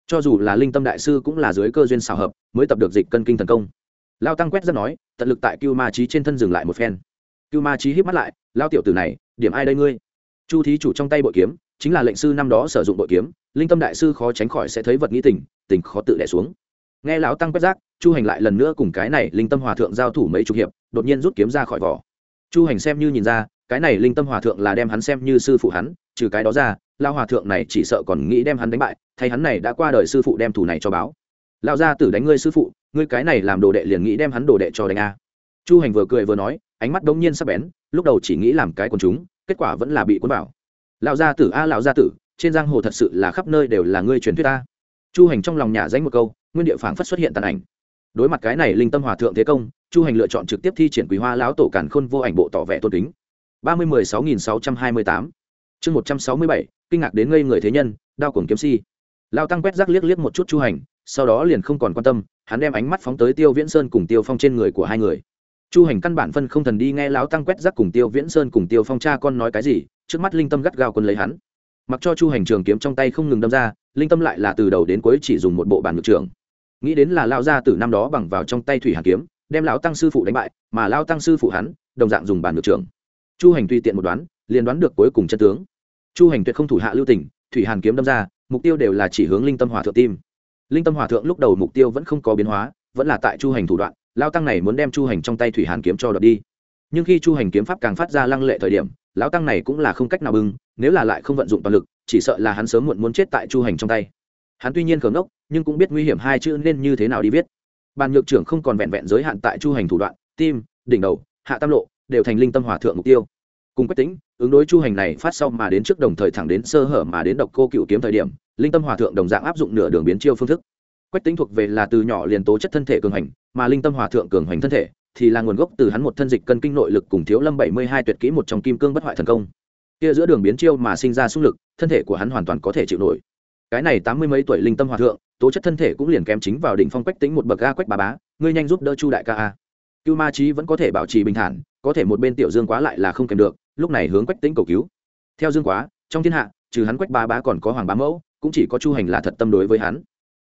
Cho dù là linh tâm đại sư cũng là dưới cơ duyên xào hợp, mới tập được dịch cân kinh thần công. Lao tăng quét rất nói, tận lực tại cưu ma trí trên thân dừng lại một phen. Cưu ma trí hít mắt lại, lao tiểu tử này, điểm ai đây ngươi? Chu thí chủ trong tay bội kiếm, chính là lệnh sư năm đó sử dụng bội kiếm, linh tâm đại sư khó tránh khỏi sẽ thấy vật nghĩ tình tình khó tự đẻ xuống. Nghe lão tăng quét rác chu hành lại lần nữa cùng cái này linh tâm hòa thượng giao thủ mấy chục hiệp, đột nhiên rút kiếm ra khỏi vỏ. Chu hành xem như nhìn ra, cái này linh tâm hòa thượng là đem hắn xem như sư phụ hắn, trừ cái đó ra lao hòa thượng này chỉ sợ còn nghĩ đem hắn đánh bại, thay hắn này đã qua đời sư phụ đem thủ này cho báo. Lao ra tử đánh ngươi sư phụ, ngươi cái này làm đồ đệ liền nghĩ đem hắn đồ đệ cho đánh a. Chu hành vừa cười vừa nói, ánh mắt đống nhiên sắp bén, lúc đầu chỉ nghĩ làm cái quần chúng, kết quả vẫn là bị cuốn vào. Lão gia tử a, lão gia tử, trên giang hồ thật sự là khắp nơi đều là ngươi truyền thuyết ta. Chu hành trong lòng nhà danh một câu, nguyên địa phảng phất xuất hiện tàn ảnh đối mặt cái này linh tâm hòa thượng thế công, chu hành lựa chọn trực tiếp thi triển quý hoa lão tổ cản khôn vô ảnh bộ tỏ vẻ tôn kính. Ba mươi mười sáu nghìn sáu trăm hai mươi tám. Chương một trăm sáu mươi bảy, kinh ngạc đến ngây người thế nhân, đao cuồng kiếm si. Lao tăng quét rác liếc liếc một chút chu hành, sau đó liền không còn quan tâm, hắn đem ánh mắt phóng tới tiêu viễn sơn cùng tiêu phong trên người của hai người. Chu hành căn bản phân không thần đi nghe lão tăng quét rác cùng tiêu viễn sơn cùng tiêu phong cha con nói cái gì, trước mắt linh tâm gắt gao quân lấy hắn. Mặc cho chu hành trường kiếm trong tay không ngừng đâm ra, linh tâm lại là từ đầu đến cuối chỉ dùng một bộ bản ngược trường nghĩ đến là lao ra từ năm đó bằng vào trong tay thủy hàn kiếm, đem lão tăng sư phụ đánh bại, mà lao tăng sư phụ hắn, đồng dạng dùng bản ngược trưởng. chu hành tùy tiện một đoán, liền đoán được cuối cùng chân tướng. Chu hành tuyệt không thủ hạ lưu tình, thủy hàn kiếm đâm ra, mục tiêu đều là chỉ hướng linh tâm hòa thượng tim. Linh tâm hòa thượng lúc đầu mục tiêu vẫn không có biến hóa, vẫn là tại chu hành thủ đoạn lao tăng này muốn đem chu hành trong tay thủy hàn kiếm cho đợt đi. Nhưng khi chu hành kiếm pháp càng phát ra lăng lệ thời điểm, lão tăng này cũng là không cách nào bưng, nếu là lại không vận dụng toàn lực, chỉ sợ là hắn sớm muộn muốn chết tại chu hành trong tay hắn tuy nhiên khờ ngốc, nhưng cũng biết nguy hiểm hai chữ nên như thế nào đi viết. Bàn nhược trưởng không còn vẹn vẹn giới hạn tại chu hành thủ đoạn, tim, đỉnh đầu, hạ tam lộ, đều thành linh tâm hòa thượng mục tiêu. Cùng quách tính, ứng đối chu hành này phát sau mà đến trước đồng thời thẳng đến sơ hở mà đến độc cô cựu kiếm thời điểm, linh tâm hòa thượng đồng dạng áp dụng nửa đường biến chiêu phương thức. Quách tính thuộc về là từ nhỏ liền tố chất thân thể cường hành, mà linh tâm hòa thượng cường hành thân thể thì là nguồn gốc từ hắn một thân dịch cân kinh nội lực cùng thiếu lâm bảy mươi hai tuyệt kỹ một trong kim cương bất hoại thần công. Kia giữa đường biến chiêu mà sinh ra xung lực, thân thể của hắn hoàn toàn có thể chịu nổi cái này tám mươi mấy tuổi linh tâm hòa thượng, tố chất thân thể cũng liền kém chính vào đỉnh phong quách tính một bậc ga quách bà bá, ngươi nhanh giúp đỡ chu đại ca a. Cưu ma trí vẫn có thể bảo trì bình thản, có thể một bên tiểu dương quá lại là không kèm được, lúc này hướng quách tính cầu cứu. Theo dương quá, trong thiên hạ, trừ hắn quách bà bá còn có hoàng bá mẫu, cũng chỉ có chu hành là thật tâm đối với hắn.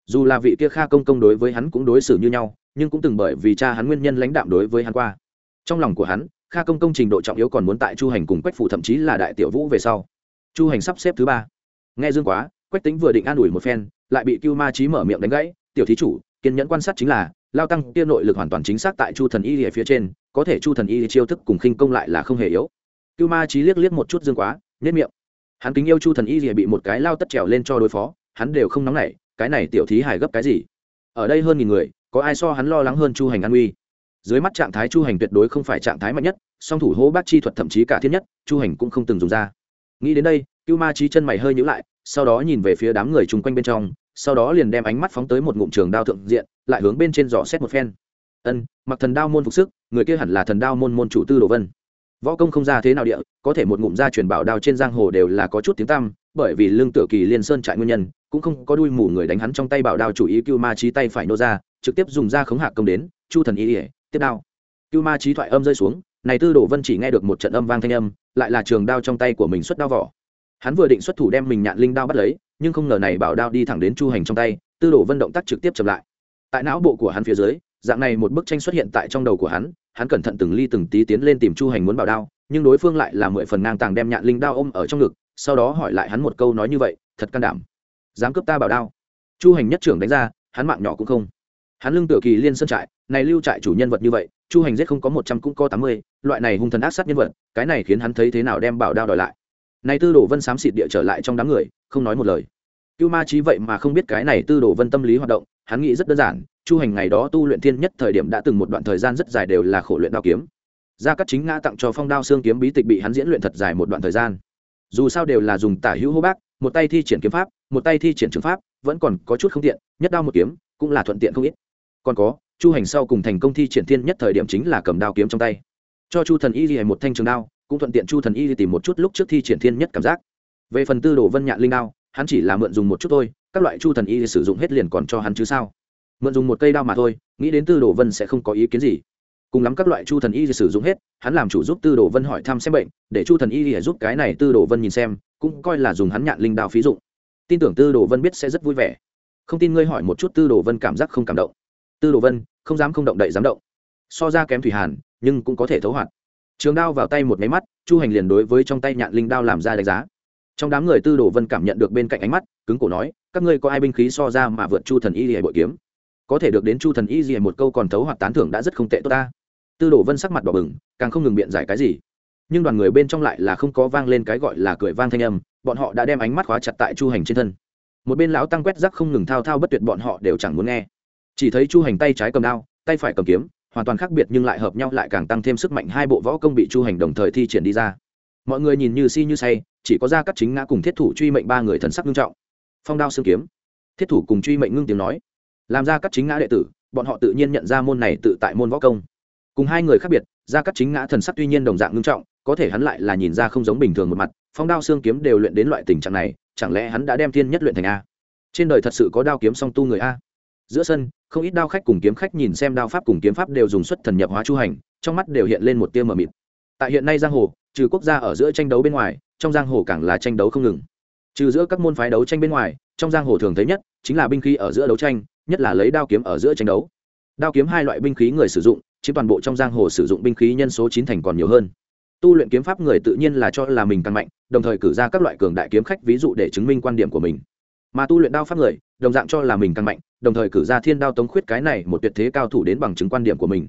Dù là vị kia kha công công đối với hắn cũng đối xử như nhau, nhưng cũng từng bởi vì cha hắn nguyên nhân lãnh đạm đối với hắn qua. Trong lòng của hắn, kha công công trình độ trọng yếu còn muốn tại chu hành cùng quách phủ thậm chí là đại tiểu vũ về sau. Chu hành sắp xếp thứ ba. Nghe dương quá quách tính vừa định an ủi một phen, lại bị cưu ma trí mở miệng đánh gãy, tiểu thí chủ, kiên nhẫn quan sát chính là, lao tăng kia nội lực hoàn toàn chính xác tại chu thần y ở phía trên, có thể chu thần y chiêu thức cùng khinh công lại là không hề yếu. Cưu ma trí liếc liếc một chút dương quá nhất miệng. Hắn kính yêu chu thần y rìa bị một cái lao tất trèo lên cho đối phó, hắn đều không nóng nảy, cái này tiểu thí hài gấp cái gì? Ở đây hơn nghìn người, có ai so hắn lo lắng hơn chu hành an uy? Dưới mắt trạng thái chu hành tuyệt đối không phải trạng thái mạnh nhất, song thủ hô bác chi thuật thậm chí cả thiên nhất, chu hành cũng không từng dùng ra. Nghĩ đến đây, cưu ma trí chân mày hơi nhữ lại sau đó nhìn về phía đám người chung quanh bên trong, sau đó liền đem ánh mắt phóng tới một ngụm trường đao thượng diện, lại hướng bên trên giỏ xét một phen. Ân, mặc thần đao môn phục sức, người kia hẳn là thần đao môn môn chủ tư đồ vân. Võ công không ra thế nào địa, có thể một ngụm ra truyền bảo đao trên giang hồ đều là có chút tiếng tăm, bởi vì lương tử kỳ liên sơn trại nguyên nhân, cũng không có đuôi mù người đánh hắn trong tay bảo đao chủ ý cưu ma trí tay phải nô ra, trực tiếp dùng ra khống hạ công đến, chu thần ý ỉa tiếp đao. Cưu ma trí thoại âm rơi xuống, này tư đồ vân chỉ nghe được một trận âm vang thanh âm, lại là trường đao trong tay của mình xuất đao vỏ hắn vừa định xuất thủ đem mình nhạn linh đao bắt lấy, nhưng không ngờ này bảo đao đi thẳng đến chu hành trong tay, tư đồ vân động tác trực tiếp chậm lại. Tại não bộ của hắn phía dưới, dạng này một bức tranh xuất hiện tại trong đầu của hắn hắn cẩn thận từng ly từng tí tiến lên tìm chu hành muốn bảo đao, nhưng đối phương lại là mười phần ngang tàng đem nhạn linh đao ôm ở trong ngực, sau đó hỏi lại hắn một câu nói như vậy, thật can đảm. Dám cướp ta bảo đao? Chu hành nhất trưởng đánh ra, hắn mạng nhỏ cũng không. Hắn lưng tựa kỳ liên sơn trại, này lưu trại chủ nhân vật như vậy, chu hành giết không có một trăm cũng có tám mươi, loại này hung thần ác sát nhân vật, cái này khiến hắn thấy thế nào đem bảo đao đòi lại này tư đồ vân xám xịt địa trở lại trong đám người, không nói một lời. Cưu ma trí vậy mà không biết cái này tư đồ vân tâm lý hoạt động, hắn nghĩ rất đơn giản, chu hành ngày đó tu luyện thiên nhất thời điểm đã từng một đoạn thời gian rất dài đều là khổ luyện đao kiếm. Gia cắt chính ngã tặng cho phong đao xương kiếm bí tịch bị hắn diễn luyện thật dài một đoạn thời gian. Dù sao đều là dùng tả hữu hô bác, một tay thi triển kiếm pháp, một tay thi triển trường pháp, vẫn còn có chút không tiện, nhất đao một kiếm, cũng là thuận tiện không ít. Còn có, chu hành sau cùng thành công thi triển thiên nhất thời điểm chính là cầm đao kiếm trong tay. Cho chu thần y gì một thanh trường đao cũng thuận tiện chu thần y tìm một chút lúc trước thi triển thiên nhất cảm giác. Về phần tư đồ vân nhạn linh đao, hắn chỉ là mượn dùng một chút thôi, các loại chu thần y sử dụng hết liền còn cho hắn chứ sao? Mượn dùng một cây đao mà thôi, nghĩ đến tư đồ vân sẽ không có ý kiến gì. Cùng lắm các loại chu thần y sử dụng hết, hắn làm chủ giúp tư đồ vân hỏi thăm xem bệnh, để chu thần y giúp cái này tư đồ vân nhìn xem, cũng coi là dùng hắn nhạn linh đao phí dụng. Tin tưởng tư đồ vân biết sẽ rất vui vẻ. Không tin ngươi hỏi một chút tư đồ vân cảm giác không cảm động. Tư đồ vân, không dám không động đậy dám động. So ra kém thủy hàn, nhưng cũng có thể thấu hoạt trường đao vào tay một máy mắt, chu hành liền đối với trong tay nhạn linh đao làm ra đánh giá. Trong đám người tư đồ vân cảm nhận được bên cạnh ánh mắt, cứng cổ nói, các ngươi có ai binh khí so ra mà vượt chu thần y lìa bội kiếm? Có thể được đến chu thần y lìa một câu còn thấu hoặc tán thưởng đã rất không tệ tốt ta. Tư đồ vân sắc mặt đỏ bừng, càng không ngừng biện giải cái gì. Nhưng đoàn người bên trong lại là không có vang lên cái gọi là cười vang thanh âm, bọn họ đã đem ánh mắt khóa chặt tại chu hành trên thân. Một bên lão tăng quét rắc không ngừng thao thao bất tuyệt bọn họ đều chẳng muốn nghe. Chỉ thấy chu hành tay trái cầm đao, tay phải cầm kiếm hoàn toàn khác biệt nhưng lại hợp nhau lại càng tăng thêm sức mạnh hai bộ võ công bị chu hành đồng thời thi triển đi ra. Mọi người nhìn như si như say, chỉ có ra các chính ngã cùng thiết thủ truy mệnh ba người thần sắc nghiêm trọng. Phong đao xương kiếm. Thiết thủ cùng truy mệnh ngưng tiếng nói. Làm ra các chính ngã đệ tử, bọn họ tự nhiên nhận ra môn này tự tại môn võ công. Cùng hai người khác biệt ra các chính ngã thần sắc tuy nhiên đồng dạng ngưng trọng, có thể hắn lại là nhìn ra không giống bình thường một mặt, phong đao xương kiếm đều luyện đến loại tình trạng này, chẳng lẽ hắn đã đem thiên nhất luyện thành a? Trên đời thật sự có đao kiếm song tu người a? Giữa sân, không ít đao khách cùng kiếm khách nhìn xem đao pháp cùng kiếm pháp đều dùng xuất thần nhập hóa chu hành, trong mắt đều hiện lên một tia mờ mịt. Tại hiện nay giang hồ, trừ quốc gia ở giữa tranh đấu bên ngoài, trong giang hồ càng là tranh đấu không ngừng. Trừ giữa các môn phái đấu tranh bên ngoài, trong giang hồ thường thấy nhất chính là binh khí ở giữa đấu tranh, nhất là lấy đao kiếm ở giữa tranh đấu. Đao kiếm hai loại binh khí người sử dụng, chiếm toàn bộ trong giang hồ sử dụng binh khí nhân số chín thành còn nhiều hơn. Tu luyện kiếm pháp người tự nhiên là cho là mình càng mạnh, đồng thời cử ra các loại cường đại kiếm khách ví dụ để chứng minh quan điểm của mình mà tu luyện đao pháp người, đồng dạng cho là mình càng mạnh, đồng thời cử ra thiên đao tống khuyết cái này một tuyệt thế cao thủ đến bằng chứng quan điểm của mình.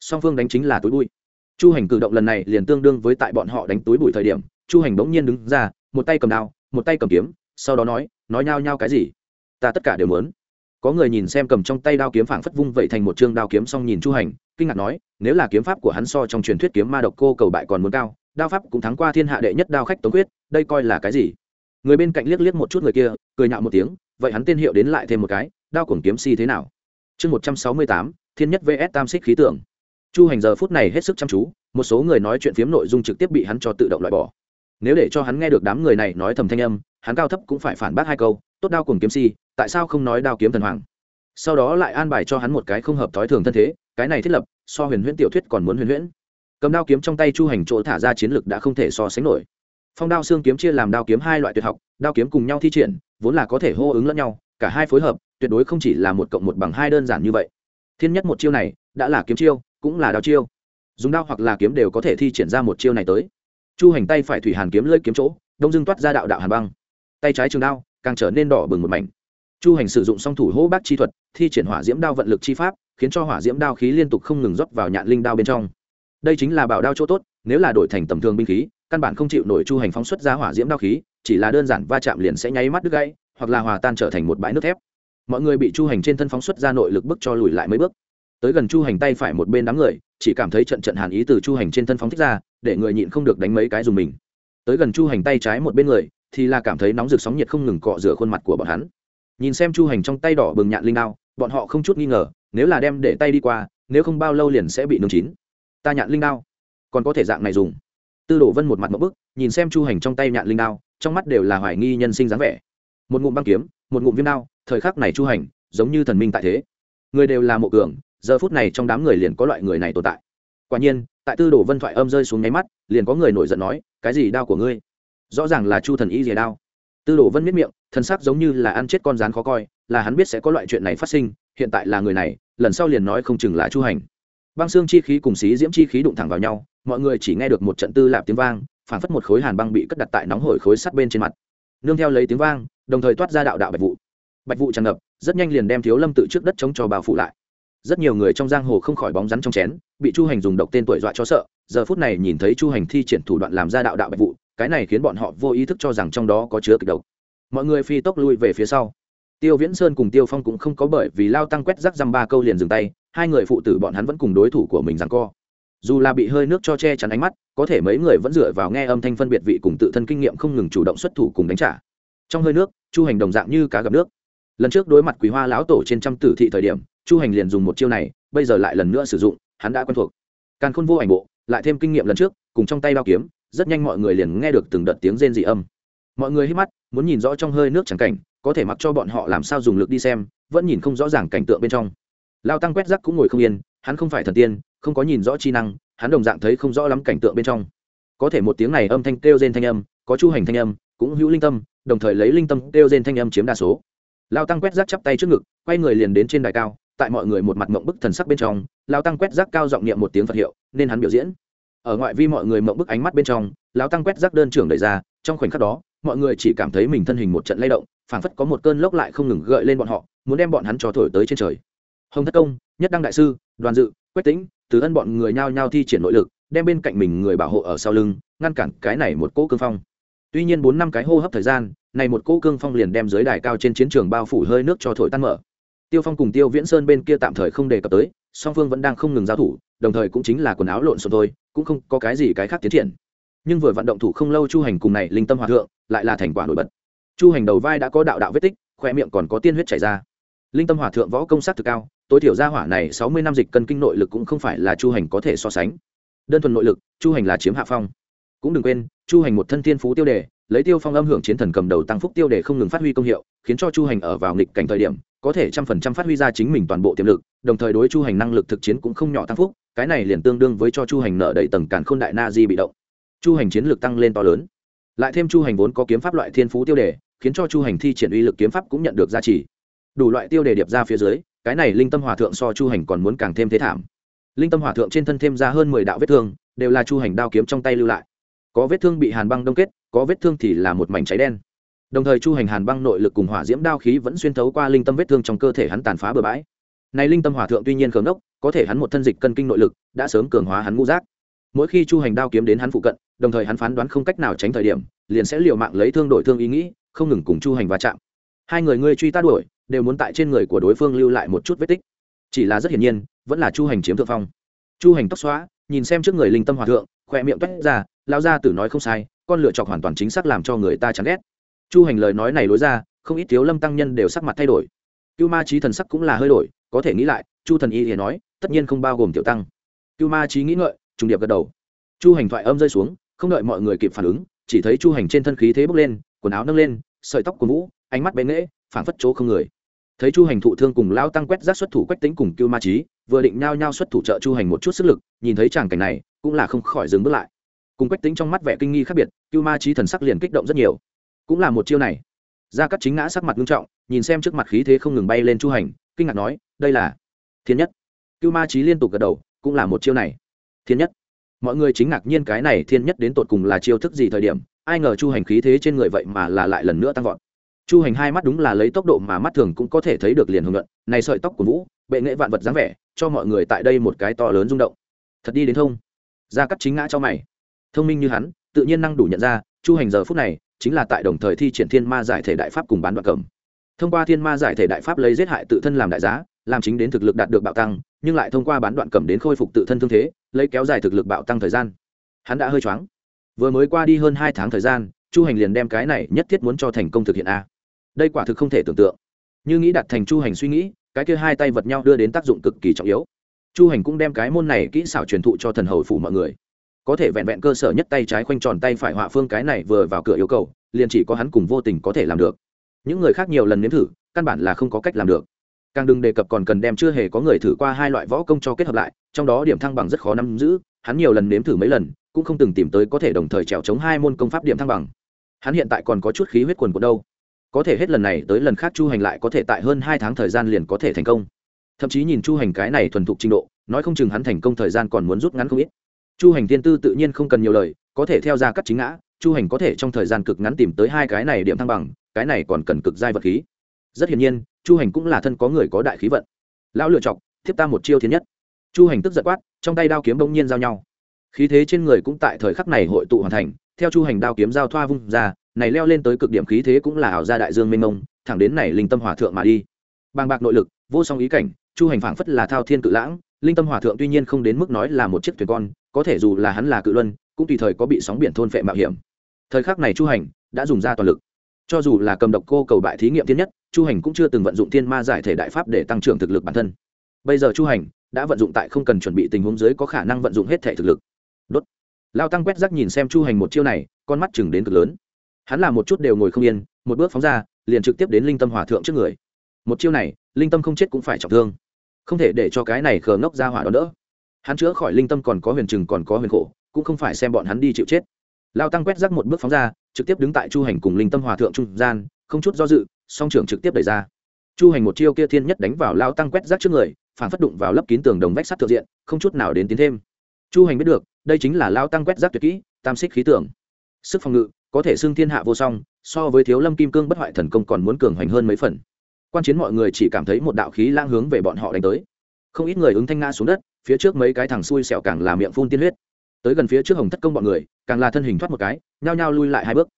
Song phương đánh chính là túi bụi. Chu hành cử động lần này liền tương đương với tại bọn họ đánh túi bụi thời điểm, chu hành bỗng nhiên đứng ra, một tay cầm đao, một tay cầm kiếm, sau đó nói nói nhao nhao cái gì? Ta tất cả đều muốn. Có người nhìn xem cầm trong tay đao kiếm phảng phất vung vậy thành một chương đao kiếm xong nhìn chu hành, kinh ngạc nói, nếu là kiếm pháp của hắn so trong truyền thuyết kiếm ma độc cô cầu bại còn muốn cao, đao pháp cũng thắng qua thiên hạ đệ nhất đao khách tống quyết đây coi là cái gì? Người bên cạnh liếc liếc một chút người kia, cười nhạo một tiếng, vậy hắn tên hiệu đến lại thêm một cái, đao cuồng kiếm si thế nào? Chương một trăm sáu mươi tám, thiên nhất vs tam xích khí tượng. Chu hành giờ phút này hết sức chăm chú, một số người nói chuyện phiếm nội dung trực tiếp bị hắn cho tự động loại bỏ. Nếu để cho hắn nghe được đám người này nói thầm thanh âm, hắn cao thấp cũng phải phản bác hai câu, tốt đao cùng kiếm si, tại sao không nói đao kiếm thần hoàng? Sau đó lại an bài cho hắn một cái không hợp thói thường thân thế, cái này thiết lập, so huyền huyễn tiểu thuyết còn muốn huyền huyễn. Cầm đao kiếm trong tay chu hành chỗ thả ra chiến lực đã không thể so sánh nổi phong đao xương kiếm chia làm đao kiếm hai loại tuyệt học, đao kiếm cùng nhau thi triển, vốn là có thể hô ứng lẫn nhau, cả hai phối hợp, tuyệt đối không chỉ là một cộng một bằng hai đơn giản như vậy. Thiên nhất một chiêu này, đã là kiếm chiêu, cũng là đao chiêu. Dùng đao hoặc là kiếm đều có thể thi triển ra một chiêu này tới. Chu hành tay phải thủy hàn kiếm lơi kiếm chỗ, đông dưng toát ra đạo đạo hàn băng. Tay trái trường đao, càng trở nên đỏ bừng một mảnh. Chu hành sử dụng song thủ hô bác chi thuật, thi triển hỏa diễm đao vận lực chi pháp, khiến cho hỏa diễm đao khí liên tục không ngừng rót vào nhạn linh đao bên trong. Đây chính là bảo đao chỗ tốt, nếu là đổi thành tầm thường binh khí căn bản không chịu nổi chu hành phóng xuất ra hỏa diễm đao khí, chỉ là đơn giản va chạm liền sẽ nháy mắt đứt gãy, hoặc là hòa tan trở thành một bãi nước thép. Mọi người bị chu hành trên thân phóng xuất ra nội lực bức cho lùi lại mấy bước. Tới gần chu hành tay phải một bên đám người, chỉ cảm thấy trận trận hàn ý từ chu hành trên thân phóng thích ra, để người nhịn không được đánh mấy cái dùng mình. Tới gần chu hành tay trái một bên người, thì là cảm thấy nóng rực sóng nhiệt không ngừng cọ rửa khuôn mặt của bọn hắn. Nhìn xem chu hành trong tay đỏ bừng nhạn linh đao, bọn họ không chút nghi ngờ, nếu là đem để tay đi qua, nếu không bao lâu liền sẽ bị nướng chín. Ta nhạn linh đao, còn có thể dạng này dùng tư đồ vân một mặt một bức, nhìn xem chu hành trong tay nhạn linh đao, trong mắt đều là hoài nghi nhân sinh dáng vẻ. Một ngụm băng kiếm, một ngụm viêm đao, thời khắc này chu hành, giống như thần minh tại thế. Người đều là mộ cường, giờ phút này trong đám người liền có loại người này tồn tại. Quả nhiên, tại tư đồ vân thoại âm rơi xuống nháy mắt, liền có người nổi giận nói, cái gì đao của ngươi? Rõ ràng là chu thần y rìa đao. Tư đồ vân miết miệng thân sắc giống như là ăn chết con rán khó coi, là hắn biết sẽ có loại chuyện này phát sinh, hiện tại là người này, lần sau liền nói không chừng là chu hành. Băng xương chi khí cùng xí diễm chi khí đụng thẳng vào nhau mọi người chỉ nghe được một trận tư lạp tiếng vang phản phất một khối hàn băng bị cất đặt tại nóng hổi khối sắt bên trên mặt. Nương theo lấy tiếng vang, đồng thời toát ra đạo đạo bạch vụ bạch vụ tràn ngập, rất nhanh liền đem thiếu lâm tự trước đất chống cho bao phủ lại. Rất nhiều người trong giang hồ không khỏi bóng rắn trong chén, bị chu hành dùng độc tên tuổi dọa cho sợ, giờ phút này nhìn thấy chu hành thi triển thủ đoạn làm ra đạo đạo bạch vụ cái này khiến bọn họ vô ý thức cho rằng trong đó có chứa kịch độc. Mọi người phi tốc lui về phía sau. Tiêu viễn sơn cùng tiêu phong cũng không có bởi vì lao tăng quét rắc dăm ba câu liền dừng tay, hai người phụ tử bọn hắn vẫn cùng đối thủ của mình rằng co dù là bị hơi nước cho che chắn ánh mắt, có thể mấy người vẫn dựa vào nghe âm thanh phân biệt vị cùng tự thân kinh nghiệm không ngừng chủ động xuất thủ cùng đánh trả. Trong hơi nước, chu hành đồng dạng như cá gặp nước. Lần trước đối mặt quý hoa lão tổ trên trăm tử thị thời điểm, chu hành liền dùng một chiêu này, bây giờ lại lần nữa sử dụng, hắn đã quen thuộc. Càn khôn vô ảnh bộ, lại thêm kinh nghiệm lần trước, cùng trong tay bao kiếm, rất nhanh mọi người liền nghe được từng đợt tiếng rên dị âm. Mọi người hít mắt, muốn nhìn rõ trong hơi nước trắng cảnh, có thể mặc cho bọn họ làm sao dùng lực đi xem, vẫn nhìn không rõ ràng cảnh tượng bên trong. Lao tăng quét rắc cũng ngồi không yên, hắn không phải thần tiên không có nhìn rõ chi năng, hắn đồng dạng thấy không rõ lắm cảnh tượng bên trong. Có thể một tiếng này âm thanh kêu rên thanh âm, có chu hành thanh âm, cũng hữu linh tâm, đồng thời lấy linh tâm kêu rên thanh âm chiếm đa số. Lao tăng quét rác chắp tay trước ngực, quay người liền đến trên đài cao, tại mọi người một mặt mộng bức thần sắc bên trong, lao tăng quét rác cao giọng niệm một tiếng phật hiệu, nên hắn biểu diễn. Ở ngoại vi mọi người mộng bức ánh mắt bên trong, lao tăng quét rác đơn trưởng đẩy ra, trong khoảnh khắc đó, mọi người chỉ cảm thấy mình thân hình một trận lay động, phảng phất có một cơn lốc lại không ngừng gợi lên bọn họ, muốn đem bọn hắn cho thổi tới trên trời hồng thất công, nhất đăng đại sư, đoàn dự, quách tĩnh, từ ân bọn người nhao nhao thi triển nội lực, đem bên cạnh mình người bảo hộ ở sau lưng, ngăn cản cái này một cỗ cương phong. Tuy nhiên bốn năm cái hô hấp thời gian, này một cỗ cương phong liền đem dưới đài cao trên chiến trường bao phủ hơi nước cho thổi tan mở. Tiêu phong cùng tiêu viễn sơn bên kia tạm thời không đề cập tới, song phương vẫn đang không ngừng giao thủ, đồng thời cũng chính là quần áo lộn xộn thôi, cũng không có cái gì cái khác tiến triển. Nhưng vừa vận động thủ không lâu chu hành cùng này linh tâm hòa thượng, lại là thành quả nổi bật. Chu hành đầu vai đã có đạo đạo vết tích khoe miệng còn có tiên huyết chảy ra linh tâm hòa thượng võ công sát thực cao, tối thiểu gia hỏa này sáu mươi năm dịch cân kinh nội lực cũng không phải là chu hành có thể so sánh. Đơn thuần nội lực, chu hành là chiếm hạ phong. Cũng đừng quên, chu hành một thân thiên phú tiêu đề, lấy tiêu phong âm hưởng chiến thần cầm đầu tăng phúc tiêu đề không ngừng phát huy công hiệu, khiến cho chu hành ở vào nghịch cảnh thời điểm, có thể trăm phần trăm phát huy ra chính mình toàn bộ tiềm lực, đồng thời đối chu hành năng lực thực chiến cũng không nhỏ tăng phúc, cái này liền tương đương với cho chu hành nợ đầy tầng cản k h ô n đại na di bị động. Chu hành chiến lược tăng lên to lớn. Lại thêm chu hành vốn có kiếm pháp loại thiên phú tiêu đề, khiến cho chu hành thi triển uy lực kiếm pháp cũng nhận được giá trị đủ loại tiêu đề điệp ra phía dưới, cái này linh tâm hòa thượng so chu hành còn muốn càng thêm thế thảm. Linh tâm hòa thượng trên thân thêm ra hơn mười đạo vết thương, đều là chu hành đao kiếm trong tay lưu lại. Có vết thương bị hàn băng đông kết, có vết thương thì là một mảnh cháy đen. Đồng thời chu hành hàn băng nội lực cùng hỏa diễm đao khí vẫn xuyên thấu qua linh tâm vết thương trong cơ thể hắn tàn phá bừa bãi. Này linh tâm hòa thượng tuy nhiên cường ốc có thể hắn một thân dịch cân kinh nội lực, đã sớm cường hóa hắn ngũ giác. Mỗi khi chu hành đao kiếm đến hắn phụ cận, đồng thời hắn phán đoán không cách nào tránh thời điểm, liền sẽ liều mạng lấy thương đổi thương ý nghĩ, không ngừng cùng chu hành va chạm. Hai người ngươi truy ta đuổi đều muốn tại trên người của đối phương lưu lại một chút vết tích. Chỉ là rất hiển nhiên, vẫn là chu hành chiếm thượng phong. Chu hành tóc xóa nhìn xem trước người linh tâm hòa thượng, khỏe miệng toét ra lao ra tử nói không sai, con lựa chọc hoàn toàn chính xác làm cho người ta chán ghét. Chu hành lời nói này lối ra, không ít thiếu lâm tăng nhân đều sắc mặt thay đổi. Cưu ma trí thần sắc cũng là hơi đổi, có thể nghĩ lại, chu thần y thì nói, tất nhiên không bao gồm tiểu tăng. Cưu ma trí nghĩ ngợi, trùng điệp gật đầu. Chu hành thoại âm rơi xuống, không đợi mọi người kịp phản ứng, chỉ thấy chu hành trên thân khí thế bốc lên, quần áo nâng lên, sợi tóc của vũ, ánh mắt bén nghễ, phảng phất chỗ không người thấy chu hành thụ thương cùng lao tăng quét rác xuất thủ quách tính cùng cưu ma trí vừa định nhao nhao xuất thủ trợ chu hành một chút sức lực, nhìn thấy tràng cảnh này, cũng là không khỏi dừng bước lại. Cùng quách tính trong mắt vẻ kinh nghi khác biệt, cưu ma trí thần sắc liền kích động rất nhiều. Cũng là một chiêu này. Gia cắt chính ngã sắc mặt nghiêm trọng, nhìn xem trước mặt khí thế không ngừng bay lên chu hành, kinh ngạc nói, đây là thiên nhất. Cưu ma trí liên tục gật đầu, cũng là một chiêu này. Thiên nhất? Mọi người chính ngạc nhiên cái này thiên nhất đến tột cùng là chiêu thức gì thời điểm, ai ngờ chu hành khí thế trên người vậy mà là lại lần nữa tăng vọt chu hành hai mắt đúng là lấy tốc độ mà mắt thường cũng có thể thấy được liền hưởng luận này sợi tóc của vũ, bệ nghệ vạn vật dáng vẻ, cho mọi người tại đây một cái to lớn rung động. Thật đi đến thông. Gia cắt chính ngã cho mày. Thông minh như hắn, tự nhiên năng đủ nhận ra, chu hành giờ phút này, chính là tại đồng thời thi triển thiên ma giải thể đại pháp cùng bán đoạn cầm. Thông qua thiên ma giải thể đại pháp lấy giết hại tự thân làm đại giá, làm chính đến thực lực đạt được bạo tăng, nhưng lại thông qua bán đoạn cầm đến khôi phục tự thân thương thế, lấy kéo dài thực lực bạo tăng thời gian. Hắn đã hơi choáng. Vừa mới qua đi hơn hai tháng thời gian, chu hành liền đem cái này nhất thiết muốn cho thành công thực hiện a đây quả thực không thể tưởng tượng. Như nghĩ đặt thành chu hành suy nghĩ, cái kia hai tay vật nhau đưa đến tác dụng cực kỳ trọng yếu. Chu hành cũng đem cái môn này kỹ xảo truyền thụ cho thần hầu phủ mọi người. Có thể vẹn vẹn cơ sở nhất tay trái khoanh tròn tay phải họa phương cái này vừa vào cửa yêu cầu, liền chỉ có hắn cùng vô tình có thể làm được. Những người khác nhiều lần nếm thử, căn bản là không có cách làm được. Càng đừng đề cập còn cần đem chưa hề có người thử qua hai loại võ công cho kết hợp lại, trong đó điểm thăng bằng rất khó nắm giữ, hắn nhiều lần nếm thử mấy lần, cũng không từng tìm tới có thể đồng thời trèo chống hai môn công pháp điểm thăng bằng. Hắn hiện tại còn có chút khí huyết quần của đâu có thể hết lần này tới lần khác chu hành lại có thể tại hơn hai tháng thời gian liền có thể thành công. Thậm chí nhìn chu hành cái này thuần thục trình độ, nói không chừng hắn thành công thời gian còn muốn rút ngắn không ít. Chu hành tiên tư tự nhiên không cần nhiều lời, có thể theo ra cắt chính ngã, chu hành có thể trong thời gian cực ngắn tìm tới hai cái này điểm thăng bằng, cái này còn cần cực giai vật khí. Rất hiển nhiên, chu hành cũng là thân có người có đại khí vận. Lão lựa chọc, thiếp ta một chiêu thiên nhất. Chu hành tức giật quát, trong tay đao kiếm bỗng nhiên giao nhau. Khí thế trên người cũng tại thời khắc này hội tụ hoàn thành, theo chu hành đao kiếm giao thoa vung ra này leo lên tới cực điểm khí thế cũng là ảo gia đại dương mênh mông thẳng đến này linh tâm hòa thượng mà đi. Bàng bạc nội lực, vô song ý cảnh, chu hành phảng phất là thao thiên cự lãng, linh tâm hòa thượng tuy nhiên không đến mức nói là một chiếc thuyền con, có thể dù là hắn là cự luân, cũng tùy thời có bị sóng biển thôn phệ mạo hiểm. Thời khắc này chu hành đã dùng ra toàn lực. Cho dù là cầm độc cô cầu bại thí nghiệm tiên nhất, chu hành cũng chưa từng vận dụng thiên ma giải thể đại pháp để tăng trưởng thực lực bản thân. Bây giờ chu hành đã vận dụng tại không cần chuẩn bị tình huống dưới có khả năng vận dụng hết thể thực lực. Đốt. Lao tăng quét rắc nhìn xem chu hành một chiêu này, con mắt chừng đến cực lớn hắn làm một chút đều ngồi không yên, một bước phóng ra, liền trực tiếp đến linh tâm hòa thượng trước người. Một chiêu này, linh tâm không chết cũng phải trọng thương. Không thể để cho cái này khờ ngốc ra hỏa đó đỡ. Hắn chữa khỏi linh tâm còn có huyền trừng, còn có huyền khổ, cũng không phải xem bọn hắn đi chịu chết. Lao tăng quét rắc một bước phóng ra, trực tiếp đứng tại chu hành cùng linh tâm hòa thượng trung gian, không chút do dự, song trưởng trực tiếp đẩy ra. Chu hành một chiêu kia thiên nhất đánh vào lao tăng quét rác trước người, phản phất đụng vào lấp kín tường đồng vách sắt thượng diện, không chút nào đến tiến thêm. Chu hành biết được, đây chính là lao tăng quét rác tuyệt kỹ, tam xích khí tưởng. Sức phòng ngự có thể xưng thiên hạ vô song, so với thiếu lâm kim cương bất hoại thần công còn muốn cường hoành hơn mấy phần. Quan chiến mọi người chỉ cảm thấy một đạo khí lang hướng về bọn họ đánh tới. Không ít người ứng thanh nga xuống đất, phía trước mấy cái thằng xui xẻo càng là miệng phun tiên huyết. Tới gần phía trước hồng thất công bọn người, càng là thân hình thoát một cái, nhao nhao lui lại hai bước.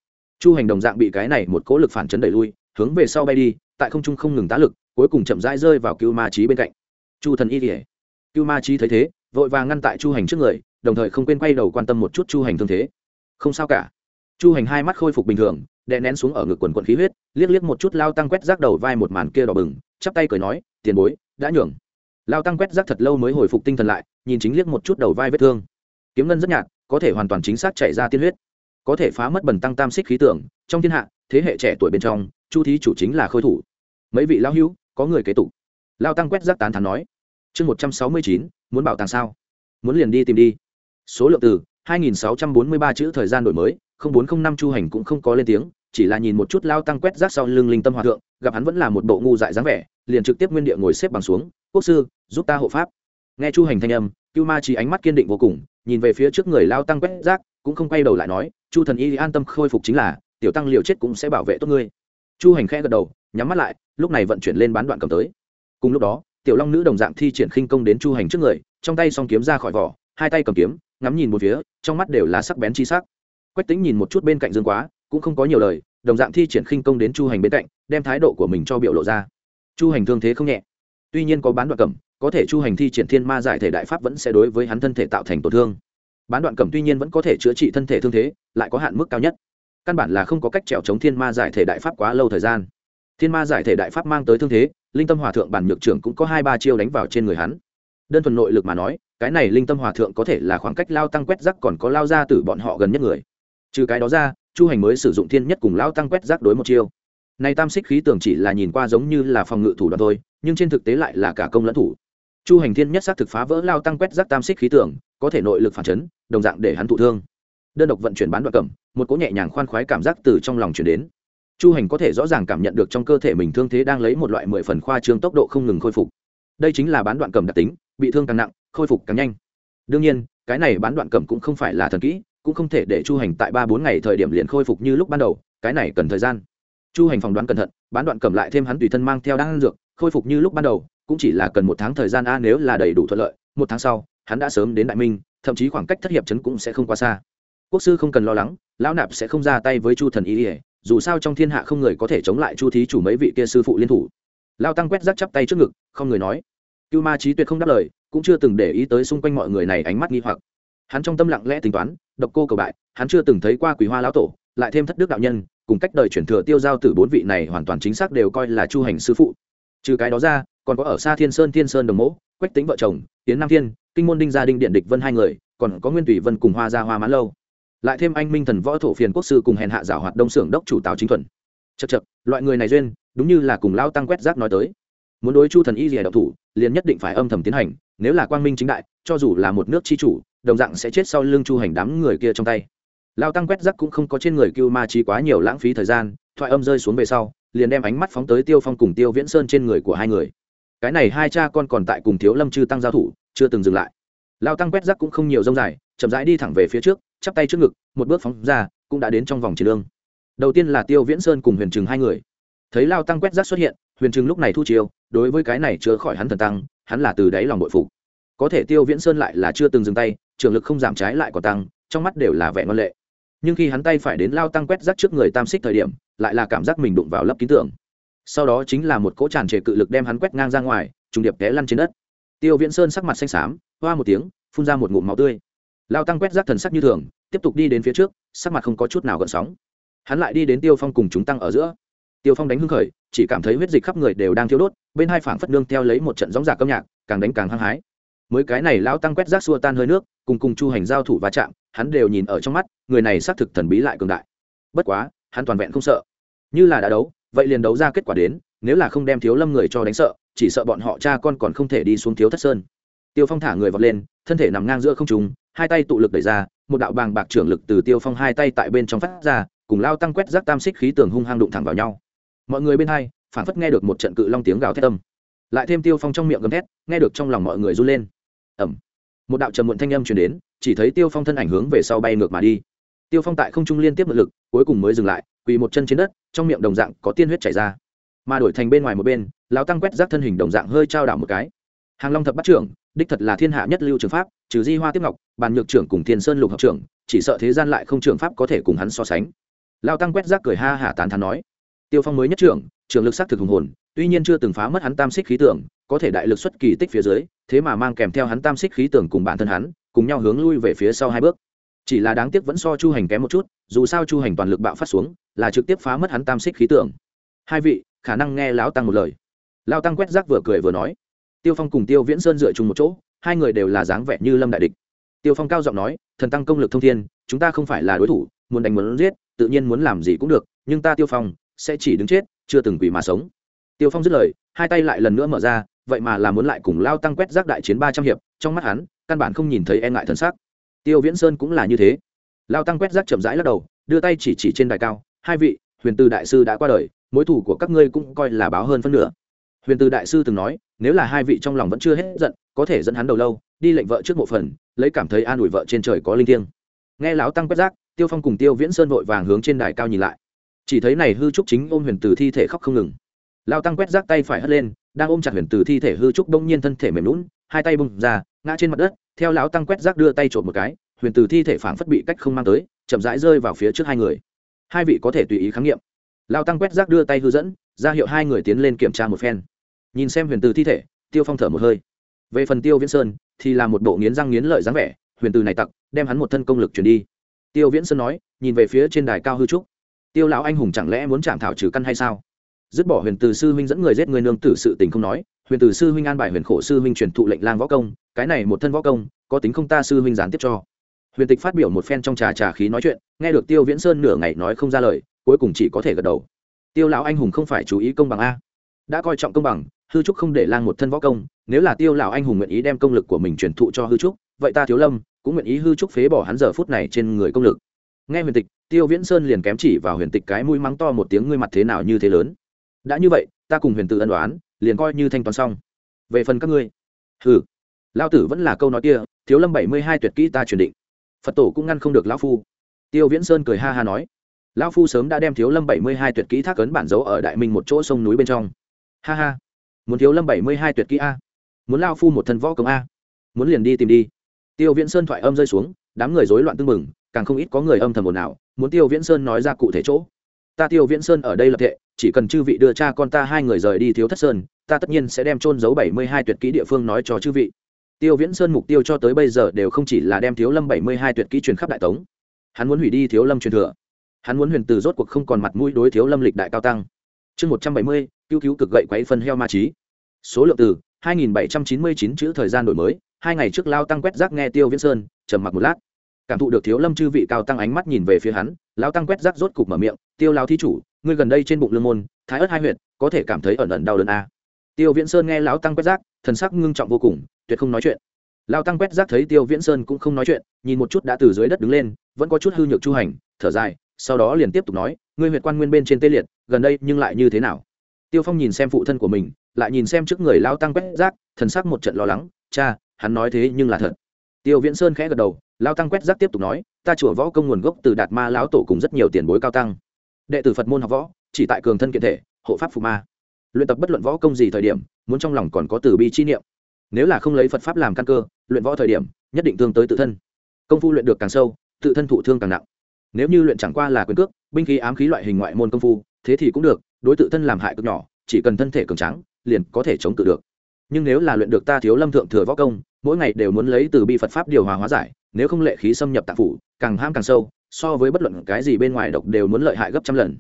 Chu hành đồng dạng bị cái này một cỗ lực phản chấn đẩy lui, hướng về sau bay đi, tại không trung không ngừng tá lực, cuối cùng chậm rãi rơi vào cưu ma trí bên cạnh. Chu thần y kỉa cưu ma trí thấy thế, vội vàng ngăn tại chu hành trước người, đồng thời không quên quay đầu quan tâm một chút chu hành thương thế. Không sao cả chu hành hai mắt khôi phục bình thường, đè nén xuống ở ngực quần quần khí huyết, liếc liếc một chút lao tăng quét rác đầu vai một màn kia đỏ bừng, chắp tay cười nói, tiền bối, đã nhường. Lao tăng quét rác thật lâu mới hồi phục tinh thần lại, nhìn chính liếc một chút đầu vai vết thương. Kiếm ngân rất nhạt, có thể hoàn toàn chính xác chạy ra tiên huyết, có thể phá mất bần tăng tam xích khí tưởng, trong thiên hạ, thế hệ trẻ tuổi bên trong, chu thí chủ chính là khôi thủ. Mấy vị lao hữu, có người kế tục. Lao tăng quét rác tán thắn nói, chương một trăm sáu mươi chín, muốn bảo tàng sao? Muốn liền đi tìm đi. Số lượng từ 2643 chữ thời gian đổi mới 0405 chu hành cũng không có lên tiếng, chỉ là nhìn một chút lao tăng quét rác sau lưng linh tâm hòa thượng, gặp hắn vẫn là một bộ ngu dại dáng vẻ, liền trực tiếp nguyên địa ngồi xếp bằng xuống, quốc sư, giúp ta hộ pháp. Nghe chu hành thanh âm, cưu ma chỉ ánh mắt kiên định vô cùng, nhìn về phía trước người lao tăng quét rác, cũng không quay đầu lại nói, chu thần y an tâm khôi phục chính là, tiểu tăng liều chết cũng sẽ bảo vệ tốt ngươi. Chu hành khẽ gật đầu, nhắm mắt lại, lúc này vận chuyển lên bán đoạn cầm tới. Cùng lúc đó, tiểu long nữ đồng dạng thi triển khinh công đến chu hành trước người, trong tay xong kiếm ra khỏi vỏ, hai tay cầm kiếm, ngắm nhìn một phía, trong mắt đều là sắc bén chi sắc quách tính nhìn một chút bên cạnh dương quá, cũng không có nhiều lời, đồng dạng thi triển khinh công đến chu hành bên cạnh, đem thái độ của mình cho biểu lộ ra. Chu hành thương thế không nhẹ. Tuy nhiên có bán đoạn cẩm, có thể chu hành thi triển thiên ma giải thể đại pháp vẫn sẽ đối với hắn thân thể tạo thành tổn thương. Bán đoạn cẩm tuy nhiên vẫn có thể chữa trị thân thể thương thế, lại có hạn mức cao nhất. Căn bản là không có cách trèo chống thiên ma giải thể đại pháp quá lâu thời gian. Thiên ma giải thể đại pháp mang tới thương thế, linh tâm hòa thượng bản nhược trưởng cũng có hai ba chiêu đánh vào trên người hắn. Đơn thuần nội lực mà nói, cái này linh tâm hòa thượng có thể là khoảng cách lao tăng quét rắc còn có lao ra từ bọn họ gần nhất người trừ cái đó ra, chu hành mới sử dụng thiên nhất cùng lao tăng quét rác đối một chiêu. Này tam xích khí tưởng chỉ là nhìn qua giống như là phòng ngự thủ đoạn thôi, nhưng trên thực tế lại là cả công lẫn thủ. Chu hành thiên nhất xác thực phá vỡ lao tăng quét rác tam xích khí tưởng, có thể nội lực phản chấn, đồng dạng để hắn thụ thương. Đơn độc vận chuyển bán đoạn cẩm một cỗ nhẹ nhàng khoan khoái cảm giác từ trong lòng chuyển đến. Chu hành có thể rõ ràng cảm nhận được trong cơ thể mình thương thế đang lấy một loại mười phần khoa trương tốc độ không ngừng khôi phục. Đây chính là bán đoạn cẩm đặc tính, bị thương càng nặng, khôi phục càng nhanh. Đương nhiên, cái này bán đoạn cẩm cũng không phải là thần kỹ cũng không thể để chu hành tại ba bốn ngày thời điểm liền khôi phục như lúc ban đầu, cái này cần thời gian. Chu hành phỏng đoán cẩn thận, bán đoạn cầm lại thêm hắn tùy thân mang theo đan dược, khôi phục như lúc ban đầu, cũng chỉ là cần một tháng thời gian a, nếu là đầy đủ thuận lợi, một tháng sau, hắn đã sớm đến đại minh, thậm chí khoảng cách thất hiệp chấn cũng sẽ không quá xa. Quốc sư không cần lo lắng, lão nạp sẽ không ra tay với chu thần y ỉa dù sao trong thiên hạ không người có thể chống lại chu thí chủ mấy vị kia sư phụ liên thủ. Lao tăng quét rác chắp tay trước ngực, không người nói. Cưu ma trí tuyệt không đáp lời, cũng chưa từng để ý tới xung quanh mọi người này ánh mắt nghi hoặc hắn trong tâm lặng lẽ tính toán, độc cô cầu bại, hắn chưa từng thấy qua quý hoa lão tổ, lại thêm thất đức đạo nhân, cùng cách đời chuyển thừa tiêu giao từ bốn vị này hoàn toàn chính xác đều coi là chu hành sư phụ. Trừ cái đó ra, còn có ở xa thiên sơn thiên sơn đồng mẫu quách tính vợ chồng tiến nam thiên, kinh môn đinh gia đinh điện địch vân hai người, còn có nguyên tùy vân cùng hoa gia hoa mãn lâu. Lại thêm anh minh thần võ thổ phiền quốc sư cùng hèn hạ giảo hoạt đông xưởng đốc chủ tào chính thuần. Chật chật loại người này duyên, đúng như là cùng lao tăng quét rác nói tới. Muốn đối chu thần y rìa độc thủ, liền nhất định phải âm thầm tiến hành, nếu là quang minh chính đại, cho dù là một nước chi chủ đồng dạng sẽ chết sau lưng chu hành đám người kia trong tay. Lao tăng quét rắc cũng không có trên người cưu ma trí quá nhiều lãng phí thời gian, thoại âm rơi xuống về sau, liền đem ánh mắt phóng tới tiêu phong cùng tiêu viễn sơn trên người của hai người. Cái này hai cha con còn tại cùng thiếu lâm chư tăng giao thủ, chưa từng dừng lại. Lao tăng quét rắc cũng không nhiều rông dài, chậm rãi đi thẳng về phía trước, chắp tay trước ngực, một bước phóng ra, cũng đã đến trong vòng chiến lương. Đầu tiên là tiêu viễn sơn cùng huyền trừng hai người. Thấy lao tăng quét rác xuất hiện, huyền trừng lúc này thu chiêu, đối với cái này chứa khỏi hắn thần tăng, hắn là từ đáy lòng bội phục có thể tiêu viễn sơn lại là chưa từng dừng tay, trường lực không giảm trái lại còn tăng, trong mắt đều là vẻ ngon lệ. Nhưng khi hắn tay phải đến lao tăng quét rác trước người tam xích thời điểm, lại là cảm giác mình đụng vào lấp kín tưởng sau đó chính là một cỗ tràn trề cự lực đem hắn quét ngang ra ngoài, trùng điệp té lăn trên đất. Tiêu viễn sơn sắc mặt xanh xám, hoa một tiếng, phun ra một ngụm máu tươi. Lao tăng quét rác thần sắc như thường, tiếp tục đi đến phía trước, sắc mặt không có chút nào gợn sóng. Hắn lại đi đến tiêu phong cùng chúng tăng ở giữa. Tiêu phong đánh hưng khởi, chỉ cảm thấy huyết dịch khắp người đều đang thiếu đốt, bên hai phảng phất nương theo lấy một trận gióng giả câm nhạc, càng đánh càng hăng hái mới cái này lão tăng quét rác xua tan hơi nước, cùng cùng chu hành giao thủ va chạm, hắn đều nhìn ở trong mắt, người này xác thực thần bí lại cường đại. Bất quá, hắn toàn vẹn không sợ. Như là đã đấu, vậy liền đấu ra kết quả đến, nếu là không đem thiếu lâm người cho đánh sợ, chỉ sợ bọn họ cha con còn không thể đi xuống thiếu thất sơn. Tiêu phong thả người vọt lên, thân thể nằm ngang giữa không trùng hai tay tụ lực đẩy ra, một đạo bàng bạc trưởng lực từ tiêu phong hai tay tại bên trong phát ra, cùng lao tăng quét rác tam xích khí tường hung hăng đụng thẳng vào nhau. Mọi người bên hai phản phất nghe được một trận cự long tiếng gào thét tâm lại thêm tiêu phong trong miệng gầm thét, nghe được trong lòng mọi người run lên ẩm. Một đạo trầm muộn thanh âm truyền đến, chỉ thấy tiêu phong thân ảnh hướng về sau bay ngược mà đi. Tiêu phong tại không trung liên tiếp mượn lực, cuối cùng mới dừng lại, quỳ một chân trên đất, trong miệng đồng dạng có tiên huyết chảy ra. Mà đổi thành bên ngoài một bên, lão tăng quét rác thân hình đồng dạng hơi trao đảo một cái. Hàng long thập bắt trưởng, đích thật là thiên hạ nhất lưu trường pháp, trừ di hoa tiếp ngọc, bàn nhược trưởng cùng thiên sơn lục học trưởng, chỉ sợ thế gian lại không trường pháp có thể cùng hắn so sánh. Lao tăng quét rác cười ha hả tán thán nói. Tiêu phong mới nhất trưởng trường lực sắc thực hùng hồn tuy nhiên chưa từng phá mất hắn tam xích khí tưởng, có thể đại lực xuất kỳ tích phía dưới, thế mà mang kèm theo hắn tam xích khí tưởng cùng bản thân hắn, cùng nhau hướng lui về phía sau hai bước. Chỉ là đáng tiếc vẫn so chu hành kém một chút, dù sao chu hành toàn lực bạo phát xuống, là trực tiếp phá mất hắn tam xích khí tưởng. Hai vị, khả năng nghe lão tăng một lời. Lao tăng quét rác vừa cười vừa nói. Tiêu phong cùng tiêu viễn sơn dựa chung một chỗ, hai người đều là dáng vẻ như lâm đại địch. Tiêu phong cao giọng nói, thần tăng công lực thông thiên, chúng ta không phải là đối thủ, muốn đánh muốn giết, tự nhiên muốn làm gì cũng được, nhưng ta tiêu phong sẽ chỉ đứng chết, chưa từng quỷ mà sống tiêu phong dứt lời, hai tay lại lần nữa mở ra, vậy mà là muốn lại cùng lao tăng quét rác đại chiến ba trăm hiệp, trong mắt hắn, căn bản không nhìn thấy e ngại thần sắc. Tiêu viễn sơn cũng là như thế. Lao tăng quét rác chậm rãi lắc đầu, đưa tay chỉ chỉ trên đài cao, hai vị, huyền tư đại sư đã qua đời, mối thủ của các ngươi cũng coi là báo hơn phân nửa. Huyền tư đại sư từng nói, nếu là hai vị trong lòng vẫn chưa hết giận, có thể dẫn hắn đầu lâu, đi lệnh vợ trước mộ phần, lấy cảm thấy an ủi vợ trên trời có linh thiêng. Nghe lão tăng quét rác, tiêu phong cùng tiêu viễn sơn vội vàng hướng trên đài cao nhìn lại. Chỉ thấy này hư trúc chính ôm huyền từ thi thể khóc không ngừng lao tăng quét rác tay phải hất lên, đang ôm chặt huyền từ thi thể hư trúc đông nhiên thân thể mềm lún hai tay bung ra, ngã trên mặt đất, theo lão tăng quét rác đưa tay trộm một cái, huyền từ thi thể phảng phất bị cách không mang tới, chậm rãi rơi vào phía trước hai người. Hai vị có thể tùy ý khám nghiệm. Lao tăng quét rác đưa tay hư dẫn, ra hiệu hai người tiến lên kiểm tra một phen. Nhìn xem huyền từ thi thể, tiêu phong thở một hơi. Về phần tiêu viễn sơn, thì là một bộ nghiến răng nghiến lợi dáng vẻ, huyền từ này tặc, đem hắn một thân công lực chuyển đi. Tiêu viễn sơn nói, nhìn về phía trên đài cao hư trúc. Tiêu lão anh hùng chẳng lẽ muốn chạm thảo trừ căn hay sao? Dứt bỏ huyền từ sư huynh dẫn người giết người nương tử sự tình không nói, huyền từ sư huynh an bài huyền khổ sư huynh truyền thụ lệnh lang võ công, cái này một thân võ công, có tính không ta sư huynh gián tiếp cho. Huyền tịch phát biểu một phen trong trà trà khí nói chuyện, nghe được tiêu viễn sơn nửa ngày nói không ra lời, cuối cùng chỉ có thể gật đầu. Tiêu lão anh hùng không phải chú ý công bằng a? Đã coi trọng công bằng, hư trúc không để lang một thân võ công, nếu là tiêu lão anh hùng nguyện ý đem công lực của mình truyền thụ cho hư trúc, vậy ta thiếu lâm, cũng nguyện ý hư trúc phế bỏ hắn giờ phút này trên người công lực. Nghe huyền tịch, tiêu viễn sơn liền kém chỉ vào huyền tịch cái mũi mắng to một tiếng, ngươi mặt thế nào như thế lớn? Đã như vậy, ta cùng huyền tự ân đoán liền coi như thanh toán xong. Về phần các ngươi. Hừ. Lao tử vẫn là câu nói kia, thiếu lâm bảy mươi hai tuyệt kỹ ta truyền định. Phật tổ cũng ngăn không được lão phu. Tiêu viễn sơn cười ha ha nói. Lão phu sớm đã đem thiếu lâm bảy mươi hai tuyệt kỹ thác ấn bản dấu ở đại minh một chỗ sông núi bên trong. Ha ha. Muốn thiếu lâm bảy mươi hai tuyệt kỹ a. Muốn lao phu một thân võ công a. Muốn liền đi tìm đi. Tiêu viễn sơn thoại âm rơi xuống, đám người rối loạn tưng mừng càng không ít có người âm thầm ồn ào, muốn tiêu viễn sơn nói ra cụ thể chỗ. Ta tiêu viễn sơn ở đây lập thệ chỉ cần chư vị đưa cha con ta hai người rời đi thiếu thất sơn, ta tất nhiên sẽ đem trôn giấu bảy mươi hai tuyệt kỹ địa phương nói cho chư vị. Tiêu viễn sơn mục tiêu cho tới bây giờ đều không chỉ là đem thiếu lâm bảy mươi hai tuyệt kỹ truyền khắp đại tống. Hắn muốn hủy đi thiếu lâm truyền thừa. Hắn muốn huyền từ rốt cuộc không còn mặt mũi đối thiếu lâm lịch đại cao tăng. Chương một trăm bảy mươi, cứu cứu cực gậy quấy phân heo ma trí. Số lượng từ hai nghìn bảy trăm chín mươi chín chữ thời gian đổi mới, hai ngày trước lao tăng quét rác nghe tiêu viễn sơn, trầm mặc một lát. Cảm thụ được thiếu lâm chư vị cao tăng ánh mắt nhìn về phía hắn, lao tăng quét rác rốt cục mở miệng, tiêu lao thí chủ ngươi gần đây trên bụng lương môn, thái ớt hai huyện có thể cảm thấy ẩn ẩn đau đớn a à. tiêu viễn sơn nghe lão tăng quét rác, thần sắc ngưng trọng vô cùng, tuyệt không nói chuyện. Lao tăng quét rác thấy tiêu viễn sơn cũng không nói chuyện, nhìn một chút đã từ dưới đất đứng lên, vẫn có chút hư nhược chu hành, thở dài, sau đó liền tiếp tục nói, ngươi huyện quan nguyên bên trên tê liệt, gần đây nhưng lại như thế nào? Tiêu phong nhìn xem phụ thân của mình, lại nhìn xem trước người lao tăng quét rác, thần sắc một trận lo lắng, cha, hắn nói thế nhưng là thật. Tiêu viễn sơn khẽ gật đầu lao tăng quét rác tiếp tục nói, ta chùa võ công nguồn gốc từ đạt ma lão tổ cùng rất nhiều tiền bối cao tăng đệ tử phật môn học võ, chỉ tại cường thân kiện thể, hộ pháp phù ma. Luyện tập bất luận võ công gì thời điểm, muốn trong lòng còn có từ bi chi niệm. Nếu là không lấy phật pháp làm căn cơ, luyện võ thời điểm, nhất định thương tới tự thân. Công phu luyện được càng sâu, tự thân thụ thương càng nặng. Nếu như luyện chẳng qua là quyền cước, binh khí, ám khí loại hình ngoại môn công phu, thế thì cũng được, đối tự thân làm hại cực nhỏ, chỉ cần thân thể cường tráng, liền có thể chống tự được. Nhưng nếu là luyện được ta thiếu lâm thượng thừa võ công, mỗi ngày đều muốn lấy từ bi phật pháp điều hòa hóa giải, nếu không lệ khí xâm nhập tạng phủ, càng ham càng sâu so với bất luận cái gì bên ngoài độc đều muốn lợi hại gấp trăm lần.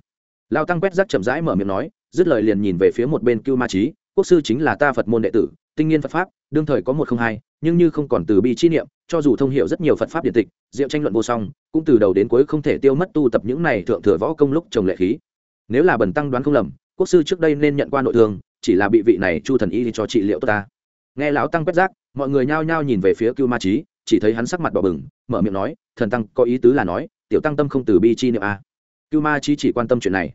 Lao tăng quét rác chậm rãi mở miệng nói, dứt lời liền nhìn về phía một bên cưu ma trí quốc sư chính là ta phật môn đệ tử, tinh nghiên phật pháp, đương thời có một không hai, nhưng như không còn từ bi chi niệm, cho dù thông hiểu rất nhiều phật pháp điện tịch, diệu tranh luận vô song, cũng từ đầu đến cuối không thể tiêu mất tu tập những này thượng thừa võ công lúc trồng lệ khí. Nếu là bần tăng đoán không lầm, quốc sư trước đây nên nhận qua nội thương, chỉ là bị vị này chu thần y cho trị liệu tốt ta. Nghe lão tăng quét rác, mọi người nhao nhao nhìn về phía cưu ma trí chỉ thấy hắn sắc mặt đỏ bừng, mở miệng nói, thần tăng, có ý tứ là nói tiểu tăng tâm không từ bi chi niệm a. Cưu ma Chi chỉ quan tâm chuyện này.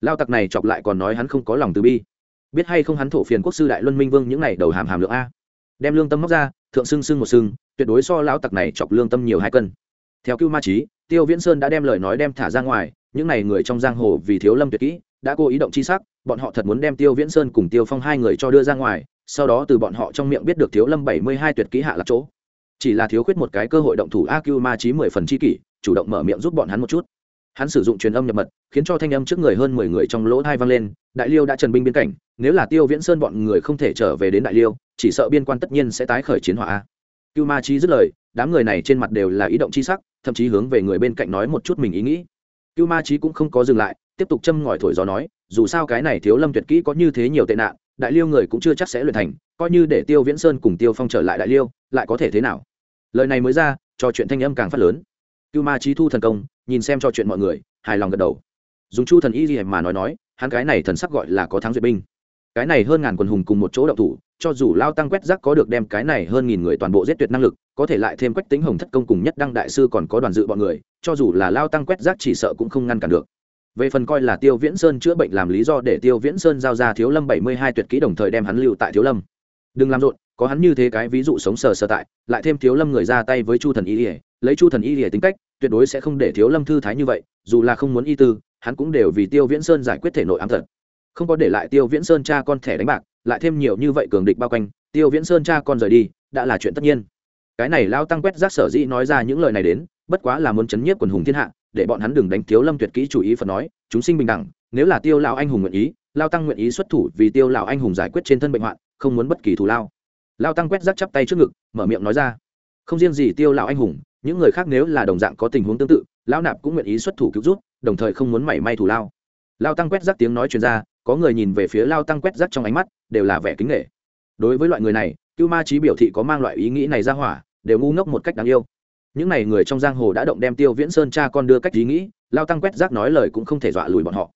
Lao tặc này chọc lại còn nói hắn không có lòng từ bi. Biết hay không hắn thổ phiền quốc sư đại luân minh vương những này đầu hàm hàm lượng a. Đem lương tâm móc ra, thượng sưng sưng một sưng, tuyệt đối so lão tặc này chọc lương tâm nhiều hai cân. Theo cưu ma trí tiêu viễn sơn đã đem lời nói đem thả ra ngoài, những này người trong giang hồ vì thiếu lâm tuyệt kỹ, đã cố ý động chi sắc, bọn họ thật muốn đem tiêu viễn sơn cùng tiêu phong hai người cho đưa ra ngoài, sau đó từ bọn họ trong miệng biết được thiếu lâm bảy mươi hai tuyệt kỹ hạ lạc chỗ. Chỉ là thiếu khuyết một cái cơ hội động thủ a cưu ma trí mười phần chi kỷ chủ động mở miệng giúp bọn hắn một chút. Hắn sử dụng truyền âm nhập mật, khiến cho thanh âm trước người hơn mười người trong lỗ thai vang lên, đại liêu đã trần binh biên cảnh, nếu là tiêu viễn sơn bọn người không thể trở về đến đại liêu, chỉ sợ biên quan tất nhiên sẽ tái khởi chiến hỏa cưu ma chi dứt lời, đám người này trên mặt đều là ý động chi sắc, thậm chí hướng về người bên cạnh nói một chút mình ý nghĩ. Cưu ma chi cũng không có dừng lại, tiếp tục châm ngòi thổi gió nói, dù sao cái này thiếu lâm tuyệt kỹ có như thế nhiều tệ nạn, đại liêu người cũng chưa chắc sẽ luyện thành, coi như để tiêu viễn sơn cùng tiêu phong trở lại đại liêu, lại có thể thế nào? Lời này mới ra cho chuyện thanh âm càng phát lớn cưu ma chi thu thần công, nhìn xem cho chuyện mọi người, hài lòng gật đầu. Dùng chu thần y gì mà nói nói, hắn cái này thần sắc gọi là có thắng duyệt binh. Cái này hơn ngàn quần hùng cùng một chỗ đậu thủ, cho dù lao tăng quét rác có được đem cái này hơn nghìn người toàn bộ giết tuyệt năng lực, có thể lại thêm quách tính hồng thất công cùng nhất đăng đại sư còn có đoàn dự bọn người, cho dù là lao tăng quét rác chỉ sợ cũng không ngăn cản được. Về phần coi là tiêu viễn sơn chữa bệnh làm lý do để tiêu viễn sơn giao ra thiếu lâm bảy mươi hai tuyệt kỹ đồng thời đem hắn lưu tại thiếu lâm. Đừng làm rộn, có hắn như thế cái ví dụ sống sờ sờ tại, lại thêm thiếu lâm người ra tay với chu thần y ỉa lấy chu thần y ỉa tính cách tuyệt đối sẽ không để thiếu lâm thư thái như vậy, dù là không muốn y tư, hắn cũng đều vì tiêu viễn sơn giải quyết thể nội ám thật không có để lại tiêu viễn sơn cha con thẻ đánh bạc, lại thêm nhiều như vậy cường địch bao quanh, tiêu viễn sơn cha con rời đi, đã là chuyện tất nhiên. Cái này lao tăng quét rác sở dĩ nói ra những lời này đến, bất quá là muốn chấn nhiếp quần hùng thiên hạ, để bọn hắn đừng đánh thiếu lâm tuyệt kỹ chủ ý phật nói, chúng sinh bình đẳng, nếu là tiêu lão anh hùng nguyện ý, lao tăng nguyện ý xuất thủ vì tiêu lão anh hùng giải quyết trên thân bệnh hoạn, không muốn bất kỳ thù lao. Lao tăng quét rác chắp tay trước ngực, mở miệng nói ra, không riêng gì tiêu lão anh hùng những người khác nếu là đồng dạng có tình huống tương tự, lão nạp cũng nguyện ý xuất thủ cứu rút đồng thời không muốn mảy may thủ lao. Lao tăng quét rác tiếng nói chuyên r a có người nhìn về phía lao tăng quét rác trong ánh mắt, đều là vẻ kính nghệ đối với loại người này, cưu ma trí biểu thị có mang loại ý nghĩ này ra hỏa, đều ngu ngốc một cách đáng yêu. Những n à y người trong giang hồ đã động đem tiêu viễn sơn cha con đưa cách ý nghĩ, lao tăng quét rác nói lời cũng không thể dọa lùi bọn họ.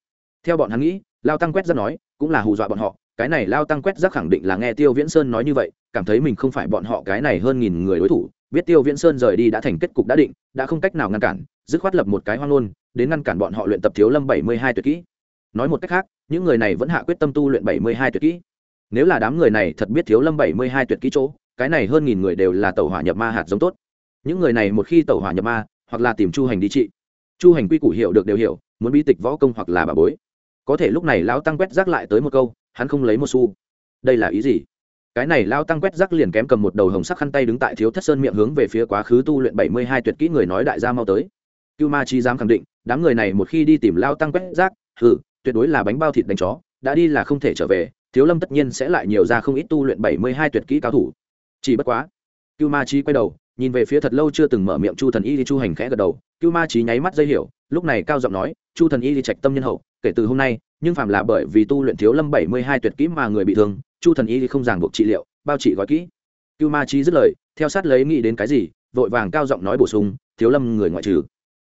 Theo bọn hắn nghĩ, lao tăng quét rác nói, cũng là hù dọa bọn họ, cái này lao tăng quét rác khẳng định là nghe tiêu viễn sơn nói như vậy, cảm thấy mình không phải bọn họ cái này hơn nghìn người đối thủ biết tiêu viễn sơn rời đi đã thành kết cục đã định, đã không cách nào ngăn cản, dứt khoát lập một cái hoang ngôn, đến ngăn cản bọn họ luyện tập thiếu lâm bảy mươi hai tuyệt kỹ. Nói một cách khác, những người này vẫn hạ quyết tâm tu luyện bảy mươi hai tuyệt kỹ. Nếu là đám người này thật biết thiếu lâm bảy mươi hai tuyệt kỹ chỗ, cái này hơn nghìn người đều là tàu hỏa nhập ma hạt giống tốt. Những người này một khi tàu hỏa nhập ma, hoặc là tìm chu hành đi trị. Chu hành quy củ hiểu được đều hiểu, muốn bi tịch võ công hoặc là bà bối. Có thể lúc này lão tăng quét rác lại tới một câu, hắn không lấy một xu. Đây là ý gì? Cái này lao tăng quét rác liền kém cầm một đầu hồng sắc khăn tay đứng tại thiếu thất sơn miệng hướng về phía quá khứ tu luyện bảy mươi hai tuyệt kỹ người nói đại gia mau tới. Cưu ma chi dám khẳng định, đám người này một khi đi tìm lao tăng quét rác, hừ, tuyệt đối là bánh bao thịt đánh chó, đã đi là không thể trở về, thiếu lâm tất nhiên sẽ lại nhiều ra không ít tu luyện bảy mươi hai tuyệt kỹ cao thủ. Chỉ bất quá, cưu ma chi quay đầu, nhìn về phía thật lâu chưa từng mở miệng chu thần y đi chu hành khẽ gật đầu, cưu ma chi nháy mắt dây hiểu, lúc này cao giọng nói, chu thần y đi trạch tâm nhân hậu, kể từ hôm nay, nhưng phạm là bởi vì tu luyện thiếu lâm bảy mươi hai tuyệt kỹ mà người bị thương chu thần y không ràng buộc trị liệu, bao trị gói kỹ. Cưu ma chi dứt lời, theo sát lấy nghĩ đến cái gì, vội vàng cao giọng nói bổ sung, thiếu lâm người ngoại trừ.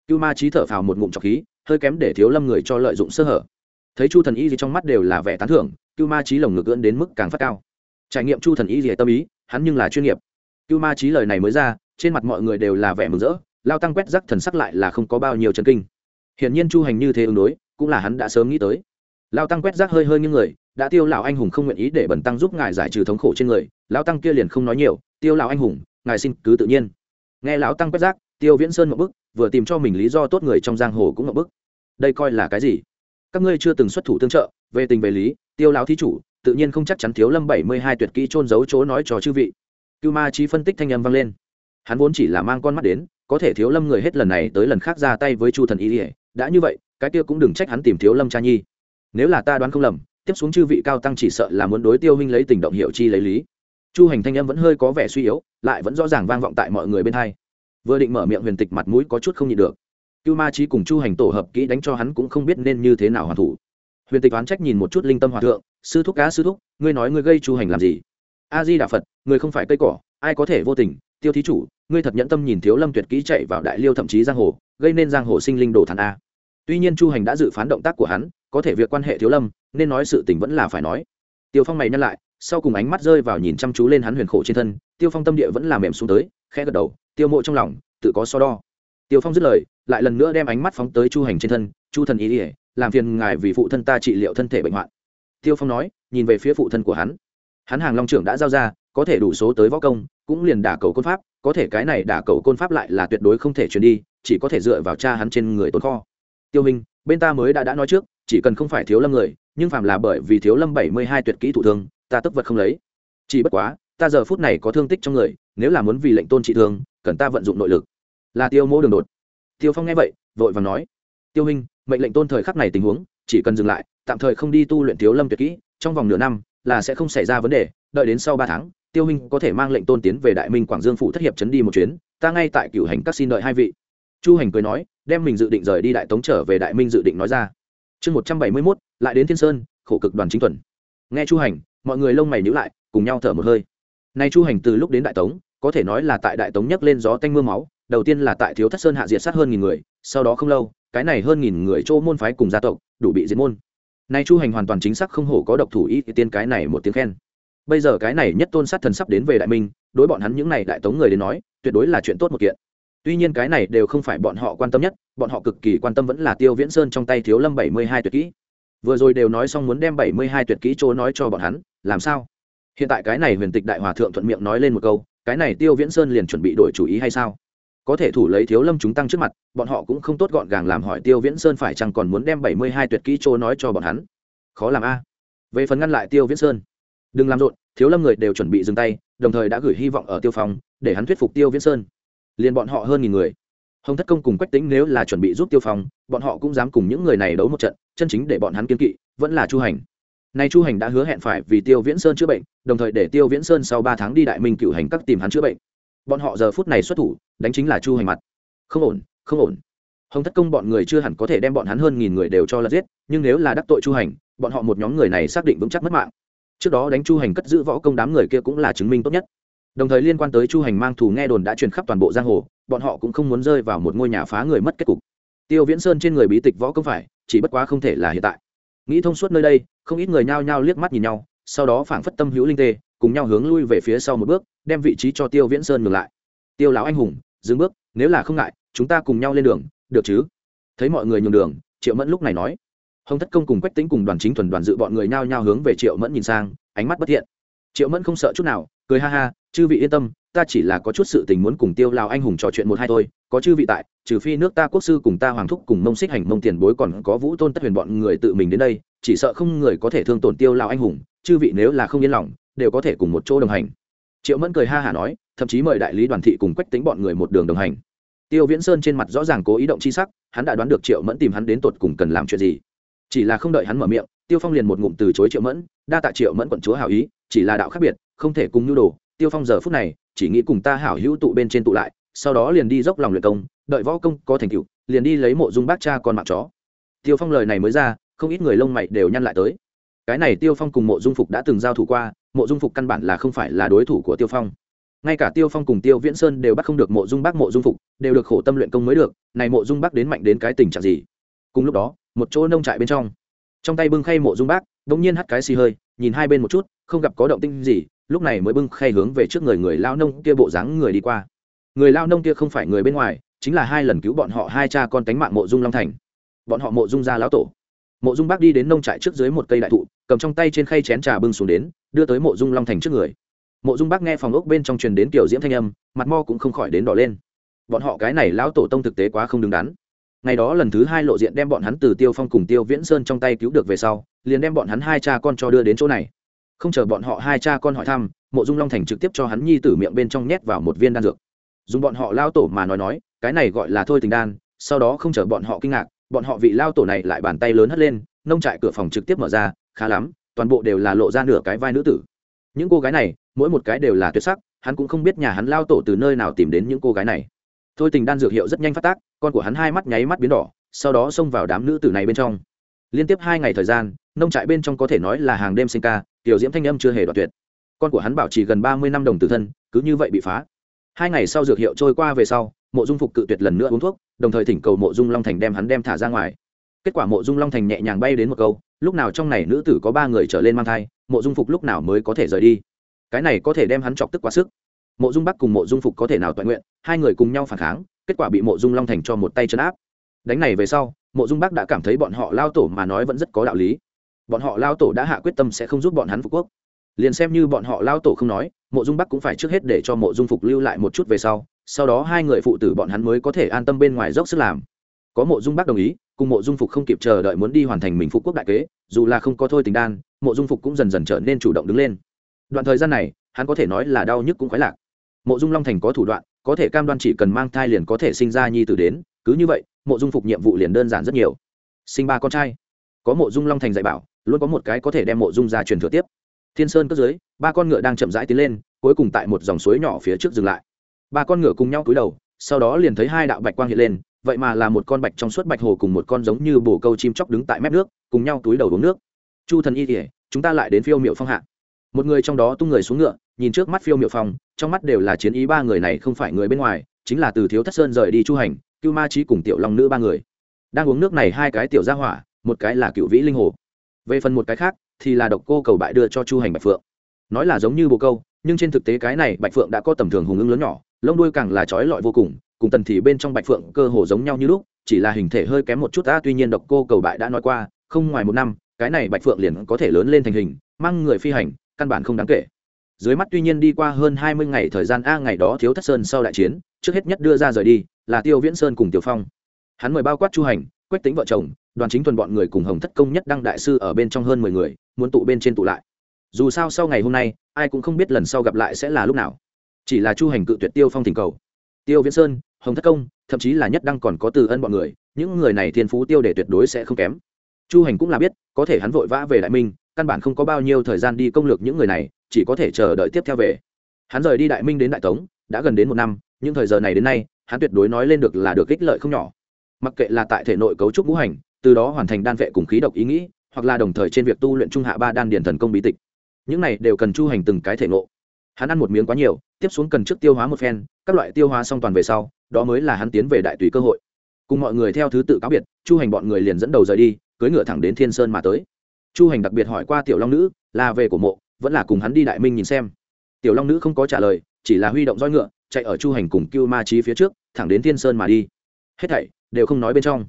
Cưu ma chi thở phào một ngụm trọc khí, hơi kém để thiếu lâm người cho lợi dụng sơ hở. Thấy chu thần y gì trong mắt đều là vẻ tán thưởng, cưu ma trí lồng ngực ưỡn đến mức càng phát cao. Trải nghiệm chu thần y gì tâm ý, hắn nhưng là chuyên nghiệp. Cưu ma trí lời này mới ra, trên mặt mọi người đều là vẻ mừng rỡ, lao tăng quét rắc thần sắc lại là không có bao nhiêu chân kinh. Hiển nhiên chu hành như thế ứng đối, cũng là hắn đã sớm nghĩ tới. Lao tăng quét rác hơi hơi như người đã tiêu lão anh hùng không nguyện ý để bẩn tăng giúp ngài giải trừ thống khổ trên người, lão tăng kia liền không nói nhiều, tiêu lão anh hùng, ngài xin cứ tự nhiên. Nghe lão tăng quét rác, tiêu viễn sơn một bức, vừa tìm cho mình lý do tốt người trong giang hồ cũng một bức. Đây coi là cái gì? Các ngươi chưa từng xuất thủ tương trợ, về tình về lý, tiêu lão thí chủ, tự nhiên không chắc chắn thiếu lâm bảy mươi hai tuyệt kỹ trôn giấu chỗ nói cho chư vị. Cưu ma trí phân tích thanh âm vang lên. Hắn vốn chỉ là mang con mắt đến, có thể thiếu lâm người hết lần này tới lần khác ra tay với chu thần y ỉa đã như vậy, cái kia cũng đừng trách hắn tìm thiếu lâm cha nhi. Nếu là ta đoán không lầm tiếp xuống chư vị cao tăng chỉ sợ là muốn đối tiêu huynh lấy tình động hiệu chi lấy lý. Chu hành thanh âm vẫn hơi có vẻ suy yếu, lại vẫn rõ ràng vang vọng tại mọi người bên hai. Vừa định mở miệng huyền tịch mặt mũi có chút không nhịn được. Cưu ma trí cùng chu hành tổ hợp kỹ đánh cho hắn cũng không biết nên như thế nào hoàn thủ. Huyền tịch oán trách nhìn một chút linh tâm hòa thượng, sư thúc cá sư thúc, ngươi nói ngươi gây chu hành làm gì? A di đà phật, ngươi không phải cây cỏ, ai có thể vô tình, tiêu thí chủ, ngươi thật nhẫn tâm nhìn thiếu lâm tuyệt kỹ chạy vào đại liêu thậm chí giang hồ, gây nên giang hồ sinh linh đồ thàn a. Tuy nhiên chu hành đã dự phán động tác của hắn, có thể việc quan hệ thiếu lâm nên nói sự tình vẫn là phải nói. Tiêu phong mày nhăn lại, sau cùng ánh mắt rơi vào nhìn chăm chú lên hắn huyền khổ trên thân, tiêu phong tâm địa vẫn làm mềm xuống tới, khẽ gật đầu, tiêu mộ trong lòng, tự có so đo. Tiêu phong dứt lời, lại lần nữa đem ánh mắt phóng tới chu hành trên thân, chu thần ý ỉa làm phiền ngài vì phụ thân ta trị liệu thân thể bệnh hoạn. Tiêu phong nói, nhìn về phía phụ thân của hắn. Hắn hàng long trưởng đã giao ra, có thể đủ số tới võ công, cũng liền đả cầu côn pháp, có thể cái này đả cầu côn pháp lại là tuyệt đối không thể truyền đi, chỉ có thể dựa vào cha hắn trên người tồn kho. Tiêu minh bên ta mới đã đã nói trước, chỉ cần không phải thiếu lâm người nhưng phàm là bởi vì thiếu lâm bảy mươi hai tuyệt kỹ thủ thương, ta tức vật không lấy. Chỉ bất quá, ta giờ phút này có thương tích trong người, nếu là muốn vì lệnh tôn trị thương, cần ta vận dụng nội lực. Là tiêu mỗ đường đột. Tiêu phong nghe vậy, vội vàng nói, tiêu huynh, mệnh lệnh tôn thời khắc này tình huống, chỉ cần dừng lại, tạm thời không đi tu luyện thiếu lâm tuyệt kỹ, trong vòng nửa năm, là sẽ không xảy ra vấn đề, đợi đến sau ba tháng, tiêu huynh có thể mang lệnh tôn tiến về đại minh quảng dương phủ thất hiệp trấn đi một chuyến, ta ngay tại cửu hành các xin đợi hai vị. Chu hành cười nói, đem mình dự định rời đi đại tống trở về đại minh dự định nói ra chương một trăm bảy mươi mốt, lại đến thiên sơn, khổ cực đoàn chính thuần. Nghe chu hành, mọi người lông mày nhữ lại, cùng nhau thở một hơi. Nay chu hành từ lúc đến đại tống, có thể nói là tại đại tống nhấc lên gió tanh mưa máu, đầu tiên là tại thiếu thất sơn hạ diệt sát hơn nghìn người, sau đó không lâu, cái này hơn nghìn người chỗ môn phái cùng gia tộc, đủ bị diệt môn. Nay chu hành hoàn toàn chính xác không hổ có độc thủ ý tiên cái này một tiếng khen. Bây giờ cái này nhất tôn sát thần sắp đến về đại minh, đối bọn hắn những này đại tống người đến nói, tuyệt đối là chuyện tốt một kiện tuy nhiên cái này đều không phải bọn họ quan tâm nhất, bọn họ cực kỳ quan tâm vẫn là tiêu viễn sơn trong tay thiếu lâm bảy mươi hai tuyệt kỹ. Vừa rồi đều nói xong muốn đem bảy mươi hai tuyệt kỹ chỗ nói cho bọn hắn, làm sao? Hiện tại cái này huyền tịch đại hòa thượng thuận miệng nói lên một câu, cái này tiêu viễn sơn liền chuẩn bị đổi chủ ý hay sao? Có thể thủ lấy thiếu lâm chúng tăng trước mặt, bọn họ cũng không tốt gọn gàng làm hỏi tiêu viễn sơn phải chăng còn muốn đem bảy mươi hai tuyệt kỹ chỗ nói cho bọn hắn. Khó làm a. Về phần ngăn lại tiêu viễn sơn, đừng làm rộn, thiếu lâm người đều chuẩn bị dừng tay, đồng thời đã gửi hy vọng ở tiêu phong, để hắn thuyết phục tiêu viễn sơn liền bọn họ hơn nghìn người. Hồng thất công cùng quách tính nếu là chuẩn bị giúp tiêu phong, bọn họ cũng dám cùng những người này đấu một trận, chân chính để bọn hắn kiên kỵ, vẫn là chu hành. Nay chu hành đã hứa hẹn phải vì tiêu viễn sơn chữa bệnh, đồng thời để tiêu viễn sơn sau ba tháng đi đại minh cựu hành các tìm hắn chữa bệnh. Bọn họ giờ phút này xuất thủ, đánh chính là chu hành mặt. Không ổn không ổn. Hồng thất công bọn người chưa hẳn có thể đem bọn hắn hơn nghìn người đều cho là giết, nhưng nếu là đắc tội chu hành, bọn họ một nhóm người này xác định vững chắc mất mạng. Trước đó đánh chu hành cất giữ võ công đám người kia cũng là chứng minh tốt nhất đồng thời liên quan tới chu hành mang thù nghe đồn đã truyền khắp toàn bộ giang hồ, bọn họ cũng không muốn rơi vào một ngôi nhà phá người mất kết cục. Tiêu viễn sơn trên người bí tịch võ công phải, chỉ bất quá không thể là hiện tại. Nghĩ thông suốt nơi đây, không ít người nhao nhao liếc mắt nhìn nhau, sau đó phảng phất tâm hữu linh tê, cùng nhau hướng lui về phía sau một bước, đem vị trí cho tiêu viễn sơn ngược lại. Tiêu lão anh hùng, dừng bước, nếu là không ngại, chúng ta cùng nhau lên đường, được chứ? Thấy mọi người nhường đường, triệu mẫn lúc này nói. Hồng thất công cùng quách tính cùng đoàn chính thuần đoàn dự bọn người nhao nhao hướng về triệu mẫn nhìn sang, ánh mắt bất thiện. Triệu mẫn không sợ chút nào, cười ha ha chư vị yên tâm, ta chỉ là có chút sự tình muốn cùng tiêu lao anh hùng trò chuyện một hai thôi, có chư vị tại, trừ phi nước ta quốc sư cùng ta hoàng thúc cùng mông xích hành mông tiền bối còn có vũ tôn tất huyền bọn người tự mình đến đây, chỉ sợ không người có thể thương tổn tiêu lao anh hùng, chư vị nếu là không yên lòng, đều có thể cùng một chỗ đồng hành. Triệu mẫn cười ha hả nói, thậm chí mời đại lý đoàn thị cùng quách tính bọn người một đường đồng hành. Tiêu viễn sơn trên mặt rõ ràng cố ý động chi sắc, hắn đã đoán được triệu mẫn tìm hắn đến tột cùng cần làm chuyện gì. Chỉ là không đợi hắn mở miệng, tiêu phong liền một ngụm từ chối triệu mẫn, đa tạ triệu mẫn quận chúa hảo ý, chỉ là đạo khác biệt, không thể cùng nhu đồ tiêu phong giờ phút này, chỉ nghĩ cùng ta hảo hữu tụ bên trên tụ lại, sau đó liền đi dốc lòng luyện công, đợi võ công có thành tựu, liền đi lấy mộ dung bác cha con mạng chó. Tiêu phong lời này mới ra, không ít người lông mày đều nhăn lại tới. Cái này tiêu phong cùng mộ dung phục đã từng giao thủ qua, mộ dung phục căn bản là không phải là đối thủ của tiêu phong. Ngay cả tiêu phong cùng tiêu viễn sơn đều bắt không được mộ dung bác, mộ dung phục, đều được khổ tâm luyện công mới được, này mộ dung bác đến mạnh đến cái tình trạng gì? Cùng lúc đó, một chỗ nông trại bên trong trong tay bưng khay mộ dung bác đ ỗ n g nhiên hắt cái xì hơi, nhìn hai bên một chút, không gặp có động tinh gì lúc này mới bưng khay hướng về trước người người lao nông kia bộ dáng người đi qua. Người lao nông kia không phải người bên ngoài, chính là hai lần cứu bọn họ hai cha con tánh mạng mộ dung long thành. Bọn họ mộ dung ra lão tổ. Mộ dung bác đi đến nông trại trước dưới một cây đại thụ, cầm trong tay trên khay chén trà bưng xuống đến, đưa tới mộ dung long thành trước người. Mộ dung bác nghe phòng ốc bên trong truyền đến kiểu diễm thanh âm, mặt mo cũng không khỏi đến đỏ lên. Bọn họ cái này lão tổ tông thực tế quá không đứng đắn. Ngày đó lần thứ hai lộ diện đem bọn hắn từ tiêu phong cùng tiêu viễn sơn trong tay cứu được về sau, liền đem bọn hắn hai cha con cho đưa đến chỗ này không chờ bọn họ hai cha con hỏi thăm, mộ dung long thành trực tiếp cho hắn nhi tử miệng bên trong nhét vào một viên đan dược. Dùng bọn họ lao tổ mà nói nói, cái này gọi là thôi tình đan, sau đó không chờ bọn họ kinh ngạc, bọn họ vị lao tổ này lại bàn tay lớn hất lên, nông trại cửa phòng trực tiếp mở ra, khá lắm, toàn bộ đều là lộ ra nửa cái vai nữ tử. Những cô gái này, mỗi một cái đều là tuyệt sắc, hắn cũng không biết nhà hắn lao tổ từ nơi nào tìm đến những cô gái này. Thôi tình đan dược hiệu rất nhanh phát tác, con của hắn hai mắt nháy mắt biến đỏ, sau đó xông vào đám nữ tử này bên trong. Liên tiếp hai ngày thời gian nông trại bên trong có thể nói là hàng đêm sinh ca, tiểu diễm thanh âm chưa hề đoạt tuyệt. Con của hắn bảo trì gần ba mươi năm đồng tử thân, cứ như vậy bị phá. Hai ngày sau dược hiệu trôi qua về sau, mộ dung phục cự tuyệt lần nữa uống thuốc, đồng thời thỉnh cầu mộ dung long thành đem hắn đem thả ra ngoài. Kết quả mộ dung long thành nhẹ nhàng bay đến một câu, lúc nào trong này nữ tử có ba người trở lên mang thai, mộ dung phục lúc nào mới có thể rời đi? Cái này có thể đem hắn chọc tức quá sức. Mộ dung bắc cùng mộ dung phục có thể nào toàn nguyện, hai người cùng nhau phản kháng, kết quả bị mộ dung long thành cho một tay chấn áp. Đánh này về sau, mộ dung bắc đã cảm thấy bọn họ lao tổ mà nói vẫn rất có đạo lý bọn họ lao tổ đã hạ quyết tâm sẽ không giúp bọn hắn phục quốc. Liền xem như bọn họ lao tổ không nói, mộ dung bắc cũng phải trước hết để cho mộ dung phục lưu lại một chút về sau sau đó hai người phụ tử bọn hắn mới có thể an tâm bên ngoài dốc sức làm. Có mộ dung bắc đồng ý, cùng mộ dung phục không kịp chờ đợi muốn đi hoàn thành mình phục quốc đại kế, dù là không có thôi tình đan, mộ dung phục cũng dần dần trở nên chủ động đứng lên. Đoạn thời gian này, hắn có thể nói là đau nhức cũng khoái lạc. Mộ dung long thành có thủ đoạn, có thể cam đoan chỉ cần mang thai liền có thể sinh ra nhi tử đến, cứ như vậy, mộ dung phục nhiệm vụ liền đơn giản rất nhiều. Sinh ba con trai. Có mộ dung long thành dạy bảo luôn có một cái có thể đem mộ dung ra truyền thừa tiếp. Thiên sơn cất dưới, ba con ngựa đang chậm rãi tiến lên, cuối cùng tại một dòng suối nhỏ phía trước dừng lại. Ba con ngựa cùng nhau cúi đầu, sau đó liền thấy hai đạo bạch quang hiện lên, vậy mà là một con bạch trong suốt bạch hồ cùng một con giống như bồ câu chim chóc đứng tại mép nước, cùng nhau túi đầu uống nước. Chu thần y kỉa chúng ta lại đến phiêu miệu phong hạ. Một người trong đó tung người xuống ngựa, nhìn trước mắt phiêu miệu phong, trong mắt đều là chiến ý ba người này không phải người bên ngoài, chính là từ thiếu thất sơn rời đi chu hành, cưu ma trí cùng tiểu long nữ ba người. Đang uống nước này hai cái tiểu gia hỏa, một cái là cựu vĩ linh hồ về phần một cái khác, thì là độc cô cầu bại đưa cho chu hành bạch phượng. Nói là giống như bồ câu, nhưng trên thực tế cái này bạch phượng đã có tầm thường hùng ứng lớn nhỏ, lông đuôi càng là trói lọi vô cùng cùng tần thì bên trong bạch phượng cơ hồ giống nhau như lúc, chỉ là hình thể hơi kém một chút ta tuy nhiên độc cô cầu bại đã nói qua, không ngoài một năm, cái này bạch phượng liền có thể lớn lên thành hình, mang người phi hành, căn bản không đáng kể. Dưới mắt tuy nhiên đi qua hơn hai mươi ngày thời gian a ngày đó thiếu thất sơn sau đại chiến, trước hết nhất đưa ra rời đi, là tiêu viễn sơn cùng tiểu phong. Hắn mời bao quát chu hành, quách tính vợ chồng đoàn chính thuần bọn người cùng hồng thất công nhất đăng đại sư ở bên trong hơn mười người, muốn tụ bên trên tụ lại. Dù sao sau ngày hôm nay, ai cũng không biết lần sau gặp lại sẽ là lúc nào. Chỉ là chu hành cự tuyệt tiêu phong thỉnh cầu. Tiêu viễn sơn, hồng thất công, thậm chí là nhất đăng còn có từ ân bọn người, những người này thiên phú tiêu để tuyệt đối sẽ không kém. Chu hành cũng là biết, có thể hắn vội vã về đại minh, căn bản không có bao nhiêu thời gian đi công lược những người này, chỉ có thể chờ đợi tiếp theo về. Hắn rời đi đại minh đến đại tống, đã gần đến một năm nhưng thời giờ này đến nay, hắn tuyệt đối nói lên được là được ích lợi không nhỏ. Mặc kệ là tại thể nội cấu trúc ngũ hành từ đó hoàn thành đan vệ cùng khí độc ý nghĩ, hoặc là đồng thời trên việc tu luyện trung hạ ba đan điển thần công bí tịch. Những này đều cần chu hành từng cái thể ngộ. Hắn ăn một miếng quá nhiều, tiếp xuống cần trước tiêu hóa một phen, các loại tiêu hóa xong toàn về sau, đó mới là hắn tiến về đại tùy cơ hội. Cùng mọi người theo thứ tự cáo biệt, chu hành bọn người liền dẫn đầu rời đi, cưỡi ngựa thẳng đến thiên sơn mà tới. Chu hành đặc biệt hỏi qua tiểu long nữ, là về của mộ, vẫn là cùng hắn đi đại minh nhìn xem. Tiểu long nữ không có trả lời, chỉ là huy động roi ngựa, chạy ở chu hành cùng cưu ma trí phía trước, thẳng đến thiên sơn mà đi. Hết thảy đều không nói bên trong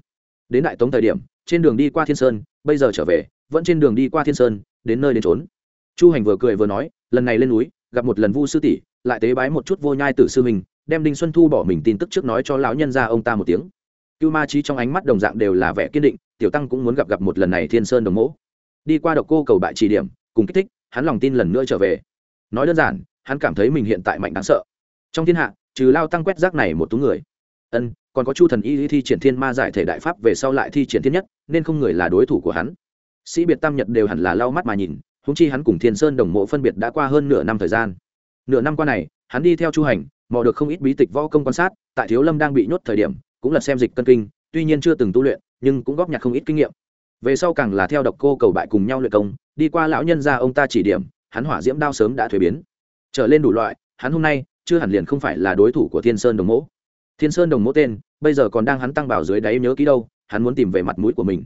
đến đại tống thời điểm, trên đường đi qua thiên sơn, bây giờ trở về, vẫn trên đường đi qua thiên sơn, đến nơi đến trốn chu hành vừa cười vừa nói, lần này lên núi, gặp một lần vu sư tỷ, lại tế bái một chút vô nhai tử sư mình đem đinh xuân thu bỏ mình tin tức trước nói cho lão nhân ra ông ta một tiếng. Cưu ma trí trong ánh mắt đồng dạng đều là vẻ kiên định, tiểu tăng cũng muốn gặp gặp một lần này thiên sơn đồng mẫu đi qua độc cô cầu bại chỉ điểm, cùng kích thích, hắn lòng tin lần nữa trở về. Nói đơn giản, hắn cảm thấy mình hiện tại mạnh đáng sợ. Trong thiên hạ, trừ lao tăng quét rác này một tú người. Ân còn có chu thần y thi triển thiên ma giải thể đại pháp về sau lại thi triển thiên nhất, nên không người là đối thủ của hắn. Sĩ biệt tam nhật đều hẳn là lau mắt mà nhìn húng chi hắn cùng thiên sơn đồng mộ phân biệt đã qua hơn nửa năm thời gian. Nửa năm qua này, hắn đi theo chu hành, mò được không ít bí tịch võ công quan sát, tại thiếu lâm đang bị nhốt thời điểm, cũng là xem dịch cân kinh, tuy nhiên chưa từng tu luyện, nhưng cũng góp nhặt không ít kinh nghiệm. Về sau càng là theo độc cô cầu bại cùng nhau luyện công, đi qua lão nhân ra ông ta chỉ điểm, hắn hỏa diễm đao sớm đã thuế biến. Trở lên đủ loại, hắn hôm nay, chưa hẳn liền không phải là đối thủ của thiên sơn đồng mẫu thiên sơn đồng mỗ tên, bây giờ còn đang hắn tăng bảo dưới đáy nhớ ký đâu, hắn muốn tìm về mặt mũi của mình.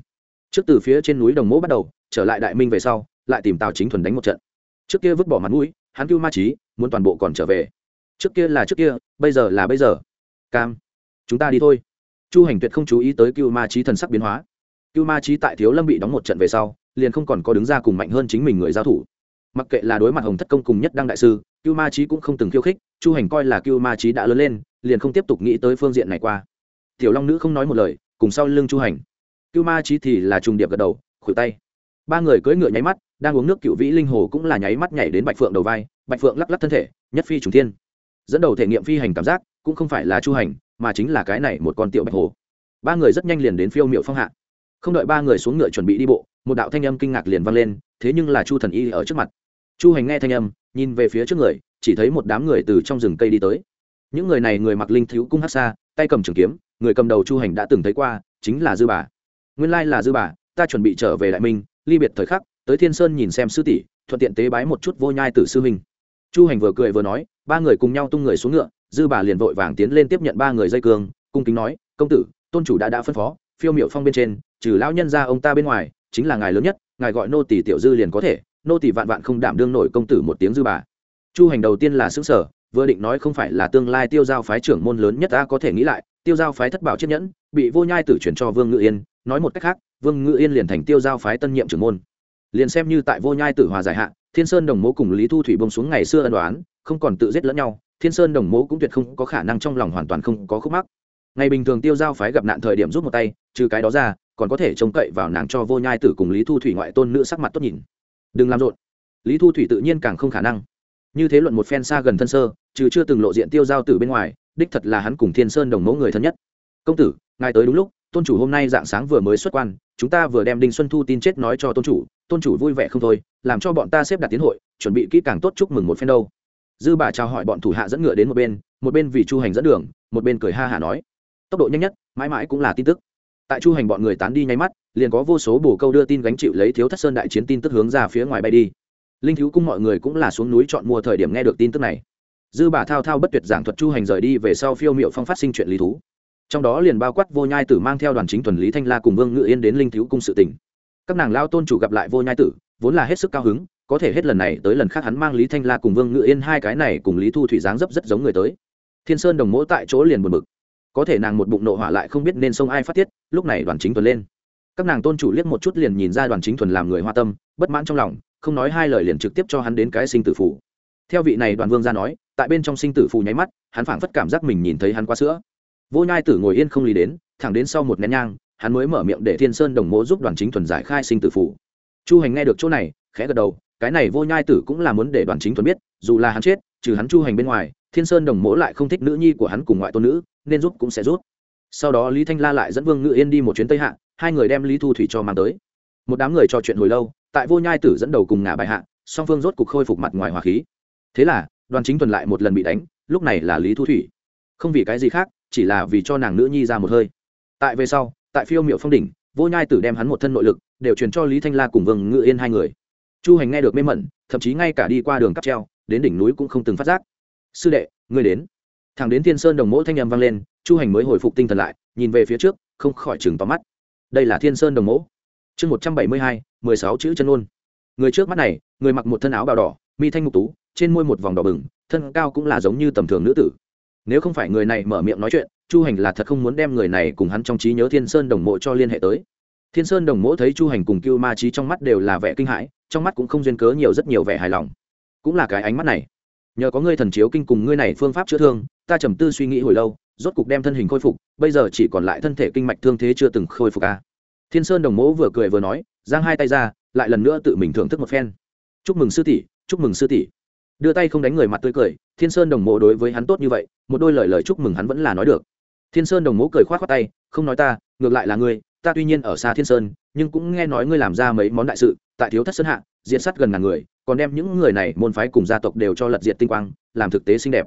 Trước từ phía trên núi đồng mỗ bắt đầu, trở lại đại minh về sau, lại tìm tào chính thuần đánh một trận. Trước kia vứt bỏ mặt mũi, hắn cứu ma trí muốn toàn bộ còn trở về. Trước kia là trước kia, bây giờ là bây giờ. Cam, chúng ta đi thôi. Chu hành tuyệt không chú ý tới cưu ma trí thần sắc biến hóa. Cưu ma trí tại thiếu lâm bị đóng một trận về sau, liền không còn có đứng ra cùng mạnh hơn chính mình người giao thủ. Mặc kệ là đối mặt hồng thất công cùng nhất đăng đại sư, cưu ma trí cũng không từng khiêu khích, chu hành coi là cưu ma trí đã lớn lên liền không tiếp tục nghĩ tới phương diện này qua. Tiểu long nữ không nói một lời, cùng sau lưng chu hành. Cưu ma trí thì là trùng điệp gật đầu, khuỷu tay. Ba người cưỡi ngựa nháy mắt, đang uống nước cựu vĩ linh hồ cũng là nháy mắt nhảy đến bạch phượng đầu vai, bạch phượng lắc lắc thân thể, nhất phi trùng thiên. Dẫn đầu thể nghiệm phi hành cảm giác, cũng không phải là chu hành, mà chính là cái này một con tiểu bạch hồ. Ba người rất nhanh liền đến phiêu miệu phong hạ. Không đợi ba người xuống ngựa chuẩn bị đi bộ, một đạo thanh âm kinh ngạc liền vang lên, thế nhưng là chu thần y ở trước mặt. Chu hành nghe thanh âm, nhìn về phía trước người, chỉ thấy một đám người từ trong rừng cây đi tới những người này người mặc linh thiếu cung hát xa tay cầm trường kiếm, người cầm đầu chu hành đã từng thấy qua, chính là dư bà. Nguyên lai là dư bà, ta chuẩn bị trở về đại minh, ly biệt thời khắc, tới thiên sơn nhìn xem sư tỷ, thuận tiện tế bái một chút vô nhai tử sư huynh. Chu hành vừa cười vừa nói, ba người cùng nhau tung người xuống ngựa, dư bà liền vội vàng tiến lên tiếp nhận ba người dây cương, cung kính nói, công tử, tôn chủ đã đã phân phó, phiêu miệu phong bên trên, trừ lão nhân ra ông ta bên ngoài, chính là ngài lớn nhất, ngài gọi nô tỷ tiểu dư liền có thể, nô tỷ vạn vạn không đảm đương nổi công tử một tiếng dư bà. Chu hành đầu tiên là xứng sở vừa định nói không phải là tương lai tiêu giao phái trưởng môn lớn nhất ta có thể nghĩ lại, tiêu giao phái thất bảo chiếc nhẫn, bị vô nhai tử chuyển cho vương ngự yên, nói một cách khác, vương ngự yên liền thành tiêu giao phái tân nhiệm trưởng môn. Liền xem như tại vô nhai tử hòa giải hạn thiên sơn đồng mố cùng lý thu thủy bông xuống ngày xưa ân đoán không còn tự giết lẫn nhau, thiên sơn đồng mố cũng tuyệt không có khả năng trong lòng hoàn toàn không có khúc mắc. Ngày bình thường tiêu giao phái gặp nạn thời điểm rút một tay, trừ cái đó ra, còn có thể trông cậy vào nàng cho vô nhai tử cùng lý thu thủy ngoại tôn nữ sắc mặt tốt nhìn. Đừng làm rộn. Lý thu thủy tự nhiên càng không khả năng như thế luận một phen xa gần thân sơ trừ chưa từng lộ diện tiêu giao tử bên ngoài, đích thật là hắn cùng thiên sơn đồng mẫu người thân nhất. Công tử, ngài tới đúng lúc, tôn chủ hôm nay dạng sáng vừa mới xuất quan, chúng ta vừa đem đinh xuân thu tin chết nói cho tôn chủ tôn chủ vui vẻ không thôi, làm cho bọn ta xếp đặt tiến hội, chuẩn bị kỹ càng tốt chúc mừng một phen đâu. Dư bà chào hỏi bọn thủ hạ dẫn ngựa đến một bên một bên vì chu hành dẫn đường, một bên cười ha hả nói, tốc độ nhanh nhất, mãi mãi cũng là tin tức. Tại chu hành bọn người tán đi nháy mắt, liền có vô số bồ câu đưa tin gánh chịu lấy thiếu thất sơn đại chiến tin tức hướng ra phía ngoài bay đi linh thiếu cung mọi người cũng là xuống núi chọn mua thời điểm nghe được tin tức này. Dư bà thao thao bất tuyệt giảng thuật chu hành rời đi về sau phiêu miệu phong phát sinh chuyện lý thú. Trong đó liền bao quát vô nhai tử mang theo đoàn chính thuần lý thanh la cùng vương ngự yên đến linh thiếu cung sự tỉnh các nàng lao tôn chủ gặp lại vô nhai tử, vốn là hết sức cao hứng, có thể hết lần này tới lần khác hắn mang lý thanh la cùng vương ngự yên hai cái này cùng lý thu thủy dáng dấp rất giống người tới. Thiên sơn đồng mỗ tại chỗ liền buồn bực. Có thể nàng một bụng nộ hỏa lại không biết nên sông ai phát tiết, lúc này đoàn chính thuần lên. Các nàng tôn chủ liếc một chút liền nhìn ra đoàn chính thuần làm người hoa tâm, bất mãn trong lòng không nói hai lời liền trực tiếp cho hắn đến cái sinh tử phủ theo vị này đoàn vương ra nói, tại bên trong sinh tử phù nháy mắt, hắn phảng phất cảm giác mình nhìn thấy hắn qua sữa. Vô nhai tử ngồi yên không lý đến, thẳng đến sau một nén nhang, hắn mới mở miệng để thiên sơn đồng mỗ giúp đoàn chính thuần giải khai sinh tử phù. Chu hành nghe được chỗ này, khẽ gật đầu, cái này vô nhai tử cũng là muốn để đoàn chính thuần biết, dù là hắn chết, trừ hắn chu hành bên ngoài, thiên sơn đồng mỗ lại không thích nữ nhi của hắn cùng ngoại tôn nữ, nên giúp cũng sẽ giúp. Sau đó lý thanh la lại dẫn vương ngự yên đi một chuyến tây hạ, hai người đem lý thu thủy cho mang tới một đám người trò chuyện hồi lâu, tại vô nhai tử dẫn đầu cùng ngả bài hạ, song phương rốt cục khôi phục mặt ngoài hòa khí. Thế là, đoàn chính tuần lại một lần bị đánh, lúc này là lý thu thủy. Không vì cái gì khác, chỉ là vì cho nàng nữ nhi ra một hơi. Tại về sau, tại phiêu miệu phong đỉnh, vô nhai tử đem hắn một thân nội lực, đều truyền cho lý thanh la cùng vương ngự yên hai người. Chu hành nghe được mê mẩn, thậm chí ngay cả đi qua đường cắp treo, đến đỉnh núi cũng không từng phát giác. Sư đệ, ngươi đến. Thằng đến thiên sơn đồng mỗ thanh â m vang lên, chu hành mới hồi phục tinh thần lại, nhìn về phía trước, không khỏi chừng tóm mắt. Đây là thiên sơn đồng mỗ chương một trăm bảy mươi hai, mười sáu chữ chân ôn. Người trước mắt này, người mặc một thân áo bào đỏ, mi thanh mục tú, trên môi một vòng đỏ bừng, thân cao cũng là giống như tầm thường nữ tử. Nếu không phải người này mở miệng nói chuyện, chu hành là thật không muốn đem người này cùng hắn trong trí nhớ thiên sơn đồng mộ cho liên hệ tới. Thiên sơn đồng mộ thấy chu hành cùng cưu ma trí trong mắt đều là vẻ kinh hãi, trong mắt cũng không duyên cớ nhiều rất nhiều vẻ hài lòng. Cũng là cái ánh mắt này. Nhờ có ngươi thần chiếu kinh cùng ngươi này phương pháp chữa thương, ta trầm tư suy nghĩ hồi lâu, rốt cục đem thân hình khôi phục, bây giờ chỉ còn lại thân thể kinh mạch thương thế chưa từng khôi phục à thiên sơn đồng mẫu vừa cười vừa nói, giang hai tay ra, lại lần nữa tự mình thưởng thức một phen. Chúc mừng sư tỷ, chúc mừng sư tỷ. Đưa tay không đánh người mặt tươi cười, thiên sơn đồng mộ đối với hắn tốt như vậy, một đôi lời lời chúc mừng hắn vẫn là nói được. Thiên sơn đồng mộ cười k h o á t khoác tay, không nói ta, ngược lại là ngươi, ta tuy nhiên ở xa thiên sơn, nhưng cũng nghe nói ngươi làm ra mấy món đại sự, tại thiếu thất sơn hạ diện sát gần ngàn người, còn đem những người này môn phái cùng gia tộc đều cho lật diệt tinh quang, làm thực tế xinh đẹp.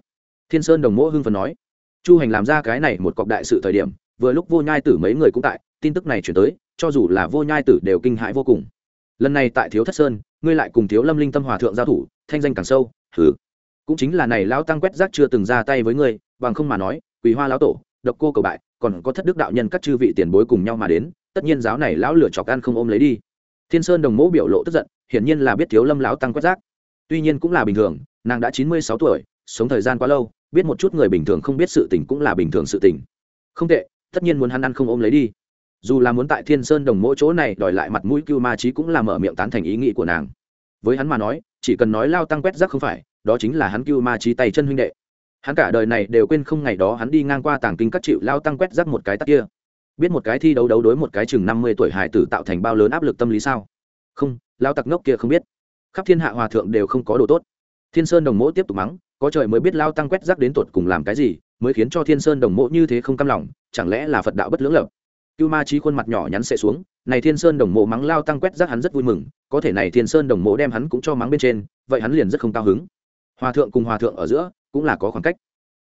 Thiên sơn đồng mộ hưng phần nói, chu hành làm ra cái này một cọc đại sự thời điểm, vừa lúc vô nhai tử mấy người cũng tại, tin tức này chuyển tới cho dù là vô nhai tử đều kinh hãi vô cùng. Lần này tại thiếu thất sơn, ngươi lại cùng thiếu lâm linh tâm hòa thượng giao thủ, thanh danh càng sâu, hừ. Cũng chính là này lão tăng quét rác chưa từng ra tay với ngươi, bằng không mà nói, quỳ hoa lão tổ, độc cô cầu bại, còn có thất đức đạo nhân các chư vị tiền bối cùng nhau mà đến, tất nhiên giáo này lão lửa chọc ăn không ôm lấy đi. Thiên sơn đồng mẫu biểu lộ tức giận, hiển nhiên là biết thiếu lâm lão tăng quét rác tuy nhiên cũng là bình thường, nàng đã chín mươi sáu tuổi, sống thời gian quá lâu, biết một chút người bình thường không biết sự tình cũng là bình thường sự tình. Không tệ, tất nhiên muốn hắn ăn không ôm lấy đi dù là muốn tại thiên sơn đồng mỗi chỗ này đòi lại mặt mũi cưu ma trí cũng là mở miệng tán thành ý nghĩ của nàng. Với hắn mà nói, chỉ cần nói lao tăng quét rác không phải, đó chính là hắn cưu ma trí tay chân huynh đệ. Hắn cả đời này đều quên không ngày đó hắn đi ngang qua tàng kinh các chịu lao tăng quét rác một cái tắc kia. Biết một cái thi đấu đấu đối một cái chừng năm mươi tuổi hải tử tạo thành bao lớn áp lực tâm lý sao? Không, lao tặc ngốc kia không biết. Khắp thiên hạ hòa thượng đều không có đồ tốt. Thiên sơn đồng mỗ tiếp tục mắng, có trời mới biết lao tăng quét rác đến tột cùng làm cái gì, mới khiến cho thiên sơn đồng mỗ như thế không căm lòng, chẳng lẽ là phật đạo bất lưỡng lập? Cưu ma trí khuôn mặt nhỏ nhắn sẽ xuống, này thiên sơn đồng mộ mắng lao tăng quét rác hắn rất vui mừng, có thể này thiên sơn đồng mộ đem hắn cũng cho mắng bên trên, vậy hắn liền rất không cao hứng. Hòa thượng cùng hòa thượng ở giữa, cũng là có khoảng cách.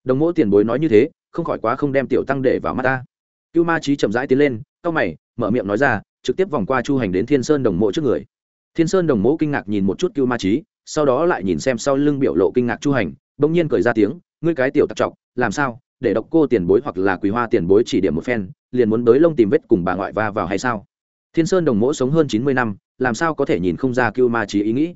Đồng mộ tiền bối nói như thế, không khỏi quá không đem tiểu tăng để vào mắt ta. Cưu ma trí chậm rãi tiến lên, cau mày, mở miệng nói ra, trực tiếp vòng qua chu hành đến thiên sơn đồng mộ trước người. Thiên sơn đồng mộ kinh ngạc nhìn một chút cưu ma trí sau đó lại nhìn xem sau lưng biểu lộ kinh ngạc chu hành, bỗng nhiên cười ra tiếng, ngươi cái tiểu tặc trọc, làm sao? Để độc cô tiền bối hoặc là quý hoa tiền bối chỉ điểm một phen liền muốn đới lông tìm vết cùng bà ngoại va vào hay sao? Thiên sơn đồng mỗ sống hơn chín mươi năm, làm sao có thể nhìn không ra cưu ma trí ý nghĩ?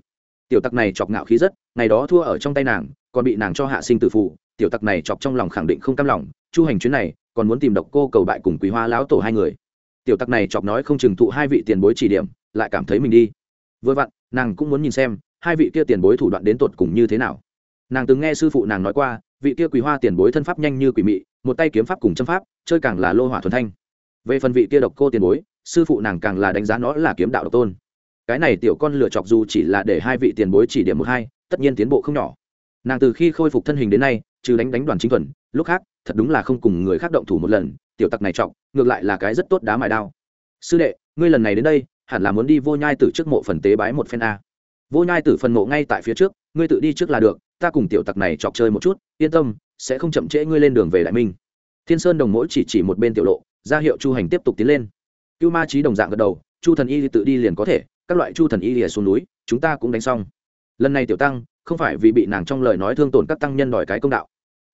Tiểu tặc này chọc ngạo khí rất, ngày đó thua ở trong tay nàng, còn bị nàng cho hạ sinh tử phụ tiểu tặc này chọc trong lòng khẳng định không cam lòng, chu hành chuyến này, còn muốn tìm độc cô cầu bại cùng quý hoa lão tổ hai người. Tiểu tặc này chọc nói không chừng thụ hai vị tiền bối chỉ điểm, lại cảm thấy mình đi. Vừa vặn, nàng cũng muốn nhìn xem, hai vị kia tiền bối thủ đoạn đến tột cùng như thế nào. Nàng từng nghe sư phụ nàng nói qua, vị kia quý hoa tiền bối thân pháp nhanh như quỷ mị một tay kiếm pháp cùng châm pháp, chơi càng là lô hỏa thuần thanh. Về phần vị kia độc cô tiền bối, sư phụ nàng càng là đánh giá nó là kiếm đạo độc tôn. Cái này tiểu con lựa chọc dù chỉ là để hai vị tiền bối chỉ điểm một hai, tất nhiên tiến bộ không nhỏ. Nàng từ khi khôi phục thân hình đến nay, trừ đánh đánh đoàn chính thuần, lúc khác, thật đúng là không cùng người khác động thủ một lần, tiểu tặc này trọng ngược lại là cái rất tốt đá mài đao. Sư đệ, ngươi lần này đến đây, hẳn là muốn đi vô nhai tử trước mộ phần tế bái một phen a. Vô nhai tử phần mộ ngay tại phía trước, ngươi tự đi trước là được, ta cùng tiểu tặc này chọc chơi một chút, yên tâm sẽ không chậm trễ ngươi lên đường về đại minh. Thiên sơn đồng mỗi chỉ chỉ một bên tiểu lộ, ra hiệu chu hành tiếp tục tiến lên. Cưu ma trí đồng dạng gật đầu, chu thần y tự đi liền có thể, các loại chu thần y lìa xuống núi, chúng ta cũng đánh xong. Lần này tiểu tăng, không phải vì bị nàng trong lời nói thương tổn các tăng nhân đòi cái công đạo.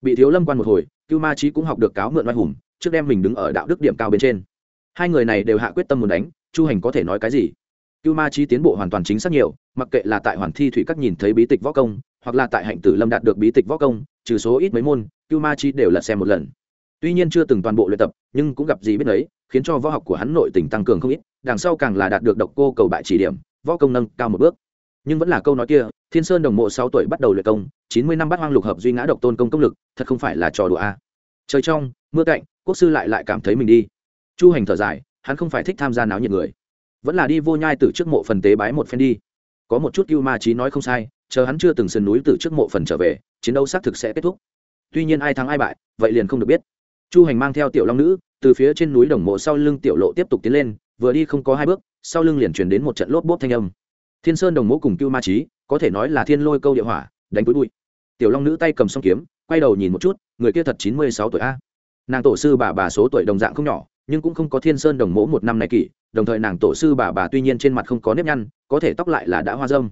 Bị thiếu lâm quan một hồi, cưu ma trí cũng học được cáo mượn oai hùng, trước đem mình đứng ở đạo đức điểm cao bên trên. Hai người này đều hạ quyết tâm muốn đánh, chu hành có thể nói cái gì? Cưu ma trí tiến bộ hoàn toàn chính xác nhiều, mặc kệ là tại hoàn thi thủy các nhìn thấy bí tịch võ công hoặc là tại hạnh tử lâm đạt được bí tịch võ công, trừ số ít mấy môn, cưu ma chi đều lật xem một lần. Tuy nhiên chưa từng toàn bộ luyện tập, nhưng cũng gặp gì biết đấy, khiến cho võ học của hắn nội tình tăng cường không ít, đằng sau càng là đạt được độc cô cầu bại chỉ điểm, võ công nâng cao một bước. Nhưng vẫn là câu nói kia, thiên sơn đồng mộ sáu tuổi bắt đầu luyện công, chín mươi năm bắt hoang lục hợp duy ngã độc tôn công công lực, thật không phải là trò đùa a. Trời trong, mưa cạnh, quốc sư lại lại cảm thấy mình đi. Chu hành thở dài, hắn không phải thích tham gia náo nhiệt người. Vẫn là đi vô nhai từ trước mộ phần tế bái một phen đi có một chút cưu ma trí nói không sai, chờ hắn chưa từng sườn núi từ trước mộ phần trở về, chiến đấu xác thực sẽ kết thúc. Tuy nhiên ai thắng ai bại, vậy liền không được biết. Chu hành mang theo tiểu long nữ, từ phía trên núi đồng mộ sau lưng tiểu lộ tiếp tục tiến lên, vừa đi không có hai bước, sau lưng liền chuyển đến một trận lốp bốp thanh âm. Thiên sơn đồng mộ cùng cưu ma trí có thể nói là thiên lôi câu địa hỏa, đánh cuối bụi. Tiểu long nữ tay cầm song kiếm, quay đầu nhìn một chút, người kia thật chín mươi sáu tuổi a. Nàng tổ sư bà bà số tuổi đồng dạng không nhỏ nhưng cũng không có thiên sơn đồng mỗ một năm này kỷ, đồng thời nàng tổ sư bà bà tuy nhiên trên mặt không có nếp nhăn, có thể tóc lại là đã hoa dâm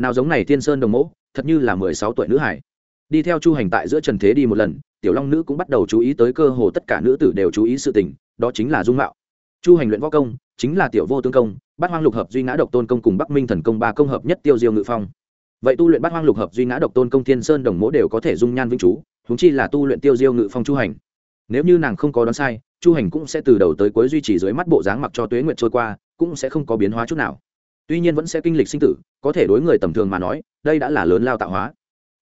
nào giống này thiên sơn đồng mỗ, thật như là mười sáu tuổi nữ hải. Đi theo chu hành tại giữa trần thế đi một lần, tiểu long nữ cũng bắt đầu chú ý tới cơ hồ tất cả nữ tử đều chú ý sự tình, đó chính là dung mạo. Chu hành luyện võ công, chính là tiểu vô tương công, bát hoang lục hợp duy ngã độc tôn công cùng bắc minh thần công ba công hợp nhất tiêu diêu ngự phong. Vậy tu luyện bát hoang lục hợp duy ngã độc tôn công thiên sơn đồng mỗ đều có thể dung nhan vĩnh chú húng chi là tu luyện tiêu diêu ngự phong chu hành. Nếu như nàng không có đoán sai chu hành cũng sẽ từ đầu tới cuối duy trì dưới mắt bộ dáng mặc cho tuế nguyệt trôi qua, cũng sẽ không có biến hóa chút nào. Tuy nhiên vẫn sẽ kinh lịch sinh tử, có thể đối người tầm thường mà nói, đây đã là lớn lao tạo hóa.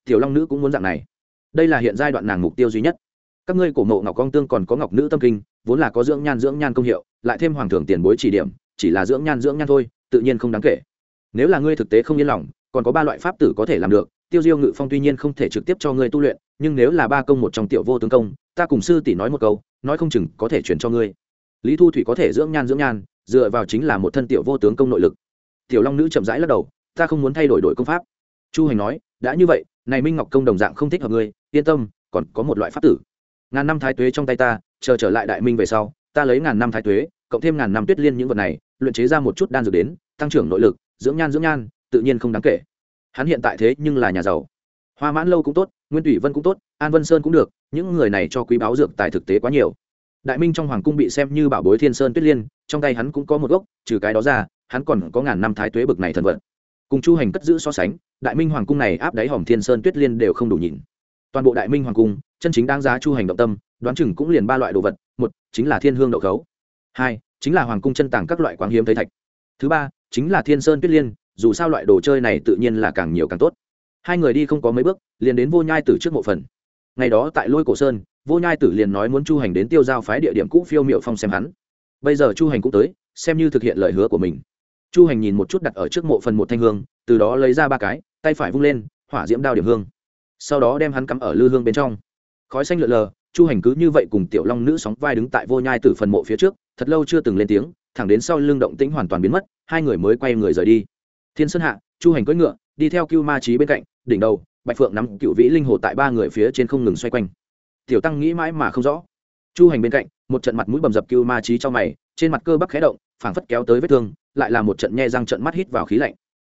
Tiểu long nữ cũng muốn dạng này. Đây là hiện giai đoạn nàng mục tiêu duy nhất. Các ngươi cổ mộ ngọc con tương còn có ngọc nữ tâm kinh, vốn là có dưỡng nhan dưỡng nhan công hiệu, lại thêm hoàng thưởng tiền bối chỉ điểm, chỉ là dưỡng nhan dưỡng nhan thôi, tự nhiên không đáng kể. Nếu là ngươi thực tế không yên lòng, còn có ba loại pháp tử có thể làm được tiêu diêu ngự phong tuy nhiên không thể trực tiếp cho ngươi tu luyện, nhưng nếu là ba công một trong tiểu vô tướng công, ta cùng sư tỷ nói một câu, nói không chừng có thể chuyển cho ngươi. Lý thu thủy có thể dưỡng nhan dưỡng nhan, dựa vào chính là một thân tiểu vô tướng công nội lực. Tiểu long nữ chậm rãi lắc đầu, ta không muốn thay đổi đổi công pháp. Chu hành nói, đã như vậy, này minh ngọc công đồng dạng không thích hợp ngươi, yên tâm, còn có một loại pháp tử. Ngàn năm thái tuế trong tay ta, chờ trở lại đại minh về sau, ta lấy ngàn năm thái tuế, cộng thêm ngàn năm tuyết liên những vật này, luyện chế ra một chút đan dược đến, tăng trưởng nội lực, dưỡng nhan dưỡng nhan, tự nhiên không đáng kể hắn hiện tại thế nhưng là nhà giàu. Hoa mãn lâu cũng tốt, nguyên thủy vân cũng tốt, an vân sơn cũng được, những người này cho quý báo dược tài thực tế quá nhiều. Đại minh trong hoàng cung bị xem như bảo bối thiên sơn tuyết liên, trong tay hắn cũng có một gốc, trừ cái đó ra, hắn còn có ngàn năm thái tuế bực này thần vật cùng chu hành cất giữ so sánh, đại minh hoàng cung này áp đáy hòm thiên sơn tuyết liên đều không đủ nhìn. Toàn bộ đại minh hoàng cung, chân chính đáng giá chu hành động tâm, đoán chừng cũng liền ba loại đồ vật, một, chính là thiên hương đậu khấu. Hai, chính là hoàng cung chân tàng các loại quáng hiếm thấy thạch. Thứ ba, chính là thiên sơn tuyết liên dù sao loại đồ chơi này tự nhiên là càng nhiều càng tốt. Hai người đi không có mấy bước, liền đến vô nhai tử trước mộ phần. Ngày đó tại lôi cổ sơn, vô nhai tử liền nói muốn chu hành đến tiêu giao phái địa điểm cũ phiêu miệu phong xem hắn. Bây giờ chu hành cũng tới, xem như thực hiện lời hứa của mình. Chu hành nhìn một chút đặt ở trước mộ phần một thanh hương, từ đó lấy ra ba cái, tay phải vung lên, hỏa diễm đao điểm hương. Sau đó đem hắn cắm ở lư hương bên trong. Khói xanh lượn lờ, chu hành cứ như vậy cùng tiểu long nữ sóng vai đứng tại vô nhai tử phần mộ phía trước, thật lâu chưa từng lên tiếng, thẳng đến sau lưng động tĩnh hoàn toàn biến mất, hai người mới quay người rời đi thiên sơn hạ, chu hành cưỡi ngựa, đi theo cưu ma trí bên cạnh, đỉnh đầu, bạch phượng nắm cựu vĩ linh hồ tại ba người phía trên không ngừng xoay quanh. Tiểu tăng nghĩ mãi mà không rõ. Chu hành bên cạnh, một trận mặt mũi bầm dập cưu ma trí trong mày, trên mặt cơ bắp khé động, phảng phất kéo tới vết thương, lại là một trận nhe răng trận mắt hít vào khí lạnh.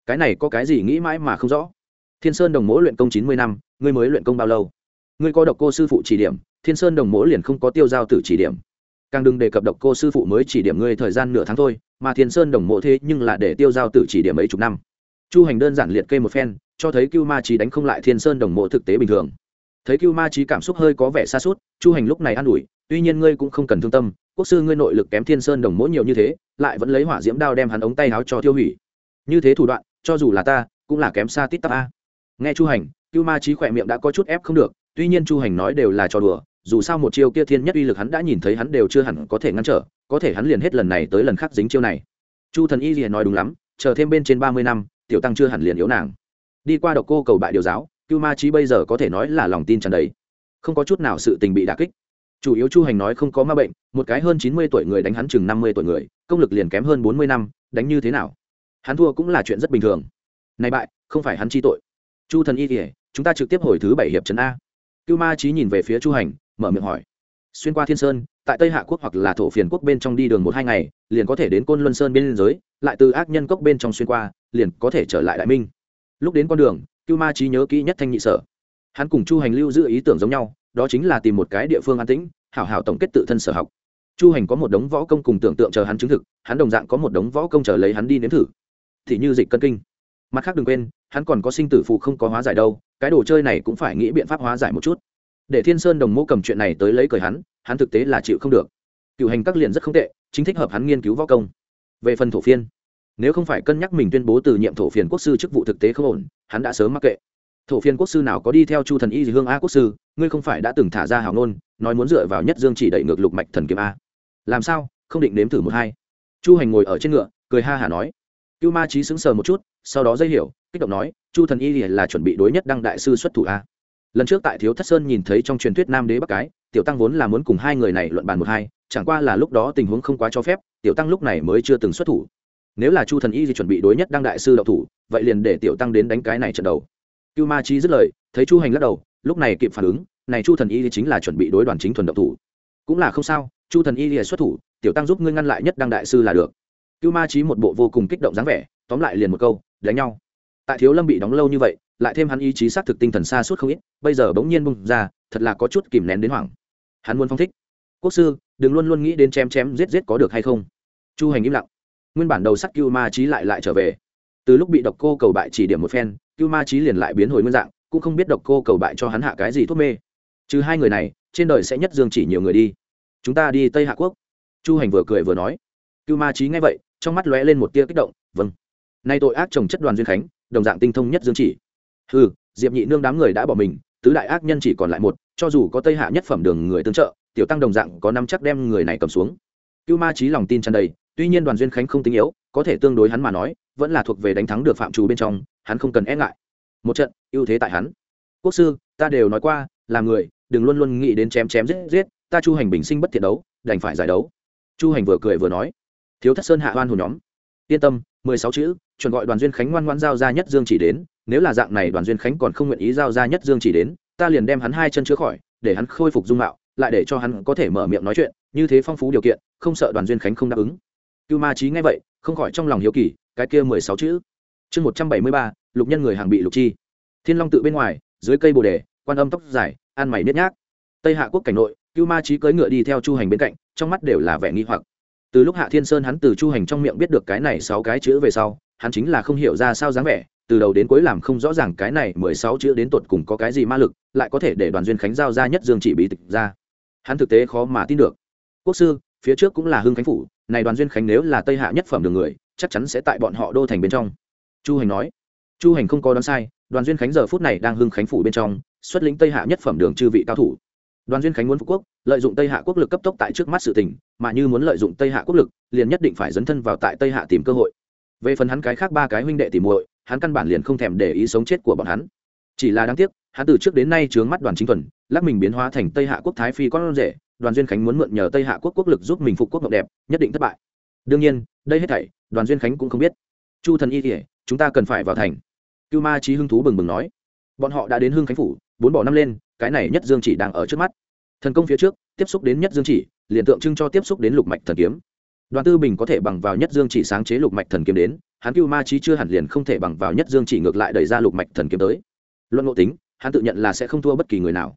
Cái này có cái gì nghĩ mãi mà không rõ? Thiên sơn đồng mỗ luyện công chín mươi năm, ngươi mới luyện công bao lâu? Ngươi có độc cô sư phụ chỉ điểm, thiên sơn đồng mỗ liền không có tiêu giao tử chỉ điểm. Càng đừng đề cập độc cô sư phụ mới chỉ điểm ngươi thời gian nửa tháng thôi mà thiên sơn đồng mộ thế nhưng là để tiêu giao tử chỉ điểm ấy chục năm. Chu hành đơn giản liệt kê một phen, cho thấy cưu ma trí đánh không lại thiên sơn đồng mộ thực tế bình thường. Thấy cưu ma trí cảm xúc hơi có vẻ xa suốt chu hành lúc này an ủi, tuy nhiên ngươi cũng không cần thương tâm, quốc sư ngươi nội lực kém thiên sơn đồng mỗ nhiều như thế, lại vẫn lấy hỏa diễm đao đem hắn ống tay áo cho tiêu hủy. Như thế thủ đoạn, cho dù là ta, cũng là kém xa tít tắp a. Nghe chu hành, cưu ma trí khỏe miệng đã có chút ép không được, tuy nhiên chu hành nói đều là trò đùa dù sao một chiêu kia thiên nhất uy lực hắn đã nhìn thấy hắn đều chưa hẳn có thể ngăn trở, có thể hắn liền hết lần này tới lần khác dính chiêu này. Chu thần y gì nói đúng lắm, chờ thêm bên trên ba mươi năm, tiểu tăng chưa hẳn liền yếu nàng. Đi qua độc cô cầu bại điều giáo, cưu ma trí bây giờ có thể nói là lòng tin tràn đầy. Không có chút nào sự tình bị đà kích. Chủ yếu chu hành nói không có ma bệnh, một cái hơn chín mươi tuổi người đánh hắn chừng năm mươi tuổi người, công lực liền kém hơn bốn mươi năm, đánh như thế nào? Hắn thua cũng là chuyện rất bình thường. Này bại, không phải hắn chi tội. Chu thần y kỉa chúng ta trực tiếp hồi thứ bảy hiệp trấn a. Cưu ma trí nhìn về phía chu hành mở miệng hỏi. Xuyên qua thiên sơn, tại tây hạ quốc hoặc là thổ phiền quốc bên trong đi đường một hai ngày, liền có thể đến côn luân sơn bên liên giới, lại từ ác nhân cốc bên trong xuyên qua, liền có thể trở lại đại minh. Lúc đến con đường, cưu ma trí nhớ kỹ nhất thanh nhị sở. Hắn cùng chu hành lưu giữ ý tưởng giống nhau, đó chính là tìm một cái địa phương an tĩnh, hảo hảo tổng kết tự thân sở học. Chu hành có một đống võ công cùng tưởng tượng chờ hắn chứng thực, hắn đồng dạng có một đống võ công chờ lấy hắn đi nếm thử. Thì như dịch cân kinh. Mặt khác đừng quên, hắn còn có sinh tử phụ không có hóa giải đâu, cái đồ chơi này cũng phải nghĩ biện pháp hóa giải một chút để thiên sơn đồng mô cầm chuyện này tới lấy cởi hắn hắn thực tế là chịu không được. Cựu hành các liền rất không tệ, chính thích hợp hắn nghiên cứu võ công. Về phần thổ phiên, nếu không phải cân nhắc mình tuyên bố từ nhiệm thổ phiền quốc sư chức vụ thực tế không ổn, hắn đã sớm mắc kệ. Thổ phiên quốc sư nào có đi theo chu thần y gì hương a quốc sư, ngươi không phải đã từng thả ra hào ngôn, nói muốn dựa vào nhất dương chỉ đẩy ngược lục mạch thần kiếm a. Làm sao, không định nếm thử một hai. Chu hành ngồi ở trên ngựa, cười ha hả nói. Cưu ma trí sững sờ một chút, sau đó dây hiểu, kích động nói, chu thần y là chuẩn bị đối nhất đăng đại sư xuất thủ a lần trước tại thiếu thất sơn nhìn thấy trong truyền thuyết nam đế bắc cái, tiểu tăng vốn là muốn cùng hai người này luận bàn một hai, chẳng qua là lúc đó tình huống không quá cho phép, tiểu tăng lúc này mới chưa từng xuất thủ. Nếu là chu thần y thì chuẩn bị đối nhất đăng đại sư đậu thủ, vậy liền để tiểu tăng đến đánh cái này trận đầu. Cưu ma chi dứt lời, thấy chu hành lắc đầu, lúc này kịp phản ứng, này chu thần y thì chính là chuẩn bị đối đoàn chính thuần đậu thủ. Cũng là không sao, chu thần y thì xuất thủ, tiểu tăng giúp ngươi ngăn lại nhất đăng đại sư là được. Cưu ma chi một bộ vô cùng kích động dáng vẻ, tóm lại liền một câu, đánh nhau. Tại thiếu lâm bị đóng lâu như vậy lại thêm hắn ý chí xác thực tinh thần xa suốt không ít, bây giờ bỗng nhiên bung ra, thật là có chút kìm nén đến hoảng. Hắn muốn phong thích. Quốc sư, đừng luôn luôn nghĩ đến chém chém giết giết có được hay không. Chu hành im lặng. Nguyên bản đầu sắt cưu ma trí lại lại trở về. Từ lúc bị độc cô cầu bại chỉ điểm một phen, cưu ma trí liền lại biến hồi nguyên dạng, cũng không biết độc cô cầu bại cho hắn hạ cái gì thuốc mê. Trừ hai người này, trên đời sẽ nhất dương chỉ nhiều người đi. Chúng ta đi tây hạ quốc. Chu hành vừa cười vừa nói. Cưu ma trí nghe vậy, trong mắt lóe lên một tia kích động vâng. Nay tội ác chồng chất đoàn duyên khánh, đồng dạng tinh thông nhất dương chỉ ừ diệp nhị nương đám người đã bỏ mình, tứ đại ác nhân chỉ còn lại một, cho dù có tây hạ nhất phẩm đường người tương trợ, tiểu tăng đồng dạng có năm chắc đem người này cầm xuống. Cưu ma trí lòng tin tràn đầy, tuy nhiên đoàn duyên khánh không tính yếu, có thể tương đối hắn mà nói, vẫn là thuộc về đánh thắng được phạm trù bên trong, hắn không cần e ngại. Một trận, ưu thế tại hắn. Quốc sư, ta đều nói qua là người, đừng luôn luôn nghĩ đến chém chém giết giết, ta chu hành bình sinh bất thiện đấu, đành phải giải đấu. Chu hành vừa cười vừa nói. Thiếu thất sơn hạ hoan hồn nhóm. Yên tâm, mười sáu chữ, chuẩn gọi đoàn duyên khánh ngoan ngoan giao ra nhất dương chỉ đến nếu là dạng này đoàn duyên khánh còn không nguyện ý giao ra nhất dương chỉ đến, ta liền đem hắn hai chân chữa khỏi, để hắn khôi phục dung mạo, lại để cho hắn có thể mở miệng nói chuyện, như thế phong phú điều kiện, không sợ đoàn duyên khánh không đáp ứng. Cưu ma trí nghe vậy, không khỏi trong lòng hiếu kỳ, cái kia mười sáu chữ. Chương một trăm bảy mươi ba, lục nhân người hàng bị lục chi. Thiên long tự bên ngoài, dưới cây bồ đề, quan âm tóc dài ăn mày nết nhác. Tây hạ quốc cảnh nội, cưu ma trí cưỡi ngựa đi theo chu hành bên cạnh, trong mắt đều là vẻ nghi hoặc. Từ lúc hạ thiên sơn hắn từ chu hành trong miệng biết được cái này sáu cái chữ về sau, hắn chính là không hiểu ra sao dáng vẻ từ đầu đến cuối làm không rõ ràng cái này mười sáu chữ đến tột cùng có cái gì ma lực, lại có thể để đoàn duyên khánh giao ra nhất dương chỉ bí tịch ra. Hắn thực tế khó mà tin được. Quốc sư, phía trước cũng là hưng khánh phủ, này đoàn duyên khánh nếu là tây hạ nhất phẩm đường người, chắc chắn sẽ tại bọn họ đô thành bên trong. Chu hành nói. Chu hành không có đoán sai, đoàn duyên khánh giờ phút này đang hưng khánh phủ bên trong, xuất lĩnh tây hạ nhất phẩm đường chư vị cao thủ. Đoàn duyên khánh muốn phú quốc, lợi dụng tây hạ quốc lực cấp tốc tại trước mắt sự tình, mà như muốn lợi dụng tây hạ quốc lực, liền nhất định phải dấn thân vào tại tây hạ tìm cơ hội. Về phần hắn cái khác ba cái huynh đệ tìm muội hắn căn bản liền không thèm để ý sống chết của bọn hắn. Chỉ là đáng tiếc, hắn từ trước đến nay trướng mắt đoàn chính thuần, lắc mình biến hóa thành tây hạ quốc thái phi con rể, đoàn duyên khánh muốn mượn nhờ tây hạ quốc quốc lực giúp mình phục quốc mộng đẹp, nhất định thất bại. Đương nhiên, đây hết thảy, đoàn duyên khánh cũng không biết. Chu thần y kể chúng ta cần phải vào thành. Cưu ma trí hưng thú bừng bừng nói. Bọn họ đã đến hưng khánh phủ, bốn bỏ năm lên, cái này nhất dương chỉ đang ở trước mắt. Thần công phía trước, tiếp xúc đến nhất dương chỉ, liền tượng trưng cho tiếp xúc đến lục mạch thần kiếm. Đoàn tư bình có thể bằng vào nhất dương chỉ sáng chế lục mạch thần kiếm đến hắn cưu ma trí chưa hẳn liền không thể bằng vào nhất dương chỉ ngược lại đẩy ra lục mạch thần kiếm tới. Luận ngộ tính, hắn tự nhận là sẽ không thua bất kỳ người nào.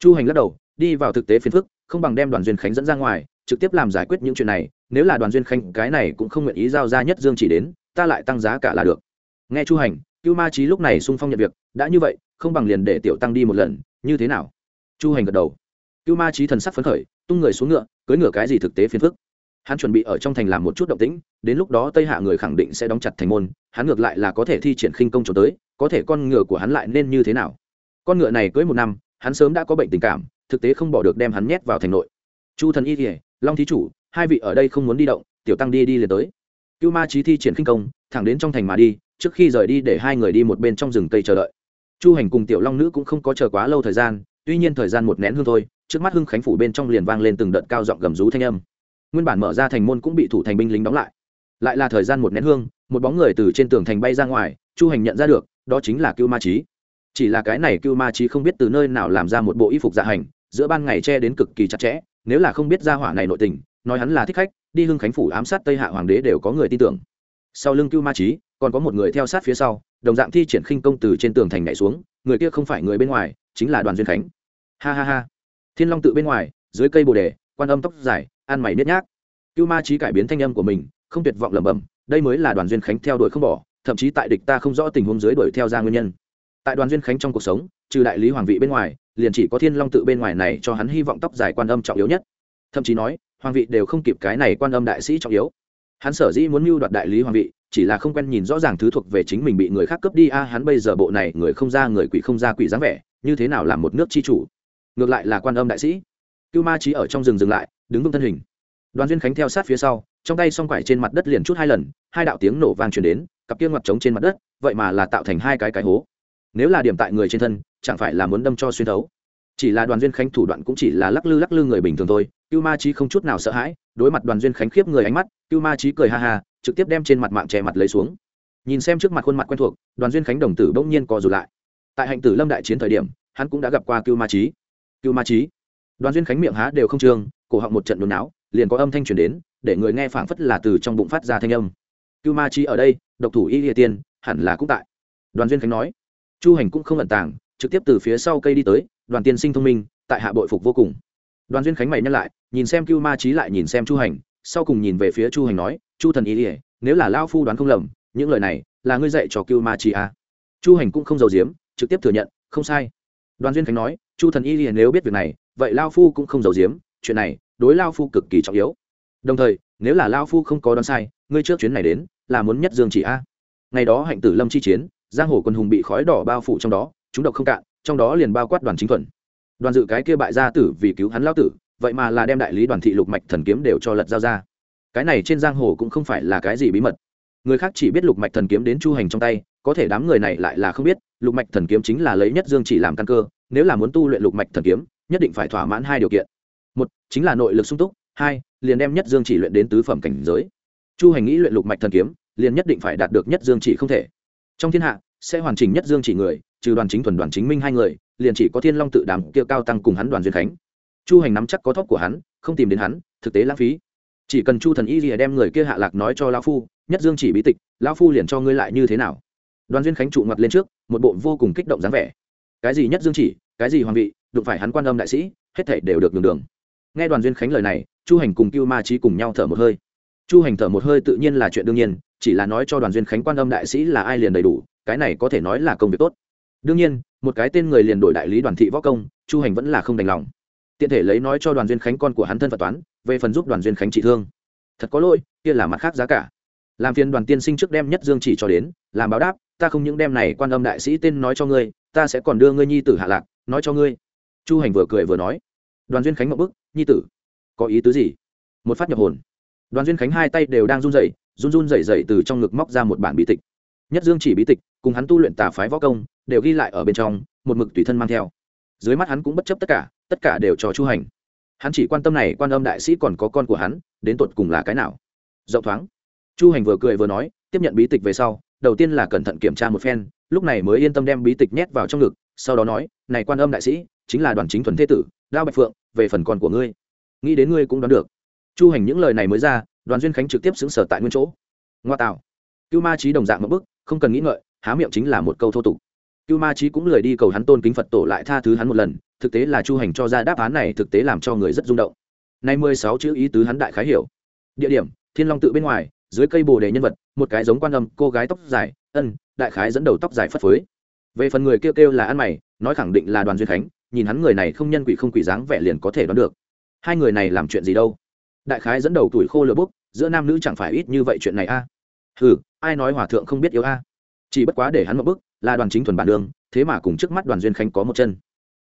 Chu hành lắc đầu, đi vào thực tế phiền phức, không bằng đem đoàn duyên khánh dẫn ra ngoài, trực tiếp làm giải quyết những chuyện này, nếu là đoàn duyên khánh cái này cũng không nguyện ý giao ra nhất dương chỉ đến, ta lại tăng giá cả là được. Nghe chu hành, cưu ma trí lúc này sung phong nhận việc, đã như vậy, không bằng liền để tiểu tăng đi một lần, như thế nào? Chu hành gật đầu. Cưu ma trí thần sắc phấn khởi, tung người xuống ngựa cưới ngựa cái gì thực tế phiền phức? Hắn chuẩn bị ở trong thành làm một chút động tĩnh, đến lúc đó tây hạ người khẳng định sẽ đóng chặt thành môn, hắn ngược lại là có thể thi triển khinh công trốn tới, có thể con ngựa của hắn lại nên như thế nào? Con ngựa này cưới một năm, hắn sớm đã có bệnh tình cảm, thực tế không bỏ được đem hắn nhét vào thành nội. Chu thần y kỉa long thí chủ, hai vị ở đây không muốn đi động, tiểu tăng đi đi liền tới. Cưu ma trí thi triển khinh công, thẳng đến trong thành mà đi, trước khi rời đi để hai người đi một bên trong rừng cây chờ đợi. Chu hành cùng tiểu long nữ cũng không có chờ quá lâu thời gian, tuy nhiên thời gian một nén hương thôi, trước mắt hưng khánh phủ bên trong liền vang lên từng đợt cao giọng gầm rú thanh âm nguyên bản mở ra thành môn cũng bị thủ thành binh lính đóng lại. Lại là thời gian một nén hương, một bóng người từ trên tường thành bay ra ngoài, chu hành nhận ra được, đó chính là cưu ma trí chỉ là cái này cưu ma trí không biết từ nơi nào làm ra một bộ y phục dạ hành, giữa ban ngày che đến cực kỳ chặt chẽ, nếu là không biết ra hỏa này nội tình, nói hắn là thích khách, đi hưng khánh phủ ám sát tây hạ hoàng đế đều có người tin tưởng. Sau lưng cưu ma trí còn có một người theo sát phía sau, đồng dạng thi triển khinh công từ trên tường thành nhảy xuống, người kia không phải người bên ngoài, chính là đoàn duyên khánh. Ha ha ha. Thiên long tự bên ngoài, dưới cây bồ đề, quan âm tóc dài ăn mày biết nhác. Cưu ma trí cải biến thanh âm của mình, không tuyệt vọng lẩm bẩm, đây mới là đoàn duyên khánh theo đuổi không bỏ, thậm chí tại địch ta không rõ tình huống dưới đuổi theo ra nguyên nhân. Tại đoàn duyên khánh trong cuộc sống, trừ đại lý hoàng vị bên ngoài, liền chỉ có thiên long tự bên ngoài này cho hắn hy vọng tóc dài quan âm trọng yếu nhất. Thậm chí nói, hoàng vị đều không kịp cái này quan âm đại sĩ trọng yếu. Hắn sở dĩ muốn mưu đoạt đại lý hoàng vị, chỉ là không quen nhìn rõ ràng thứ thuộc về chính mình bị người khác cướp đi, a, hắn bây giờ bộ này người không ra người quỷ không ra quỷ dáng vẻ, như thế nào làm một nước chi chủ? Ngược lại là quan âm đại sĩ cưu ma trí ở trong rừng dừng lại, đứng vững thân hình. Đoàn duyên khánh theo sát phía sau, trong tay song quải trên mặt đất liền chút hai lần, hai đạo tiếng nổ vang truyền đến, cặp kia ngoặt trống trên mặt đất, vậy mà là tạo thành hai cái cái hố. Nếu là điểm tại người trên thân, chẳng phải là muốn đâm cho xuyên thấu. Chỉ là đoàn duyên khánh thủ đoạn cũng chỉ là lắc lư lắc lư người bình thường thôi, cưu ma trí không chút nào sợ hãi, đối mặt đoàn duyên khánh khiếp người ánh mắt, cưu ma trí cười ha ha, trực tiếp đem trên mặt mạng che mặt lấy xuống. Nhìn xem trước mặt khuôn mặt quen thuộc, đoàn duyên khánh đồng tử bỗng nhiên co rụt lại. Tại hạnh tử lâm đại chiến thời điểm, hắn cũng đã gặp qua cưu ma trí cưu ma trí đoàn duyên khánh miệng há đều không trương, cổ họng một trận nôn não liền có âm thanh truyền đến, để người nghe phảng phất là từ trong bụng phát ra thanh âm. Cưu ma Chi ở đây, độc thủ y địa tiên, hẳn là cũng tại. Đoàn duyên khánh nói. Chu hành cũng không ẩn tàng, trực tiếp từ phía sau cây đi tới, đoàn tiên sinh thông minh, tại hạ bội phục vô cùng. Đoàn duyên khánh mày nhắc lại, nhìn xem cưu ma trí lại nhìn xem chu hành, sau cùng nhìn về phía chu hành nói, chu thần ý ỉa nếu là lao phu đoán không lầm, những lời này là ngươi dạy cho cưu ma trí à. chu hành cũng không giàu diếm trực tiếp thừa nhận, không sai. Đoàn duyên khánh nói, chu thần y ỉa nếu biết việc này vậy lao phu cũng không giàu diếm chuyện này đối lao phu cực kỳ trọng yếu. Đồng thời, nếu là lao phu không có đoán sai, ngươi trước chuyến này đến là muốn nhất dương chỉ a. Ngày đó hạnh tử lâm chi chiến, giang hồ quân hùng bị khói đỏ bao phủ trong đó, chúng độc không cạn, trong đó liền bao quát đoàn chính thuận. Đoàn dự cái kia bại gia tử vì cứu hắn lao tử, vậy mà là đem đại lý đoàn thị lục mạch thần kiếm đều cho lật giao ra. Cái này trên giang hồ cũng không phải là cái gì bí mật. Người khác chỉ biết lục mạch thần kiếm đến chu hành trong tay, có thể đám người này lại là không biết, lục mạch thần kiếm chính là lấy nhất dương chỉ làm căn cơ, nếu là muốn tu luyện lục mạch thần kiếm nhất định phải thỏa mãn hai điều kiện. Một, chính là nội lực sung túc. Hai, liền đem nhất dương chỉ luyện đến tứ phẩm cảnh giới. Chu hành nghĩ luyện lục mạch thần kiếm, liền nhất định phải đạt được nhất dương chỉ không thể. Trong thiên hạ, sẽ hoàn chỉnh nhất dương chỉ người, trừ đoàn chính thuần đoàn chính minh hai người, liền chỉ có thiên long tự đàm kia cao tăng cùng hắn đoàn duyên khánh. Chu hành nắm chắc có thóp của hắn, không tìm đến hắn, thực tế lãng phí. Chỉ cần chu thần y lìa đem người kia hạ lạc nói cho lão phu, nhất dương chỉ bí tịch, lão phu liền cho ngươi lại như thế nào? Đoàn duyên khánh trụ ngặt lên trước, một bộ vô cùng kích động dáng vẻ. Cái gì nhất dương chỉ, cái gì hoàng vị đụng phải hắn quan âm đại sĩ, hết thể đều được đường đường. Nghe đoàn duyên khánh lời này, chu hành cùng cưu ma trí cùng nhau thở một hơi. Chu hành thở một hơi tự nhiên là chuyện đương nhiên, chỉ là nói cho đoàn duyên khánh quan âm đại sĩ là ai liền đầy đủ, cái này có thể nói là công việc tốt. Đương nhiên, một cái tên người liền đổi đại lý đoàn thị võ công, chu hành vẫn là không đành lòng. Tiện thể lấy nói cho đoàn duyên khánh con của hắn thân phật toán, về phần giúp đoàn duyên khánh trị thương. Thật có lỗi, kia là mặt khác giá cả. Làm phiền đoàn tiên sinh trước đem nhất dương chỉ cho đến, làm báo đáp, ta không những đem này quan âm đại sĩ tên nói cho ngươi, ta sẽ còn đưa ngươi nhi tử hạ lạc, nói cho ngươi chu hành vừa cười vừa nói, đoàn duyên khánh mậu bức, nhi tử, có ý tứ gì? Một phát nhập hồn. Đoàn duyên khánh hai tay đều đang run rẩy, run run rẩy rẩy từ trong ngực móc ra một bản bí tịch. Nhất dương chỉ bí tịch, cùng hắn tu luyện tà phái võ công, đều ghi lại ở bên trong, một mực tùy thân mang theo. Dưới mắt hắn cũng bất chấp tất cả tất cả đều cho chu hành. Hắn chỉ quan tâm này quan âm đại sĩ còn có con của hắn, đến tột cùng là cái nào? Rộng thoáng. Chu hành vừa cười vừa nói, tiếp nhận bí tịch về sau, đầu tiên là cẩn thận kiểm tra một phen, lúc này mới yên tâm đem bí tịch nhét vào trong ngực sau đó nói, này quan âm đại sĩ, chính là đoàn chính thuần thế tử, đao bạch phượng, về phần còn của ngươi. Nghĩ đến ngươi cũng đoán được. Chu hành những lời này mới ra, đoàn duyên khánh trực tiếp xứng sở tại nguyên chỗ. Ngoa tạo. Cưu ma trí đồng dạng một bức không cần nghĩ ngợi, há miệng chính là một câu thô tục. Cưu ma trí cũng lười đi cầu hắn tôn kính phật tổ lại tha thứ hắn một lần, thực tế là chu hành cho ra đáp án này thực tế làm cho người rất rung động. Nay mười sáu chữ ý tứ hắn đại khái hiểu. Địa điểm, thiên long tự bên ngoài, dưới cây bồ đề nhân vật, một cái giống quan âm, cô gái tóc dài, ân, đại khái dẫn đầu tóc dài phất phới về phần người kêu kêu là ăn mày, nói khẳng định là đoàn duyên khánh, nhìn hắn người này không nhân quỷ không quỷ dáng vẻ liền có thể đoán được. Hai người này làm chuyện gì đâu? Đại khái dẫn đầu tuổi khô lửa bốc giữa nam nữ chẳng phải ít như vậy chuyện này a? À? ừ ai nói hòa thượng không biết yếu a? Chỉ bất quá để hắn một bức là đoàn chính thuần bản đường, thế mà cùng trước mắt đoàn duyên khánh có một chân.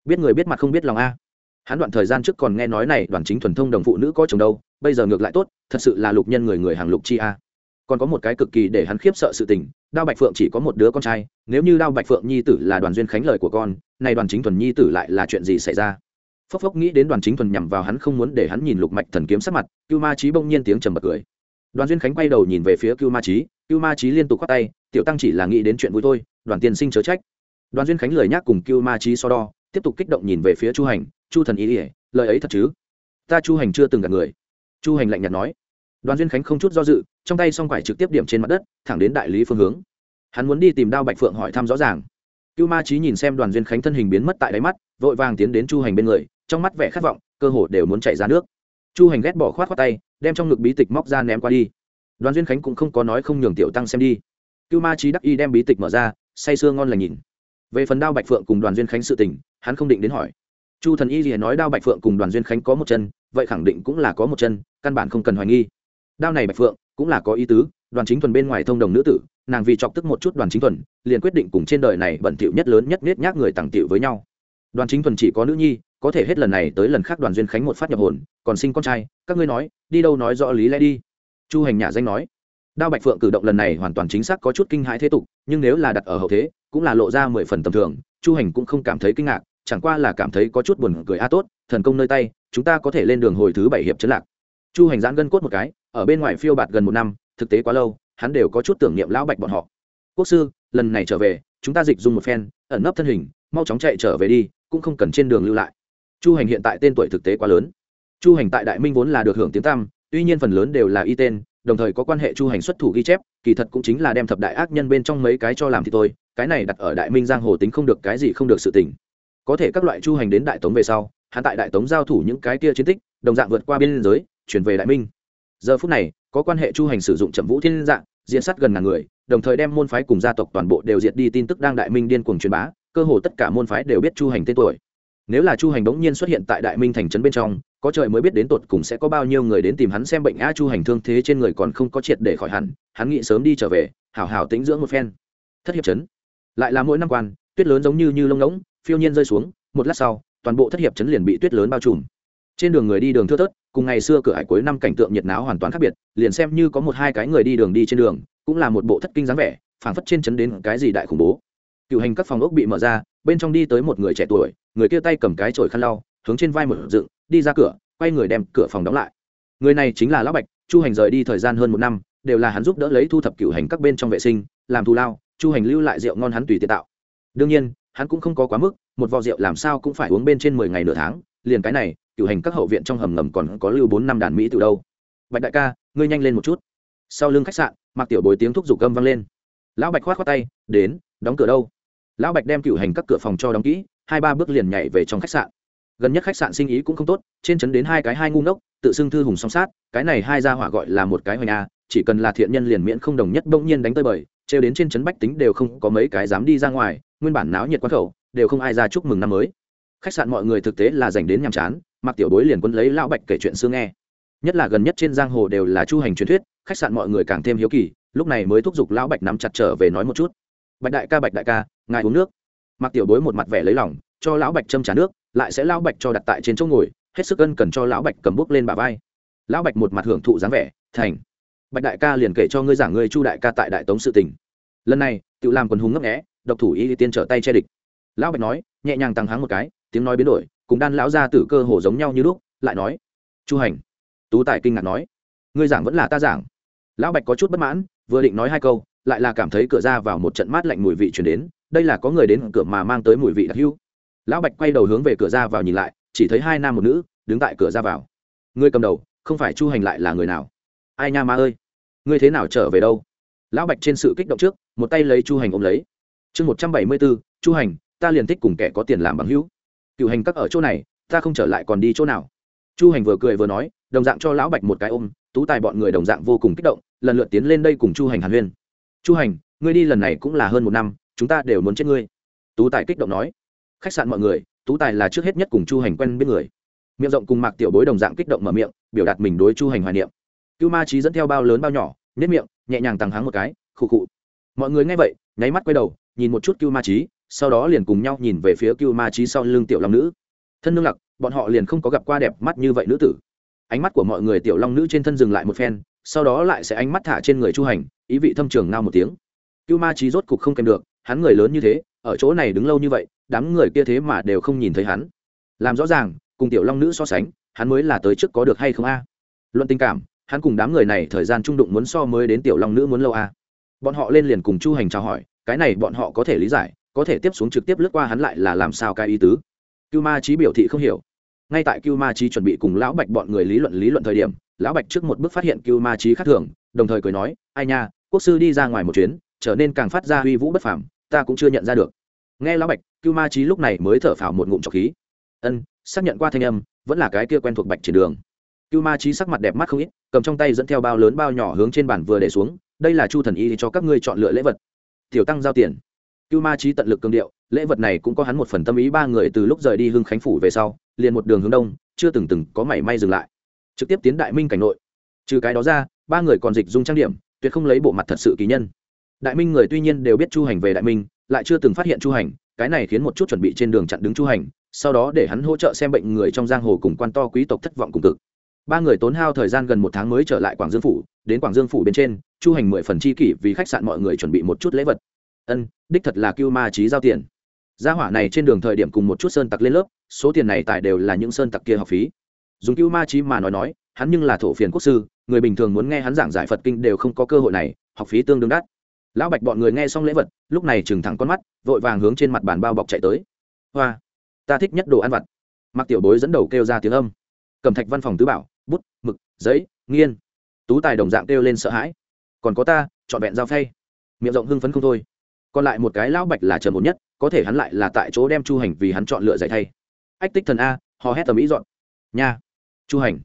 Biết người biết mặt không biết lòng a? Hắn đoạn thời gian trước còn nghe nói này, đoàn chính thuần thông đồng phụ nữ có chồng đâu, bây giờ ngược lại tốt, thật sự là lục nhân người người hàng lục chi a còn có một cái cực kỳ để hắn khiếp sợ sự tình, đao bạch phượng chỉ có một đứa con trai, nếu như đao bạch phượng nhi tử là đoàn duyên khánh lời của con, nay đoàn chính thuần nhi tử lại là chuyện gì xảy ra? Phốc phốc nghĩ đến đoàn chính thuần nhằm vào hắn không muốn để hắn nhìn lục mạch thần kiếm sắc mặt, cưu ma trí bỗng nhiên tiếng trầm bật cười. Đoàn duyên khánh quay đầu nhìn về phía cưu ma trí cưu ma trí liên tục khoác tay, tiểu tăng chỉ là nghĩ đến chuyện vui thôi, đoàn tiên sinh chớ trách. Đoàn duyên khánh lời nhắc cùng cưu ma trí so đo, tiếp tục kích động nhìn về phía chu hành, chu thần ý ỉa lời ấy thật chứ? Ta chu hành chưa từng gặp người. Chu hành lạnh nhạt nói đoàn duyên khánh không chút do dự, trong tay s o n g quải trực tiếp điểm trên mặt đất, thẳng đến đại lý phương hướng. Hắn muốn đi tìm đao bạch phượng hỏi thăm rõ ràng. Cưu ma trí nhìn xem đoàn duyên khánh thân hình biến mất tại đáy mắt, vội vàng tiến đến chu hành bên người, trong mắt vẻ khát vọng, cơ hồ đều muốn chạy ra nước. Chu hành ghét bỏ khoát khoát tay, đem trong ngực bí tịch móc ra ném qua đi. Đoàn duyên khánh cũng không có nói không nhường tiểu tăng xem đi. Cưu ma trí đắc y đem bí tịch mở ra, say sưa ngon lành nhìn. Về phần đao bạch phượng cùng đoàn duyên khánh sự tình, hắn không định đến hỏi. Chu thần y liền nói đao bạch phượng cùng đoàn duyên khánh có một chân, vậy khẳng định cũng là có một chân, căn bản không cần hoài nghi đao này bạch phượng cũng là có ý tứ, đoàn chính thuần bên ngoài thông đồng nữ tử, nàng vì chọc tức một chút đoàn chính thuần, liền quyết định cùng trên đời này bẩn thỉu nhất lớn nhất nết nhác người tàng tiệu với nhau. Đoàn chính thuần chỉ có nữ nhi, có thể hết lần này tới lần khác đoàn duyên khánh một phát nhập hồn, còn sinh con trai, các ngươi nói, đi đâu nói rõ lý lẽ đi. Chu hành nhà danh nói. Đao bạch phượng cử động lần này hoàn toàn chính xác có chút kinh hãi thế tục, nhưng nếu là đặt ở hậu thế, cũng là lộ ra mười phần tầm thường, chu hành cũng không cảm thấy kinh ngạc, chẳng qua là cảm thấy có chút buồn cười, a, tốt, thần công nơi tay, chúng ta có thể lên đường hồi thứ bảy hiệp chấn lạc. Chu hành giãn gân cốt một cái ở bên ngoài phiêu bạt gần một năm, thực tế quá lâu, hắn đều có chút tưởng niệm lão bạch bọn họ. Quốc sư, lần này trở về, chúng ta dịch dung một phen, ẩn nấp thân hình, mau chóng chạy trở về đi, cũng không cần trên đường lưu lại. Chu hành hiện tại tên tuổi thực tế quá lớn. Chu hành tại đại minh vốn là được hưởng tiếng tăm, tuy nhiên phần lớn đều là y tên, đồng thời có quan hệ chu hành xuất thủ ghi chép, kỳ thật cũng chính là đem thập đại ác nhân bên trong mấy cái cho làm thì tôi cái này đặt ở đại minh giang hồ tính không được cái gì không được sự tỉnh có thể các loại chu hành đến đại tống về sau, hắn tại đại tống giao thủ những cái kia chiến tích, đồng dạng vượt qua biên giới, chuyển về đại minh giờ phút này, có quan hệ chu hành sử dụng trầm vũ thiên dạng diễn sát gần ngàn người, đồng thời đem môn phái cùng gia tộc toàn bộ đều diệt đi tin tức đang đại minh điên cuồng truyền bá, cơ hồ tất cả môn phái đều biết chu hành tên tuổi. Nếu là chu hành bỗng nhiên xuất hiện tại đại minh thành trấn bên trong, có trời mới biết đến tột cùng sẽ có bao nhiêu người đến tìm hắn xem bệnh a chu hành thương thế trên người còn không có triệt để khỏi hẳn, hắn nghĩ sớm đi trở về, hảo hảo tĩnh dưỡng một phen. Thất hiệp trấn. Lại là mỗi năm quan, tuyết lớn giống như như lông ngỗng, phiêu nhiên rơi xuống, một lát sau, toàn bộ thất hiệp trấn liền bị tuyết lớn bao trùm. Trên đường người đi đường thưa thớt cùng ngày xưa cửa hải cuối năm cảnh tượng nhiệt náo hoàn toàn khác biệt, liền xem như có một hai cái người đi đường đi trên đường, cũng là một bộ thất kinh dáng vẻ, phảng phất trên chấn đến cái gì đại khủng bố. Cựu hành các phòng ốc bị mở ra, bên trong đi tới một người trẻ tuổi, người kia tay cầm cái chổi khăn lau, hướng trên vai mở dựng, đi ra cửa, quay người đem cửa phòng đóng lại. Người này chính là lão bạch, chu hành rời đi thời gian hơn một năm, đều là hắn giúp đỡ lấy thu thập cựu hành các bên trong vệ sinh, làm thù lao, chu hành lưu lại rượu ngon hắn tùy tiện tạo. Đương nhiên, hắn cũng không có quá mức, một vò rượu làm sao cũng phải uống bên trên mười ngày nửa tháng liền cái này, cựu hành các hậu viện trong hầm ngầm còn có lưu bốn năm đàn mỹ từ đâu? Bạch đại ca, ngươi nhanh lên một chút. Sau lưng khách sạn mặc tiểu bồi tiếng thúc giục cơm vang lên. Lão bạch khoát khoát tay, đến, đóng cửa đâu? Lão bạch đem cựu hành các cửa phòng cho đóng kỹ, hai ba bước liền nhảy về trong khách sạn. Gần nhất khách sạn sinh ý cũng không tốt, trên trấn đến hai cái hai ngu ngốc, tự xưng thư hùng song sát, cái này hai ra hỏa gọi là một cái hoành a, chỉ cần là thiện nhân liền miễn không đồng nhất bỗng nhiên đánh tơi bời, trêu đến trên trấn bách tính đều không có mấy cái dám đi ra ngoài, nguyên bản náo nhiệt quán khẩu, đều không ai ra chúc mừng năm mới khách sạn mọi người thực tế là dành đến nhàm chán mặc tiểu bối liền quân lấy lão bạch kể chuyện xưa nghe. Nhất là gần nhất trên giang hồ đều là chu hành truyền thuyết, khách sạn mọi người càng thêm hiếu kỳ, lúc này mới thúc giục lão bạch nắm chặt trở về nói một chút. Bạch đại ca, bạch đại ca, ngài uống nước. Mặc tiểu bối một mặt vẻ lấy lòng, cho lão bạch châm trả nước, lại sẽ lão bạch cho đặt tại trên chỗ ngồi, hết sức ân cần cho lão bạch cầm bút lên bà vai. Lão bạch một mặt hưởng thụ dáng vẻ, thành, bạch đại ca liền kể cho ngươi giảng ngươi chu đại ca tại đại tống sự tình. Lần này tự làm quần hùng ngấp nghẽ độc thủ y tiên trở tay che địch. Lão bạch nói, nhẹ nhàng tăng háng một cái tiếng nói biến đổi, cùng đan lão ra tử cơ hồ giống nhau như lúc, lại nói, chu hành. Tú tài kinh ngạc nói, ngươi giảng vẫn là ta giảng. Lão bạch có chút bất mãn, vừa định nói hai câu, lại là cảm thấy cửa ra vào một trận mát lạnh mùi vị chuyển đến, đây là có người đến cửa mà mang tới mùi vị đặc hữu. Lão bạch quay đầu hướng về cửa ra vào nhìn lại, chỉ thấy hai nam một nữ đứng tại cửa ra vào. Ngươi cầm đầu, không phải chu hành lại là người nào? Ai nha ma ơi, ngươi thế nào trở về đâu? Lão bạch trên sự kích động trước, một tay lấy chu hành ôm lấy. Chương một trăm bảy mươi bốn chu hành, ta liền thích cùng kẻ có tiền làm bằng hữu cựu hành các ở chỗ này, ta không trở lại còn đi chỗ nào? Chu hành vừa cười vừa nói, đồng dạng cho lão bạch một cái ôm, tú tài bọn người đồng dạng vô cùng kích động, lần lượt tiến lên đây cùng chu hành hàn huyên. Chu hành, ngươi đi lần này cũng là hơn một năm, chúng ta đều muốn chết ngươi. Tú tài kích động nói. Khách sạn mọi người, tú tài là trước hết nhất cùng chu hành quen biết người. Miệng rộng cùng mạc tiểu bối đồng dạng kích động mở miệng, biểu đạt mình đối chu hành hoài niệm. Cưu ma trí dẫn theo bao lớn bao nhỏ nếp miệng, nhẹ nhàng tăng háng một cái, khụ khụ. Mọi người nghe vậy, nháy mắt quay đầu, nhìn một chút cưu ma trí sau đó liền cùng nhau nhìn về phía cưu ma trí sau lưng tiểu long nữ. Thân nương lặc, bọn họ liền không có gặp qua đẹp mắt như vậy nữ tử. Ánh mắt của mọi người tiểu long nữ trên thân dừng lại một phen, sau đó lại sẽ ánh mắt thả trên người chu hành, ý vị thâm trường ngao một tiếng. Cưu ma trí rốt cục không kèm được, hắn người lớn như thế, ở chỗ này đứng lâu như vậy, đám người kia thế mà đều không nhìn thấy hắn. Làm rõ ràng, cùng tiểu long nữ so sánh, hắn mới là tới trước có được hay không a? Luận tình cảm, hắn cùng đám người này thời gian trung đụng muốn so mới đến tiểu long nữ muốn lâu a. Bọn họ lên liền cùng chu hành chào hỏi, cái này bọn họ có thể lý giải có thể tiếp xuống trực tiếp lướt qua hắn lại là làm sao cái ý tứ? Cưu ma trí biểu thị không hiểu. Ngay tại cưu ma trí chuẩn bị cùng lão bạch bọn người lý luận lý luận thời điểm, lão bạch trước một bước phát hiện cưu ma trí khác thường, đồng thời cười nói, ai nha, quốc sư đi ra ngoài một chuyến, trở nên càng phát ra uy vũ bất phàm, ta cũng chưa nhận ra được. Nghe lão bạch, cưu ma trí lúc này mới thở phào một ngụm trọc khí. Ân, xác nhận qua thanh âm, vẫn là cái kia quen thuộc bạch trên đường. Cưu ma trí sắc mặt đẹp mắt không ít, cầm trong tay dẫn theo bao lớn bao nhỏ hướng trên bàn vừa để xuống, đây là chu thần y cho các ngươi chọn lựa lễ vật. Tiểu tăng giao tiền cưu ma trí tận lực cương điệu, lễ vật này cũng có hắn một phần tâm ý, ba người từ lúc rời đi hưng khánh phủ về sau, liền một đường hướng đông, chưa từng từng có mảy may dừng lại. Trực tiếp tiến đại minh cảnh nội. Trừ cái đó ra, ba người còn dịch dung trang điểm, tuyệt không lấy bộ mặt thật sự kỳ nhân. Đại minh người tuy nhiên đều biết chu hành về đại minh, lại chưa từng phát hiện chu hành, cái này khiến một chút chuẩn bị trên đường chặn đứng chu hành, sau đó để hắn hỗ trợ xem bệnh người trong giang hồ cùng quan to quý tộc thất vọng cùng cực. Ba người tốn hao thời gian gần một tháng mới trở lại quảng dương phủ, đến quảng dương phủ bên trên, chu hành mười phần chi kỷ vì khách sạn mọi người chuẩn bị một chút lễ vật ân, đích thật là cưu ma trí giao tiền. Gia hỏa này trên đường thời điểm cùng một chút sơn tặc lên lớp, số tiền này tại đều là những sơn tặc kia học phí. Dùng cưu ma trí mà nói nói, hắn nhưng là thổ phiền quốc sư, người bình thường muốn nghe hắn giảng giải phật kinh đều không có cơ hội này, học phí tương đương đắt. Lão bạch bọn người nghe xong lễ vật, lúc này trừng thẳng con mắt, vội vàng hướng trên mặt bàn bao bọc chạy tới. Hoa, ta thích nhất đồ ăn vặt. Mặc tiểu bối dẫn đầu kêu ra tiếng âm. Cầm thạch văn phòng tứ bảo, bút, mực, giấy, nghiên. Tú tài đồng dạng kêu lên sợ hãi. Còn có ta, trọn vẹn giao phay. Miệng rộng hưng phấn không thôi còn lại một cái lão bạch là trầm ổn nhất, có thể hắn lại là tại chỗ đem chu hành vì hắn chọn lựa giải thay. Ách tích thần a, hò hét tầm ý dọn. Nha. Chu hành.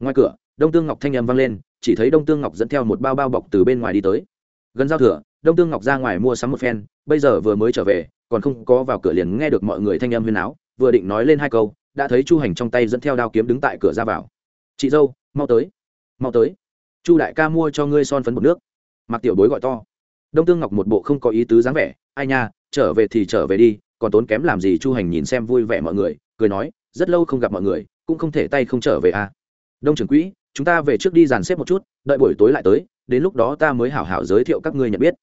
Ngoài cửa, đông tương ngọc thanh â m vang lên, chỉ thấy đông tương ngọc dẫn theo một bao bao bọc từ bên ngoài đi tới. Gần giao thừa, đông tương ngọc ra ngoài mua sắm một phen, bây giờ vừa mới trở về, còn không có vào cửa liền nghe được mọi người thanh âm huyên áo vừa định nói lên hai câu, đã thấy chu hành trong tay dẫn theo đao kiếm đứng tại cửa ra vào. Chị dâu, mau tới mau tới. Chu đại ca mua cho ngươi son phấn bột nước. Mặc tiểu bối gọi to đông tương ngọc một bộ không có ý tứ dáng vẻ, ai nha, trở về thì trở về đi, còn tốn kém làm gì chu hành nhìn xem vui vẻ mọi người, cười nói, rất lâu không gặp mọi người, cũng không thể tay không trở về à. đông trưởng quỹ, chúng ta về trước đi dàn xếp một chút, đợi buổi tối lại tới, đến lúc đó ta mới hảo hảo giới thiệu các ngươi nhận biết.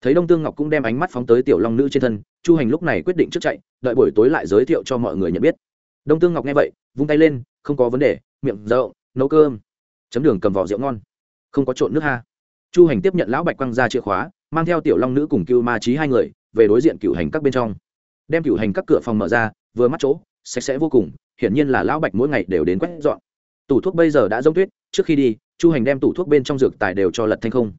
Thấy đông tương ngọc cũng đem ánh mắt phóng tới tiểu long nữ trên thân, chu hành lúc này quyết định trước chạy, đợi buổi tối lại giới thiệu cho mọi người nhận biết. Đông tương ngọc nghe vậy, vung tay lên, không có vấn đề, miệng rộng, nấu cơm, chấm đường cầm vỏ rượu ngon, không có trộn nước ha. Chu hành tiếp nhận lão bạch quăng ra chìa khóa mang theo tiểu long nữ cùng cưu ma trí hai người về đối diện cựu hành các bên trong. Đem cựu hành các cửa phòng mở ra, vừa mắt chỗ, sạch sẽ vô cùng, hiển nhiên là lão bạch mỗi ngày đều đến quét dọn. Tủ thuốc bây giờ đã giống tuyết, trước khi đi, chu hành đem tủ thuốc bên trong dược tài đều cho lật thanh không.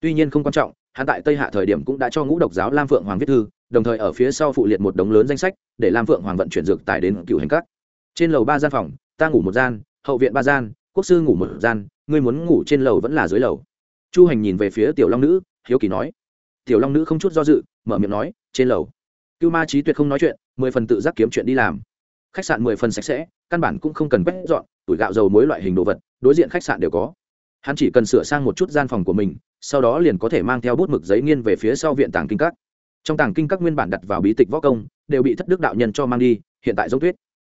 Tuy nhiên không quan trọng, hắn tại tây hạ thời điểm cũng đã cho ngũ độc giáo lam phượng hoàng viết thư, đồng thời ở phía sau phụ liệt một đống lớn danh sách, để lam phượng hoàng vận chuyển dược tài đến cựu hành các. Trên lầu ba gian phòng, ta ngủ một gian, hậu viện ba gian, quốc sư ngủ một gian, ngươi muốn ngủ trên lầu vẫn là dưới lầu. Chu hành nhìn về phía tiểu long nữ, hiếu kỳ nói tiểu long nữ không chút do dự, mở miệng nói, trên lầu. Cưu ma trí tuyệt không nói chuyện, mười phần tự giác kiếm chuyện đi làm. Khách sạn mười phần sạch sẽ, căn bản cũng không cần quét dọn, tuổi gạo dầu mối loại hình đồ vật, đối diện khách sạn đều có. Hắn chỉ cần sửa sang một chút gian phòng của mình, sau đó liền có thể mang theo bút mực giấy nghiên về phía sau viện tàng kinh các. Trong tàng kinh các nguyên bản đặt vào bí tịch võ công, đều bị thất đức đạo nhân cho mang đi, hiện tại giống tuyết.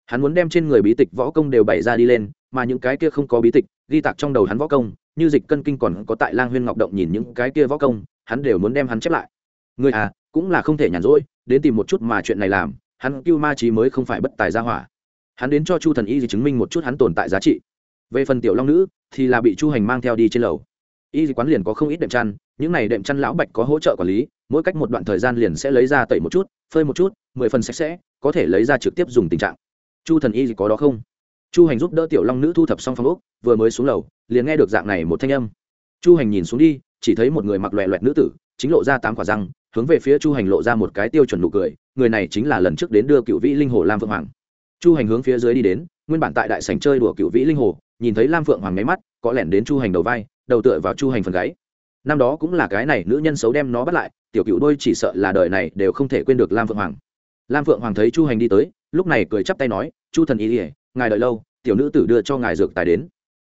Hắn muốn đem trên người bí tịch võ công đều bày ra đi lên, mà những cái kia không có bí tịch, ghi tạc trong đầu hắn võ công như dịch cân kinh còn có tại lang huyên ngọc động nhìn những cái kia võ công, hắn đều muốn đem hắn chép lại. Người à cũng là không thể nhàn rỗi, đến tìm một chút mà chuyện này làm, hắn cưu ma trí mới không phải bất tài ra hỏa. Hắn đến cho chu thần y chứng minh một chút hắn tồn tại giá trị. Về phần tiểu long nữ, thì là bị chu hành mang theo đi trên lầu. Y quán liền có không ít đệm chăn, những này đệm chăn lão bạch có hỗ trợ quản lý, mỗi cách một đoạn thời gian liền sẽ lấy ra tẩy một chút, phơi một chút, mười phần sạch sẽ, có thể lấy ra trực tiếp dùng tình trạng. Chu thần y có đó không? Chu hành giúp đỡ tiểu long nữ thu thập xong phòng úc vừa mới xuống lầu, liền nghe được dạng này một thanh âm. Chu hành nhìn xuống đi, chỉ thấy một người mặc loẹ loẹt nữ tử, chính lộ ra tám quả răng, hướng về phía chu hành lộ ra một cái tiêu chuẩn nụ cười, người này chính là lần trước đến đưa cựu vĩ linh hồ lam phượng hoàng. Chu hành hướng phía dưới đi đến, nguyên bản tại đại sảnh chơi đùa cựu vĩ linh hồ, nhìn thấy lam phượng hoàng máy mắt, có lẻn đến chu hành đầu vai, đầu tựa vào chu hành phần gáy. Năm đó cũng là cái này nữ nhân xấu đem nó bắt lại, tiểu cựu đôi chỉ sợ là đời này đều không thể quên được lam phượng hoàng. Lam phượng hoàng thấy chu hành đi tới, lúc này cười chắp tay nói, chu thần ý ỉa ngài đợi lâu, tiểu nữ tử đưa cho ngài dược tài đến.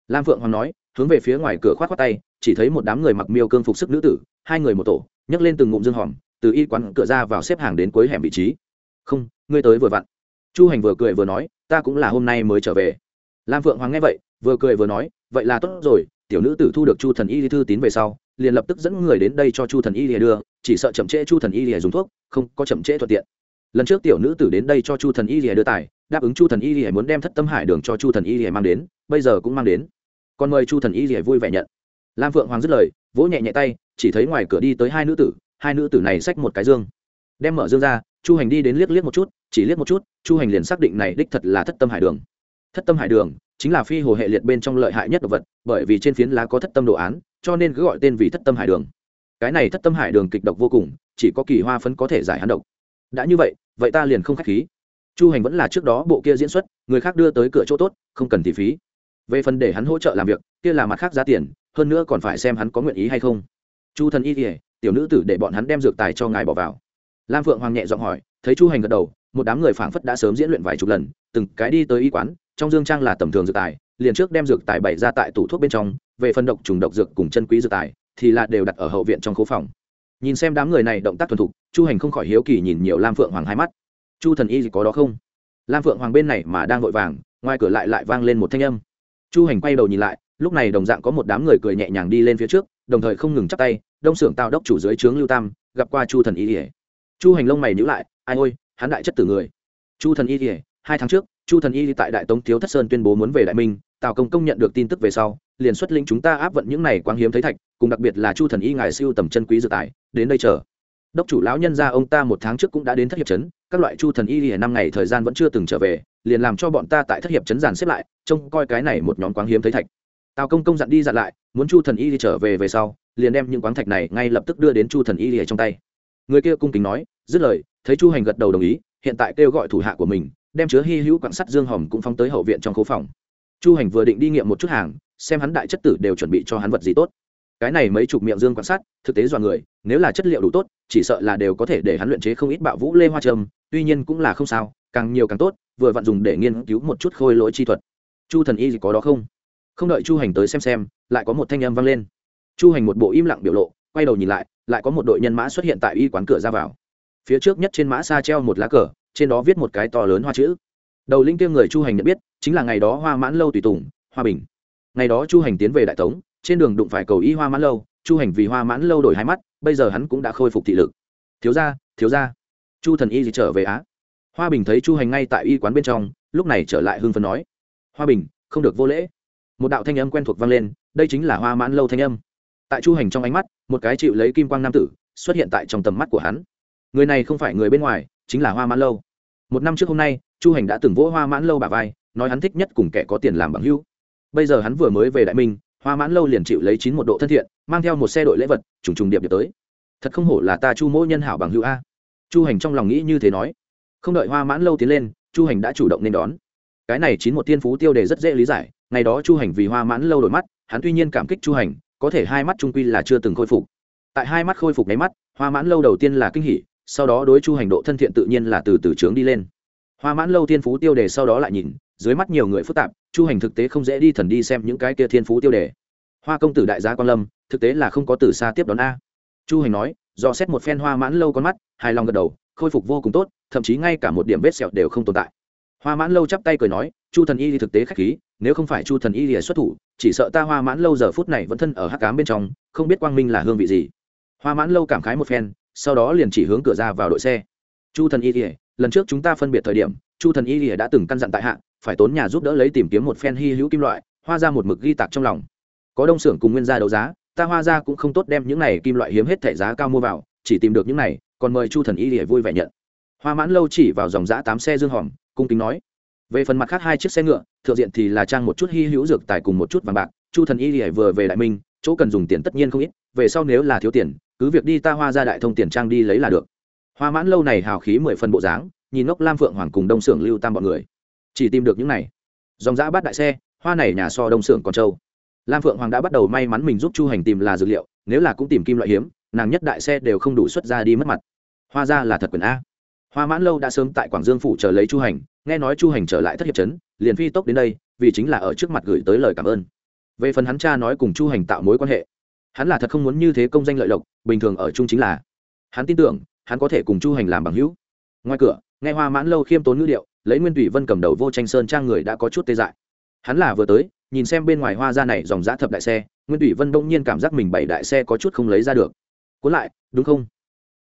Lam phượng hoàng nói, hướng về phía ngoài cửa khoát khoát tay, chỉ thấy một đám người mặc miêu cương phục sức nữ tử, hai người một tổ, nhấc lên từng ngụm dương hòm, từ y quán cửa ra vào xếp hàng đến cuối hẻm vị trí. Không, ngươi tới vừa vặn. Chu hành vừa cười vừa nói, ta cũng là hôm nay mới trở về. Lam phượng hoàng nghe vậy, vừa cười vừa nói, vậy là tốt rồi, tiểu nữ tử thu được chu thần y thư tín về sau, liền lập tức dẫn người đến đây cho chu thần y lìa đưa, chỉ sợ chậm trễ chu thần y lìa dùng thuốc, không có chậm trễ thuận tiện. Lần trước tiểu nữ tử đến đây cho chu thần y lìa đưa tài đáp ứng chu thần y lìa muốn đem thất tâm hải đường cho chu thần y lìa mang đến, bây giờ cũng mang đến. Còn mời chu thần y lìa vui vẻ nhận. Lam phượng hoàng dứt lời, vỗ nhẹ nhẹ tay, chỉ thấy ngoài cửa đi tới hai nữ tử, hai nữ tử này xách một cái dương. Đem mở dương ra, chu hành đi đến liếc liếc một chút, chỉ liếc một chút, chu hành liền xác định này đích thật là thất tâm hải đường. Thất tâm hải đường chính là phi hồ hệ liệt bên trong lợi hại nhất đồ vật, bởi vì trên phiến lá có thất tâm đồ án, cho nên cứ gọi tên vì thất tâm hải đường. Cái này thất tâm hải đường kịch độc vô cùng, chỉ có kỳ hoa phấn có thể giải hắn độc. Đã như vậy vậy ta liền không k h á c h khí chu hành vẫn là trước đó bộ kia diễn xuất, người khác đưa tới cửa chỗ tốt, không cần thì phí. Về phần để hắn hỗ trợ làm việc, kia là mặt khác giá tiền, hơn nữa còn phải xem hắn có nguyện ý hay không. Chu thần y kỉa tiểu nữ tử để bọn hắn đem dược tài cho ngài bỏ vào. Lam phượng hoàng nhẹ giọng hỏi, thấy chu hành gật đầu, một đám người phảng phất đã sớm diễn luyện vài chục lần, từng cái đi tới y quán, trong dương trang là tầm thường dược tài, liền trước đem dược tài bày ra tại tủ thuốc bên trong, về phần độc trùng độc dược cùng chân quý dược tài, thì là đều đặt ở hậu viện trong khu phòng. Nhìn xem đám người này động tác thuần thục, chu hành không khỏi hiếu kỳ nhìn nhiều lam phượng hoàng hai mắt chu thần y có đó không? Lam phượng hoàng bên này mà đang vội vàng, ngoài cửa lại lại vang lên một thanh âm. Chu hành quay đầu nhìn lại, lúc này đồng dạng có một đám người cười nhẹ nhàng đi lên phía trước, đồng thời không ngừng chắp tay, đông xưởng tào đốc chủ dưới trướng lưu tam, gặp qua chu thần y ỉa chu hành lông mày nhữ lại, ai ôi, hắn đại chất tử người. Chu thần y ỉa hai tháng trước, chu thần y tại đại tống thiếu thất sơn tuyên bố muốn về đại minh, tào công công nhận được tin tức về sau, liền xuất lĩnh chúng ta áp vận những này quang hiếm thấy thạch, cùng đặc biệt là chu thần y ngài siêu tầm chân quý dự tài, đến đây chờ. Đốc chủ lão nhân gia ông ta một tháng trước cũng đã đến thất hiệp trấn các loại chu thần y lìa năm ngày thời gian vẫn chưa từng trở về, liền làm cho bọn ta tại thất hiệp chấn giàn xếp lại, trông coi cái này một nhóm quáng hiếm thấy thạch. Tào công công dặn đi dặn lại, muốn chu thần y đi trở về về sau, liền đem những quáng thạch này ngay lập tức đưa đến chu thần y lìa trong tay. Người kia cung kính nói, dứt lời, thấy chu hành gật đầu đồng ý, hiện tại kêu gọi thủ hạ của mình, đem chứa hy hữu quặng sắt dương hồng cũng phóng tới hậu viện trong khu phòng. Chu hành vừa định đi nghiệm một chút hàng, xem hắn đại chất tử đều chuẩn bị cho hắn vật gì tốt cái này mấy chục miệng dương quan sát, thực tế dọa người, nếu là chất liệu đủ tốt, chỉ sợ là đều có thể để hắn luyện chế không ít bạo vũ lê hoa trâm, tuy nhiên cũng là không sao, càng nhiều càng tốt, vừa vặn dùng để nghiên cứu một chút khôi lỗi chi thuật. Chu thần y gì có đó không? Không đợi chu hành tới xem xem, lại có một thanh âm vang lên. Chu hành một bộ im lặng biểu lộ, quay đầu nhìn lại lại có một đội nhân mã xuất hiện tại y quán cửa ra vào. Phía trước nhất trên mã xa treo một lá cờ, trên đó viết một cái to lớn hoa chữ. Đầu linh kia người chu hành nhận biết, chính là ngày đó hoa mãn lâu tùy tùng, hoa bình. Ngày đó chu hành tiến về đại tống trên đường đụng phải cầu y hoa mãn lâu, chu hành vì hoa mãn lâu đổi hai mắt, bây giờ hắn cũng đã khôi phục thị lực. Thiếu ra thiếu ra chu thần y gì trở về á. Hoa bình thấy chu hành ngay tại y quán bên trong, lúc này trở lại hương phấn nói, hoa bình, không được vô lễ. Một đạo thanh âm quen thuộc vang lên, đây chính là hoa mãn lâu thanh âm. Tại chu hành trong ánh mắt, một cái chịu lấy kim quang nam tử xuất hiện tại trong tầm mắt của hắn. Người này không phải người bên ngoài, chính là hoa mãn lâu. Một năm trước hôm nay, chu hành đã từng vỗ hoa mãn lâu bà vai, nói hắn thích nhất cùng kẻ có tiền làm bằng hưu bây giờ hắn vừa mới về đại minh hoa mãn lâu liền chịu lấy chín một độ thân thiện, mang theo một xe đội lễ vật, trùng trùng điệp điệp tới. Thật không hổ là ta chu mỗ nhân hảo bằng hữu a. Chu hành trong lòng nghĩ như thế nói. Không đợi hoa mãn lâu tiến lên, chu hành đã chủ động nên đón. Cái này chín một tiên phú tiêu đề rất dễ lý giải, ngày đó chu hành vì hoa mãn lâu đổi mắt, hắn tuy nhiên cảm kích chu hành, có thể hai mắt trung quy là chưa từng khôi phục. Tại hai mắt khôi phục nháy mắt, hoa mãn lâu đầu tiên là kinh hỉ, sau đó đối chu hành độ thân thiện tự nhiên là từ từ trướng đi lên. Hoa mãn lâu tiên phú tiêu đề sau đó lại nhìn dưới mắt nhiều người phức tạp, chu hành thực tế không dễ đi thần đi xem những cái kia thiên phú tiêu đề. Hoa công tử đại gia quan lâm, thực tế là không có từ xa tiếp đón a. Chu hành nói, do xét một phen hoa mãn lâu con mắt, hài lòng gật đầu, khôi phục vô cùng tốt, thậm chí ngay cả một điểm vết sẹo đều không tồn tại. Hoa mãn lâu chắp tay cười nói, chu thần y thì thực tế khách khí, nếu không phải chu thần y thì xuất thủ, chỉ sợ ta hoa mãn lâu giờ phút này vẫn thân ở hắc cám bên trong, không biết quang minh là hương vị gì. Hoa mãn lâu cảm khái một phen, sau đó liền chỉ hướng cửa ra vào đội xe. Chu thần y thì, lần trước chúng ta phân biệt thời điểm, chu thần y thì đã từng căn dặn tại hạ phải tốn nhà giúp đỡ lấy tìm kiếm một phen hy hữu kim loại, hoa ra một mực ghi tạc trong lòng. Có đông xưởng cùng nguyên gia đấu giá, ta hoa ra cũng không tốt đem những này kim loại hiếm hết thẻ giá cao mua vào, chỉ tìm được những này, còn mời chu thần y để vui vẻ nhận. Hoa mãn lâu chỉ vào dòng giã tám xe dương hòm, cung kính nói, về phần mặt khác hai chiếc xe ngựa, thượng diện thì là trang một chút hy hữu dược tài cùng một chút vàng bạc, chu thần y lìa vừa về đại minh, chỗ cần dùng tiền tất nhiên không ít, về sau nếu là thiếu tiền, cứ việc đi ta hoa ra đại thông tiền trang đi lấy là được. Hoa mãn lâu này hào khí mười phần bộ dáng, nhìn ngốc lam phượng hoàng cùng đông xưởng lưu tam bọn người chỉ tìm được những này. Dòng giã bát đại xe, hoa này nhà so đông xưởng còn châu lam phượng hoàng đã bắt đầu may mắn mình giúp chu hành tìm là dược liệu, nếu là cũng tìm kim loại hiếm, nàng nhất đại xe đều không đủ xuất ra đi mất mặt. Hoa ra là thật quyền a. Hoa mãn lâu đã sớm tại quảng dương phủ chờ lấy chu hành, nghe nói chu hành trở lại thất hiệp trấn, liền phi tốc đến đây, vì chính là ở trước mặt gửi tới lời cảm ơn. Về phần hắn cha nói cùng chu hành tạo mối quan hệ, hắn là thật không muốn như thế công danh lợi lộc, bình thường ở chung chính là. Hắn tin tưởng, hắn có thể cùng chu hành làm bằng hữu. Ngoài cửa nghe hoa mãn lâu khiêm tốn ngữ điệu, lấy nguyên thủy vân cầm đầu vô tranh sơn trang người đã có chút tê dại. Hắn là vừa tới, nhìn xem bên ngoài hoa ra này dòng giã thập đại xe, nguyên thủy vân đông nhiên cảm giác mình bảy đại xe có chút không lấy ra được. Cuốn lại, đúng không?